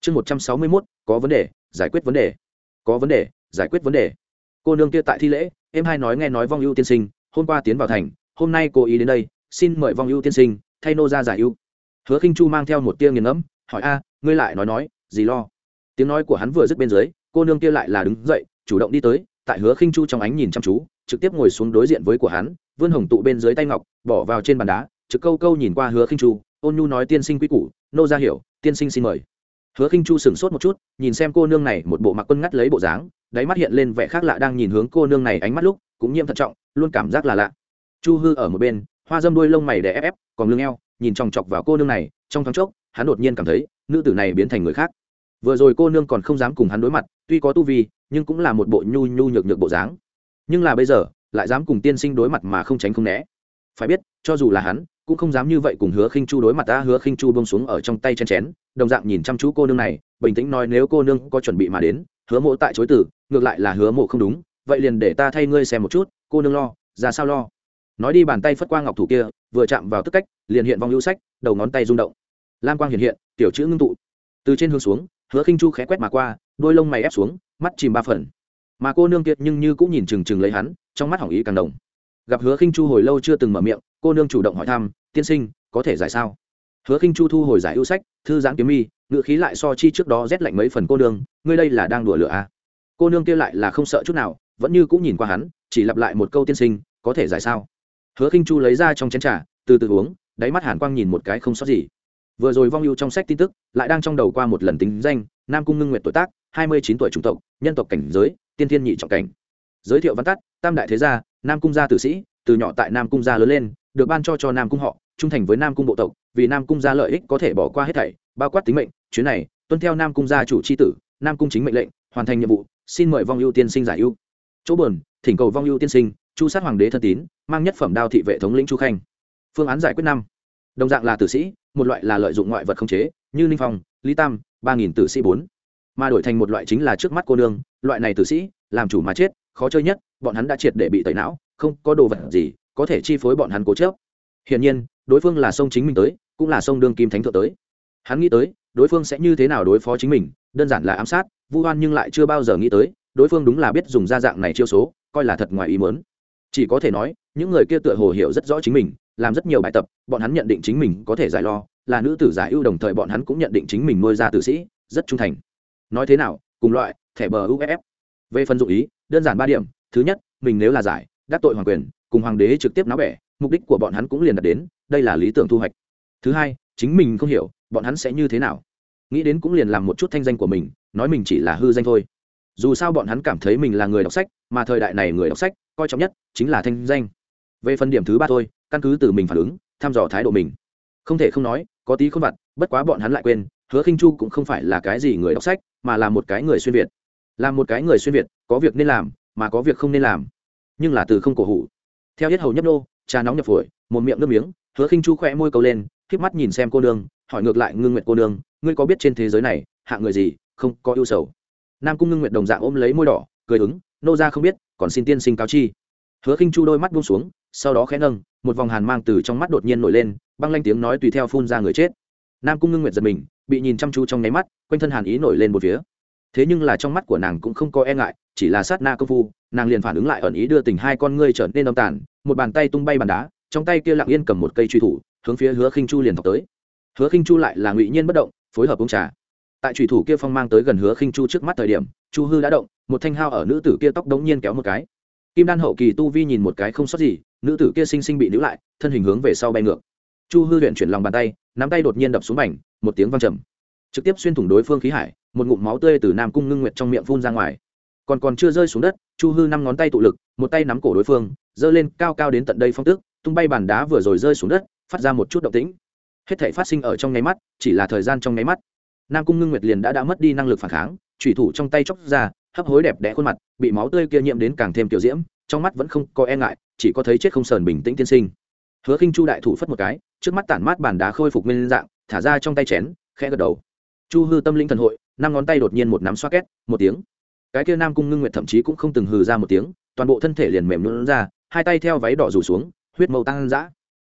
Chương một trăm sáu mươi mốt, có vấn đề, giải quyết vấn đề. Có vấn đề, giải quyết vấn đề. Cô nương kia tại thi lễ em hai nói nghe nói vong ưu tiên sinh, hôm qua tiến vào thành, hôm nay cô ý đến đây, xin mời vong ưu tiên sinh, thay nô ra giải ưu. Hứa khinh chu mang theo một tia nghiền ngẫm, hỏi a, ngươi lại nói nói, gì lo? Tiếng nói của hắn vừa dứt bên dưới, cô nương kia lại là đứng dậy, chủ động đi tới, tại hứa khinh chu trong ánh nhìn chăm chú trực tiếp ngồi xuống đối diện với của hắn, vươn hồng tụ bên dưới tay ngọc, bỏ vào trên bàn đá, trực câu câu nhìn qua hứa khinh chu, ôn nhu nói tiên sinh quý củ, nô ra hiểu, tiên sinh xin mời. Hứa khinh chu sửng sốt một chút, nhìn xem cô nương này một bộ mặc quân ngắt lấy bộ dáng, đáy mắt hiện lên vẻ khác lạ đang nhìn hướng cô nương này ánh mắt lúc, cũng nhiễm thận trọng, luôn cảm giác là lạ. Chu hư ở một bên, hoa dâm đuôi lông mày để ép ép, còn lưng eo, nhìn chòng chọc vào cô nương này, trong thoáng chốc, hắn đột nhiên cảm thấy, nữ tử này biến thành người khác. Vừa rồi cô nương còn không dám cùng hắn đối mặt, tuy có tu vi, nhưng cũng là một bộ nhu nhu nhược nhược bộ dáng nhưng là bây giờ, lại dám cùng tiên sinh đối mặt mà không tránh không né. Phải biết, cho dù là hắn, cũng không dám như vậy cùng hứa khinh chu đối mặt ta hứa khinh chu bông xuống ở trong tay chen chén, đồng dạng nhìn chăm chú cô nương này, bình tĩnh nói nếu cô nương có chuẩn bị mà đến, hứa mộ tại chối tử ngược lại là hứa mộ không đúng, vậy liền để ta thay ngươi xem một chút, cô nương lo, ra sao lo. Nói đi bàn tay phất qua ngọc thủ kia, vừa chạm vào tức cách, liền hiện vong hữu sách, đầu ngón tay rung động. Lam quang hiện hiện, tiểu chữ ngưng tụ. Từ trên hướng xuống, hứa khinh chu khẽ quét mà qua, đôi lông mày ép xuống, mắt chìm ba phần mà cô nương kiệt nhưng như cũng nhìn chừng chừng lấy hắn, trong mắt hỏng ý càng đồng. Gặp hứa khinh chu hồi lâu chưa từng mở miệng, cô nương chủ động hỏi thăm, tiên sinh, có thể giải sao? Hứa khinh chu thu hồi giải ưu sách, thư giãn kiếm mi ngự khí lại so chi trước đó rét lạnh mấy phần cô nương, ngươi đây là đang đùa lửa à. cô nương kia lại là không sợ chút nào, vẫn như cũng nhìn qua hắn, chỉ lặp lại một câu tiên sinh, có thể giải sao? Hứa khinh chu lấy ra trong chén trà, từ từ uống, đáy mắt hàn quang nhìn một cái không sót gì. Vừa rồi vong ưu trong sách tin tức, lại đang trong đầu qua một lần tính danh, nam cung ngưng nguyện tuổi tác, hai mươi chín tuổi chủng tộc, nhân tộc cảnh giới tiên thiên nhị trọng cảnh. Giới thiệu văn tắt, tam đại thế gia, nam cung gia tử sĩ, từ nhỏ tại nam cung gia lớn lên, được ban cho cho nam cung họ, trung thành với nam cung bộ tộc, vì nam cung gia lợi ích có thể bỏ qua hết thảy, bao quát tính mệnh, chuyến này, tuân theo nam cung gia chủ c h i tử, nam cung chính mệnh lệnh, hoàn thành nhiệm vụ, xin mời vong ưu tiên sinh giải ưu. Chỗ bờn thỉnh cầu vong ưu tiên sinh, chu sát hoàng đế thân tín, mang nhất phẩm đao thị vệ thống lĩnh chu khanh. Phương án giải quyết năm. Đồng dạng là tử sĩ, một loại là lợi dụng ngoại vật không chế, như ninh phong, lý tam, ba nghìn tử sĩ bốn mà đổi thành một loại chính là trước mắt cô nương, loại này tử sĩ, làm chủ mà chết, khó chơi nhất, bọn hắn đã triệt để bị tẩy não, không có đồ vật gì có thể chi phối bọn hắn cố chớp hiển nhiên, đối phương là sông chính mình tới, cũng là sông đương kim thánh thượng tới. Hắn nghĩ tới, đối phương sẽ như thế nào đối phó chính mình, đơn giản là ám sát, vu oan nhưng lại chưa bao giờ nghĩ tới, đối phương đúng là biết dùng ra dạng này chiêu số, coi là thật ngoài ý mớn chỉ có thể nói, những người kia tựa hồ hiểu rất rõ chính mình, làm rất nhiều bài tập, bọn hắn nhận định chính mình có thể giải lo, là nữ tử giải ưu đồng thời bọn hắn cũng nhận định chính mình nuôi ra tử sĩ, rất trung thành nói thế nào, cùng loại, thẻ bờ uff e về phần dụ ý, đơn giản ba điểm. Thứ nhất, mình nếu là giải, đắc tội hoàng quyền, cùng hoàng đế trực tiếp náo bẻ, mục đích của bọn hắn cũng liền đạt đến, đây là lý tưởng thu hoạch. Thứ hai, chính mình không hiểu, bọn hắn sẽ như thế nào. Nghĩ đến cũng liền làm một chút thanh danh của mình, nói mình chỉ là hư danh thôi. Dù sao bọn hắn cảm thấy mình là người đọc sách, mà thời đại này người đọc sách, coi trọng nhất chính là thanh danh. Về phần điểm thứ ba thôi, căn cứ từ mình phản ứng, thăm dò thái độ mình. Không thể không nói, có tí không vặt, bất quá bọn hắn lại quên hứa khinh chu cũng không phải là cái gì người đọc sách, mà là một cái người xuyên việt. Là một cái người xuyên việt, có việc nên làm, mà có việc không nên làm. Nhưng là từ không cổ hủ. Theo hết hầu nhấp nô, trà nóng nhập phổi, một miệng nước miếng, hứa khinh chu khẽ môi cầu lên k mắt nhìn xem cô nương, hỏi ngược lại ngưng nguyệt cô nương, ngươi có biết trên thế giới này, hạng người gì, không có ưu sầu? Nam cung ngưng nguyệt đồng dạng ôm lấy môi đỏ, cười ứng, nô ra không biết, còn xin tiên sinh cáo chi. Hứa khinh chu đôi mắt buông xuống, sau đó khẽ nâng, một vòng hàn mang từ trong mắt đột nhiên nổi lên, băng lanh tiếng nói tùy theo phun ra người chết nam cung ngưng nguyệt giật mình, bị nhìn chăm chú trong nháy mắt, quanh thân hàn ý nổi lên một phía. Thế nhưng là trong mắt của nàng cũng không có e ngại, chỉ là sát na công phu, nàng liền phản ứng lại ẩn ý đưa tình hai con ngươi trở nên đông tàn, một bàn tay tung bay bàn đá, trong tay kia lặng yên cầm một cây truy thủ, hướng phía hứa khinh chu liền thọc tới. Hứa khinh chu lại là ngụy nhiên bất động, phối hợp uống trà. Tại truy thủ kia phong mang tới gần hứa khinh chu trước mắt thời điểm, chu hư đã động, một thanh hao ở nữ tử kia tóc đống nhiên kéo một cái. Kim đan hậu kỳ tu vi nhìn một cái không sót gì, nữ tử kia sinh sinh bị níu lại, thân hình hướng về sau bay ngược chu hư huyện chuyển lòng bàn tay, nắm tay đột nhiên đập xuống mảnh, một tiếng vang trầm. Trực tiếp xuyên thủng đối phương khí hải, một ngụm máu tươi từ nam cung ngưng nguyệt trong miệng phun ra ngoài. Còn còn chưa rơi xuống đất, chu hư năm ngón tay tụ lực, một tay nắm cổ đối phương, giơ lên cao cao đến tận đây phong tức, tung bay bàn đá vừa rồi rơi xuống đất, phát ra một chút động tĩnh. Hết thể phát sinh ở trong nháy mắt, chỉ là thời gian trong nháy mắt. Nam cung ngưng nguyệt liền đã đã mất đi năng lực phản kháng thủy thủ trong tay chóc ra, hấp hối đẹp đẽ khuôn mặt, bị máu tươi kia nhiễm đến càng thêm kiểu diễm, trong mắt vẫn không có e ngại, chỉ có thấy chết không sờn bình tĩnh tiên sinh hứa khinh chu đại thủ phất một cái, trước mắt tản mát bàn đá khôi phục nguyên dạng, thả ra trong tay chén, khẽ gật đầu. Chu hư tâm linh thần hội, năm ngón tay đột nhiên một nắm xoa két, một tiếng. Cái kia nam cung ngưng nguyệt thậm chí cũng không từng hừ ra một tiếng, toàn bộ thân thể liền mềm luôn ra, hai tay theo váy đỏ rủ xuống, huyết màu tăng dã.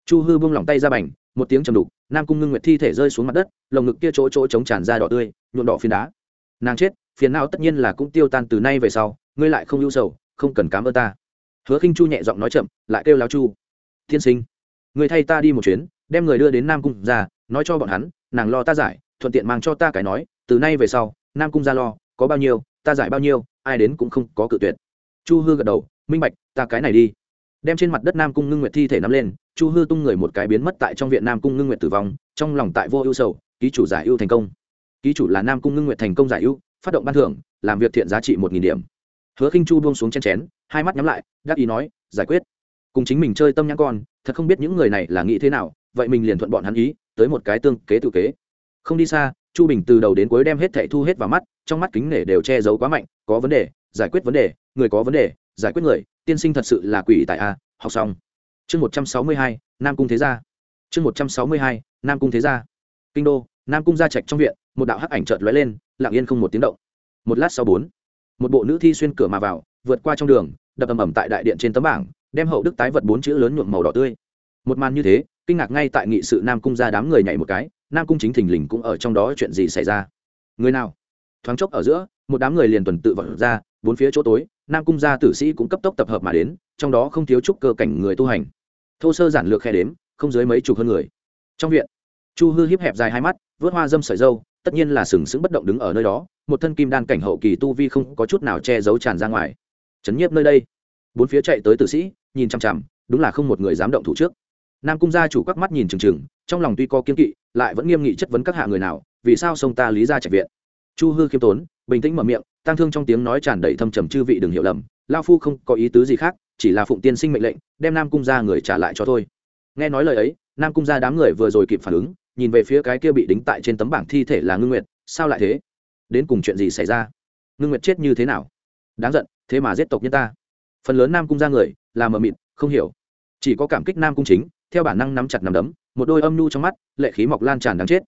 Chu hư buông lỏng tay ra bành, một tiếng trầm đục, nam cung ngưng nguyệt thi thể rơi xuống mặt đất, lồng ngực kia chỗ chỗ chống tràn ra đỏ tươi, nhuộm đỏ phiến đá. Nàng chết, phiền não tất nhiên là cũng tiêu tan từ nay về sau, ngươi lại không ưu sầu, không cần cám ơn ta. Hứa khinh chu nhẹ giọng nói chậm, lại kêu láo chu. Thiên sinh người thay ta đi một chuyến, đem người đưa đến nam cung ra, nói cho bọn hắn, nàng lo ta giải, thuận tiện mang cho ta cái nói, từ nay về sau, nam cung ra lo, có bao nhiêu, ta giải bao nhiêu, ai đến cũng không có cự tuyệt. Chu hư gật đầu, minh bạch, ta cái này đi. Đem trên mặt đất nam cung ngưng nguyệt thi thể nắm lên, chu hư tung người một cái biến mất tại trong viện nam cung ngưng nguyệt tử vong, trong lòng tại vô ưu sầu, ký chủ giải ưu thành công. Ký chủ là nam cung ngưng nguyệt thành công giải ưu, phát động ban thưởng, làm việc thiện giá trị một nghìn điểm. Hứa khinh chu buông xuống chen chén, hai mắt nhắm lại, đắc ý nói, giải quyết. Cùng chính mình chơi tâm nhãn con thật không biết những người này là nghĩ thế nào, vậy mình liền thuận bọn hắn ý, tới một cái tương kế tự kế. Không đi xa, chu bình từ đầu đến cuối đem hết thảy thu hết vào mắt, trong mắt kính nể đều che giấu quá mạnh, có vấn đề, giải quyết vấn đề, người có vấn đề, giải quyết người, tiên sinh thật sự là quỷ tại a, học xong. Chương một trăm sáu mươi hai, nam cung thế gia. Chương một trăm sáu mươi hai, nam cung thế gia. Kinh đô, nam cung gia trạch trong viện, một đạo hắc ảnh chợt lóe lên, lặng yên không một tiếng động. Một lát sau bốn, một bộ nữ thi xuyên cửa mà vào, vượt qua trong đường, đập ầm ầm tại đại điện trên tấm bảng đem hậu đức tái vật bốn chữ lớn nhuộm màu đỏ tươi. Một màn như thế, kinh ngạc ngay tại nghị sự nam cung ra đám người nhảy một cái, nam cung chính thình lình cũng ở trong đó chuyện gì xảy ra? Người nào? Thoáng chốc ở giữa, một đám người liền tuần tự vật ra, bốn phía chỗ tối, nam cung gia tử sĩ cũng cấp tốc tập hợp mà đến, trong đó không thiếu chút cơ cảnh người tu hành. Thô sơ giản lược khe đếm, không dưới mấy chục hơn người. Trong viện, chu hư hiếp hẹp dài hai mắt, vớt hoa dâm sợi dâu, tất nhiên là sừng sững bất động đứng ở nơi đó, một thân kim đan cảnh hậu kỳ tu vi không có chút nào che giấu tràn ra ngoài. Chấn nhiếp nơi đây. Bốn phía chạy tới tử sĩ nhìn chằm chằm, đúng là không một người dám động thủ trước. Nam cung gia chủ các mắt nhìn trừng trừng trong lòng tuy có kiên kỵ, lại vẫn nghiêm nghị chất vấn các hạ người nào, vì sao sông ta lý ra trạch viện? Chu hư khiêm tốn, bình tĩnh mở miệng tăng thương trong tiếng nói tràn đầy thâm trầm chư vị đừng hiểu lầm lao phu không có ý tứ gì khác, chỉ là phụng tiên sinh mệnh lệnh, đem nam cung gia người trả lại cho thôi. Nghe nói lời ấy, nam cung gia đám người vừa rồi kịp phản ứng, nhìn về phía cái kia bị đính tại trên tấm bảng thi thể là ngưng nguyệt, sao lại thế? Đến cùng chuyện gì xảy ra? Ngưng nguyệt chết như thế nào? Đáng giận, thế mà giết tộc nhân ta. Phần lớn nam cung gia người là mờ mịt, không hiểu. Chỉ có cảm kích nam cung chính, theo bản năng nắm chặt nắm đấm, một đôi âm nhu trong mắt, lệ khí mọc lan tràn đáng chết.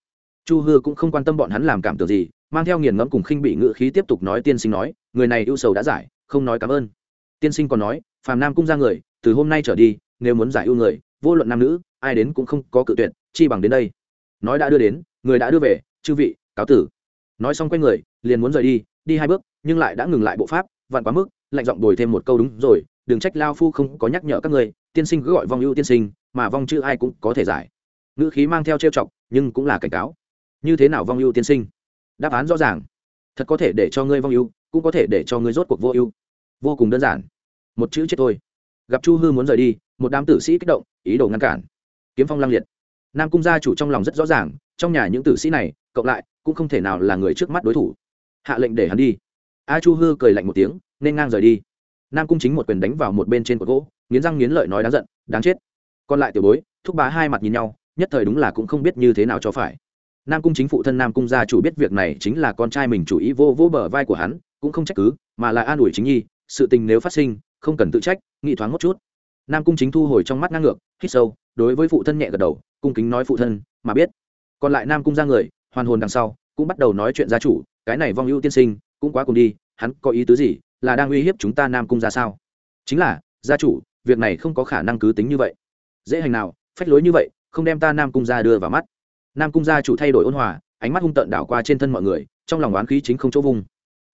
Chu hư cũng không quan tâm bọn hắn làm cảm tưởng gì, mang theo nghiền ngẫm cùng khinh bị ngự khí tiếp tục nói tiên sinh nói, người này ưu sầu đã giải, không nói cảm ơn. Tiên sinh còn nói, phàm nam cung ra người, từ hôm nay trở đi, nếu muốn giải ưu người, vô luận nam nữ, ai đến cũng không có cự tuyệt, chi bằng đến đây. Nói đã đưa đến, người đã đưa về, chư vị, cáo tử. Nói xong quay người, liền muốn rời đi đi hai bước, nhưng lại đã ngừng lại bộ pháp, vặn quá mức, lạnh giọng bồi thêm một câu đúng rồi đừng trách lao phu không có nhắc nhở các người tiên sinh cứ gọi vong ưu tiên sinh, mà vong chữ ai cũng có thể giải. Ngữ khí mang theo trêu chọc, nhưng cũng là cảnh cáo. Như thế nào vong ưu tiên sinh? Đáp án rõ ràng. Thật có thể để cho ngươi vong ưu, cũng có thể để cho ngươi rốt cuộc vô ưu. Vô cùng đơn giản. Một chữ chết thôi. Gặp chu hư muốn rời đi, một đám tử sĩ kích động, ý đồ ngăn cản. Kiếm phong lăng liệt. Nam cung gia chủ trong lòng rất rõ ràng, trong nhà những tử sĩ này, cộng lại, cũng không thể nào là người trước mắt đối thủ. Hạ lệnh để hắn đi. A chu hư cười lạnh một tiếng, nên ngang rời đi nam cung chính một quyền đánh vào một bên trên cột gỗ, nghiến răng nghiến lợi nói đáng giận, đáng chết. Còn lại tiểu bối, thúc bá hai mặt nhìn nhau, nhất thời đúng là cũng không biết như thế nào cho phải. Nam cung chính phụ thân nam cung gia chủ biết việc này chính là con trai mình chủ ý vô vô bờ vai của hắn, cũng không trách cứ, mà là an ủi chính nhi, sự tình nếu phát sinh, không cần tự trách nghĩ thoáng một chút. Nam cung chính thu hồi trong mắt ngang ngược, hít sâu, đối với phụ thân nhẹ gật đầu, cung kính nói phụ thân, mà biết. Còn lại nam cung ra người, hoàn hồn đằng sau, cũng bắt đầu nói chuyện gia chủ, cái này vong ưu tiên sinh, cũng quá cùng đi, hắn có ý tứ gì là đang uy hiếp chúng ta nam cung ra sao? Chính là, gia chủ, việc này không có khả năng cứ tính như vậy. Dễ hành nào, phách lối như vậy, không đem ta nam cung ra đưa vào mắt. Nam cung gia chủ thay đổi ôn hòa, ánh mắt hung tợn đảo qua trên thân mọi người, trong lòng oán khí chính không chỗ vung.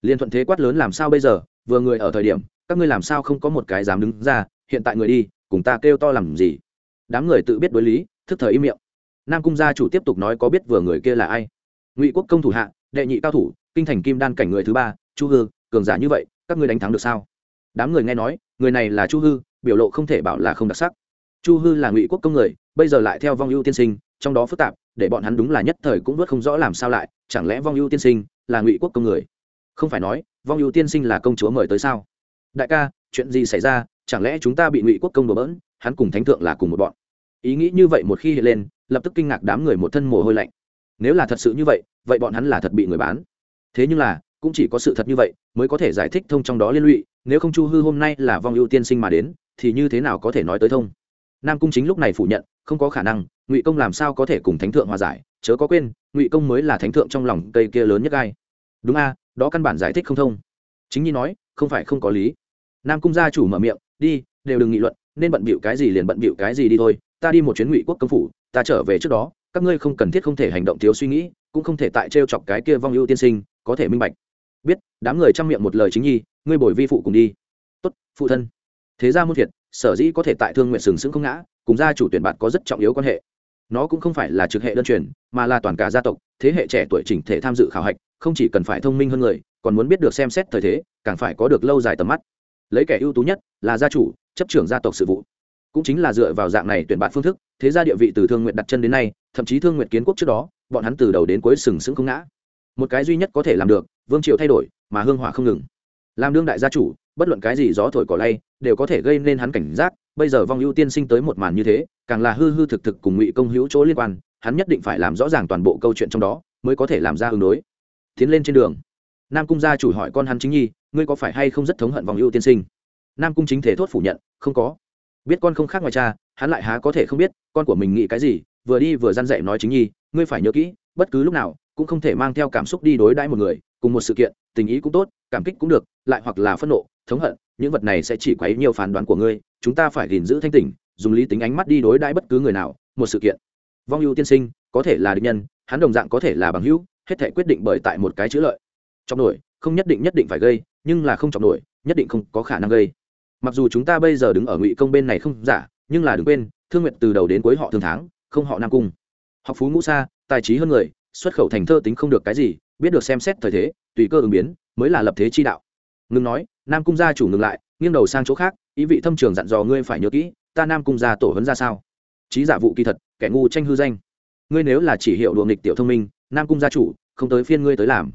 Liên thuận thế quát lớn làm sao bây giờ, vừa người ở thời điểm, các ngươi làm sao không có một cái dám đứng ra, hiện tại người đi, cùng ta kêu to làm gì? Đám người tự biết đối lý, thức thời im miệng. Nam cung gia chủ tiếp tục nói có biết vừa người kia là ai. Ngụy quốc công thủ hạ, đệ nhị cao thủ, kinh thành kim đan cảnh người thứ ba, chu hư, cường giả như vậy các ngươi đánh thắng được sao? Đám người nghe nói, người này là chu hư, biểu lộ không thể bảo là không đặc sắc. Chu hư là ngụy quốc công người, bây giờ lại theo vong ưu tiên sinh, trong đó phức tạp, để bọn hắn đúng là nhất thời cũng vớt không rõ làm sao lại, chẳng lẽ vong ưu tiên sinh là ngụy quốc công người? Không phải nói, vong ưu tiên sinh là công chúa mời tới sao? Đại ca, chuyện gì xảy ra? Chẳng lẽ chúng ta bị ngụy quốc công đổ bỡn? Hắn cùng thánh thượng là cùng một bọn. Ý nghĩ như vậy một khi hiện lên, lập tức kinh ngạc đám người một thân mồ hôi lạnh. Nếu là thật sự như vậy vậy bọn hắn là thật bị người bán. Thế nhưng là cũng chỉ có sự thật như vậy mới có thể giải thích thông trong đó liên lụy, nếu không chu hư hôm nay là vong ưu tiên sinh mà đến, thì như thế nào có thể nói tới thông? Nam cung chính lúc này phủ nhận, không có khả năng, ngụy công làm sao có thể cùng thánh thượng hòa giải, chớ có quên, ngụy công mới là thánh thượng trong lòng cây kia lớn nhất ai đúng a, đó căn bản giải thích không thông. Chính nhi nói, không phải không có lý. Nam cung gia chủ mở miệng, đi, đều đừng nghị luận, nên bận bịu cái gì liền bận bịu cái gì đi thôi, ta đi một chuyến ngụy quốc công phủ, ta trở về trước đó, các ngươi không cần thiết không thể hành động thiếu suy nghĩ, cũng không thể tại trêu chọc cái kia vong ưu tiên sinh, có thể minh bạch biết, đám người chăm miệng một lời chính nhi, ngươi bồi vi phụ cùng đi. Tốt, phụ thân. Thế ra muôn thiệt sở dĩ có thể tại thương nguyện sừng sững không ngã, cùng gia chủ tuyển bạn có rất trọng yếu quan hệ. Nó cũng không phải là trực hệ đơn truyền, mà là toàn cả gia tộc, thế hệ trẻ tuổi chỉnh thể tham dự khảo hạch, không chỉ cần phải thông minh hơn người, còn muốn biết được xem xét thời thế, càng phải có được lâu dài tầm mắt. Lấy kẻ ưu tú nhất là gia chủ, chấp trưởng gia tộc sự vụ. Cũng chính là dựa vào dạng này tuyển bạn phương thức, thế gia địa vị từ thương nguyện đặt chân đến nay, thậm chí thương nguyện kiến quốc trước đó, bọn hắn từ đầu đến cuối sừng sững không ngã một cái duy nhất có thể làm được, vương triều thay đổi, mà hương hỏa không ngừng. Làm đương đại gia chủ, bất luận cái gì gió thổi cỏ lay, đều có thể gây nên hắn cảnh giác, bây giờ vong ưu tiên sinh tới một màn như thế, càng là hư hư thực thực cùng ngụy công hữu chỗ liên quan, hắn nhất định phải làm rõ ràng toàn bộ câu chuyện trong đó, mới có thể làm ra hướng đối. Tiến lên trên đường. Nam cung gia chủ hỏi con hắn chính nhi, ngươi có phải hay không rất thống hận vong ưu tiên sinh? Nam cung chính thể thốt phủ nhận, không có. Biết con không khác ngoài cha, hắn lại há có thể không biết, con của mình nghĩ cái gì, vừa đi vừa dăn dạy nói chính nhi, ngươi phải nhớ kỹ, bất cứ lúc nào cũng không thể mang theo cảm xúc đi đối đãi một người, cùng một sự kiện, tình ý cũng tốt, cảm kích cũng được, lại hoặc là phẫn nộ, thống hận, những vật này sẽ chỉ quấy nhiều phán đoán của ngươi, chúng ta phải gìn giữ thanh tỉnh, dùng lý tính ánh mắt đi đối đãi bất cứ người nào, một sự kiện. Vong ưu tiên sinh, có thể là địch nhân, hắn đồng dạng có thể là bằng hữu, hết thể quyết định bởi tại một cái chữ lợi. Trong nổi, không nhất định nhất định phải gây, nhưng là không trọng nổi, nhất định không có khả năng gây. Mặc dù chúng ta bây giờ đứng ở ngụy công bên này không giả, nhưng là đừng quên, thương nguyện từ đầu đến cuối họ thường tháng không họ nam cung. Học phú ngũ xa tài trí hơn người xuất khẩu thành thơ tính không được cái gì, biết được xem xét thời thế, tùy cơ ứng biến, mới là lập thế chi đạo. Ngừng nói, nam cung gia chủ ngừng lại, nghiêng đầu sang chỗ khác, ý vị thâm trường dặn dò ngươi phải nhớ kỹ, ta nam cung gia tổ hấn ra sao? Trí giả vụ kỳ thật, kẻ ngu tranh hư danh. Ngươi nếu là chỉ hiệu đùa nghịch tiểu thông minh, nam cung gia chủ, không tới phiên ngươi tới làm.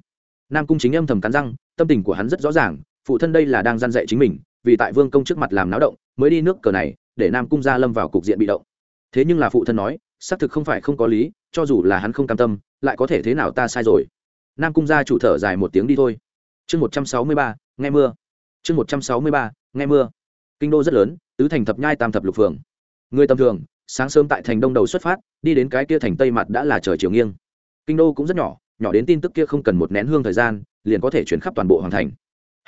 Nam cung chính âm thầm cắn răng, tâm tình của hắn rất rõ ràng, phụ thân đây là đang gian dạy chính mình, vì tại vương công trước mặt làm náo động, mới đi nước cờ này, để nam cung gia lâm vào cục diện bị động. Thế nhưng là phụ thân nói, xác thực không phải không có lý cho dù là hắn không cam tâm, lại có thể thế nào ta sai rồi? Nam cung gia chủ thở dài một tiếng đi thôi. Chương một trăm sáu mươi ba, nghe mưa. Chương một trăm sáu mươi ba, nghe mưa. Kinh đô rất lớn, tứ thành thập nhai tam thập lục phường. Người tầm thường, sáng sớm tại thành đông đầu xuất phát, đi đến cái kia thành tây mặt đã là trời chiều nghiêng. Kinh đô cũng rất nhỏ nhỏ đến tin tức kia không cần một nén hương thời gian, liền có thể chuyển khắp toàn bộ hoàng thành.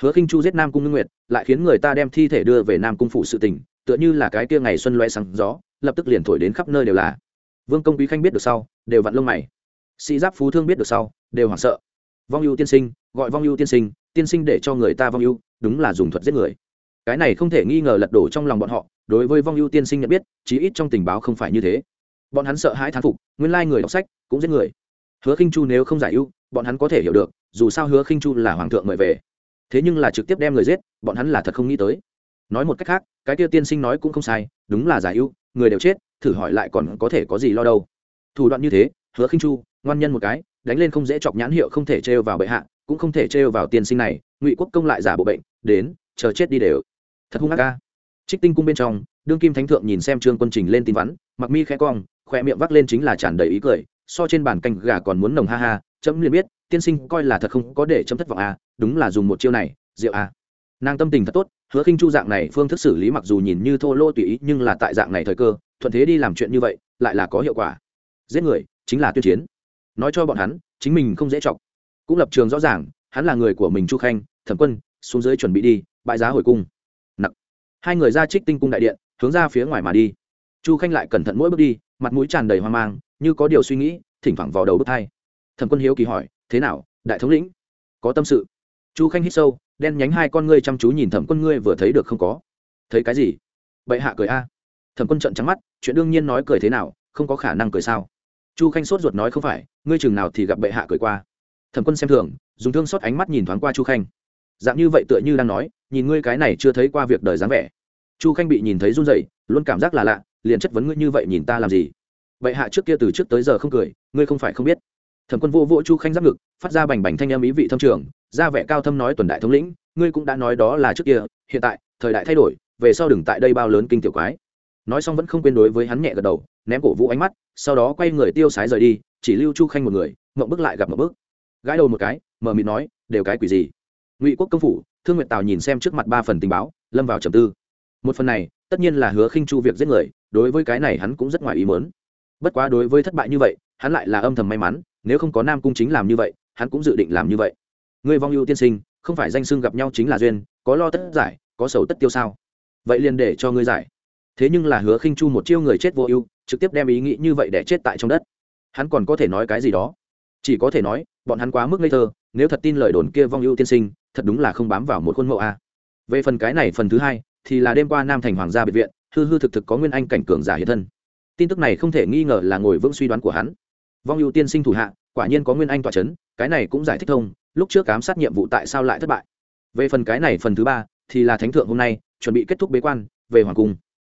Hứa khinh chu giết nam cung ngưng nguyệt, lại khiến người ta đem thi thể đưa về nam cung phụ sự tình, tựa như là cái kia ngày xuân loe sáng gió, lập tức liền thổi đến khắp nơi đều là vương công quý khanh biết được sau, đều vặn lông mày. sĩ giáp phú thương biết được sau, đều hoảng sợ. vong ưu tiên sinh, gọi vong ưu tiên sinh tiên sinh để cho người ta vong ưu, đúng là dùng thuật giết người. cái này không thể nghi ngờ lật đổ trong lòng bọn họ, đối với vong ưu tiên sinh nhận biết, chí ít trong tình báo không phải như thế. bọn hắn sợ hãi thán phục, nguyên lai người đọc sách cũng giết người. hứa khinh chu nếu không giải ưu, bọn hắn có thể hiểu được, dù sao hứa khinh chu là hoàng thượng mời về. thế nhưng là trực tiếp đem người giết, bọn hắn là thật không nghĩ tới. nói một cách khác, cái tiêu tiên sinh nói cũng không sai, đúng là giải ưu, người đều chết thử hỏi lại còn có thể có gì lo đâu. Thủ đoạn như thế, hứa khinh chu, ngoan nhân một cái, đánh lên không dễ chọc nhãn hiệu không thể trêu vào bệ hạ, cũng không thể trêu vào tiên sinh này, ngụy quốc công lại giả bộ bệnh, đến, chờ chết đi đều. Thật hung ác ca. Trích tinh cung bên trong, đương kim thánh thượng nhìn xem trương quân trình lên tin vắn, mặc mi khẽ cong khoe miệng vác lên chính là tràn đầy ý cười, so trên bàn canh gà còn muốn nồng ha ha, chấm liền biết, tiên sinh coi là thật không có để chấm thất vọng à đúng là dùng một chiêu này, rượu à. Nàng tâm tình thật tốt, hứa khinh chu dạng này phương thức xử lý mặc dù nhìn như thô lô tùy ý, nhưng là tại dạng này thời cơ thuận thế đi làm chuyện như vậy, lại là có hiệu quả. Giết người chính là tuyên chiến. Nói cho bọn hắn, chính mình không dễ chọc. Cũng lập trường rõ ràng, hắn là người của mình chu khanh, thẩm quân, xuống dưới chuẩn bị đi, bãi giá hồi cung. Nặng hai người ra trích tinh cung đại điện, hướng ra phía ngoài mà đi. Chu khanh lại cẩn thận mỗi bước đi, mặt mũi tràn đầy hoang mang, như có điều suy nghĩ, thỉnh thoảng vào đầu bước thay. thẩm quân hiếu kỳ hỏi, thế nào, đại thống lĩnh? Có tâm sự? Chu khanh hít sâu, đen nhánh hai con ngươi chăm chú nhìn thẩm quân, ngươi vừa thấy được không có? Thấy cái gì? Bệ hạ cười a thẩm quân trận trắng mắt, chuyện đương nhiên nói cười thế nào, không có khả năng cười sao. Chu khanh sốt ruột nói không phải, ngươi chừng nào thì gặp bệ hạ cười qua. Thẩm quân xem thường, dùng thương xót ánh mắt nhìn thoáng qua chu khanh. Dạng như vậy tựa như đang nói, nhìn ngươi cái này chưa thấy qua việc đời dáng vẻ. Chu khanh bị nhìn thấy run rẩy, luôn cảm giác là lạ, liền chất vấn ngươi như vậy nhìn ta làm gì? Bệ hạ trước kia từ trước tới giờ không cười, ngươi không phải không biết. Thẩm quân vô vỗ chu khanh giáp ngực, phát ra bành bành thanh âm ý vị thâm trường, ra vẻ cao thâm nói tuần đại thống lĩnh, ngươi cũng đã nói đó là trước kia, hiện tại, thời đại thay đổi, về sau đừng tại đây bao lớn kinh tiểu quái nói xong vẫn không quên đối với hắn nhẹ gật đầu, ném cổ vũ ánh mắt, sau đó quay người tiêu sái rời đi, chỉ lưu chu khanh một người, mộng bức lại gặp mộng bức. Gãi đầu một cái mờ mịt nói, đều cái quỷ gì? Ngụy quốc công phủ, thương nguyệt tào nhìn xem trước mặt ba phần tình báo, lâm vào trầm tư. Một phần này, tất nhiên là hứa khinh chu việc giết người, đối với cái này hắn cũng rất ngoài ý mớn bất quá đối với thất bại như vậy, hắn lại là âm thầm may mắn, nếu không có nam cung chính làm như vậy, hắn cũng dự định làm như vậy. Ngươi vong ưu tiên sinh, không phải danh xưng gặp nhau chính là duyên, có lo tất giải, có sầu tất tiêu sao? Vậy liền để cho ngươi giải thế nhưng là hứa khinh chu một chiêu người chết vô ưu, trực tiếp đem ý nghĩ như vậy để chết tại trong đất. Hắn còn có thể nói cái gì đó? Chỉ có thể nói, bọn hắn quá mức ngây thơ, nếu thật tin lời đồn kia vong ưu tiên sinh, thật đúng là không bám vào một khuôn mẫu a. Về phần cái này phần thứ hai, thì là đêm qua nam thành hoàng gia biệt viện, hư hư thực thực có nguyên anh cảnh cường giả hiện thân. Tin tức này không thể nghi ngờ là ngồi vững suy đoán của hắn. Vong ưu tiên sinh thủ hạ, quả nhiên có nguyên anh tỏa c h ấ n cái này cũng giải thích thông, lúc trước cám sát nhiệm vụ tại sao lại thất bại. Về phần cái này phần thứ ba, thì là thánh thượng hôm nay, chuẩn bị kết thúc bế quan, về hoàng cung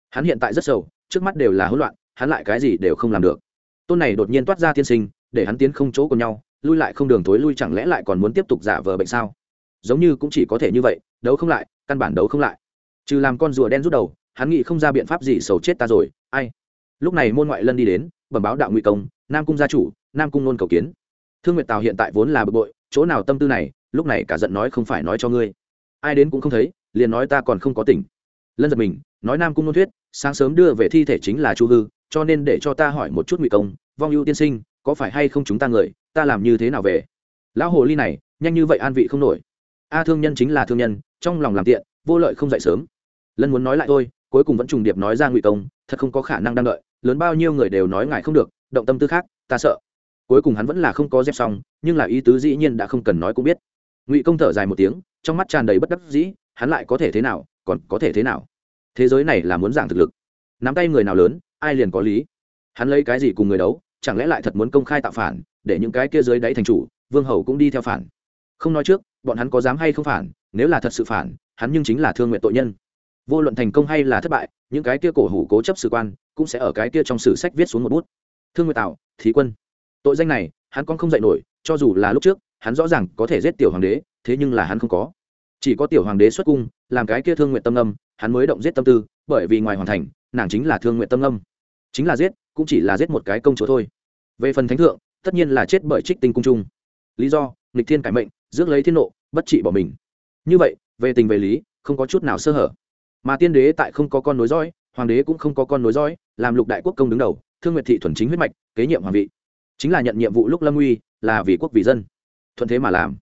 hắn hiện tại rất sầu, trước mắt đều là hỗn loạn, hắn lại cái gì đều không làm được. Tôn này đột nhiên toát ra tiên sinh, để hắn tiến không chỗ cùng nhau, lui lại không đường thối lui chẳng lẽ lại còn muốn tiếp tục giả vờ bệnh sao? Giống như cũng chỉ có thể như vậy, đấu không lại, căn bản đấu không lại. Trừ làm con rùa đen rút đầu, hắn nghĩ không ra biện pháp gì sầu chết ta rồi, ai? Lúc này môn ngoại lân đi đến, bẩm báo đạo ngụy công, nam cung gia chủ, nam cung nôn cầu kiến. Thương nguyệt tào hiện tại vốn là bực bội, chỗ nào tâm tư này, lúc này cả giận nói không phải nói cho ngươi. Ai đến cũng không thấy, liền nói ta còn không có tỉnh lân giật mình, nói nam cung nôn thuyết, sáng sớm đưa về thi thể chính là chu hư, cho nên để cho ta hỏi một chút ngụy công, vong ưu tiên sinh, có phải hay không chúng ta người, ta làm như thế nào về? Lão hồ ly này, nhanh như vậy an vị không nổi. A thương nhân chính là thương nhân, trong lòng làm tiện, vô lợi không dậy sớm. Lân muốn nói lại thôi, cuối cùng vẫn trùng điệp nói ra ngụy công, thật không có khả năng đang đợi, lớn bao nhiêu người đều nói ngài không được, động tâm tư khác, ta sợ. Cuối cùng hắn vẫn là không có dép xong, nhưng là ý tứ dĩ nhiên đã không cần nói cũng biết. Ngụy công thở dài một tiếng, trong mắt tràn đầy bất đắc dĩ, hắn lại có thể thế nào còn có thể thế nào? Thế giới này là muốn giảng thực lực. Nắm tay người nào lớn, ai liền có lý. Hắn lấy cái gì cùng người đấu, chẳng lẽ lại thật muốn công khai tạo phản, để những cái kia dưới đáy thành chủ, vương hầu cũng đi theo phản? Không nói trước, bọn hắn có dám hay không phản? Nếu là thật sự phản, hắn nhưng chính là thương nguyện tội nhân. Vô luận thành công hay là thất bại, những cái kia cổ hủ cố chấp sử quan, cũng sẽ ở cái kia trong sử sách viết xuống một bút. Thương nguyện tạo, thí quân. Tội danh này, hắn còn không dạy nổi, cho dù là lúc trước, hắn rõ ràng có thể giết tiểu hoàng đế, thế nhưng là hắn không có. Chỉ có tiểu hoàng đế xuất cung làm cái kia thương nguyện tâm âm, hắn mới động giết tâm tư, bởi vì ngoài hoàn thành, nàng chính là thương nguyện tâm âm. Chính là giết, cũng chỉ là giết một cái công chúa thôi. Về phần thánh thượng, tất nhiên là chết bởi trích tinh cung trung. Lý do, nghịch thiên cải mệnh, rước lấy thiên nộ, bất trị bỏ mình. Như vậy, về tình về lý, không có chút nào sơ hở. Mà tiên đế tại không có con nối dõi, hoàng đế cũng không có con nối dõi, làm lục đại quốc công đứng đầu, thương nguyệt thị thuần chính huyết mạch, kế nhiệm hoàng vị. Chính là nhận nhiệm vụ lúc lâm uy là vì quốc vì dân. Thuận thế mà làm.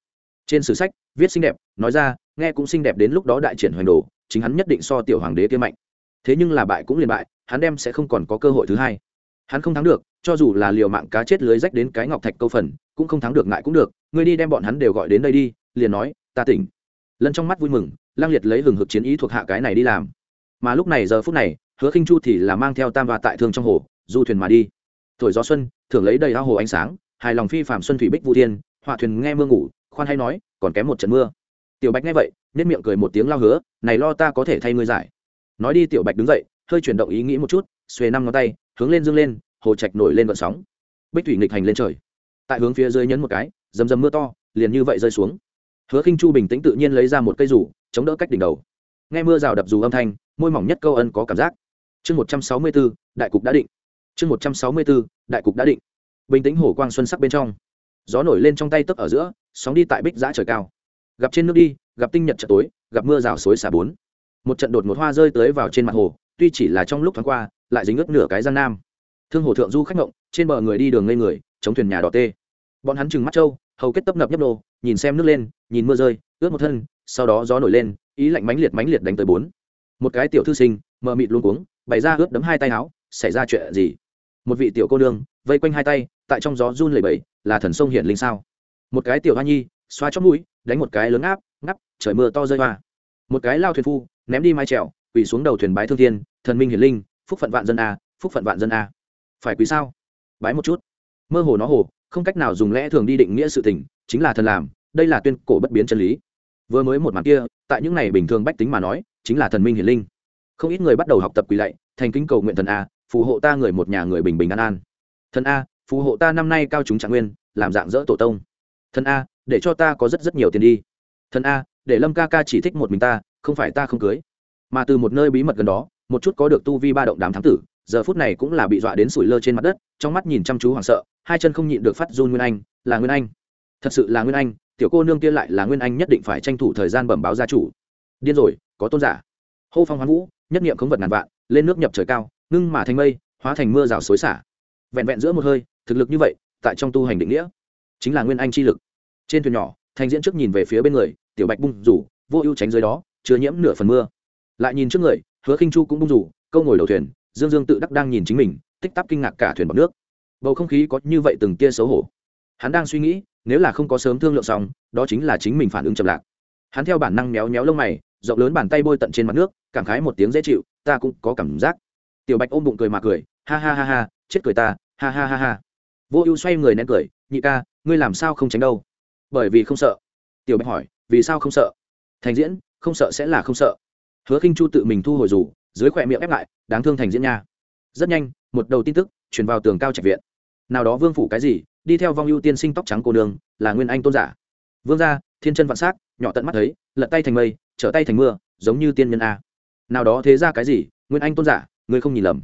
Trên sử sách, viết xinh đẹp nói ra, nghe cũng xinh đẹp đến lúc đó đại triển hoành đồ, chính hắn nhất định so tiểu hoàng đế kia mạnh. Thế nhưng là bại cũng liền bại, hắn đem sẽ không còn có cơ hội thứ hai. Hắn không thắng được, cho dù là liều mạng cá chết lưới rách đến cái ngọc thạch câu phần, cũng không thắng được ngại cũng được, ngươi đi đem bọn hắn đều gọi đến đây đi, liền nói, ta tỉnh. Lân trong mắt vui mừng lang liệt lấy hừng hực chiến ý thuộc hạ cái này đi làm. Mà lúc này giờ phút này, hứa khinh chu thì là mang theo tam và tại thương trong hồ, du thuyền mà đi. Thổi gió xuân thường lấy đầy ao hồ ánh sáng, hài lòng phi phạm xuân thủy bích vũ thiên, họa thuyền nghe mưa ngủ, khoan hay nói, còn kém một trận mưa tiểu bạch nghe vậy nết miệng cười một tiếng lao hứa, này lo ta có thể thay ngươi giải. Nói đi, tiểu bạch đứng dậy, hơi chuyển động ý nghĩ một chút, xuề năm ngón tay, hướng lên dương lên, hồ trạch nổi lên vận sóng. Bích thủy nghịch hành lên trời. Tại hướng phía dưới nhấn một cái, rầm rầm mưa to, liền như vậy rơi xuống. Hứa khinh chu bình tĩnh tự nhiên lấy ra một cây rủ chống đỡ cách đỉnh đầu. Nghe mưa rào đập dù âm thanh, môi mỏng nhất câu ân có cảm giác. Chương một trăm sáu mươi bốn, đại cục đã định. Chương một trăm sáu mươi bốn, đại cục đã định. Bình tĩnh hồ quang xuân sắc bên trong. Gió nổi lên trong tay tấp ở giữa, sóng đi tại bích giã trời cao gặp trên nước đi, gặp tinh nhật chợ tối, gặp mưa rào xối xả bốn. Một trận đột một hoa rơi tới vào trên mặt hồ, tuy chỉ là trong lúc thoáng qua, lại dính ướt nửa cái giang nam. Thương hồ thượng du khách ngộng, trên bờ người đi đường ngây người, chống thuyền nhà đỏ tê. Bọn hắn chừng mắt trâu, hầu kết tấp nập nhấp nô, nhìn xem nước lên, nhìn mưa rơi, ướt một thân, sau đó gió nổi lên, ý lạnh mánh liệt mánh liệt đánh tới bốn. Một cái tiểu thư sinh, mờ mịt luôn cuống, bày ra ướt đấm hai tay áo, xảy ra chuyện gì? Một vị tiểu cô nương, vây quanh hai tay, tại trong gió run lẩy bẩy, là thần sông hiển linh sao? Một cái tiểu hoa nhi, xoa chót mũi đánh một cái lớn áp ngắp trời mưa to rơi hoa. Một cái lao thuyền phu, ném đi mái trèo quỳ xuống đầu thuyền bái thương thiên, thần minh hiển linh, phúc phận vạn dân a, phúc phận vạn dân a. Phải quý sao? Bái một chút. Mơ hồ nó hồ, không cách nào dùng lẽ thường đi định nghĩa sự tình, chính là thần làm, đây là tuyên cổ bất biến chân lý. Vừa mới một màn kia, tại những ngày bình thường bách tính mà nói, chính là thần minh hiển linh. Không ít người bắt đầu học tập quỳ lạy, thành kính cầu nguyện thần a, phù hộ ta người một nhà người bình bình an an. Thần a, phù hộ ta năm nay cao chúng trạng nguyên, làm dạng dỡ tổ tông. Thần a để cho ta có rất rất nhiều tiền đi. Thần a, để lâm ca ca chỉ thích một mình ta, không phải ta không cưới. Mà từ một nơi bí mật gần đó, một chút có được tu vi ba động đám thám tử, giờ phút này cũng là bị dọa đến sủi lơ trên mặt đất, trong mắt nhìn chăm chú hoảng sợ, hai chân không nhịn được phát run nguyên anh, là nguyên anh. Thật sự là nguyên anh, tiểu cô nương kia lại là nguyên anh nhất định phải tranh thủ thời gian bẩm báo gia chủ. Điên rồi, có tôn giả. Hô phong hoán vũ, nhất niệm khống vật ngàn vạn, lên nước nhập trời cao, ngưng mà thành mây, hóa thành mưa rào xối xả. Vẹn vẹn giữa một hơi, thực lực như vậy, tại trong tu hành định nghĩa, chính là nguyên anh chi lực trên thuyền nhỏ, thành diễn trước nhìn về phía bên người, tiểu bạch bung rủ, vô ưu tránh dưới đó, chứa nhiễm nửa phần mưa. Lại nhìn trước người, hứa khinh chu cũng bung rủ, câu ngồi đầu thuyền, dương dương tự đắc đang nhìn chính mình, tích tắp kinh ngạc cả thuyền bọc nước. Bầu không khí có như vậy từng tia xấu hổ. Hắn đang suy nghĩ, nếu là không có sớm thương lượng xong, đó chính là chính mình phản ứng chậm lạc. Hắn theo bản năng méo méo lông mày, rộng lớn bàn tay bôi tận trên mặt nước, cảm khái một tiếng dễ chịu, ta cũng có cảm giác. Tiểu bạch ôm bụng cười mà cười, ha ha ha ha, chết cười ta, ha ha ha ha. Vô ưu xoay người nén cười, nhị ca, ngươi làm sao không tránh đâu? Bởi vì không sợ. Tiểu bạch hỏi, vì sao không sợ? Thành diễn, không sợ sẽ là không sợ. Hứa khinh chu tự mình thu hồi rủ dưới khỏe miệng ép lại, đáng thương thành diễn nha. Rất nhanh, một đầu tin tức truyền vào tường cao trạch viện. Nào đó vương phủ cái gì, đi theo vong ưu tiên sinh tóc trắng cô đường là nguyên anh tôn giả. Vương gia, thiên chân vạn s á c nhỏ tận mắt thấy, lật tay thành mây, trở tay thành mưa, giống như tiên nhân a. Nào đó thế ra cái gì, nguyên anh tôn giả, ngươi không nhìn lầm.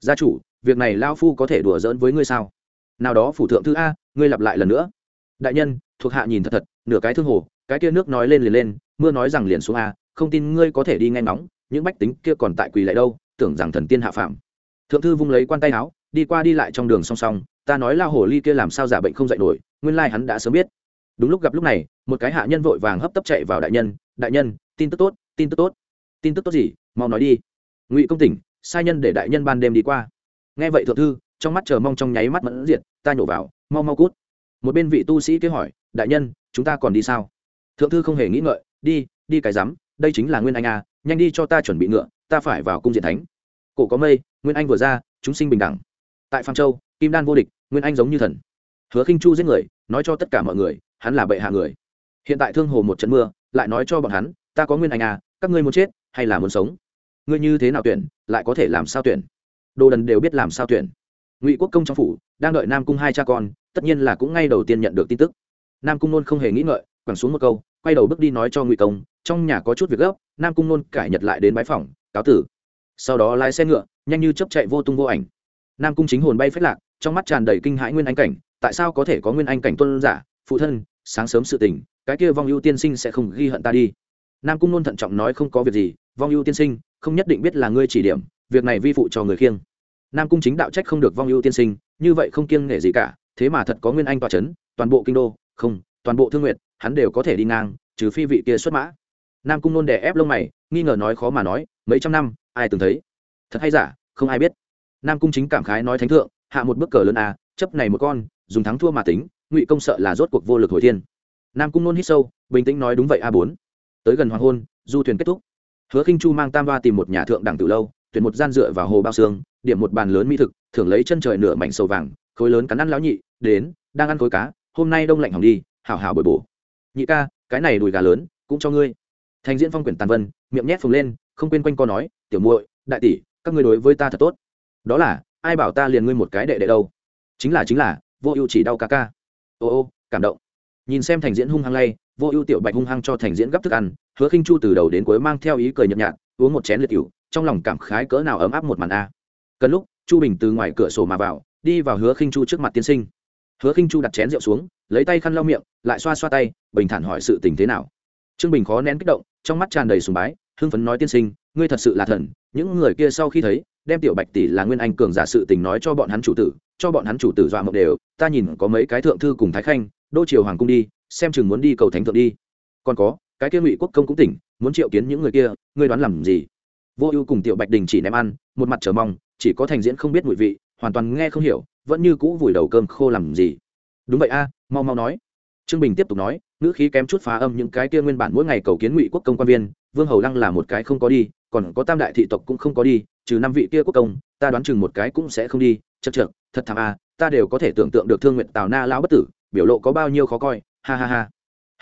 Gia chủ, việc này lao phu có thể đùa giỡn với ngươi sao? Nào đó phủ thượng thư a, ngươi lặp lại lần nữa. Đại nhân thuộc hạ nhìn thật thật, nửa cái thương hồ, cái kia nước nói lên liền lên, mưa nói rằng liền xuống a, không tin ngươi có thể đi nghe ngóng, những bách tính kia còn tại quỳ lại đâu, tưởng rằng thần tiên hạ phạm thượng thư vung lấy quan tay áo, đi qua đi lại trong đường song song, ta nói lao hồ ly kia làm sao giả bệnh không dạy nổi, nguyên lai hắn đã sớm biết. Đúng lúc gặp lúc này, một cái hạ nhân vội vàng hấp tấp chạy vào đại nhân đại nhân, tin tức tốt, tin tức tốt. Tin tức tốt gì, mau nói đi. Ngụy công tỉnh, sai nhân để đại nhân ban đêm đi qua. Nghe vậy thượng thư, trong mắt chờ mong trong nháy mắt mẫn diệt, ta nhổ vào, mau mau cút một bên vị tu sĩ kế hỏi, đại nhân, chúng ta còn đi sao? Thượng thư không hề nghĩ ngợi, đi đi cái rắm, đây chính là nguyên anh à nhanh đi cho ta chuẩn bị ngựa, ta phải vào cung diện thánh. Cổ có mây, nguyên anh vừa ra, chúng sinh bình đẳng. Tại phan châu, kim đan vô địch, nguyên anh giống như thần. Hứa khinh chu giết người, nói cho tất cả mọi người, hắn là bệ hạ người. Hiện tại thương hồ một trận mưa, lại nói cho bọn hắn, ta có nguyên anh à các ngươi muốn chết hay là muốn sống? Ngươi như thế nào tuyển, lại có thể làm sao tuyển? Đồ đần đều biết làm sao tuyển ngụy quốc công trong phủ đang đợi nam cung hai cha con tất nhiên là cũng ngay đầu tiên nhận được tin tức nam cung nôn không hề nghĩ ngợi quẳng xuống một câu quay đầu bước đi nói cho ngụy công trong nhà có chút việc gấp nam cung nôn cải nhật lại đến bái phòng cáo tử sau đó lái xe ngựa nhanh như chấp chạy vô tung vô ảnh nam cung chính hồn bay phết lạc trong mắt tràn đầy kinh hãi nguyên anh cảnh tại sao có thể có nguyên anh cảnh tuân giả phụ thân sáng sớm sự tình cái kia vong ưu tiên sinh sẽ không ghi hận ta đi nam cung nôn thận trọng nói không có việc gì vong ưu tiên sinh không nhất định biết là ngươi chỉ điểm việc này vi phụ cho người khiêng nam cung chính đạo trách không được vong ưu tiên sinh như vậy không kiêng nể gì cả thế mà thật có nguyên anh tòa c h ấ n toàn bộ kinh đô không toàn bộ thương nguyện hắn đều có thể đi ngang trừ phi vị kia xuất mã. Nam cung nôn đè ép lông mày nghi ngờ nói khó mà nói mấy trăm năm ai từng thấy? Thật hay giả không ai biết. Nam cung chính cảm khái nói thánh thượng hạ một bức cờ lớn à, chấp này một con dùng thắng thua mà tính ngụy công sợ là rốt cuộc vô lực hồi thiên. Nam cung nôn hít sâu bình tĩnh nói đúng vậy a bốn. Tới gần hoàng hôn du thuyền kết thúc. Hứa khinh chu mang tam ba tìm một nhà thượng đẳng từ lâu tuyển một gian dựa vào hồ bao xương, điểm một bàn lớn mỹ thực, thưởng lấy chân trời nửa mảnh sầu vàng, khối lớn cắn ăn lão nhị, đến, đang ăn khối cá, hôm nay đông lạnh hỏng đi, hảo hảo bồi bổ. Nhị ca, cái này đùi gà lớn, cũng cho ngươi. Thành diễn phong quyển tàn vân, miệng nhét phồng lên, không quên quanh co nói, tiểu muội, đại tỷ, các ngươi đối với ta thật tốt. Đó là, ai bảo ta liền ngươi một cái đệ đệ đâu? Chính là chính là, vô ưu chỉ đau ca ca. Ô ô, cảm động. Nhìn xem thành diễn hung hăng lay, vô ưu tiểu bạch hung hăng cho thành diễn gấp thức ăn, hứa khinh chu từ đầu đến cuối mang theo ý cười nhợt nhạt, uống một chén liệt tiểu trong lòng cảm khái cỡ nào ấm áp một màn a. Cần lúc, chu bình từ ngoài cửa sổ mà vào, đi vào hứa khinh chu trước mặt tiên sinh. Hứa khinh chu đặt chén rượu xuống, lấy tay khăn lau miệng, lại xoa xoa tay, bình thản hỏi sự tình thế nào. Trương bình khó nén kích động, trong mắt tràn đầy sùng bái, hưng phấn nói tiên sinh, ngươi thật sự là thần, những người kia sau khi thấy, đem tiểu bạch tỷ là nguyên anh cường giả sự tình nói cho bọn hắn chủ tử, cho bọn hắn chủ tử dọa mộng đều, ta nhìn có mấy cái thượng thư cùng thái khanh, đô triều hoàng cung đi, xem chừng muốn đi cầu thánh thượng đi. Còn có, cái kia ngụy quốc công cũng tỉnh, muốn triệu kiến những người kia, ngươi đoán làm gì? Vô ưu cùng tiểu bạch đình chỉ ném ăn, một mặt chờ mong, chỉ có thành diễn không biết mùi vị, hoàn toàn nghe không hiểu, vẫn như cũ vùi đầu cơm khô làm gì. Đúng vậy a, mau mau nói. Trương bình tiếp tục nói, ngữ khí kém chút phá âm những cái kia nguyên bản mỗi ngày cầu kiến ngụy quốc công quan viên, vương hầu lăng là một cái không có đi, còn có tam đại thị tộc cũng không có đi, trừ năm vị kia quốc công, ta đoán chừng một cái cũng sẽ không đi, chật chật thật thảm a, ta đều có thể tưởng tượng được thương nguyện tào na lao bất tử, biểu lộ có bao nhiêu khó coi, ha ha ha.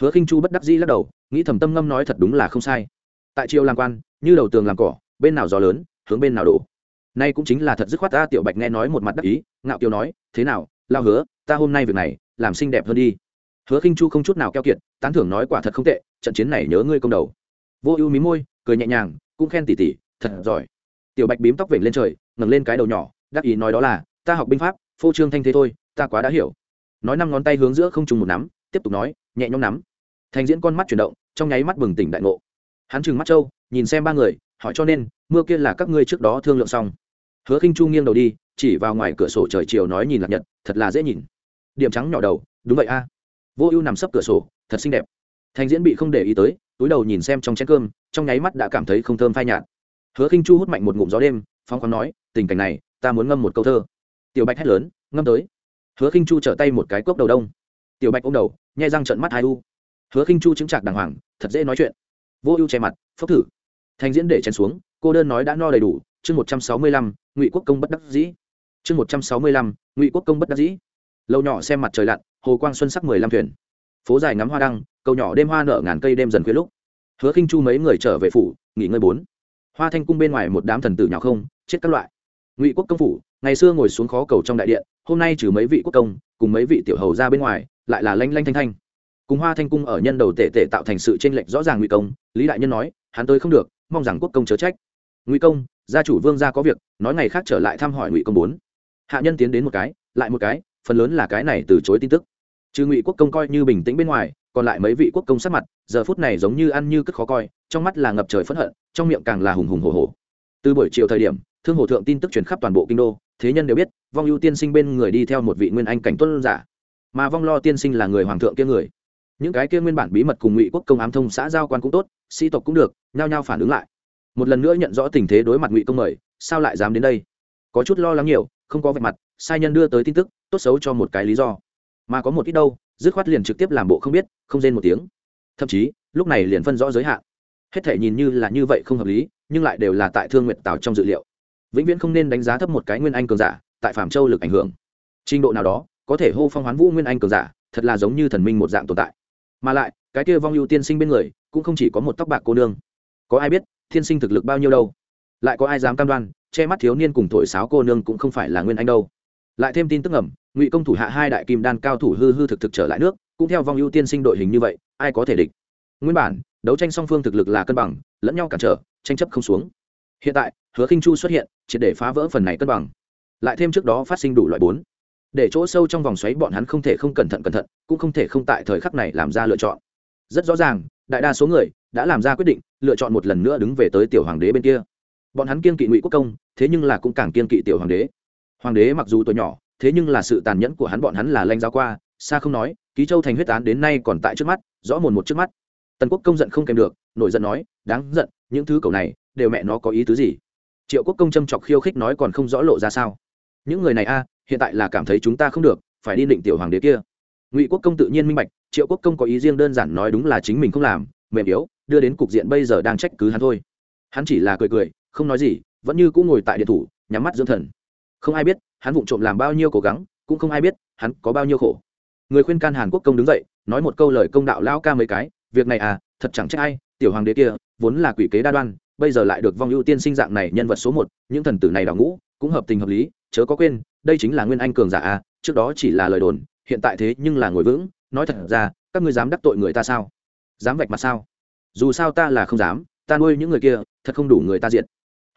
Hứa khinh chu bất đắc dĩ lắc đầu, nghĩ thầm tâm ngâm nói thật đúng là không sai. Tại triều làm quan, như đầu tường làm cỏ bên nào gió lớn, hướng bên nào đổ. Nay cũng chính là thật dứt khoát ta tiểu bạch nghe nói một mặt đắc ý, ngạo kiều nói, thế nào, lao hứa, ta hôm nay việc này, làm xinh đẹp hơn đi. Hứa khinh chu không chút nào keo kiệt, tán thưởng nói quả thật không tệ, trận chiến này nhớ ngươi công đầu. Vô ưu mí môi, cười nhẹ nhàng, cũng khen tỉ tỉ, thật giỏi. Tiểu bạch bím tóc vểnh lên trời, ngẩng lên cái đầu nhỏ, đắc ý nói đó là, ta học binh pháp, phô trương thanh thế thôi, ta quá đã hiểu. Nói năm ngón tay hướng giữa không trùng một nắm, tiếp tục nói, nhẹ nhõm nắm. Thành diễn con mắt chuyển động, trong nháy mắt bừng tỉnh đại ngộ. Hắn trừng mắt trâu nhìn xem ba người hỏi cho nên, mưa kia là các ngươi trước đó thương lượng xong. Hứa khinh chu nghiêng đầu đi, chỉ vào ngoài cửa sổ trời chiều nói nhìn lạc nhật, thật là dễ nhìn. Điểm trắng nhỏ đầu, đúng vậy a. Vô ưu nằm sấp cửa sổ, thật xinh đẹp. Thành diễn bị không để ý tới, túi đầu nhìn xem trong chén cơm, trong nháy mắt đã cảm thấy không thơm phai nhạt. Hứa khinh chu hút mạnh một ngụm gió đêm phong khoáng nói, tình cảnh này, ta muốn ngâm một câu thơ. Tiểu bạch hét lớn, ngâm tới. Hứa khinh chu trở tay một cái cốc đầu đông. Tiểu bạch ôm đầu, nhai răng trợn mắt hai u. Hứa khinh chu chứng chạc đàng hoàng, thật dễ nói chuyện. Vô ưu che mặt, phốc thử thành diễn để chén xuống, cô đơn nói đã no đầy đủ, chương một trăm sáu mươi lăm, ngụy quốc công bất đắc dĩ. Chương một trăm sáu mươi lăm, ngụy quốc công bất đắc dĩ. Lâu nhỏ xem mặt trời lặn, hồ quang xuân sắc mười lăm thuyền. Phố dài ngắm hoa đăng, cầu nhỏ đêm hoa nở ngàn cây đêm dần khuya lúc. Hứa khinh chu mấy người trở về phủ, nghỉ ngơi bốn. Hoa thanh cung bên ngoài một đám thần tử nhỏ không, chết các loại. Ngụy quốc công phủ, ngày xưa ngồi xuống khó cầu trong đại điện, hôm nay trừ mấy vị quốc công, cùng mấy vị tiểu hầu ra bên ngoài, lại là lanh lanh thanh thanh. Cùng hoa thanh cung ở nhân đầu tể tể tạo thành sự tranh lệch rõ ràng ngụy công, lý đại nhân nói, hắn tới không được mong rằng quốc công chớ trách. Ngụy công, gia chủ vương gia có việc, nói ngày khác trở lại thăm hỏi ngụy công bốn. Hạ nhân tiến đến một cái, lại một cái, phần lớn là cái này từ chối tin tức. Trừ ngụy quốc công coi như bình tĩnh bên ngoài, còn lại mấy vị quốc công sát mặt, giờ phút này giống như ăn như cất khó coi, trong mắt là ngập trời phẫn hận, trong miệng càng là hùng hùng hồ hồ từ buổi chiều thời điểm, thương hồ thượng tin tức truyền khắp toàn bộ kinh đô, thế nhân đều biết, vong ưu tiên sinh bên người đi theo một vị nguyên anh cảnh tuân giả. Mà vong lo tiên sinh là người hoàng thượng kia người những cái kia nguyên bản bí mật cùng ngụy quốc công ám thông xã giao quan cũng tốt, sĩ tộc cũng được, nhao nhao phản ứng lại. Một lần nữa nhận rõ tình thế đối mặt ngụy công mời, sao lại dám đến đây? Có chút lo lắng nhiều, không có vẻ mặt, sai nhân đưa tới tin tức, tốt xấu cho một cái lý do. Mà có một ít đâu, dứt khoát liền trực tiếp làm bộ không biết, không rên một tiếng. Thậm chí, lúc này liền phân rõ giới hạn. Hết thể nhìn như là như vậy không hợp lý, nhưng lại đều là tại thương nguyện tào trong dự liệu. Vĩnh viễn không nên đánh giá thấp một cái nguyên anh cường giả, tại phạm châu lực ảnh hưởng. Trình độ nào đó, có thể hô phong hoán vũ nguyên anh cường giả, thật là giống như thần minh một dạng tồn tại mà lại, cái kia vong ưu tiên sinh bên người, cũng không chỉ có một tóc bạc cô nương. Có ai biết, thiên sinh thực lực bao nhiêu đâu? Lại có ai dám cam đoan, che mắt thiếu niên cùng thổi sáo cô nương cũng không phải là nguyên anh đâu? Lại thêm tin tức ẩm ngụy công thủ hạ hai đại kim đan cao thủ hư hư thực thực trở lại nước, cũng theo vong ưu tiên sinh đội hình như vậy, ai có thể địch? Nguyên bản, đấu tranh song phương thực lực là cân bằng, lẫn nhau cản trở, tranh chấp không xuống. Hiện tại, hứa khinh chu xuất hiện, triệt để phá vỡ phần này cân bằng. Lại thêm trước đó phát sinh đủ loại bốn để chỗ sâu trong vòng xoáy bọn hắn không thể không cẩn thận cẩn thận, cũng không thể không tại thời khắc này làm ra lựa chọn. Rất rõ ràng, đại đa số người đã làm ra quyết định, lựa chọn một lần nữa đứng về tới tiểu hoàng đế bên kia. Bọn hắn kiên kỵ ngụy quốc công, thế nhưng là cũng càng kiên kỵ tiểu hoàng đế. Hoàng đế mặc dù tuổi nhỏ, thế nhưng là sự tàn nhẫn của hắn bọn hắn là lanh giáo qua, xa không nói, ký châu thành huyết án đến nay còn tại trước mắt, rõ mồn một trước mắt. Tần quốc công giận không kèm được, nổi giận nói, đáng giận, những thứ cầu này đều mẹ nó có ý tứ gì? Triệu quốc công châm chọc khiêu khích nói còn không rõ lộ ra sao. Những người này a hiện tại là cảm thấy chúng ta không được, phải đi định tiểu hoàng đế kia. Ngụy quốc công tự nhiên minh bạch, triệu quốc công có ý riêng đơn giản nói đúng là chính mình không làm, mềm yếu, đưa đến cục diện bây giờ đang trách cứ hắn thôi. Hắn chỉ là cười cười, không nói gì, vẫn như cũng ngồi tại điện thủ, nhắm mắt dưỡng thần. Không ai biết, hắn vụng trộm làm bao nhiêu cố gắng, cũng không ai biết, hắn có bao nhiêu khổ. Người khuyên can hàn quốc công đứng dậy, nói một câu lời công đạo lao ca mấy cái, việc này à thật chẳng trách ai, tiểu hoàng đế kia, vốn là quỷ kế đa đoan, bây giờ lại được vong ưu tiên sinh dạng này nhân vật số một, những thần tử này đào ngũ, cũng hợp tình hợp lý, chớ có quên đây chính là nguyên anh cường giả a, trước đó chỉ là lời đồn, hiện tại thế nhưng là ngồi vững. Nói thật ra, các ngươi dám đắc tội người ta sao? Dám vạch mặt sao? Dù sao ta là không dám, ta nuôi những người kia, thật không đủ người ta diện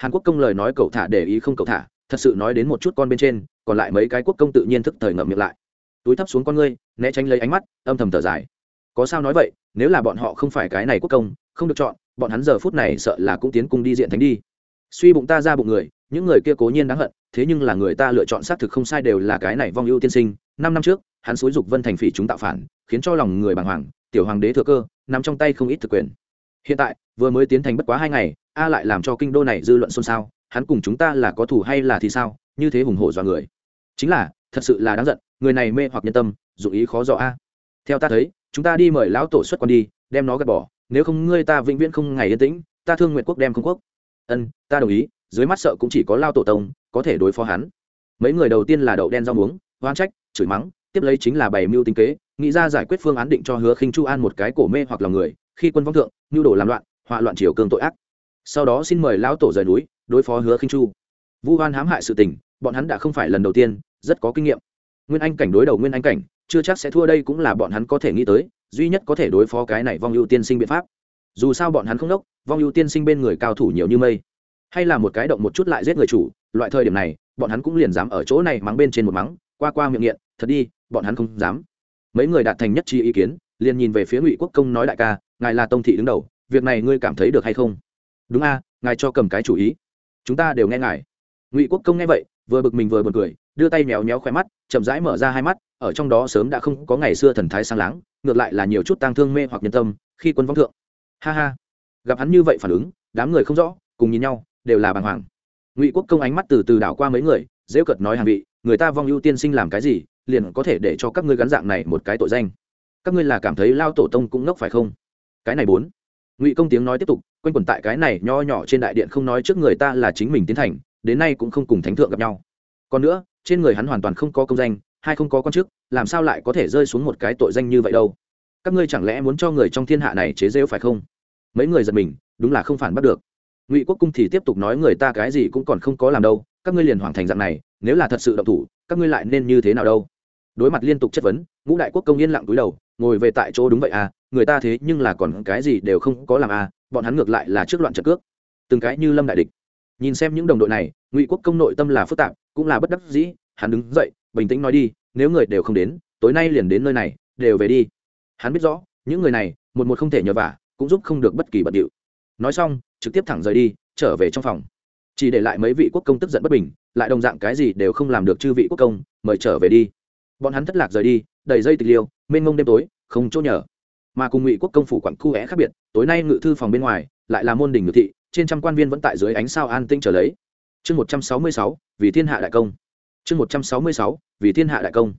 hàn quốc công lời nói cậu thả để ý không cậu thả, thật sự nói đến một chút con bên trên, còn lại mấy cái quốc công tự nhiên thức thời ngậm miệng lại. Túi thấp xuống con ngươi, né tránh lấy ánh mắt, âm thầm thở dài. Có sao nói vậy, nếu là bọn họ không phải cái này quốc công, không được chọn, bọn hắn giờ phút này sợ là cũng tiến cung đi diện thánh đi suy bụng ta ra bụng người, những người kia cố nhiên đáng hận, thế nhưng là người ta lựa chọn xác thực không sai đều là cái này vong ưu tiên sinh. Năm năm trước, hắn xúi dục vân thành phỉ chúng tạo phản, khiến cho lòng người bàng hoàng, tiểu hoàng đế thừa cơ nằm trong tay không ít thực quyền. Hiện tại, vừa mới tiến thành bất quá hai ngày, a lại làm cho kinh đô này dư luận xôn xao, hắn cùng chúng ta là có thủ hay là thì sao, như thế hùng hổ dọa người. Chính là, thật sự là đáng giận, người này mê hoặc nhân tâm, dụng ý khó dò a. Theo ta thấy, chúng ta đi mời lão tổ xuất quan đi, đem nó gạt bỏ, nếu không ngươi ta vĩnh viễn không ngày yên tĩnh, ta thương nguyện quốc đem không quốc ân, ta đồng ý, dưới mắt sợ cũng chỉ có lao tổ tông có thể đối phó hắn. Mấy người đầu tiên là đậu đen rau muống oan trách, chửi mắng, tiếp lấy chính là bày mưu tinh kế, nghĩ ra giải quyết phương án định cho hứa khinh chu an một cái cổ mê hoặc lòng người, khi quân vong thượng nhu đồ làm loạn, họa loạn triều cường tội ác. Sau đó xin mời lão tổ rời núi, đối phó hứa khinh chu. Vu hoan hãm hại sự tình, bọn hắn đã không phải lần đầu tiên, rất có kinh nghiệm. Nguyên anh cảnh đối đầu nguyên anh cảnh, chưa chắc sẽ thua đây cũng là bọn hắn có thể nghĩ tới, duy nhất có thể đối phó cái này vong ưu tiên sinh biện pháp dù sao bọn hắn không đốc, vong ưu tiên sinh bên người cao thủ nhiều như mây. Hay là một cái động một chút lại giết người chủ, loại thời điểm này, bọn hắn cũng liền dám ở chỗ này mắng bên trên một mắng, qua qua miệng nghiện, thật đi, bọn hắn không dám. Mấy người đạt thành nhất trí ý kiến, liền nhìn về phía ngụy quốc công nói đại ca, ngài là tông thị đứng đầu, việc này ngươi cảm thấy được hay không? Đúng a, ngài cho cầm cái chủ ý. Chúng ta đều nghe ngài. Ngụy quốc công nghe vậy, vừa bực mình vừa bật cười, đưa tay méo méo khoe mắt, chậm rãi mở ra hai mắt, ở trong đó sớm đã không có ngày xưa thần thái sang láng, ngược lại là nhiều chút tang thương mê hoặc nhân tâm, khi quân vong thượng ha ha. Gặp hắn như vậy phản ứng, đám người không rõ, cùng nhìn nhau, đều là bàng hoàng. Ngụy quốc công ánh mắt từ từ đảo qua mấy người dễ cợt nói hàng vị, người ta vong ưu tiên sinh làm cái gì, liền có thể để cho các ngươi gắn dạng này một cái tội danh. Các ngươi là cảm thấy lao tổ tông cũng ngốc phải không? Cái này bốn. Ngụy công tiếng nói tiếp tục, quanh quẩn tại cái này nho nhỏ trên đại điện không nói trước người ta là chính mình tiến thành, đến nay cũng không cùng thánh thượng gặp nhau. Còn nữa, trên người hắn hoàn toàn không có công danh hay không có con chức, làm sao lại có thể rơi xuống một cái tội danh như vậy đâu? Các ngươi chẳng lẽ muốn cho người trong thiên hạ này chế rêu phải không? Mấy người giật mình, đúng là không phản bắt được. Ngụy quốc cung thì tiếp tục nói người ta cái gì cũng còn không có làm đâu, các ngươi liền hoàn thành dạng này, nếu là thật sự động thủ, các ngươi lại nên như thế nào đâu? Đối mặt liên tục chất vấn, ngũ đại quốc công yên lặng túi đầu, ngồi về tại chỗ đúng vậy à người ta thế nhưng là còn cái gì đều không có làm à bọn hắn ngược lại là trước loạn trận cước. Từng cái như lâm đại địch. Nhìn xem những đồng đội này, ngụy quốc công nội tâm là phức tạp, cũng là bất đắc dĩ, hắn đứng dậy, bình tĩnh nói đi, nếu người đều không đến, tối nay liền đến nơi này, đều về đi. Hắn biết rõ, những người này, một một không thể nhờ vả cũng giúp không được bất kỳ bận điệu. Nói xong, trực tiếp thẳng rời đi, trở về trong phòng. Chỉ để lại mấy vị quốc công tức giận bất bình, lại đồng dạng cái gì đều không làm được chư vị quốc công, mời trở về đi. Bọn hắn thất lạc rời đi, đầy dây tịch liêu, mênh mông đêm tối, không chỗ nhờ. Mà cùng ngụy quốc công phủ quặng khu é khác biệt, tối nay ngự thư phòng bên ngoài, lại là môn đình ngự thị, trên trăm quan viên vẫn tại dưới ánh sao an tinh trở lấy. Chương một trăm sáu mươi sáu, vì thiên hạ đại công. Chương một trăm sáu mươi sáu, vì thiên hạ đại công.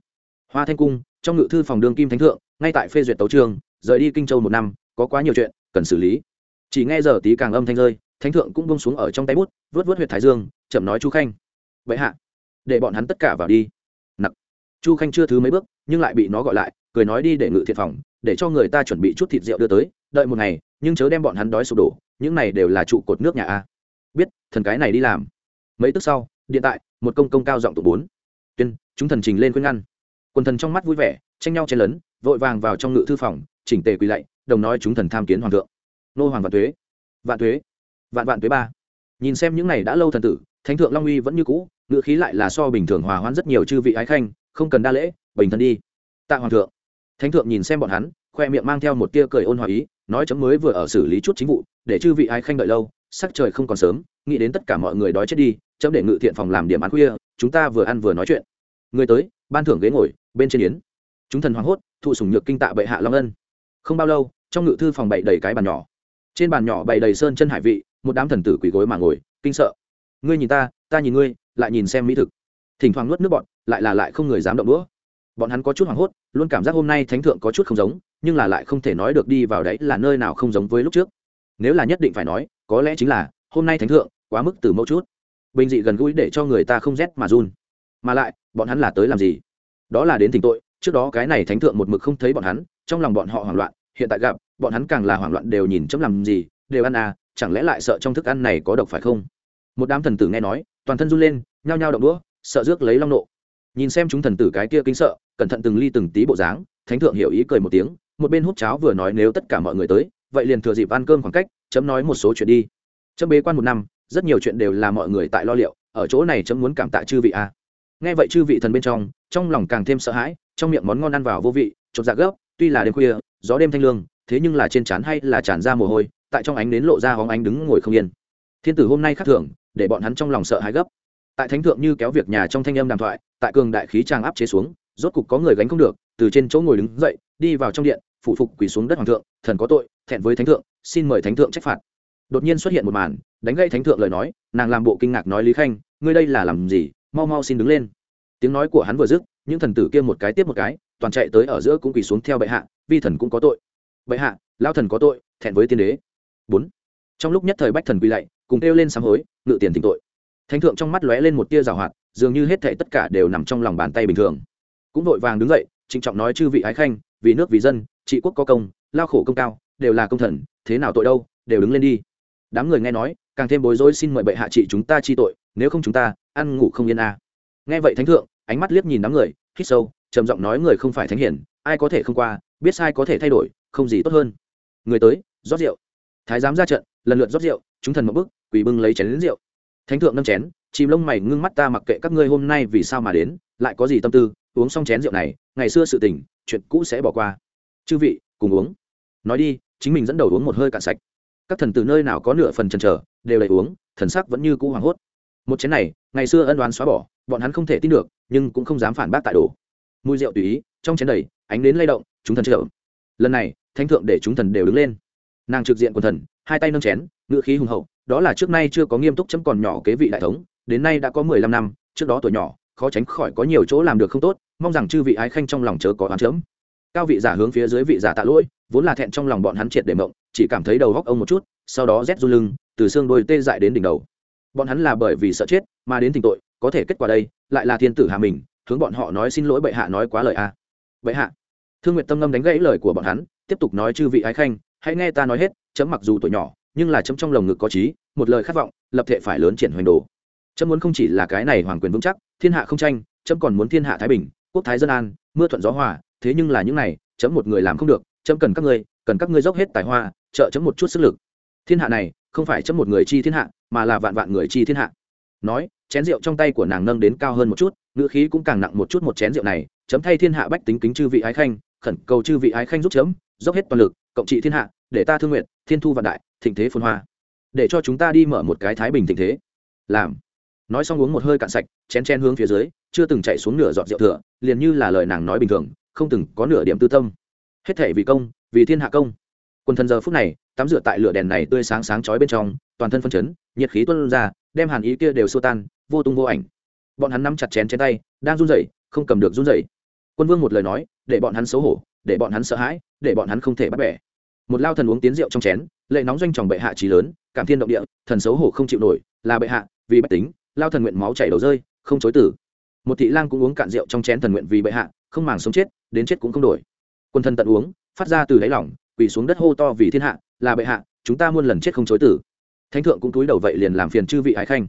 Hoa thanh cung, trong ngự thư phòng đương kim thánh thượng, ngay tại phê duyệt tấu trường rời đi kinh châu một năm có quá nhiều chuyện, cần xử lý. Chỉ nghe giờ tí càng âm thanh rơi, thánh thượng cũng bông xuống ở trong tay bút, vớt vớt huyệt thái dương, chậm nói chu khanh. Vậy hạ, để bọn hắn tất cả vào đi. Nặc. Chu khanh chưa thứ mấy bước, nhưng lại bị nó gọi lại, cười nói đi để ngự thiện phòng, để cho người ta chuẩn bị chút thịt rượu đưa tới, đợi một ngày, nhưng chớ đem bọn hắn đói sụp đổ, những này đều là trụ cột nước nhà a. Biết, thần cái này đi làm. Mấy tức sau, điện tại, một công công cao giọng tụ bốn. Tuyên, chúng thần trình lên khuyên ngăn. Quần thần trong mắt vui vẻ, tranh nhau chen lấn, vội vàng vào trong ngự thư phòng, chỉnh tề quỳ lạy đồng nói chúng thần tham kiến hoàng thượng. Nô hoàng vạn tuế vạn tuế, vạn vạn tuế ba. Nhìn xem những này đã lâu thần tử, thánh thượng long uy vẫn như cũ ngự khí lại là so bình thường hòa hoãn rất nhiều chư vị ái khanh, không cần đa lễ, bình thân đi. Tạ hoàng thượng. Thánh thượng nhìn xem bọn hắn, khoe miệng mang theo một tia cười ôn hòa ý, nói chấm mới vừa ở xử lý chút chính vụ, để chư vị ái khanh đợi lâu, sắc trời không còn sớm, nghĩ đến tất cả mọi người đói chết đi, chấm để ngự thiện phòng làm điểm ăn khuya, chúng ta vừa ăn vừa nói chuyện. Người tới, ban thưởng ghế ngồi, bên trên yến. Chúng thần hoảng hốt, thụ sủng nhược kinh tạ bệ hạ long ân không bao lâu, trong ngự thư phòng bậy đầy cái bàn nhỏ. Trên bàn nhỏ bày đầy sơn chân hải vị, một đám thần tử quỳ gối mà ngồi, kinh sợ. Ngươi nhìn ta ta nhìn ngươi, lại nhìn xem mỹ thực. Thỉnh thoảng nuốt nước bọn lại là lại không người dám động đũa. Bọn hắn có chút hoảng hốt, luôn cảm giác hôm nay thánh thượng có chút không giống, nhưng là lại không thể nói được đi vào đấy là nơi nào không giống với lúc trước. Nếu là nhất định phải nói, có lẽ chính là, hôm nay thánh thượng, quá mức từ mẫu chút. Bình dị gần gũi để cho người ta không rét mà run. Mà lại, bọn hắn là tới làm gì? Đó là đến thỉnh tội, trước đó cái này thánh thượng một mực không thấy bọn hắn trong lòng bọn họ hoảng loạn, hiện tại gặp, bọn hắn càng là hoảng loạn đều nhìn chấm làm gì, đều ăn à chẳng lẽ lại sợ trong thức ăn này có độc phải không? Một đám thần tử nghe nói, toàn thân run lên, nhao nhao động đũa, sợ rước lấy long nộ. Nhìn xem chúng thần tử cái kia kinh sợ, cẩn thận từng ly từng tí bộ dáng, thánh thượng hiểu ý cười một tiếng, một bên hút cháo vừa nói nếu tất cả mọi người tới, vậy liền thừa dịp ăn cơm khoảng cách, chấm nói một số chuyện đi. Chấm bế quan một năm, rất nhiều chuyện đều là mọi người tại lo liệu, ở chỗ này chấm muốn cảm tạ chư vị a nghe vậy chư vị thần bên trong trong lòng càng thêm sợ hãi, trong miệng món ngon ăn vào vô vị, chột dạ gấp tuy là đêm khuya, gió đêm thanh lương, thế nhưng là trên trán hay là tràn ra mồ hôi, tại trong ánh đến lộ ra hóng ánh đứng ngồi không yên. Thiên tử hôm nay khắc thưởng, để bọn hắn trong lòng sợ hãi gấp. Tại thánh thượng như kéo việc nhà trong thanh âm đàm thoại, tại cường đại khí trang áp chế xuống, rốt cục có người gánh không được, từ trên chỗ ngồi đứng dậy, đi vào trong điện phụ phục quỳ xuống đất hoàng thượng, thần có tội, thẹn với thánh thượng, xin mời thánh thượng trách phạt. Đột nhiên xuất hiện một màn, đánh gây thánh thượng lời nói, nàng làm bộ kinh ngạc nói lý khanh, ngươi đây là làm gì, mau mau xin đứng lên. Tiếng nói của hắn vừa dứt, những thần tử kia một cái tiếp một cái toàn chạy tới ở giữa cũng quỳ xuống theo bệ hạ, vi thần cũng có tội. Bệ hạ lao thần có tội, thẹn với tiên đế. Bốn. Trong lúc nhất thời bách thần quỳ lạy, cùng kêu lên sám hối, ngự tiền tỉnh tội. Thánh thượng trong mắt lóe lên một tia rào hoạt, dường như hết thệ tất cả đều nằm trong lòng bàn tay bình thường. Cũng vội vàng đứng dậy, trịnh trọng nói chư vị ái khanh, vì nước vì dân, trị quốc có công, lao khổ công cao, đều là công thần, thế nào tội đâu, đều đứng lên đi. Đám người nghe nói, càng thêm bối rối xin mời bệ hạ trị chúng ta chi tội, nếu không chúng ta, ăn ngủ không yên a à. nghe vậy thánh thượng, ánh mắt liếc nhìn đám người, hít sâu trầm giọng nói người không phải thánh hiển ai có thể không qua, biết sai có thể thay đổi, không gì tốt hơn. Người tới, rót rượu. Thái giám ra trận, lần lượt rót rượu, chúng thần một bức quỳ bưng lấy chén đến rượu. Thánh thượng nâm chén, chìm lông mày ngưng mắt ta mặc kệ các ngươi hôm nay vì sao mà đến, lại có gì tâm tư, uống xong chén rượu này, ngày xưa sự tình, chuyện cũ sẽ bỏ qua. Chư vị, cùng uống. Nói đi, chính mình dẫn đầu uống một hơi cạn sạch. Các thần từ nơi nào có nửa phần chần chờ, đều đầy uống, thần sắc vẫn như cũ hoảng hốt. Một chén này, ngày xưa ân đoán xóa bỏ, bọn hắn không thể tin được, nhưng cũng không dám phản bác tại đồ mùi rượu tùy ý, trong chén đầy, ánh đến lay động, chúng thần trợ lần này, thánh thượng để chúng thần đều đứng lên. Nàng trực diện quần thần, hai tay nâng chén ngự khí hùng hậu, đó là trước nay chưa có nghiêm túc chấm còn nhỏ kế vị đại thống, đến nay đã có mười lăm năm, trước đó tuổi nhỏ, khó tránh khỏi có nhiều chỗ làm được không tốt, mong rằng chư vị ái khanh trong lòng chớ có oán chớm. Cao vị giả hướng phía dưới vị giả tạ lỗi, vốn là thẹn trong lòng bọn hắn triệt để mộng, chỉ cảm thấy đầu góc ông một chút, sau đó rét run lưng, từ xương đôi tê dại đến đỉnh đầu. Bọn hắn là bởi vì sợ chết, mà đến tình tội, có thể kết quả đây, lại là thiên tử hà mình hướng bọn họ nói xin lỗi bệ hạ nói quá lời a à. bệ hạ. Thương nguyệt tâm ngâm đánh gãy lời của bọn hắn, tiếp tục nói chư vị ái khanh, hãy nghe ta nói hết, chấm mặc dù tuổi nhỏ, nhưng là chấm trong lồng ngực có trí, một lời khát vọng, lập thể phải lớn triển hoành đồ. Chấm muốn không chỉ là cái này hoàng quyền vững chắc, thiên hạ không tranh, chấm còn muốn thiên hạ thái bình, quốc thái dân an, mưa thuận gió hòa, thế nhưng là những này, chấm một người làm không được, chấm cần các ngươi, cần các ngươi dốc hết tài hoa, trợ chấm một chút sức lực. Thiên hạ này, không phải chấm một người chi thiên hạ, mà là vạn vạn người chi thiên hạ nói, chén rượu trong tay của nàng nâng đến cao hơn một chút, ngữ khí cũng càng nặng một chút một chén rượu này, chấm thay thiên hạ bách tính kính chư vị ái khanh, khẩn cầu chư vị ái khanh giúp chấm, dốc hết toàn lực, cộng trị thiên hạ, để ta thương nguyện, thiên thu vạn đại, thịnh thế phồn hoa. Để cho chúng ta đi mở một cái thái bình thịnh thế. Làm. Nói xong uống một hơi cạn sạch, chén chen hướng phía dưới, chưa từng chạy xuống nửa giọt rượu thừa, liền như là lời nàng nói bình thường, không từng có nửa điểm tư tâm. Hết thể vì công, vì thiên hạ công. Quần thần giờ phút này, tắm rửa tại lửa đèn này tươi sáng sáng chói bên trong, toàn thân phân chấn nhiệt khí tuôn ra, đem hàn ý kia đều xua tan, vô tung vô ảnh. Bọn hắn nắm chặt chén trên tay, đang run rẩy, không cầm được run rẩy. Quân vương một lời nói, để bọn hắn xấu hổ, để bọn hắn sợ hãi, để bọn hắn không thể bắt bẻ. Một lao thần uống tiến rượu trong chén, lệ nóng doanh tròng bệ hạ trí lớn, cảm thiên động địa, thần xấu hổ không chịu nổi, là bệ hạ, vì bách tính, lao thần nguyện máu chảy đầu rơi, không chối tử một thị lang cũng uống cạn rượu trong chén thần nguyện vì bệ hạ, không màng sống chết, đến chết cũng không đổi. Quân thần tận uống, phát ra từ đáy lỏng quỳ xuống đất hô to vì thiên hạ, là bệ hạ, chúng ta muôn lần chết không chối tử thánh thượng cũng túi đầu vậy liền làm phiền chư vị ái khanh.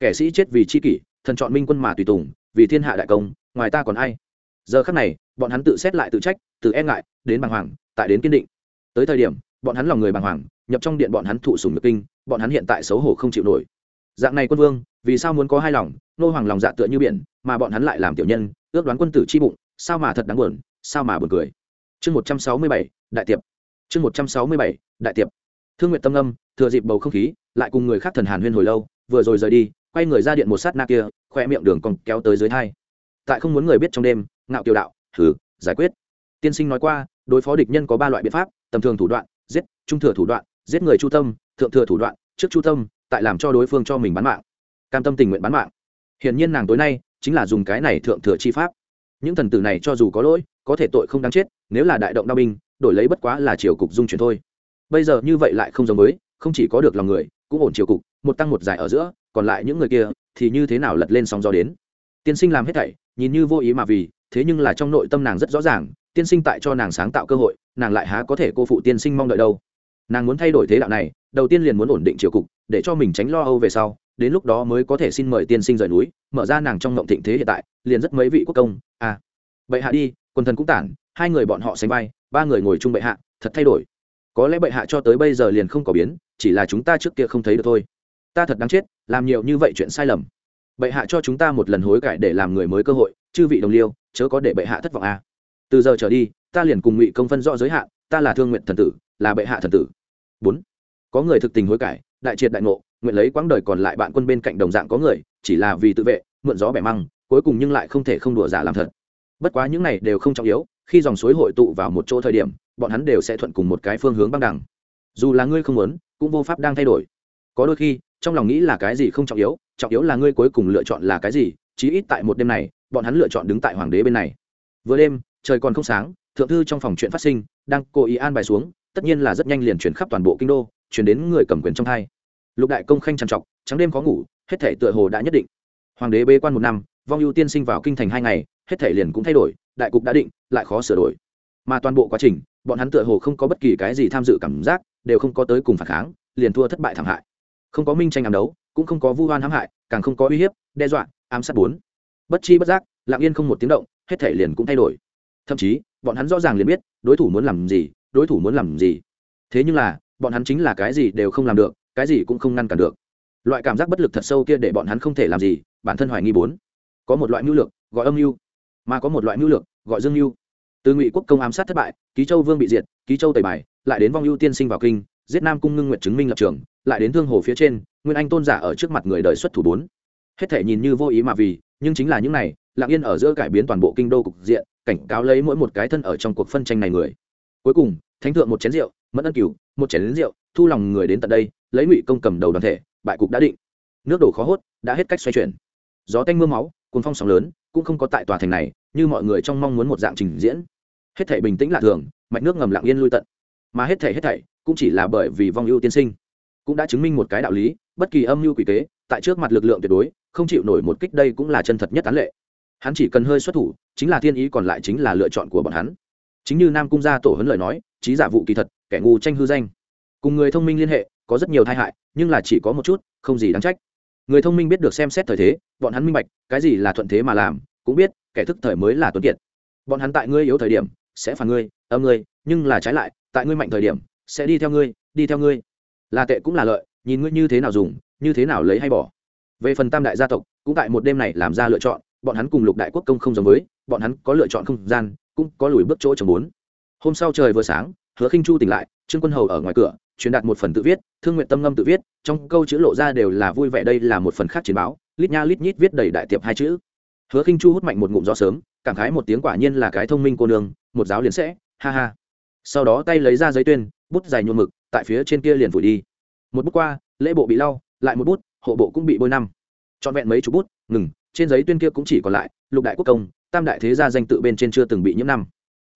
Kẻ sĩ chết vì chi kỷ, thần chọn minh quân mà tùy tùng, vì thiên hạ đại công, ngoài ta còn ai? Giờ khắc này, bọn hắn tự xét lại tự trách, tự e ngại, đến bàng hoàng, tại đến kiên định. Tới thời điểm, bọn hắn lòng người bàng hoàng, nhập trong điện bọn hắn thụ sùng nhược kinh, bọn hắn hiện tại xấu hổ không chịu nổi. Dạng này quân vương, vì sao muốn có hai lòng, nô hoàng lòng dạ tựa như biển, mà bọn hắn lại làm tiểu nhân, ước đoán quân tử chi bụng, sao mà thật đáng buồn, sao mà buồn cười. Chương một trăm sáu mươi bảy, đại tiệp. Chương một trăm sáu mươi bảy, đại tiệp. Thương nguyện tâm âm, thừa dịp bầu không khí lại cùng người khác thần hàn huyên hồi lâu, vừa rồi rời đi, quay người ra điện một sát na kia, khoe miệng đường còn kéo tới dưới thai. Tại không muốn người biết trong đêm, ngạo kiều đạo thử giải quyết. Tiên sinh nói qua, đối phó địch nhân có ba loại biện pháp, tầm thường thủ đoạn, giết, trung thừa thủ đoạn, giết người chu tâm, thượng thừa thủ đoạn, trước chu tâm, tại làm cho đối phương cho mình bán mạng. Cam tâm tình nguyện bán mạng. Hiển nhiên nàng tối nay chính là dùng cái này thượng thừa chi pháp. Những thần tử này cho dù có lỗi, có thể tội không đáng chết, nếu là đại động đao binh, đổi lấy bất quá là triều cục dung chuyển thôi. Bây giờ như vậy lại không giống với, không chỉ có được lòng người cũng ổn chiều cục, một tăng một dài ở giữa, còn lại những người kia thì như thế nào lật lên sóng gió đến. Tiên sinh làm hết thảy, nhìn như vô ý mà vì, thế nhưng là trong nội tâm nàng rất rõ ràng, tiên sinh tại cho nàng sáng tạo cơ hội, nàng lại há có thể cô phụ tiên sinh mong đợi đâu. Nàng muốn thay đổi thế đạo này, đầu tiên liền muốn ổn định triều cục, để cho mình tránh lo âu về sau, đến lúc đó mới có thể xin mời tiên sinh rời núi, mở ra nàng trong ngộng thịnh thế hiện tại, liền rất mấy vị quốc công à bệ hạ đi, quần thần cũng tản, hai người bọn họ sánh vai, ba người ngồi chung bệ hạ, thật thay đổi. Có lẽ bệ hạ cho tới bây giờ liền không có biến chỉ là chúng ta trước kia không thấy được thôi. Ta thật đáng chết, làm nhiều như vậy chuyện sai lầm. Bệ hạ cho chúng ta một lần hối cải để làm người mới cơ hội, chư vị đồng liêu, chớ có để bệ hạ thất vọng à. từ giờ trở đi, ta liền cùng ngụy công phân rõ giới hạn, ta là thương nguyện thần tử, là bệ hạ thần tử. Bốn. Có người thực tình hối cải, đại triệt đại ngộ, nguyện lấy quãng đời còn lại bạn quân bên cạnh đồng dạng có người, chỉ là vì tự vệ, mượn gió bẻ măng, cuối cùng nhưng lại không thể không đùa giả làm thật. Bất quá những này đều không trọng yếu, khi dòng suối hội tụ vào một chỗ thời điểm, bọn hắn đều sẽ thuận cùng một cái phương hướng băng đẳng dù là ngươi không muốn cũng vô pháp đang thay đổi. Có đôi khi, trong lòng nghĩ là cái gì không trọng yếu trọng yếu là ngươi cuối cùng lựa chọn là cái gì, chí ít tại một đêm này, bọn hắn lựa chọn đứng tại hoàng đế bên này. Vừa đêm, trời còn không sáng, thượng thư trong phòng chuyện phát sinh, đang cố ý an bài xuống, tất nhiên là rất nhanh liền chuyển khắp toàn bộ kinh đô, chuyển đến người cầm quyền trong hai. Lục đại công khanh trằn trọc, trắng đêm khó ngủ, hết thể tựa hồ đã nhất định. Hoàng đế bế quan một năm, vong ưu tiên sinh vào kinh thành hai ngày, hết thể liền cũng thay đổi, đại cục đã định, lại khó sửa đổi. Mà toàn bộ quá trình bọn hắn tựa hồ không có bất kỳ cái gì tham dự cảm giác, đều không có tới cùng phản kháng, liền thua thất bại thảm hại. Không có minh tranh ám đấu, cũng không có vu oan hãm hại, càng không có uy hiếp, đe dọa, ám sát bốn. Bất chi bất giác, lặng yên không một tiếng động, hết thể liền cũng thay đổi. Thậm chí, bọn hắn rõ ràng liền biết, đối thủ muốn làm gì, đối thủ muốn làm gì. Thế nhưng là, bọn hắn chính là cái gì đều không làm được, cái gì cũng không ngăn cản được. Loại cảm giác bất lực thật sâu kia để bọn hắn không thể làm gì, bản thân hoài nghi bốn. Có một loại mưu lược, gọi âm mưu. Mà có một loại mưu lược, gọi dương mưu từ ngụy quốc công ám sát thất bại, ký châu vương bị diệt, ký châu tẩy bài, lại đến vong ưu tiên sinh vào kinh, giết nam cung ngưng nguyện chứng minh lập trường, lại đến thương hồ phía trên, nguyên anh tôn giả ở trước mặt người đời xuất thủ bốn. Hết thể nhìn như vô ý mà vì, nhưng chính là những này, lặng yên ở giữa cải biến toàn bộ kinh đô cục diện, cảnh cáo lấy mỗi một cái thân ở trong cuộc phân tranh này người. Cuối cùng, thánh thượng một chén rượu, mẫn ân cửu, một chén lính rượu, thu lòng người đến tận đây, lấy ngụy công cầm đầu đoàn thể, bại cục đã định. Nước đổ khó hốt, đã hết cách xoay chuyển. Gió tanh mưa máu cuốn phong sóng lớn cũng không có tại tòa thành này, như mọi người trong mong muốn một dạng trình diễn. Hết thể bình tĩnh lạ thường, mạch nước ngầm lặng yên lui tận. Mà hết thể hết thảy cũng chỉ là bởi vì vong ưu tiên sinh. Cũng đã chứng minh một cái đạo lý, bất kỳ âm mưu quỷ kế, tại trước mặt lực lượng tuyệt đối, không chịu nổi một kích đây cũng là chân thật nhất tán lệ. Hắn chỉ cần hơi xuất thủ, chính là thiên ý còn lại chính là lựa chọn của bọn hắn. Chính như nam cung gia tổ hấn lời nói, trí giả vụ kỳ thật, kẻ ngu tranh hư danh. Cùng người thông minh liên hệ, có rất nhiều tai hại, nhưng là chỉ có một chút, không gì đáng trách người thông minh biết được xem xét thời thế, bọn hắn minh bạch, cái gì là thuận thế mà làm, cũng biết, kẻ thức thời mới là tuấn kiệt. Bọn hắn tại ngươi yếu thời điểm, sẽ phản ngươi, âm ngươi, nhưng là trái lại, tại ngươi mạnh thời điểm, sẽ đi theo ngươi, đi theo ngươi. Là tệ cũng là lợi, nhìn ngươi như thế nào dùng, như thế nào lấy hay bỏ. Về phần tam đại gia tộc, cũng tại một đêm này làm ra lựa chọn, bọn hắn cùng lục đại quốc công không giống với, bọn hắn có lựa chọn không gian, cũng có lùi bước chỗ chồng bốn. Hôm sau trời vừa sáng, hứa khinh chu tỉnh lại, trương quân hầu ở ngoài cửa truyền đạt một phần tự viết, thương nguyện tâm ngâm tự viết, trong câu chữ lộ ra đều là vui vẻ, đây là một phần khác chiến báo, lít nha lít nhít viết đầy đại tiệp hai chữ. Hứa khinh chu hút mạnh một ngụm gió sớm, cảm khái một tiếng quả nhiên là cái thông minh cô nương, một giáo liền sẽ, ha ha. Sau đó tay lấy ra giấy tuyên, bút dài nhuộm mực, tại phía trên kia liền vùi đi. Một bút qua, lễ bộ bị lau, lại một bút, hộ bộ cũng bị bôi năm. Trọn vẹn mấy chục bút, ngừng, trên giấy tuyên kia cũng chỉ còn lại, lục đại quốc công, tam đại thế gia danh tự bên trên chưa từng bị nhiễm năm.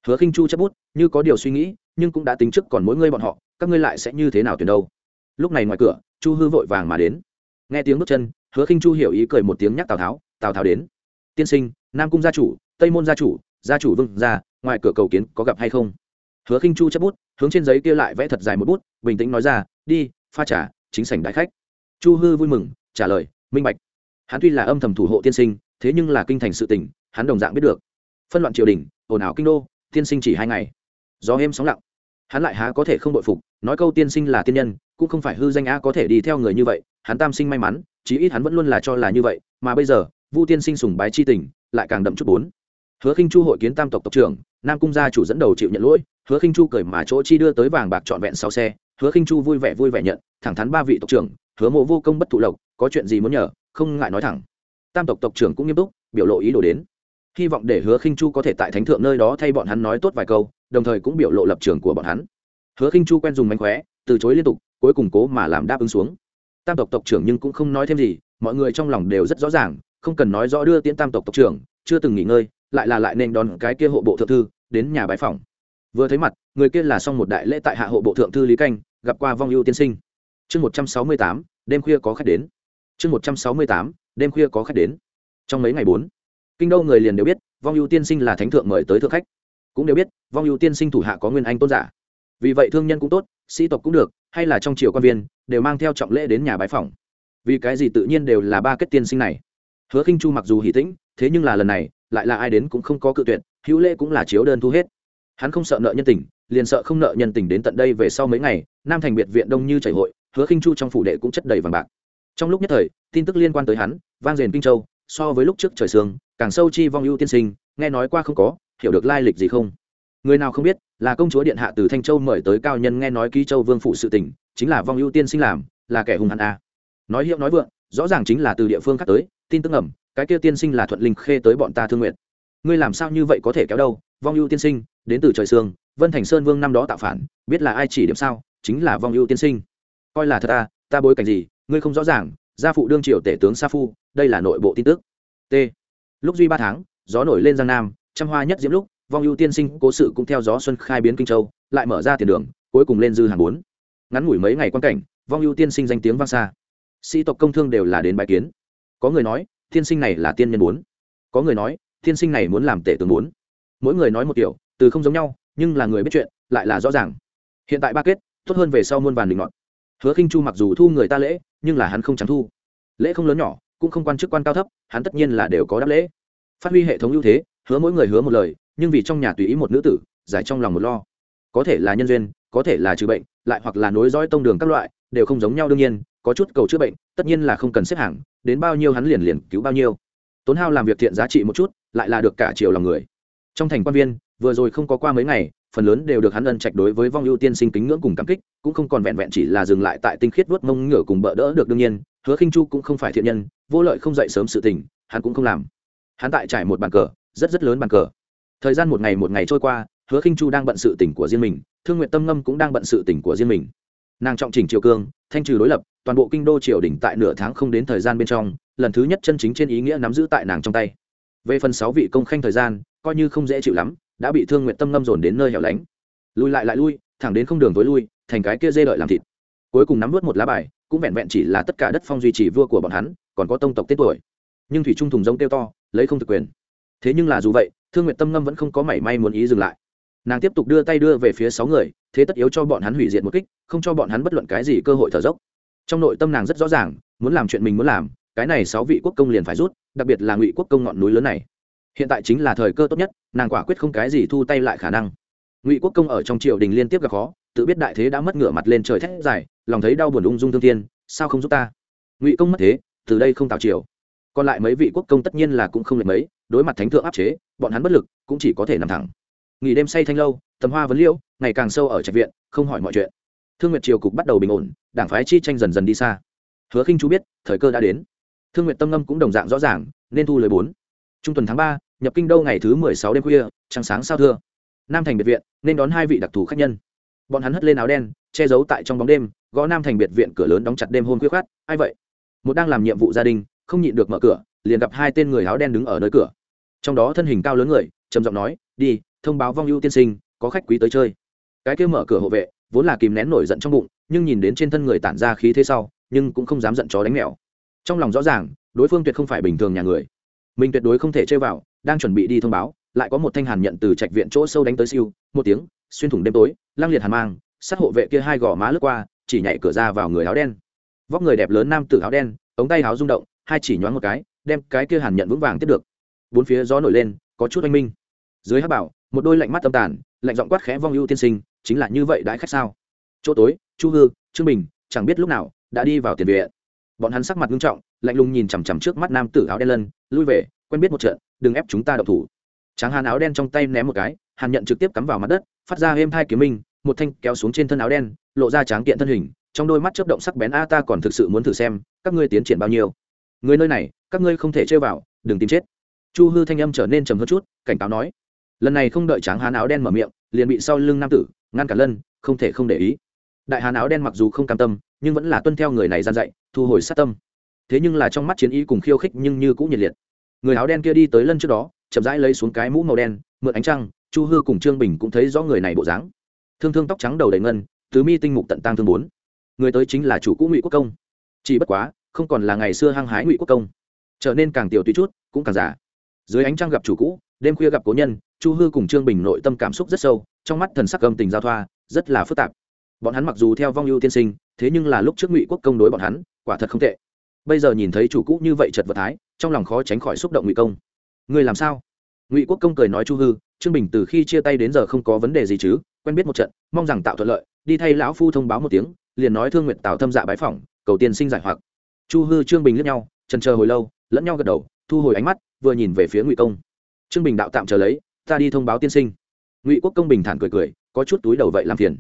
Hứa khinh chu chấp bút, như có điều suy nghĩ, nhưng cũng đã tính trước còn mỗi người bọn họ các ngươi lại sẽ như thế nào tuyển đâu? Lúc này ngoài cửa, chu hư vội vàng mà đến. Nghe tiếng bước chân, hứa khinh chu hiểu ý cười một tiếng nhắc tào tháo tào tháo đến. Tiên sinh, nam cung gia chủ, tây môn gia chủ gia chủ vương gia, ngoài cửa cầu kiến có gặp hay không? Hứa khinh chu chấp bút, hướng trên giấy kia lại vẽ thật dài một bút, bình tĩnh nói ra, đi, pha trà, chính sảnh đại khách. Chu hư vui mừng, trả lời, minh bạch. Hắn tuy là âm thầm thủ hộ tiên sinh, thế nhưng là kinh thành sự tình, hắn đồng dạng biết được. Phân loạn triều đình, ồn ào kinh đô, tiên sinh chỉ hai ngày. Gió êm sóng lặng hắn lại há có thể không bội phục, nói câu tiên sinh là tiên nhân, cũng không phải hư danh a có thể đi theo người như vậy, hắn tam sinh may mắn, chí ít hắn vẫn luôn là cho là như vậy, mà bây giờ, vu tiên sinh sùng bái chi tình, lại càng đậm chút bốn. Hứa khinh chu hội kiến tam tộc tộc trưởng, nam cung gia chủ dẫn đầu chịu nhận lỗi, hứa khinh chu cởi mà chỗ chi đưa tới vàng bạc trọn vẹn sau xe, hứa khinh chu vui vẻ vui vẻ nhận, thẳng thắn ba vị tộc trưởng, hứa mộ vô công bất thụ lộc, có chuyện gì muốn nhờ, không ngại nói thẳng. Tam tộc tộc trưởng cũng nghiêm túc, biểu lộ ý đồ đến. Hy vọng để hứa khinh chu có thể tại thánh thượng nơi đó thay bọn hắn nói tốt vài câu đồng thời cũng biểu lộ lập trường của bọn hắn. Hứa khinh chu quen dùng mánh khóe, từ chối liên tục, cuối cùng cố mà làm đáp ứng xuống. Tam tộc tộc trưởng nhưng cũng không nói thêm gì, mọi người trong lòng đều rất rõ ràng, không cần nói rõ đưa tiễn tam tộc tộc trưởng, chưa từng nghỉ ngơi, lại là lại nên đón cái kia hộ bộ thượng thư, đến nhà bái phòng vừa thấy mặt, người kia là xong một đại lễ tại hạ hộ bộ thượng thư lý canh, gặp qua vong ưu tiên sinh. Chương một trăm sáu mươi tám, đêm khuya có khách đến. Chương một trăm sáu mươi tám, đêm khuya có khách đến. Trong mấy ngày bốn, kinh đô người liền đều biết, vong ưu tiên sinh là thánh thượng mời tới thượng khách cũng đều biết, vong ưu tiên sinh thủ hạ có nguyên anh tôn giả. Vì vậy thương nhân cũng tốt, sĩ tộc cũng được, hay là trong triều quan viên, đều mang theo trọng lễ đến nhà bái phòng vì cái gì tự nhiên đều là ba kết tiên sinh này. Hứa khinh chu mặc dù hỷ tĩnh, thế nhưng là lần này, lại là ai đến cũng không có cự tuyệt, hữu lễ cũng là chiếu đơn thu hết. Hắn không sợ nợ nhân tình, liền sợ không nợ nhân tình đến tận đây về sau mấy ngày, nam thành biệt viện đông như chảy hội, hứa khinh chu trong phủ đệ cũng chất đầy vàng bạc. Trong lúc nhất thời, tin tức liên quan tới hắn, vang rền kinh châu, so với lúc trước trời sương, càng sâu chi vong ưu tiên sinh, nghe nói qua không có hiểu được lai lịch gì không? Người nào không biết, là công chúa điện hạ từ thanh châu mời tới cao nhân nghe nói ký châu vương phụ sự tình, chính là vong ưu tiên sinh làm, là kẻ hung hăng a. Nói hiệu nói vượng, rõ ràng chính là từ địa phương khác tới, tin tức ẩm cái kia tiên sinh là thuận linh khê tới bọn ta thương nguyện ngươi làm sao như vậy có thể kéo đâu, vong ưu tiên sinh, đến từ trời sương vân thành sơn vương năm đó tạo phản, biết là ai chỉ điểm sao, chính là vong ưu tiên sinh. Coi là thật ta ta bối cảnh gì, ngươi không rõ ràng, gia phụ đương triều tể tướng sa phu, đây là nội bộ tin tức. T. Lúc duy ba tháng, gió nổi lên giang nam trăm hoa nhất diễm lúc, vong ưu tiên sinh cố sự cũng theo gió xuân khai biến kinh châu, lại mở ra tiền đường, cuối cùng lên dư hàng bốn. Ngắn ngủi mấy ngày quan cảnh, vong ưu tiên sinh danh tiếng vang xa. Sĩ tộc công thương đều là đến bài kiến. Có người nói, tiên sinh này là tiên nhân bốn. Có người nói, tiên sinh này muốn làm tể tướng bốn. Mỗi người nói một kiểu, từ không giống nhau, nhưng là người biết chuyện, lại là rõ ràng. Hiện tại ba kết, tốt hơn về sau muôn vàn định ngọn hứa khinh chu mặc dù thu người ta lễ, nhưng là hắn không chẳng thu. Lễ không lớn nhỏ, cũng không quan chức quan cao thấp, hắn tất nhiên là đều có đáp lễ phát huy hệ thống ưu thế, hứa mỗi người hứa một lời, nhưng vì trong nhà tùy ý một nữ tử, giải trong lòng một lo. Có thể là nhân duyên, có thể là trừ bệnh, lại hoặc là nối dõi tông đường các loại, đều không giống nhau đương nhiên, có chút cầu chữa bệnh, tất nhiên là không cần xếp hàng, đến bao nhiêu hắn liền liền cứu bao nhiêu. Tốn hao làm việc thiện giá trị một chút, lại là được cả chiều lòng người. Trong thành quan viên, vừa rồi không có qua mấy ngày, phần lớn đều được hắn ân trạch đối với vong ưu tiên sinh kính ngưỡng cùng cảm kích, cũng không còn vẹn vẹn chỉ là dừng lại tại tinh khiết vuốt mông ngửa cùng bỡ đỡ được đương nhiên, hứa khinh chu cũng không phải thiện nhân, vô lợi không dậy sớm sự tình, hắn cũng không làm hắn tại trải một bàn cờ, rất rất lớn bàn cờ. Thời gian một ngày một ngày trôi qua, hứa khinh chu đang bận sự tỉnh của riêng mình, thương nguyện tâm ngâm cũng đang bận sự tỉnh của riêng mình. Nàng trọng chỉnh triều cương, thanh trừ đối lập, toàn bộ kinh đô triều đình tại nửa tháng không đến thời gian bên trong, lần thứ nhất chân chính trên ý nghĩa nắm giữ tại nàng trong tay. Về phần sáu vị công khanh thời gian, coi như không dễ chịu lắm, đã bị thương nguyện tâm ngâm dồn đến nơi hẻo lánh. Lùi lại lại lui, thẳng đến không đường tối lui, thành cái kia dê đợi làm thịt. Cuối cùng nắm vớt một lá bài, cũng vẹn vẹn chỉ là tất cả đất phong duy trì vua của bọn hắn, còn có tông tộc tết tuổi. Nhưng thủy trung thùng giống kêu to lấy không thực quyền. Thế nhưng là dù vậy, thương nguyện tâm ngâm vẫn không có mảy may muốn ý dừng lại. Nàng tiếp tục đưa tay đưa về phía sáu người, thế tất yếu cho bọn hắn hủy diệt một kích, không cho bọn hắn bất luận cái gì cơ hội thở dốc. Trong nội tâm nàng rất rõ ràng, muốn làm chuyện mình muốn làm, cái này sáu vị quốc công liền phải rút, đặc biệt là ngụy quốc công ngọn núi lớn này. Hiện tại chính là thời cơ tốt nhất, nàng quả quyết không cái gì thu tay lại khả năng. Ngụy quốc công ở trong triều đình liên tiếp gặp khó, tự biết đại thế đã mất ngửa mặt lên trời thét dài, lòng thấy đau buồn ung dung thương thiên, sao không giúp ta? Ngụy công mất thế, từ đây không tạo triều còn lại mấy vị quốc công tất nhiên là cũng không lệch mấy, đối mặt thánh thượng áp chế, bọn hắn bất lực, cũng chỉ có thể nằm thẳng. Nghỉ đêm say thanh lâu, tầm hoa vấn liễu, ngày càng sâu ở trạch viện, không hỏi mọi chuyện. Thương nguyệt triều cục bắt đầu bình ổn, đảng phái chi tranh dần dần đi xa. Hứa khinh chú biết, thời cơ đã đến. Thương nguyệt tâm ngâm cũng đồng dạng rõ ràng, nên thu lời bốn. Trung tuần tháng ba, nhập kinh đô ngày thứ mười sáu đêm khuya, trăng sáng sao thưa. Nam thành biệt viện, nên đón hai vị đặc thù khách nhân. Bọn hắn hất lên áo đen, che giấu tại trong bóng đêm, gõ nam thành biệt viện cửa lớn đóng chặt đêm hôm khuya khát ai vậy? Một đang làm nhiệm vụ gia đình không nhịn được mở cửa, liền gặp hai tên người áo đen đứng ở nơi cửa. Trong đó thân hình cao lớn người, trầm giọng nói, đi, thông báo vong ưu tiên sinh, có khách quý tới chơi. Cái kia mở cửa hộ vệ, vốn là kìm nén nổi giận trong bụng, nhưng nhìn đến trên thân người tản ra khí thế sau, nhưng cũng không dám giận chó đánh mèo. Trong lòng rõ ràng, đối phương tuyệt không phải bình thường nhà người. Mình tuyệt đối không thể chơi vào, đang chuẩn bị đi thông báo, lại có một thanh hàn nhận từ trạch viện chỗ sâu đánh tới siêu, một tiếng, xuyên thủng đêm tối, lang liệt hàn mang, sát hộ vệ kia hai gò má lướt qua, chỉ nhảy cửa ra vào người áo đen. Vóc người đẹp lớn nam tử áo đen, ống tay áo rung động hai chỉ nhoáng một cái, đem cái kia hàn nhận vững vàng tiếp được. Bốn phía gió nổi lên, có chút oanh minh. Dưới hát bảo, một đôi lạnh mắt tâm tàn, lạnh giọng quát khẽ vong ưu tiên sinh, chính là như vậy đãi khách sao? Chỗ tối, chu hư, trương bình, chẳng biết lúc nào, đã đi vào tiền viện bọn hắn sắc mặt nghiêm trọng, lạnh lùng nhìn chằm chằm trước mắt nam tử áo đen lân, lui về, quen biết một trận, đừng ép chúng ta đậu thủ. Tráng hàn áo đen trong tay ném một cái, hàn nhận trực tiếp cắm vào mặt đất, phát ra êm thai kiếm minh, một thanh kéo xuống trên thân áo đen, lộ ra tráng kiện thân hình, trong đôi mắt chớp động sắc bén, a, ta còn thực sự muốn thử xem, các ngươi tiến triển bao nhiêu? Người nơi này, các ngươi không thể chơi vào, đừng tìm chết. Chu hư thanh âm trở nên trầm hơn chút, cảnh cáo nói. Lần này không đợi tráng hán áo đen mở miệng, liền bị sau lưng nam tử, ngăn cả lân, không thể không để ý. Đại hán áo đen mặc dù không cam tâm, nhưng vẫn là tuân theo người này gian dạy, thu hồi sát tâm. Thế nhưng là trong mắt chiến ý cùng khiêu khích nhưng như cũng nhiệt liệt. Người áo đen kia đi tới lân trước đó, chậm rãi lấy xuống cái mũ màu đen, mượn ánh trăng, chu hư cùng trương bình cũng thấy rõ người này bộ dáng. Thương thương tóc trắng đầu đầy ngân, tứ mi tinh mục tận tăng thương bốn. Người tới chính là chủ cũ ngụy quốc công. Chỉ bất quá không còn là ngày xưa hăng hái ngụy quốc công. Trở nên càng tiểu tùy chút, cũng càng giả dưới ánh trăng gặp chủ cũ, đêm khuya gặp cố nhân, chu hư cùng trương bình nội tâm cảm xúc rất sâu, trong mắt thần sắc âm tình giao thoa, rất là phức tạp. Bọn hắn mặc dù theo vong ưu tiên sinh, thế nhưng là lúc trước ngụy quốc công đối bọn hắn, quả thật không tệ. Bây giờ nhìn thấy chủ cũ như vậy chật vật thái, trong lòng khó tránh khỏi xúc động ngụy công. Người làm sao? Ngụy quốc công cười nói chu hư, trương bình từ khi chia tay đến giờ không có vấn đề gì chứ, quen biết một trận, mong rằng tạo thuận lợi, đi thay lão phu thông báo một tiếng, liền nói thương nguyện tào thâm dạ bái phỏng, cầu tiên sinh giải hoặc chu hư, trương bình lướt nhau trần chờ hồi lâu, lẫn nhau gật đầu, thu hồi ánh mắt, vừa nhìn về phía ngụy công. Trương bình đạo tạm chờ lấy, ta đi thông báo tiên sinh. Ngụy quốc công bình thản cười cười, có chút túi đầu vậy làm phiền.